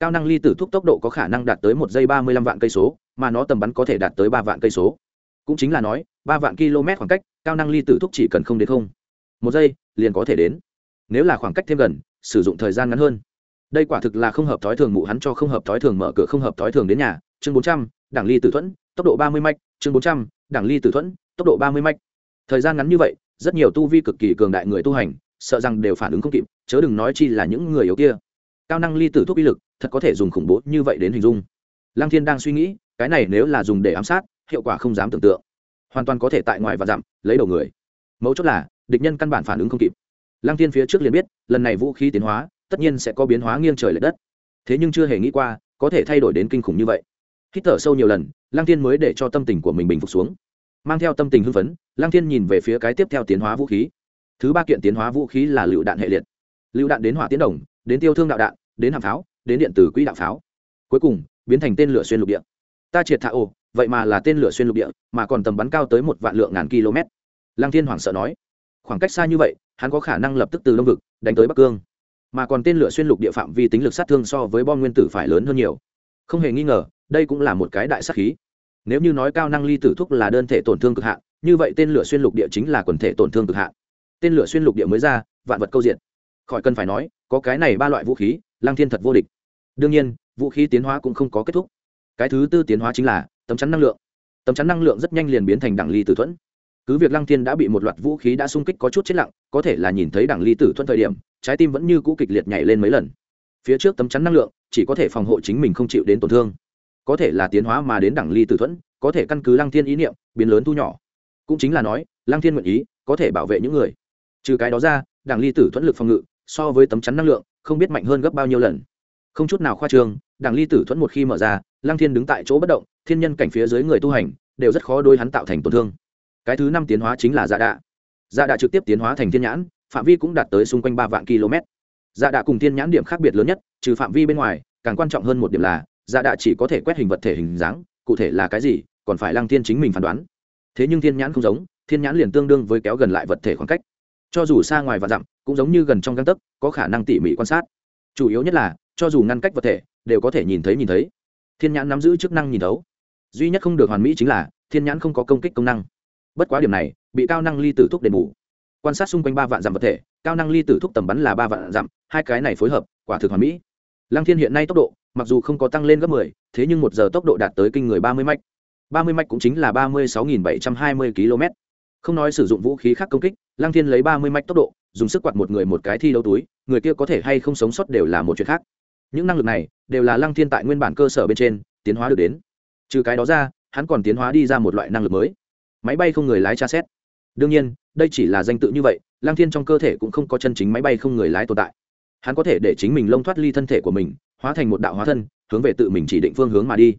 Cao năng ly tử thúc tốc độ có khả năng đạt tới một giây ba mươi lăm vạn cây số, mà nó tầm bắn có thể đạt tới ba vạn cây số. Cũng chính là nói, ba vạn km khoảng cách, cao năng ly tử thúc chỉ cần không đến không. Một giây, liền có thể đến. Nếu là khoảng cách thêm gần, sử dụng thời gian ngắn hơn. Đây quả thực là không hợp thói thường mụ hắn cho không hợp thói thường mở cửa không hợp thói thường đến nhà. Chương bốn trăm, đảng ly tử thuẫn, tốc độ ba mươi mạch chương bốn trăm, đảng ly tử thuẫn, tốc độ ba mươi mạch thời gian ngắn như vậy rất nhiều tu vi cực kỳ cường đại người tu hành, sợ rằng đều phản ứng không kịp, chớ đừng nói chi là những người yếu kia. Cao năng ly tử thuốc uy lực, thật có thể dùng khủng bố như vậy đến hình dung. Lăng thiên đang suy nghĩ, cái này nếu là dùng để ám sát, hiệu quả không dám tưởng tượng. Hoàn toàn có thể tại ngoài và dặm, lấy đầu người. Mấu chốt là, địch nhân căn bản phản ứng không kịp. Lăng thiên phía trước liền biết, lần này vũ khí tiến hóa, tất nhiên sẽ có biến hóa nghiêng trời l ệ đất. Thế nhưng chưa hề nghĩ qua, có thể thay đổi đến kinh khủng như vậy. Hít thở sâu nhiều lần, lăng thiên mới để cho tâm tình của mình bình phục xuống mang theo tâm tình hưng phấn, lăng thiên nhìn về phía cái tiếp theo tiến hóa vũ khí. Thứ ba kiện tiến hóa vũ khí là lựu đạn hệ liệt. Lựu đạn đến hỏa tiến đồng, đến tiêu thương đạo đạn, đến hạm pháo, đến điện tử quỹ đạo pháo. Cuối cùng, biến thành tên lửa xuyên lục địa. Ta triệt thạ ồ, vậy mà là tên lửa xuyên lục địa, mà còn tầm bắn cao tới một vạn lượng ngàn km. Lăng thiên hoảng sợ nói. Khoảng cách xa như vậy, hắn có khả năng lập tức từ đông vực đánh tới bắc cương. Mà còn tên lửa xuyên lục địa phạm vi tính lực sát thương so với bom nguyên tử phải lớn hơn nhiều. Không hề nghi ngờ, đây cũng là một cái đại sát khí nếu như nói cao năng ly tử thuốc là đơn thể tổn thương cực hạn, như vậy tên lửa xuyên lục địa chính là quần thể tổn thương cực hạn. Tên lửa xuyên lục địa mới ra, vạn vật câu diện. Khỏi cần phải nói, có cái này ba loại vũ khí lang thiên thật vô địch. Đương nhiên, vũ khí tiến hóa cũng không có kết thúc. Cái thứ tư tiến hóa chính là tấm chắn năng lượng. Tấm chắn năng lượng rất nhanh liền biến thành đẳng ly tử thuẫn. Cứ việc lăng thiên đã bị một loạt vũ khí đã xung kích có chút chết lặng, có thể là nhìn thấy đẳng ly tử thuẫn thời điểm, trái tim vẫn như cũ kịch liệt nhảy lên mấy lần. Phía trước tấm chắn năng lượng chỉ có thể phòng hộ chính mình không chịu đến tổn thương có thể là tiến hóa mà đến đẳng ly tử thuẫn, có thể căn cứ lăng thiên ý niệm, biến lớn thu nhỏ. Cũng chính là nói, lăng thiên nguyện ý, có thể bảo vệ những người. Trừ cái đó ra, đẳng ly tử thuẫn lực phòng ngự, so với tấm chắn năng lượng, không biết mạnh hơn gấp bao nhiêu lần. Không chút nào khoa trương đảng ly tử thuẫn một khi mở ra, lăng thiên đứng tại chỗ bất động, thiên nhân cảnh phía dưới người tu hành, đều rất khó đôi hắn tạo thành tổn thương. Cái thứ năm tiến hóa chính là dạ đạ. Dạ đạ trực tiếp tiến hóa thành thiên nhãn, phạm vi cũng đạt tới xung quanh ba vạn km. Dạ đạ cùng thiên nhãn điểm khác biệt lớn nhất, trừ phạm vi bên ngoài, càng quan trọng hơn một điểm là dạ đạ chỉ có thể quét hình vật thể hình dáng, cụ thể là cái gì, còn phải lăng thiên chính mình phán đoán. Thế nhưng thiên nhãn không giống, thiên nhãn liền tương đương với kéo gần lại vật thể khoảng cách. Cho dù xa ngoài và dặm, cũng giống như gần trong găng tấc, có khả năng tỉ mỉ quan sát. Chủ yếu nhất là, cho dù ngăn cách vật thể, đều có thể nhìn thấy nhìn thấy. Thiên nhãn nắm giữ chức năng nhìn thấu. Duy nhất không được hoàn mỹ chính là, thiên nhãn không có công kích công năng. Bất quá điểm này, bị cao năng ly tử thuốc đền bù. Quan sát xung quanh ba vạn dặm vật thể, cao năng ly tử thuốc tầm bắn là ba vạn dặm, hai cái này phối hợp, quả thực hoàn mỹ lăng thiên hiện nay tốc độ mặc dù không có tăng lên gấp 10, thế nhưng một giờ tốc độ đạt tới kinh người ba mươi mạch. ba mươi mạch cũng chính là ba mươi sáu bảy trăm hai mươi km. Không nói sử dụng vũ khí khác công kích lăng thiên lấy ba mươi mạch tốc độ dùng sức quạt một người một cái thi đấu túi người kia có thể hay không sống sót đều là một chuyện khác. Những năng lực này đều là lăng thiên tại nguyên bản cơ sở bên trên tiến hóa được đến. Trừ cái đó ra hắn còn tiến hóa đi ra một loại năng lực mới. Máy bay không người lái tra xét. Đương nhiên đây chỉ là danh tự như vậy lăng thiên trong cơ thể cũng không có chân chính máy bay không người lái tồn tại hắn có thể để chính mình lông thoát ly thân thể của mình, hóa thành một đạo hóa thân, hướng về tự mình chỉ định phương hướng mà đi.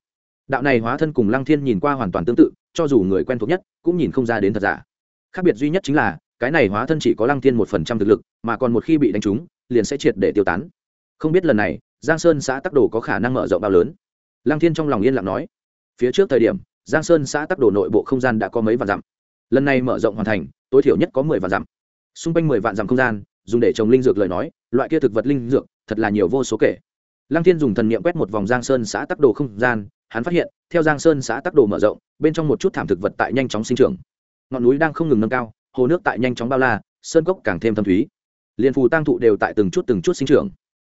Đạo này hóa thân cùng lăng thiên nhìn qua hoàn toàn tương tự, cho dù người quen thuộc nhất, cũng nhìn không ra đến thật giả. Khác biệt duy nhất chính là, cái này hóa thân chỉ có lăng thiên một phần trăm thực lực, mà còn một khi bị đánh trúng, liền sẽ triệt để tiêu tán. Không biết lần này, giang sơn xã tắc đồ có khả năng mở rộng bao lớn? Lăng thiên trong lòng yên lặng nói. Phía trước thời điểm, giang sơn xã tắc đồ nội bộ không gian đã có mấy vạn dặm. Lần này mở rộng hoàn thành, tối thiểu nhất có mười vạn dặm. Xung quanh mười vạn dặm không gian dùng để trồng linh dược lời nói, loại kia thực vật linh dược, thật là nhiều vô số kể. Lăng thiên dùng thần niệm quét một vòng giang sơn xã tắc đồ không gian, hắn phát hiện, theo giang sơn xã tắc đồ mở rộng, bên trong một chút thảm thực vật tại nhanh chóng sinh trưởng. Ngọn núi đang không ngừng nâng cao, hồ nước tại nhanh chóng bao la, sơn cốc càng thêm thâm thúy. Liền phù tăng thụ đều tại từng chút từng chút sinh trưởng.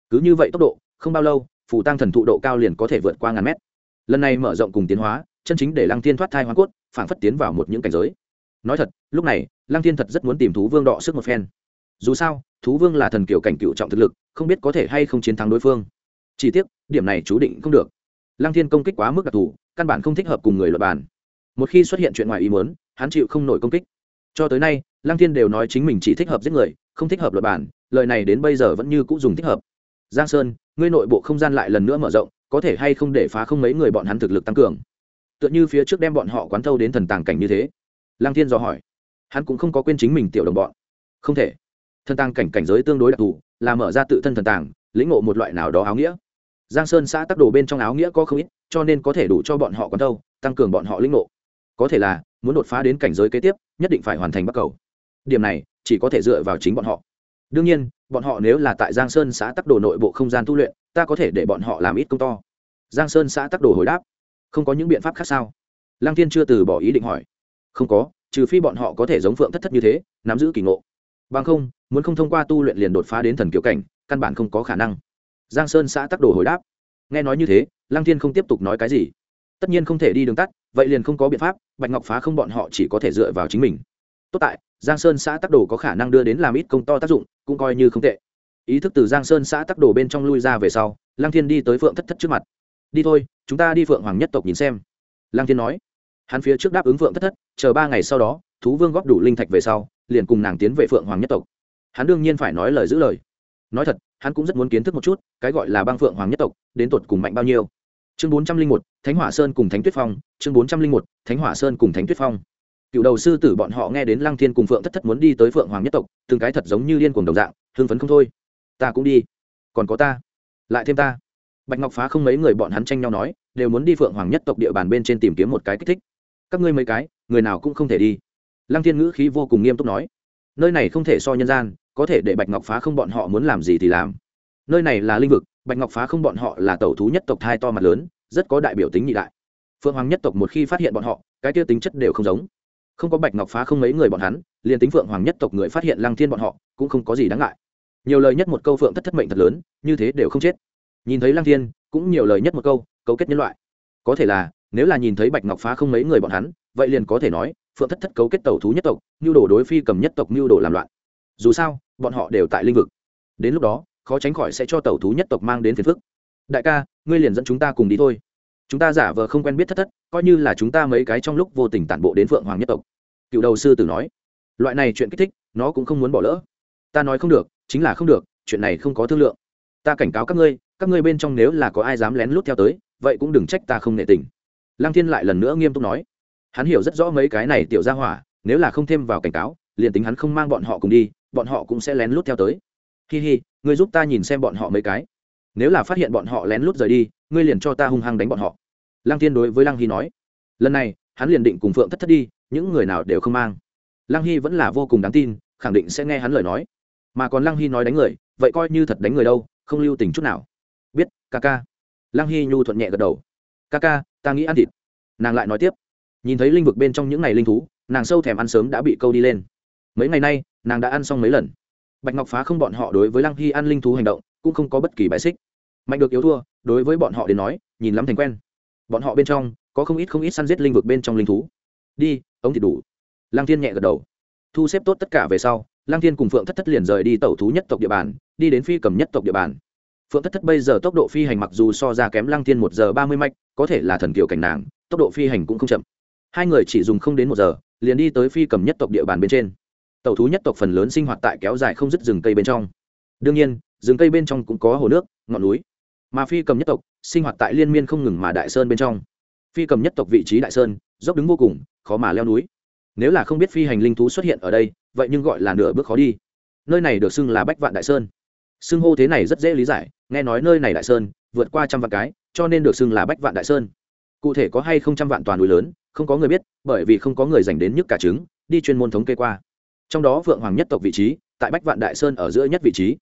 Cứ như vậy tốc độ, không bao lâu, phù tăng thần thụ độ cao liền có thể vượt qua ngàn mét. Lần này mở rộng cùng tiến hóa, chân chính để lăng thiên thoát thai hoa cốt, phảng phất tiến vào một những cảnh giới. Nói thật, lúc này, lăng thiên thật rất muốn tìm thú vương đọ sức một phen dù sao, thú vương là thần kiểu cảnh cựu trọng thực lực, không biết có thể hay không chiến thắng đối phương. Chỉ tiếc, điểm này chú định không được. Lăng thiên công kích quá mức đặc thù, căn bản không thích hợp cùng người luật bàn. Một khi xuất hiện chuyện ngoài ý muốn, hắn chịu không nổi công kích. Cho tới nay, lăng thiên đều nói chính mình chỉ thích hợp giết người, không thích hợp luật bản lời này đến bây giờ vẫn như cũng dùng thích hợp. Giang sơn, ngươi nội bộ không gian lại lần nữa mở rộng, có thể hay không để phá không mấy người bọn hắn thực lực tăng cường? Tựa như phía trước đem bọn họ quán thâu đến thần tàng cảnh như thế. Lăng thiên dò hỏi. Hắn cũng không có quên chính mình tiểu đồng bọn. Không thể thần tàng cảnh cảnh giới tương đối đặc thù, là mở ra tự thân thần tàng, lĩnh ngộ một loại nào đó áo nghĩa. Giang sơn xã tắc đồ bên trong áo nghĩa có không ít, cho nên có thể đủ cho bọn họ còn đâu tăng cường bọn họ lĩnh ngộ. Có thể là, muốn đột phá đến cảnh giới kế tiếp, nhất định phải hoàn thành bắc cầu. Điểm này, chỉ có thể dựa vào chính bọn họ. Đương nhiên, bọn họ nếu là tại giang sơn xã tắc đồ nội bộ không gian tu luyện, ta có thể để bọn họ làm ít công to. Giang sơn xã tắc đồ hồi đáp. Không có những biện pháp khác sao? Lăng thiên chưa từ bỏ ý định hỏi. Không có, trừ phi bọn họ có thể giống phượng thất thất như thế, nắm giữ kỳ ngộ bằng không, muốn không thông qua tu luyện liền đột phá đến thần kiểu cảnh, căn bản không có khả năng. Giang sơn xã tắc đồ hồi đáp. Nghe nói như thế, lăng thiên không tiếp tục nói cái gì. Tất nhiên không thể đi đường tắt, vậy liền không có biện pháp, bạch ngọc phá không bọn họ chỉ có thể dựa vào chính mình. Tốt tại, giang sơn xã tắc đồ có khả năng đưa đến làm ít công to tác dụng, cũng coi như không tệ. Ý thức từ giang sơn xã tắc đồ bên trong lui ra về sau, lăng thiên đi tới phượng thất thất trước mặt. Đi thôi, chúng ta đi phượng hoàng nhất tộc nhìn xem. Lăng thiên nói. Hắn phía trước đáp ứng phượng thất thất, chờ ba ngày sau đó, thú vương góp đủ linh thạch về sau liền cùng nàng tiến về phượng hoàng nhất tộc. Hắn đương nhiên phải nói lời giữ lời. Nói thật, hắn cũng rất muốn kiến thức một chút, cái gọi là băng phượng hoàng nhất tộc, đến tột cùng mạnh bao nhiêu. Chương bốn trăm linh một, thánh hỏa sơn cùng thánh tuyết phong. Chương bốn trăm linh một, thánh hỏa sơn cùng thánh tuyết phong. Cựu đầu sư tử bọn họ nghe đến lăng thiên cùng phượng thất thất muốn đi tới phượng hoàng nhất tộc, từng cái thật giống như liên cùng đồng dạng, hưng phấn không thôi. Ta cũng đi. Còn có ta. Lại thêm ta. Bạch ngọc phá không mấy người bọn hắn tranh nhau nói, đều muốn đi phượng hoàng nhất tộc địa bàn bên trên tìm kiếm một cái kích thích. Các ngươi mấy cái, người nào cũng không thể đi lăng thiên ngữ khí vô cùng nghiêm túc nói, nơi này không thể so nhân gian, có thể để bạch ngọc phá không bọn họ muốn làm gì thì làm. Nơi này là linh vực, bạch ngọc phá không bọn họ là tẩu thú nhất tộc thai to mặt lớn, rất có đại biểu tính nhị đại. Phượng hoàng nhất tộc một khi phát hiện bọn họ, cái tiêu tính chất đều không giống. Không có bạch ngọc phá không mấy người bọn hắn, liền tính phượng hoàng nhất tộc người phát hiện lăng thiên bọn họ, cũng không có gì đáng ngại. Nhiều lời nhất một câu phượng thất thất mệnh thật lớn, như thế đều không chết. Nhìn thấy lăng thiên, cũng nhiều lời nhất một câu, cấu kết nhân loại. Có thể là, nếu là nhìn thấy bạch ngọc phá không mấy người bọn hắn, vậy liền có thể nói phượng thất thất cấu kết tẩu thú nhất tộc nhu đồ đối phi cầm nhất tộc nhu đồ làm loạn. Dù sao, bọn họ đều tại linh vực. Đến lúc đó, khó tránh khỏi sẽ cho tẩu thú nhất tộc mang đến phiền phức. Đại ca, ngươi liền dẫn chúng ta cùng đi thôi. Chúng ta giả vờ không quen biết thất thất, coi như là chúng ta mấy cái trong lúc vô tình tản bộ đến phượng hoàng nhất tộc. Cựu đầu sư tử nói, loại này chuyện kích thích, nó cũng không muốn bỏ lỡ. Ta nói không được, chính là không được, chuyện này không có thương lượng. Ta cảnh cáo các ngươi các ngươi bên trong nếu là có ai dám lén lút theo tới, vậy cũng đừng trách ta không nệ tình. Lăng thiên lại lần nữa nghiêm túc nói hắn hiểu rất rõ mấy cái này tiểu ra hỏa, nếu là không thêm vào cảnh cáo, liền tính hắn không mang bọn họ cùng đi, bọn họ cũng sẽ lén lút theo tới. Hi hi, ngươi giúp ta nhìn xem bọn họ mấy cái. Nếu là phát hiện bọn họ lén lút rời đi, ngươi liền cho ta hung hăng đánh bọn họ. Lăng thiên đối với lăng hy nói. Lần này, hắn liền định cùng phượng thất thất đi, những người nào đều không mang. Lăng hy vẫn là vô cùng đáng tin, khẳng định sẽ nghe hắn lời nói. Mà còn lăng hy nói đánh người, vậy coi như thật đánh người đâu, không lưu tình chút nào. Biết, ca ca. Lăng hy nhu thuận nhẹ gật đầu. Ca ca, ta nghĩ ăn thịt. Nàng lại nói tiếp nhìn thấy linh vực bên trong những ngày linh thú, nàng sâu thèm ăn sớm đã bị câu đi lên. Mấy ngày nay, nàng đã ăn xong mấy lần. Bạch ngọc phá không bọn họ đối với lăng hy ăn linh thú hành động, cũng không có bất kỳ bài xích. Mạnh được yếu thua, đối với bọn họ đến nói, nhìn lắm thành quen. Bọn họ bên trong, có không ít không ít săn giết linh vực bên trong linh thú. Đi, ống thì đủ. Lăng thiên nhẹ gật đầu. Thu xếp tốt tất cả về sau, lăng thiên cùng phượng thất thất liền rời đi tẩu thú nhất tộc địa bàn, đi đến phi cầm nhất tộc địa bàn. Phượng thất thất bây giờ tốc độ phi hành mặc dù so ra kém lăng thiên một giờ ba mươi mạch có thể là thần kiều cảnh nàng, tốc độ phi hành cũng không chậm hai người chỉ dùng không đến một giờ, liền đi tới phi cầm nhất tộc địa bàn bên trên. Tàu thú nhất tộc phần lớn sinh hoạt tại kéo dài không dứt rừng cây bên trong. Đương nhiên, rừng cây bên trong cũng có hồ nước, ngọn núi. Mà phi cầm nhất tộc sinh hoạt tại liên miên không ngừng mà đại sơn bên trong. Phi cầm nhất tộc vị trí đại sơn, dốc đứng vô cùng, khó mà leo núi. Nếu là không biết phi hành linh thú xuất hiện ở đây, vậy nhưng gọi là nửa bước khó đi. Nơi này được xưng là bách vạn đại sơn. Xưng hô thế này rất dễ lý giải, nghe nói nơi này đại sơn vượt qua trăm vạn cái, cho nên được xưng là bách vạn đại sơn cụ thể có hay không trăm vạn toàn núi lớn, không có người biết, bởi vì không có người dành đến nhức cả trứng, đi chuyên môn thống kê qua. Trong đó phượng hoàng nhất tộc vị trí, tại bách vạn đại sơn ở giữa nhất vị trí.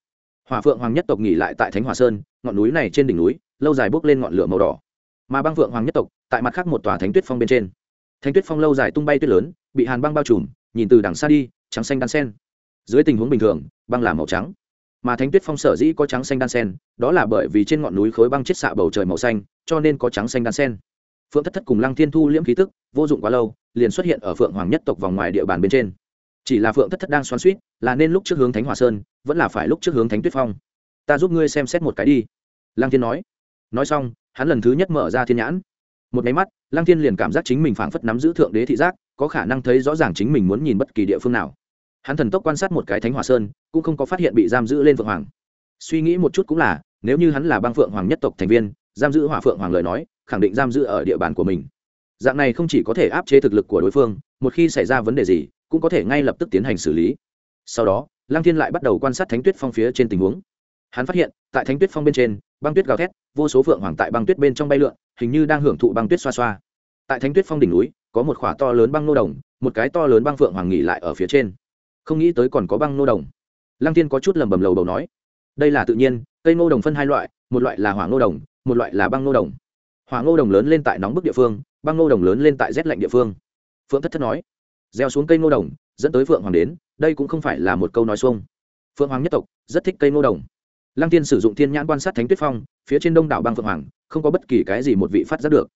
Hòa phượng hoàng nhất tộc nghỉ lại tại thánh hòa sơn, ngọn núi này trên đỉnh núi, lâu dài bốc lên ngọn lửa màu đỏ. Mà băng phượng hoàng nhất tộc, tại mặt khác một tòa thánh tuyết phong bên trên. Thánh tuyết phong lâu dài tung bay tuyết lớn, bị hàn băng bao trùm, nhìn từ đằng xa đi, trắng xanh đan sen. Dưới tình huống bình thường, băng là màu trắng. Mà thánh tuyết phong sở dĩ có trắng xanh đan sen, đó là bởi vì trên ngọn núi khối băng chết xạ bầu trời màu xanh, cho nên có trắng xanh đan sen phượng thất thất cùng lăng thiên thu liễm khí tức, vô dụng quá lâu, liền xuất hiện ở phượng hoàng nhất tộc vòng ngoài địa bàn bên trên. Chỉ là phượng thất thất đang xoắn suýt là nên lúc trước hướng thánh hòa sơn, vẫn là phải lúc trước hướng thánh tuyết phong. Ta giúp ngươi xem xét một cái đi. Lăng thiên nói. Nói xong, hắn lần thứ nhất mở ra thiên nhãn. Một máy mắt, lăng thiên liền cảm giác chính mình phảng phất nắm giữ thượng đế thị giác, có khả năng thấy rõ ràng chính mình muốn nhìn bất kỳ địa phương nào. Hắn thần tốc quan sát một cái thánh hòa sơn, cũng không có phát hiện bị giam giữ lên phượng hoàng. Suy nghĩ một chút cũng là, nếu như hắn là băng phượng hoàng nhất tộc thành viên, giam giữ hỏa phượng hoàng lời nói khẳng định giam giữ ở địa bàn của mình. Dạng này không chỉ có thể áp chế thực lực của đối phương, một khi xảy ra vấn đề gì, cũng có thể ngay lập tức tiến hành xử lý. Sau đó, lăng thiên lại bắt đầu quan sát thánh tuyết phong phía trên tình huống. Hắn phát hiện, tại thánh tuyết phong bên trên, băng tuyết gào thét, vô số phượng hoàng tại băng tuyết bên trong bay lượn, hình như đang hưởng thụ băng tuyết xoa xoa. Tại thánh tuyết phong đỉnh núi, có một khỏa to lớn băng nô đồng, một cái to lớn băng phượng hoàng nghỉ lại ở phía trên. Không nghĩ tới còn có băng nô đồng. Lăng Thiên có chút lầm bầm lầu đầu nói, đây là tự nhiên, cây nô đồng phân hai loại, một loại là hoàng nô đồng, một loại là băng nô đồng hỏa nô đồng lớn lên tại nóng bức địa phương, băng nô đồng lớn lên tại rét lạnh địa phương. Phượng thất thất nói, gieo xuống cây nô đồng, dẫn tới phượng hoàng đến, đây cũng không phải là một câu nói xuông. Phượng hoàng nhất tộc, rất thích cây nô đồng. Lăng tiên sử dụng thiên nhãn quan sát thánh tuyết phong, phía trên đông đảo băng phượng hoàng, không có bất kỳ cái gì một vị phát giác được.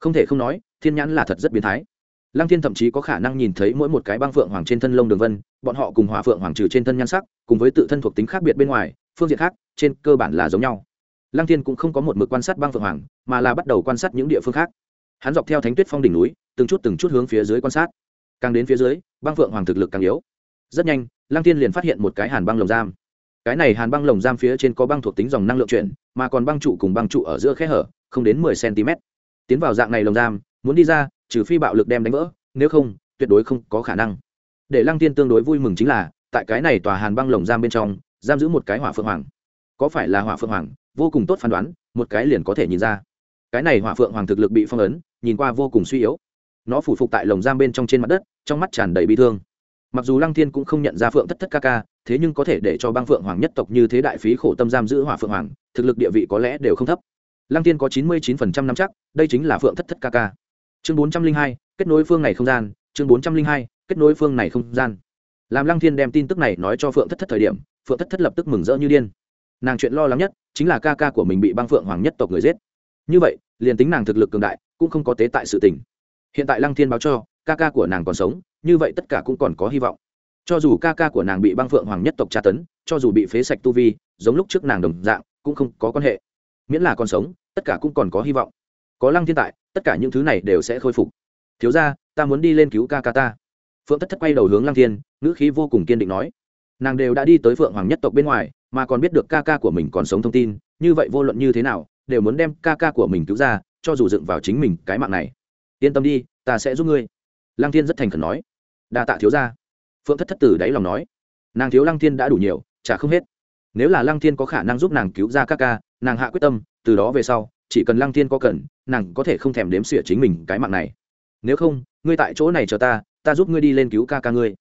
Không thể không nói, thiên nhãn là thật rất biến thái. Lăng thiên thậm chí có khả năng nhìn thấy mỗi một cái băng phượng hoàng trên thân lông đường vân, bọn họ cùng hỏa phượng hoàng trừ trên thân nhan sắc, cùng với tự thân thuộc tính khác biệt bên ngoài, phương diện khác, trên cơ bản là giống nhau lăng thiên cũng không có một mực quan sát băng phượng hoàng, mà là bắt đầu quan sát những địa phương khác. Hắn dọc theo thánh tuyết phong đỉnh núi, từng chút từng chút hướng phía dưới quan sát. Càng đến phía dưới băng phượng hoàng thực lực càng yếu. Rất nhanh, lăng thiên liền phát hiện một cái hàn băng lồng giam. Cái này hàn băng lồng giam phía trên có băng thuộc tính dòng năng lượng chuyển, mà còn băng trụ cùng băng trụ ở giữa khe hở, không đến mười cm tiến vào dạng này lồng giam, muốn đi ra, trừ phi bạo lực đem đánh vỡ, nếu không, tuyệt đối không có khả năng. Để lăng tiên tương đối vui mừng chính là, tại cái này tòa hàn băng lồng giam bên trong, giam giữ một cái hỏa phượng hoàng. Có phải là hỏa phượng hoàng vô cùng tốt phán đoán, một cái liền có thể nhìn ra. Cái này hỏa phượng hoàng thực lực bị phong ấn, nhìn qua vô cùng suy yếu. Nó phủ phục tại lồng giam bên trong trên mặt đất, trong mắt tràn đầy bi thương. Mặc dù lăng thiên cũng không nhận ra phượng thất thất ca ca, thế nhưng có thể để cho băng phượng hoàng nhất tộc như thế đại phí khổ tâm giam giữ hỏa phượng hoàng, thực lực địa vị có lẽ đều không thấp. Lăng thiên có chín mươi chín phần trăm năm chắc, đây chính là phượng thất thất ca ca. Chương bốn trăm linh hai, kết nối phương này không gian, chương bốn trăm linh hai, kết nối phương này không gian. Làm lăng thiên đem tin tức này nói cho phượng thất thất thời điểm, phượng thất thất lập tức mừng rỡ như điên nàng chuyện lo lắng nhất chính là ca ca của mình bị băng phượng hoàng nhất tộc người giết. Như vậy, liền tính nàng thực lực cường đại, cũng không có tế tại sự tình. Hiện tại lăng thiên báo cho, ca ca của nàng còn sống, như vậy tất cả cũng còn có hy vọng. Cho dù ca ca của nàng bị băng phượng hoàng nhất tộc tra tấn, cho dù bị phế sạch tu vi, giống lúc trước nàng đồng dạng, cũng không có quan hệ. Miễn là còn sống, tất cả cũng còn có hy vọng. Có lăng thiên tại, tất cả những thứ này đều sẽ khôi phục. Thiếu ra ta muốn đi lên cứu ca ca ta. Phượng thất thất quay đầu hướng lăng thiên, ngữ khí vô cùng kiên định nói. Nàng đều đã đi tới phượng hoàng nhất tộc bên ngoài mà còn biết được ca ca của mình còn sống thông tin, như vậy vô luận như thế nào, đều muốn đem ca ca của mình cứu ra, cho dù dựng vào chính mình cái mạng này. Yên tâm đi, ta sẽ giúp ngươi. Lăng thiên rất thành khẩn nói. Đa tạ thiếu ra phượng thất thất tử đáy lòng nói. Nàng thiếu lăng thiên đã đủ nhiều, chả không hết. Nếu là lăng thiên có khả năng giúp nàng cứu ra ca ca, nàng hạ quyết tâm, từ đó về sau, chỉ cần lăng thiên có cần, nàng có thể không thèm đếm xỉa chính mình cái mạng này. Nếu không, ngươi tại chỗ này chờ ta ta giúp ngươi đi lên cứu ca ca ngươi.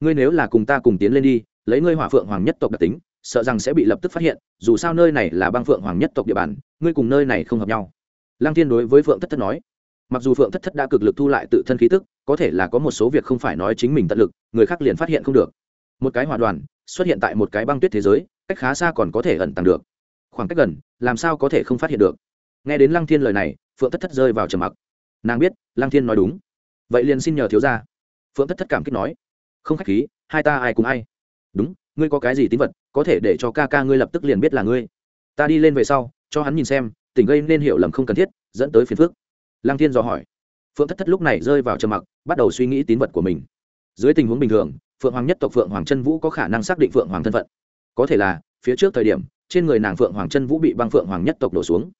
Ngươi nếu là cùng ta cùng tiến lên đi, lấy ngươi hỏa phượng hoàng nhất tộc đặc tính sợ rằng sẽ bị lập tức phát hiện, dù sao nơi này là bang phượng hoàng nhất tộc địa bàn, ngươi cùng nơi này không hợp nhau. Lăng thiên đối với phượng thất thất nói, mặc dù phượng thất thất đã cực lực thu lại tự thân khí tức, có thể là có một số việc không phải nói chính mình tận lực, người khác liền phát hiện không được. Một cái hỏa đoàn xuất hiện tại một cái băng tuyết thế giới, cách khá xa còn có thể ẩn tàng được. Khoảng cách gần, làm sao có thể không phát hiện được? Nghe đến lăng thiên lời này, phượng thất thất rơi vào trầm mặc. Nàng biết, lăng thiên nói đúng. Vậy liền xin nhờ thiếu ra phượng thất thất cảm kích nói, không khách khí, hai ta ai cùng ai? Đúng, ngươi có cái gì tín vật có thể để cho ca ca ngươi lập tức liền biết là ngươi. Ta đi lên về sau, cho hắn nhìn xem, tỉnh gây nên hiểu lầm không cần thiết, dẫn tới phiền phức. Lăng thiên dò hỏi. Phượng thất thất lúc này rơi vào trầm mặc, bắt đầu suy nghĩ tín vật của mình. Dưới tình huống bình thường, phượng hoàng nhất tộc phượng hoàng chân vũ có khả năng xác định phượng hoàng thân phận. Có thể là, phía trước thời điểm, trên người nàng phượng hoàng chân vũ bị băng phượng hoàng nhất tộc đổ xuống.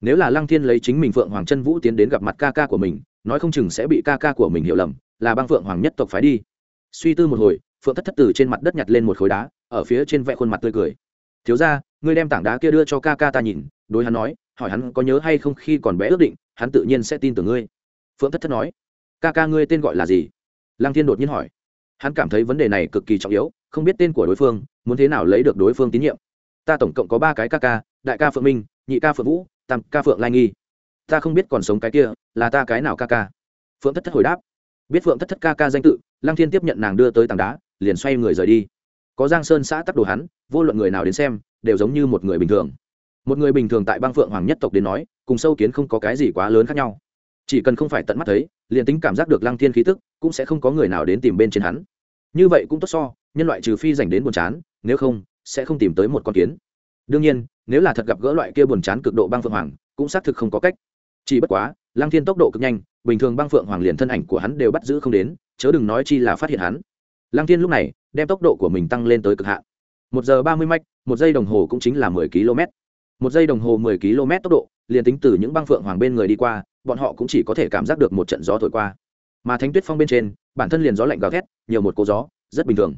Nếu là lăng thiên lấy chính mình phượng hoàng chân vũ tiến đến gặp mặt ca ca của mình, nói không chừng sẽ bị ca ca của mình hiểu lầm, là băng phượng hoàng nhất tộc phái đi. Suy tư một hồi, phượng thất thất từ trên mặt đất nhặt lên một khối đá ở phía trên vẽ khuôn mặt tươi cười. Thiếu ra ngươi đem tảng đá kia đưa cho ca ca ta nhìn, đối hắn nói, hỏi hắn có nhớ hay không khi còn bé ước định, hắn tự nhiên sẽ tin tưởng ngươi. Phượng thất thất nói. Ca ca ngươi tên gọi là gì? Lăng thiên đột nhiên hỏi. Hắn cảm thấy vấn đề này cực kỳ trọng yếu, không biết tên của đối phương, muốn thế nào lấy được đối phương tín nhiệm. Ta tổng cộng có ba cái ca ca, đại ca phượng minh, nhị ca phượng vũ, tam ca phượng lai nghi. Ta không biết còn sống cái kia, là ta cái nào ca ca? Phượng thất thất hồi đáp. Biết phượng thất thất ca ca danh tự, lăng thiên tiếp nhận nàng đưa tới tảng đá, liền xoay người rời đi có giang sơn xã tắc đồ hắn, vô luận người nào đến xem, đều giống như một người bình thường. Một người bình thường tại bang phượng hoàng nhất tộc đến nói, cùng sâu kiến không có cái gì quá lớn khác nhau. Chỉ cần không phải tận mắt thấy, liền tính cảm giác được lăng thiên khí tức, cũng sẽ không có người nào đến tìm bên trên hắn. Như vậy cũng tốt so, nhân loại trừ phi dành đến buồn chán, nếu không, sẽ không tìm tới một con kiến. Đương nhiên, nếu là thật gặp gỡ loại kia buồn chán cực độ băng phượng hoàng, cũng xác thực không có cách. Chỉ bất quá, lăng thiên tốc độ cực nhanh, bình thường băng phượng hoàng liền thân ảnh của hắn đều bắt giữ không đến, chớ đừng nói chi là phát hiện hắn. Lăng thiên lúc này đem tốc độ của mình tăng lên tới cực hạn. Một giờ ba mươi mạch một giây đồng hồ cũng chính là mười km một giây đồng hồ mười km tốc độ, liền tính từ những băng phượng hoàng bên người đi qua, bọn họ cũng chỉ có thể cảm giác được một trận gió thổi qua. Mà thánh tuyết phong bên trên, bản thân liền gió lạnh gào thét, nhiều một cô gió, rất bình thường.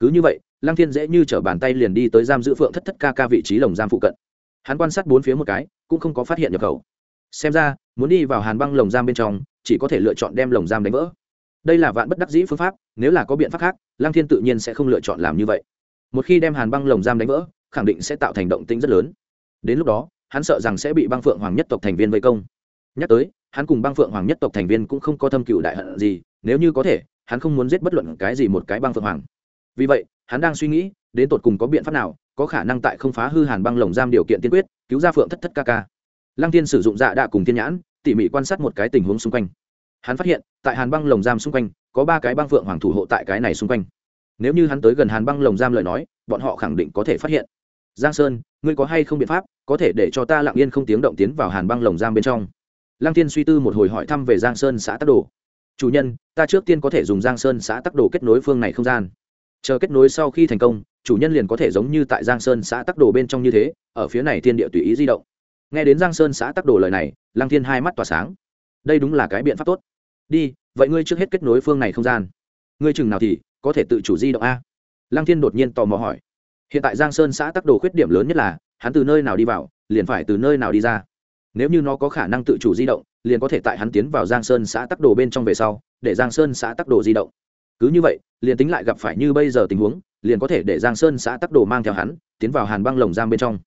Cứ như vậy, lăng thiên dễ như t r ở bàn tay liền đi tới giam giữ phượng thất thất ca ca vị trí lồng giam phụ cận. Hắn quan sát bốn phía một cái, cũng không có phát hiện nhập khẩu. Xem ra, muốn đi vào hàn băng lồng giam bên trong, chỉ có thể lựa chọn đem lồng giam đánh vỡ đây là vạn bất đắc dĩ phương pháp, nếu là có biện pháp khác, lăng thiên tự nhiên sẽ không lựa chọn làm như vậy. Một khi đem hàn băng lồng giam đánh vỡ, khẳng định sẽ tạo thành động tĩnh rất lớn. Đến lúc đó, hắn sợ rằng sẽ bị băng phượng hoàng nhất tộc thành viên vây công. Nhắc tới, hắn cùng băng phượng hoàng nhất tộc thành viên cũng không có thâm cựu đại hận gì, nếu như có thể, hắn không muốn giết bất luận cái gì một cái băng phượng hoàng. Vì vậy, hắn đang suy nghĩ, đến tột cùng có biện pháp nào, có khả năng tại không phá hư hàn băng lồng giam điều kiện tiên quyết, cứu ra phượng thất thất ca ca. Lăng tiên sử dụng dạ đạ cùng tiên nhãn, tỉ mỉ quan sát một cái tình huống xung quanh hắn phát hiện, tại hàn băng lồng giam xung quanh, có ba cái băng phượng hoàng thủ hộ tại cái này xung quanh. Nếu như hắn tới gần hàn băng lồng giam lời nói, bọn họ khẳng định có thể phát hiện. Giang sơn, ngươi có hay không biện pháp, có thể để cho ta lặng yên không tiếng động tiến vào hàn băng lồng giam bên trong? Lăng tiên suy tư một hồi hỏi thăm về giang sơn xã tắc đồ. Chủ nhân, ta trước tiên có thể dùng giang sơn xã tắc đồ kết nối phương này không gian. Chờ kết nối sau khi thành công, chủ nhân liền có thể giống như tại giang sơn xã tắc đồ bên trong như thế, ở phía này thiên địa tùy ý di động. Nghe đến giang sơn xã tắc đồ lời này, lăng thiên hai mắt tỏa sáng. Đây đúng là cái biện pháp tốt đi, vậy ngươi trước hết kết nối phương này không gian. Ngươi chừng nào thì có thể tự chủ di động a? Lăng thiên đột nhiên tò mò hỏi. Hiện tại giang sơn xã tắc đồ khuyết điểm lớn nhất là, hắn từ nơi nào đi vào, liền phải từ nơi nào đi ra. Nếu như nó có khả năng tự chủ di động, liền có thể tại hắn tiến vào giang sơn xã tắc đồ bên trong về sau, để giang sơn xã tắc đồ di động. Cứ như vậy, liền tính lại gặp phải như bây giờ tình huống, liền có thể để giang sơn xã tắc đồ mang theo hắn, tiến vào hàn băng lồng giam bên trong.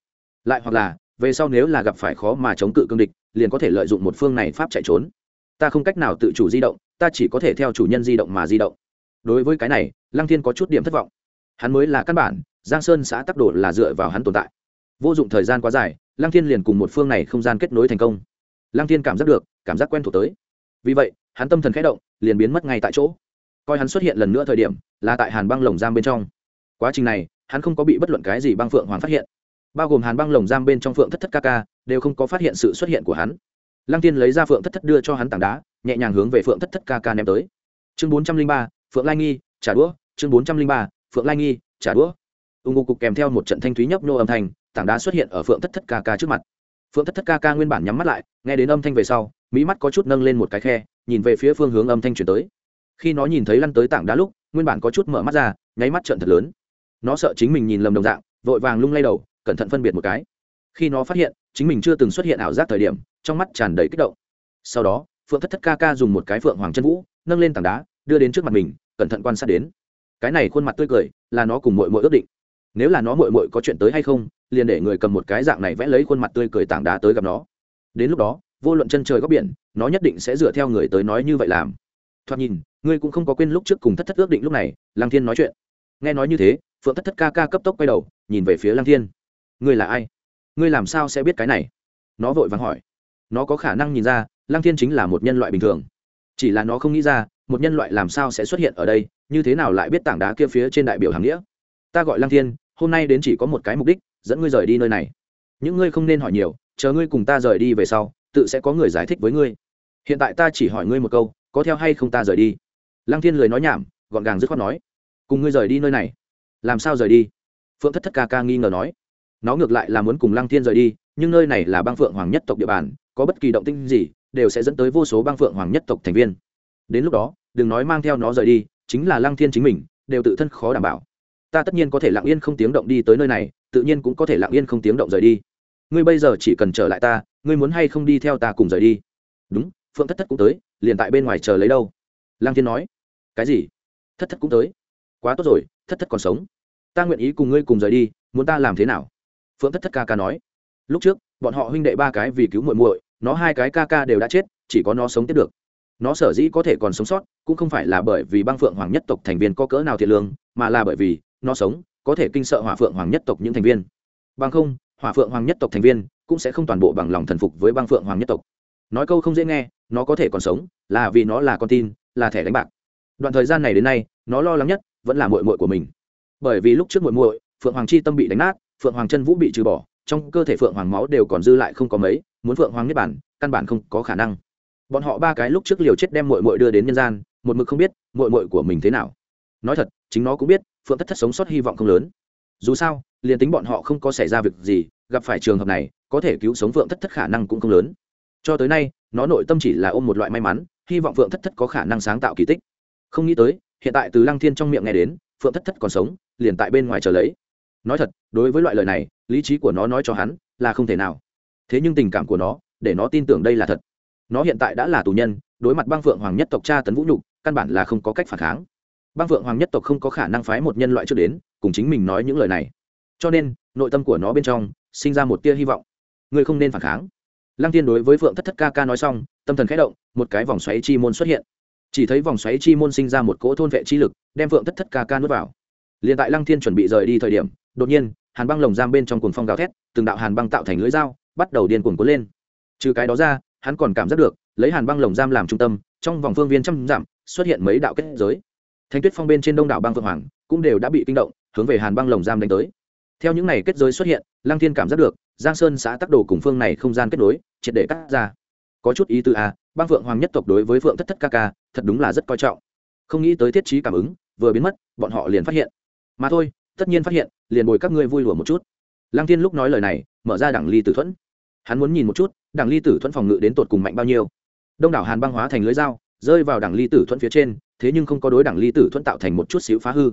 Lại hoặc là, về sau nếu là gặp phải khó mà chống cự cương địch, liền có thể lợi dụng một phương này pháp chạy trốn ta không cách nào tự chủ di động, ta chỉ có thể theo chủ nhân di động mà di động. Đối với cái này, lăng thiên có chút điểm thất vọng. Hắn mới là căn bản, giang sơn xã tắc đồ là dựa vào hắn tồn tại. Vô dụng thời gian quá dài, lăng thiên liền cùng một phương này không gian kết nối thành công. Lăng thiên cảm giác được, cảm giác quen thuộc tới. Vì vậy, hắn tâm thần khẽ động, liền biến mất ngay tại chỗ. Coi hắn xuất hiện lần nữa thời điểm, là tại hàn băng lồng giam bên trong. Quá trình này, hắn không có bị bất luận cái gì băng phượng hoàng phát hiện. Bao gồm hàn băng lồng giam bên trong phượng thất thất ca ca, đều không có phát hiện sự xuất hiện của hắn lăng tiên lấy ra phượng thất thất đưa cho hắn tảng đá, nhẹ nhàng hướng về phượng thất thất ca ca ném tới. Chương bốn trăm linh ba, phượng lai nghi, trả đũa. Chương bốn trăm linh ba, phượng lai nghi, trả đũa. Ưng ngô cục kèm theo một trận thanh thúy nhấp nhô âm thanh, tảng đá xuất hiện ở phượng thất thất ca ca trước mặt. Phượng thất thất ca ca nguyên bản nhắm mắt lại, nghe đến âm thanh về sau mỹ mắt có chút nâng lên một cái khe, nhìn về phía phương hướng âm thanh chuyển tới. Khi nó nhìn thấy lăn tới tảng đá lúc, nguyên bản có chút mở mắt ra, nháy mắt trận thật lớn. Nó sợ chính mình nhìn lầm đồng dạng, vội vàng lung lay đầu, cẩn thận phân biệt một cái. Khi nó phát hiện chính mình chưa từng xuất hiện ảo giác thời điểm, trong mắt tràn đầy kích động. Sau đó, phượng thất thất ca ca dùng một cái phượng hoàng chân vũ, nâng lên tảng đá, đưa đến trước mặt mình, cẩn thận quan sát đến. Cái này khuôn mặt tươi cười, là nó cùng mội mội ước định. Nếu là nó mội mội có chuyện tới hay không, liền để người cầm một cái dạng này vẽ lấy khuôn mặt tươi cười tảng đá tới gặp nó. Đến lúc đó, vô luận chân trời góc biển, nó nhất định sẽ dựa theo người tới nói như vậy làm. Thoạt nhìn, ngươi cũng không có quên lúc trước cùng thất thất ước định lúc này lang thiên nói chuyện. Nghe nói như thế, phượng thất thất ca ca cấp tốc quay đầu, nhìn về phía lang thiên. Ngươi là ai? Ngươi làm sao sẽ biết cái này? Nó vội vàng hỏi. Nó có khả năng nhìn ra lang thiên chính là một nhân loại bình thường. Chỉ là nó không nghĩ ra, một nhân loại làm sao sẽ xuất hiện ở đây, như thế nào lại biết tảng đá kia phía trên đại biểu hàng nghĩa? Ta gọi lang thiên, hôm nay đến chỉ có một cái mục đích, dẫn ngươi rời đi nơi này. Những ngươi không nên hỏi nhiều, chờ ngươi cùng ta rời đi về sau, tự sẽ có người giải thích với ngươi. Hiện tại ta chỉ hỏi ngươi một câu, có theo hay không ta rời đi? Lăng thiên lời nói nhảm, gọn gàng dứt khoát nói. Cùng ngươi rời đi nơi này. Làm sao rời đi? Phượng thất thất ca ca nghi ngờ nói nó ngược lại là muốn cùng lăng thiên rời đi, nhưng nơi này là bang phượng hoàng nhất tộc địa bàn, có bất kỳ động tinh gì, đều sẽ dẫn tới vô số bang phượng hoàng nhất tộc thành viên. Đến lúc đó, đừng nói mang theo nó rời đi, chính là lăng thiên chính mình, đều tự thân khó đảm bảo. Ta tất nhiên có thể lặng yên không tiếng động đi tới nơi này, tự nhiên cũng có thể lặng yên không tiếng động rời đi. Ngươi bây giờ chỉ cần trở lại ta, ngươi muốn hay không đi theo ta cùng rời đi? Đúng, phượng thất thất cũng tới, liền tại bên ngoài chờ lấy đâu? Lăng thiên nói. Cái gì? Thất thất cũng tới. Quá tốt rồi, thất thất còn sống. Ta nguyện ý cùng ngươi cùng rời đi, muốn ta làm thế nào? Phượng thất thất ca ca nói. Lúc trước, bọn họ huynh đệ ba cái vì cứu muội muội, nó hai cái ca ca đều đã chết, chỉ có nó sống tiếp được. Nó sở dĩ có thể còn sống sót, cũng không phải là bởi vì băng phượng hoàng nhất tộc thành viên có cỡ nào thiệt lương, mà là bởi vì nó sống, có thể kinh sợ hỏa phượng hoàng nhất tộc những thành viên. Bằng không, hỏa phượng hoàng nhất tộc thành viên cũng sẽ không toàn bộ bằng lòng thần phục với băng phượng hoàng nhất tộc. Nói câu không dễ nghe, nó có thể còn sống, là vì nó là con tin, là thẻ đánh bạc. Đoạn thời gian này đến nay, nó lo lắng nhất vẫn là mội mội của mình. Bởi vì lúc trước mội mội phượng hoàng chi tâm bị đánh nát phượng hoàng chân vũ bị trừ bỏ, trong cơ thể phượng hoàng máu đều còn dư lại không có mấy, muốn phượng hoàng niết bản căn bản không có khả năng. Bọn họ ba cái lúc trước liều chết đem mội mội đưa đến nhân gian, một mực không biết mội mội của mình thế nào. Nói thật, chính nó cũng biết, phượng thất thất sống sót hy vọng không lớn. Dù sao, liền tính bọn họ không có xảy ra việc gì, gặp phải trường hợp này, có thể cứu sống phượng thất thất khả năng cũng không lớn. Cho tới nay, nó nội tâm chỉ là ôm một loại may mắn, hy vọng phượng thất thất có khả năng sáng tạo kỳ tích. Không nghĩ tới, hiện tại từ lăng thiên trong miệng nghe đến, phượng thất thất còn sống, liền tại bên ngoài chờ lấy nói thật, đối với loại lời này, lý trí của nó nói cho hắn là không thể nào. Thế nhưng tình cảm của nó, để nó tin tưởng đây là thật. Nó hiện tại đã là tù nhân, đối mặt băng phượng hoàng nhất tộc cha tấn vũ nhục, căn bản là không có cách phản kháng. Băng phượng hoàng nhất tộc không có khả năng phái một nhân loại trước đến, cùng chính mình nói những lời này. Cho nên, nội tâm của nó bên trong sinh ra một tia hy vọng. Người không nên phản kháng. Lăng tiên đối với phượng thất thất ca ca nói xong, tâm thần khẽ động, một cái vòng xoáy chi môn xuất hiện. Chỉ thấy vòng xoáy chi môn sinh ra một cỗ thôn vệ chi lực, đem phượng thất thất ca ca nuốt vào. Liền tại lăng thiên chuẩn bị rời đi thời điểm đột nhiên hàn băng lồng giam bên trong cuồng phong gào thét từng đạo hàn băng tạo thành lưỡi dao bắt đầu điên cuồng cuốn lên. Trừ cái đó ra hắn còn cảm giác được lấy hàn băng lồng giam làm trung tâm trong vòng phương viên trăm dặm xuất hiện mấy đạo kết giới. Thanh tuyết phong bên trên đông đảo băng phượng hoàng cũng đều đã bị kinh động hướng về hàn băng lồng giam đánh tới. Theo những này kết giới xuất hiện lăng thiên cảm giác được giang sơn xã tắc đồ cùng phương này không gian kết nối triệt để cắt ra. Có chút ý tư a à, băng phượng hoàng nhất tộc đối với phượng thất thất ca ca thật đúng là rất coi trọng. Không nghĩ tới thiết trí cảm ứng vừa biến mất bọn họ liền phát hiện. Mà thôi tất nhiên phát hiện, liền bồi các ngươi vui lùa một chút. Lăng thiên lúc nói lời này, mở ra đảng ly tử thuẫn. Hắn muốn nhìn một chút đảng ly tử thuẫn phòng ngự đến tột cùng mạnh bao nhiêu. Đông đảo hàn băng hóa thành lưới dao, rơi vào đảng ly tử thuẫn phía trên, thế nhưng không có đối đảng ly tử thuẫn tạo thành một chút xíu phá hư.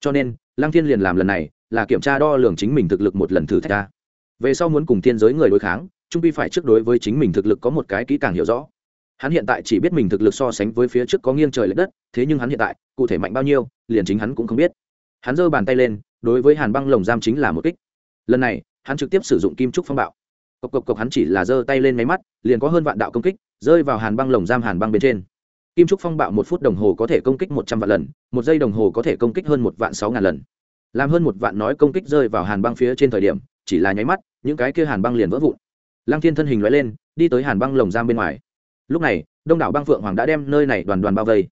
Cho nên, lăng thiên liền làm lần này, là kiểm tra đo lường chính mình thực lực một lần thử thách ra. Về sau muốn cùng thiên giới người đối kháng, trung pi phải trước đối với chính mình thực lực có một cái kỹ càng hiểu rõ. Hắn hiện tại chỉ biết mình thực lực so sánh với phía trước có nghiêng trời l ệ đất, thế nhưng hắn hiện tại, cụ thể mạnh bao nhiêu, liền chính hắn cũng không biết hắn giơ bàn tay lên, đối với hàn băng lồng giam chính là một kích. Lần này, hắn trực tiếp sử dụng kim trúc phong bạo. Cộc cộc cộc hắn chỉ là giơ tay lên máy mắt, liền có hơn vạn đạo công kích, rơi vào hàn băng lồng giam hàn băng bên trên. Kim trúc phong bạo một phút đồng hồ có thể công kích một trăm vạn lần, một giây đồng hồ có thể công kích hơn một vạn sáu ngàn lần. Làm hơn một vạn nói công kích rơi vào hàn băng phía trên thời điểm, chỉ là nháy mắt, những cái kia hàn băng liền vỡ vụn. Lăng thiên thân hình loại lên, đi tới hàn băng lồng giam bên ngoài. Lúc này, đông đảo băng phượng hoàng đã đem nơi này đoàn đoàn bao vây.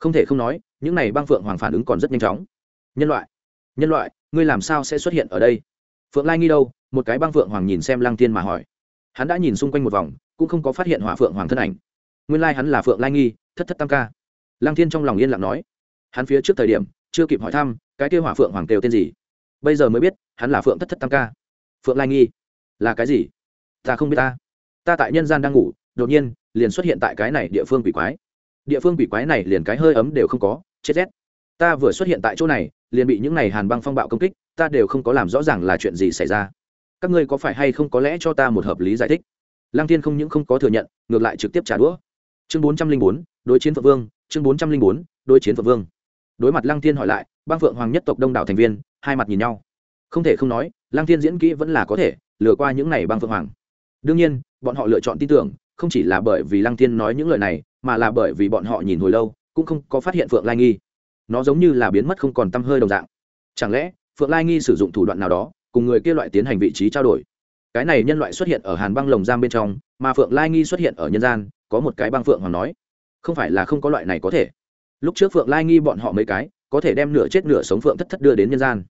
Không thể không nói, những này băng phượng hoàng phản ứng còn rất nhanh chóng nhân loại. Nhân loại, ngươi làm sao sẽ xuất hiện ở đây? Phượng lai nghi đâu, một cái băng phượng hoàng nhìn xem lăng tiên mà hỏi. Hắn đã nhìn xung quanh một vòng, cũng không có phát hiện hỏa phượng hoàng thân ảnh. Nguyên lai hắn là phượng lai nghi, thất thất tam ca. Lăng thiên trong lòng yên lặng nói. Hắn phía trước thời điểm, chưa kịp hỏi thăm, cái kêu hỏa phượng hoàng kêu tên gì. Bây giờ mới biết, hắn là phượng thất thất tam ca. Phượng lai nghi, là cái gì? Ta không biết ta. Ta tại nhân gian đang ngủ, đột nhiên, liền xuất hiện tại cái này địa phương quỷ quái. Địa phương quỷ quái này liền cái hơi ấm đều không có, chết rét ta vừa xuất hiện tại chỗ này, liền bị những này hàn băng phong bạo công kích, ta đều không có làm rõ ràng là chuyện gì xảy ra. Các ngươi có phải hay không có lẽ cho ta một hợp lý giải thích? Lăng thiên không những không có thừa nhận, ngược lại trực tiếp trả đũa. Chương bốn trăm linh bốn, đối chiến phượng vương, chương bốn trăm linh bốn, đối chiến phượng vương. Đối mặt lăng thiên hỏi lại, băng phượng hoàng nhất tộc đông đảo thành viên, hai mặt nhìn nhau. Không thể không nói, lăng thiên diễn kỹ vẫn là có thể lừa qua những này băng phượng hoàng. Đương nhiên, bọn họ lựa chọn tin tưởng, không chỉ là bởi vì lăng thiên nói những lời này, mà là bởi vì bọn họ nhìn hồi lâu, cũng không có phát hiện phượng lai nghi nó giống như là biến mất không còn t hơi đồng dạng. Chẳng lẽ, phượng lai nghi sử dụng thủ đoạn nào đó, cùng người kia loại tiến hành vị trí trao đổi? Cái này nhân loại xuất hiện ở hàn băng lồng giam bên trong, mà phượng lai nghi xuất hiện ở nhân gian, có một cái băng phượng hoàng nói. Không phải là không có loại này có thể. Lúc trước phượng lai nghi bọn họ mấy cái, có thể đem nửa chết nửa sống phượng thất thất đưa đến nhân gian.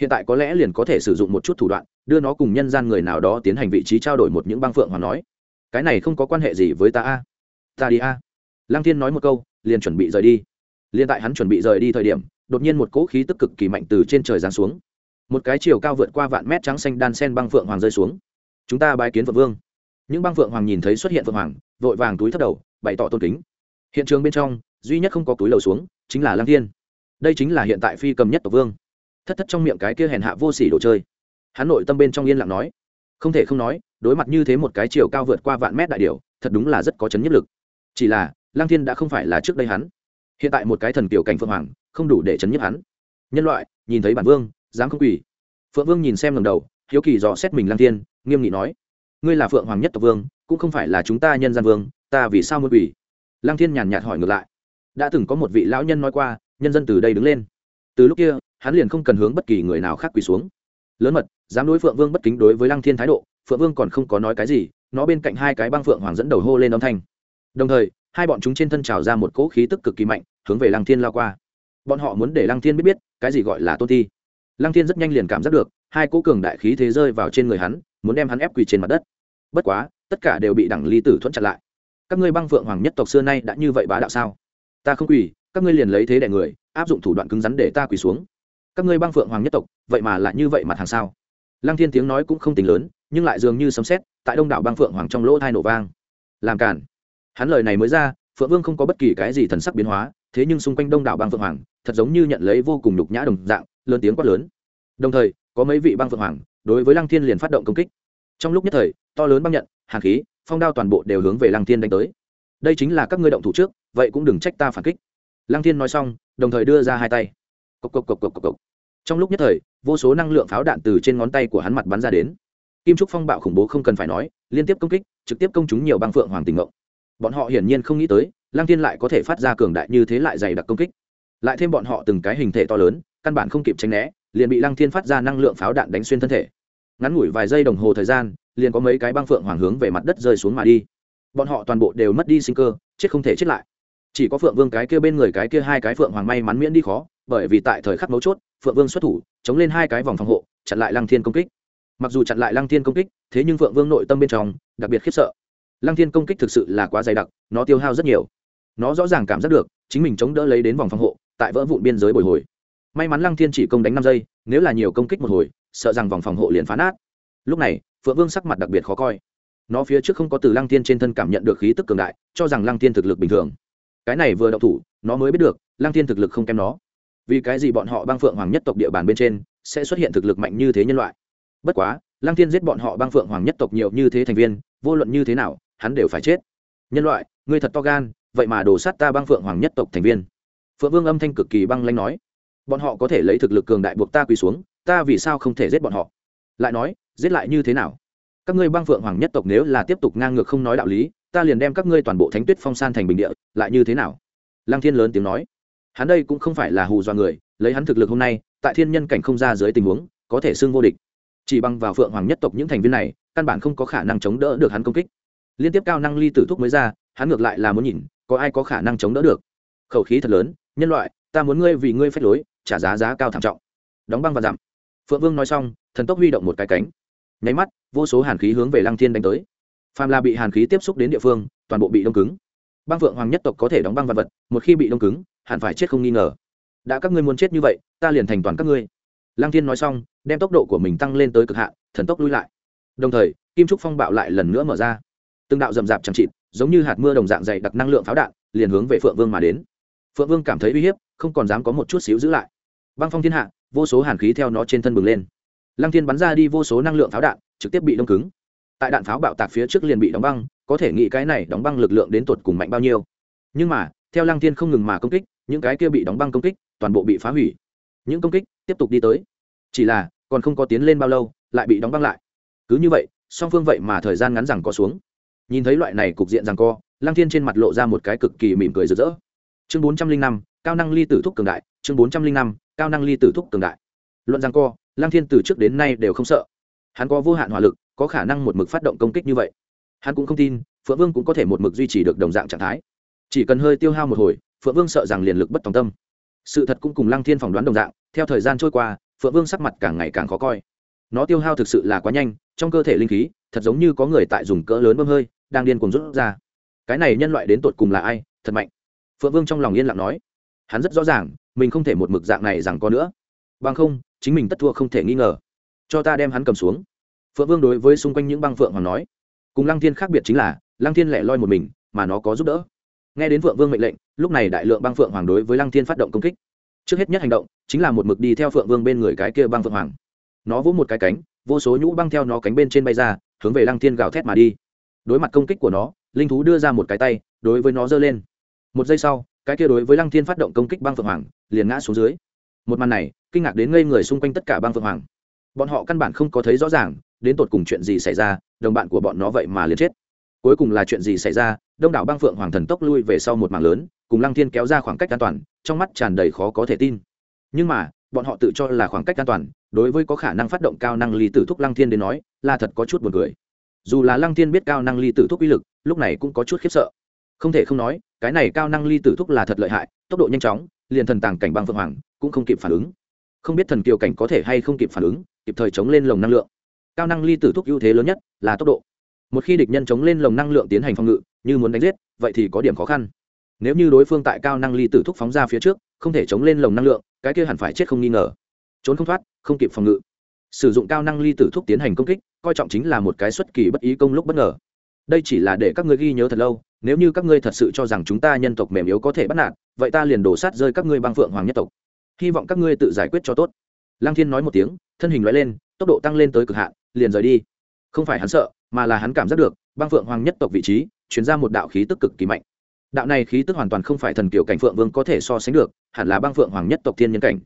Hiện tại có lẽ liền có thể sử dụng một chút thủ đoạn, đưa nó cùng nhân gian người nào đó tiến hành vị trí trao đổi một những băng phượng hoàng nói. Cái này không có quan hệ gì với ta a. Ta đi a. Lăng thiên nói một câu, liền chuẩn bị rời đi liên tại hắn chuẩn bị rời đi thời điểm, đột nhiên một cỗ khí tức cực kỳ mạnh từ trên trời giáng xuống. Một cái chiều cao vượt qua vạn mét trắng xanh đan sen băng phượng hoàng rơi xuống. Chúng ta bái kiến phượng vương. Những băng phượng hoàng nhìn thấy xuất hiện phượng hoàng, vội vàng túi thấp đầu, bày tỏ tôn kính. Hiện trường bên trong, duy nhất không có túi lầu xuống, chính là lăng thiên. Đây chính là hiện tại phi cầm nhất tộc vương. Thất thất trong miệng cái kia hèn hạ vô sỉ đồ chơi. Hắn nội tâm bên trong yên lặng nói. Không thể không nói, đối mặt như thế một cái chiều cao vượt qua vạn mét đại điều thật đúng là rất có chấn nhất lực. Chỉ là, lăng thiên đã không phải là trước đây hắn hiện tại một cái thần kiểu cảnh phượng hoàng, không đủ để chấn nhấp hắn. Nhân loại, nhìn thấy bản vương, dám không quỳ. Phượng vương nhìn xem lần đầu, hiếu kỳ dò xét mình lang thiên, nghiêm nghị nói, ngươi là phượng hoàng nhất tộc vương, cũng không phải là chúng ta nhân gian vương, ta vì sao muốn quỷ lang thiên nhàn nhạt hỏi ngược lại, đã từng có một vị lão nhân nói qua, nhân dân từ đây đứng lên. Từ lúc kia, hắn liền không cần hướng bất kỳ người nào khác quỳ xuống. Lớn mật, dám đối phượng vương bất kính đối với lăng thiên thái độ, phượng vương còn không có nói cái gì, nó bên cạnh hai cái băng phượng hoàng dẫn đầu hô lên âm thanh. Đồng thời hai bọn chúng trên thân trào ra một cỗ khí tức cực kỳ mạnh, hướng về lăng thiên lao qua. Bọn họ muốn để lăng thiên biết biết, cái gì gọi là tôn thi. lăng thiên rất nhanh liền cảm giác được, hai cỗ cường đại khí thế rơi vào trên người hắn, muốn đem hắn ép quỳ trên mặt đất. Bất quá, tất cả đều bị đẳng ly tử thuẫn chặn lại. Các ngươi băng phượng hoàng nhất tộc xưa nay đã như vậy bá đạo sao? Ta không quỳ, các ngươi liền lấy thế đẻ người, áp dụng thủ đoạn cứng rắn để ta quỳ xuống. Các ngươi băng phượng hoàng nhất tộc, vậy mà lại như vậy mặt hàng sao? Lăng thiên tiếng nói cũng không tính lớn, nhưng lại dường như sấm xét tại đông đảo băng phượng hoàng trong lỗ thai nổ vang. Làm cản hắn lời này mới ra, phượng vương không có bất kỳ cái gì thần sắc biến hóa, thế nhưng xung quanh đông đảo bang phượng hoàng, thật giống như nhận lấy vô cùng nhục nhã đồng dạng, lớn tiếng quát lớn. Đồng thời, có mấy vị bang phượng hoàng đối với lăng thiên liền phát động công kích. Trong lúc nhất thời, to lớn băng nhận hàng khí, phong đao toàn bộ đều hướng về lăng thiên đánh tới. Đây chính là các ngươi động thủ trước, vậy cũng đừng trách ta phản kích. Lăng thiên nói xong, đồng thời đưa ra hai tay. Cộc cộc cộc cộc cộc cộc. Trong lúc nhất thời, vô số năng lượng pháo đạn từ trên ngón tay của hắn mặt bắn ra đến. Kim trúc phong bạo khủng bố không cần phải nói, liên tiếp công kích, trực tiếp công chúng nhiều băng phượng hoàng tình ngộng bọn họ hiển nhiên không nghĩ tới, lăng thiên lại có thể phát ra cường đại như thế lại dày đặc công kích. Lại thêm bọn họ từng cái hình thể to lớn, căn bản không kịp tránh né, liền bị lăng thiên phát ra năng lượng pháo đạn đánh xuyên thân thể. Ngắn ngủi vài giây đồng hồ thời gian, liền có mấy cái băng phượng hoàng hướng về mặt đất rơi xuống mà đi. Bọn họ toàn bộ đều mất đi sinh cơ, chết không thể chết lại. Chỉ có phượng vương cái kia bên người cái kia hai cái phượng hoàng may mắn miễn đi khó, bởi vì tại thời khắc mấu chốt, phượng vương xuất thủ, chống lên hai cái vòng phòng hộ, chặn lại lăng thiên công kích. Mặc dù chặn lại lăng thiên công kích, thế nhưng phượng vương nội tâm bên trong, đặc biệt khiếp sợ lăng thiên công kích thực sự là quá dày đặc, nó tiêu hao rất nhiều. Nó rõ ràng cảm giác được, chính mình chống đỡ lấy đến vòng phòng hộ, tại vỡ vụn biên giới bồi hồi. May mắn lăng thiên chỉ công đánh năm giây, nếu là nhiều công kích một hồi, sợ rằng vòng phòng hộ liền phá nát. Lúc này, phượng vương sắc mặt đặc biệt khó coi. Nó phía trước không có từ lăng thiên trên thân cảm nhận được khí tức cường đại, cho rằng lăng thiên thực lực bình thường. Cái này vừa đậu thủ, nó mới biết được, lăng thiên thực lực không kém nó. Vì cái gì bọn họ băng phượng hoàng nhất tộc địa bàn bên trên sẽ xuất hiện thực lực mạnh như thế nhân loại? Bất quá, lăng thiên giết bọn họ băng phượng hoàng nhất tộc nhiều như thế thành viên, vô luận như thế nào hắn đều phải chết. Nhân loại, ngươi thật to gan, vậy mà đổ sát ta băng phượng hoàng nhất tộc thành viên. Phượng vương âm thanh cực kỳ băng lanh nói. Bọn họ có thể lấy thực lực cường đại buộc ta quỳ xuống, ta vì sao không thể giết bọn họ? Lại nói, giết lại như thế nào? Các ngươi băng phượng hoàng nhất tộc nếu là tiếp tục ngang ngược không nói đạo lý, ta liền đem các ngươi toàn bộ thánh tuyết phong san thành bình địa, lại như thế nào? Lăng thiên lớn tiếng nói. Hắn đây cũng không phải là hù dọa người, lấy hắn thực lực hôm nay, tại thiên nhân cảnh không ra dưới tình huống, có thể xưng vô địch. Chỉ bằng vào phượng hoàng nhất tộc những thành viên này, căn bản không có khả năng chống đỡ được hắn công kích liên tiếp cao năng ly tử thúc mới ra, hắn ngược lại là muốn nhìn, có ai có khả năng chống đỡ được. Khẩu khí thật lớn, nhân loại, ta muốn ngươi vì ngươi phép lối, trả giá giá cao thảm trọng. Đóng băng và dặm. Phượng vương nói xong, thần tốc huy động một cái cánh. Nháy mắt, vô số hàn khí hướng về lăng thiên đánh tới. Phàm là bị hàn khí tiếp xúc đến địa phương, toàn bộ bị đông cứng. Băng phượng hoàng nhất tộc có thể đóng băng vật vật, một khi bị đông cứng, hẳn phải chết không nghi ngờ. Đã các ngươi muốn chết như vậy, ta liền thành toàn các ngươi. Lăng thiên nói xong, đem tốc độ của mình tăng lên tới cực hạn, thần tốc lui lại. Đồng thời, kim trúc phong bạo lại lần nữa mở ra từng đạo rầm rạp chẳng chịt, giống như hạt mưa đồng dạng dày đặc năng lượng pháo đạn, liền hướng về phượng vương mà đến. Phượng vương cảm thấy uy hiếp, không còn dám có một chút xíu giữ lại. Băng phong thiên hạ, vô số hàn khí theo nó trên thân bừng lên. Lăng thiên bắn ra đi vô số năng lượng pháo đạn, trực tiếp bị đông cứng. Tại đạn pháo bạo tạc phía trước liền bị đóng băng, có thể nghĩ cái này đóng băng lực lượng đến tột cùng mạnh bao nhiêu. Nhưng mà, theo lăng thiên không ngừng mà công kích, những cái kia bị đóng băng công kích, toàn bộ bị phá hủy. Những công kích tiếp tục đi tới. Chỉ là, còn không có tiến lên bao lâu, lại bị đóng băng lại. Cứ như vậy, song phương vậy mà thời gian ngắn rằng có xuống nhìn thấy loại này cục diện rằng co, lăng thiên trên mặt lộ ra một cái cực kỳ mỉm cười rực rỡ. Chương bốn trăm linh năm, cao năng ly tử thúc cường đại, chương bốn trăm linh năm, cao năng ly tử thúc cường đại. Luận rằng co, lăng thiên từ trước đến nay đều không sợ. Hắn có vô hạn hỏa lực, có khả năng một mực phát động công kích như vậy. Hắn cũng không tin, phượng vương cũng có thể một mực duy trì được đồng dạng trạng thái. Chỉ cần hơi tiêu hao một hồi, phượng vương sợ rằng liền lực bất tòng tâm. Sự thật cũng cùng lăng thiên phỏng đoán đồng dạng, theo thời gian trôi qua, phượng vương sắc mặt càng ngày càng khó coi. Nó tiêu hao thực sự là quá nhanh, trong cơ thể linh khí, thật giống như có người tại dùng cỡ lớn bơm hơi đang điên cuồng rút ra. Cái này nhân loại đến tột cùng là ai? Thật mạnh. Phượng vương trong lòng yên lặng nói. Hắn rất rõ ràng, mình không thể một mực dạng này rằng có nữa. Bằng không, chính mình tất thua không thể nghi ngờ. Cho ta đem hắn cầm xuống. Phượng vương đối với xung quanh những băng phượng hoàng nói. Cùng lăng thiên khác biệt chính là, lăng thiên lẻ loi một mình, mà nó có giúp đỡ. Nghe đến phượng vương mệnh lệnh, lúc này đại lượng băng phượng hoàng đối với lăng thiên phát động công kích. Trước hết nhất hành động, chính là một mực đi theo phượng vương bên người cái kia băng phượng hoàng. Nó vỗ một cái cánh, vô số nhũ băng theo nó cánh bên trên bay ra, hướng về lăng thiên gào thét mà đi đối mặt công kích của nó, linh thú đưa ra một cái tay, đối với nó giơ lên. Một giây sau, cái kia đối với lăng thiên phát động công kích băng phượng hoàng, liền ngã xuống dưới. Một màn này, kinh ngạc đến ngây người xung quanh tất cả băng phượng hoàng. Bọn họ căn bản không có thấy rõ ràng, đến tột cùng chuyện gì xảy ra, đồng bạn của bọn nó vậy mà liền chết. Cuối cùng là chuyện gì xảy ra, đông đảo băng phượng hoàng thần tốc lui về sau một mảng lớn, cùng lăng thiên kéo ra khoảng cách an toàn, trong mắt tràn đầy khó có thể tin. Nhưng mà, bọn họ tự cho là khoảng cách an toàn, đối với có khả năng phát động cao năng lý tử thúc lăng thiên đến nói, là thật có chút buồn cười dù là lăng thiên biết cao năng ly tử thúc uy lực, lúc này cũng có chút khiếp sợ. Không thể không nói, cái này cao năng ly tử thúc là thật lợi hại, tốc độ nhanh chóng, liền thần tàng cảnh băng phượng hoàng cũng không kịp phản ứng. Không biết thần kiều cảnh có thể hay không kịp phản ứng, kịp thời chống lên lồng năng lượng. Cao năng ly tử thúc ưu thế lớn nhất là tốc độ. Một khi địch nhân chống lên lồng năng lượng tiến hành phòng ngự, như muốn đánh giết, vậy thì có điểm khó khăn. Nếu như đối phương tại cao năng ly tử thúc phóng ra phía trước, không thể chống lên lồng năng lượng, cái kia hẳn phải chết không nghi ngờ. Trốn không thoát, không kịp phòng ngự sử dụng cao năng ly tử thuốc tiến hành công kích, coi trọng chính là một cái xuất kỳ bất ý công lúc bất ngờ. Đây chỉ là để các ngươi ghi nhớ thật lâu, nếu như các ngươi thật sự cho rằng chúng ta nhân tộc mềm yếu có thể bắt nạt, vậy ta liền đổ sát rơi các ngươi băng phượng hoàng nhất tộc. Hy vọng các ngươi tự giải quyết cho tốt. Lăng thiên nói một tiếng, thân hình loại lên, tốc độ tăng lên tới cực hạn, liền rời đi. Không phải hắn sợ, mà là hắn cảm giác được, băng phượng hoàng nhất tộc vị trí chuyển ra một đạo khí tức cực kỳ mạnh. Đạo này khí tức hoàn toàn không phải thần kiểu cảnh phượng vương có thể so sánh được, hẳn là băng phượng hoàng nhất tộc thiên nhân cảnh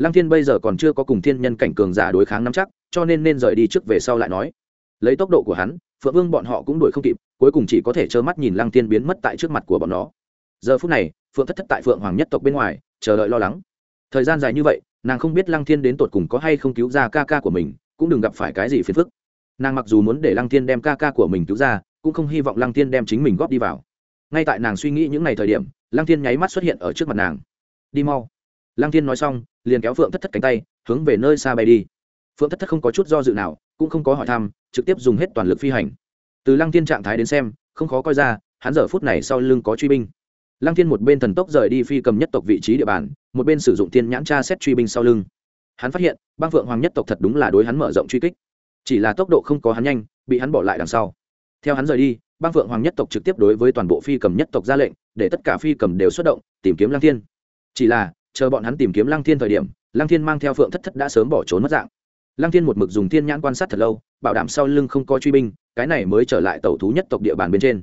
lăng thiên bây giờ còn chưa có cùng thiên nhân cảnh cường giả đối kháng nắm chắc, cho nên nên rời đi trước về sau lại nói. Lấy tốc độ của hắn, phượng vương bọn họ cũng đuổi không kịp, cuối cùng chỉ có thể trơ mắt nhìn lăng thiên biến mất tại trước mặt của bọn nó. Giờ phút này, phượng thất thất tại phượng hoàng nhất tộc bên ngoài, chờ đợi lo lắng. Thời gian dài như vậy, nàng không biết lăng thiên đến tột cùng có hay không cứu ra ca ca của mình, cũng đừng gặp phải cái gì phiền phức. Nàng mặc dù muốn để lăng thiên đem ca ca của mình cứu ra, cũng không hy vọng lăng thiên đem chính mình góp đi vào. Ngay tại nàng suy nghĩ những ngày thời điểm, lăng thiên nháy mắt xuất hiện ở trước mặt nàng. Đi mau. Lăng thiên nói xong liền kéo phượng thất thất cánh tay, hướng về nơi xa bay đi. Phượng thất thất không có chút do dự nào, cũng không có hỏi thăm, trực tiếp dùng hết toàn lực phi hành. Từ lăng thiên trạng thái đến xem, không khó coi ra, hắn giờ phút này sau lưng có truy binh. Lăng thiên một bên thần tốc rời đi phi cầm nhất tộc vị trí địa bàn, một bên sử dụng thiên nhãn tra xét truy binh sau lưng. Hắn phát hiện băng phượng hoàng nhất tộc thật đúng là đối hắn mở rộng truy kích. Chỉ là tốc độ không có hắn nhanh, bị hắn bỏ lại đằng sau. Theo hắn rời đi băng phượng hoàng nhất tộc trực tiếp đối với toàn bộ phi cầm nhất tộc ra lệnh, để tất cả phi cầm đều xuất động, tìm kiếm lăng thiên. Chỉ là chờ bọn hắn tìm kiếm lăng thiên thời điểm, lăng thiên mang theo phượng thất thất đã sớm bỏ trốn mất dạng. Lăng thiên một mực dùng thiên nhãn quan sát thật lâu, bảo đảm sau lưng không có truy binh, cái này mới trở lại tàu thú nhất tộc địa bàn bên trên.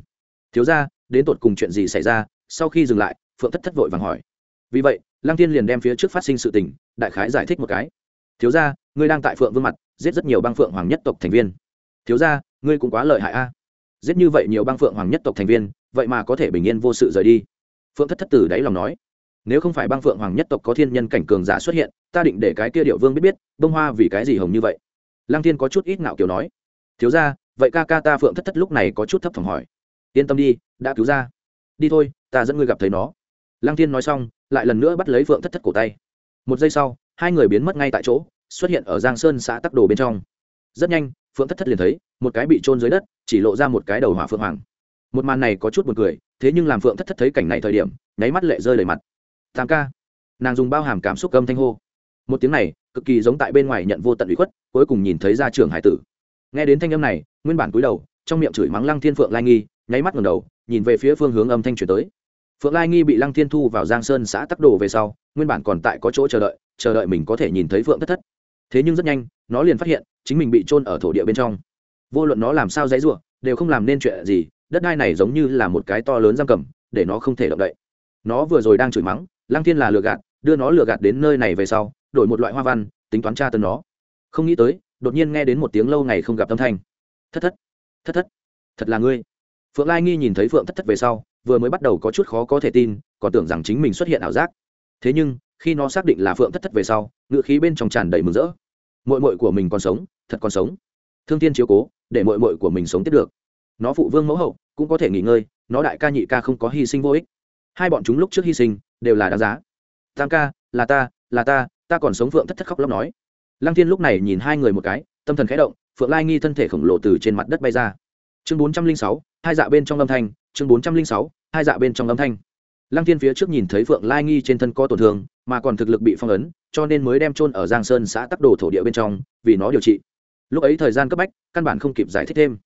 Thiếu ra đến tột cùng chuyện gì xảy ra? Sau khi dừng lại, phượng thất thất vội vàng hỏi. Vì vậy, lăng thiên liền đem phía trước phát sinh sự tình, đại khái giải thích một cái. Thiếu ra ngươi đang tại phượng vương mặt, giết rất nhiều băng phượng hoàng nhất tộc thành viên. Thiếu ra ngươi cũng quá lợi hại a. Giết như vậy nhiều băng phượng hoàng nhất tộc thành viên, vậy mà có thể bình yên vô sự rời đi. Phượng thất thất tử đáy lòng nói nếu không phải băng phượng hoàng nhất tộc có thiên nhân cảnh cường giả xuất hiện, ta định để cái kia điệu vương biết biết, bông hoa vì cái gì hồng như vậy? Lăng thiên có chút ít ngạo kiểu nói. Thiếu ra vậy ca ca ta phượng thất thất lúc này có chút thấp thỏm hỏi. Yên tâm đi, đã cứu ra. Đi thôi, ta dẫn ngươi gặp thấy nó. Lăng thiên nói xong, lại lần nữa bắt lấy phượng thất thất cổ tay. Một giây sau, hai người biến mất ngay tại chỗ, xuất hiện ở giang sơn xã tắc đồ bên trong. Rất nhanh, phượng thất thất liền thấy, một cái bị trôn dưới đất, chỉ lộ ra một cái đầu hỏa phượng hoàng. Một màn này có chút b u ồ n cười, thế nhưng làm phượng thất thất thấy cảnh này thời điểm, nháy mắt lệ rơi đầy mặt tam ca. Nàng dùng bao hàm cảm xúc âm thanh hô. Một tiếng này, cực kỳ giống tại bên ngoài nhận vô tận ủy khuất, cuối cùng nhìn thấy ra trường hải tử. Nghe đến thanh âm này, nguyên bản cúi đầu, trong miệng chửi mắng lăng thiên phượng lai nghi, nháy mắt ngầm đầu, nhìn về phía phương hướng âm thanh chuyển tới. Phượng lai nghi bị lăng thiên thu vào giang sơn xã tắc đồ về sau, nguyên bản còn tại có chỗ chờ đợi chờ đợi mình có thể nhìn thấy phượng thất thất. Thế nhưng rất nhanh, nó liền phát hiện, chính mình bị trôn ở thổ địa bên trong. Vô luận nó làm sao dãy ruộng đều không làm nên chuyện gì, đất đai này giống như là một cái to lớn giam cầm, để nó không thể động đậy. Nó vừa rồi đang chửi mắng lăng thiên là lừa gạt, đưa nó lừa gạt đến nơi này về sau, đổi một loại hoa văn, tính toán tra tân nó. Không nghĩ tới, đột nhiên nghe đến một tiếng lâu ngày không gặp âm thanh. Thất thất thất thất, thật là ngươi. Phượng lai nghi nhìn thấy phượng thất thất về sau, vừa mới bắt đầu có chút khó có thể tin, còn tưởng rằng chính mình xuất hiện ảo giác. Thế nhưng, khi nó xác định là phượng thất thất về sau, ngựa khí bên trong tràn đầy mừng rỡ. Mội mội của mình còn sống, thật còn sống. Thương tiên chiếu cố, để mội mội của mình sống tiếp được. Nó phụ vương mẫu hậu, cũng có thể nghỉ ngơi, nó đại ca nhị ca không có hy sinh vô ích hai bọn chúng lúc trước hy sinh, đều là đáng giá. Tam ca, là ta là ta ta còn sống phượng thất thất khóc lóc nói. Lăng thiên lúc này nhìn hai người một cái, tâm thần khẽ động, phượng lai nghi thân thể khổng lồ từ trên mặt đất bay ra. Chương bốn trăm linh sáu, hai dạ bên trong âm thanh, chương bốn trăm linh sáu, hai dạ bên trong âm thanh. Lăng thiên phía trước nhìn thấy phượng lai nghi trên thân có tổn thương, mà còn thực lực bị phong ấn, cho nên mới đem trôn ở giang sơn xã tắc đồ thổ địa bên trong, vì nó điều trị. Lúc ấy thời gian cấp bách, căn bản không kịp giải thích thêm.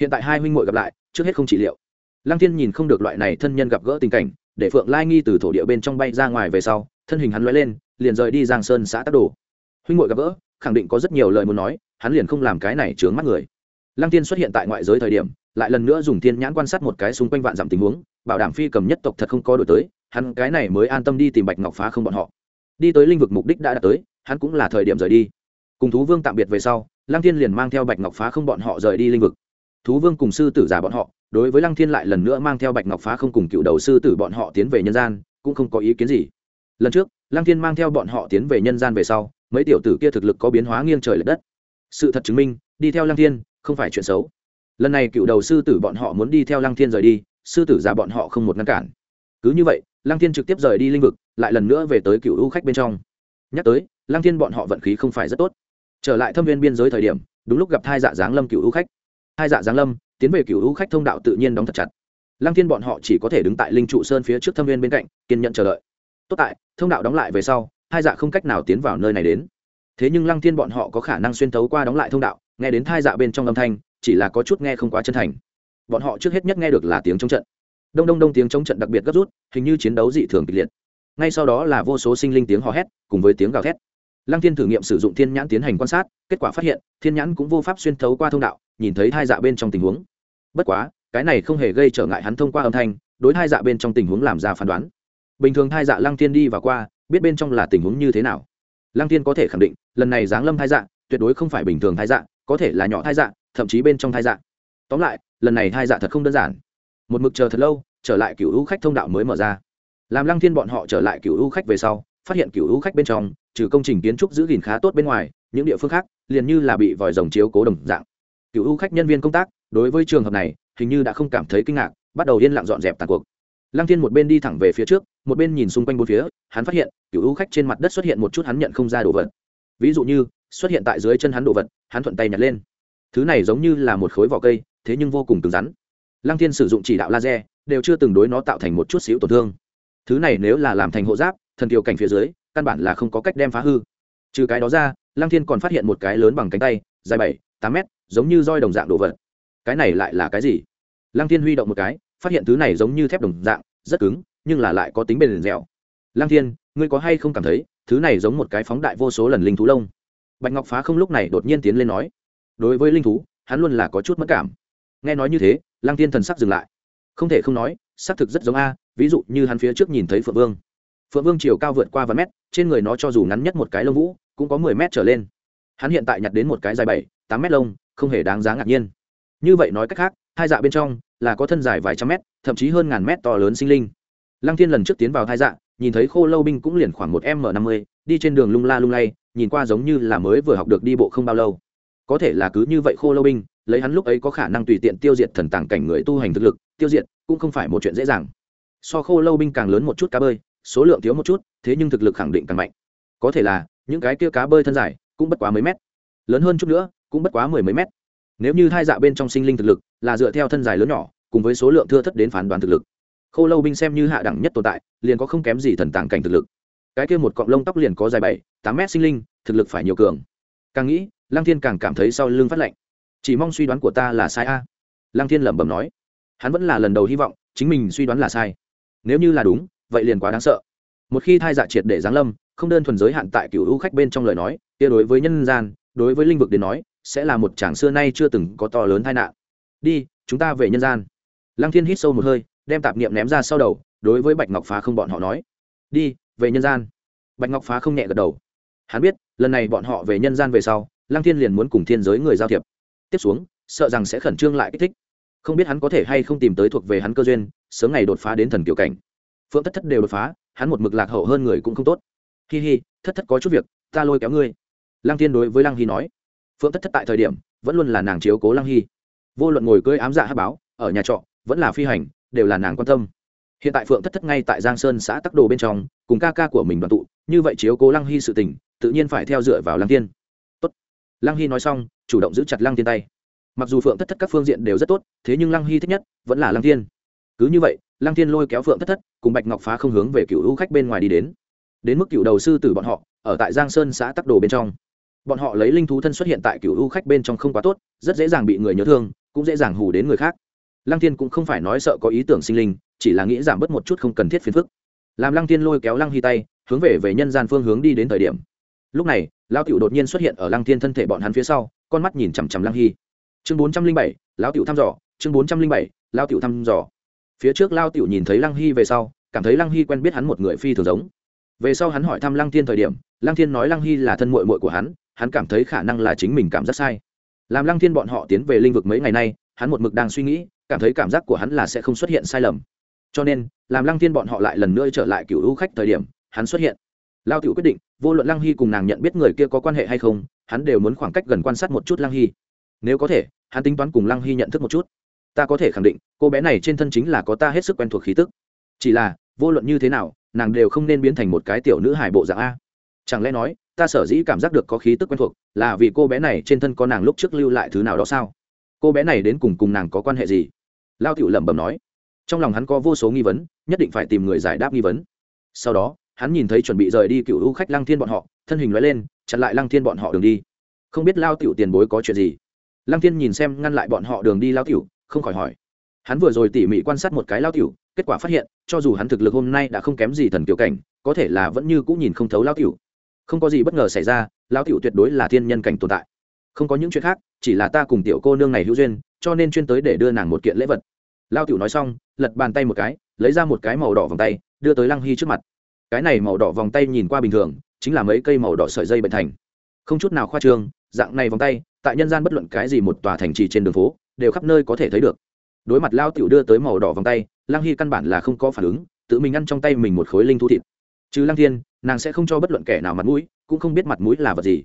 Hiện tại hai huynh muội gặp lại, trước hết không trị liệu. Lăng thiên nhìn không được loại này thân nhân gặp gỡ tình cảnh để phượng lai nghi từ thổ địa bên trong bay ra ngoài về sau, thân hình hắn l lên, liền rời đi giang sơn xã tắc đồ. Huynh ngội gặp gỡ, khẳng định có rất nhiều lời muốn nói, hắn liền không làm cái này chướng mắt người. Lăng tiên xuất hiện tại ngoại giới thời điểm, lại lần nữa dùng thiên nhãn quan sát một cái xung quanh vạn dặm tình huống, bảo đảm phi cầm nhất tộc thật không có đổi tới, hắn cái này mới an tâm đi tìm bạch ngọc phá không bọn họ. Đi tới linh vực mục đích đã đạt tới, hắn cũng là thời điểm rời đi. Cùng thú vương tạm biệt về sau, lăng thiên liền mang theo bạch ngọc phá không bọn họ rời đi linh vực. Thú vương cùng sư tử giả bọn họ đối với lăng thiên lại lần nữa mang theo bạch ngọc phá không cùng cựu đầu sư tử bọn họ tiến về nhân gian, cũng không có ý kiến gì. Lần trước, lăng thiên mang theo bọn họ tiến về nhân gian về sau, mấy tiểu tử kia thực lực có biến hóa nghiêng trời l ệ đất. Sự thật chứng minh, đi theo lăng thiên, không phải chuyện xấu. Lần này cựu đầu sư tử bọn họ muốn đi theo lăng thiên rời đi, sư tử già bọn họ không một ngăn cản. Cứ như vậy, lăng thiên trực tiếp rời đi linh vực, lại lần nữa về tới cựu u khách bên trong. Nhắc tới, lăng thiên bọn họ vận khí không phải rất tốt. Trở lại thâm viên biên giới thời điểm, đúng lúc gặp thai dạ giáng lâm cựu u khách. Thai dạ giáng lâm tiến về cựu u khách thông đạo tự nhiên đóng thật chặt. Lăng thiên bọn họ chỉ có thể đứng tại linh trụ sơn phía trước thâm viên bên cạnh, kiên nhận chờ đợi. Tốt tại, thông đạo đóng lại về sau, hai dạ không cách nào tiến vào nơi này đến. Thế nhưng lăng thiên bọn họ có khả năng xuyên thấu qua đóng lại thông đạo, nghe đến thai dạ bên trong âm thanh, chỉ là có chút nghe không quá chân thành. Bọn họ trước hết nhất nghe được là tiếng trong trận. Đông đông đông tiếng chống trận đặc biệt gấp rút, hình như chiến đấu dị thường kịch liệt. Ngay sau đó là vô số sinh linh tiếng hò hét, cùng với tiếng gào thét. Lăng thiên thử nghiệm sử dụng thiên nhãn tiến hành quan sát, kết quả phát hiện, thiên nhãn cũng vô pháp xuyên thấu qua thông đạo, nhìn thấy thai dạ bên trong tình huống bất quá, cái này không hề gây trở ngại hắn thông qua âm thanh, đối hai dạ bên trong tình huống làm ra phán đoán. Bình thường hai dạ lăng tiên đi và qua, biết bên trong là tình huống như thế nào. Lăng tiên có thể khẳng định, lần này giáng lâm thai dạ tuyệt đối không phải bình thường thai dạ có thể là nhỏ thai dạ thậm chí bên trong thai dạ. Tóm lại, lần này thai dạ thật không đơn giản. Một mực chờ thật lâu, trở lại cựu hữu khách thông đạo mới mở ra. Làm lăng thiên bọn họ trở lại cựu hữu khách về sau, phát hiện cựu hữu khách bên trong, trừ công trình kiến trúc giữ gìn khá tốt bên ngoài, những địa phương khác, liền như là bị vòi rồng chiếu cố đồng dạng. Cựu hữu khách nhân viên công tác đối với trường hợp này, hình như đã không cảm thấy kinh ngạc, bắt đầu yên lặng dọn dẹp tàn cuộc. Lăng thiên một bên đi thẳng về phía trước, một bên nhìn xung quanh bốn phía, hắn phát hiện cựu ưu khách trên mặt đất xuất hiện một chút hắn nhận không ra đồ vật. Ví dụ như, xuất hiện tại dưới chân hắn đồ vật, hắn thuận tay nhặt lên. Thứ này giống như là một khối vỏ cây, thế nhưng vô cùng cứng rắn. Lăng thiên sử dụng chỉ đạo laser, đều chưa từng đối nó tạo thành một chút xíu tổn thương. Thứ này nếu là làm thành hộ giáp, thần kiều cảnh phía dưới, căn bản là không có cách đem phá hư. Trừ cái đó ra, lăng thiên còn phát hiện một cái lớn bằng cánh tay, dài bảy, tám mét, giống như roi đồng dạng đồ vật cái này lại là cái gì? Lăng thiên huy động một cái, phát hiện thứ này giống như thép đồng dạng, rất cứng, nhưng là lại có tính bền dẻo. Lăng thiên, ngươi có hay không cảm thấy, thứ này giống một cái phóng đại vô số lần linh thú lông? Bạch ngọc phá không lúc này đột nhiên tiến lên nói. Đối với linh thú, hắn luôn là có chút mất cảm. Nghe nói như thế, lăng tiên thần sắc dừng lại. Không thể không nói, xác thực rất giống a, ví dụ như hắn phía trước nhìn thấy phượng vương. Phượng vương chiều cao vượt qua vài mét, trên người nó cho dù ngắn nhất một cái lông vũ, cũng có mười mét trở lên. Hắn hiện tại nhặt đến một cái dài bảy, tám mét lông, không hề đáng giá ngạc nhiên như vậy nói cách khác, hai dạ bên trong là có thân dài vài trăm mét, thậm chí hơn ngàn mét to lớn sinh linh. Lăng thiên lần trước tiến vào hai dạ nhìn thấy khô lâu binh cũng liền khoảng một m năm mươi, đi trên đường lung la lung lay, nhìn qua giống như là mới vừa học được đi bộ không bao lâu. Có thể là cứ như vậy khô lâu binh, lấy hắn lúc ấy có khả năng tùy tiện tiêu diệt thần tàng cảnh người tu hành thực lực, tiêu diệt cũng không phải một chuyện dễ dàng. So khô lâu binh càng lớn một chút cá bơi, số lượng thiếu một chút, thế nhưng thực lực khẳng định càng mạnh. Có thể là, những cái kia cá bơi thân dài cũng bất quá mấy mét, lớn hơn chút nữa cũng bất quá mười mấy mét nếu như hai dạ bên trong sinh linh thực lực là dựa theo thân dài lớn nhỏ, cùng với số lượng thưa thất đến phán đoán thực lực, khô lâu binh xem như hạ đẳng nhất tồn tại, liền có không kém gì thần tàng cảnh thực lực. Cái kia một cọng lông tóc liền có dài bảy, tám mét sinh linh, thực lực phải nhiều cường. Càng nghĩ, lăng thiên càng cảm thấy sau lưng phát lạnh. Chỉ mong suy đoán của ta là sai a. À. lăng thiên lẩm bẩm nói. Hắn vẫn là lần đầu hy vọng, chính mình suy đoán là sai. Nếu như là đúng, vậy liền quá đáng sợ. Một khi thai dạ triệt để giáng lâm, không đơn thuần giới hạn tại cựu hữu khách bên trong lời nói, kia đối với nhân gian, đối với linh vực đến nói sẽ là một chàng xưa nay chưa từng có to lớn tai nạn. Đi, chúng ta về nhân gian. Lăng thiên hít sâu một hơi, đem tạp niệm ném ra sau đầu, đối với bạch ngọc phá không bọn họ nói. Đi, về nhân gian. Bạch ngọc phá không nhẹ gật đầu. Hắn biết, lần này bọn họ về nhân gian về sau, lăng thiên liền muốn cùng thiên giới người giao thiệp. Tiếp xuống, sợ rằng sẽ khẩn trương lại kích thích. Không biết hắn có thể hay không tìm tới thuộc về hắn cơ duyên, sớm ngày đột phá đến thần kiểu cảnh. Phượng thất thất đều đột phá, hắn một mực lạc hậu hơn người cũng không tốt. Hi hi, thất thất có chút việc, ta lôi kéo ngươi. Lăng Thiên đối với lăng hy nói phượng thất thất tại thời điểm, vẫn luôn là nàng chiếu cố lăng hy. Vô luận ngồi cưới ám dạ hát báo, ở nhà trọ, vẫn là phi hành, đều là nàng quan tâm. Hiện tại phượng thất thất ngay tại giang sơn xã tắc đồ bên trong, cùng ca ca của mình đoàn tụ, như vậy chiếu cố lăng hy sự tình, tự nhiên phải theo dựa vào lăng tiên tốt. Lăng hy nói xong, chủ động giữ chặt lăng tiên tay. Mặc dù phượng thất thất các phương diện đều rất tốt, thế nhưng lăng hy thích nhất, vẫn là lăng tiên cứ như vậy, lăng tiên lôi kéo phượng thất thất, cùng bạch ngọc phá không hướng về cựu u khách bên ngoài đi đến. Đến mức cựu đầu sư tử bọn họ, ở tại giang sơn xã tắc đồ bên trong bọn họ lấy linh thú thân xuất hiện tại cựu u khách bên trong không quá tốt, rất dễ dàng bị người nhớ thương, cũng dễ dàng hù đến người khác. Lăng Thiên cũng không phải nói sợ có ý tưởng sinh linh, chỉ là nghĩ giảm bớt một chút không cần thiết phiền phức. Làm lăng Thiên lôi kéo lăng hy tay, hướng về về nhân gian phương hướng đi đến thời điểm. Lúc này, Lão tiểu đột nhiên xuất hiện ở lăng Thiên thân thể bọn hắn phía sau, con mắt nhìn chằm chằm lăng hy. Chương bốn trăm linh bảy, Lão tiểu thăm dò, chương bốn trăm linh bảy lao tiểu thăm dò. Phía trước lao tiểu nhìn thấy lăng hy về sau, cảm thấy lăng hy quen biết hắn một người phi thường giống. Về sau hắn hỏi thăm lăng thiên thời điểm, lăng thiên nói lăng hy là thân mội mội của hắn hắn cảm thấy khả năng là chính mình cảm giác sai. Làm lăng thiên bọn họ tiến về linh vực mấy ngày nay, hắn một mực đang suy nghĩ, cảm thấy cảm giác của hắn là sẽ không xuất hiện sai lầm. Cho nên, làm lăng thiên bọn họ lại lần nữa trở lại cựu hữu khách thời điểm, hắn xuất hiện. Lao tiểu quyết định, vô luận lăng hy cùng nàng nhận biết người kia có quan hệ hay không, hắn đều muốn khoảng cách gần quan sát một chút lăng hy. Nếu có thể, hắn tính toán cùng lăng hy nhận thức một chút. Ta có thể khẳng định, cô bé này trên thân chính là có ta hết sức quen thuộc khí tức. Chỉ là, vô luận như thế nào, nàng đều không nên biến thành một cái tiểu nữ hải bộ dạng a. Chẳng lẽ nói ta sở dĩ cảm giác được có khí tức quen thuộc là vì cô bé này trên thân có nàng lúc trước lưu lại thứ nào đó sao? Cô bé này đến cùng cùng nàng có quan hệ gì? Lao tiểu lẩm bẩm nói. Trong lòng hắn có vô số nghi vấn, nhất định phải tìm người giải đáp nghi vấn. Sau đó, hắn nhìn thấy chuẩn bị rời đi cựu u khách lăng thiên bọn họ, thân hình nói lên, chặn lại lăng thiên bọn họ đường đi. Không biết lao tiểu tiền bối có chuyện gì? Lăng thiên nhìn xem ngăn lại bọn họ đường đi lao tiểu, không khỏi hỏi. Hắn vừa rồi tỉ mỉ quan sát một cái lao tiểu, kết quả phát hiện, cho dù hắn thực lực hôm nay đã không kém gì thần kiểu cảnh, có thể là vẫn như cũng nhìn không thấu lao tiểu không có gì bất ngờ xảy ra, Lão tiểu tuyệt đối là thiên nhân cảnh tồn tại. Không có những chuyện khác, chỉ là ta cùng tiểu cô nương này hữu duyên, cho nên chuyên tới để đưa nàng một kiện lễ vật. Lao tiểu nói xong, lật bàn tay một cái, lấy ra một cái màu đỏ vòng tay, đưa tới lăng hy trước mặt. Cái này màu đỏ vòng tay nhìn qua bình thường, chính là mấy cây màu đỏ sợi dây bệnh thành. Không chút nào khoa trương, dạng này vòng tay, tại nhân gian bất luận cái gì một tòa thành trì trên đường phố, đều khắp nơi có thể thấy được. Đối mặt lao tiểu đưa tới màu đỏ vòng tay, lăng hy căn bản là không có phản ứng, tự mình ăn trong tay mình một khối linh thu thịt. Chứ lăng thiên nàng sẽ không cho bất luận kẻ nào mặt mũi, cũng không biết mặt mũi là vật gì.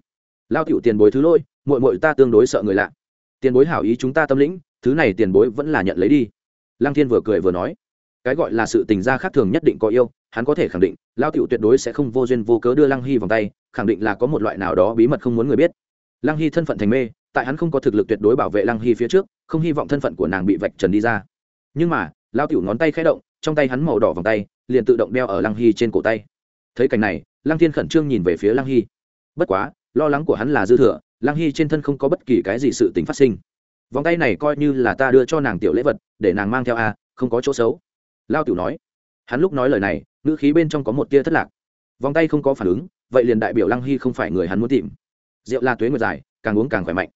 Lao tiểu tiền bối thứ lôi mội mội ta tương đối sợ người lạ. Tiền bối hảo ý chúng ta tâm lĩnh, thứ này tiền bối vẫn là nhận lấy đi. Lăng thiên vừa cười vừa nói, cái gọi là sự tình gia khác thường nhất định có yêu, hắn có thể khẳng định, lao tiểu tuyệt đối sẽ không vô duyên vô cớ đưa lăng hy vòng tay, khẳng định là có một loại nào đó bí mật không muốn người biết. Lăng hy thân phận thành mê, tại hắn không có thực lực tuyệt đối bảo vệ lăng hy phía trước, không hy vọng thân phận của nàng bị vạch trần đi ra. Nhưng mà, lao tiểu ngón tay khẽ động, trong tay hắn màu đỏ vòng tay, liền tự động đeo ở lăng hy trên cổ tay thấy cảnh này, lăng thiên khẩn trương nhìn về phía lăng hy. Bất quá, lo lắng của hắn là dư thừa, lăng hy trên thân không có bất kỳ cái gì sự tình phát sinh. Vòng tay này coi như là ta đưa cho nàng tiểu lễ vật, để nàng mang theo a, không có chỗ xấu. Lao tiểu nói. Hắn lúc nói lời này, ngữ khí bên trong có một tia thất lạc. Vòng tay không có phản ứng, vậy liền đại biểu lăng hy không phải người hắn muốn tìm. Rượu la tuế nguyệt dài, càng uống càng khỏe mạnh.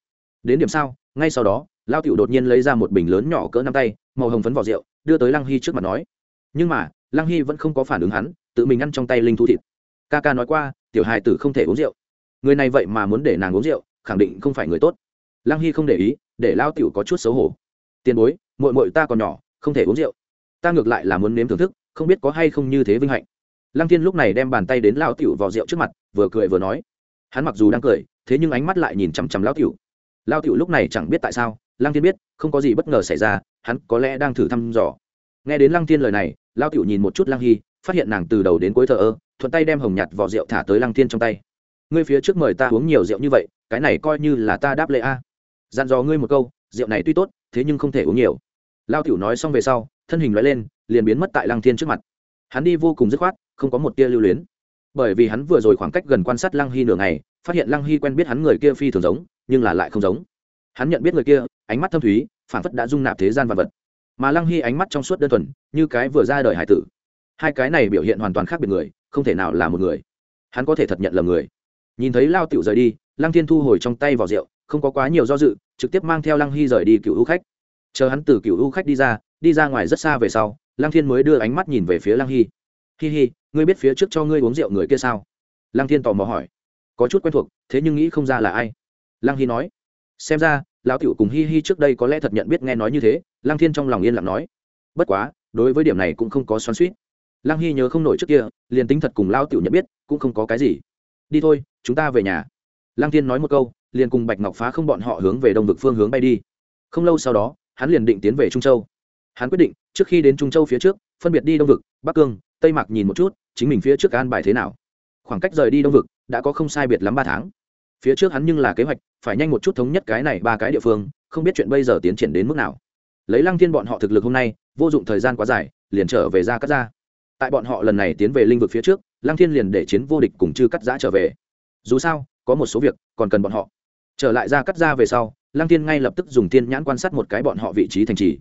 Đến điểm sao ngay sau đó, lao tiểu đột nhiên lấy ra một bình lớn nhỏ cỡ năm tay, màu hồng phấn vỏ rượu, đưa tới lăng hy trước mặt nói. Nhưng mà, lăng hy vẫn không có phản ứng hắn tự mình ăn trong tay linh thú thịt. Ca ca nói qua, tiểu hài tử không thể uống rượu. Người này vậy mà muốn để nàng uống rượu, khẳng định không phải người tốt. Lăng hy không để ý, để lao tiểu có chút xấu hổ. Tiền bối mội mội ta còn nhỏ, không thể uống rượu. Ta ngược lại là muốn nếm thưởng thức, không biết có hay không như thế vinh hạnh. Lăng thiên lúc này đem bàn tay đến lao tiểu vào rượu trước mặt, vừa cười vừa nói. Hắn mặc dù đang cười, thế nhưng ánh mắt lại nhìn chằm chằm lao tiểu. Lao tiểu lúc này chẳng biết tại sao, lăng thiên biết, không có gì bất ngờ xảy ra, hắn có lẽ đang thử thăm dò. Nghe đến lăng thiên lời này, lao tiểu nhìn một chút lăng hy phát hiện nàng từ đầu đến cuối thờ ơ, thuận tay đem hồng nhạt vỏ rượu thả tới lăng thiên trong tay. Ngươi phía trước mời ta uống nhiều rượu như vậy, cái này coi như là ta đáp lễ a. Dặn dò ngươi một câu, rượu này tuy tốt, thế nhưng không thể uống nhiều. Lao tiểu nói xong về sau, thân hình loại lên, liền biến mất tại lăng thiên trước mặt. Hắn đi vô cùng dứt khoát, không có một tia lưu luyến. Bởi vì hắn vừa rồi khoảng cách gần quan sát lăng hy nửa ngày, phát hiện lăng hy quen biết hắn người kia phi thường giống, nhưng là lại không giống. Hắn nhận biết người kia, ánh mắt thâm thúy phản phất đã dung nạp thế gian vật vật. Mà lăng hy ánh mắt trong suốt đơn thuần, như cái vừa ra đời hải tử hai cái này biểu hiện hoàn toàn khác biệt người, không thể nào là một người. Hắn có thể thật nhận là người. Nhìn thấy lao tiểu rời đi, lăng thiên thu hồi trong tay vào rượu, không có quá nhiều do dự, trực tiếp mang theo lăng hy rời đi cựu u khách. Chờ hắn từ cựu u khách đi ra đi ra ngoài rất xa về sau, lăng thiên mới đưa ánh mắt nhìn về phía lăng hy. Hi hi, ngươi biết phía trước cho ngươi uống rượu người kia sao? Lăng thiên tò mò hỏi. Có chút quen thuộc, thế nhưng nghĩ không ra là ai. Lăng hy nói. Xem ra, lão tiểu cùng hi hi trước đây có lẽ thật nhận biết nghe nói như thế. Lăng thiên trong lòng yên lặng nói. Bất quá, đối với điểm này cũng không có xoắn suýt lăng hy nhớ không nổi trước kia, liền tính thật cùng lao tiểu nhận biết, cũng không có cái gì. Đi thôi, chúng ta về nhà. Lăng thiên nói một câu, liền cùng bạch ngọc phá không bọn họ hướng về đông vực phương hướng bay đi. Không lâu sau đó, hắn liền định tiến về trung châu. Hắn quyết định, trước khi đến trung châu phía trước, phân biệt đi đông vực, bắc cương, tây mạc nhìn một chút, chính mình phía trước an bài thế nào. Khoảng cách rời đi đông vực, đã có không sai biệt lắm ba tháng. Phía trước hắn nhưng là kế hoạch, phải nhanh một chút thống nhất cái này ba cái địa phương, không biết chuyện bây giờ tiến triển đến mức nào. Lấy lăng thiên bọn họ thực lực hôm nay, vô dụng thời gian quá dài, liền trở về ra cắt ra tại bọn họ lần này tiến về linh vực phía trước, lăng thiên liền để chiến vô địch cùng chư cắt giã trở về. Dù sao, có một số việc còn cần bọn họ. Trở lại ra cắt ra về sau, lăng thiên ngay lập tức dùng tiên nhãn quan sát một cái bọn họ vị trí thành trì.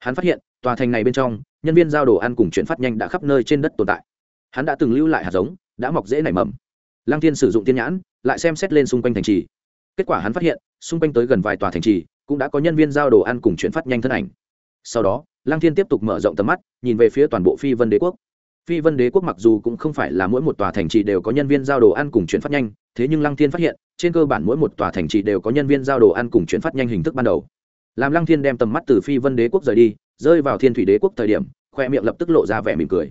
Hắn phát hiện, tòa thành này bên trong, nhân viên giao đồ ăn cùng chuyển phát nhanh đã khắp nơi trên đất tồn tại. Hắn đã từng lưu lại hạt giống, đã mọc dễ nảy mầm. Lăng thiên sử dụng tiên nhãn, lại xem xét lên xung quanh thành trì. Kết quả hắn phát hiện, xung quanh tới gần vài tòa thành trì, cũng đã có nhân viên giao đồ ăn cùng chuyển phát nhanh thân ảnh. Sau đó, lăng thiên tiếp tục mở rộng tầm mắt, nhìn về phía toàn bộ phi vân đế quốc phi vân đế quốc mặc dù cũng không phải là mỗi một tòa thành trì đều có nhân viên giao đồ ăn cùng chuyển phát nhanh, thế nhưng lăng thiên phát hiện, trên cơ bản mỗi một tòa thành trì đều có nhân viên giao đồ ăn cùng chuyển phát nhanh hình thức ban đầu. Làm lăng thiên đem tầm mắt từ phi vân đế quốc rời đi, rơi vào thiên thủy đế quốc thời điểm, khoe miệng lập tức lộ ra vẻ mỉm cười.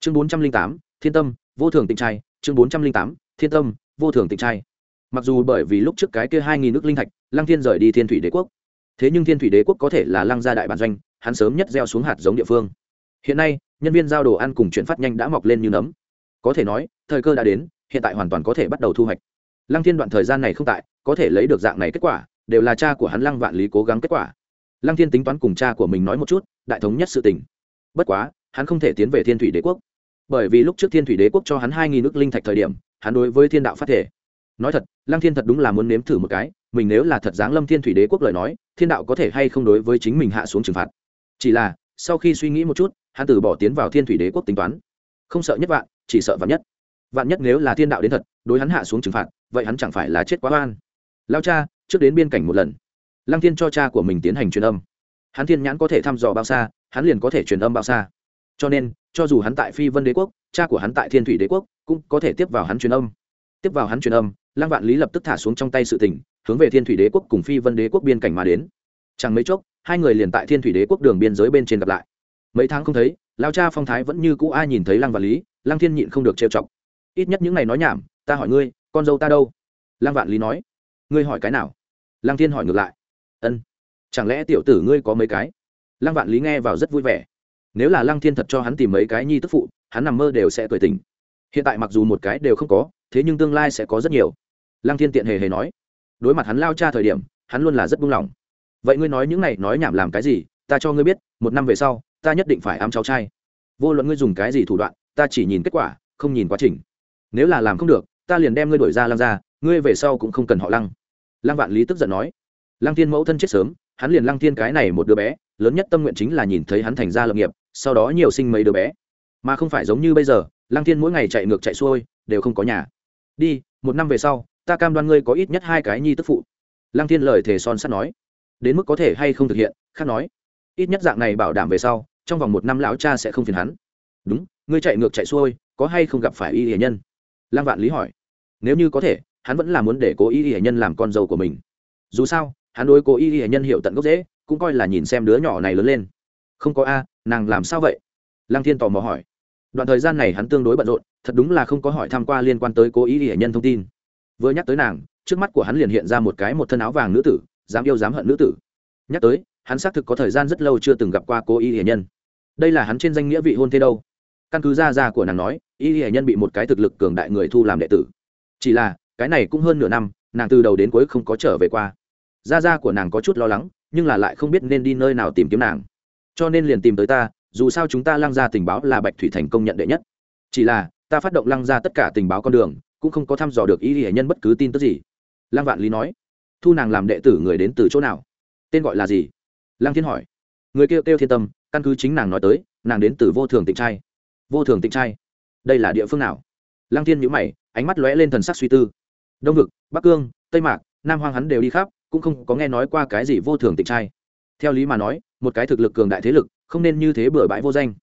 Chương bốn trăm linh tám, thiên tâm, vô thường tịnh trai, chương bốn trăm linh tám, thiên tâm, vô thường tịnh trai. Mặc dù bởi vì lúc trước cái kia hai nghìn nước linh thạch, lăng thiên rời đi thiên thủy đế quốc, thế nhưng thiên thủy đế quốc có thể là lăng gia đại bản doanh, hắn sớm nhất gieo xuống hạt giống địa phương hiện nay, nhân viên giao đồ ăn cùng chuyển phát nhanh đã mọc lên như nấm. Có thể nói, thời cơ đã đến, hiện tại hoàn toàn có thể bắt đầu thu hoạch. Lăng thiên đoạn thời gian này không tại, có thể lấy được dạng này kết quả, đều là cha của hắn lăng vạn lý cố gắng kết quả. Lăng thiên tính toán cùng cha của mình nói một chút, đại thống nhất sự tình. Bất quá, hắn không thể tiến về thiên thủy đế quốc. Bởi vì lúc trước thiên thủy đế quốc cho hắn hai nghìn nước linh thạch thời điểm, hắn đối với thiên đạo phát thể nói thật, lăng thiên thật đúng là muốn nếm thử một cái, mình nếu là thật giáng lâm thiên thủy đế quốc lời nói, thiên đạo có thể hay không đối với chính mình hạ xuống trừng phạt. Chỉ là, sau khi suy nghĩ một chút hắn từ bỏ tiến vào thiên thủy đế quốc tính toán. Không sợ nhất vạn, chỉ sợ vạn nhất. Vạn nhất nếu là thiên đạo đến thật, đối hắn hạ xuống trừng phạt, vậy hắn chẳng phải là chết quá oan. Lao cha, trước đến biên cảnh một lần. Lăng thiên cho cha của mình tiến hành truyền âm. Hắn thiên nhãn có thể thăm dò bao xa, hắn liền có thể truyền âm bao xa. Cho nên, cho dù hắn tại phi vân đế quốc, cha của hắn tại thiên thủy đế quốc, cũng có thể tiếp vào hắn truyền âm. Tiếp vào hắn truyền âm, lăng vạn lý lập tức thả xuống trong tay sự tình, hướng về thiên thủy đế quốc cùng phi vân đế quốc biên cảnh mà đến. Chẳng mấy chốc, hai người liền tại thiên thủy đế quốc đường biên giới bên trên gặp lại mấy tháng không thấy, lao cha phong thái vẫn như cũ ai nhìn thấy lăng vạn lý, lăng thiên nhịn không được trêu chọc. Ít nhất những ngày nói nhảm, ta hỏi ngươi, con dâu ta đâu? Lăng vạn lý nói. Ngươi hỏi cái nào? Lăng thiên hỏi ngược lại. Ân. Chẳng lẽ tiểu tử ngươi có mấy cái? Lăng vạn lý nghe vào rất vui vẻ. Nếu là lăng thiên thật cho hắn tìm mấy cái nhi tức phụ, hắn nằm mơ đều sẽ cười tình hiện tại mặc dù một cái đều không có, thế nhưng tương lai sẽ có rất nhiều. Lăng thiên tiện hề hề nói. Đối mặt hắn lao cha thời điểm, hắn luôn là rất buông lỏng. Vậy ngươi nói những này nói nhảm làm cái gì? Ta cho ngươi biết, một năm về sau ta nhất định phải ám cháu trai. Vô luận ngươi dùng cái gì thủ đoạn, ta chỉ nhìn kết quả, không nhìn quá trình. Nếu là làm không được, ta liền đem ngươi đổi ra lăng ra ngươi về sau cũng không cần họ lăng. Lăng vạn lý tức giận nói. Lăng thiên mẫu thân chết sớm, hắn liền lăng thiên cái này một đứa bé, lớn nhất tâm nguyện chính là nhìn thấy hắn thành ra lập nghiệp, sau đó nhiều sinh mấy đứa bé. Mà không phải giống như bây giờ, lăng thiên mỗi ngày chạy ngược chạy xuôi, đều không có nhà. Đi, một năm về sau, ta cam đoan ngươi có ít nhất hai cái nhi tức phụ. Lăng thiên lời thề son sắt nói. Đến mức có thể hay không thực hiện, khác nói. Ít nhất dạng này bảo đảm về sau trong vòng một năm lão cha sẽ không phiền hắn. Đúng, ngươi chạy ngược chạy xuôi, có hay không gặp phải y hiền nhân? Lăng vạn lý hỏi. Nếu như có thể, hắn vẫn là muốn để cố y hiền nhân làm con dâu của mình. Dù sao, hắn đối cố y hiền nhân hiểu tận gốc dễ cũng coi là nhìn xem đứa nhỏ này lớn lên. Không có a, nàng làm sao vậy? Lăng thiên tò mò hỏi. Đoạn thời gian này hắn tương đối bận rộn, thật đúng là không có hỏi tham q u a liên quan tới cố ý hiển nhân thông tin. Vừa nhắc tới nàng, trước mắt của hắn liền hiện ra một cái một thân áo vàng nữ tử, dám yêu dám hận nữ tử. Nhắc tới, hắn xác thực có thời gian rất lâu chưa từng gặp qua cố ý hiển nhân đây là hắn trên danh nghĩa vị hôn thế đâu? Căn cứ ra ra của nàng nói, y hệ nhân bị một cái thực lực cường đại người thu làm đệ tử. Chỉ là, cái này cũng hơn nửa năm, nàng từ đầu đến cuối không có trở về qua. Gia gia của nàng có chút lo lắng, nhưng là lại không biết nên đi nơi nào tìm kiếm nàng. Cho nên liền tìm tới ta, dù sao chúng ta lăng ra tình báo là bạch thủy thành công nhận đệ nhất. Chỉ là, ta phát động lăng ra tất cả tình báo con đường, cũng không có thăm dò được Y hệ nhân bất cứ tin tức gì. Lăng vạn lý nói, thu nàng làm đệ tử người đến từ chỗ nào? Tên gọi là gì? Lăng thiên hỏi. Người kêu kêu thiên tâm căn cứ chính nàng nói tới, nàng đến từ vô thường tịnh trai. Vô thường tịnh trai. Đây là địa phương nào? Lăng thiên nhữ mày, ánh mắt lóe lên thần sắc suy tư. Đông vực, bắc cương, tây mạc, nam hoang hắn đều đi khắp, cũng không có nghe nói qua cái gì vô thường tịnh trai. Theo lý mà nói, một cái thực lực cường đại thế lực, không nên như thế bừa bãi vô danh.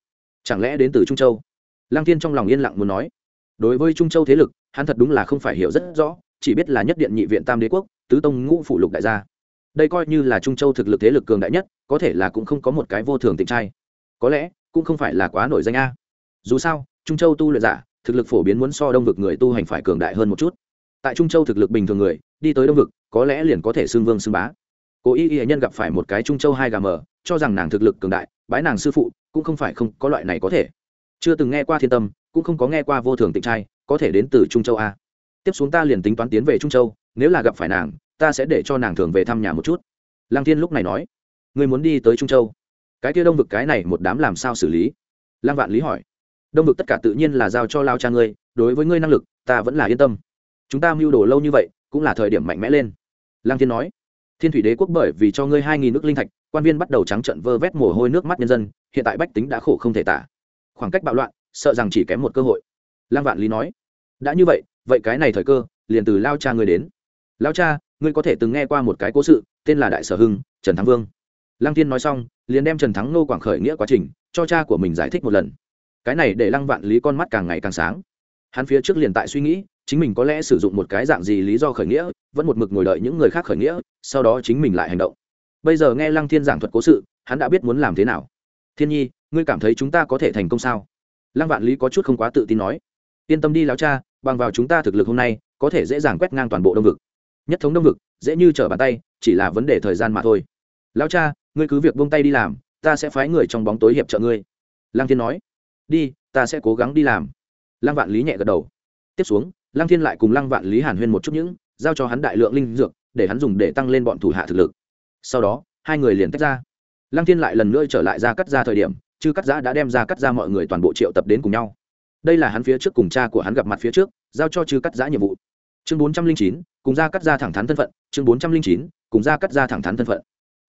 Chẳng lẽ đến từ trung châu? Lăng Thiên trong lòng yên lặng muốn nói. Đối với trung châu thế lực, hắn thật đúng là không phải hiểu rất rõ, chỉ biết là nhất điện nhị viện tam đế quốc, tứ tông ngũ phủ lục đại gia đây coi như là trung châu thực lực thế lực cường đại nhất, có thể là cũng không có một cái vô thường tịnh trai. Có lẽ, cũng không phải là quá nổi danh a. Dù sao, trung châu tu luyện giả, thực lực phổ biến muốn so đông vực người tu hành phải cường đại hơn một chút. Tại trung châu thực lực bình thường người, đi tới đông vực, có lẽ liền có thể xưng vương xưng bá. Cố y y nhân gặp phải một cái trung châu hai gà mờ, cho rằng nàng thực lực cường đại, bái nàng sư phụ, cũng không phải không có loại này có thể. Chưa từng nghe qua thiên tâm, cũng không có nghe qua vô thường tịnh trai, có thể đến từ trung châu a. Tiếp xuống ta liền tính toán tiến về trung châu, nếu là gặp phải nàng ta sẽ để cho nàng thường về thăm nhà một chút. Lăng thiên lúc này nói. Người muốn đi tới trung châu? Cái kia đông vực cái này một đám làm sao xử lý? Lăng vạn lý hỏi. Đông vực tất cả tự nhiên là giao cho lao cha ngươi, đối với ngươi năng lực, ta vẫn là yên tâm. Chúng ta mưu đồ lâu như vậy, cũng là thời điểm mạnh mẽ lên. Lăng thiên nói. Thiên thủy đế quốc bởi vì cho ngươi hai nghìn nước linh thạch, quan viên bắt đầu trắng trận vơ vét mồ hôi nước mắt nhân dân, hiện tại bách tính đã khổ không thể tả. Khoảng cách bạo loạn, sợ rằng chỉ kém một cơ hội. Lăng vạn lý nói. Đã như vậy vậy cái này thời cơ, liền từ lao cha ngươi đến. Lao cha ngươi có thể từng nghe qua một cái cố sự, tên là đại sở hưng, trần thắng vương. Lăng tiên nói xong, liền đem trần thắng nô quảng khởi nghĩa quá trình, cho cha của mình giải thích một lần. Cái này để lăng vạn lý con mắt càng ngày càng sáng. Hắn phía trước liền tại suy nghĩ, chính mình có lẽ sử dụng một cái dạng gì lý do khởi nghĩa, vẫn một mực ngồi đợi những người khác khởi nghĩa, sau đó chính mình lại hành động. Bây giờ nghe lăng thiên giảng thuật cố sự, hắn đã biết muốn làm thế nào. Thiên nhi, ngươi cảm thấy chúng ta có thể thành công sao? Lăng vạn lý có chút không quá tự tin nói. Yên tâm đi láo cha, bằng vào chúng ta thực lực hôm nay, có thể dễ dàng quét ngang toàn bộ đông vực nhất thống đông vực, dễ như trở bàn tay, chỉ là vấn đề thời gian mà thôi. Lão cha, ngươi cứ việc buông tay đi làm, ta sẽ phái người trong bóng tối hiệp trợ ngươi. Lăng thiên nói. Đi, ta sẽ cố gắng đi làm. Lăng vạn lý nhẹ gật đầu. Tiếp xuống, lăng thiên lại cùng lăng vạn lý hàn huyên một chút những, giao cho hắn đại lượng linh dược, để hắn dùng để tăng lên bọn thủ hạ thực lực. Sau đó, hai người liền tách ra. Lăng thiên lại lần nữa trở lại ra cắt ra thời điểm chứ cắt giã đã đem ra cắt ra mọi người toàn bộ triệu tập đến cùng nhau. Đây là hắn phía trước cùng cha của hắn gặp mặt phía trước, giao cho chứ cắt giã nhiệm vụ chương bốn trăm linh chín, cùng gia cắt gia thẳng thắn thân phận. Chương bốn trăm linh chín, cùng gia cắt gia thẳng thắn thân phận.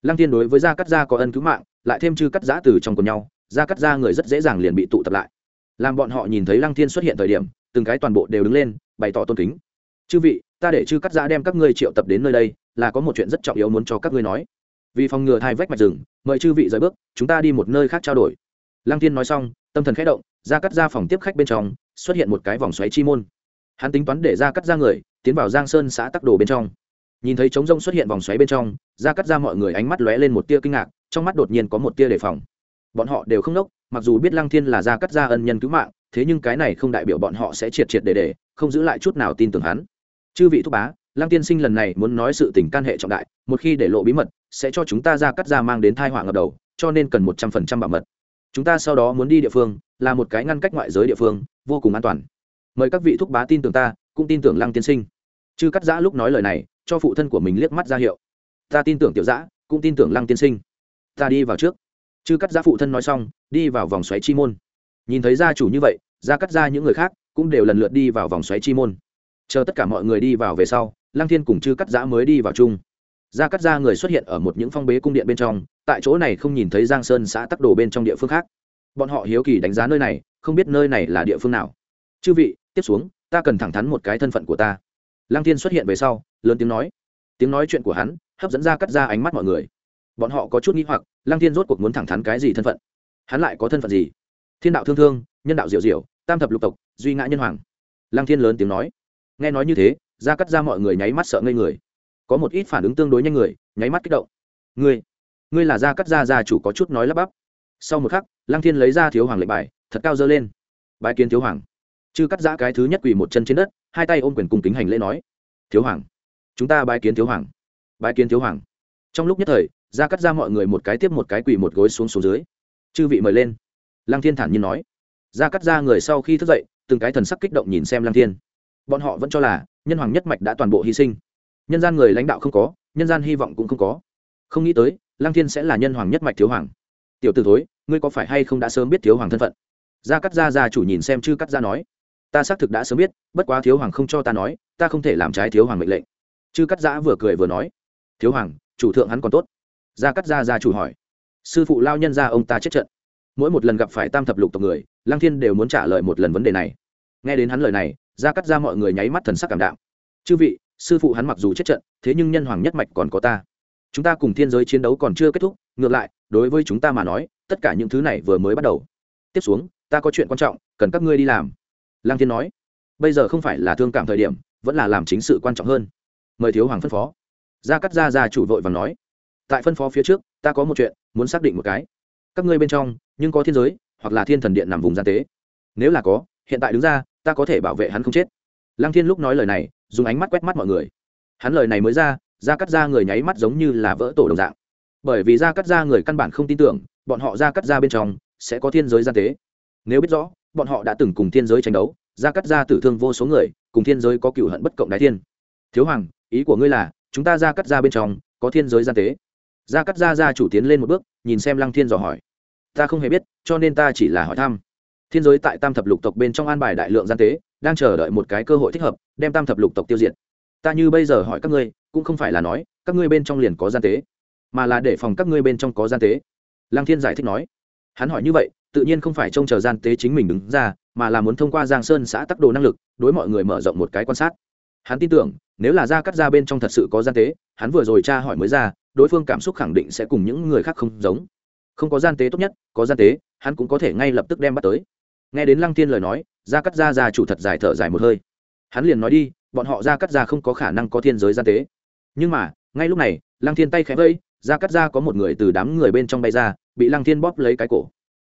Lăng thiên đối với gia cắt gia có ân cứu mạng, lại thêm chư cắt giã từ trong cùng nhau, gia cắt gia người rất dễ dàng liền bị tụ tập lại. Làm bọn họ nhìn thấy lăng thiên xuất hiện thời điểm, từng cái toàn bộ đều đứng lên, bày tỏ tôn kính. Chư vị, ta để chư cắt giã đem các ngươi triệu tập đến nơi đây, là có một chuyện rất trọng yếu muốn cho các ngươi nói. Vì phòng ngừa thai vách mạch rừng, mời chư vị rời bước, chúng ta đi một nơi khác trao đổi. Lăng tiên nói xong, tâm thần khẽ động ra cắt ra phòng tiếp khách bên trong, xuất hiện một cái vòng xoáy chi môn hắn tính toán để ra cắt ra người tiến vào giang sơn xã tắc đồ bên trong. Nhìn thấy trống rông xuất hiện vòng xoáy bên trong ra cắt ra mọi người ánh mắt lóe lên một tia kinh ngạc, trong mắt đột nhiên có một tia đề phòng. Bọn họ đều không nốc, mặc dù biết lăng thiên là ra cắt ra ân nhân cứu mạng, thế nhưng cái này không đại biểu bọn họ sẽ triệt triệt để để, không giữ lại chút nào tin tưởng hắn. Chư vị thúc bá, lăng tiên sinh lần này muốn nói sự tình can hệ trọng đại, một khi để lộ bí mật, sẽ cho chúng ta ra cắt ra mang đến thai họa ngập đầu, cho nên cần một trăm phần trăm bảo mật. Chúng ta sau đó muốn đi địa phương, là một cái ngăn cách ngoại giới địa phương, vô cùng an toàn mời các vị thúc bá tin tưởng ta, cũng tin tưởng lăng tiên sinh. Chư cắt giã lúc nói lời này, cho phụ thân của mình liếc mắt ra hiệu. Ta tin tưởng tiểu giã, cũng tin tưởng lăng tiên sinh. Ta đi vào trước. Chư cắt giã phụ thân nói xong, đi vào vòng xoáy chi môn. Nhìn thấy gia chủ như vậy gia cắt ra những người khác, cũng đều lần lượt đi vào vòng xoáy chi môn. Chờ tất cả mọi người đi vào về sau, lăng thiên cùng chư cắt giã mới đi vào chung. Gia cắt ra người xuất hiện ở một những phong bế cung điện bên trong, tại chỗ này không nhìn thấy giang sơn xã tắc đồ bên trong địa phương khác. Bọn họ hiếu kỳ đánh giá nơi này, không biết nơi này là địa phương nào chư vị, tiếp xuống, ta cần thẳng thắn một cái thân phận của ta. Lăng thiên xuất hiện về sau, lớn tiếng nói. Tiếng nói chuyện của hắn hấp dẫn ra cắt ra ánh mắt mọi người. Bọn họ có chút nghĩ hoặc, lăng thiên rốt cuộc muốn thẳng thắn cái gì thân phận? Hắn lại có thân phận gì? Thiên đạo thương thương, nhân đạo diệu diệu, tam thập lục tộc, duy ngã nhân hoàng. Lăng thiên lớn tiếng nói. Nghe nói như thế, ra cắt ra mọi người nháy mắt sợ ngây người. Có một ít phản ứng tương đối nhanh người, nháy mắt kích động. Ngươi ngươi là gia cắt gia gia chủ có chút nói lắp bắp. Sau một khắc, lăng thiên lấy ra thiếu hoàng lệnh bài, thật cao dơ lên. Bài kiến thiếu hoàng chư cắt giã cái thứ nhất quỳ một chân trên đất, hai tay ôm quyền cùng kính hành lễ nói, thiếu hoàng, chúng ta bài kiến thiếu hoàng bài kiến thiếu hoàng. Trong lúc nhất thời, ra cắt ra mọi người một cái tiếp một cái quỳ một gối xuống xuống dưới. Chư vị mời lên. Lăng thiên thản nhiên nói. Ra cắt ra người sau khi thức dậy, từng cái thần sắc kích động nhìn xem lăng thiên. Bọn họ vẫn cho là, nhân hoàng nhất mạch đã toàn bộ hy sinh. Nhân gian người lãnh đạo không có, nhân gian hy vọng cũng không có. Không nghĩ tới, lăng thiên sẽ là nhân hoàng nhất mạch thiếu hoàng. Tiểu t ử thối, ngươi có phải hay không đã sớm biết thiếu hoàng thân phận? Gia cắt gia gia chủ nhìn xem chư cắt gia nói ta xác thực đã sớm biết, bất quá thiếu hoàng không cho ta nói, ta không thể làm trái thiếu hoàng mệnh lệnh. Chư cắt giã vừa cười vừa nói, thiếu hoàng, chủ thượng hắn còn tốt. Gia cắt gia gia chủ hỏi, sư phụ lao nhân ra ông ta chết trận. Mỗi một lần gặp phải tam thập lục tộc người, lăng thiên đều muốn trả lời một lần vấn đề này. Nghe đến hắn lời này, gia cắt ra mọi người nháy mắt thần sắc cảm đạo chư vị, sư phụ hắn mặc dù chết trận, thế nhưng nhân hoàng nhất mạch còn có ta. Chúng ta cùng thiên giới chiến đấu còn chưa kết thúc, ngược lại, đối với chúng ta mà nói, tất cả những thứ này vừa mới bắt đầu. Tiếp xuống, ta có chuyện quan trọng, cần các ngươi đi làm. Lang thiên nói, bây giờ không phải là thương cảm thời điểm, vẫn là làm chính sự quan trọng hơn. Mời thiếu hoàng phân phó. Gia cắt gia gia chủ vội và nói, tại phân phó phía trước, ta có một chuyện, muốn xác định một cái. Các ngươi bên trong, nhưng có thiên giới, hoặc là thiên thần điện nằm vùng gian tế. Nếu là có, hiện tại đứng ra, ta có thể bảo vệ hắn không chết. Lăng thiên lúc nói lời này, dùng ánh mắt quét mắt mọi người. Hắn lời này mới ra ra cắt ra người nháy mắt giống như là vỡ tổ đồng dạng. Bởi vì ra cắt ra người căn bản không tin tưởng, bọn họ ra cắt ra bên trong sẽ có thiên giới gian tế. Nếu biết rõ bọn họ đã từng cùng thiên giới tranh đấu, ra cắt ra tử thương vô số người, cùng thiên giới có cựu hận bất cộng đái thiên. Thiếu hoàng, ý của ngươi là, chúng ta ra cắt ra bên trong, có thiên giới gian tế. Ra cắt ra ra chủ tiến lên một bước, nhìn xem lăng thiên dò hỏi. Ta không hề biết, cho nên ta chỉ là hỏi thăm. Thiên giới tại tam thập lục tộc bên trong an bài đại lượng gian tế, đang chờ đợi một cái cơ hội thích hợp, đem tam thập lục tộc tiêu diệt. Ta như bây giờ hỏi các ngươi, cũng không phải là nói, các ngươi bên trong liền có gian tế, mà là để phòng các ngươi bên trong có gian tế. Lăng thiên giải thích nói. Hắn hỏi như vậy tự nhiên không phải trông chờ gian tế chính mình đứng ra, mà là muốn thông qua giang sơn xã tắc đồ năng lực, đối mọi người mở rộng một cái quan sát. Hắn tin tưởng, nếu là ra cắt ra bên trong thật sự có gian tế, hắn vừa rồi tra hỏi mới ra, đối phương cảm xúc khẳng định sẽ cùng những người khác không giống. Không có gian tế tốt nhất, có gian tế, hắn cũng có thể ngay lập tức đem bắt tới. Nghe đến lăng tiên lời nói, ra cắt ra ra chủ thật dài thở dài một hơi. Hắn liền nói đi, bọn họ ra cắt ra không có khả năng có thiên giới gian tế. Nhưng mà, ngay lúc này, lăng thiên tay khẽ vây ra cắt ra có một người từ đám người bên trong bay ra, bị lăng thiên bóp lấy cái cổ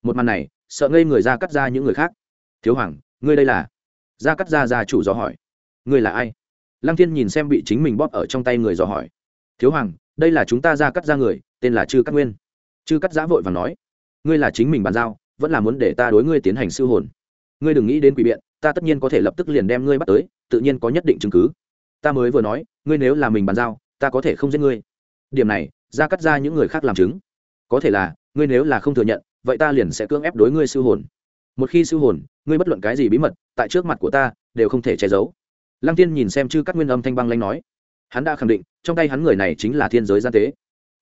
một màn này, sợ ngây người ra cắt ra những người khác. Thiếu hoàng, ngươi đây là? Ra cắt ra ra chủ dò hỏi. Ngươi là ai? Lăng thiên nhìn xem bị chính mình bóp ở trong tay người dò hỏi. Thiếu hoàng, đây là chúng ta ra cắt ra người, tên là chư cắt nguyên. Chư cắt giã vội và nói. Ngươi là chính mình bàn giao, vẫn là muốn để ta đối ngươi tiến hành siêu hồn. Ngươi đừng nghĩ đến quỷ biện, ta tất nhiên có thể lập tức liền đem ngươi bắt tới, tự nhiên có nhất định chứng cứ. Ta mới vừa nói, ngươi nếu là mình bàn giao, ta có thể không giết ngươi. Điểm này, ra cắt ra những người khác làm chứng. Có thể là, ngươi nếu là không thừa nhận vậy ta liền sẽ cưỡng ép đối ngươi siêu hồn. Một khi siêu hồn, ngươi bất luận cái gì bí mật, tại trước mặt của ta, đều không thể che giấu. Lăng tiên nhìn xem chư các nguyên âm thanh băng lanh nói. Hắn đã khẳng định, trong tay hắn người này chính là thiên giới gian tế.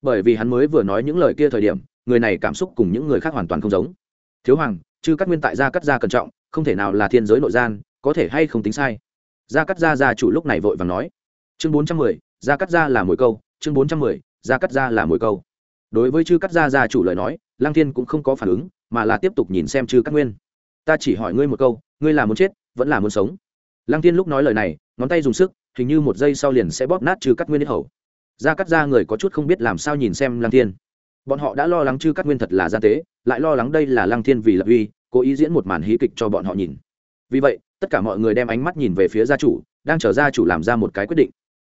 Bởi vì hắn mới vừa nói những lời kia thời điểm, người này cảm xúc cùng những người khác hoàn toàn không giống. Thiếu hoàng, chư các nguyên tại gia cắt gia cẩn trọng, không thể nào là thiên giới nội gian, có thể hay không tính sai? Gia cắt gia gia chủ lúc này vội vàng nói. Chương bốn trăm mười, gia cắt gia là mồi câu, chương bốn trăm mười, gia cắt gia là mồi câu đối với chư cắt gia gia chủ lời nói lang thiên cũng không có phản ứng, mà là tiếp tục nhìn xem chư cắt nguyên. Ta chỉ hỏi ngươi một câu, ngươi là muốn chết, vẫn là muốn sống? Lang thiên lúc nói lời này, ngón tay dùng sức, hình như một giây sau liền sẽ bóp nát chư cắt nguyên hết hầu. Gia cắt gia người có chút không biết làm sao nhìn xem lang thiên. Bọn họ đã lo lắng chư cắt nguyên thật là gian tế, lại lo lắng đây là lang thiên vì lập uy, cố ý diễn một màn hí kịch cho bọn họ nhìn. Vì vậy, tất cả mọi người đem ánh mắt nhìn về phía gia chủ, đang chờ gia chủ làm ra một cái quyết định.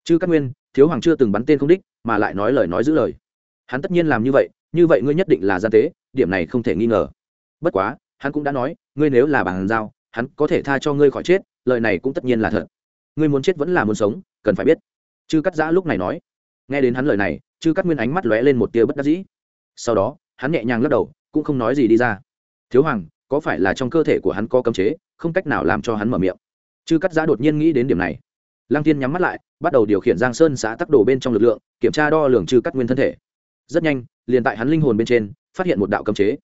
Chư cắt nguyên, thiếu hoàng chưa từng bắn tên không đích, mà lại nói lời nói giữ lời hắn tất nhiên làm như vậy như vậy ngươi nhất định là gian tế, điểm này không thể nghi ngờ. Bất quá, hắn cũng đã nói, ngươi nếu là bàn giao, hắn có thể tha cho ngươi khỏi chết, lời này cũng tất nhiên là thật. Ngươi muốn chết vẫn là muốn sống, cần phải biết. Chư cắt giã lúc này nói. Nghe đến hắn lời này, chư cắt nguyên ánh mắt lóe lên một tia bất đắc dĩ. Sau đó, hắn nhẹ nhàng lắc đầu, cũng không nói gì đi ra. Thiếu hoàng, có phải là trong cơ thể của hắn có cấm chế, không cách nào làm cho hắn mở miệng? Chư cắt giã đột nhiên nghĩ đến điểm này. Lăng tiên nhắm mắt lại, bắt đầu điều khiển giang sơn xã tắc đồ bên trong lực lượng, kiểm tra đo lường chư cắt nguyên thân thể rất nhanh, liền tại hắn linh hồn bên trên, phát hiện một đạo cấm chế.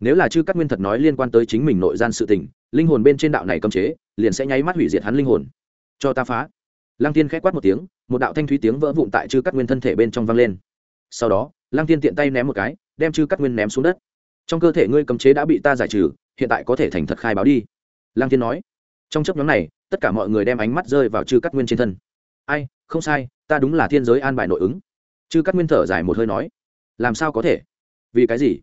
Nếu là chư các nguyên thật nói liên quan tới chính mình nội gian sự tình, linh hồn bên trên đạo này cấm chế, liền sẽ nháy mắt hủy diệt hắn linh hồn. Cho ta phá. Lăng tiên k h ẽ quát một tiếng, một đạo thanh thúy tiếng vỡ vụn tại chư các nguyên thân thể bên trong vang lên. Sau đó, lăng tiên tiện tay ném một cái, đem chư các nguyên ném xuống đất. Trong cơ thể ngươi cấm chế đã bị ta giải trừ, hiện tại có thể thành thật khai báo đi. Lăng tiên nói. Trong chấp nhóm này, tất cả mọi người đem ánh mắt rơi vào chư các nguyên trên thân. Ai, không sai, ta đúng là thiên giới an bài nội ứng. Chư các nguyên thở dài một hơi nói làm sao có thể? Vì cái gì?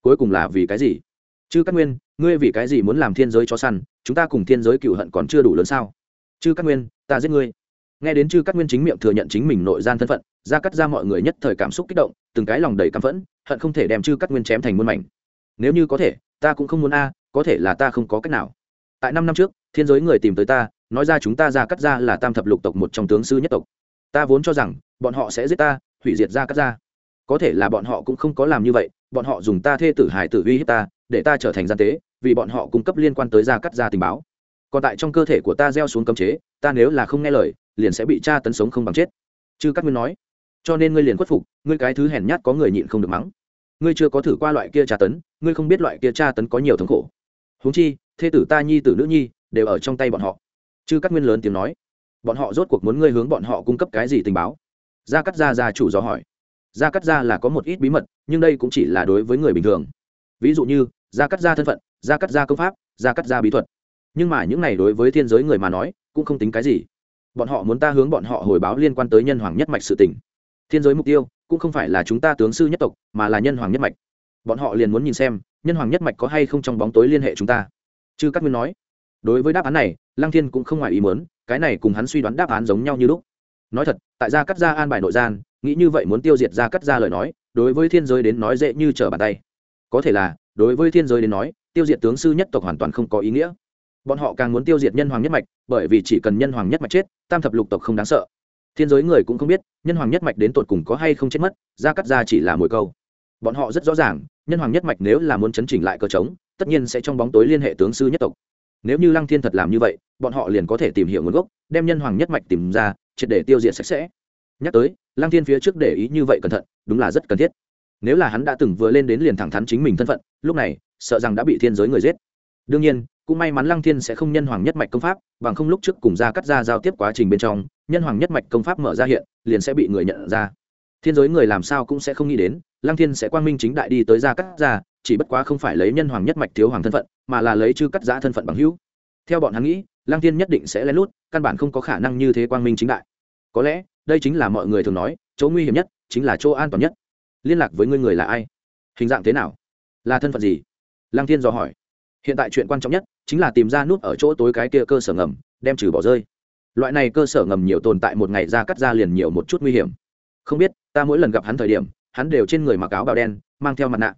Cuối cùng là vì cái gì? Chư cắt nguyên, ngươi vì cái gì muốn làm thiên giới cho săn? Chúng ta cùng thiên giới cựu hận còn chưa đủ lớn sao? Chư cắt nguyên, ta giết ngươi. Nghe đến chư cắt nguyên chính miệng thừa nhận chính mình nội gian thân phận, ra cắt ra mọi người nhất thời cảm xúc kích động, từng cái lòng đầy căm phẫn, hận không thể đem chư cắt nguyên chém thành muôn mảnh. Nếu như có thể, ta cũng không muốn a, có thể là ta không có cách nào. Tại năm năm trước, thiên giới người tìm tới ta, nói ra chúng ta ra cắt ra là tam thập lục tộc một trong tướng sư nhất tộc. Ta vốn cho rằng, bọn họ sẽ giết ta, hủy diệt ra cắt ra có thể là bọn họ cũng không có làm như vậy, bọn họ dùng ta thê tử hải tử uy hiếp ta, để ta trở thành gian tế, vì bọn họ cung cấp liên quan tới gia cắt ra tình báo. Còn tại trong cơ thể của ta gieo xuống cấm chế, ta nếu là không nghe lời, liền sẽ bị tra tấn sống không bằng chết. Chư cắt nguyên nói, cho nên ngươi liền khuất phục, ngươi cái thứ hèn nhát có người nhịn không được mắng. Ngươi chưa có thử qua loại kia tra tấn, ngươi không biết loại kia tra tấn có nhiều thống khổ. Huống chi, thê tử ta nhi tử nữ nhi đều ở trong tay bọn họ. Chư cắt nguyên lớn tiếng nói, bọn họ rốt cuộc muốn ngươi hướng bọn họ cung cấp cái gì tình báo? Gia cắt gia gia chủ do hỏi gia cắt gia là có một ít bí mật, nhưng đây cũng chỉ là đối với người bình thường. Ví dụ như gia cắt gia thân phận gia cắt gia công pháp gia cắt gia bí thuật. Nhưng mà những này đối với thiên giới người mà nói, cũng không tính cái gì. Bọn họ muốn ta hướng bọn họ hồi báo liên quan tới nhân hoàng nhất mạch sự tình. Thiên giới mục tiêu, cũng không phải là chúng ta tướng sư nhất tộc, mà là nhân hoàng nhất mạch. Bọn họ liền muốn nhìn xem, nhân hoàng nhất mạch có hay không trong bóng tối liên hệ chúng ta. Chư các nguyên nói. Đối với đáp án này, lăng thiên cũng không ngoài ý muốn, cái này cùng hắn suy đoán đáp án giống nhau như lúc nói thật, tại gia cắt gia an bài nội gian, nghĩ như vậy muốn tiêu diệt gia cắt gia lời nói, đối với thiên giới đến nói dễ như trở bàn tay. Có thể là, đối với thiên giới đến nói, tiêu diệt tướng sư nhất tộc hoàn toàn không có ý nghĩa. Bọn họ càng muốn tiêu diệt nhân hoàng nhất mạch, bởi vì chỉ cần nhân hoàng nhất mạch chết, tam thập lục tộc không đáng sợ. Thiên giới người cũng không biết, nhân hoàng nhất mạch đến tột cùng có hay không chết mất, gia cắt gia chỉ là mồi câu. Bọn họ rất rõ ràng, nhân hoàng nhất mạch nếu là muốn chấn chỉnh lại cơ trống, tất nhiên sẽ trong bóng tối liên hệ tướng sư nhất tộc. Nếu như lăng thiên thật làm như vậy, bọn họ liền có thể tìm hiểu nguồn gốc, đem nhân hoàng nhất mạch tìm ra triệt để tiêu diệt sạch sẽ. Nhắc tới, lăng thiên phía trước để ý như vậy cẩn thận, đúng là rất cần thiết. Nếu là hắn đã từng vừa lên đến liền thẳng thắn chính mình thân phận, lúc này, sợ rằng đã bị thiên giới người giết. Đương nhiên, cũng may mắn lăng thiên sẽ không nhân hoàng nhất mạch công pháp, bằng không lúc trước cùng ra cắt ra giao tiếp quá trình bên trong, nhân hoàng nhất mạch công pháp mở ra hiện, liền sẽ bị người nhận ra. Thiên giới người làm sao cũng sẽ không nghĩ đến, lăng thiên sẽ quang minh chính đại đi tới ra cắt ra chỉ bất quá không phải lấy nhân hoàng nhất mạch thiếu hoàng thân phận, mà là lấy chư cắt giã thân phận bằng hữu. Theo bọn hắn nghĩ lăng thiên nhất định sẽ lén lút, căn bản không có khả năng như thế quang minh chính đại. Có lẽ, đây chính là mọi người thường nói, chỗ nguy hiểm nhất, chính là chỗ an toàn nhất. Liên lạc với ngươi người là ai? Hình dạng thế nào? Là thân phận gì? Lăng thiên dò hỏi. Hiện tại chuyện quan trọng nhất, chính là tìm ra nút ở chỗ tối cái kia cơ sở ngầm, đem trừ bỏ rơi. Loại này cơ sở ngầm nhiều tồn tại một ngày ra cắt ra liền nhiều một chút nguy hiểm. Không biết, ta mỗi lần gặp hắn thời điểm, hắn đều trên người mặc áo bào đen, mang theo mặt nạ.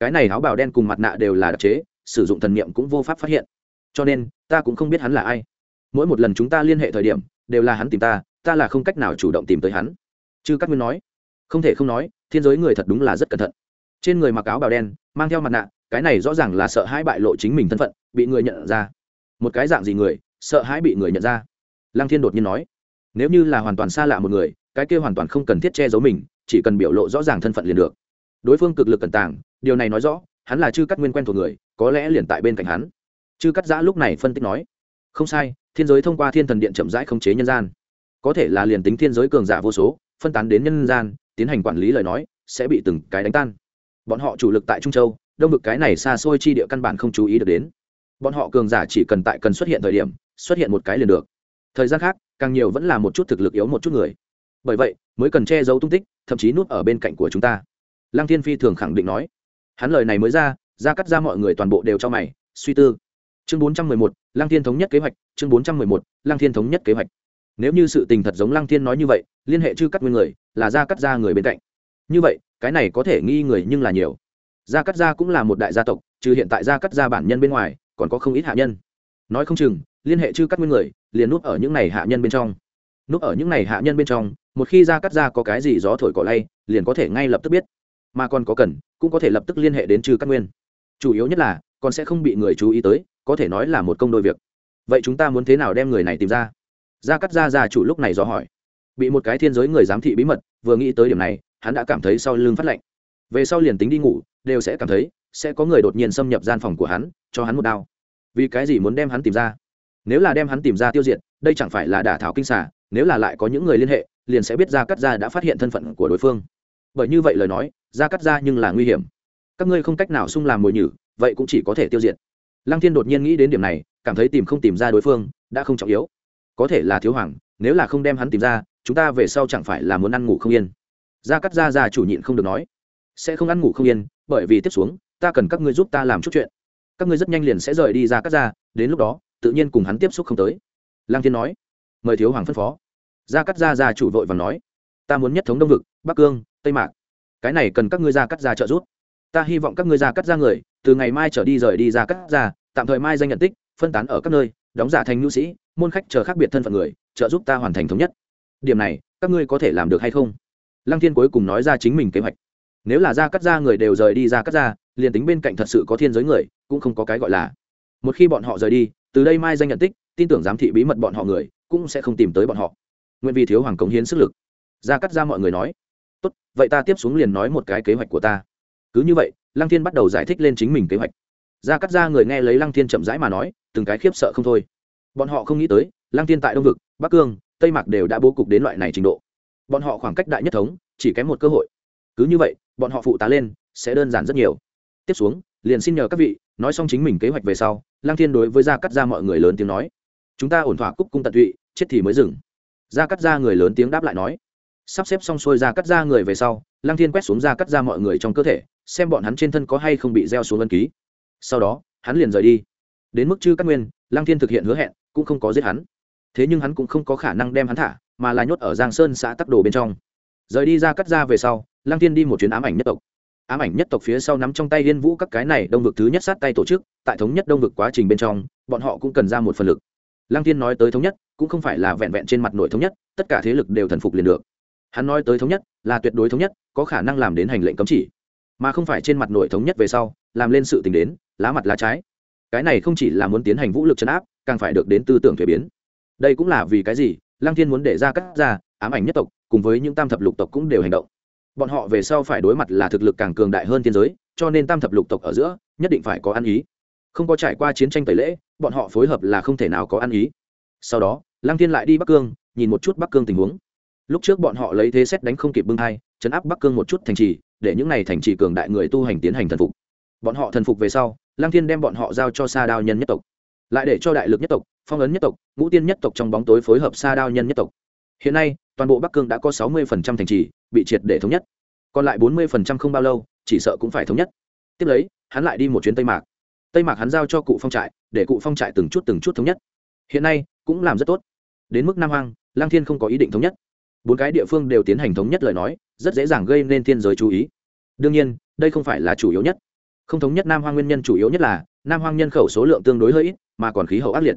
Cái này áo bào đen cùng mặt nạ đều là đặc chế, sử dụng thần niệm cũng vô pháp phát hiện cho nên, ta cũng không biết hắn là ai. Mỗi một lần chúng ta liên hệ thời điểm, đều là hắn tìm ta ta là không cách nào chủ động tìm tới hắn. Chư các nguyên nói. Không thể không nói, thiên giới người thật đúng là rất cẩn thận. Trên người mặc áo bào đen, mang theo mặt nạ, cái này rõ ràng là sợ hãi bại lộ chính mình thân phận, bị người nhận ra. Một cái dạng gì người, sợ hãi bị người nhận ra. Lăng thiên đột nhiên nói. Nếu như là hoàn toàn xa lạ một người, cái kia hoàn toàn không cần thiết che giấu mình, chỉ cần biểu lộ rõ ràng thân phận liền được. Đối phương cực lực cẩn tàng, điều này nói rõ, hắn là chư cắt nguyên quen thuộc người, có lẽ liền tại bên cạnh hắn chư cắt giã lúc này phân tích nói, không sai, thiên giới thông qua thiên thần điện chậm rãi khống chế nhân gian. Có thể là liền tính thiên giới cường giả vô số, phân tán đến nhân gian, tiến hành quản lý lời nói, sẽ bị từng cái đánh tan. Bọn họ chủ lực tại trung châu, đông vực cái này xa xôi chi địa căn bản không chú ý được đến. Bọn họ cường giả chỉ cần tại cần xuất hiện thời điểm, xuất hiện một cái liền được. Thời gian khác, càng nhiều vẫn là một chút thực lực yếu một chút người. Bởi vậy, mới cần che giấu tung tích, thậm chí núp ở bên cạnh của chúng ta. Lăng thiên phi thường khẳng định nói. Hắn lời này mới ra ra cắt ra mọi người toàn bộ đều cho mày, suy tư chương bốn trăm mười một, lăng thiên thống nhất kế hoạch, chương bốn trăm mười một, lăng thiên thống nhất kế hoạch. Nếu như sự tình thật giống lăng thiên nói như vậy, liên hệ chư cắt nguyên người, là gia cắt ra người bên cạnh. Như vậy, cái này có thể nghi người nhưng là nhiều. Gia cắt gia cũng là một đại gia tộc, trừ hiện tại gia cắt gia bản nhân bên ngoài, còn có không ít hạ nhân. Nói không chừng, liên hệ chư cắt nguyên người, liền núp ở những này hạ nhân bên trong. Núp ở những này hạ nhân bên trong, một khi gia cắt gia có cái gì gió thổi cỏ lay, liền có thể ngay lập tức biết. Mà còn có cần, cũng có thể lập tức liên hệ đến chư cắt nguyên chủ yếu nhất là còn sẽ không bị người chú ý tới, có thể nói là một công đôi việc. Vậy chúng ta muốn thế nào đem người này tìm ra? Gia cắt gia gia chủ lúc này do hỏi. Bị một cái thiên giới người giám thị bí mật, vừa nghĩ tới điểm này, hắn đã cảm thấy sau lưng phát lạnh. Về sau liền tính đi ngủ, đều sẽ cảm thấy, sẽ có người đột nhiên xâm nhập gian phòng của hắn, cho hắn một đao. Vì cái gì muốn đem hắn tìm ra? Nếu là đem hắn tìm ra tiêu diệt, đây chẳng phải là đả thảo kinh xả nếu là lại có những người liên hệ, liền sẽ biết ra cắt ra đã phát hiện thân phận của đối phương. Bởi như vậy lời nói ra cắt ra nhưng là nguy hiểm các ngươi không cách nào sung làm mồi nhử, vậy cũng chỉ có thể tiêu diệt. Lăng thiên đột nhiên nghĩ đến điểm này, cảm thấy tìm không tìm ra đối phương, đã không trọng yếu. Có thể là thiếu hoàng, nếu là không đem hắn tìm ra, chúng ta về sau chẳng phải là muốn ăn ngủ không yên. Gia cắt gia Gia chủ nhịn không được nói. Sẽ không ăn ngủ không yên, bởi vì tiếp xuống, ta cần các ngươi giúp ta làm chút chuyện. Các ngươi rất nhanh liền sẽ rời đi ra cắt gia, đến lúc đó, tự nhiên cùng hắn tiếp xúc không tới. Lang thiên nói. Mời thiếu hoàng phân phó. Gia cắt gia Gia chủ vội và nói. Ta muốn nhất thống đông vực, bắc cương, tây mạc. Cái này cần các ngươi Gia cắt gia trợ giúp ta hy vọng các ngươi ra cắt ra người từ ngày mai trở đi rời đi ra cắt ra, tạm thời mai danh nhận tích phân tán ở các nơi đóng giả thành nhu sĩ môn khách chờ khác biệt thân phận người trợ giúp ta hoàn thành thống nhất. Điểm này các ngươi có thể làm được hay không? Lăng thiên cuối cùng nói ra chính mình kế hoạch. Nếu là ra cắt ra người đều rời đi ra cắt ra liền tính bên cạnh thật sự có thiên giới người cũng không có cái gọi là. Một khi bọn họ rời đi từ đây mai danh nhận tích tin tưởng giám thị bí mật bọn họ người cũng sẽ không tìm tới bọn họ. Nguyện vì thiếu hoàng cống hiến sức lực. Ra cắt ra mọi người nói. Tốt vậy ta tiếp xuống liền nói một cái kế hoạch của ta cứ như vậy, lăng thiên bắt đầu giải thích lên chính mình kế hoạch. Ra cắt ra người nghe lấy lăng thiên chậm rãi mà nói, từng cái khiếp sợ không thôi. Bọn họ không nghĩ tới, lăng thiên tại đông vực, bắc cương, tây mạc đều đã bố cục đến loại này trình độ. Bọn họ khoảng cách đại nhất thống, chỉ kém một cơ hội. Cứ như vậy, bọn họ phụ tá lên, sẽ đơn giản rất nhiều. Tiếp xuống, liền xin nhờ các vị, nói xong chính mình kế hoạch về sau lang thiên đối với gia cắt ra mọi người lớn tiếng nói, chúng ta ổn thỏa cúc cung tận tụy, chết thì mới dừng. Gia cắt ra người lớn tiếng đáp lại nói sắp xếp xong xuôi ra cắt ra người về sau lang thiên quét xuống ra cắt ra mọi người trong cơ thể, xem bọn hắn trên thân có hay không bị gieo xuống ân ký. Sau đó, hắn liền rời đi. Đến mức chư cắt nguyên lang thiên thực hiện hứa hẹn, cũng không có giết hắn. Thế nhưng hắn cũng không có khả năng đem hắn thả, mà là nhốt ở giang sơn xã tắc đồ bên trong. Rời đi ra cắt ra về sau, lăng Thiên đi một chuyến ám ảnh nhất tộc. Ám ảnh nhất tộc phía sau nắm trong tay liên vũ các cái này đông vực thứ nhất sát tay tổ chức, tại thống nhất đông vực quá trình bên trong, bọn họ cũng cần ra một phần lực. Lăng Thiên nói tới thống nhất, cũng không phải là vẹn vẹn trên mặt nội thống nhất, tất cả thế lực đều thần phục liền được hắn nói tới thống nhất, là tuyệt đối thống nhất, có khả năng làm đến hành lệnh cấm chỉ. Mà không phải trên mặt nội thống nhất về sau, làm lên sự tình đến, lá mặt lá trái. Cái này không chỉ là muốn tiến hành vũ lực chấn áp, càng phải được đến tư tưởng thuế biến. Đây cũng là vì cái gì, lăng thiên muốn để ra cắt ra, ám ảnh nhất tộc, cùng với những tam thập lục tộc cũng đều hành động. Bọn họ về sau phải đối mặt là thực lực càng cường đại hơn thiên giới, cho nên tam thập lục tộc ở giữa, nhất định phải có ăn ý. Không có trải qua chiến tranh tẩy lễ, bọn họ phối hợp là không thể nào có ăn ý. Sau đó, lăng thiên lại đi bắc cương, nhìn một chút bắc cương tình huống lúc trước bọn họ lấy thế xét đánh không kịp bưng hai chấn áp bắc cương một chút thành trì, để những n à y thành trì cường đại người tu hành tiến hành thần phục. Bọn họ thần phục về sau Lang thiên đem bọn họ giao cho sa đao nhân nhất tộc. Lại để cho đại lực nhất tộc, phong ấn nhất tộc, ngũ tiên nhất tộc trong bóng tối phối hợp sa đao nhân nhất tộc. Hiện nay, toàn bộ bắc cương đã có sáu mươi thành trì, bị triệt để thống nhất. Còn lại bốn mươi không bao lâu, chỉ sợ cũng phải thống nhất. Tiếp lấy, hắn lại đi một chuyến tây mạc. Tây mạc hắn giao cho cụ phong trại, để cụ phong trại từng chút từng chút thống nhất. Hiện nay, cũng làm rất tốt. Đến mức nam hoang lang thiên không có ý định thống nhất bốn cái địa phương đều tiến hành thống nhất lời nói, rất dễ dàng gây nên thiên giới chú ý. Đương nhiên, đây không phải là chủ yếu nhất. Không thống nhất nam hoang nguyên nhân chủ yếu nhất là, nam hoang nhân khẩu số lượng tương đối hơi ít, mà còn khí hậu ác liệt.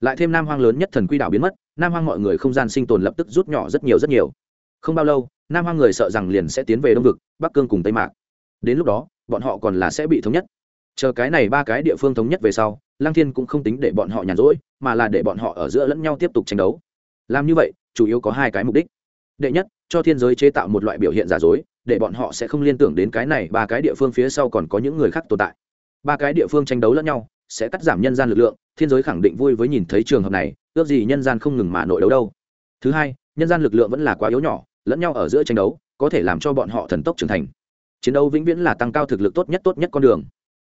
Lại thêm nam hoang lớn nhất thần quy đảo biến mất, nam hoang mọi người không gian sinh tồn lập tức rút nhỏ rất nhiều rất nhiều. Không bao lâu, nam hoang người sợ rằng liền sẽ tiến về đông vực, bắc cương cùng tây mạc. Đến lúc đó, bọn họ còn là sẽ bị thống nhất. Chờ cái này ba cái địa phương thống nhất về sau lang thiên cũng không tính để bọn họ nhàn rỗi, mà là để bọn họ ở giữa lẫn nhau tiếp tục tranh đấu. Làm như vậy, chủ yếu có hai cái mục đích đệ nhất, cho thiên giới chế tạo một loại biểu hiện giả dối, để bọn họ sẽ không liên tưởng đến cái này, ba cái địa phương phía sau còn có những người khác tồn tại. Ba cái địa phương tranh đấu lẫn nhau, sẽ cắt giảm nhân gian lực lượng, thiên giới khẳng định vui với nhìn thấy trường hợp này, ước gì nhân gian không ngừng mà nội đấu đâu. Thứ hai, nhân gian lực lượng vẫn là quá yếu nhỏ, lẫn nhau ở giữa tranh đấu, có thể làm cho bọn họ thần tốc trưởng thành. Chiến đấu vĩnh viễn là tăng cao thực lực tốt nhất tốt nhất con đường.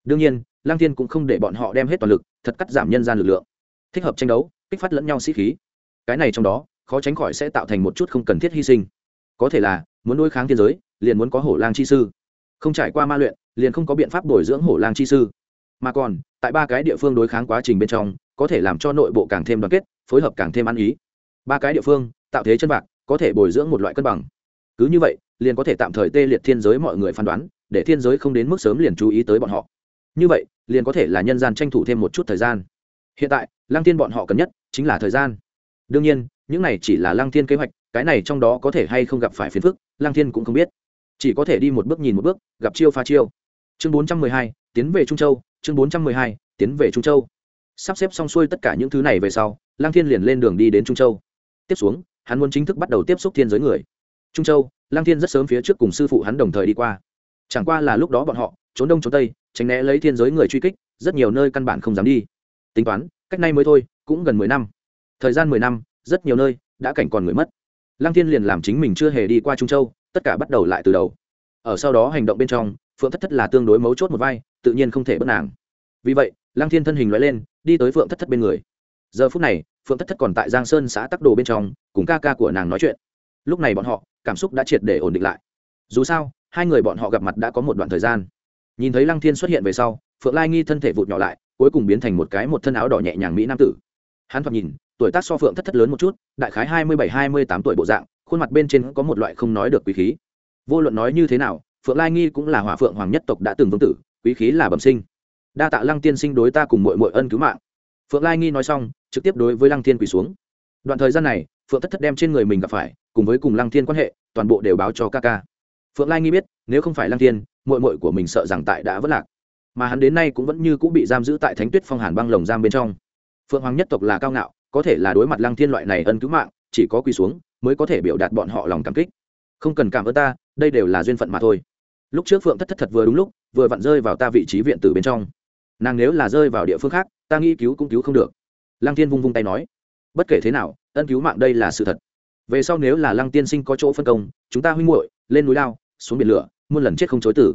Đương nhiên lang thiên cũng không để bọn họ đem hết toàn lực, thật cắt giảm nhân gian lực lượng. Thích hợp tranh đấu, kích phát lẫn nhau sĩ khí. Cái này trong đó khó tránh khỏi sẽ tạo thành một chút không cần thiết hy sinh. Có thể là, muốn đối kháng thiên giới, liền muốn có hổ lang chi sư. Không trải qua ma luyện, liền không có biện pháp bồi dưỡng hổ lang chi sư. Mà còn, tại ba cái địa phương đối kháng quá trình bên trong, có thể làm cho nội bộ càng thêm đoàn kết, phối hợp càng thêm ăn ý. Ba cái địa phương, tạo thế chân bạc, có thể bồi dưỡng một loại cân bằng. Cứ như vậy, liền có thể tạm thời tê liệt thiên giới mọi người phán đoán, để thiên giới không đến mức sớm liền chú ý tới bọn họ. Như vậy, liền có thể là nhân gian tranh thủ thêm một chút thời gian. Hiện tại, lăng tiên bọn họ cần nhất chính là thời gian. Đương nhiên những này chỉ là lăng Thiên kế hoạch, cái này trong đó có thể hay không gặp phải phiền phức, lăng Thiên cũng không biết. Chỉ có thể đi một bước nhìn một bước, gặp chiêu pha chiêu. Chương bốn trăm mười hai, tiến về trung châu. Chương bốn trăm mười hai, tiến về trung châu. Sắp xếp xong xuôi tất cả những thứ này về sau, lăng thiên liền lên đường đi đến trung châu. Tiếp xuống, hắn muốn chính thức bắt đầu tiếp xúc thiên giới người. Trung châu, lăng thiên rất sớm phía trước cùng sư phụ hắn đồng thời đi qua. Chẳng qua là lúc đó bọn họ, trốn đông trốn tây, tránh né lấy thiên giới người truy kích, rất nhiều nơi căn bản không dám đi. Tính toán, cách nay mới thôi, cũng gần mười năm. Thời gian mười năm rất nhiều nơi, đã cảnh còn người mất. Lăng thiên liền làm chính mình chưa hề đi qua trung châu, tất cả bắt đầu lại từ đầu. Ở sau đó hành động bên trong, phượng thất thất là tương đối mấu chốt một vai, tự nhiên không thể bất nàng. Vì vậy, lăng thiên thân hình loại lên, đi tới phượng thất thất bên người. Giờ phút này, phượng thất thất còn tại giang sơn xã tắc đồ bên trong, cùng ca ca của nàng nói chuyện. Lúc này bọn họ, cảm xúc đã triệt để ổn định lại. Dù sao, hai người bọn họ gặp mặt đã có một đoạn thời gian. Nhìn thấy lăng thiên xuất hiện về sau, phượng lai nghi thân thể vụt nhỏ lại, cuối cùng biến thành một cái một thân áo đỏ nhẹ nhàng mỹ nam tử. Hắn thoạt nhìn tuổi tác so phượng thất thất lớn một chút, đại khái hai mươi bảy, hai mươi tám tuổi bộ dạng, khuôn mặt bên trên có một loại không nói được quý khí. Vô luận nói như thế nào, phượng lai nghi cũng là hỏa phượng hoàng nhất tộc đã từng vương tử, quý khí là bẩm sinh. Đa tạ lăng tiên sinh đối ta cùng mội mội ân cứu mạng. Phượng lai nghi nói xong, trực tiếp đối với lăng thiên quỳ xuống. Đoạn thời gian này, phượng thất thất đem trên người mình gặp phải, cùng với cùng lăng thiên quan hệ, toàn bộ đều báo cho ca ca. Phượng lai nghi biết, nếu không phải lăng thiên mội mội của mình sợ rằng tại đã vất lạc. Mà hắn đến nay cũng vẫn như cũng bị giam giữ tại thánh tuyết phong hàn băng lồng giam bên trong. Phượng hoàng nhất tộc là cao ngạo có thể là đối mặt lăng thiên loại này ân cứu mạng, chỉ có quỳ xuống mới có thể biểu đạt bọn họ lòng cảm kích. Không cần cảm ơn ta, đây đều là duyên phận mà thôi. Lúc trước phượng thất thất thật vừa đúng lúc, vừa vặn rơi vào ta vị trí viện tử bên trong. Nàng nếu là rơi vào địa phương khác, ta nghĩ cứu cũng cứu không được. Lăng tiên vung vung tay nói, bất kể thế nào, ân cứu mạng đây là sự thật. Về sau nếu là lăng tiên sinh có chỗ phân công, chúng ta huy muội lên núi lao, xuống biển lửa, muôn lần chết không chối tử.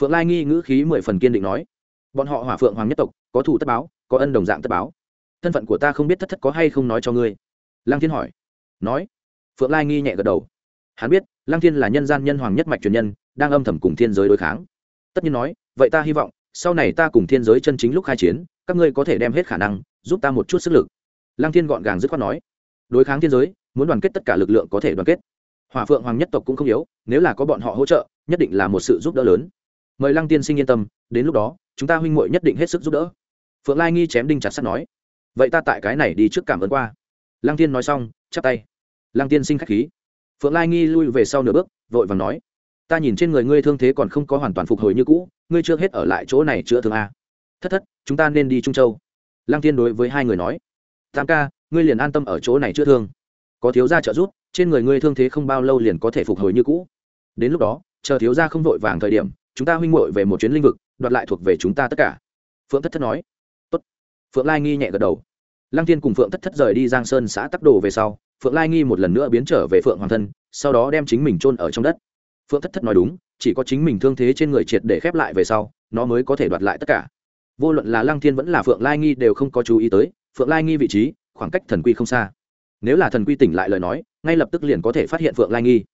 Phượng lai nghi ngữ khí mười phần kiên định nói, bọn họ hỏa phượng hoàng nhất tộc, có thủ tất báo, có ân đồng dạng tất báo thân phận của ta không biết thất thất có hay không nói cho ngươi. Lăng thiên hỏi. Nói. Phượng lai nghi nhẹ gật đầu. Hắn biết, lăng thiên là nhân gian nhân hoàng nhất mạch truyền nhân, đang âm thầm cùng thiên giới đối kháng. Tất nhiên nói, vậy ta hy vọng, sau này ta cùng thiên giới chân chính lúc khai chiến, các ngươi có thể đem hết khả năng, giúp ta một chút sức lực. Lăng thiên gọn gàng dứt khoát nói. Đối kháng thiên giới, muốn đoàn kết tất cả lực lượng có thể đoàn kết. Hòa phượng hoàng nhất tộc cũng không yếu, nếu là có bọn họ hỗ trợ, nhất định là một sự giúp đỡ lớn. Mời lăng tiên sinh yên tâm, đến lúc đó, chúng ta huynh muội nhất định hết sức giúp đỡ. Phượng lai nghi chém đinh chặt sắt nói vậy ta tại cái này đi trước cảm ơn qua. Lăng tiên nói xong, chắp tay. Lăng tiên sinh k h á c h khí. Phượng lai nghi lui về sau nửa bước, vội và nói, ta nhìn trên người ngươi thương thế còn không có hoàn toàn phục hồi như cũ, ngươi chưa hết ở lại chỗ này chữa thương a. Thất thất, chúng ta nên đi trung châu. Lăng tiên đối với hai người nói, tam ca, ngươi liền an tâm ở chỗ này chữa thương. Có thiếu gia trợ giúp, trên người ngươi thương thế không bao lâu liền có thể phục hồi như cũ. Đến lúc đó, chờ thiếu gia không vội vàng thời điểm, chúng ta huynh hội về một chuyến linh vực, đoạt lại thuộc về chúng ta tất cả. Phượng thất thất nói. Tốt. phượng lai nghi nhẹ gật đầu lăng Thiên cùng phượng thất thất rời đi giang sơn xã tắc đồ về sau, phượng lai nghi một lần nữa biến trở về phượng hoàng thân, sau đó đem chính mình chôn ở trong đất. Phượng thất thất nói đúng, chỉ có chính mình thương thế trên người triệt để khép lại về sau, nó mới có thể đoạt lại tất cả. Vô luận là lăng thiên vẫn là phượng lai nghi đều không có chú ý tới, phượng lai nghi vị trí, khoảng cách thần quy không xa. Nếu là thần quy tỉnh lại lời nói, ngay lập tức liền có thể phát hiện phượng lai nghi.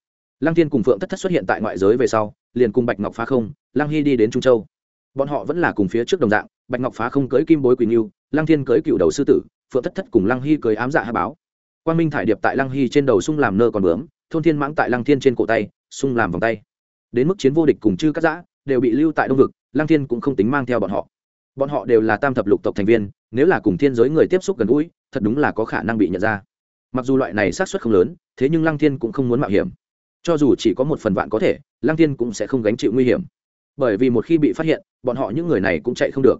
Lăng thiên cùng phượng thất thất xuất hiện tại ngoại giới về sau, liền cùng bạch ngọc phá không, lăng hy đi đến trung châu. Bọn họ vẫn là cùng phía trước đồng dạng, bạch ngọc phá không cưới kim bối quỳnh yêu lăng thiên cưới cựu đầu sư tử phượng thất thất cùng lăng hy cưới ám dạ hạ báo. Quan minh thải điệp tại lăng hy trên đầu sung làm nơ còn bướm, thôn thiên mãng tại lăng thiên trên cổ tay, sung làm vòng tay. Đến mức chiến vô địch cùng chư cắt giã đều bị lưu tại đông vực, lăng thiên cũng không tính mang theo bọn họ. Bọn họ đều là tam thập lục tộc thành viên, nếu là cùng thiên giới người tiếp xúc gần gũi, thật đúng là có khả năng bị nhận ra. Mặc dù loại này xác suất không lớn, thế nhưng lăng thiên cũng không muốn mạo hiểm. Cho dù chỉ có một phần vạn có thể, lăng thiên cũng sẽ không gánh chịu nguy hiểm. Bởi vì một khi bị phát hiện, bọn họ những người này cũng chạy không được.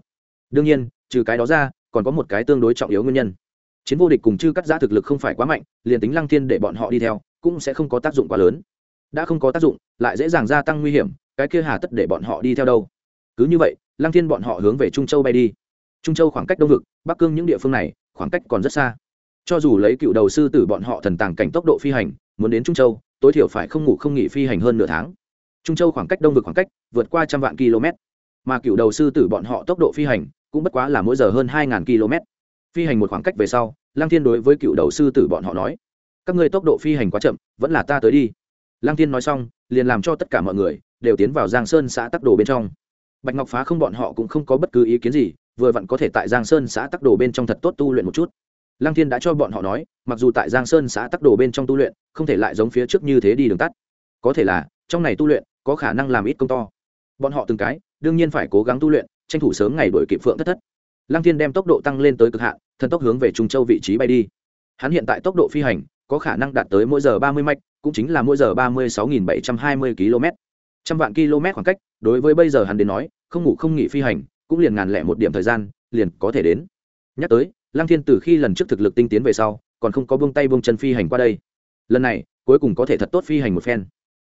Đương nhiên, trừ cái đó ra còn có một cái tương đối trọng yếu nguyên nhân. Chiến vô địch cùng chư cắt giã thực lực không phải quá mạnh, liền tính lăng thiên để bọn họ đi theo, cũng sẽ không có tác dụng quá lớn. Đã không có tác dụng, lại dễ dàng gia tăng nguy hiểm, cái kia hà tất để bọn họ đi theo đâu? Cứ như vậy, lăng thiên bọn họ hướng về trung châu bay đi. Trung châu khoảng cách đông vực, bắc cương những địa phương này, khoảng cách còn rất xa. Cho dù lấy cựu đầu sư tử bọn họ thần tàng cảnh tốc độ phi hành, muốn đến trung châu, tối thiểu phải không ngủ không nghỉ phi hành hơn nửa tháng. Trung châu khoảng cách đông vực khoảng cách vượt qua trăm vạn km, mà cựu đầu sư tử bọn họ tốc độ phi hành cũng bất quá là mỗi giờ hơn hai km. Phi hành một khoảng cách về sau, lăng thiên đối với cựu đầu sư tử bọn họ nói, các ngươi tốc độ phi hành quá chậm, vẫn là ta tới đi. Lăng thiên nói xong, liền làm cho tất cả mọi người đều tiến vào giang sơn xã tắc đồ bên trong. Bạch ngọc phá không bọn họ cũng không có bất cứ ý kiến gì, vừa vặn có thể tại giang sơn xã tắc đồ bên trong thật tốt tu luyện một chút. Lăng thiên đã cho bọn họ nói, mặc dù tại giang sơn xã tắc đồ bên trong tu luyện, không thể lại giống phía trước như thế đi đường tắt. Có thể là, trong này tu luyện có khả năng làm ít công to. Bọn họ từng cái, đương nhiên phải cố gắng tu luyện tranh thủ sớm ngày đổi kịp phượng thất thất. Lăng thiên đem tốc độ tăng lên tới cực hạn, thần tốc hướng về trung châu vị trí bay đi. Hắn hiện tại tốc độ phi hành có khả năng đạt tới mỗi giờ ba mươi mạch cũng chính là mỗi giờ ba mươi sáu nghìn bảy trăm hai mươi km trăm vạn km khoảng cách, đối với bây giờ hắn đến nói, không ngủ không nghỉ phi hành, cũng liền ngàn lẻ một điểm thời gian, liền có thể đến. Nhắc tới, lăng thiên từ khi lần trước thực lực tinh tiến về sau, còn không có buông tay buông chân phi hành qua đây. Lần này, cuối cùng có thể thật tốt phi hành một phen.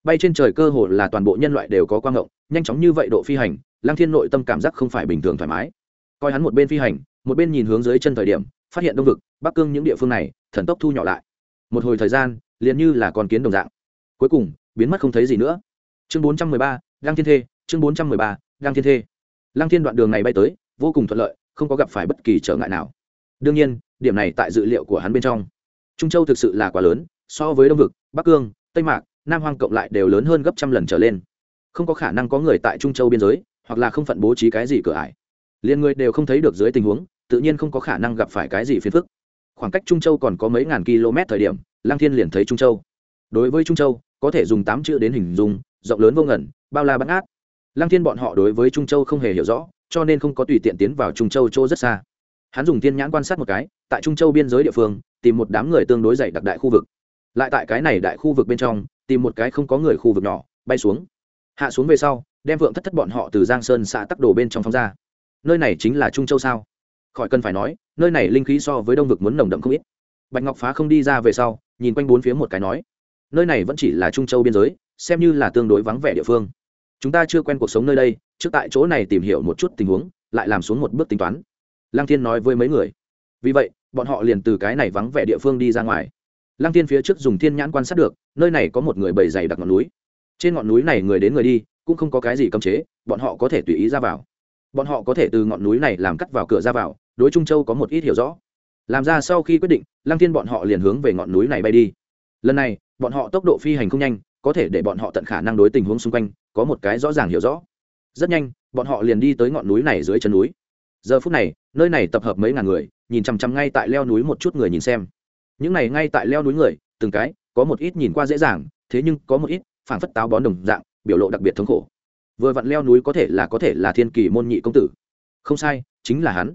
Bay trên trời cơ hội là toàn bộ nhân loại đều có quang ngộng, nhanh chóng như vậy độ phi hành lăng thiên nội tâm cảm giác không phải bình thường thoải mái. Coi hắn một bên phi hành, một bên nhìn hướng dưới chân thời điểm, phát hiện đông vực, bắc cương những địa phương này, thần tốc thu nhỏ lại. Một hồi thời gian, liền như là con kiến đồng dạng. Cuối cùng, biến mất không thấy gì nữa. Chương bốn trăm mười ba, lăng thiên thê, chương bốn trăm mười ba, lăng thiên thê. Lăng thiên đoạn đường này bay tới, vô cùng thuận lợi, không có gặp phải bất kỳ trở ngại nào. Đương nhiên, điểm này tại dự liệu của hắn bên trong. Trung châu thực sự là quá lớn, so với đông vực, bắc cương, tây mạc, nam hoang cộng lại đều lớn hơn gấp trăm lần trở lên. Không có khả năng có người tại trung châu biên giới hoặc là không phận bố trí cái gì cửa ải. Liền người đều không thấy được dưới tình huống, tự nhiên không có khả năng gặp phải cái gì phiền phức. Khoảng cách trung châu còn có mấy ngàn km thời điểm lang thiên liền thấy trung châu. Đối với trung châu, có thể dùng tám chữ đến hình dung, rộng lớn vô ngẩn bao la bắn át lang thiên bọn họ đối với trung châu không hề hiểu rõ, cho nên không có tùy tiện tiến vào trung châu chỗ rất xa. Hắn dùng tiên nhãn quan sát một cái, tại trung châu biên giới địa phương, tìm một đám người tương đối dày đặc đại khu vực. Lại tại cái này đại khu vực bên trong, tìm một cái không có người khu vực nhỏ, bay xuống. Hạ xuống về sau đem vượng thất thất bọn họ từ giang sơn xã tắc đồ bên trong phóng ra. Nơi này chính là trung châu sao? Khỏi cần phải nói, nơi này linh khí so với đông vực muốn nồng đậm không ít. Bạch ngọc phá không đi ra về sau, nhìn quanh bốn phía một cái nói, nơi này vẫn chỉ là trung châu biên giới, xem như là tương đối vắng vẻ địa phương. Chúng ta chưa quen cuộc sống nơi đây, trước tại chỗ này tìm hiểu một chút tình huống, lại làm xuống một bước tính toán. Lăng thiên nói với mấy người. Vì vậy, bọn họ liền từ cái này vắng vẻ địa phương đi ra ngoài. Lăng thiên phía trước dùng thiên nhãn quan sát được, nơi này có một người bầy dày đặc ngọn núi. Trên ngọn núi này người đến người đi cũng không có cái gì cấm chế, bọn họ có thể tùy ý ra vào. Bọn họ có thể từ ngọn núi này làm cắt vào cửa ra vào, đối trung châu có một ít hiểu rõ. Làm ra sau khi quyết định, lăng thiên bọn họ liền hướng về ngọn núi này bay đi. Lần này, bọn họ tốc độ phi hành không nhanh, có thể để bọn họ tận khả năng đối tình huống xung quanh, có một cái rõ ràng hiểu rõ. Rất nhanh, bọn họ liền đi tới ngọn núi này dưới chân núi. Giờ phút này, nơi này tập hợp mấy ngàn người, nhìn chằm chằm ngay tại leo núi một chút người nhìn xem. Những này ngay tại leo núi người, từng cái, có một ít nhìn qua dễ dàng, thế nhưng có một ít phản phất táo bón đồng dạng biểu lộ đặc biệt thống khổ. Vừa vặn leo núi có thể là có thể là thiên kỳ môn nhị công tử. Không sai, chính là hắn.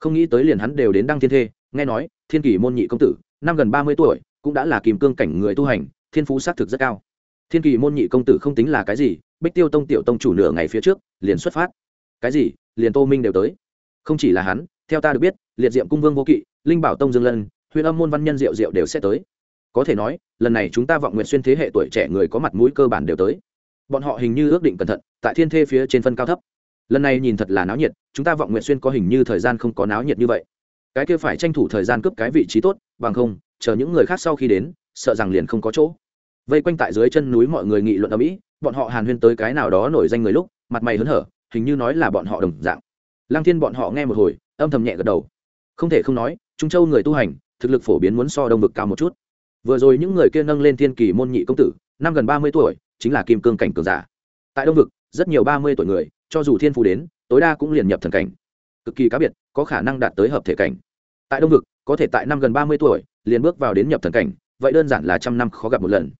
Không nghĩ tới liền hắn đều đến đăng thiên thê, nghe nói, thiên kỳ môn nhị công tử, năm gần ba mươi tuổi, cũng đã là kìm cương cảnh người tu hành, thiên phú xác thực rất cao. Thiên kỳ môn nhị công tử không tính là cái gì, bích tiêu tông tiểu tông chủ nửa ngày phía trước, liền xuất phát. Cái gì? Liền tô minh đều tới. Không chỉ là hắn, theo ta được biết, liệt diệm cung vương vô kỵ, linh bảo tông dương lân huyện âm môn văn nhân diệu diệu đều sẽ tới. Có thể nói, lần này chúng ta vọng nguyện xuyên thế hệ tuổi trẻ người có mặt mũi cơ bản đều tới bọn họ hình như ước định cẩn thận, tại thiên thê phía trên phân cao thấp. Lần này nhìn thật là náo nhiệt, chúng ta vọng nguyện xuyên có hình như thời gian không có náo nhiệt như vậy. Cái kia phải tranh thủ thời gian cướp cái vị trí tốt, bằng không, chờ những người khác sau khi đến, sợ rằng liền không có chỗ. Vây quanh tại dưới chân núi mọi người nghị luận ở mỹ bọn họ hàn huyên tới cái nào đó nổi danh người lúc, mặt mày hớn hở, hình như nói là bọn họ đồng dạng. Lăng thiên bọn họ nghe một hồi, âm thầm nhẹ gật đầu. Không thể không nói, trung châu người tu hành, thực lực phổ biến muốn so đông vực cao một chút. Vừa rồi những người kia nâng lên thiên kỳ môn nhị công tử, năm gần ba mươi tuổi chính là kim cương cảnh cường giả. Tại đông vực, rất nhiều ba mươi tuổi người, cho dù thiên phú đến, tối đa cũng liền nhập thần cảnh. Cực kỳ cá biệt, có khả năng đạt tới hợp thể cảnh. Tại đông vực, có thể tại năm gần ba mươi tuổi, liền bước vào đến nhập thần cảnh, vậy đơn giản là trăm năm khó gặp một lần.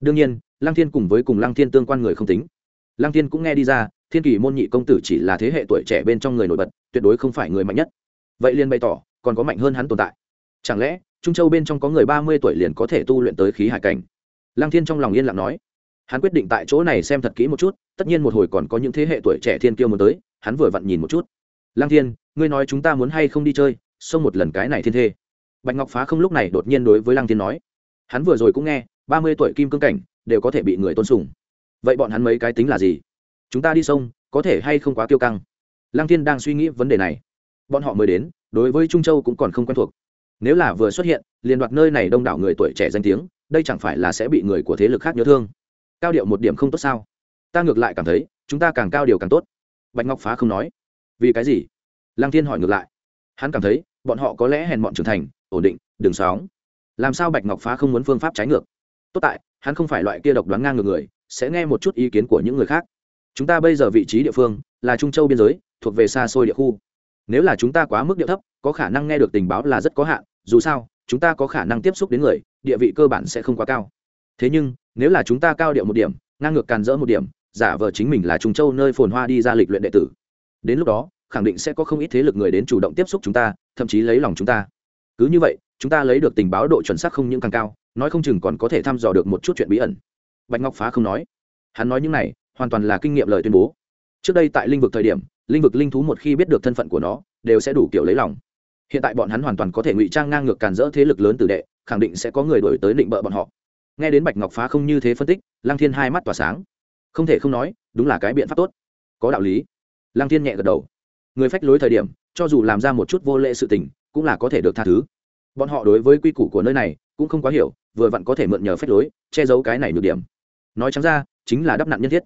Đương nhiên, lăng thiên cùng với cùng lăng thiên tương quan người không tính. Lăng thiên cũng nghe đi ra, thiên kỳ môn nhị công tử chỉ là thế hệ tuổi trẻ bên trong người nổi bật, tuyệt đối không phải người mạnh nhất. Vậy liền bày tỏ, còn có mạnh hơn hắn tồn tại. Chẳng lẽ, trung châu bên trong có người ba mươi tuổi liền có thể tu luyện tới khí hải cảnh? Lăng thiên trong lòng yên lặng nói hắn quyết định tại chỗ này xem thật kỹ một chút, tất nhiên một hồi còn có những thế hệ tuổi trẻ thiên kiêu muốn tới, hắn vừa vặn nhìn một chút. Lăng thiên, ngươi nói chúng ta muốn hay không đi chơi, xông một lần cái này thiên thê. Bạch ngọc phá không lúc này đột nhiên đối với lăng thiên nói. Hắn vừa rồi cũng nghe, ba mươi tuổi kim cương cảnh, đều có thể bị người tôn sùng. Vậy bọn hắn mấy cái tính là gì? Chúng ta đi sông, có thể hay không quá tiêu căng? Lăng thiên đang suy nghĩ vấn đề này. Bọn họ mới đến, đối với trung châu cũng còn không quen thuộc. Nếu là vừa xuất hiện, liền đoạt nơi này đông đảo người tuổi trẻ danh tiếng, đây chẳng phải là sẽ bị người của thế lực khác nhớ thương? Cao điệu một điểm không tốt sao? Ta ngược lại cảm thấy, chúng ta càng cao điều càng tốt. Bạch ngọc phá không nói. Vì cái gì? Lăng thiên hỏi ngược lại. Hắn cảm thấy, bọn họ có lẽ hèn bọn trưởng thành, ổn định đường sóng. Làm sao bạch ngọc phá không muốn phương pháp trái ngược? Tốt tại, hắn không phải loại kia độc đoán ngang ngược người, sẽ nghe một chút ý kiến của những người khác. Chúng ta bây giờ vị trí địa phương, là trung châu biên giới, thuộc về xa xôi địa khu. Nếu là chúng ta quá mức địa thấp, có khả năng nghe được tình báo là rất có hạn, dù sao, chúng ta có khả năng tiếp xúc đến người, địa vị cơ bản sẽ không quá cao. Thế nhưng nếu là chúng ta cao điệu một điểm, ngang ngược càn rỡ một điểm, giả vờ chính mình là trung châu nơi phồn hoa đi ra lịch luyện đệ tử. Đến lúc đó, khẳng định sẽ có không ít thế lực người đến chủ động tiếp xúc chúng ta, thậm chí lấy lòng chúng ta. Cứ như vậy, chúng ta lấy được tình báo độ chuẩn xác không những càng cao, nói không chừng còn có thể thăm dò được một chút chuyện bí ẩn. Bạch ngọc phá không nói. Hắn nói những này, hoàn toàn là kinh nghiệm lời tuyên bố. Trước đây tại linh vực thời điểm linh vực linh thú một khi biết được thân phận của nó, đều sẽ đủ kiểu lấy lòng. Hiện tại bọn hắn hoàn toàn có thể ngụy trang ngang ngược càn rỡ thế lực lớn từ đệ, khẳng định sẽ có người đổi tới định bợ bọn họ nghe đến bạch ngọc phá không như thế phân tích, lăng thiên hai mắt tỏa sáng. Không thể không nói, đúng là cái biện pháp tốt. Có đạo lý. Lăng thiên nhẹ gật đầu. Người phách lối thời điểm, cho dù làm ra một chút vô lệ sự tình, cũng là có thể được tha thứ. Bọn họ đối với quy củ của nơi này, cũng không quá hiểu, vừa vặn có thể mượn nhờ phách lối, che giấu cái này được điểm. Nói chẳng ra, chính là đắp nặn nhân thiết.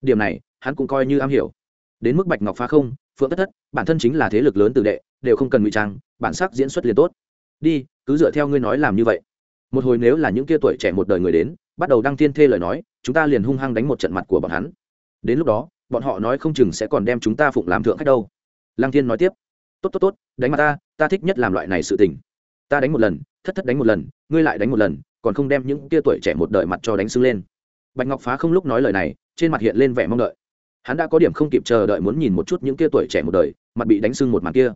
Điểm này, hắn cũng coi như am hiểu. Đến mức bạch ngọc phá không, phượng tất thất, bản thân chính là thế lực lớn từ đệ, đều không cần ngụy trang, bản sắc diễn xuất liền tốt. Đi, cứ dựa theo ngươi nói làm như vậy một hồi nếu là những kia tuổi trẻ một đời người đến, bắt đầu đăng thiên thê lời nói, chúng ta liền hung hăng đánh một trận mặt của bọn hắn. Đến lúc đó, bọn họ nói không chừng sẽ còn đem chúng ta phụng làm thượng khách đâu. Lăng thiên nói tiếp, tốt tốt tốt, đánh mặt ta ta thích nhất làm loại này sự tình. Ta đánh một lần, thất thất đánh một lần, ngươi lại đánh một lần, còn không đem những kia tuổi trẻ một đời mặt cho đánh sưng lên. Bạch ngọc phá không lúc nói lời này, trên mặt hiện lên vẻ mong đợi. Hắn đã có điểm không kịp chờ đợi muốn nhìn một chút những kia tuổi trẻ một đời, mặt bị đánh sưng một mặt kia.